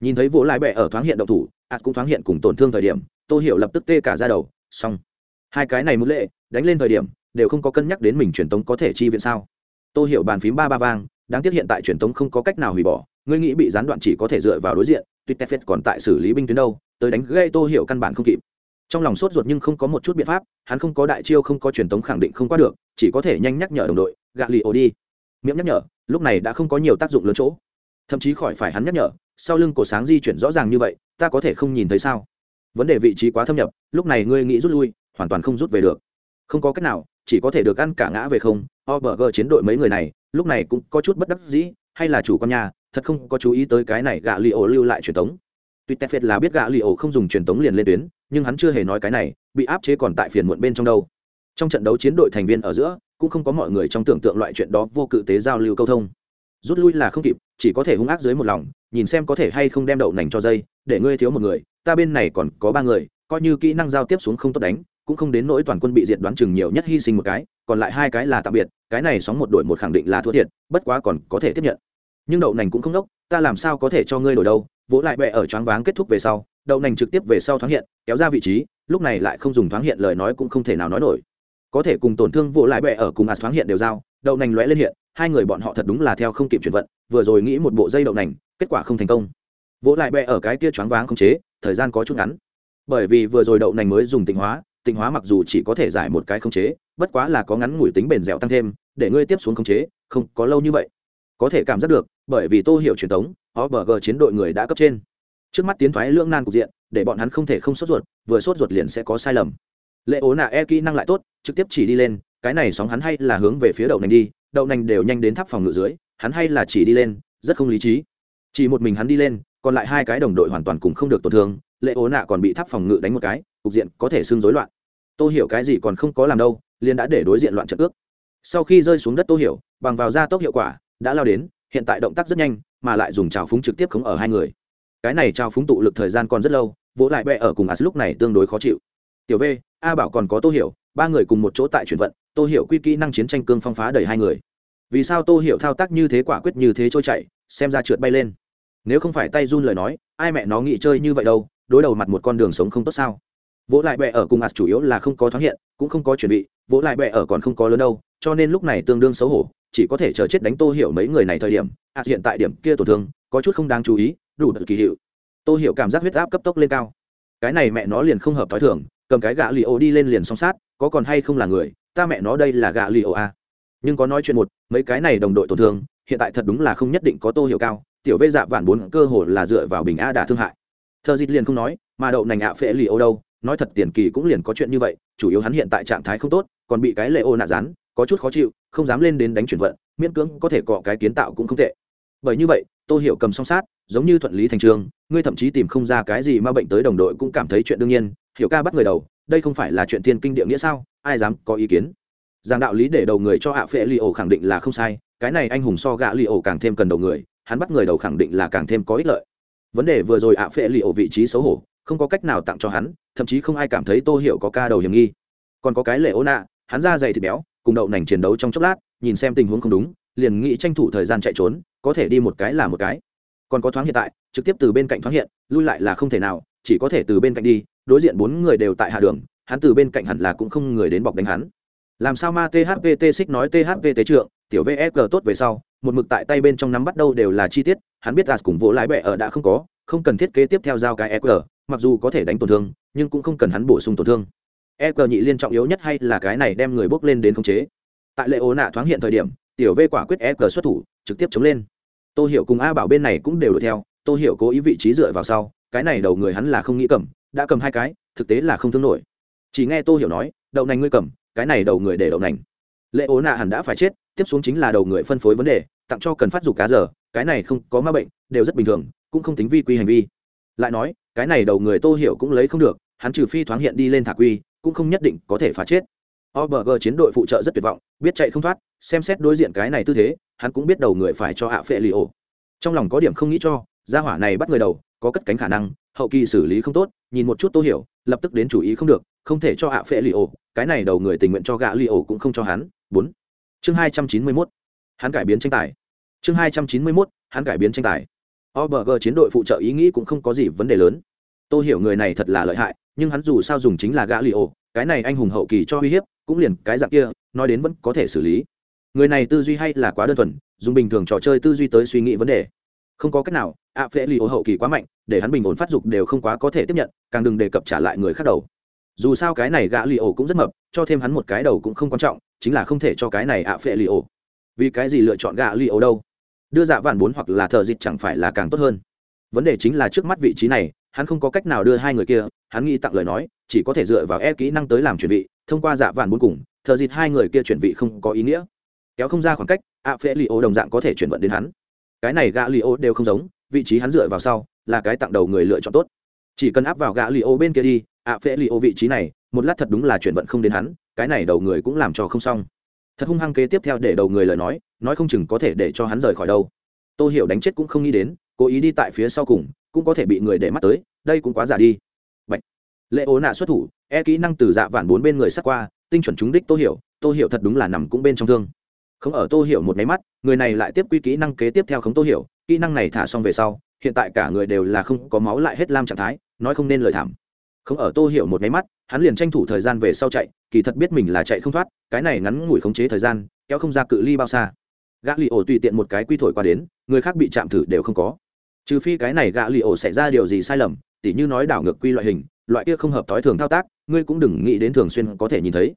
Nhìn thấy vỗ lại bẹ ở thoáng hiện động thủ ạt cũng thoáng hiện cùng tổn thương thời điểm, tô hiểu lập tức tê cả ra đầu, xong. Hai cái này mức lệ, đánh lên thời điểm, đều không có cân nhắc đến mình truyền tống có thể chi viện sao. Tô hiểu bàn phím ba ba vang, đáng tiếc hiện tại truyền tống không có cách nào hủy bỏ, ngươi nghĩ bị gián đoạn chỉ có thể dựa vào đối diện tuyệt tefet còn tại xử lý binh tuyến đâu, tới đánh gây tô hiểu căn bản không kịp. Trong lòng sốt ruột nhưng không có một chút biện pháp, hắn không có đại chiêu không có truyền tống khẳng định không qua được, chỉ có thể nhanh nhắc nhở đồng đội, gạ lì ổ đi. Miệng nhắc nhở, lúc này đã không có nhiều tác dụng lớn chỗ thậm chí khỏi phải hắn nhắc nhở, sau lưng cổ sáng di chuyển rõ ràng như vậy, ta có thể không nhìn thấy sao? Vấn đề vị trí quá thâm nhập, lúc này ngươi nghĩ rút lui, hoàn toàn không rút về được. Không có cách nào, chỉ có thể được ăn cả ngã về không. Obg chiến đội mấy người này, lúc này cũng có chút bất đắc dĩ, hay là chủ con nhà, thật không có chú ý tới cái này gạ li ổ lưu lại truyền thống. tuy tefet là biết gạ li ổ không dùng truyền thống liền lên tuyến, nhưng hắn chưa hề nói cái này, bị áp chế còn tại phiền muộn bên trong đâu. Trong trận đấu chiến đội thành viên ở giữa, cũng không có mọi người trong tưởng tượng loại chuyện đó vô cự tế giao lưu câu thông rút lui là không kịp, chỉ có thể hung ác dưới một lòng, nhìn xem có thể hay không đem đậu nành cho dây, để ngươi thiếu một người, ta bên này còn có ba người, coi như kỹ năng giao tiếp xuống không tốt đánh, cũng không đến nỗi toàn quân bị diệt đoán chừng nhiều nhất hy sinh một cái, còn lại hai cái là tạm biệt, cái này sóng một đội một khẳng định là thua thiệt, bất quá còn có thể tiếp nhận. Nhưng đậu nành cũng không đốc, ta làm sao có thể cho ngươi đổi đâu, vỗ lại bẹ ở choáng váng kết thúc về sau, đậu nành trực tiếp về sau thoáng hiện, kéo ra vị trí, lúc này lại không dùng thoáng hiện lời nói cũng không thể nào nói nổi. Có thể cùng tổn thương vỗ lại bẹ ở cùng ạt thoáng hiện đều giao, đậu nành lóe lên hiện hai người bọn họ thật đúng là theo không kịp chuyển vận, vừa rồi nghĩ một bộ dây đậu nành, kết quả không thành công. Vỗ lại bẹ ở cái kia choáng váng không chế, thời gian có chút ngắn. Bởi vì vừa rồi đậu nành mới dùng tịnh hóa tịnh hóa mặc dù chỉ có thể giải một cái không chế, bất quá là có ngắn ngủi tính bền dẻo tăng thêm, để ngươi tiếp xuống không chế, không, có lâu như vậy. Có thể cảm giác được, bởi vì tô hiểu truyền thống họ bờ gờ chiến đội người đã cấp trên. Trước mắt tiến thoái lưỡng nan cục diện, để bọn hắn không thể không sốt ruột, vừa sốt ruột liền sẽ có sai lầm. Lệ ố nạ e kỹ năng lại tốt, trực tiếp chỉ đi lên, cái này sóng hắn hay là hướng về phía đậu nành đi đậu nành đều nhanh đến tháp phòng ngự dưới, hắn hay là chỉ đi lên, rất không lý trí. Chỉ một mình hắn đi lên, còn lại hai cái đồng đội hoàn toàn cùng không được tổn thương, lệ ố nạ còn bị tháp phòng ngự đánh một cái, cục diện có thể xương rối loạn. Tôi hiểu cái gì còn không có làm đâu, liền đã để đối diện loạn trận ước. Sau khi rơi xuống đất tôi hiểu, bằng vào gia tốc hiệu quả, đã lao đến, hiện tại động tác rất nhanh, mà lại dùng trào phúng trực tiếp khống ở hai người. Cái này trào phúng tụ lực thời gian còn rất lâu, vỗ lại bẹ ở cùng as lúc này tương đối khó chịu. Tiểu v, a bảo còn có tô hiểu, ba người cùng một chỗ tại chuyển vận tô hiểu quy kỹ năng chiến tranh cương phong phá đầy hai người. Vì sao tô hiểu thao tác như thế quả quyết như thế trôi chạy xem ra trượt bay lên. Nếu không phải tay run lời nói, ai mẹ nó nghĩ chơi như vậy đâu, đối đầu mặt một con đường sống không tốt sao? Vỗ lại bẹ ở cùng ạt chủ yếu là không có thoáng hiện, cũng không có chuẩn bị, vỗ lại bẹ ở còn không có lớn đâu, cho nên lúc này tương đương xấu hổ, chỉ có thể chờ chết đánh tô hiểu mấy người này thời điểm, Ạt hiện tại điểm kia tổn thương, có chút không đáng chú ý, đủ đợt kỳ hiệu. Tô hiểu cảm giác huyết áp cấp tốc lên cao. Cái này mẹ nó liền không hợp thói thường, cầm cái gã lì ô đi lên liền song sát, có còn hay không là người ta mẹ nó đây là gạ lì ổ a nhưng có nói chuyện một, mấy cái này đồng đội tổn thương, hiện tại thật đúng là không nhất định có tô hiểu cao, tiểu vê dạ vạn bốn cơ hồ là dựa vào bình a đả thương hại. Thợ dịt liền không nói, mà đậu nành ạ phễ lì ô đâu, nói thật tiền kỳ cũng liền có chuyện như vậy, chủ yếu hắn hiện tại trạng thái không tốt, còn bị cái lệ ô nạ rán có chút khó chịu, không dám lên đến đánh chuyển vận, miễn cưỡng có thể cọ cái kiến tạo cũng không tệ. Bởi như vậy, tô hiểu cầm song sát, giống như thuận lý thành trường, ngươi thậm chí tìm không ra cái gì mà bệnh tới đồng đội cũng cảm thấy chuyện đương nhiên, hiểu ca bắt người đầu, đây không phải là chuyện thiên kinh địa nghĩa sao? Ai dám có ý kiến? Giảng đạo lý để đầu người cho hạ phệ li ổ khẳng định là không sai, cái này anh hùng so gạ li ổ càng thêm cần đầu người, hắn bắt người đầu khẳng định là càng thêm có ích lợi. Vấn đề vừa rồi ạ phệ li ổ vị trí xấu hổ, không có cách nào tặng cho hắn, thậm chí không ai cảm thấy tô hiểu có ca đầu hiểm nghi. Còn có cái lệ ô nạ, hắn ra dày thịt béo, cùng đậu nành chiến đấu trong chốc lát, nhìn xem tình huống không đúng, liền nghĩ tranh thủ thời gian chạy trốn, có thể đi một cái là một cái. Còn có thoáng hiện tại, trực tiếp từ bên cạnh thoáng hiện, lui lại là không thể nào, chỉ có thể từ bên cạnh đi, đối diện bốn người đều tại hạ đường hắn từ bên cạnh hẳn là cũng không người đến bọc đánh hắn. Làm sao ma thvt xích nói thvt trượng, tiểu vsg tốt về sau, một mực tại tay bên trong nắm bắt đâu đều là chi tiết, hắn biết gas cùng vỗ lái bẹ ở đã không có, không cần thiết kế tiếp theo giao cái eq mặc dù có thể đánh tổn thương, nhưng cũng không cần hắn bổ sung tổn thương. Eq nhị liên trọng yếu nhất hay là cái này đem người bốc lên đến khống chế. Tại lệ ố nạ thoáng hiện thời điểm, tiểu v quả quyết eq xuất thủ, trực tiếp chống lên. Tô hiểu cùng a bảo bên này cũng đều đuổi theo, tô hiểu cố ý vị trí dựa vào sau, cái này đầu người hắn là không nghĩ cầm, đã cầm hai cái, thực tế là không thương nổi chỉ nghe tô hiểu nói, đậu nành ngươi cầm, cái này đầu người để đậu nành. Lệ ố nạ hẳn đã phải chết, tiếp xuống chính là đầu người phân phối vấn đề, tặng cho cần phát dục cá giờ, cái này không có ma bệnh, đều rất bình thường, cũng không tính vi quy hành vi. Lại nói, cái này đầu người tô hiểu cũng lấy không được, hắn trừ phi thoáng hiện đi lên thả quy, cũng không nhất định có thể phá chết. Obg chiến đội phụ trợ rất tuyệt vọng, biết chạy không thoát, xem xét đối diện cái này tư thế, hắn cũng biết đầu người phải cho hạ phệ Lì ổ. Trong lòng có điểm không nghĩ cho, gia hỏa này bắt người đầu có cất cánh khả năng, hậu kỳ xử lý không tốt, nhìn một chút tô hiểu, lập tức đến chủ ý không được, không thể cho hạ phệ li ổ, cái này đầu người tình nguyện cho gạ li ổ cũng không cho hắn. Bốn. Chương hai trăm chín mươi mốt. Hắn cải biến tranh tài. Chương hai trăm chín mươi mốt, hắn cải biến tranh tài. Obg chiến đội phụ trợ ý nghĩ cũng không có gì vấn đề lớn. Tô hiểu người này thật là lợi hại, nhưng hắn dù sao dùng chính là gã li cái này anh hùng hậu kỳ cho uy hiếp, cũng liền cái dạng kia, nói đến vẫn có thể xử lý. Người này tư duy hay là quá đơn thuần, dùng bình thường trò chơi tư duy tới suy nghĩ vấn đề không có cách nào, ạ phễ lì ô hậu kỳ quá mạnh, để hắn bình ổn phát dục đều không quá có thể tiếp nhận, càng đừng đề cập trả lại người khác đầu. Dù sao cái này gã lì ổ cũng rất mập, cho thêm hắn một cái đầu cũng không quan trọng, chính là không thể cho cái này ạ phễ lì ổ vì cái gì lựa chọn gã lì ổ đâu? Đưa dạ vạn bốn hoặc là thợ dịch chẳng phải là càng tốt hơn. Vấn đề chính là trước mắt vị trí này, hắn không có cách nào đưa hai người kia, hắn nghĩ tặng lời nói, chỉ có thể dựa vào e kỹ năng tới làm chuyển vị, thông qua dạ vạn bốn cùng, thợ dịch hai người kia chuyển vị không có ý nghĩa. Kéo không ra khoảng cách, ạ phễ lì ô đồng dạng có thể chuyển vận đến hắn cái này gã li ô đều không giống, vị trí hắn dựa vào sau là cái tặng đầu người lựa chọn tốt. Chỉ cần áp vào gã li ô bên kia đi, ạ phễ li ô vị trí này, một lát thật đúng là chuyển vận không đến hắn, cái này đầu người cũng làm cho không xong. Thật hung hăng kế tiếp theo để đầu người lời nói nói không chừng có thể để cho hắn rời khỏi đâu. Tô hiểu đánh chết cũng không nghĩ đến, cố ý đi tại phía sau cùng, cũng có thể bị người để mắt tới, đây cũng quá giả đi. Bạch. lệ ố nạ xuất thủ e kỹ năng từ dạ vạn bốn bên người sắt qua, tinh chuẩn chúng đích tô hiểu tô hiểu thật đúng là nằm cũng bên trong thương không ở tô hiểu một máy mắt, người này lại tiếp quy kỹ năng kế tiếp theo không tô hiểu, kỹ năng này thả xong về sau, hiện tại cả người đều là không có máu lại hết lam trạng thái, nói không nên lời thảm. Không ở tô hiểu một máy mắt, hắn liền tranh thủ thời gian về sau chạy, kỳ thật biết mình là chạy không thoát, cái này ngắn ngủi khống chế thời gian, kéo không ra cự ly bao xa. Gã lì ổ tùy tiện một cái quy thổi qua đến, người khác bị chạm thử đều không có. Trừ phi cái này gã lì ổ xảy ra điều gì sai lầm, tỉ như nói đảo ngược quy loại hình, loại kia không hợp thói thường thao tác, ngươi cũng đừng nghĩ đến thường xuyên có thể nhìn thấy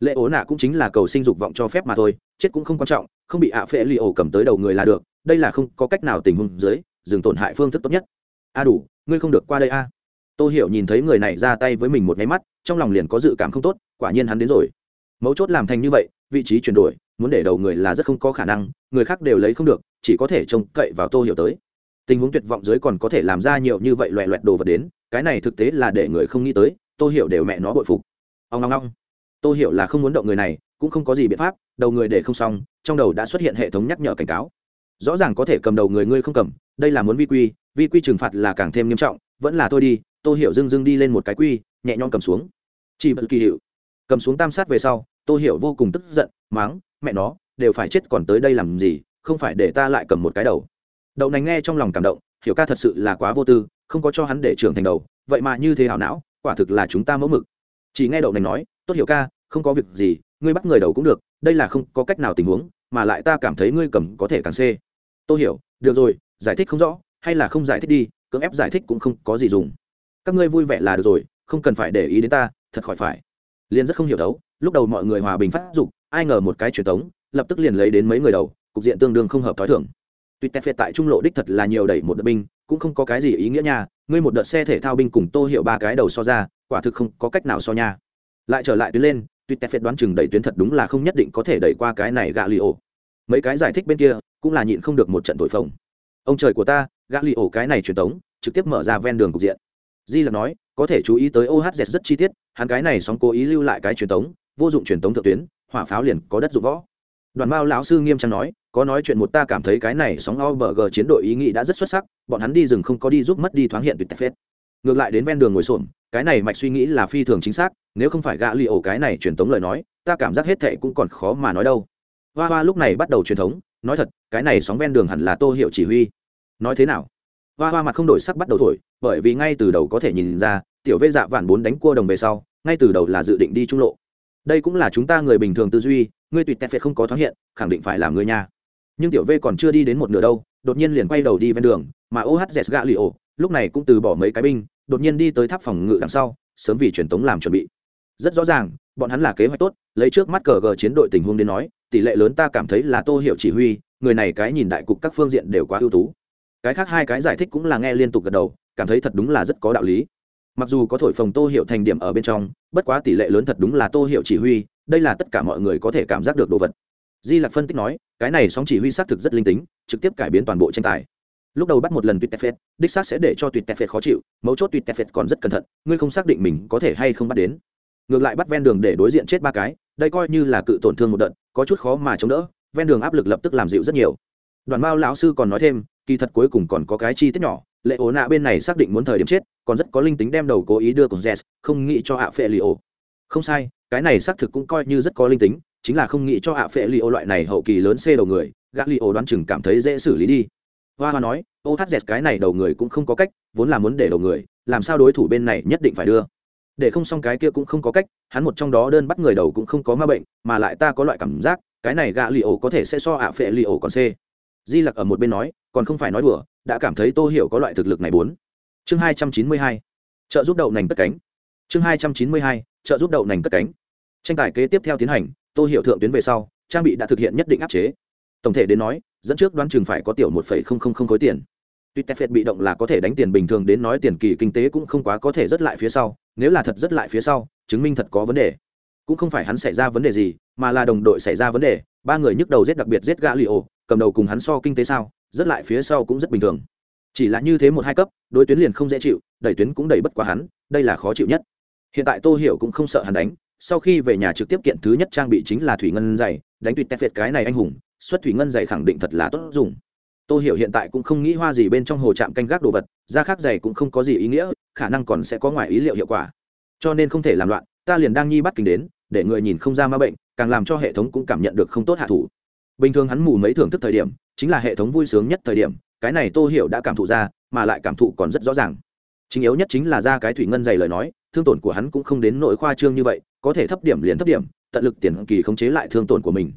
lệ ố nạ cũng chính là cầu sinh dục vọng cho phép mà thôi, chết cũng không quan trọng, không bị ạ phệ lì ổ cầm tới đầu người là được, đây là không có cách nào tình huống dưới, dừng tổn hại phương thức tốt nhất. A đủ, ngươi không được qua đây a. À. tôi hiểu nhìn thấy người này ra tay với mình một nháy mắt, trong lòng liền có dự cảm không tốt, quả nhiên hắn đến rồi. Mấu chốt làm thành như vậy, vị trí chuyển đổi, muốn để đầu người là rất không có khả năng, người khác đều lấy không được, chỉ có thể trông cậy vào tô hiểu tới. Tình huống tuyệt vọng dưới còn có thể làm ra nhiều như vậy loẹ loẹt đồ vật đến, cái này thực tế là để người không nghĩ tới, tô hiểu đều mẹ nó bội phục. Ông ngong ngong Tôi hiểu là không muốn động người này, cũng không có gì biện pháp, đầu người để không xong, trong đầu đã xuất hiện hệ thống nhắc nhở cảnh cáo. Rõ ràng có thể cầm đầu người ngươi không cầm, đây là muốn vi quy vi quy trừng phạt là càng thêm nghiêm trọng, vẫn là tôi đi Tôi hiểu dưng dưng đi lên một cái quy, nhẹ nhõm cầm xuống. Chỉ bật kỳ hiệu. Cầm xuống tam sát về sau Tôi hiểu vô cùng tức giận máng mẹ nó, đều phải chết còn tới đây làm gì, không phải để ta lại cầm một cái đầu. Đậu nành nghe trong lòng cảm động, hiểu ca thật sự là quá vô tư, không có cho hắn để trưởng thành đầu, vậy mà như thế hảo não, quả thực là chúng ta mẫu mực. Chỉ nghe đậu nành nói tốt hiểu ca, không có việc gì, ngươi bắt người đầu cũng được, đây là không có cách nào tình huống, mà lại ta cảm thấy ngươi cầm có thể càng xê. Tôi hiểu, được rồi, giải thích không rõ, hay là không giải thích đi, cưỡng ép giải thích cũng không có gì dùng. Các ngươi vui vẻ là được rồi, không cần phải để ý đến ta, thật khỏi phải. Liên rất không hiểu đấu, lúc đầu mọi người hòa bình phát dục, ai ngờ một cái truyền thống, lập tức liền lấy đến mấy người đầu, cục diện tương đương không hợp thói thường. Tuy i thưởng tuy tại trung lộ đích thật là nhiều đẩy một đợt binh, cũng không có cái gì ý nghĩa nha, ngươi một đợt xe thể thao binh cùng tô hiệu ba cái đầu so ra, quả thực không có cách nào so nha lại trở lại tuyến lên tuy tép đoán chừng đẩy tuyến thật đúng là không nhất định có thể đẩy qua cái này gạ li ổ mấy cái giải thích bên kia cũng là nhịn không được một trận thổi phồng. Ông trời của ta gạ li ổ cái này truyền thống, trực tiếp mở ra ven đường cục diện. Di là nói có thể chú ý tới ohz rất chi tiết hắn cái này sóng cố ý lưu lại cái truyền thống, vô dụng truyền thống thượng tuyến hỏa pháo liền có đất dụng võ. Đoàn mao lão sư nghiêm trang nói có nói chuyện một ta cảm thấy cái này sóng o bờ g chiến đội ý nghĩ đã rất xuất sắc bọn hắn đi rừng không có đi giúp mất đi thoáng hiện tuyệt phết ngược lại đến ven đường ngồi xổm, cái này mạch suy nghĩ là phi thường chính xác, nếu không phải gã li ổ cái này truyền thống lời nói, ta cảm giác hết thệ cũng còn khó mà nói đâu. Hoa hoa lúc này bắt đầu truyền thống, nói thật, cái này sóng ven đường hẳn là tô hiệu chỉ huy. Nói thế nào? Hoa hoa mặt không đổi sắc bắt đầu thổi, bởi vì ngay từ đầu có thể nhìn ra, tiểu vê dạ vạn bốn đánh cua đồng về sau, ngay từ đầu là dự định đi trung lộ. Đây cũng là chúng ta người bình thường tư duy, ngươi tuyệt tép không có thoáng hiện, khẳng định phải làm ngươi nha nhưng tiểu v còn chưa đi đến một nửa đâu, đột nhiên liền quay đầu đi ven đường, mà ohz gạ li ổ lúc này cũng từ bỏ mấy cái binh, đột nhiên đi tới tháp phòng ngự đằng sau, sớm vì truyền tống làm chuẩn bị. Rất rõ ràng, bọn hắn là kế hoạch tốt, lấy trước mắt cờ gờ chiến đội tình huống đến nói, tỷ lệ lớn ta cảm thấy là tô hiệu chỉ huy, người này cái nhìn đại cục các phương diện đều quá ưu tú. Cái khác hai cái giải thích cũng là nghe liên tục gật đầu, cảm thấy thật đúng là rất có đạo lý. Mặc dù có thổi phồng tô hiệu thành điểm ở bên trong, bất quá tỷ lệ lớn thật đúng là tô hiệu chỉ huy, đây là tất cả mọi người có thể cảm giác được đồ vật. Di lạc phân tích nói, cái này sóng chỉ huy xác thực rất linh tính, trực tiếp cải biến toàn bộ tranh tài lúc đầu bắt một lần tuyệt tefet đích xác sẽ để cho tuyệt tefet khó chịu, mấu chốt tuyệt tefet còn rất cẩn thận, ngươi không xác định mình có thể hay không bắt đến. Ngược lại bắt ven đường để đối diện chết ba cái, đây coi như là cự tổn thương một đợt, có chút khó mà chống đỡ, ven đường áp lực lập tức làm dịu rất nhiều. Đoàn mao lão sư còn nói thêm, kỳ thật cuối cùng còn có cái chi tiết nhỏ, lệ ố nạ bên này xác định muốn thời điểm chết, còn rất có linh tính đem đầu cố ý đưa cùng jess, không nghĩ cho hạ phệ li ô không sai, cái này xác thực cũng coi như rất có linh tính, chính là không nghĩ cho hạ phệ li ô loại này hậu kỳ lớn xê đầu người, gã li ô đoán chừng cảm thấy dễ xử lý đi hoa hoa nói, ô hát dẹt, cái này đầu người cũng không có cách, vốn là muốn để đầu người, làm sao đối thủ bên này nhất định phải đưa. Để không xong cái kia cũng không có cách, hắn một trong đó đơn bắt người đầu cũng không có ma bệnh, mà lại ta có loại cảm giác, cái này gạ li ổ có thể sẽ so ạ phệ li ổ còn c di lặc ở một bên nói, còn không phải nói đùa, đã cảm thấy tô hiểu có loại thực lực này bốn. Chương hai trăm chín mươi hai, trợ giúp đậu nành cất cánh. Chương hai trăm chín mươi hai, trợ giúp đậu nành cất cánh. Tranh tài kế tiếp theo tiến hành, tô hiểu thượng tuyến về sau, trang bị đã thực hiện nhất định áp chế. Tổng thể đến nói dẫn trước đoán chừng phải có tiểu một phẩy không không không khối tiền. Tuy tefet bị động là có thể đánh tiền bình thường đến nói tiền kỳ kinh tế cũng không quá có thể rất lại phía sau, nếu là thật rất lại phía sau, chứng minh thật có vấn đề. Cũng không phải hắn xảy ra vấn đề gì, mà là đồng đội xảy ra vấn đề, ba người nhức đầu giết đặc biệt giết gã li cầm đầu cùng hắn so kinh tế sao, rất lại phía sau cũng rất bình thường. Chỉ là như thế một hai cấp, đối tuyến liền không dễ chịu, đẩy tuyến cũng đẩy bất quá hắn, đây là khó chịu nhất. Hiện tại tô hiểu cũng không sợ hắn đánh, sau khi về nhà trực tiếp kiện thứ nhất trang bị chính là thủy ngân dày, đánh tuyệt tép cái này anh hùng xuất thủy ngân dày khẳng định thật là tốt dùng. Tô hiểu hiện tại cũng không nghĩ hoa gì bên trong hồ trạm canh gác đồ vật ra khác dày cũng không có gì ý nghĩa, khả năng còn sẽ có ngoài ý liệu hiệu quả. Cho nên không thể làm loạn, ta liền đang nhi bắt kính đến, để người nhìn không ra ma bệnh, càng làm cho hệ thống cũng cảm nhận được không tốt hạ thủ. Bình thường hắn mù mấy thưởng thức thời điểm, chính là hệ thống vui sướng nhất thời điểm, cái này tô hiểu đã cảm thụ ra, mà lại cảm thụ còn rất rõ ràng. Chính yếu nhất chính là ra cái thủy ngân dày lời nói, thương tổn của hắn cũng không đến nỗi khoa trương như vậy, có thể thấp điểm liền thấp điểm, tận lực tiền kỳ khống chế lại thương tổn của mình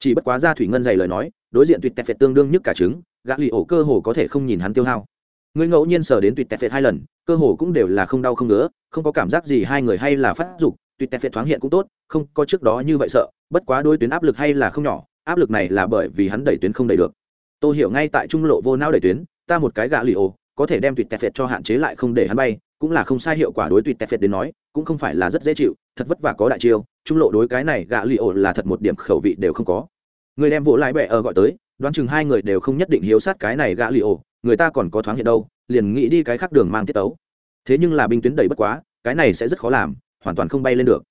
chỉ bất quá ra thủy ngân dày lời nói, đối diện tuyệt tẹt phệt tương đương nhất cả trứng, gã lì ổ cơ hồ có thể không nhìn hắn tiêu hao. Người ngẫu nhiên sờ đến tuyệt tẹt phệt hai lần, cơ hồ cũng đều là không đau không ngứa, không có cảm giác gì hai người hay là phát dục, tuyệt tẹt phệt thoáng hiện cũng tốt, không có trước đó như vậy sợ, bất quá đôi tuyến áp lực hay là không nhỏ, áp lực này là bởi vì hắn đẩy tuyến không đẩy được. Tôi hiểu ngay tại trung lộ vô não đẩy tuyến, ta một cái gã lì ổ, có thể đem tuyệt tẹt phệt cho hạn chế lại không để hắn bay, cũng là không sai hiệu quả đối tuyệt tẹt phệt đến nói, cũng không phải là rất dễ chịu, thật vất vả có đại chiêu trung lộ đối cái này gạ lì ổ là thật một điểm khẩu vị đều không có. Người đem vỗ lại bẹ ở gọi tới, đoán chừng hai người đều không nhất định hiếu sát cái này gạ lì ổ, người ta còn có thoáng hiện đâu, liền nghĩ đi cái khác đường mang tiết tấu. Thế nhưng là binh tuyến đầy bất quá, cái này sẽ rất khó làm, hoàn toàn không bay lên được.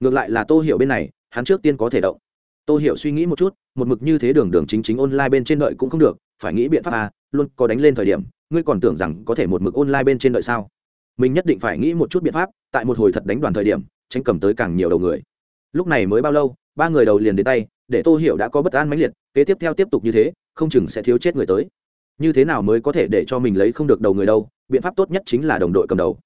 Ngược lại là tô hiểu bên này, hắn trước tiên có thể động. Tô hiểu suy nghĩ một chút, một mực như thế đường đường chính chính online bên trên đợi cũng không được, phải nghĩ biện pháp à luôn có đánh lên thời điểm, ngươi còn tưởng rằng có thể một mực online bên trên đợi sao? Mình nhất định phải nghĩ một chút biện pháp, tại một hồi thật đánh đoàn thời điểm, tránh cầm tới càng nhiều đầu người lúc này mới bao lâu, ba người đầu liền đến tay, để tô hiểu đã có bất an mãnh liệt, kế tiếp theo tiếp tục như thế, không chừng sẽ thiếu chết người tới. Như thế nào mới có thể để cho mình lấy không được đầu người đâu, biện pháp tốt nhất chính là đồng đội cầm đầu.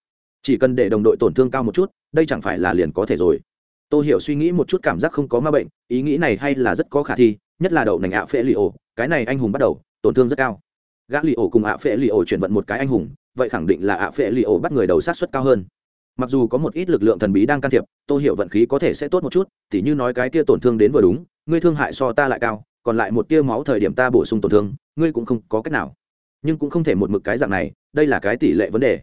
Chỉ cần để đồng đội tổn thương cao một chút, đây chẳng phải là liền có thể rồi. Tô hiểu suy nghĩ một chút cảm giác không có ma bệnh, ý nghĩ này hay là rất có khả thi, nhất là đậu nành ạ phễ li ổ, cái này anh hùng bắt đầu, tổn thương rất cao. Gã li ổ cùng ạ phễ li ổ chuyển vận một cái anh hùng, vậy khẳng định là ạ phễ li ổ bắt người đầu sát xuất cao hơn mặc dù có một ít lực lượng thần bí đang can thiệp tôi hiểu vận khí có thể sẽ tốt một chút, tỉ như nói cái kia tổn thương đến vừa đúng, ngươi thương hại so ta lại cao, còn lại một tia máu thời điểm ta bổ sung tổn thương, ngươi cũng không có cách nào. Nhưng cũng không thể một mực cái dạng này, đây là cái tỷ lệ vấn đề.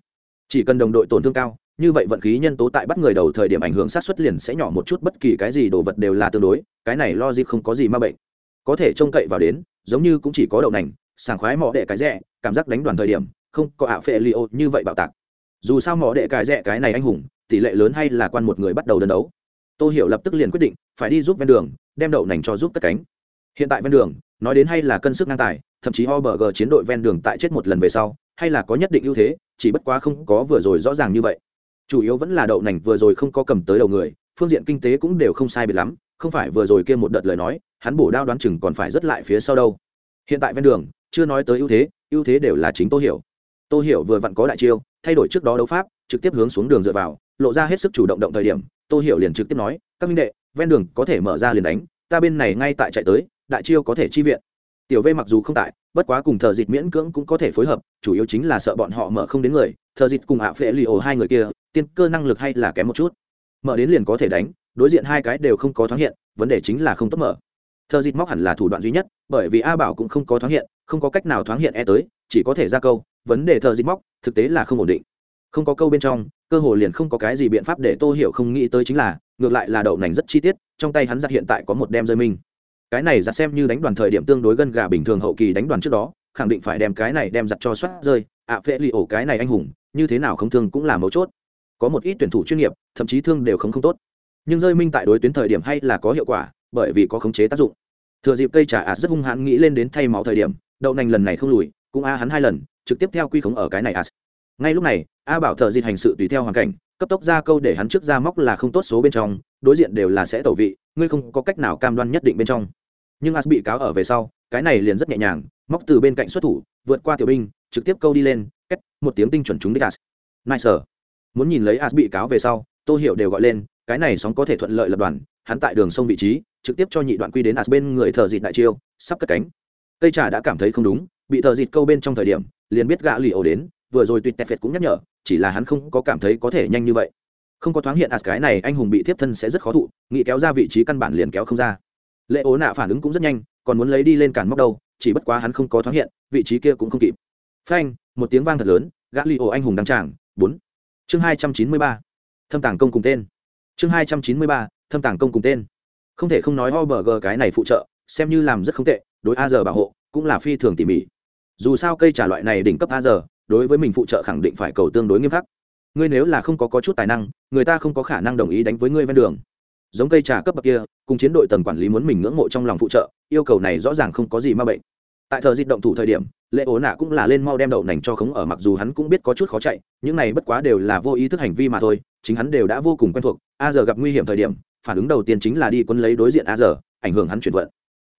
Chỉ cần đồng đội tổn thương cao, như vậy vận khí nhân tố tại bắt người đầu thời điểm ảnh hưởng sát xuất liền sẽ nhỏ một chút, bất kỳ cái gì đồ vật đều là tương đối, cái này lo gì không có gì ma bệnh. Có thể trông cậy vào đến, giống như cũng chỉ có đậu nành, sảng khoái mọ đệ cái rẻ, cảm giác đánh đoàn thời điểm, không có ạ phệ li ô như vậy bảo tạc dù sao mỏ đệ cài rẽ cái này anh hùng, tỷ lệ lớn hay là quan một người bắt đầu đơn đấu. Tô hiểu lập tức liền quyết định, phải đi giúp ven đường, đem đậu nành cho giúp cất cánh. Hiện tại ven đường, nói đến hay là cân sức ngang tài, thậm chí Oberg chiến đội ven đường tại chết một lần về sau, hay là có nhất định ưu thế, chỉ bất quá không có vừa rồi rõ ràng như vậy. Chủ yếu vẫn là đậu nành vừa rồi không có cầm tới đầu người, phương diện kinh tế cũng đều không sai biệt lắm, không phải vừa rồi kia một đợt lời nói, hắn bổ đao đoán chừng còn phải rất lại phía sau đâu. Hiện tại ven đường, chưa nói tới ưu thế ưu thế đều là chính tô hiểu. Tô hiểu vừa vặn có đại chiêu thay đổi trước đó đấu pháp, trực tiếp hướng xuống đường dựa vào, lộ ra hết sức chủ động động thời điểm, tô hiểu liền trực tiếp nói, các minh đệ, ven đường có thể mở ra liền đánh, ta bên này ngay tại chạy tới, đại chiêu có thể chi viện. Tiểu v mặc dù không tại, bất quá cùng thờ dịt miễn cưỡng cũng có thể phối hợp, chủ yếu chính là sợ bọn họ mở không đến người, thờ dịt cùng ạ phệ li ổ hai người kia, tiên cơ năng lực hay là kém một chút. Mở đến liền có thể đánh, đối diện hai cái đều không có thoáng hiện, vấn đề chính là không tốt mở. Thờ dịt móc hẳn là thủ đoạn duy nhất, bởi vì a bảo cũng không có thoáng hiện, không có cách nào thoáng hiện e tới, chỉ có thể ra câu vấn đề thợ dịch móc thực tế là không ổn định. Không có câu bên trong cơ hồ liền không có cái gì biện pháp để tô hiểu không nghĩ tới chính là ngược lại là đậu nành rất chi tiết trong tay hắn giặt hiện tại có một đem rơi minh cái này giặt xem như đánh đoàn thời điểm tương đối gân gà bình thường hậu kỳ đánh đoàn trước đó khẳng định phải đem cái này đem giặt cho soát rơi. Ạ à, phễ li ổ cái này anh hùng như thế nào không thương cũng là mấu chốt. Có một ít tuyển thủ chuyên nghiệp thậm chí thương đều không không tốt. Nhưng rơi minh tại đối tuyến thời điểm hay là có hiệu quả bởi vì có khống chế tác dụng. Thừa dịp cây trà ạt rất hung hãn nghĩ lên đến thay máu thời điểm đậu nành lần này không lùi cũng a hắn hai lần trực tiếp theo quy khống ở cái này as ngay lúc này, a bảo thợ dịt hành sự tùy theo hoàn cảnh, cấp tốc ra câu để hắn trước ra móc là không tốt số bên trong, đối diện đều là sẽ tẩu vị, ngươi không có cách nào cam đoan nhất định bên trong. Nhưng as bị cáo ở về sau, cái này liền rất nhẹ nhàng, móc từ bên cạnh xuất thủ, vượt qua tiểu binh, trực tiếp câu đi lên cách một tiếng tinh chuẩn chúng đích as. Nice muốn nhìn lấy as bị cáo về sau, tô hiểu đều gọi lên, cái này sóng có thể thuận lợi lập đoàn, hắn tại đường sông vị trí, trực tiếp cho nhị đoạn quy đến as bên người thợ dịt đại chiêu, sắp cất cánh. Cây trà đã cảm thấy không đúng, bị thợ dịt câu bên trong thời điểm liền biết gã lì ổ đến, vừa rồi tuyệt tẹp phệt cũng nhắc nhở, chỉ là hắn không có cảm thấy có thể nhanh như vậy. Không có thoáng hiện as cái này, anh hùng bị tiếp thân sẽ rất khó thụ, nghĩ kéo ra vị trí căn bản liền kéo không ra. Lệ ố nạ phản ứng cũng rất nhanh, còn muốn lấy đi lên cản móc đâu, chỉ bất quá hắn không có thoáng hiện, vị trí kia cũng không kịp. Phanh, một tiếng vang thật lớn, gã li ổ anh hùng đăng tràng, bốn. Chương hai trăm chín mươi ba, thâm tàng công cùng tên. Chương hai trăm chín mươi ba, thâm tàng công cùng tên. Không thể không nói ho bờ gờ cái này phụ trợ, xem như làm rất không tệ, đối a giờ bảo hộ, cũng là phi thường tỉ mỉ dù sao cây trả loại này đỉnh cấp a giờ đối với mình phụ trợ khẳng định phải cầu tương đối nghiêm khắc. Ngươi nếu là không có, có chút tài năng người ta không có khả năng đồng ý đánh với ngươi ven đường. Giống cây trà cấp bậc kia cùng chiến đội tầng quản lý muốn mình ngưỡng mộ trong lòng phụ trợ yêu cầu này rõ ràng không có gì ma bệnh. Tại thời di động thủ thời điểm lệ ố nạ cũng là lên mau đem đậu nành cho khống ở mặc dù hắn cũng biết có chút khó chạy những này bất quá đều là vô ý thức hành vi mà thôi chính hắn đều đã vô cùng quen thuộc. A giờ gặp nguy hiểm thời điểm phản ứng đầu tiên chính là đi quân lấy đối diện a giờ ảnh hưởng hắn chuyển vận.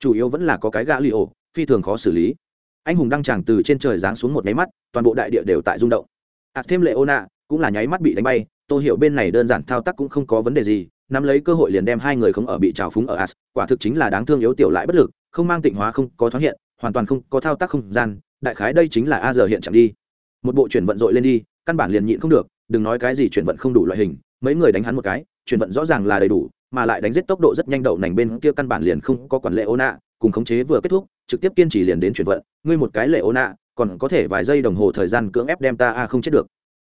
Chủ yếu vẫn là có cái gã li ổ phi thường khó xử lý anh hùng đăng tràng từ trên trời giáng xuống một nháy mắt, toàn bộ đại địa đều tại rung động. Ạt thêm lệ ô nạ cũng là nháy mắt bị đánh bay, tôi hiểu bên này đơn giản thao tác cũng không có vấn đề gì, nắm lấy cơ hội liền đem hai người không ở bị trào phúng ở as, quả thực chính là đáng thương yếu tiểu lại bất lực, không mang tịnh hóa, không có thoáng hiện, hoàn toàn không có thao tác không gian, đại khái đây chính là a giờ hiện chẳng đi. Một bộ chuyển vận dội lên đi, căn bản liền nhịn không được, đừng nói cái gì chuyển vận không đủ loại hình, mấy người đánh hắn một cái, chuyển vận rõ ràng là đầy đủ, mà lại đánh giết tốc độ rất nhanh đậu nành bên kia căn bản liền không có quản lệ ô nạ cùng khống chế vừa kết thúc, trực tiếp kiên trì liền đến chuyển vận. Ngươi một cái lệ ô nạ, còn có thể vài giây đồng hồ thời gian cưỡng ép đem ta a không chết được.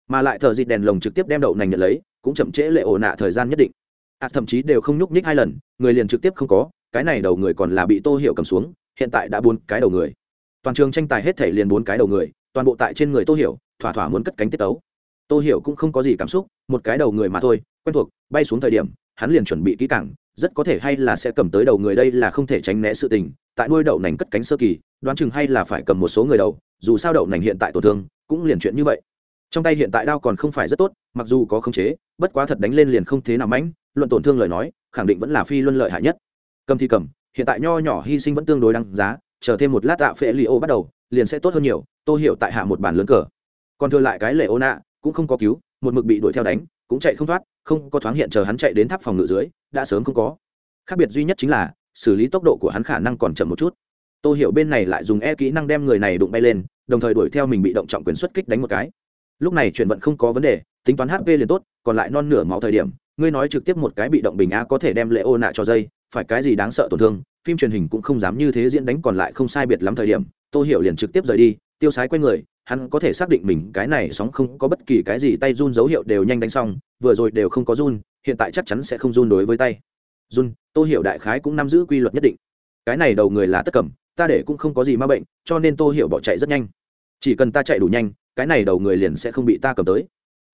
Mà lại thợ dịt đèn lồng trực tiếp đem đậu nành nhận lấy, cũng chậm trễ lệ ổ nạ thời gian nhất định. A thậm chí đều không nhúc nhích hai lần, người liền trực tiếp không có, cái này đầu người còn là bị tô hiểu cầm xuống, hiện tại đã bốn cái đầu người. Toàn trường tranh tài hết thể liền bốn cái đầu người, toàn bộ tại trên người tô hiểu, thỏa thỏa muốn cất cánh tiết tấu. Tô hiểu cũng không có gì cảm xúc, một cái đầu người mà thôi, quen thuộc, bay xuống thời điểm, hắn liền chuẩn bị kỹ càng rất có thể hay là sẽ cầm tới đầu người đây là không thể tránh né sự tình, tại nuôi đậu nành cất cánh sơ kỳ, đoán chừng hay là phải cầm một số người đầu, dù sao đậu nành hiện tại tổn thương, cũng liền chuyện như vậy. Trong tay hiện tại đao còn không phải rất tốt, mặc dù có khống chế, bất quá thật đánh lên liền không thế nào mãnh, luận tổn thương lời nói, khẳng định vẫn là phi luân lợi hại nhất. Cầm thì cầm, hiện tại nho nhỏ hy sinh vẫn tương đối đăng giá, chờ thêm một lát tạ phệ li ô bắt đầu, liền sẽ tốt hơn nhiều tôi hiểu tại hạ một bàn lớn cờ. Còn thừa lại cái lệ ô nạ, cũng không có cứu, một mực bị đuổi theo đánh cũng chạy không thoát, không có thoáng hiện chờ hắn chạy đến tháp phòng ngự dưới, đã sớm không có. Khác biệt duy nhất chính là, xử lý tốc độ của hắn khả năng còn chậm một chút. Tôi hiểu bên này lại dùng e kỹ năng đem người này đụng bay lên, đồng thời đuổi theo mình bị động trọng quyền xuất kích đánh một cái. Lúc này chuyển vận không có vấn đề, tính toán hp liền tốt, còn lại non nửa máu thời điểm, ngươi nói trực tiếp một cái bị động bình a có thể đem lệ ô nạ cho dây, phải cái gì đáng sợ tổn thương, phim truyền hình cũng không dám như thế diễn đánh còn lại không sai biệt lắm thời điểm, tô hiểu liền trực tiếp rời đi, tiêu sái q u a y người hắn có thể xác định mình cái này sóng không có bất kỳ cái gì, tay run dấu hiệu đều nhanh đánh xong, vừa rồi đều không có run, hiện tại chắc chắn sẽ không run đối với tay. Run, tô hiểu đại khái cũng nắm giữ quy luật nhất định. Cái này đầu người là tất cẩm ta để cũng không có gì ma bệnh, cho nên tô hiểu bỏ chạy rất nhanh. Chỉ cần ta chạy đủ nhanh, cái này đầu người liền sẽ không bị ta cầm tới.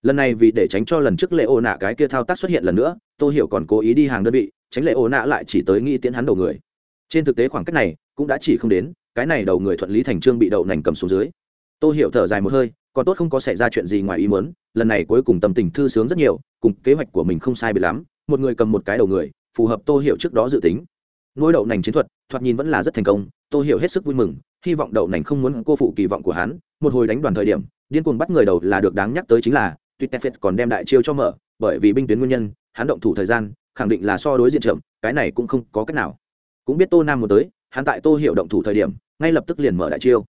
Lần này vì để tránh cho lần trước lệ ô nạ cái kia thao tác xuất hiện lần nữa, tô hiểu còn cố ý đi hàng đơn vị, tránh lệ ô nạ lại chỉ tới nghĩ tiến hắn đầu người. Trên thực tế khoảng cách này cũng đã chỉ không đến, cái này đầu người thuận lý thành trương bị đậu nành cầm xuống dưới tô hiểu thở dài một hơi, còn tốt không có xảy ra chuyện gì ngoài ý muốn, lần này cuối cùng tâm tình thư sướng rất nhiều, cùng kế hoạch của mình không sai biệt lắm, một người cầm một cái đầu người, phù hợp tô hiểu trước đó dự tính. Nuôi đậu nành chiến thuật, thoạt nhìn vẫn là rất thành công, tô hiểu hết sức vui mừng, hy vọng đậu nành không muốn cô phụ kỳ vọng của hắn, một hồi đánh đoàn thời điểm, điên cuồng bắt người đầu là được đáng nhắc tới chính là tuyệt tefet còn đem đại chiêu cho mở, bởi vì binh tuyến nguyên nhân, hắn động thủ thời gian, khẳng định là so đối diện chậm cái này cũng không có cách nào. Cũng biết tô nam muốn tới, hắn tại tô hiểu động thủ thời điểm, ngay lập tức liền mở đại chiêu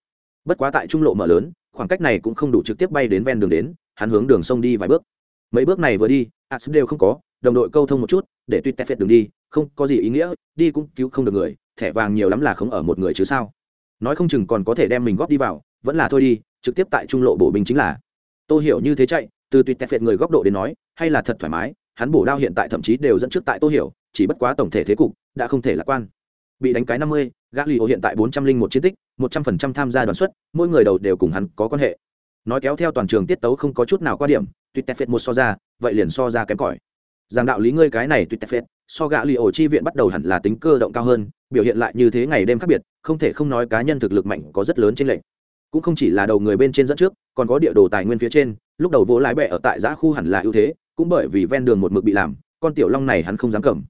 bất quá tại trung lộ mở lớn, khoảng cách này cũng không đủ trực tiếp bay đến ven đường đến, hắn hướng đường sông đi vài bước. Mấy bước này vừa đi as đều không có, đồng đội câu thông một chút, để tuyệt tefet đường đi, không có gì ý nghĩa, đi cũng cứu không được người, thẻ vàng nhiều lắm là không ở một người chứ sao. Nói không chừng còn có thể đem mình góp đi vào, vẫn là thôi đi, trực tiếp tại trung lộ bổ binh chính là. Tôi hiểu như thế chạy, từ tuyệt tẹt phệt người góc độ đến nói, hay là thật thoải mái, hắn bổ đao hiện tại thậm chí đều dẫn trước tại tôi hiểu, chỉ bất quá tổng thể thế cục, đã không thể lạc quan. Bị đánh cái năm mươi gã lì ô hiện tại bốn trăm linh một chiến tích, một trăm phần trăm tham gia đoàn xuất, mỗi người đầu đều cùng hắn có quan hệ. Nói kéo theo toàn trường tiết tấu không có chút nào qua điểm, tuyệt tẹt phệt một so ra, vậy liền so ra kém cỏi. Rằng đạo lý ngươi cái này tuyệt tẹt phệt, so gã lì ổ chi viện bắt đầu hẳn là tính cơ động cao hơn, biểu hiện lại như thế ngày đêm khác biệt, không thể không nói cá nhân thực lực mạnh có rất lớn trên lệnh cũng không chỉ là đầu người bên trên dẫn trước, còn có địa đồ tài nguyên phía trên, lúc đầu vỗ lái bẹ ở tại giã khu hẳn là ưu thế, cũng bởi vì ven đường một mực bị làm, con tiểu long này hắn không dám cầm.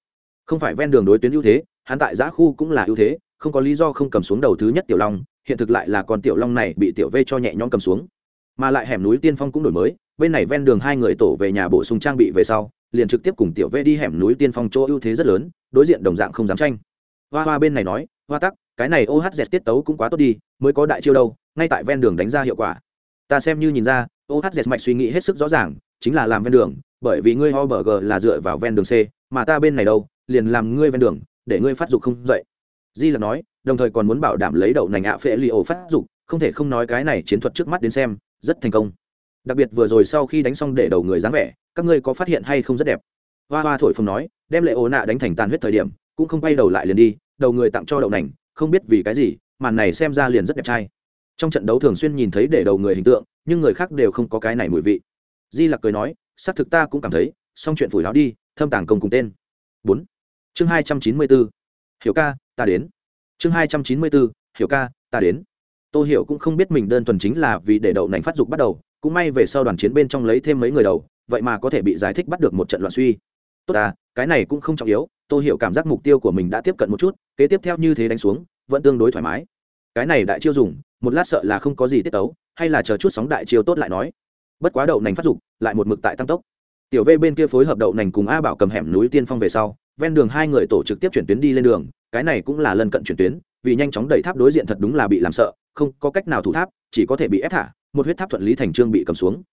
Không phải ven đường đối tuyến ưu thế, hắn tại giã khu cũng là ưu thế không có lý do không cầm xuống đầu thứ nhất tiểu long, hiện thực lại là con tiểu long này bị tiểu v cho nhẹ nhõm cầm xuống. Mà lại hẻm núi tiên phong cũng đổi mới, bên này ven đường hai người tổ về nhà bổ sung trang bị về sau, liền trực tiếp cùng tiểu v đi hẻm núi tiên phong chỗ ưu thế rất lớn, đối diện đồng dạng không dám tranh. Hoa hoa bên này nói, hoa tắc, cái này ohz tiết tấu cũng quá tốt đi, mới có đại chiêu đâu, ngay tại ven đường đánh ra hiệu quả. Ta xem như nhìn ra ohz mạch suy nghĩ hết sức rõ ràng, chính là làm ven đường, bởi vì ngươi ho bờ g là dựa vào ven đường c, mà ta bên này đâu, liền làm ngươi ven đường, để ngươi phát dục không dậy di là nói, đồng thời còn muốn bảo đảm lấy đậu nành ạ phệ li ổ phát dục, không thể không nói cái này chiến thuật trước mắt đến xem, rất thành công. Đặc biệt vừa rồi sau khi đánh xong để đầu người dáng vẻ, các ngươi có phát hiện hay không rất đẹp. Hoa hoa thổi phồng nói, đem lệ ổ nạ đánh thành tàn huyết thời điểm, cũng không quay đầu lại liền đi, đầu người tặng cho đậu nành, không biết vì cái gì, màn này xem ra liền rất đẹp trai. Trong trận đấu thường xuyên nhìn thấy để đầu người hình tượng, nhưng người khác đều không có cái này mùi vị. Di lặc cười nói, xác thực ta cũng cảm thấy, xong chuyện phủi láo đi, thâm tàng công cùng tên. Bốn. Chương hai trăm chín mươi bốn hiểu ca, ta đến. Chương hai trăm chín mươi bốn hiểu ca, ta đến. Tôi hiểu cũng không biết mình đơn thuần chính là vì để đậu nành phát dục bắt đầu, cũng may về sau đoàn chiến bên trong lấy thêm mấy người đầu, vậy mà có thể bị giải thích bắt được một trận loạn suy. Tốt à cái này cũng không trọng yếu tôi hiểu cảm giác mục tiêu của mình đã tiếp cận một chút, kế tiếp theo như thế đánh xuống, vẫn tương đối thoải mái. Cái này đại chiêu dùng, một lát sợ là không có gì tiết tấu, hay là chờ chút sóng đại chiêu tốt lại nói. Bất quá đậu nành phát dục, lại một mực tại tăng tốc. Tiểu v bên kia phối hợp đậu nành cùng a bảo cầm hẻm núi tiên phong về sau ven đường hai người tổ trực tiếp chuyển tuyến đi lên đường, cái này cũng là lần cận chuyển tuyến, vì nhanh chóng đẩy tháp đối diện thật đúng là bị làm sợ, không có cách nào thủ tháp, chỉ có thể bị ép thả, một huyết tháp thuận lý thành trương bị cầm xuống.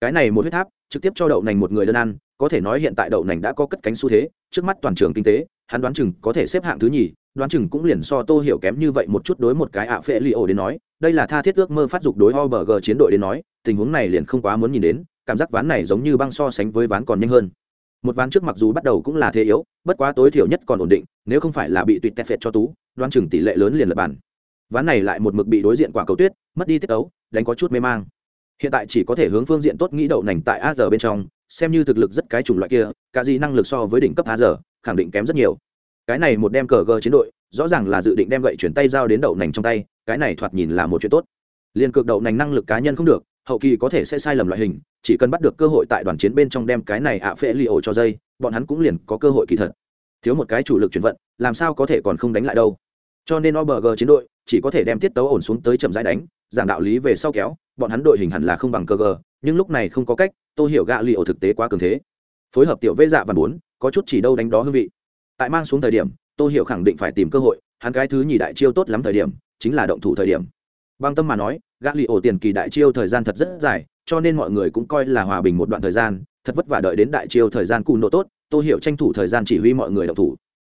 Cái này một huyết tháp, trực tiếp cho đậu nành một người đơn ăn, có thể nói hiện tại đậu nành đã có cất cánh xu thế, trước mắt toàn trường kinh tế, hắn đoán chừng có thể xếp hạng thứ nhì, đoán chừng cũng liền so tô hiểu kém như vậy một chút đối một cái ạ phệ li ổ đến nói, đây là tha thiết ước mơ phát dục đối OBG chiến đội đến nói, tình huống này liền không quá muốn nhìn đến, cảm giác ván này giống như băng so sánh với ván còn nhanh hơn một ván trước mặc dù bắt đầu cũng là thế yếu, bất quá tối thiểu nhất còn ổn định, nếu không phải là bị tuyệt tẹt phệt cho tú, đoán chừng tỷ lệ lớn liền lập bản. Ván này lại một mực bị đối diện quả cầu tuyết, mất đi tiết ấu đánh có chút mê mang. Hiện tại chỉ có thể hướng phương diện tốt nghĩ đậu nành tại a giờ bên trong, xem như thực lực rất cái chủng loại kia, cả gì năng lực so với đỉnh cấp a giờ khẳng định kém rất nhiều. Cái này một đem cờ gờ chiến đội, rõ ràng là dự định đem gậy chuyển tay giao đến đậu nành trong tay, cái này thoạt nhìn là một chuyện tốt. Liên cực đậu nành năng lực cá nhân không được hậu kỳ có thể sẽ sai lầm loại hình, chỉ cần bắt được cơ hội tại đoàn chiến bên trong đem cái này ạ phễ li ổ cho dây, bọn hắn cũng liền có cơ hội kỳ thật. Thiếu một cái chủ lực chuyển vận, làm sao có thể còn không đánh lại đâu. Cho nên obg chiến đội chỉ có thể đem tiết tấu ổn xuống tới chậm rãi đánh, giảng đạo lý về sau kéo, bọn hắn đội hình hẳn là không bằng cơ gờ nhưng lúc này không có cách tôi hiểu gạ li ổ thực tế quá cường thế. Phối hợp tiểu vê dạ và bốn, có chút chỉ đâu đánh đó hương vị. Tại mang xuống thời điểm tôi hiểu khẳng định phải tìm cơ hội, hắn cái thứ nhì đại chiêu tốt lắm thời điểm, chính là động thủ thời điểm. Băng tâm mà nói gã li ổ tiền kỳ đại chiêu thời gian thật rất dài, cho nên mọi người cũng coi là hòa bình một đoạn thời gian, thật vất vả đợi đến đại chiêu thời gian cù nộ tốt tôi hiểu tranh thủ thời gian chỉ huy mọi người động thủ.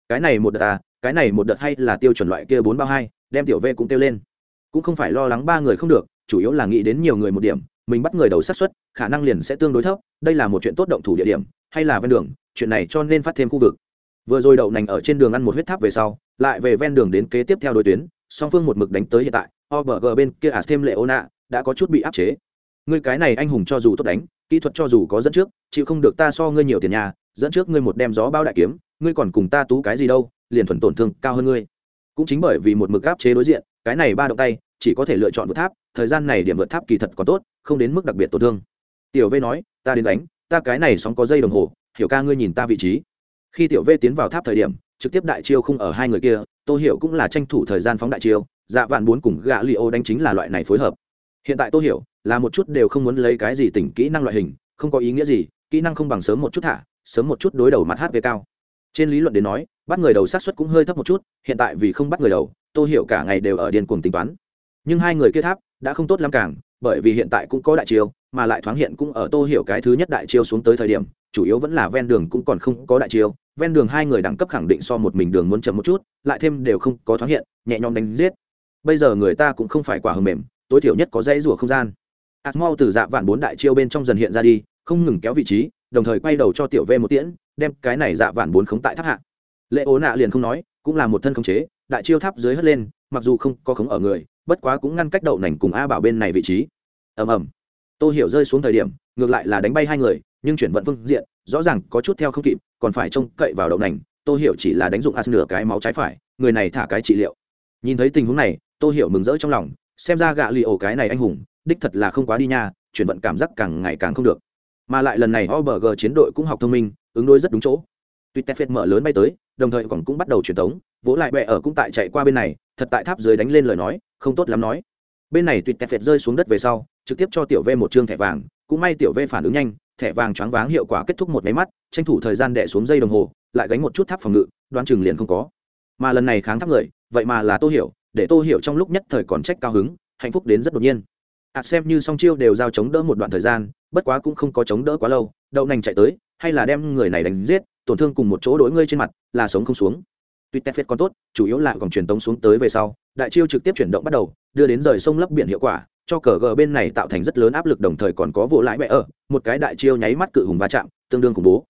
Cái này một đợt à cái này một đợt hay là tiêu chuẩn loại kia bốn bao hai, đem tiểu v cũng tiêu lên. Cũng không phải lo lắng ba người không được, chủ yếu là nghĩ đến nhiều người một điểm, mình bắt người đầu sát xuất khả năng liền sẽ tương đối thấp, đây là một chuyện tốt động thủ địa điểm, hay là ven đường, chuyện này cho nên phát thêm khu vực. Vừa rồi đậu nành ở trên đường ăn một huyết tháp về sau, lại về ven đường đến kế tiếp theo đối tuyến, song phương một mực đánh tới hiện tại obg bên kia ả thêm lệ ô nạ đã có chút bị áp chế. Ngươi cái này anh hùng cho dù tốt đánh, kỹ thuật cho dù có dẫn trước, chịu không được ta so ngươi nhiều tiền nhà, dẫn trước ngươi một đem gió bao đại kiếm, ngươi còn cùng ta tú cái gì đâu, liền thuần tổn thương cao hơn ngươi. Cũng chính bởi vì một mực áp chế đối diện, cái này ba động tay, chỉ có thể lựa chọn vượt tháp, thời gian này điểm vượt tháp kỳ thật còn tốt, không đến mức đặc biệt tổn thương. Tiểu v nói, ta đến đánh, ta cái này sóng có dây đồng hồ, hiểu ca ngươi nhìn ta vị trí. Khi tiểu v tiến vào tháp thời điểm, trực tiếp đại chiêu không ở hai người kia, tô hiểu cũng là tranh thủ thời gian phóng đại chiêu dạ vạn bốn cùng gạ li ô đánh chính là loại này phối hợp. Hiện tại tôi hiểu là một chút đều không muốn lấy cái gì tỉnh kỹ năng loại hình, không có ý nghĩa gì, kỹ năng không bằng sớm một chút thả, sớm một chút đối đầu mặt hp cao. Trên lý luận đến nói, bắt người đầu sát xuất cũng hơi thấp một chút, hiện tại vì không bắt người đầu tôi hiểu cả ngày đều ở điên cuồng tính toán. Nhưng hai người kia tháp đã không tốt lắm càng, bởi vì hiện tại cũng có đại chiêu, mà lại thoáng hiện cũng ở tô hiểu cái thứ nhất đại chiêu xuống tới thời điểm, chủ yếu vẫn là ven đường cũng còn không có đại chiêu, ven đường hai người đẳng cấp khẳng định so một mình đường muốn chậm một chút, lại thêm đều không có thoáng hiện, nhẹ nhõm đánh giết bây giờ người ta cũng không phải quả hầm mềm, tối thiểu nhất có dãy rủa không gian. Asmau từ dạ vạn bốn đại chiêu bên trong dần hiện ra đi, không ngừng kéo vị trí, đồng thời quay đầu cho tiểu v một tiễn, đem cái này dạ vạn bốn khống tại tháp hạ. Lệ ố nạ liền không nói, cũng là một thân khống chế, đại chiêu tháp dưới hất lên, mặc dù không có khống ở người, bất quá cũng ngăn cách đậu nành cùng a bảo bên này vị trí. Ầm ầm. Tô hiểu rơi xuống thời điểm, ngược lại là đánh bay hai người, nhưng chuyển vận phương diện, rõ ràng có chút theo không kịp, còn phải trông cậy vào đậu nành, tô hiểu chỉ là đánh dụng as nửa cái máu trái phải, người này thả cái trị liệu. Nhìn thấy tình huống này tô hiểu mừng rỡ trong lòng, xem ra gạ lì ổ cái này anh hùng, đích thật là không quá đi nha, chuyển vận cảm giác càng ngày càng không được. Mà lại lần này obg chiến đội cũng học thông minh, ứng đối rất đúng chỗ. Tuy tefet mở lớn bay tới, đồng thời còn cũng bắt đầu truyền tống, vỗ lại bẹ ở cũng tại chạy qua bên này, thật tại tháp dưới đánh lên lời nói, không tốt lắm nói. Bên này tuy tefet rơi xuống đất về sau, trực tiếp cho tiểu v một chương thẻ vàng, cũng may tiểu v phản ứng nhanh, thẻ vàng choáng váng hiệu quả kết thúc một máy mắt, tranh thủ thời gian đẻ xuống dây đồng hồ, lại gánh một chút tháp phòng ngự, đoán chừng liền không có. Mà lần này kháng tháp người, vậy mà là tô hiểu để tô hiểu trong lúc nhất thời còn trách cao hứng, hạnh phúc đến rất đột nhiên. Ạt xem như song chiêu đều giao chống đỡ một đoạn thời gian, bất quá cũng không có chống đỡ quá lâu, đậu nành chạy tới, hay là đem người này đánh giết, tổn thương cùng một chỗ đối ngươi trên mặt, là sống không xuống. Tuy tefet còn tốt, chủ yếu là còn truyền tống xuống tới về sau, đại chiêu trực tiếp chuyển động bắt đầu, đưa đến rời sông lấp biển hiệu quả, cho cờ gờ bên này tạo thành rất lớn áp lực đồng thời còn có vụ lãi mẹ ở, một cái đại chiêu nháy mắt cự hùng va chạm, tương đương khủng bố.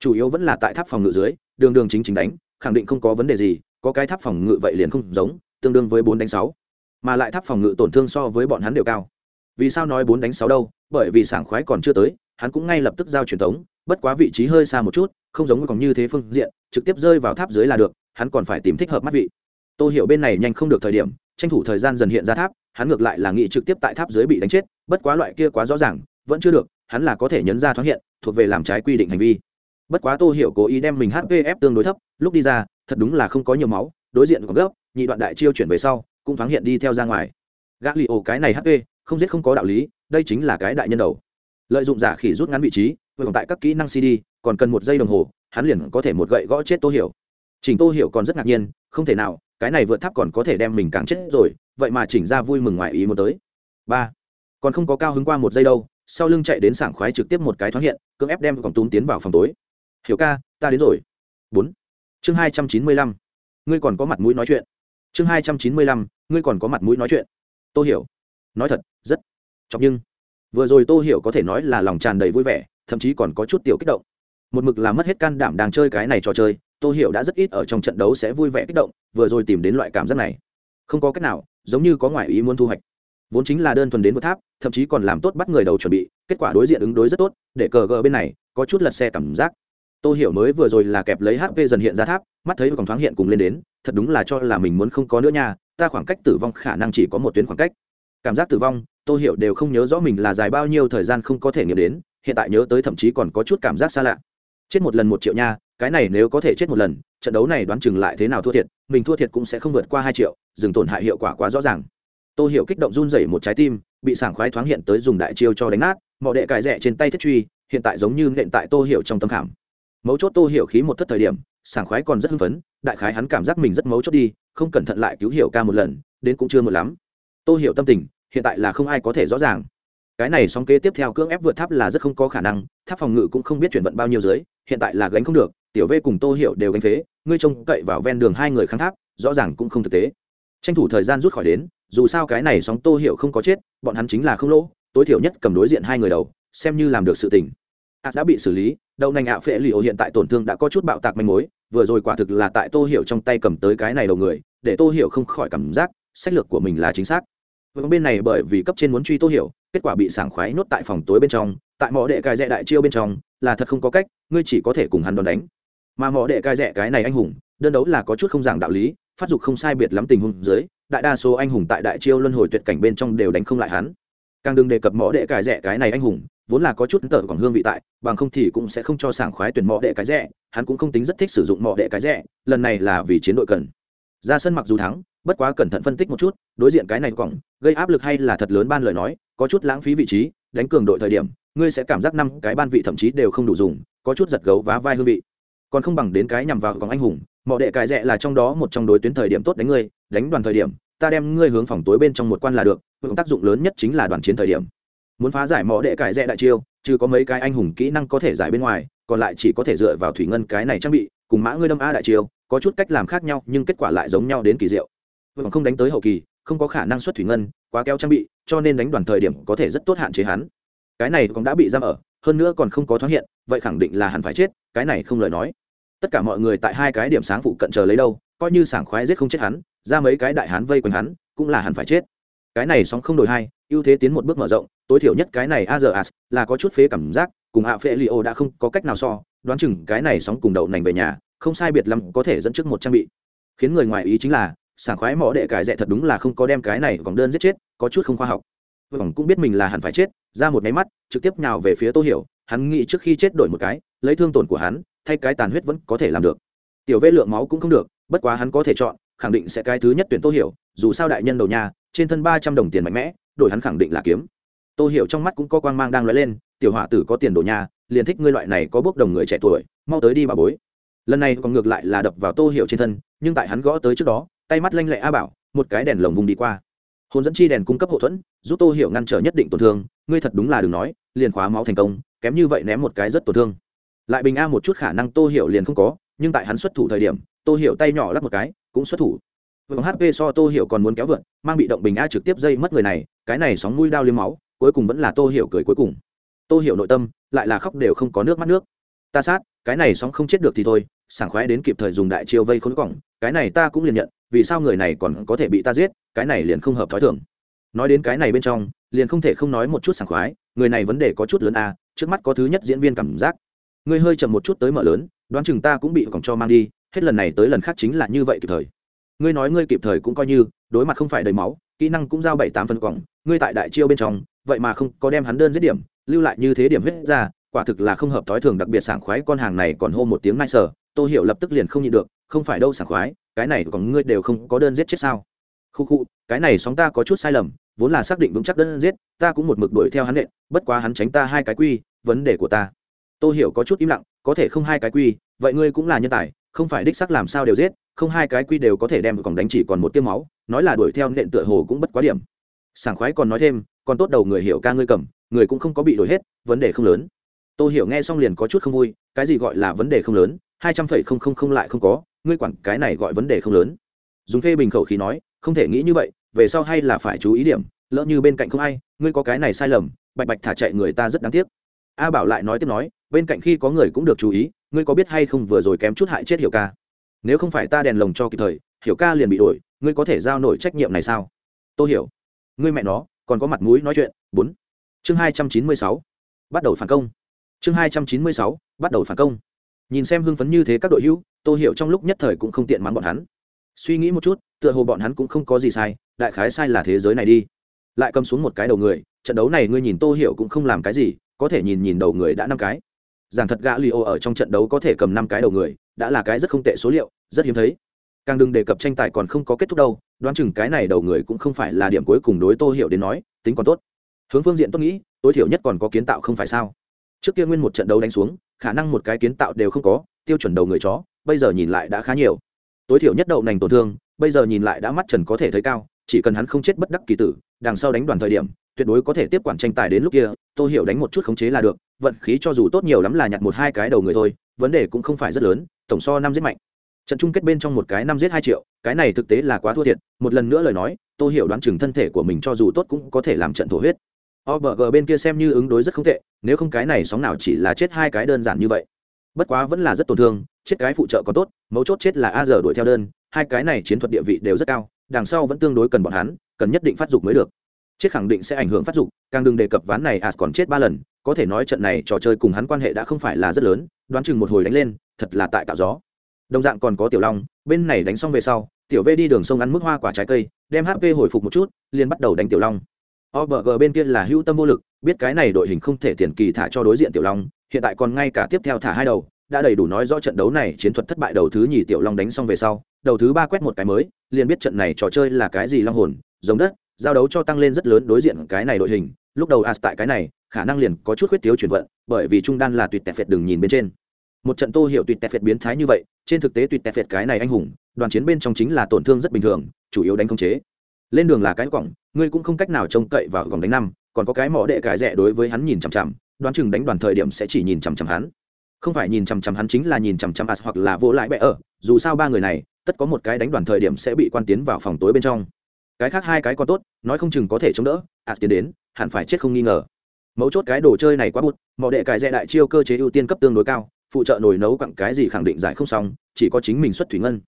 Chủ yếu vẫn là tại tháp phòng ngự dưới, đường đường chính chính đánh, khẳng định không có vấn đề gì, có cái tháp phòng ngự vậy liền không giống tương đương với bốn đánh sáu, mà lại tháp phòng ngự tổn thương so với bọn hắn đều cao. Vì sao nói bốn đánh sáu đâu? Bởi vì sảng khoái còn chưa tới, hắn cũng ngay lập tức giao truyền thống, bất quá vị trí hơi xa một chút, không giống còn như thế phương diện, trực tiếp rơi vào tháp dưới là được, hắn còn phải tìm thích hợp mắt vị. Tôi hiểu bên này nhanh không được thời điểm, tranh thủ thời gian dần hiện ra tháp, hắn ngược lại là nghĩ trực tiếp tại tháp dưới bị đánh chết, bất quá loại kia quá rõ ràng, vẫn chưa được, hắn là có thể nhấn ra thoáng hiện, thuộc về làm trái quy định hành vi. Bất quá tô hiểu cố ý đem mình hpf tương đối thấp, lúc đi ra, thật đúng là không có nhiều máu, đối diện còn gấp nhị đoạn đại chiêu chuyển về sau, cũng thoáng hiện đi theo ra ngoài. Gã lì ổ cái này hp không giết không có đạo lý, đây chính là cái đại nhân đầu. Lợi dụng giả khỉ rút ngắn vị trí, vừa tại các kỹ năng cd, còn cần một giây đồng hồ, hắn liền có thể một gậy gõ chết tô hiểu. Chỉnh tô hiểu còn rất ngạc nhiên, không thể nào, cái này vượt tháp còn có thể đem mình càng chết rồi, vậy mà chỉnh ra vui mừng ngoài ý muốn tới. Ba, còn không có cao hứng qua một giây đâu, sau lưng chạy đến sảng khoái trực tiếp một cái thoáng hiện, cưỡng ép đem còng túm tiến vào phòng tối. Hiểu ca, ta đến rồi. Bốn, chương hai trăm chín mươi lăm, ngươi còn có mặt mũi nói chuyện chương hai trăm chín mươi lăm, ngươi còn có mặt mũi nói chuyện. Tô hiểu. Nói thật, rất. Chọc nhưng, vừa rồi tô hiểu có thể nói là lòng tràn đầy vui vẻ, thậm chí còn có chút tiểu kích động. Một mực là mất hết can đảm đang chơi cái này trò chơi, tô hiểu đã rất ít ở trong trận đấu sẽ vui vẻ kích động, vừa rồi tìm đến loại cảm giác này. Không có cách nào, giống như có ngoại ý muốn thu hoạch. Vốn chính là đơn thuần đến một tháp, thậm chí còn làm tốt bắt người đầu chuẩn bị, kết quả đối diện ứng đối rất tốt, để cờ gờ bên này có chút lật xe cảm giác tô hiểu mới vừa rồi là kẹp lấy hp dần hiện ra tháp, mắt thấy còn thoáng hiện cùng lên đến, thật đúng là cho là mình muốn không có nữa nha, ta khoảng cách tử vong khả năng chỉ có một tuyến khoảng cách. Cảm giác tử vong, tô hiểu đều không nhớ rõ mình là dài bao nhiêu thời gian không có thể nghiệm đến, hiện tại nhớ tới thậm chí còn có chút cảm giác xa lạ. Chết một lần một triệu nha, cái này nếu có thể chết một lần, trận đấu này đoán chừng lại thế nào thua thiệt, mình thua thiệt cũng sẽ không vượt qua hai triệu, dừng tổn hại hiệu quả quá rõ ràng. Tô hiểu kích động run rẩy một trái tim, bị sảng khoái thoáng hiện tới dùng đại chiêu cho đánh nát mọi đệ cài rẻ trên tay thiết truy, hiện tại giống như nện tại tô hiểu trong tâm khảm mấu chốt tô hiểu khí một thất thời điểm, sảng khoái còn rất hưng phấn, đại khái hắn cảm giác mình rất mấu chốt đi, không cẩn thận lại cứu hiểu ca một lần, đến cũng chưa một lắm. Tô hiểu tâm tình, hiện tại là không ai có thể rõ ràng. Cái này sóng kế tiếp theo cưỡng ép vượt tháp là rất không có khả năng, tháp phòng ngự cũng không biết chuyển vận bao nhiêu dưới, hiện tại là gánh không được, tiểu v cùng tô hiểu đều gánh phế, ngươi trông cậy vào ven đường hai người kháng tháp, rõ ràng cũng không thực tế. Tranh thủ thời gian rút khỏi đến, dù sao cái này sóng tô hiểu không có chết, bọn hắn chính là không lỗ, tối thiểu nhất cầm đối diện hai người đầu, xem như làm được sự tình. Ạ đã bị xử lý đậu nành ạ phệ liệu hiện tại tổn thương đã có chút bạo tạc manh mối, vừa rồi quả thực là tại tô hiểu trong tay cầm tới cái này đầu người, để tô hiểu không khỏi cảm giác sách lược của mình là chính xác. Vâng bên này bởi vì cấp trên muốn truy tô hiểu, kết quả bị sảng khoái nốt tại phòng tối bên trong, tại mỏ đệ cài rẽ đại chiêu bên trong, là thật không có cách, ngươi chỉ có thể cùng hắn đòn đánh. Mà mỏ đệ cài rẽ cái này anh hùng, đơn đấu là có chút không giảng đạo lý, phát dục không sai biệt lắm tình huống dưới, đại đa số anh hùng tại đại chiêu luân hồi tuyệt cảnh bên trong đều đánh không lại hắn. Càng đừng đề cập mỏ đệ cài rẽ cái này anh hùng vốn là có chút tở còn hương vị tại, bằng không thì cũng sẽ không cho sảng khoái tuyển mỏ đệ cái rẻ. hắn cũng không tính rất thích sử dụng mỏ đệ cái rẻ. lần này là vì chiến đội cần ra sân mặc dù thắng, bất quá cẩn thận phân tích một chút, đối diện cái này còn gây áp lực hay là thật lớn ban lời nói, có chút lãng phí vị trí, đánh cường đội thời điểm, ngươi sẽ cảm giác năm cái ban vị thậm chí đều không đủ dùng, có chút giật gấu vá vai hương vị còn không bằng đến cái nhằm vào còn anh hùng mọi đệ cài rẽ là trong đó một trong đối tuyến thời điểm tốt đánh ngươi, đánh đoàn thời điểm, ta đem ngươi hướng phòng tối bên trong một quan là được hướng tác dụng lớn nhất chính là đoàn chiến thời điểm muốn phá giải mỏ đệ cải rẽ đại chiêu, chứ có mấy cái anh hùng kỹ năng có thể giải bên ngoài, còn lại chỉ có thể dựa vào thủy ngân cái này trang bị, cùng mã ngươi đâm a đại chiêu, có chút cách làm khác nhau, nhưng kết quả lại giống nhau đến kỳ diệu. Vẫn không đánh tới hậu kỳ, không có khả năng xuất thủy ngân, quá kéo trang bị, cho nên đánh đoàn thời điểm có thể rất tốt hạn chế hắn. Cái này cũng đã bị giam ở, hơn nữa còn không có thoáng hiện, vậy khẳng định là hắn phải chết, cái này không lời nói. Tất cả mọi người tại hai cái điểm sáng phụ cận chờ lấy đâu, coi như sảng khoái giết không chết hắn, ra mấy cái đại hán vây quanh hắn, cũng là hắn phải chết. Cái này sóng không đổi hai, ưu thế tiến một bước mở rộng tối thiểu nhất cái này azas là có chút phế cảm giác, cùng hạ đã không có cách nào so, đoán chừng cái này sóng cùng đậu nành về nhà, không sai biệt lắm có thể dẫn trước một trang bị. Khiến người ngoài ý chính là, sảng khoái mỏ đệ cải rẻ thật đúng là không có đem cái này còn đơn giết chết, có chút không khoa học. Vòng cũng biết mình là hẳn phải chết, ra một cái mắt, trực tiếp nhào về phía tô hiểu, hắn nghĩ trước khi chết đổi một cái, lấy thương tổn của hắn, thay cái tàn huyết vẫn có thể làm được. Tiểu vết lượng máu cũng không được, bất quá hắn có thể chọn, khẳng định sẽ cái thứ nhất tuyển tô hiểu, dù sao đại nhân đầu nhà, trên thân ba trăm đồng tiền mạnh mẽ, đổi hắn khẳng định là kiếm tôi hiểu trong mắt cũng có quang mang đang lóe lên, tiểu họa tử có tiền đồ nhà, liền thích ngươi loại này có bốc đồng người trẻ tuổi, mau tới đi bà bối. Lần này còn ngược lại là đập vào tô hiểu trên thân, nhưng tại hắn gõ tới trước đó, tay mắt lanh lẹ a bảo, một cái đèn lồng vùng đi qua. Hồn dẫn chi đèn cung cấp hậu thuẫn, giúp tô hiểu ngăn trở nhất định tổn thương, ngươi thật đúng là đừng nói, liền khóa máu thành công, kém như vậy ném một cái rất tổn thương. Lại bình a một chút khả năng tô hiểu liền không có, nhưng tại hắn xuất thủ thời điểm, tô hiểu tay nhỏ lắp một cái, cũng xuất thủ. Vương hp so tô hiểu còn muốn kéo vượt mang bị động bình a trực tiếp dây mất người này, cái này sóng mũi đao liếm máu cuối cùng vẫn là tô hiểu cười cuối cùng. Tô hiểu nội tâm lại là khóc đều không có nước mắt nước. Ta sát, cái này sóng không chết được thì thôi, sảng khoái đến kịp thời dùng đại chiêu vây khốn cổng cái này ta cũng liền nhận, vì sao người này còn có thể bị ta giết, cái này liền không hợp thói thường. Nói đến cái này bên trong, liền không thể không nói một chút sảng khoái, người này vấn đề có chút lớn a trước mắt có thứ nhất diễn viên cảm giác. Người hơi chậm một chút tới mở lớn, đoán chừng ta cũng bị cổng cho mang đi, hết lần này tới lần khác chính là như vậy kịp thời. Ngươi nói ngươi kịp thời cũng coi như, đối mặt không phải đầy máu, kỹ năng cũng giao bảy tám phần cổng ngươi tại đại chiêu bên trong, vậy mà không có đem hắn đơn giết điểm, lưu lại như thế điểm huyết ra, quả thực là không hợp thói thường, đặc biệt sảng khoái, con hàng này còn hô một tiếng nai sở tô hiểu lập tức liền không nhịn được, không phải đâu sảng khoái, cái này còn ngươi đều không có đơn giết chết sao? Khu khu, cái này sóng ta có chút sai lầm, vốn là xác định vững chắc đơn giết, ta cũng một mực đuổi theo hắn nện, bất quá hắn tránh ta hai cái quy, vấn đề của ta. Tôi hiểu có chút im lặng, có thể không hai cái quy, vậy ngươi cũng là nhân tài, không phải đích xác làm sao đều giết, không hai cái quy đều có thể đem còn đánh chỉ còn một tiêm máu, nói là đuổi theo nện tựa hồ cũng bất quá điểm sảng khoái còn nói thêm, còn tốt đầu người hiểu ca ngươi cầm, người cũng không có bị đổi hết, vấn đề không lớn. Tôi hiểu nghe xong liền có chút không vui, cái gì gọi là vấn đề không lớn? Hai trăm phẩy không không không lại không có, ngươi quản cái này gọi vấn đề không lớn. Dùng phê bình khẩu khí nói, không thể nghĩ như vậy, về sau hay là phải chú ý điểm, lỡ như bên cạnh không ai, ngươi có cái này sai lầm, bạch bạch thả chạy người ta rất đáng tiếc. A bảo lại nói tiếp nói, bên cạnh khi có người cũng được chú ý, ngươi có biết hay không vừa rồi kém chút hại chết hiểu ca? Nếu không phải ta đèn lồng cho kịp thời, hiểu ca liền bị đổi, ngươi có thể giao nổi trách nhiệm này sao? Tôi hiểu ngươi mẹ nó, còn có mặt mũi nói chuyện. Bốn. Chương hai trăm chín mươi sáu. Bắt đầu phản công. Chương hai trăm chín mươi sáu, bắt đầu phản công. Nhìn xem hưng phấn như thế các đội hữu, tô hiểu trong lúc nhất thời cũng không tiện mắng bọn hắn. Suy nghĩ một chút, tựa hồ bọn hắn cũng không có gì sai, đại khái sai là thế giới này đi. Lại cầm xuống một cái đầu người, trận đấu này ngươi nhìn tô hiểu cũng không làm cái gì, có thể nhìn nhìn đầu người đã năm cái. Giảng thật gã li ô ở trong trận đấu có thể cầm năm cái đầu người, đã là cái rất không tệ số liệu, rất hiếm thấy. Càng đừng đề cập tranh tài còn không có kết thúc đâu đoán chừng cái này đầu người cũng không phải là điểm cuối cùng đối tô hiểu đến nói, tính còn tốt. Hướng phương diện tôi nghĩ, tối thiểu nhất còn có kiến tạo không phải sao? Trước kia nguyên một trận đấu đánh xuống, khả năng một cái kiến tạo đều không có, tiêu chuẩn đầu người chó, bây giờ nhìn lại đã khá nhiều. Tối thiểu nhất đậu nành tổn thương, bây giờ nhìn lại đã mắt trần có thể thấy cao, chỉ cần hắn không chết bất đắc kỳ tử, đằng sau đánh đoàn thời điểm, tuyệt đối có thể tiếp quản tranh tài đến lúc kia tôi hiểu đánh một chút khống chế là được, vận khí cho dù tốt nhiều lắm là nhặt một hai cái đầu người thôi, vấn đề cũng không phải rất lớn, tổng so năm giết mạnh trận chung kết bên trong một cái năm giết hai triệu, cái này thực tế là quá thua thiệt, một lần nữa lời nói tô hiểu đoán chừng thân thể của mình cho dù tốt cũng có thể làm trận thổ huyết. Obg bên kia xem như ứng đối rất không tệ, nếu không cái này sóng nào chỉ là chết hai cái đơn giản như vậy. Bất quá vẫn là rất tổn thương, chết cái phụ trợ có tốt, mấu chốt chết là a giờ đuổi theo đơn, hai cái này chiến thuật địa vị đều rất cao, đằng sau vẫn tương đối cần bọn hắn, cần nhất định phát dục mới được. Chết khẳng định sẽ ảnh hưởng phát dục, càng đừng đề cập ván này as còn chết ba lần, có thể nói trận này trò chơi cùng hắn quan hệ đã không phải là rất lớn, đoán chừng một hồi đánh lên, thật là tại tạo gió đồng dạng còn có tiểu long, bên này đánh xong về sau, tiểu v đi đường sông ăn mức hoa quả trái cây, đem hp hồi phục một chút, liền bắt đầu đánh tiểu long. Obg bên kia là hữu tâm vô lực, biết cái này đội hình không thể tiền kỳ thả cho đối diện tiểu long, hiện tại còn ngay cả tiếp theo thả hai đầu, đã đầy đủ nói rõ trận đấu này chiến thuật thất bại đầu thứ nhì tiểu long đánh xong về sau, đầu thứ ba quét một cái mới, liền biết trận này trò chơi là cái gì long hồn, giống đất, giao đấu cho tăng lên rất lớn đối diện cái này đội hình, lúc đầu as tại cái này, khả năng liền có chút khuyết thiếu chuyển vận, bởi vì trung đan là tuyệt tẹp phệt đừng nhìn bên trên một trận tô hiệu tuyệt tẹt phệt biến thái như vậy, trên thực tế tuyệt tẹt phệt cái này anh hùng, đoàn chiến bên trong chính là tổn thương rất bình thường, chủ yếu đánh công chế. Lên đường là cái cỏng ngươi cũng không cách nào trông cậy vào gòng đánh năm, còn có cái mỏ đệ cải rẻ đối với hắn nhìn chằm chằm, đoán chừng đánh đoàn thời điểm sẽ chỉ nhìn chằm chằm hắn. Không phải nhìn chằm chằm hắn chính là nhìn chằm chằm as hoặc là vô lại bẽ ở, dù sao ba người này, tất có một cái đánh đoàn thời điểm sẽ bị quan tiến vào phòng tối bên trong. Cái khác hai cái còn tốt, nói không chừng có thể chống đỡ, as tiến đến, hẳn phải chết không nghi ngờ. Mấu chốt cái đồ chơi này quá bụt, mỏ đệ cải rẻ đại chiêu cơ chế ưu tiên cấp tương đối cao phụ trợ nồi nấu quặng cái gì khẳng định giải không xong, chỉ có chính mình xuất thủy ngân.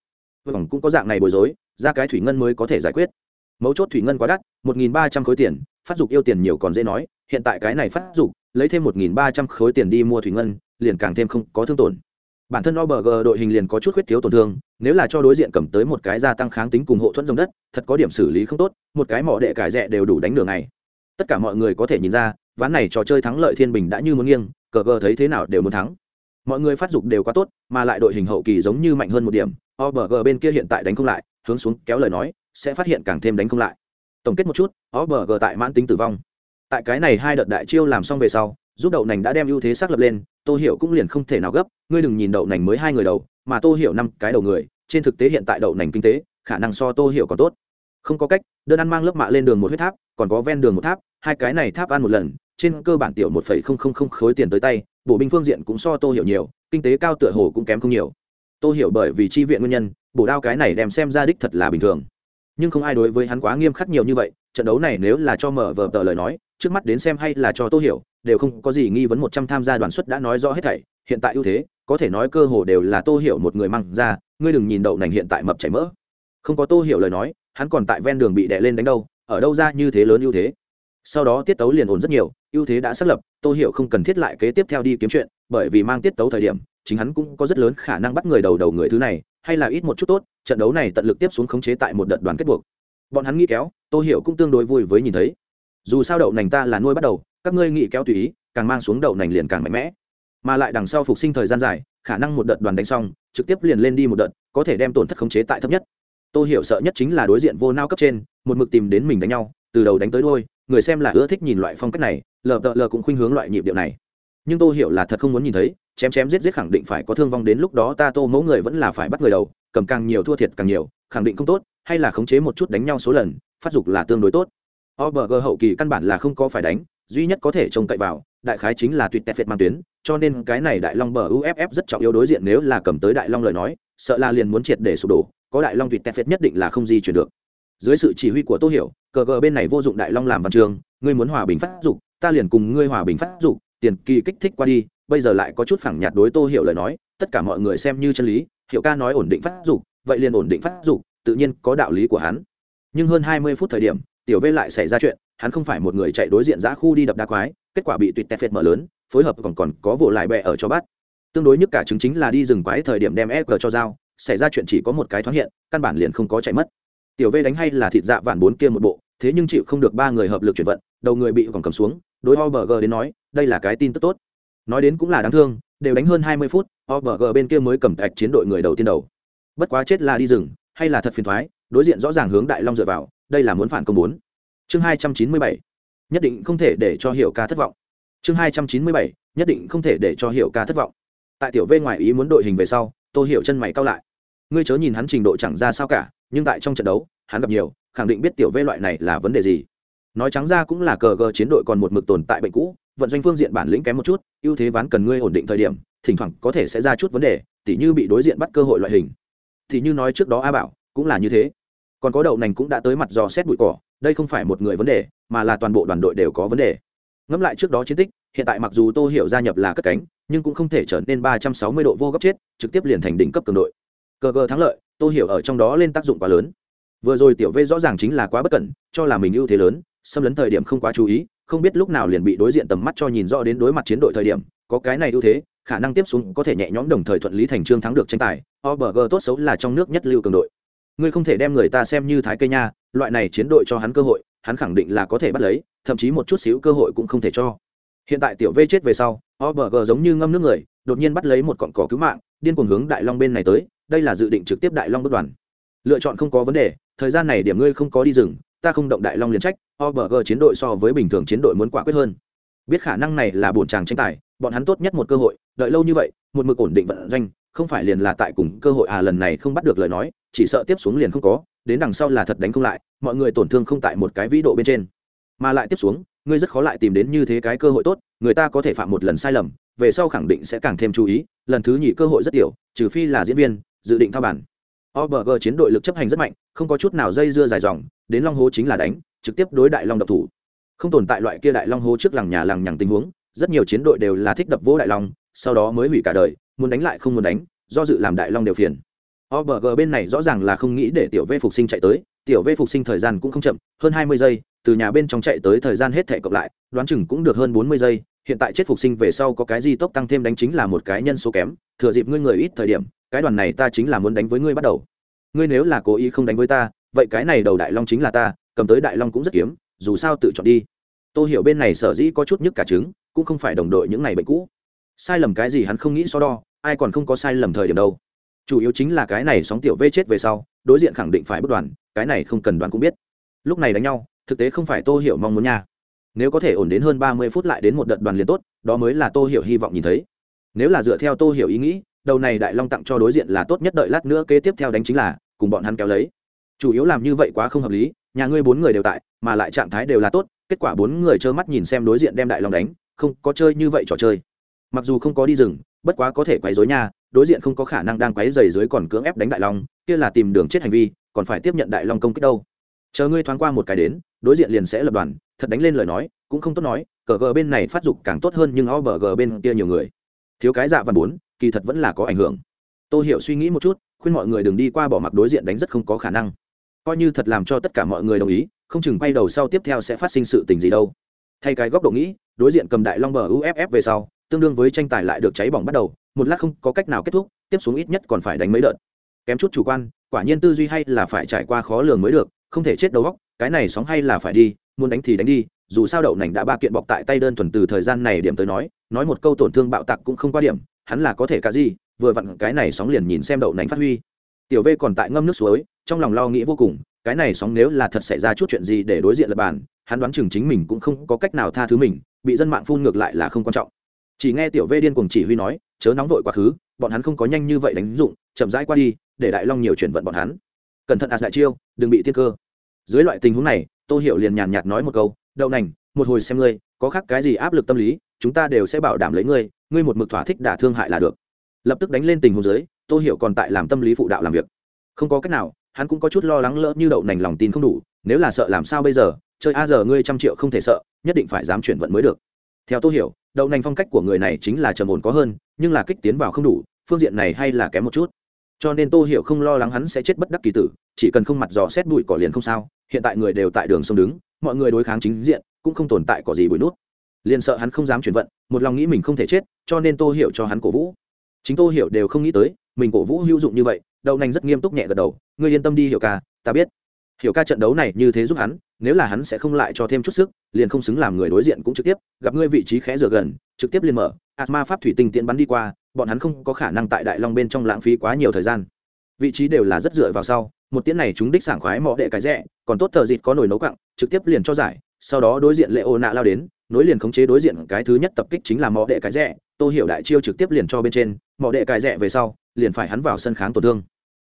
Vòng cũng có dạng này bối rối, ra cái thủy ngân mới có thể giải quyết. Mấu chốt thủy ngân quá đắt, một nghìn ba trăm khối tiền, phát dục yêu tiền nhiều còn dễ nói, hiện tại cái này phát dục, lấy thêm một nghìn ba trăm khối tiền đi mua thủy ngân, liền càng thêm không có thương tổn. Bản thân obg đội hình liền có chút khuyết thiếu tổn thương, nếu là cho đối diện cầm tới một cái gia tăng kháng tính cùng hộ thuẫn dòng đất, thật có điểm xử lý không tốt, một cái mỏ đệ cải rẽ đều đủ đánh đường này tất cả mọi người có thể nhìn ra, ván này trò chơi thắng lợi thiên bình đã như muốn nghiêng cờ gờ thấy thế nào đều muốn thắng mọi người phát dục đều quá tốt, mà lại đội hình hậu kỳ giống như mạnh hơn một điểm. Obg bên kia hiện tại đánh không lại, hướng xuống kéo lời nói, sẽ phát hiện càng thêm đánh không lại. Tổng kết một chút obg tại mãn tính tử vong. Tại cái này hai đợt đại chiêu làm xong về sau, giúp đậu nành đã đem ưu thế xác lập lên, tô hiểu cũng liền không thể nào gấp, ngươi đừng nhìn đậu nành mới hai người đầu, mà tô hiểu năm cái đầu người, trên thực tế hiện tại đậu nành kinh tế, khả năng so tô hiểu còn tốt. Không có cách, đơn ăn mang lớp mạ lên đường một huyết tháp, còn có ven đường một tháp, hai cái này tháp ăn một lần, trên cơ bản tiểu một phẩy không không không khối tiền tới tay bộ binh phương diện cũng so tô hiểu nhiều, kinh tế cao tựa hồ cũng kém không nhiều. Tô hiểu bởi vì chi viện nguyên nhân, bổ đao cái này đem xem ra đích thật là bình thường. Nhưng không ai đối với hắn quá nghiêm khắc nhiều như vậy, trận đấu này nếu là cho mở vở tờ lời nói, trước mắt đến xem hay là cho tô hiểu, đều không có gì nghi vấn một trăm tham gia đoàn xuất đã nói rõ hết thảy. Hiện tại ưu thế, có thể nói cơ hồ đều là tô hiểu một người mang ra, ngươi đừng nhìn đậu nành hiện tại mập chảy mỡ. Không có tô hiểu lời nói, hắn còn tại ven đường bị đè lên đánh đâu, ở đâu ra như thế lớn ưu thế. Sau đó tiết tấu liền ổn rất nhiều ưu thế đã xác lập, tô hiểu không cần thiết lại kế tiếp theo đi kiếm chuyện, bởi vì mang tiết tấu thời điểm, chính hắn cũng có rất lớn khả năng bắt người đầu đầu người thứ này, hay là ít một chút tốt, trận đấu này tận lực tiếp xuống khống chế tại một đợt đoàn kết buộc. Bọn hắn nghĩ kéo, tô hiểu cũng tương đối vui với nhìn thấy. Dù sao đậu nành ta là nuôi bắt đầu, các ngươi nghĩ kéo tùy ý, càng mang xuống đậu nành liền càng mạnh mẽ. Mà lại đằng sau phục sinh thời gian dài, khả năng một đợt đoàn đánh xong, trực tiếp liền lên đi một đợt, có thể đem tổn thất khống chế tại thấp nhất. Tôi hiểu sợ nhất chính là đối diện vô nao cấp trên, một mực tìm đến mình đánh nhau, từ đầu đánh tới đôi người xem là ưa thích nhìn loại phong cách này, lờ tợ lờ cũng khuynh hướng loại nhịp điệu này. Nhưng tôi hiểu là thật không muốn nhìn thấy, chém chém giết giết khẳng định phải có thương vong đến lúc đó ta tô mẫu người vẫn là phải bắt người đầu, cầm càng nhiều thua thiệt càng nhiều, khẳng định không tốt, hay là khống chế một chút đánh nhau số lần, phát dục là tương đối tốt. Obg hậu kỳ căn bản là không có phải đánh, duy nhất có thể trông cậy vào, đại khái chính là tuyệt tệ phệt mang tuyến, cho nên cái này đại long bờ uff rất trọng yếu đối diện nếu là cầm tới đại long lời nói, sợ là liền muốn triệt để sụp đổ, có đại long tuyệt tệ phệt nhất định là không di chuyển được. Dưới sự chỉ huy của tô hiểu cờ gờ bên này vô dụng đại long làm văn trường, ngươi muốn hòa bình phát dục, ta liền cùng ngươi hòa bình phát dục, tiền kỳ kích thích qua đi, bây giờ lại có chút phẳng nhạt đối tô hiểu lời nói, tất cả mọi người xem như chân lý hiệu ca nói ổn định phát dục, vậy liền ổn định phát dục, tự nhiên có đạo lý của hắn. Nhưng hơn hai mươi phút thời điểm, tiểu v lại xảy ra chuyện, hắn không phải một người chạy đối diện giã khu đi đập đa quái, kết quả bị tuyệt tẹt phệt mở lớn, phối hợp còn còn có vụ lại bẹ ở cho bắt. Tương đối nhất cả chứng chính là đi rừng quái thời điểm đem ép cho dao xảy ra chuyện chỉ có một cái thoáng hiện, căn bản liền không có chạy mất. Tiểu v đánh hay là thịt dạ vạn bốn kia một bộ thế nhưng chịu không được ba người hợp lực chuyển vận, đầu người bị còn cầm xuống, đối obg đến nói, đây là cái tin tức tốt. Nói đến cũng là đáng thương, đều đánh hơn hai mươi phút obg bên kia mới cầm tạch chiến đội người đầu tiên đầu. Bất quá chết là đi rừng, hay là thật phiền toái đối diện rõ ràng hướng đại long dựa vào, đây là muốn phản công muốn chương hai trăm chín mươi bảy, nhất định không thể để cho hiệu ca thất vọng. Chương hai trăm chín mươi bảy, nhất định không thể để cho hiệu ca thất vọng. Tại tiểu v ngoài ý muốn đội hình về sau, tô hiểu chân mày cao lại. Ngươi chớ nhìn hắn trình độ chẳng ra sao cả, nhưng tại trong trận đấu, hắn gặp nhiều khẳng định biết tiểu vê loại này là vấn đề gì. Nói trắng ra cũng là cờ gờ chiến đội còn một mực tồn tại bệnh cũ, vận doanh phương diện bản lĩnh kém một chút, ưu thế ván cần ngươi ổn định thời điểm, thỉnh thoảng có thể sẽ ra chút vấn đề, tỉ như bị đối diện bắt cơ hội loại hình. Thì như nói trước đó a bảo, cũng là như thế. Còn có đậu nành cũng đã tới mặt dò xét bụi cỏ, đây không phải một người vấn đề, mà là toàn bộ đoàn đội đều có vấn đề. Ngẫm lại trước đó chiến tích, hiện tại mặc dù tô hiểu gia nhập là cất cánh, nhưng cũng không thể trở nên ba trăm sáu mươi độ vô góc chết, trực tiếp liền thành đỉnh cấp cường đội. Cờ cờ thắng lợi, tô hiểu ở trong đó lên tác dụng quá lớn vừa rồi tiểu v rõ ràng chính là quá bất cẩn, cho là mình ưu thế lớn, xâm lấn thời điểm không quá chú ý, không biết lúc nào liền bị đối diện tầm mắt cho nhìn rõ đến đối mặt chiến đội thời điểm, có cái này ưu thế, khả năng tiếp xuống có thể nhẹ nhõm đồng thời thuận lý thành trương thắng được tranh tài obg tốt xấu là trong nước nhất lưu cường đội. Ngươi không thể đem người ta xem như thái cây nha, loại này chiến đội cho hắn cơ hội, hắn khẳng định là có thể bắt lấy, thậm chí một chút xíu cơ hội cũng không thể cho. Hiện tại tiểu v chết về sau obg giống như ngâm nước người, đột nhiên bắt lấy một cọn cỏ cứu mạng, điên cuồng hướng đại long bên này tới, đây là dự định trực tiếp đại long bất đoàn. Lựa chọn không có vấn đề thời gian này điểm ngươi không có đi rừng, ta không động đại long liền trách obg chiến đội so với bình thường chiến đội muốn quả quyết hơn. Biết khả năng này là bổn tràng tranh tài, bọn hắn tốt nhất một cơ hội, đợi lâu như vậy, một mực ổn định vận doanh, không phải liền là tại cùng cơ hội à lần này không bắt được lời nói, chỉ sợ tiếp xuống liền không có, đến đằng sau là thật đánh không lại, mọi người tổn thương không tại một cái vĩ độ bên trên. Mà lại tiếp xuống, ngươi rất khó lại tìm đến như thế cái cơ hội tốt, người ta có thể phạm một lần sai lầm, về sau khẳng định sẽ càng thêm chú ý, lần thứ nhì cơ hội rất tiểu, trừ phi là diễn viên, dự định thao bản obg chiến đội lực chấp hành rất mạnh, không có chút nào dây dưa dài dòng, đến long hố chính là đánh, trực tiếp đối đại long độc thủ. Không tồn tại loại kia đại long hố trước làng nhà làng nhằng tình huống, rất nhiều chiến đội đều là thích đập vô đại long, sau đó mới hủy cả đời, muốn đánh lại không muốn đánh, do dự làm đại long đều phiền. Obg bên này rõ ràng là không nghĩ để tiểu v phục sinh chạy tới, tiểu v phục sinh thời gian cũng không chậm, hơn hai mươi giây, từ nhà bên trong chạy tới thời gian hết thể cộng lại, đoán chừng cũng được hơn bốn mươi giây, hiện tại chết phục sinh về sau có cái gì tốc tăng thêm đánh chính là một cái nhân số kém, thừa dịp ngươi người ít thời điểm cái đoàn này ta chính là muốn đánh với ngươi bắt đầu. Ngươi nếu là cố ý không đánh với ta, vậy cái này đầu đại long chính là ta, cầm tới đại long cũng rất kiếm, dù sao tự chọn đi. Tôi hiểu bên này sở dĩ có chút nhức cả trứng, cũng không phải đồng đội những này bệnh cũ. Sai lầm cái gì hắn không nghĩ so đo, ai còn không có sai lầm thời điểm đâu. Chủ yếu chính là cái này sóng tiểu vê chết về sau, đối diện khẳng định phải bất đoàn, cái này không cần đoán cũng biết. Lúc này đánh nhau, thực tế không phải tô hiểu mong muốn nha. Nếu có thể ổn đến hơn ba mươi phút lại đến một đợt đoàn liền tốt, đó mới là tô hiểu hy vọng nhìn thấy. Nếu là dựa theo tô hiểu ý nghĩ đầu này đại long tặng cho đối diện là tốt nhất đợi lát nữa kế tiếp theo đánh chính là, cùng bọn hắn kéo lấy. Chủ yếu làm như vậy quá không hợp lý, nhà ngươi bốn người đều tại, mà lại trạng thái đều là tốt, kết quả bốn người trơ mắt nhìn xem đối diện đem đại long đánh, không có chơi như vậy trò chơi. Mặc dù không có đi rừng, bất quá có thể quấy dối nha, đối diện không có khả năng đang quấy dày dưới còn cưỡng ép đánh đại long, kia là tìm đường chết hành vi, còn phải tiếp nhận đại long công kích đâu. Chờ ngươi thoáng qua một cái đến, đối diện liền sẽ lập đoàn, thật đánh lên lời nói, cũng không tốt nói, cờ gờ bên này phát dục càng tốt hơn nhưng o bờ gờ bên kia nhiều người. Thiếu cái dạ văn bốn kỳ thật vẫn là có ảnh hưởng. Tôi hiểu suy nghĩ một chút, khuyên mọi người đừng đi qua bỏ mặc đối diện đánh rất không có khả năng. Coi như thật làm cho tất cả mọi người đồng ý, không chừng bay đầu sau tiếp theo sẽ phát sinh sự tình gì đâu. Thay cái góc độ nghĩ, đối diện cầm đại long bờ uff về sau, tương đương với tranh tài lại được cháy bỏng bắt đầu, một lát không có cách nào kết thúc, tiếp xuống ít nhất còn phải đánh mấy đợt. Kém chút chủ quan, quả nhiên tư duy hay là phải trải qua khó lường mới được, không thể chết đầu góc cái này sóng hay là phải đi, muốn đánh thì đánh đi, dù sao đậu nành đã ba kiện bọc tại tay đơn thuần từ thời gian này điểm tới nói nói một câu tổn thương bạo tặc cũng không qua điểm hắn là có thể cả gì, vừa vặn cái này sóng liền nhìn xem đậu nành phát huy. Tiểu v còn tại ngâm nước suối, trong lòng lo nghĩ vô cùng, cái này sóng nếu là thật xảy ra chút chuyện gì để đối diện lập bàn hắn đoán chừng chính mình cũng không có cách nào tha thứ mình, bị dân mạng phun ngược lại là không quan trọng. Chỉ nghe tiểu vê điên cùng chỉ huy nói, chớ nóng vội quá khứ, bọn hắn không có nhanh như vậy đánh dụng, chậm rãi qua đi, để đại long nhiều chuyển vận bọn hắn. Cẩn thận ạt đại chiêu, đừng bị tiên cơ. Dưới loại tình huống này, tô hiểu liền nhàn nhạt nói một câu, đậu nành, một hồi xem ngươi, có khác cái gì áp lực tâm lý, chúng ta đều sẽ bảo đảm lấy ngươi ngươi một mực thỏa thích đả thương hại là được. Lập tức đánh lên tình hồ dưới tôi hiểu còn tại làm tâm lý phụ đạo làm việc. Không có cách nào, hắn cũng có chút lo lắng lỡ như đậu nành lòng tin không đủ, nếu là sợ làm sao bây giờ, chơi a giờ ngươi trăm triệu không thể sợ, nhất định phải dám chuyển vận mới được. Theo tôi hiểu, đậu nành phong cách của người này chính là trầm ổn có hơn, nhưng là kích tiến vào không đủ, phương diện này hay là kém một chút. Cho nên tôi hiểu không lo lắng hắn sẽ chết bất đắc kỳ tử, chỉ cần không mặt dò xét bụi cỏ liền không sao, hiện tại người đều tại đường sông đứng, mọi người đối kháng chính diện, cũng không tồn tại có gì bụi nút. Liền sợ hắn không dám chuyển vận một lòng nghĩ mình không thể chết, cho nên tô hiểu cho hắn cổ vũ. Chính tô hiểu đều không nghĩ tới, mình cổ vũ hữu dụng như vậy, đậu nành rất nghiêm túc nhẹ gật đầu, ngươi yên tâm đi, hiểu ca, ta biết. Hiểu ca trận đấu này như thế giúp hắn, nếu là hắn sẽ không lại cho thêm chút sức, liền không xứng làm người đối diện cũng trực tiếp, gặp ngươi vị trí khẽ rửa gần, trực tiếp liền mở, asma pháp thủy tinh tiện bắn đi qua, bọn hắn không có khả năng tại đại long bên trong lãng phí quá nhiều thời gian. Vị trí đều là rất dựa vào sau, một tiễn này chúng đích sảng khoái mọ đệ cái rẽ còn tốt thờ dịt có nồi nấu cặng trực tiếp liền cho giải, sau đó đối diện lệ ô nạ lao đến nối liền khống chế đối diện cái thứ nhất tập kích chính là mọ đệ cái rẻ, tô hiểu đại chiêu trực tiếp liền cho bên trên mọ đệ cái rẻ về sau liền phải hắn vào sân kháng tổn thương.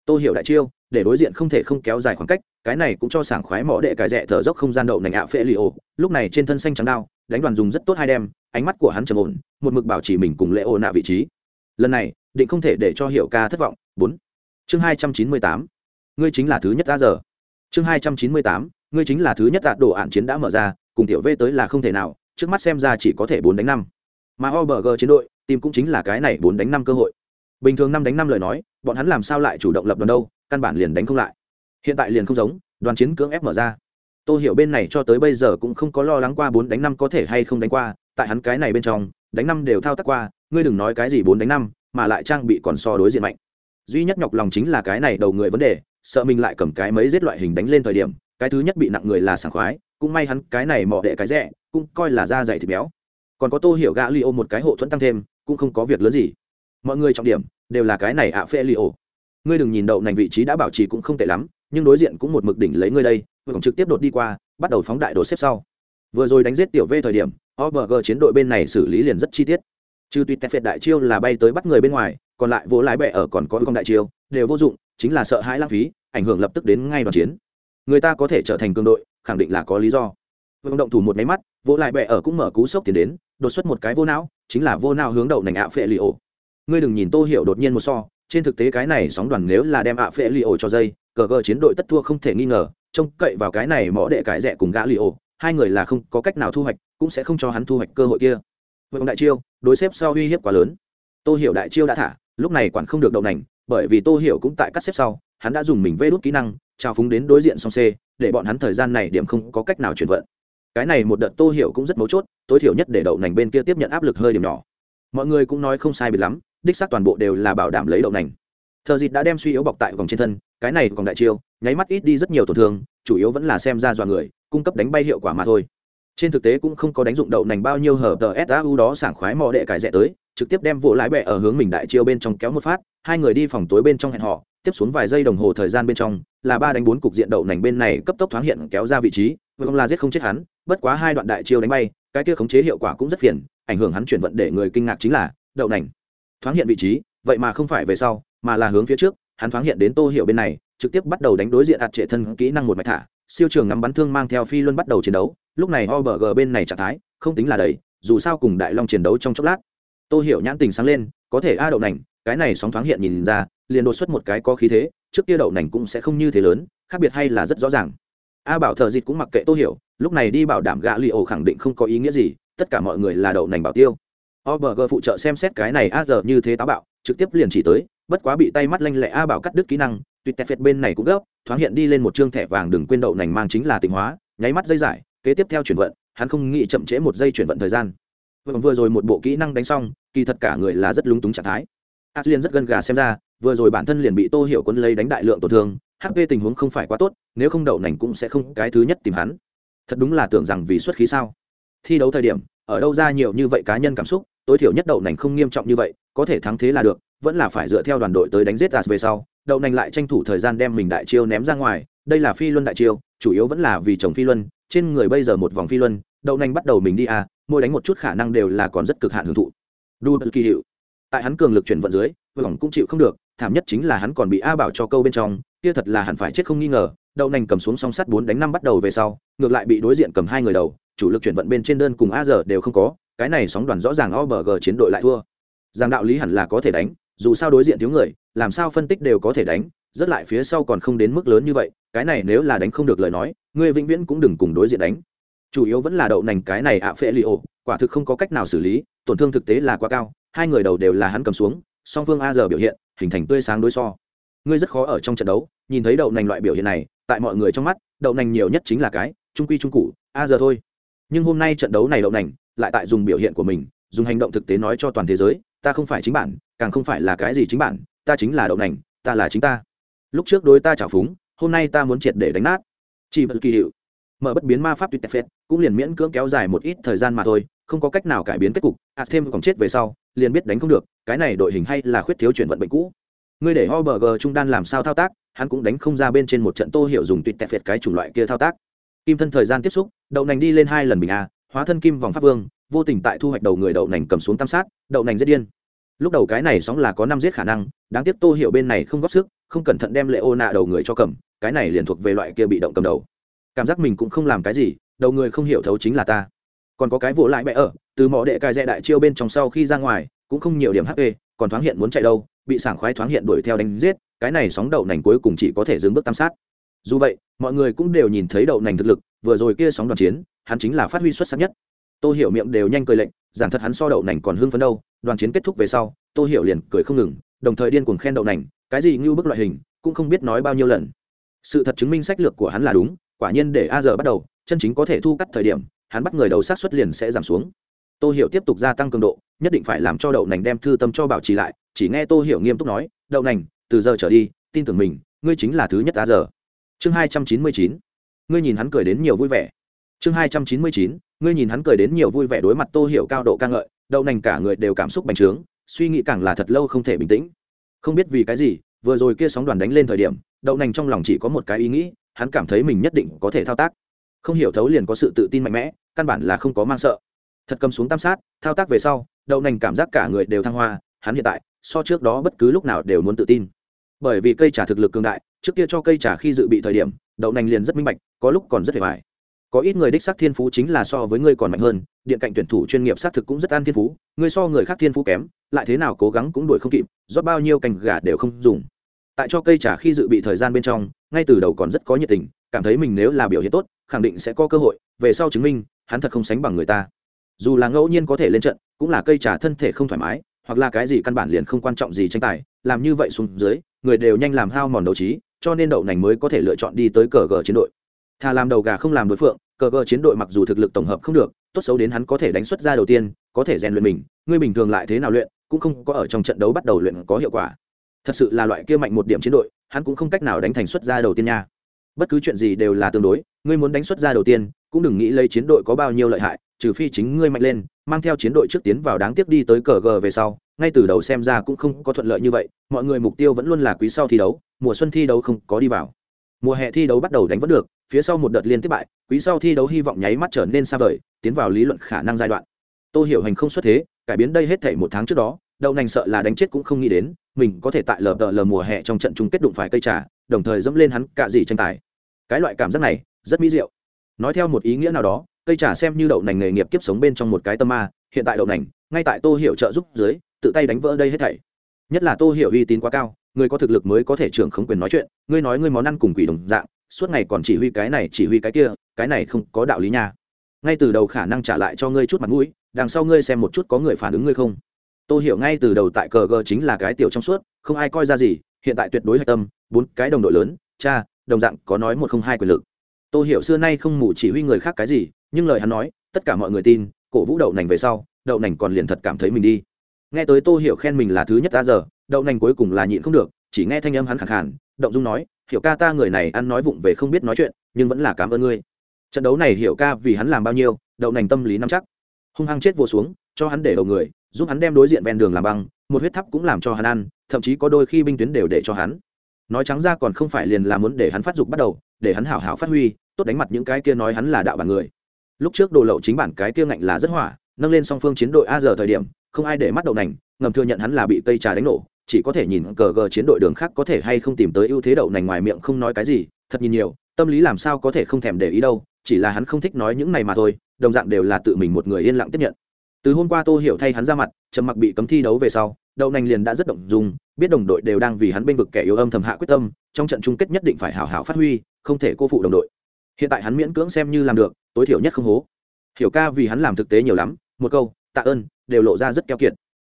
Tô hiểu đại chiêu để đối diện không thể không kéo dài khoảng cách cái này cũng cho sảng khoái mỏ đệ cái rẻ thở dốc không gian đậu nành ạ phễ li ổ. Lúc này trên thân xanh trắng đao đánh đoàn dùng rất tốt hai đem ánh mắt của hắn trầm ổn một mực bảo trì mình cùng lễ ô nạ vị trí. Lần này định không thể để cho hiểu ca thất vọng. Bốn. Chương hai trăm chín mươi tám. Ngươi chính là thứ nhất đã giờ. Chương hai trăm chín mươi tám. Ngươi chính là thứ nhất đạt đồ ạn chiến đã mở ra cùng tiểu v tới là không thể nào trước mắt xem ra chỉ có thể bốn đánh năm. Mà obg chiến đội, tìm cũng chính là cái này bốn đánh năm cơ hội. Bình thường năm đánh năm lời nói, bọn hắn làm sao lại chủ động lập đoàn đâu, căn bản liền đánh không lại. Hiện tại liền không giống, đoàn chiến cưỡng ép mở ra. Tôi hiểu bên này cho tới bây giờ cũng không có lo lắng qua bốn đánh năm có thể hay không đánh qua, tại hắn cái này bên trong, đánh năm đều thao tác qua, ngươi đừng nói cái gì bốn đánh năm, mà lại trang bị còn so đối diện mạnh. Duy nhất nhọc lòng chính là cái này đầu người vấn đề, sợ mình lại cầm cái mấy giết loại hình đánh lên thời điểm, cái thứ nhất bị nặng người là sảng khoái cũng may hắn cái này mỏ đệ cái rẻ, cũng coi là da dày thịt béo. Còn có tô hiểu gã li ô một cái hộ thuẫn tăng thêm, cũng không có việc lớn gì. Mọi người trọng điểm đều là cái này ạ phê li ô ngươi đừng nhìn đậu nành vị trí đã bảo trì cũng không tệ lắm, nhưng đối diện cũng một mực đỉnh lấy ngươi đây, vừa còn trực tiếp đột đi qua, bắt đầu phóng đại đột xếp sau. Vừa rồi đánh giết tiểu v thời điểm obg chiến đội bên này xử lý liền rất chi tiết. Trừ tuy tép phệt đại chiêu là bay tới bắt người bên ngoài, còn lại vỗ lái bẹ ở còn có con đại chiêu, đều vô dụng, chính là sợ hãi lãng phí, ảnh hưởng lập tức đến ngay đoàn chiến. Người ta có thể trở thành cường đội khẳng định là có lý do. Vận động thủ một máy mắt, vỗ lại bẹ ở cũng mở cú sốc tiến đến, đột xuất một cái vô não, chính là vô não hướng đậu nành ạ phệ li ổ. Ngươi đừng nhìn tô hiểu đột nhiên một so, trên thực tế cái này sóng đoàn nếu là đem ạ phệ li ổ cho dây, cờ gờ chiến đội tất thua không thể nghi ngờ, trông cậy vào cái này mỏ đệ cải rẻ cùng gã li ổ, hai người là không có cách nào thu hoạch, cũng sẽ không cho hắn thu hoạch cơ hội kia. Vương đại chiêu, đối xếp sau uy hiếp quá lớn. Tô hiểu đại chiêu đã thả, lúc này quản không được đậu nành, bởi vì tô hiểu cũng tại cắt xếp sau, hắn đã dùng mình vê đốt kỹ năng trao phúng đến đối diện song c để bọn hắn thời gian này điểm không có cách nào chuyển vận. Cái này một đợt tô hiểu cũng rất mấu chốt, tối thiểu nhất để đậu nành bên kia tiếp nhận áp lực hơi điểm nhỏ. Mọi người cũng nói không sai biệt lắm, đích xác toàn bộ đều là bảo đảm lấy đậu nành. Thợ dịt đã đem suy yếu bọc tại vòng trên thân, cái này còn đại chiêu, nháy mắt ít đi rất nhiều tổn thương, chủ yếu vẫn là xem ra dọa người, cung cấp đánh bay hiệu quả mà thôi. Trên thực tế cũng không có đánh dụng đậu nành bao nhiêu hở tờ sau đó sảng khoái mò đệ cải rẽ tới, trực tiếp đem vụ lái bẹ ở hướng mình đại chiêu bên trong kéo một phát, hai người đi phòng tối bên trong hẹn họ tiếp xuống vài giây đồng hồ thời gian bên trong, là ba đánh bốn cục diện đậu nành bên này cấp tốc thoáng hiện kéo ra vị trí vương là giết không chết hắn, bất quá hai đoạn đại chiêu đánh bay, cái kia khống chế hiệu quả cũng rất phiền, ảnh hưởng hắn chuyển vận để người kinh ngạc chính là đậu nành. Thoáng hiện vị trí, vậy mà không phải về sau, mà là hướng phía trước, hắn thoáng hiện đến tô hiệu bên này, trực tiếp bắt đầu đánh đối diện ạt trệ thân kỹ năng một mạch thả, siêu trường ngắm bắn thương mang theo phi luân bắt đầu chiến đấu, lúc này obg bên này trạng thái, không tính là đầy, dù sao cùng đại long chiến đấu trong chốc lát. Tô hiểu nhãn tình sáng lên, có thể a đậu nành, cái này sóng thoáng hiện nhìn ra liền đột xuất một cái có khí thế trước kia đậu nành cũng sẽ không như thế lớn khác biệt hay là rất rõ ràng. A bảo thợ dịt cũng mặc kệ tô hiểu lúc này đi bảo đảm gã li ổ khẳng định không có ý nghĩa gì tất cả mọi người là đậu nành bảo tiêu. Obg phụ trợ xem xét cái này a giờ như thế táo bạo trực tiếp liền chỉ tới bất quá bị tay mắt lanh lẹ a bảo cắt đứt kỹ năng tuyệt tẹt phệt bên này cũng gấp thoáng hiện đi lên một chương thẻ vàng đừng quên đậu nành mang chính là tịnh hóa nháy mắt dây giải kế tiếp theo chuyển vận hắn không nghĩ chậm trễ một giây chuyển vận thời gian. Vừa, vừa rồi một bộ kỹ năng đánh xong kỳ thật cả người là rất lúng túng trạng thái. Aslian rất gần gà xem ra vừa rồi bản thân liền bị tô hiểu quân lấy đánh đại lượng tổn thương hp tình huống không phải quá tốt, nếu không đậu nành cũng sẽ không cái thứ nhất tìm hắn. Thật đúng là tưởng rằng vì xuất khí sao? Thi đấu thời điểm, ở đâu ra nhiều như vậy cá nhân cảm xúc, tối thiểu nhất đậu nành không nghiêm trọng như vậy, có thể thắng thế là được, vẫn là phải dựa theo đoàn đội tới đánh giết đạt về sau. Đậu nành lại tranh thủ thời gian đem mình đại chiêu ném ra ngoài, đây là phi luân đại chiêu, chủ yếu vẫn là vì chồng phi luân, trên người bây giờ một vòng phi luân, đậu nành bắt đầu mình đi à mỗi đánh một chút khả năng đều là còn rất cực hạn hưởng thụ. Đu kỳ hiệu, tại hắn cường lực chuyển vận dưới, vòng cũng chịu không được thảm nhất chính là hắn còn bị a bảo cho câu bên trong, kia thật là hẳn phải chết không nghi ngờ, đậu nành cầm xuống song sắt bốn đánh năm bắt đầu về sau, ngược lại bị đối diện cầm hai người đầu, chủ lực chuyển vận bên trên đơn cùng a giờ đều không có, cái này sóng đoàn rõ ràng o bờ g chiến đội lại thua. Giang đạo lý hẳn là có thể đánh, dù sao đối diện thiếu người, làm sao phân tích đều có thể đánh, rất lại phía sau còn không đến mức lớn như vậy, cái này nếu là đánh không được lời nói, ngươi vĩnh viễn cũng đừng cùng đối diện đánh. Chủ yếu vẫn là đậu nành cái này ạ phệ li ổ, quả thực không có cách nào xử lý, tổn thương thực tế là quá cao, hai người đầu đều là hắn cầm xuống, song phương a giờ biểu hiện hình thành tươi sáng đối so. Ngươi rất khó ở trong trận đấu, nhìn thấy đậu nành loại biểu hiện này, tại mọi người trong mắt, đậu nành nhiều nhất chính là cái, trung quy trung cụ a giờ thôi. Nhưng hôm nay trận đấu này đậu nành, lại tại dùng biểu hiện của mình, dùng hành động thực tế nói cho toàn thế giới, ta không phải chính bản, càng không phải là cái gì chính bản, ta chính là đậu nành, ta là chính ta. Lúc trước đối ta trả phúng, hôm nay ta muốn triệt để đánh nát. Chỉ bật kỳ hiệu. Mở bất biến ma pháp tuyệt phết, cũng liền miễn cưỡng kéo dài một ít thời gian mà thôi không có cách nào cải biến kết cục à thêm còn chết về sau, liền biết đánh không được, cái này đội hình hay là khuyết thiếu chuyển vận bệnh cũ. Ngươi để Hoberg trung đan làm sao thao tác, hắn cũng đánh không ra bên trên một trận tô hiệu dùng tuyệt tẹp phệt cái chủng loại kia thao tác. Kim thân thời gian tiếp xúc, đậu nành đi lên hai lần bình a, hóa thân kim vòng pháp vương, vô tình tại thu hoạch đầu người đậu nành cầm xuống tam sát, đậu nành rất điên. Lúc đầu cái này sóng là có năm giết khả năng, đáng tiếc tô hiệu bên này không góp sức, không cẩn thận đem lệ ô nạ đầu người cho cầm, cái này liền thuộc về loại kia bị động cầm đầu. Cảm giác mình cũng không làm cái gì, đầu người không hiểu thấu chính là ta còn có cái vỗ lại mẹ ở, từ mỏ đệ cài dẹ đại chiêu bên trong sau khi ra ngoài, cũng không nhiều điểm hp còn thoáng hiện muốn chạy đâu, bị sảng khoái thoáng hiện đuổi theo đánh giết, cái này sóng đậu nành cuối cùng chỉ có thể dừng bước tam sát. Dù vậy, mọi người cũng đều nhìn thấy đậu nành thực lực, vừa rồi kia sóng đoàn chiến, hắn chính là phát huy xuất sắc nhất. Tôi hiểu miệng đều nhanh cười lệnh, giảng thật hắn so đậu nành còn hưng phấn đâu, đoàn chiến kết thúc về sau tôi hiểu liền cười không ngừng, đồng thời điên cuồng khen đậu nành, cái gì như bức loại hình, cũng không biết nói bao nhiêu lần. Sự thật chứng minh sách lược của hắn là đúng, quả nhiên để a giờ bắt đầu, chân chính có thể thu cắt thời điểm hắn bắt người đầu sát xuất liền sẽ giảm xuống. Tô hiểu tiếp tục gia tăng cường độ, nhất định phải làm cho đậu nành đem thư tâm cho bảo trì lại, chỉ nghe tô hiểu nghiêm túc nói, đậu nành, từ giờ trở đi, tin tưởng mình, ngươi chính là thứ nhất a giờ. Chương hai trăm chín mươi chín, ngươi nhìn hắn cười đến nhiều vui vẻ. Chương hai trăm chín mươi chín, ngươi nhìn hắn cười đến nhiều vui vẻ đối mặt tô hiểu cao độ ca ngợi, đậu nành cả người đều cảm xúc bành trướng, suy nghĩ càng là thật lâu không thể bình tĩnh. Không biết vì cái gì, vừa rồi kia sóng đoàn đánh lên thời điểm, đậu nành trong lòng chỉ có một cái ý nghĩ, hắn cảm thấy mình nhất định có thể thao tác không hiểu thấu liền có sự tự tin mạnh mẽ, căn bản là không có mang sợ. Thật cầm xuống tam sát, thao tác về sau, đậu nành cảm giác cả người đều thăng hoa, hắn hiện tại, so trước đó bất cứ lúc nào đều muốn tự tin. Bởi vì cây trà thực lực cường đại, trước kia cho cây trà khi dự bị thời điểm, đậu nành liền rất minh bạch, có lúc còn rất hề vải có ít người đích sắc thiên phú chính là so với ngươi còn mạnh hơn, điện cạnh tuyển thủ chuyên nghiệp xác thực cũng rất an thiên phú, ngươi so người khác thiên phú kém, lại thế nào cố gắng cũng đuổi không kịp, rót bao nhiêu cành gà đều không dùng. Tại cho cây trà khi dự bị thời gian bên trong, ngay từ đầu còn rất có nhiệt tình, cảm thấy mình nếu là biểu hiện tốt khẳng định sẽ có cơ hội, về sau chứng minh, hắn thật không sánh bằng người ta. Dù là ngẫu nhiên có thể lên trận, cũng là cây trà thân thể không thoải mái, hoặc là cái gì căn bản liền không quan trọng gì tranh tài, làm như vậy xuống dưới, người đều nhanh làm hao mòn đấu trí, cho nên đậu nành mới có thể lựa chọn đi tới cờ gờ chiến đội. Thà làm đầu gà không làm đối phượng, cờ gờ chiến đội mặc dù thực lực tổng hợp không được, tốt xấu đến hắn có thể đánh xuất ra đầu tiên, có thể rèn luyện mình, ngươi bình thường lại thế nào luyện, cũng không có ở trong trận đấu bắt đầu luyện có hiệu quả. Thật sự là loại kia mạnh một điểm chiến đội, hắn cũng không cách nào đánh thành xuất ra đầu tiên nha bất cứ chuyện gì đều là tương đối, ngươi muốn đánh xuất ra đầu tiên, cũng đừng nghĩ lấy chiến đội có bao nhiêu lợi hại, trừ phi chính ngươi mạnh lên, mang theo chiến đội trước tiến vào đáng tiếc đi tới cờ g về sau, ngay từ đầu xem ra cũng không có thuận lợi như vậy, mọi người mục tiêu vẫn luôn là quý sau thi đấu, mùa xuân thi đấu không có đi vào. Mùa hè thi đấu bắt đầu đánh vẫn được, phía sau một đợt liên tiếp bại, quý sau thi đấu hy vọng nháy mắt trở nên xa vời, tiến vào lý luận khả năng giai đoạn. Tôi hiểu hành không xuất thế, cải biến đây hết thể một tháng trước đó, đậu nành sợ là đánh chết cũng không nghĩ đến, mình có thể tại lờ đợ lờ mùa hè trong trận chung kết đụng phải cây trà, đồng thời dẫm lên hắn cạ gì tranh tài cái loại cảm giác này, rất mỹ diệu. Nói theo một ý nghĩa nào đó, cây trà xem như đậu nành nghề nghiệp kiếp sống bên trong một cái tâm ma, hiện tại đậu nành, ngay tại tô hiểu trợ giúp dưới, tự tay đánh vỡ đây hết thảy. Nhất là tô hiểu uy tín quá cao, người có thực lực mới có thể trưởng không quyền nói chuyện, ngươi nói ngươi món ăn cùng quỷ đồng dạng, suốt ngày còn chỉ huy cái này, chỉ huy cái kia, cái này không có đạo lý nha. Ngay từ đầu khả năng trả lại cho ngươi chút mặt mũi, đằng sau ngươi xem một chút có người phản ứng ngươi không? Tôi hiểu ngay từ đầu tại cờ g chính là cái tiểu trong suốt, không ai coi ra gì, hiện tại tuyệt đối hạch tâm, bốn cái đồng đội lớn, cha đồng dạng có nói một không hai quyền lực. Tôi hiểu xưa nay không mù chỉ huy người khác cái gì, nhưng lời hắn nói, tất cả mọi người tin, cổ vũ đậu nành về sau, đậu nành còn liền thật cảm thấy mình đi. Nghe tới tôi hiểu khen mình là thứ nhất ta giờ, đậu nành cuối cùng là nhịn không được, chỉ nghe thanh âm hắn khẳng hẳn động dung nói, hiểu ca ta người này ăn nói vụng về không biết nói chuyện, nhưng vẫn là cảm ơn ngươi. Trận đấu này hiểu ca vì hắn làm bao nhiêu, đậu nành tâm lý nắm chắc. Hung hăng chết vô xuống, cho hắn để đầu người, giúp hắn đem đối diện ven đường làm băng, một huyết thắp cũng làm cho hắn ăn, thậm chí có đôi khi binh tuyến đều để cho hắn nói trắng ra còn không phải liền là muốn để hắn phát dục bắt đầu, để hắn hảo hảo phát huy, tốt đánh mặt những cái kia nói hắn là đạo bản người. Lúc trước đồ lậu chính bản cái kia ngạnh là rất hỏa, nâng lên song phương chiến đội a giờ thời điểm, không ai để mắt đậu nành, ngầm thừa nhận hắn là bị cây trà đánh nổ, chỉ có thể nhìn cờ gờ chiến đội đường khác có thể hay không tìm tới ưu thế đậu nành ngoài miệng không nói cái gì, thật nhìn nhiều, tâm lý làm sao có thể không thèm để ý đâu, chỉ là hắn không thích nói những này mà thôi, đồng dạng đều là tự mình một người yên lặng tiếp nhận từ hôm qua tô hiểu thay hắn ra mặt, trầm mặc bị cấm thi đấu về sau, đậu nành liền đã rất động dung, biết đồng đội đều đang vì hắn bênh vực kẻ yếu âm thầm hạ quyết tâm, trong trận chung kết nhất định phải hào hào phát huy, không thể cô phụ đồng đội. Hiện tại hắn miễn cưỡng xem như làm được, tối thiểu nhất không hố. Hiểu ca vì hắn làm thực tế nhiều lắm, một câu, tạ ơn, đều lộ ra rất keo kiệt.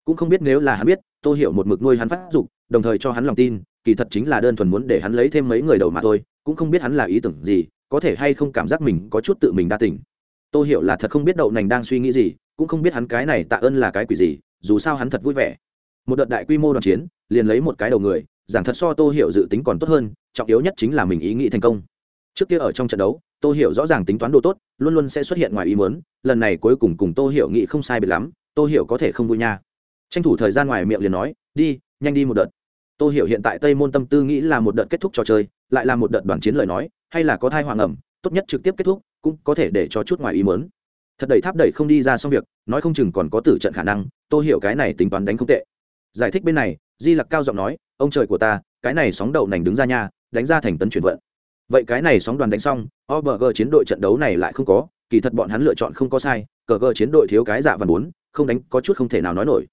Cũng không biết nếu là hắn biết, tô hiểu một mực nuôi hắn phát dục, đồng thời cho hắn lòng tin, kỳ thật chính là đơn thuần muốn để hắn lấy thêm mấy người đầu mà thôi, cũng không biết hắn là ý tưởng gì, có thể hay không cảm giác mình có chút tự mình đa tình. Tô hiểu là thật không biết đậu nành đang suy nghĩ gì cũng không biết hắn cái này tạ ơn là cái quỷ gì, dù sao hắn thật vui vẻ. Một đợt đại quy mô đoàn chiến, liền lấy một cái đầu người, giảng thật so tô hiểu dự tính còn tốt hơn, trọng yếu nhất chính là mình ý nghĩ thành công. Trước kia ở trong trận đấu, tô hiểu rõ ràng tính toán đồ tốt, luôn luôn sẽ xuất hiện ngoài ý muốn, lần này cuối cùng cùng tô hiểu nghĩ không sai biệt lắm, tô hiểu có thể không vui nha. Tranh thủ thời gian ngoài miệng liền nói, đi, nhanh đi một đợt. Tô hiểu hiện tại tây môn tâm tư nghĩ là một đợt kết thúc trò chơi, lại là một đợt đoàn chiến lời nói, hay là có thai hoàng ẩm, tốt nhất trực tiếp kết thúc, cũng có thể để cho chút ngoài ý muốn thật đầy tháp đẩy không đi ra xong việc nói không chừng còn có tử trận khả năng tôi hiểu cái này tính toán đánh không tệ. Giải thích bên này di lặc cao giọng nói ông trời của ta cái này sóng đầu nành đứng ra nhà, đánh ra thành tấn chuyển vận. Vậy cái này sóng đoàn đánh xong obg chiến đội trận đấu này lại không có kỳ thật bọn hắn lựa chọn không có sai cờ gờ chiến đội thiếu cái dạ và bốn không đánh có chút không thể nào nói nổi.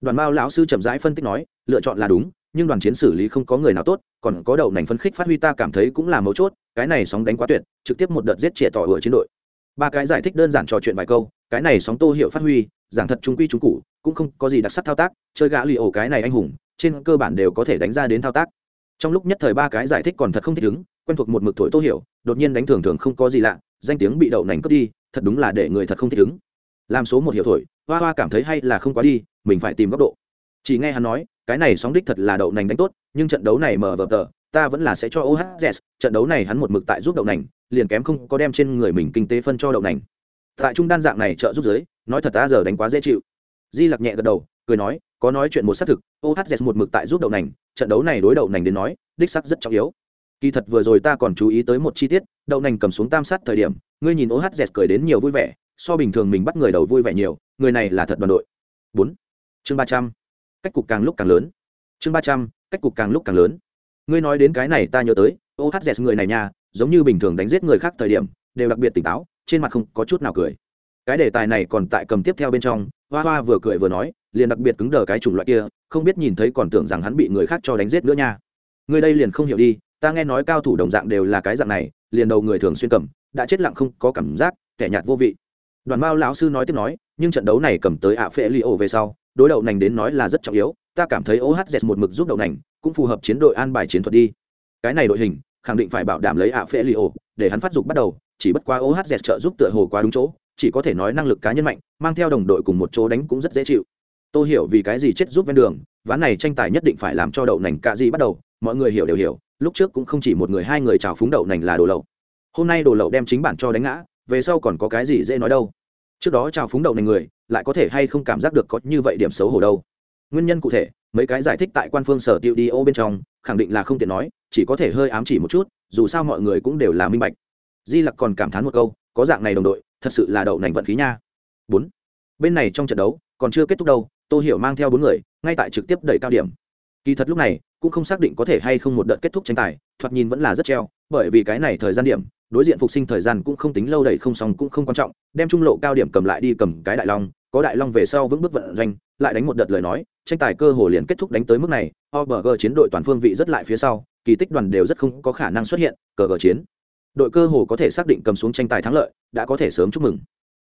Đoàn mao lão sư chậm rãi phân tích nói lựa chọn là đúng nhưng đoàn chiến xử lý không có người nào tốt còn có đầu nành phân khích phát huy ta cảm thấy cũng là mấu chốt cái này sóng đánh quá tuyệt trực tiếp một đợt giết trẻ tỏ ở chiến đội ba cái giải thích đơn giản trò chuyện vài câu, cái này sóng tô hiệu phát huy, giảng thật trung quy trung cụ cũng không có gì đặc sắc thao tác, chơi gã lì ổ cái này anh hùng, trên cơ bản đều có thể đánh ra đến thao tác. Trong lúc nhất thời ba cái giải thích còn thật không thích ứng, quen thuộc một mực thổi tô hiểu đột nhiên đánh thường thường không có gì lạ, danh tiếng bị đậu nành cướp đi, thật đúng là để người thật không thích ứng. Làm số một hiệu thổi, hoa hoa cảm thấy hay là không quá đi, mình phải tìm góc độ. Chỉ nghe hắn nói, cái này sóng đích thật là đậu nành đánh tốt, nhưng trận đấu này mở vở tờ, ta vẫn là sẽ cho ohz trận đấu này hắn một mực tại giúp đậu nành liền kém không có đem trên người mình kinh tế phân cho đậu nành. Tại trung đan dạng này trợ giúp giới, nói thật ta giờ đánh quá dễ chịu. Di lặc nhẹ gật đầu, cười nói, có nói chuyện một xác thực ohz một mực tại giúp đậu nành, trận đấu này đối đậu nành đến nói, đích sắc rất trọng yếu. Kỳ thật vừa rồi ta còn chú ý tới một chi tiết, đậu nành cầm xuống tam sát thời điểm, ngươi nhìn ohz cười đến nhiều vui vẻ, so bình thường mình bắt người đầu vui vẻ nhiều, người này là thật đoàn đội. Bốn. Chương ba trăm. Cách cục càng lúc càng lớn. Chương ba trăm, cách cục càng lúc càng lớn. Ngươi nói đến cái này ta nhớ tới ohz người này nha giống như bình thường đánh giết người khác thời điểm, đều đặc biệt tỉnh táo, trên mặt không có chút nào cười. Cái đề tài này còn tại cầm tiếp theo bên trong, hoa hoa vừa cười vừa nói, liền đặc biệt cứng đờ cái chủng loại kia, không biết nhìn thấy còn tưởng rằng hắn bị người khác cho đánh giết nữa nha. Người đây liền không hiểu đi, ta nghe nói cao thủ đồng dạng đều là cái dạng này, liền đầu người thường xuyên cầm, đã chết lặng không có cảm giác, kẻ nhạt vô vị. Đoàn mao lão sư nói tiếp nói, nhưng trận đấu này cầm tới ạ phê li ô về sau, đối đầu nành đến nói là rất trọng yếu, ta cảm thấy ohz một mực giúp đậu nành, cũng phù hợp chiến đội an bài chiến thuật đi. Cái này đội hình khẳng định phải bảo đảm lấy ạ phê li ô để hắn phát dục bắt đầu, chỉ bất quá ohz trợ giúp tựa hồ quá đúng chỗ, chỉ có thể nói năng lực cá nhân mạnh, mang theo đồng đội cùng một chỗ đánh cũng rất dễ chịu. Tôi hiểu vì cái gì chết giúp ven đường, ván này tranh tài nhất định phải làm cho đậu nành cạ gì bắt đầu, mọi người hiểu đều hiểu, lúc trước cũng không chỉ một người hai người chào phúng đậu nành là đồ lậu. Hôm nay đồ lậu đem chính bản cho đánh ngã, về sau còn có cái gì dễ nói đâu. Trước đó chào phúng đậu nành người, lại có thể hay không cảm giác được có như vậy điểm xấu hổ đâu. Nguyên nhân cụ thể mấy cái giải thích tại quan phương sở tiêu đi ô bên trong, khẳng định là không tiện nói, chỉ có thể hơi ám chỉ một chút, dù sao mọi người cũng đều là minh bạch. Di lặc còn cảm thán một câu, có dạng này đồng đội, thật sự là đậu nành vận khí nha. Bốn. Bên này trong trận đấu, còn chưa kết thúc đâu, tô hiểu mang theo bốn người, ngay tại trực tiếp đẩy cao điểm. Kỳ thật lúc này, cũng không xác định có thể hay không một đợt kết thúc tranh tài, thoạt nhìn vẫn là rất treo, bởi vì cái này thời gian điểm, đối diện phục sinh thời gian cũng không tính lâu đẩy không xong cũng không quan trọng, đem trung lộ cao điểm cầm lại đi cầm cái đại long, có đại long về sau vững bước vận doanh, lại đánh một đợt lời nói tranh tài cơ hồ liền kết thúc đánh tới mức này obg chiến đội toàn phương vị rất lại phía sau, kỳ tích đoàn đều rất không có khả năng xuất hiện cờ gờ chiến. Đội cơ hồ có thể xác định cầm xuống tranh tài thắng lợi, đã có thể sớm chúc mừng.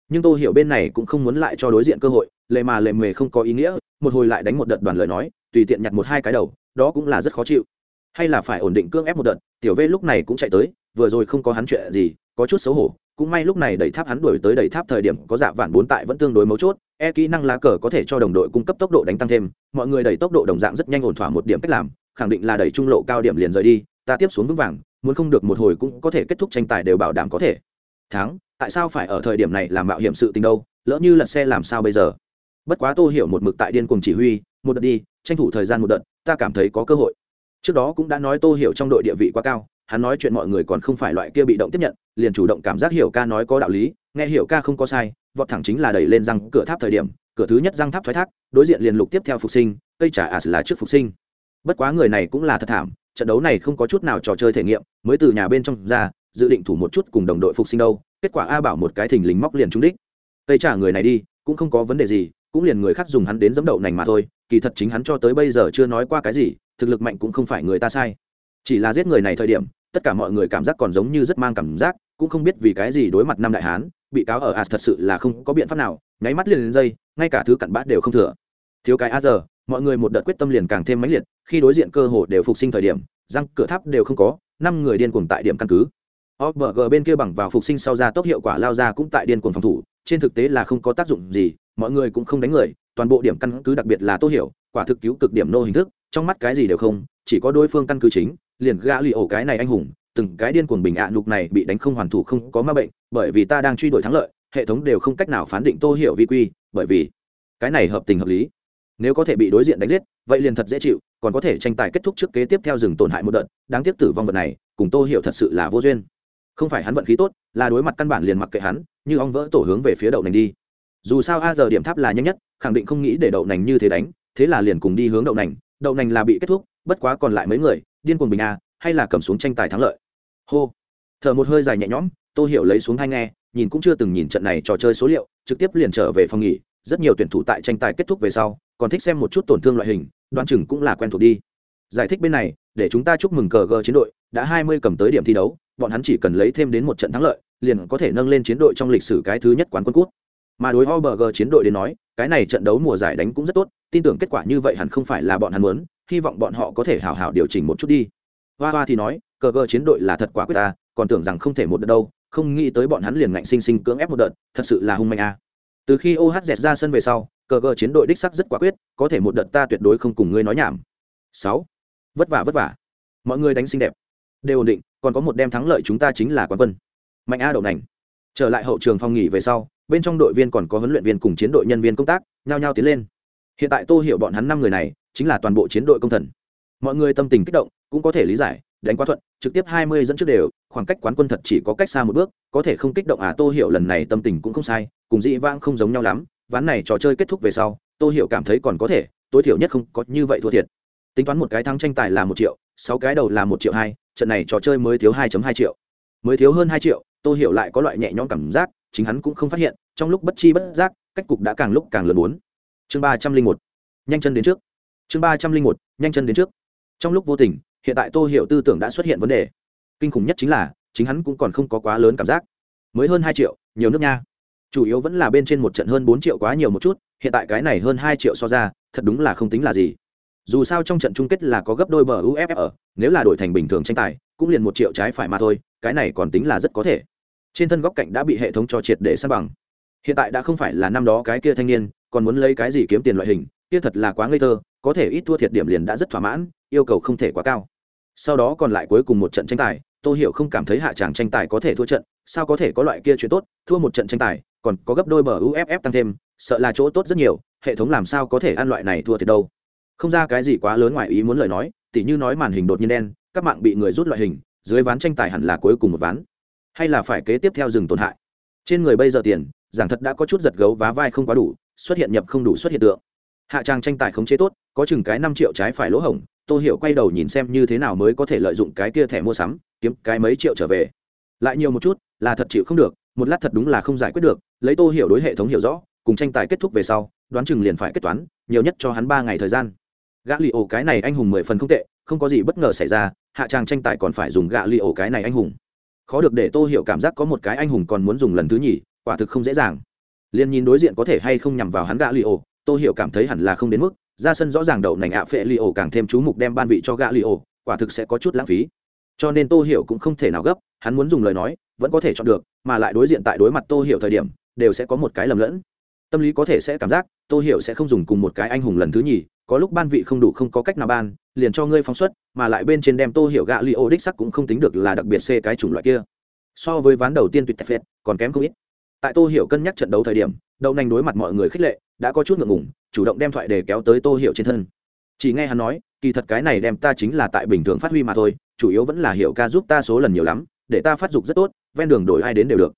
Nhưng tôi hiểu bên này cũng không muốn lại cho đối diện cơ hội, lệ mà lệ mề không có ý nghĩa, một hồi lại đánh một đợt đoàn lời nói, tùy tiện nhặt một hai cái đầu, đó cũng là rất khó chịu. Hay là phải ổn định cương ép một đợt, tiểu v lúc này cũng chạy tới, vừa rồi không có hắn chuyện gì có chút xấu hổ, cũng may lúc này đẩy tháp hắn đuổi tới đẩy tháp thời điểm có dạ vạn bốn tại vẫn tương đối mấu chốt e kỹ năng lá cờ có thể cho đồng đội cung cấp tốc độ đánh tăng thêm, mọi người đẩy tốc độ đồng dạng rất nhanh ổn thỏa một điểm cách làm, khẳng định là đẩy trung lộ cao điểm liền rời đi, ta tiếp xuống vững vàng, muốn không được một hồi cũng có thể kết thúc tranh tài đều bảo đảm có thể. Thắng, tại sao phải ở thời điểm này làm mạo hiểm sự tình đâu, lỡ như lật xe làm sao bây giờ? Bất quá tô hiểu một mực tại điên cuồng chỉ huy, một đợt đi, tranh thủ thời gian một đợt, ta cảm thấy có cơ hội. Trước đó cũng đã nói tô hiểu trong đội địa vị quá cao hắn nói chuyện mọi người còn không phải loại kia bị động tiếp nhận, liền chủ động cảm giác hiểu ca nói có đạo lý, nghe hiểu ca không có sai, vọt thẳng chính là đẩy lên răng cửa tháp thời điểm, cửa thứ nhất răng tháp thoái thác, đối diện liền lục tiếp theo phục sinh, cây trả as à là trước phục sinh. Bất quá người này cũng là thật thảm, trận đấu này không có chút nào trò chơi thể nghiệm, mới từ nhà bên trong ra, dự định thủ một chút cùng đồng đội phục sinh đâu, kết quả a bảo một cái thình lính móc liền trúng đích. Cây trả người này đi, cũng không có vấn đề gì, cũng liền người khác dùng hắn đến dẫm đậu nành mà thôi, kỳ thật chính hắn cho tới bây giờ chưa nói qua cái gì, thực lực mạnh cũng không phải người ta sai. Chỉ là giết người này thời điểm tất cả mọi người cảm giác còn giống như rất mang cảm giác, cũng không biết vì cái gì đối mặt năm đại hán, bị cáo ở as thật sự là không có biện pháp nào, nháy mắt liền lên dây, ngay cả thứ cặn bát đều không thừa. Thiếu cái a giờ, mọi người một đợt quyết tâm liền càng thêm mãnh liệt, khi đối diện cơ hội đều phục sinh thời điểm, răng, cửa tháp đều không có, năm người điên cuồng tại điểm căn cứ. OBG bên kia bằng vào phục sinh sau ra tốc hiệu quả lao ra cũng tại điên cuồng phòng thủ, trên thực tế là không có tác dụng gì, mọi người cũng không đánh người, toàn bộ điểm căn cứ đặc biệt là tô hiểu quả thực cứu cực điểm nô hình thức, trong mắt cái gì đều không, chỉ có đối phương căn cứ chính liền gã lì ổ cái này anh hùng, từng cái điên cuồng bình ạ à nục này bị đánh không hoàn thủ không có ma bệnh, bởi vì ta đang truy đuổi thắng lợi, hệ thống đều không cách nào phán định tô hiểu vi quy, bởi vì cái này hợp tình hợp lý. Nếu có thể bị đối diện đánh giết, vậy liền thật dễ chịu, còn có thể tranh tài kết thúc trước kế tiếp theo dừng tổn hại một đợt, đáng tiếc tử vong vật này, cùng tô hiểu thật sự là vô duyên. Không phải hắn vận khí tốt, là đối mặt căn bản liền mặc kệ hắn, như ong vỡ tổ hướng về phía đậu nành đi. Dù sao a giờ điểm tháp là nhanh nhất, khẳng định không nghĩ để đậu nành như thế đánh, thế là liền cùng đi hướng đậu nành. Đậu nành là bị kết thúc, bất quá còn lại mấy người điên cuồng bình a, hay là cầm xuống tranh tài thắng lợi? Hô. Thở một hơi dài nhẹ nhõm, tô hiểu lấy xuống hai nghe, nhìn cũng chưa từng nhìn trận này trò chơi số liệu, trực tiếp liền trở về phòng nghỉ. Rất nhiều tuyển thủ tại tranh tài kết thúc về sau, còn thích xem một chút tổn thương loại hình, đoán chừng cũng là quen thuộc đi. Giải thích bên này, để chúng ta chúc mừng cờ gờ chiến đội, đã hai mươi cầm tới điểm thi đấu, bọn hắn chỉ cần lấy thêm đến một trận thắng lợi, liền có thể nâng lên chiến đội trong lịch sử cái thứ nhất quán quân cút mà đối OBG chiến đội đến nói, cái này trận đấu mùa giải đánh cũng rất tốt, tin tưởng kết quả như vậy hẳn không phải là bọn hắn muốn hy vọng bọn họ có thể hào hào điều chỉnh một chút đi. Hoa hoa thì nói, cờ gờ chiến đội là thật quả quyết ta, còn tưởng rằng không thể một đợt đâu, không nghĩ tới bọn hắn liền ngạnh sinh sinh cưỡng ép một đợt, thật sự là hung mạnh a. Từ khi ohz ra sân về sau, cờ gờ chiến đội đích sắc rất quả quyết, có thể một đợt ta tuyệt đối không cùng ngươi nói nhảm. Sáu. Vất vả vất vả. Mọi người đánh xinh đẹp. Đều ổn định, còn có một đem thắng lợi chúng ta chính là quán quân. Mạnh a đậu nành. Trở lại hậu trường phòng nghỉ về sau, bên trong đội viên còn có huấn luyện viên cùng chiến đội nhân viên công tác, nhao nhao tiến lên. Hiện tại tô hiểu bọn hắn năm người này chính là toàn bộ chiến đội công thần. Mọi người tâm tình kích động, cũng có thể lý giải, đánh quá thuận, trực tiếp hai mươi dẫn trước đều, khoảng cách quán quân thật chỉ có cách xa một bước, có thể không kích động à tô hiểu lần này tâm tình cũng không sai, cùng dị vãng không giống nhau lắm, ván này trò chơi kết thúc về sau, tô hiểu cảm thấy còn có thể, tối thiểu nhất không có như vậy thua thiệt. Tính toán một cái thắng tranh tài là một triệu, sáu cái đầu là một triệu hai, trận này trò chơi mới thiếu hai hai triệu. Mới thiếu hơn hai triệu, tô hiểu lại có loại nhẹ nhõm cảm giác, chính hắn cũng không phát hiện, trong lúc bất chi bất giác, cách cục đã càng lúc càng lớn bốn. Chương ba trăm linh một, nhanh chân đến trước chương ba trăm linh một, nhanh chân đến trước. Trong lúc vô tình, hiện tại tô hiểu tư tưởng đã xuất hiện vấn đề. Kinh khủng nhất chính là, chính hắn cũng còn không có quá lớn cảm giác. Mới hơn hai triệu, nhiều nước nha. Chủ yếu vẫn là bên trên một trận hơn bốn triệu quá nhiều một chút, hiện tại cái này hơn hai triệu so ra, thật đúng là không tính là gì. Dù sao trong trận chung kết là có gấp đôi bờ uff ở, nếu là đổi thành bình thường tranh tài, cũng liền một triệu trái phải mà thôi, cái này còn tính là rất có thể. Trên thân góc cạnh đã bị hệ thống cho triệt để san bằng. Hiện tại đã không phải là năm đó cái kia thanh niên, còn muốn lấy cái gì kiếm tiền loại hình, kia thật là quá ngây thơ có thể ít thua thiệt điểm liền đã rất thỏa mãn, yêu cầu không thể quá cao. Sau đó còn lại cuối cùng một trận tranh tài tôi hiểu không cảm thấy hạ tràng tranh tài có thể thua trận, sao có thể có loại kia chuyện tốt, thua một trận tranh tài, còn có gấp đôi bờ uff tăng thêm, sợ là chỗ tốt rất nhiều, hệ thống làm sao có thể ăn loại này thua thiệt đâu. Không ra cái gì quá lớn ngoài ý muốn lời nói, tỉ như nói màn hình đột nhiên đen, các mạng bị người rút loại hình, dưới ván tranh tài hẳn là cuối cùng một ván. Hay là phải kế tiếp theo dừng tổn hại. Trên người bây giờ tiền, giảng thật đã có chút giật gấu vá vai không quá đủ, xuất hiện nhập không đủ xuất hiện tượng. Hạ trang tranh tài khống chế tốt có chừng cái năm triệu trái phải lỗ hổng, tô hiểu quay đầu nhìn xem như thế nào mới có thể lợi dụng cái kia thẻ mua sắm, kiếm cái mấy triệu trở về. Lại nhiều một chút, là thật chịu không được, một lát thật đúng là không giải quyết được, lấy tô hiểu đối hệ thống hiểu rõ, cùng tranh tài kết thúc về sau, đoán chừng liền phải kết toán, nhiều nhất cho hắn ba ngày thời gian. Gã li ổ cái này anh hùng mười phần không tệ, không có gì bất ngờ xảy ra, hạ tràng tranh tài còn phải dùng gã li ổ cái này anh hùng. Khó được để tô hiểu cảm giác có một cái anh hùng còn muốn dùng lần thứ nhì, quả thực không dễ dàng. Liền nhìn đối diện có thể hay không nhằm vào hắn gã li ổ tô hiểu cảm thấy hẳn là không đến mức ra sân rõ ràng đậu nành ạ phệ li ổ càng thêm chú mục đem ban vị cho gạ li ổ, quả thực sẽ có chút lãng phí. Cho nên tô hiểu cũng không thể nào gấp, hắn muốn dùng lời nói, vẫn có thể chọn được, mà lại đối diện tại đối mặt tô hiểu thời điểm, đều sẽ có một cái lầm lẫn. Tâm lý có thể sẽ cảm giác, tô hiểu sẽ không dùng cùng một cái anh hùng lần thứ nhì, có lúc ban vị không đủ không có cách nào ban, liền cho ngươi phóng xuất, mà lại bên trên đem tô hiểu gạ li ô đích sắc cũng không tính được là đặc biệt c cái chủng loại kia. So với ván đầu tiên tuyệt tefet còn kém không ít. Tại tô hiểu cân nhắc trận đấu thời điểm đậu nành đối mặt mọi người khích lệ, đã có chút ngượng ngùng, chủ động đem thoại để kéo tới tô hiểu trên thân. Chỉ nghe hắn nói, kỳ thật cái này đem ta chính là tại bình thường phát huy mà thôi, chủ yếu vẫn là hiểu ca giúp ta số lần nhiều lắm, để ta phát dục rất tốt, ven đường đổi ai đến đều được.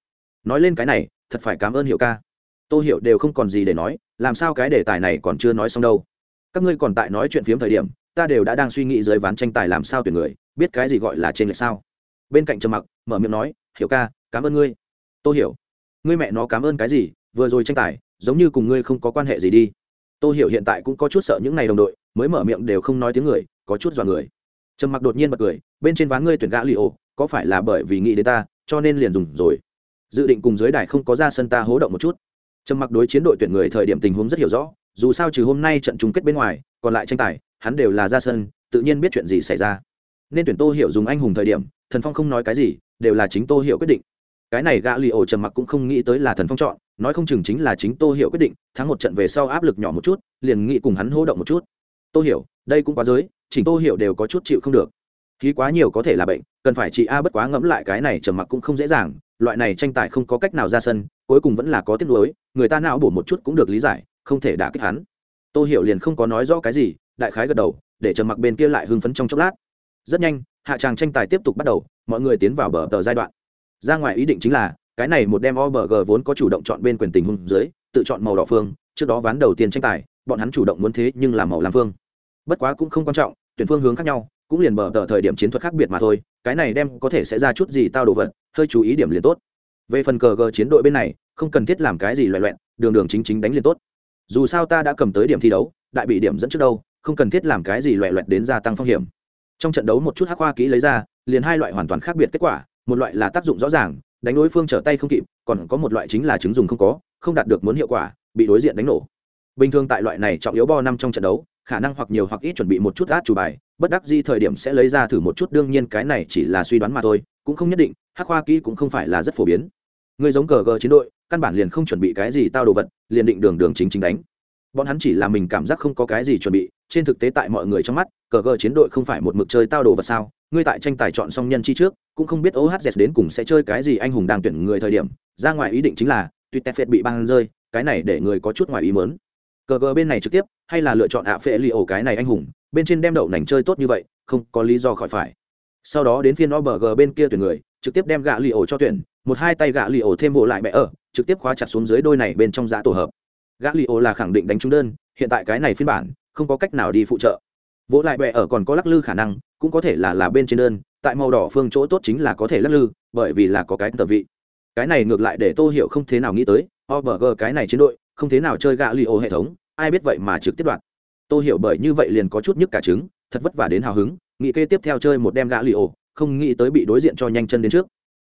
Nói lên cái này, thật phải cảm ơn hiểu ca. Tô hiểu đều không còn gì để nói, làm sao cái đề tài này còn chưa nói xong đâu. Các ngươi còn tại nói chuyện phiếm thời điểm, ta đều đã đang suy nghĩ dưới ván tranh tài làm sao tuyển người, biết cái gì gọi là trên lệch sao. Bên cạnh trầm mặc, mở miệng nói, hiểu ca, cảm ơn ngươi. Tôi hiểu, ngươi mẹ nó cảm ơn cái gì? Vừa rồi tranh tài, giống như cùng ngươi không có quan hệ gì đi. Tôi hiểu hiện tại cũng có chút sợ những ngày đồng đội, mới mở miệng đều không nói tiếng người, có chút dọa người. Trầm mặc đột nhiên bật cười, bên trên ván ngươi tuyển gã li ô có phải là bởi vì nghĩ đến ta, cho nên liền dùng rồi. Dự định cùng dưới đài không có ra sân ta hố động một chút. Trầm mặc đối chiến đội tuyển người thời điểm tình huống rất hiểu rõ, dù sao trừ hôm nay trận chung kết bên ngoài, còn lại tranh tài, hắn đều là ra sân, tự nhiên biết chuyện gì xảy ra. Nên tuyển tô hiểu dùng anh hùng thời điểm, thần phong không nói cái gì, đều là chính tô hiểu quyết định cái này gã lì ổ trầm mặc cũng không nghĩ tới là thần phong chọn, nói không chừng chính là chính tô hiểu quyết định, thắng một trận về sau áp lực nhỏ một chút, liền nghĩ cùng hắn hô động một chút. Tô hiểu, đây cũng quá giới, chỉnh tô hiểu đều có chút chịu không được. Khí quá nhiều có thể là bệnh, cần phải chị a bất quá ngẫm lại cái này trầm mặc cũng không dễ dàng, loại này tranh tài không có cách nào ra sân, cuối cùng vẫn là có tiếc nuối, người ta não bổ một chút cũng được lý giải, không thể đả kích hắn. Tô hiểu liền không có nói rõ cái gì, đại khái gật đầu, để trầm mặc bên kia lại hưng phấn trong chốc lát. Rất nhanh, hạ tràng tranh tài tiếp tục bắt đầu, mọi người tiến vào bờ tờ giai đoạn ra ngoài ý định chính là, cái này một đem obg vốn có chủ động chọn bên quyền tình huống dưới, tự chọn màu đỏ phương, trước đó ván đầu tiên tranh tài, bọn hắn chủ động muốn thế nhưng là màu làm phương. Bất quá cũng không quan trọng, tuyển phương hướng khác nhau, cũng liền bờ tờ thời điểm chiến thuật khác biệt mà thôi, cái này đem có thể sẽ ra chút gì tao đồ vật, hơi chú ý điểm liền tốt. Về phần cờ gờ chiến đội bên này, không cần thiết làm cái gì loại loẹn, đường đường chính chính đánh liền tốt. Dù sao ta đã cầm tới điểm thi đấu, đại bị điểm dẫn trước đâu, không cần thiết làm cái gì loẹ loẹt đến gia tăng phong hiểm. Trong trận đấu một chút hắc hoa kỹ lấy ra, liền hai loại hoàn toàn khác biệt kết quả một loại là tác dụng rõ ràng, đánh đối phương trở tay không kịp, còn có một loại chính là chứng dùng không có, không đạt được muốn hiệu quả, bị đối diện đánh nổ. Bình thường tại loại này trọng yếu bo năm trong trận đấu, khả năng hoặc nhiều hoặc ít chuẩn bị một chút át chủ bài, bất đắc di thời điểm sẽ lấy ra thử một chút, đương nhiên cái này chỉ là suy đoán mà thôi, cũng không nhất định, hắc hoa kỹ cũng không phải là rất phổ biến. Người giống cờ gờ chiến đội, căn bản liền không chuẩn bị cái gì tao đồ vật, liền định đường đường chính chính đánh. Bọn hắn chỉ là mình cảm giác không có cái gì chuẩn bị, trên thực tế tại mọi người trong mắt cờ gờ chiến đội không phải một mực chơi tao đồ vật sao? Ngươi tại tranh tài chọn xong nhân chi trước cũng không biết ohz đến cùng sẽ chơi cái gì anh hùng đang tuyển người thời điểm. Ra ngoài ý định chính là tuyệt phệt bị băng rơi, cái này để người có chút ngoài ý mớn cờ gờ bên này trực tiếp, hay là lựa chọn ạ phệ li ổ cái này anh hùng, bên trên đem đậu nành chơi tốt như vậy, không có lý do khỏi phải. Sau đó đến phiên obg bên kia tuyển người, trực tiếp đem gạ li ổ cho tuyển, một hai tay gạ li ổ thêm bộ lại mẹ ở, trực tiếp khóa chặt xuống dưới đôi này bên trong giá tổ hợp. Gã li ổ là khẳng định đánh trúng đơn, hiện tại cái này phiên bản, không có cách nào đi phụ trợ. Vỗ lại bẹ ở còn có lắc lư khả năng, cũng có thể là là bên trên đơn tại màu đỏ phương chỗ tốt chính là có thể lắc lư, bởi vì là có cái tờ vị. Cái này ngược lại để tô hiểu không thế nào nghĩ tới obg cái này chiến đội, không thế nào chơi gạ li ô hệ thống, ai biết vậy mà trực tiếp đoạn tô hiểu bởi như vậy liền có chút nhức cả trứng, thật vất vả đến hào hứng, nghĩ kê tiếp theo chơi một đem gạ li ô, không nghĩ tới bị đối diện cho nhanh chân đến trước.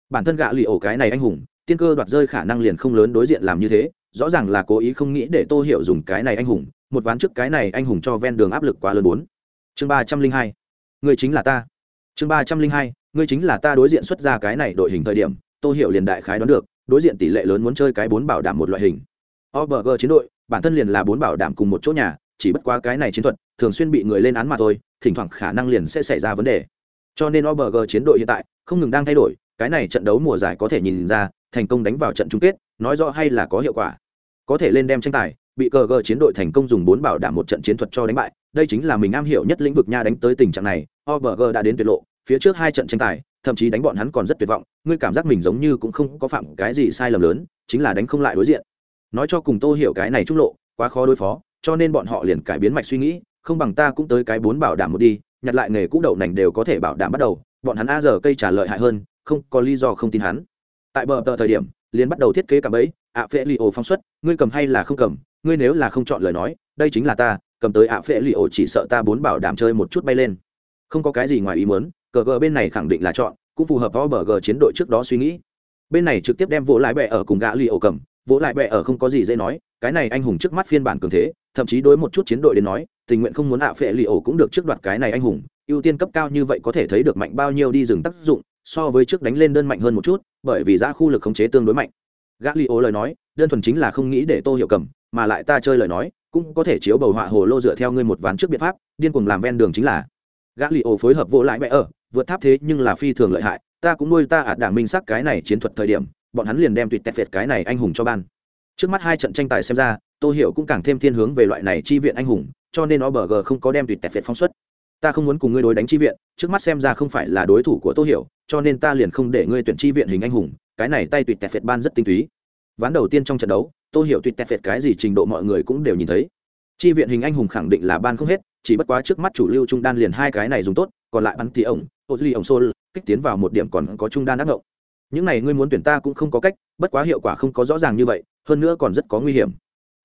Bản thân gạ li ô cái này anh hùng, tiên cơ đoạt rơi khả năng liền không lớn đối diện làm như thế, rõ ràng là cố ý không nghĩ để tô hiểu dùng cái này anh hùng, một ván trước cái này anh hùng cho ven đường áp lực quá lớn bốn. Chương ba trăm linh hai, người chính là ta chương ba trăm linh hai, ngươi chính là ta đối diện xuất ra cái này đội hình thời điểm tôi hiểu liền đại khái đoán được, đối diện tỷ lệ lớn muốn chơi cái bốn bảo đảm một loại hình. Obg chiến đội, bản thân liền là bốn bảo đảm cùng một chỗ nhà, chỉ bất quá cái này chiến thuật, thường xuyên bị người lên án mà thôi, thỉnh thoảng khả năng liền sẽ xảy ra vấn đề. Cho nên obg chiến đội hiện tại, không ngừng đang thay đổi, cái này trận đấu mùa giải có thể nhìn ra, thành công đánh vào trận chung kết, nói rõ hay là có hiệu quả. Có thể lên đem tranh tài bị cờ gờ chiến đội thành công dùng bốn bảo đảm một trận chiến thuật cho đánh bại. Đây chính là mình am hiểu nhất lĩnh vực nha đánh tới tình trạng này. Obg đã đến tuyệt lộ, phía trước hai trận tranh tài, thậm chí đánh bọn hắn còn rất tuyệt vọng. Ngươi cảm giác mình giống như cũng không có phạm cái gì sai lầm lớn, chính là đánh không lại đối diện. Nói cho cùng tô hiểu cái này trung lộ, quá khó đối phó, cho nên bọn họ liền cải biến mạch suy nghĩ, không bằng ta cũng tới cái bốn bảo đảm một đi, nhặt lại nghề cũ đậu nành đều có thể bảo đảm bắt đầu. Bọn hắn a giờ cây trả lợi hại hơn, không có lý do không tin hắn. Tại bờ tờ thời điểm liền bắt đầu thiết kế cả bẫy. Ạ phệ li ổ phóng xuất, ngươi cầm hay là không cầm, ngươi nếu là không chọn lời nói, đây chính là ta, cầm tới ạ phệ li ổ chỉ sợ ta bốn bảo đảm chơi một chút bay lên. Không có cái gì ngoài ý muốn, cờ gờ bên này khẳng định là chọn, cũng phù hợp với bờ gờ chiến đội trước đó suy nghĩ. Bên này trực tiếp đem vỗ lại bẹ ở cùng gã li ổ cầm, vỗ lại bẹ ở không có gì dễ nói, cái này anh hùng trước mắt phiên bản cường thế, thậm chí đối một chút chiến đội đến nói, tình nguyện không muốn ạ phệ li ổ cũng được trước đoạt cái này anh hùng, ưu tiên cấp cao như vậy có thể thấy được mạnh bao nhiêu đi dừng tác dụng so với trước đánh lên đơn mạnh hơn một chút, bởi vì giá khu lực khống chế tương đối mạnh. Gã li ô lời nói, đơn thuần chính là không nghĩ để tô hiểu cầm, mà lại ta chơi lời nói, cũng có thể chiếu bầu họa hồ lô dựa theo ngươi một ván trước biện pháp, điên cuồng làm ven đường chính là. Gã li ô phối hợp vô lại mẹ ở, vượt tháp thế nhưng là phi thường lợi hại, ta cũng nuôi ta ạt đảng minh sắc cái này chiến thuật thời điểm, bọn hắn liền đem tuyệt tẹt việt cái này anh hùng cho ban. Trước mắt hai trận tranh tài xem ra, tô hiểu cũng càng thêm thiên hướng về loại này chi viện anh hùng, cho nên o bờ g không có đem tuyệt tẹt việt phóng xuất ta không muốn cùng ngươi đối đánh chi viện, trước mắt xem ra không phải là đối thủ của tô hiểu, cho nên ta liền không để ngươi tuyển chi viện hình anh hùng, cái này tay tuyệt tẹt phệt ban rất tinh túy. Ván đầu tiên trong trận đấu, tô hiểu tuyệt tẹt phệt cái gì trình độ mọi người cũng đều nhìn thấy. Chi viện hình anh hùng khẳng định là ban không hết, chỉ bất quá trước mắt chủ lưu trung đan liền hai cái này dùng tốt, còn lại bắn thì ổng ô duy ổng xô kích tiến vào một điểm còn có trung đan đắc ngộng. Những này ngươi muốn tuyển ta cũng không có cách, bất quá hiệu quả không có rõ ràng như vậy, hơn nữa còn rất có nguy hiểm.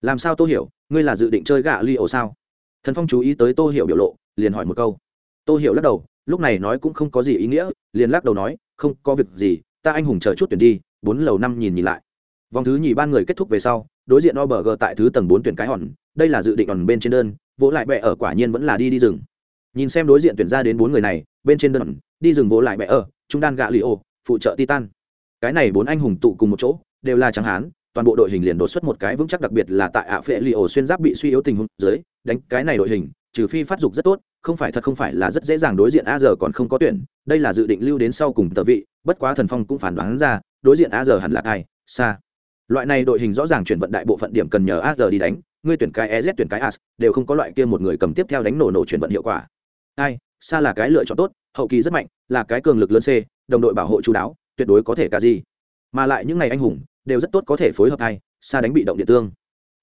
Làm sao tô hiểu, ngươi là dự định chơi gạ li ổ sao? Thần phong chú ý tới tô hiểu biểu lộ liền hỏi một câu. Tô hiểu lắc đầu, lúc này nói cũng không có gì ý nghĩa, liền lắc đầu nói, không, có việc gì, ta anh hùng chờ chút tuyển đi, bốn lầu năm nhìn nhìn lại. Vòng thứ nhì ban người kết thúc về sau, đối diện oberg tại thứ tầng bốn tuyển cái hòn, đây là dự định hòn bên trên đơn, vỗ lại bẹ ở quả nhiên vẫn là đi đi rừng. Nhìn xem đối diện tuyển ra đến bốn người này, bên trên đơn đi rừng vỗ lại bẹ ở, trung đan gạ li ô, phụ trợ titan. Cái này bốn anh hùng tụ cùng một chỗ, đều là trắng hán, toàn bộ đội hình liền đột xuất một cái vững chắc đặc biệt là tại ạ phệ li ổ xuyên giáp bị suy yếu tình huống dưới, đánh cái này đội hình trừ phi phát dục rất tốt, không phải thật không phải là rất dễ dàng đối diện a giờ còn không có tuyển, đây là dự định lưu đến sau cùng tờ vị, bất quá thần phong cũng phản đoán ra, đối diện a giờ hẳn là ai xa loại này đội hình rõ ràng chuyển vận đại bộ phận điểm cần nhờ a giờ đi đánh, ngươi tuyển cái ez tuyển cái as, đều không có loại kia một người cầm tiếp theo đánh nổ nổ chuyển vận hiệu quả. Ai xa là cái lựa chọn tốt, hậu kỳ rất mạnh, là cái cường lực lớn c, đồng đội bảo hộ chú đáo, tuyệt đối có thể cả gì. Mà lại những ngày anh hùng, đều rất tốt có thể phối hợp hai xa đánh bị động địa tương.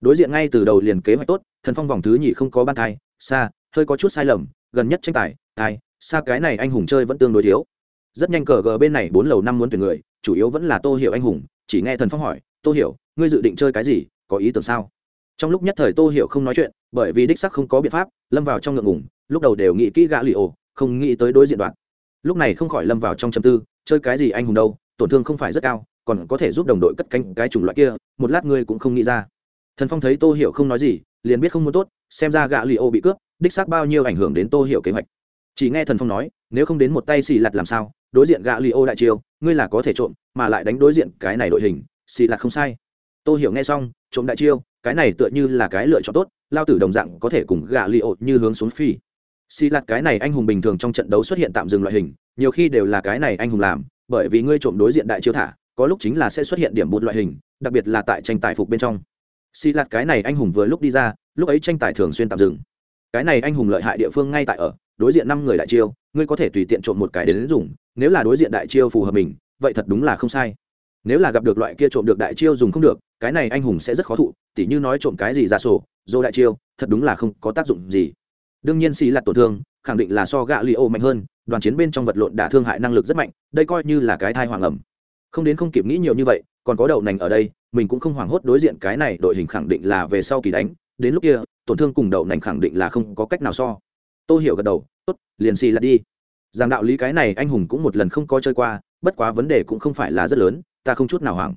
Đối diện ngay từ đầu liền kế hoạch tốt, thần phong vòng thứ nhì không có ban thai xa hơi có chút sai lầm gần nhất tranh tài tài, xa cái này anh hùng chơi vẫn tương đối thiếu. Rất nhanh cờ gờ bên này bốn lầu năm muốn tuyển người chủ yếu vẫn là tô hiểu anh hùng chỉ nghe thần phong hỏi tô hiểu ngươi dự định chơi cái gì có ý tưởng sao? Trong lúc nhất thời tô hiểu không nói chuyện bởi vì đích sắc không có biện pháp lâm vào trong ngượng ngủng lúc đầu đều nghĩ kỹ gã lì ổ không nghĩ tới đối diện đoạn. Lúc này không khỏi lâm vào trong chầm tư chơi cái gì anh hùng đâu tổn thương không phải rất cao còn có thể giúp đồng đội cất cánh cái chủng loại kia một lát ngươi cũng không nghĩ ra. Thần phong thấy tô hiểu không nói gì liền biết không muốn tốt, xem ra gã li ô bị cướp, đích xác bao nhiêu ảnh hưởng đến tô hiểu kế hoạch. Chỉ nghe thần phong nói, nếu không đến một tay xì lặt làm sao, đối diện gã li ô đại chiêu, ngươi là có thể trộm, mà lại đánh đối diện cái này đội hình, xì lặt không sai. Tô hiểu nghe xong, trộm đại chiêu, cái này tựa như là cái lựa chọn tốt, lao tử đồng dạng có thể cùng gã li ô như hướng xuống phi. Xì lặt cái này anh hùng bình thường trong trận đấu xuất hiện tạm dừng loại hình, nhiều khi đều là cái này anh hùng làm, bởi vì ngươi trộm đối diện đại chiêu thả, có lúc chính là sẽ xuất hiện điểm bụt loại hình, đặc biệt là tại tranh tài phục bên trong xì lạt cái này anh hùng vừa lúc đi ra, lúc ấy tranh tài thường xuyên tạm dừng. Cái này anh hùng lợi hại địa phương ngay tại ở, đối diện năm người đại chiêu, ngươi có thể tùy tiện trộm một cái đến dùng, nếu là đối diện đại chiêu phù hợp mình, vậy thật đúng là không sai. Nếu là gặp được loại kia trộm được đại chiêu dùng không được, cái này anh hùng sẽ rất khó thụ, tỉ như nói trộm cái gì ra sổ, dô đại chiêu, thật đúng là không có tác dụng gì. Đương nhiên xì lạt tổn thương, khẳng định là so gạ li ô mạnh hơn, đoàn chiến bên trong vật lộn đả thương hại năng lực rất mạnh, đây coi như là cái thai hoàng ẩm không đến không kịp nghĩ nhiều như vậy, còn có đậu nành ở đây mình cũng không hoảng hốt đối diện cái này, đội hình khẳng định là về sau kỳ đánh. Đến lúc kia, tổn thương cùng đậu nành khẳng định là không có cách nào so. Tôi hiểu gật đầu, tốt, liền xì lật đi. Rằng đạo lý cái này anh hùng cũng một lần không có chơi qua, bất quá vấn đề cũng không phải là rất lớn, ta không chút nào hoảng.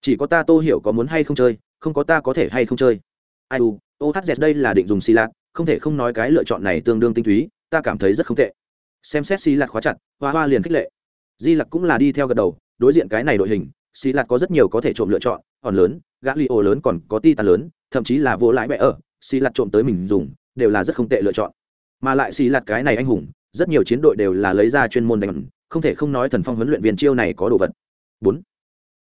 Chỉ có ta tô hiểu có muốn hay không chơi, không có ta có thể hay không chơi. Ai u ohz đây là định dùng xì lạt, không thể không nói cái lựa chọn này tương đương tinh túy, ta cảm thấy rất không tệ. Xem xét xì lạt khóa chặt, hoa hoa liền khích lệ. Di lặc cũng là đi theo gật đầu, đối diện cái này đội hình xì lạt có rất nhiều có thể trộm lựa chọn còn lớn, gã li ô lớn còn có ti tàn lớn, thậm chí là vô lãi bẹ ở xì lạt trộm tới mình dùng, đều là rất không tệ lựa chọn. Mà lại xì lạt cái này anh hùng, rất nhiều chiến đội đều là lấy ra chuyên môn đánh, không thể không nói thần phong huấn luyện viên chiêu này có đồ vật. Bốn.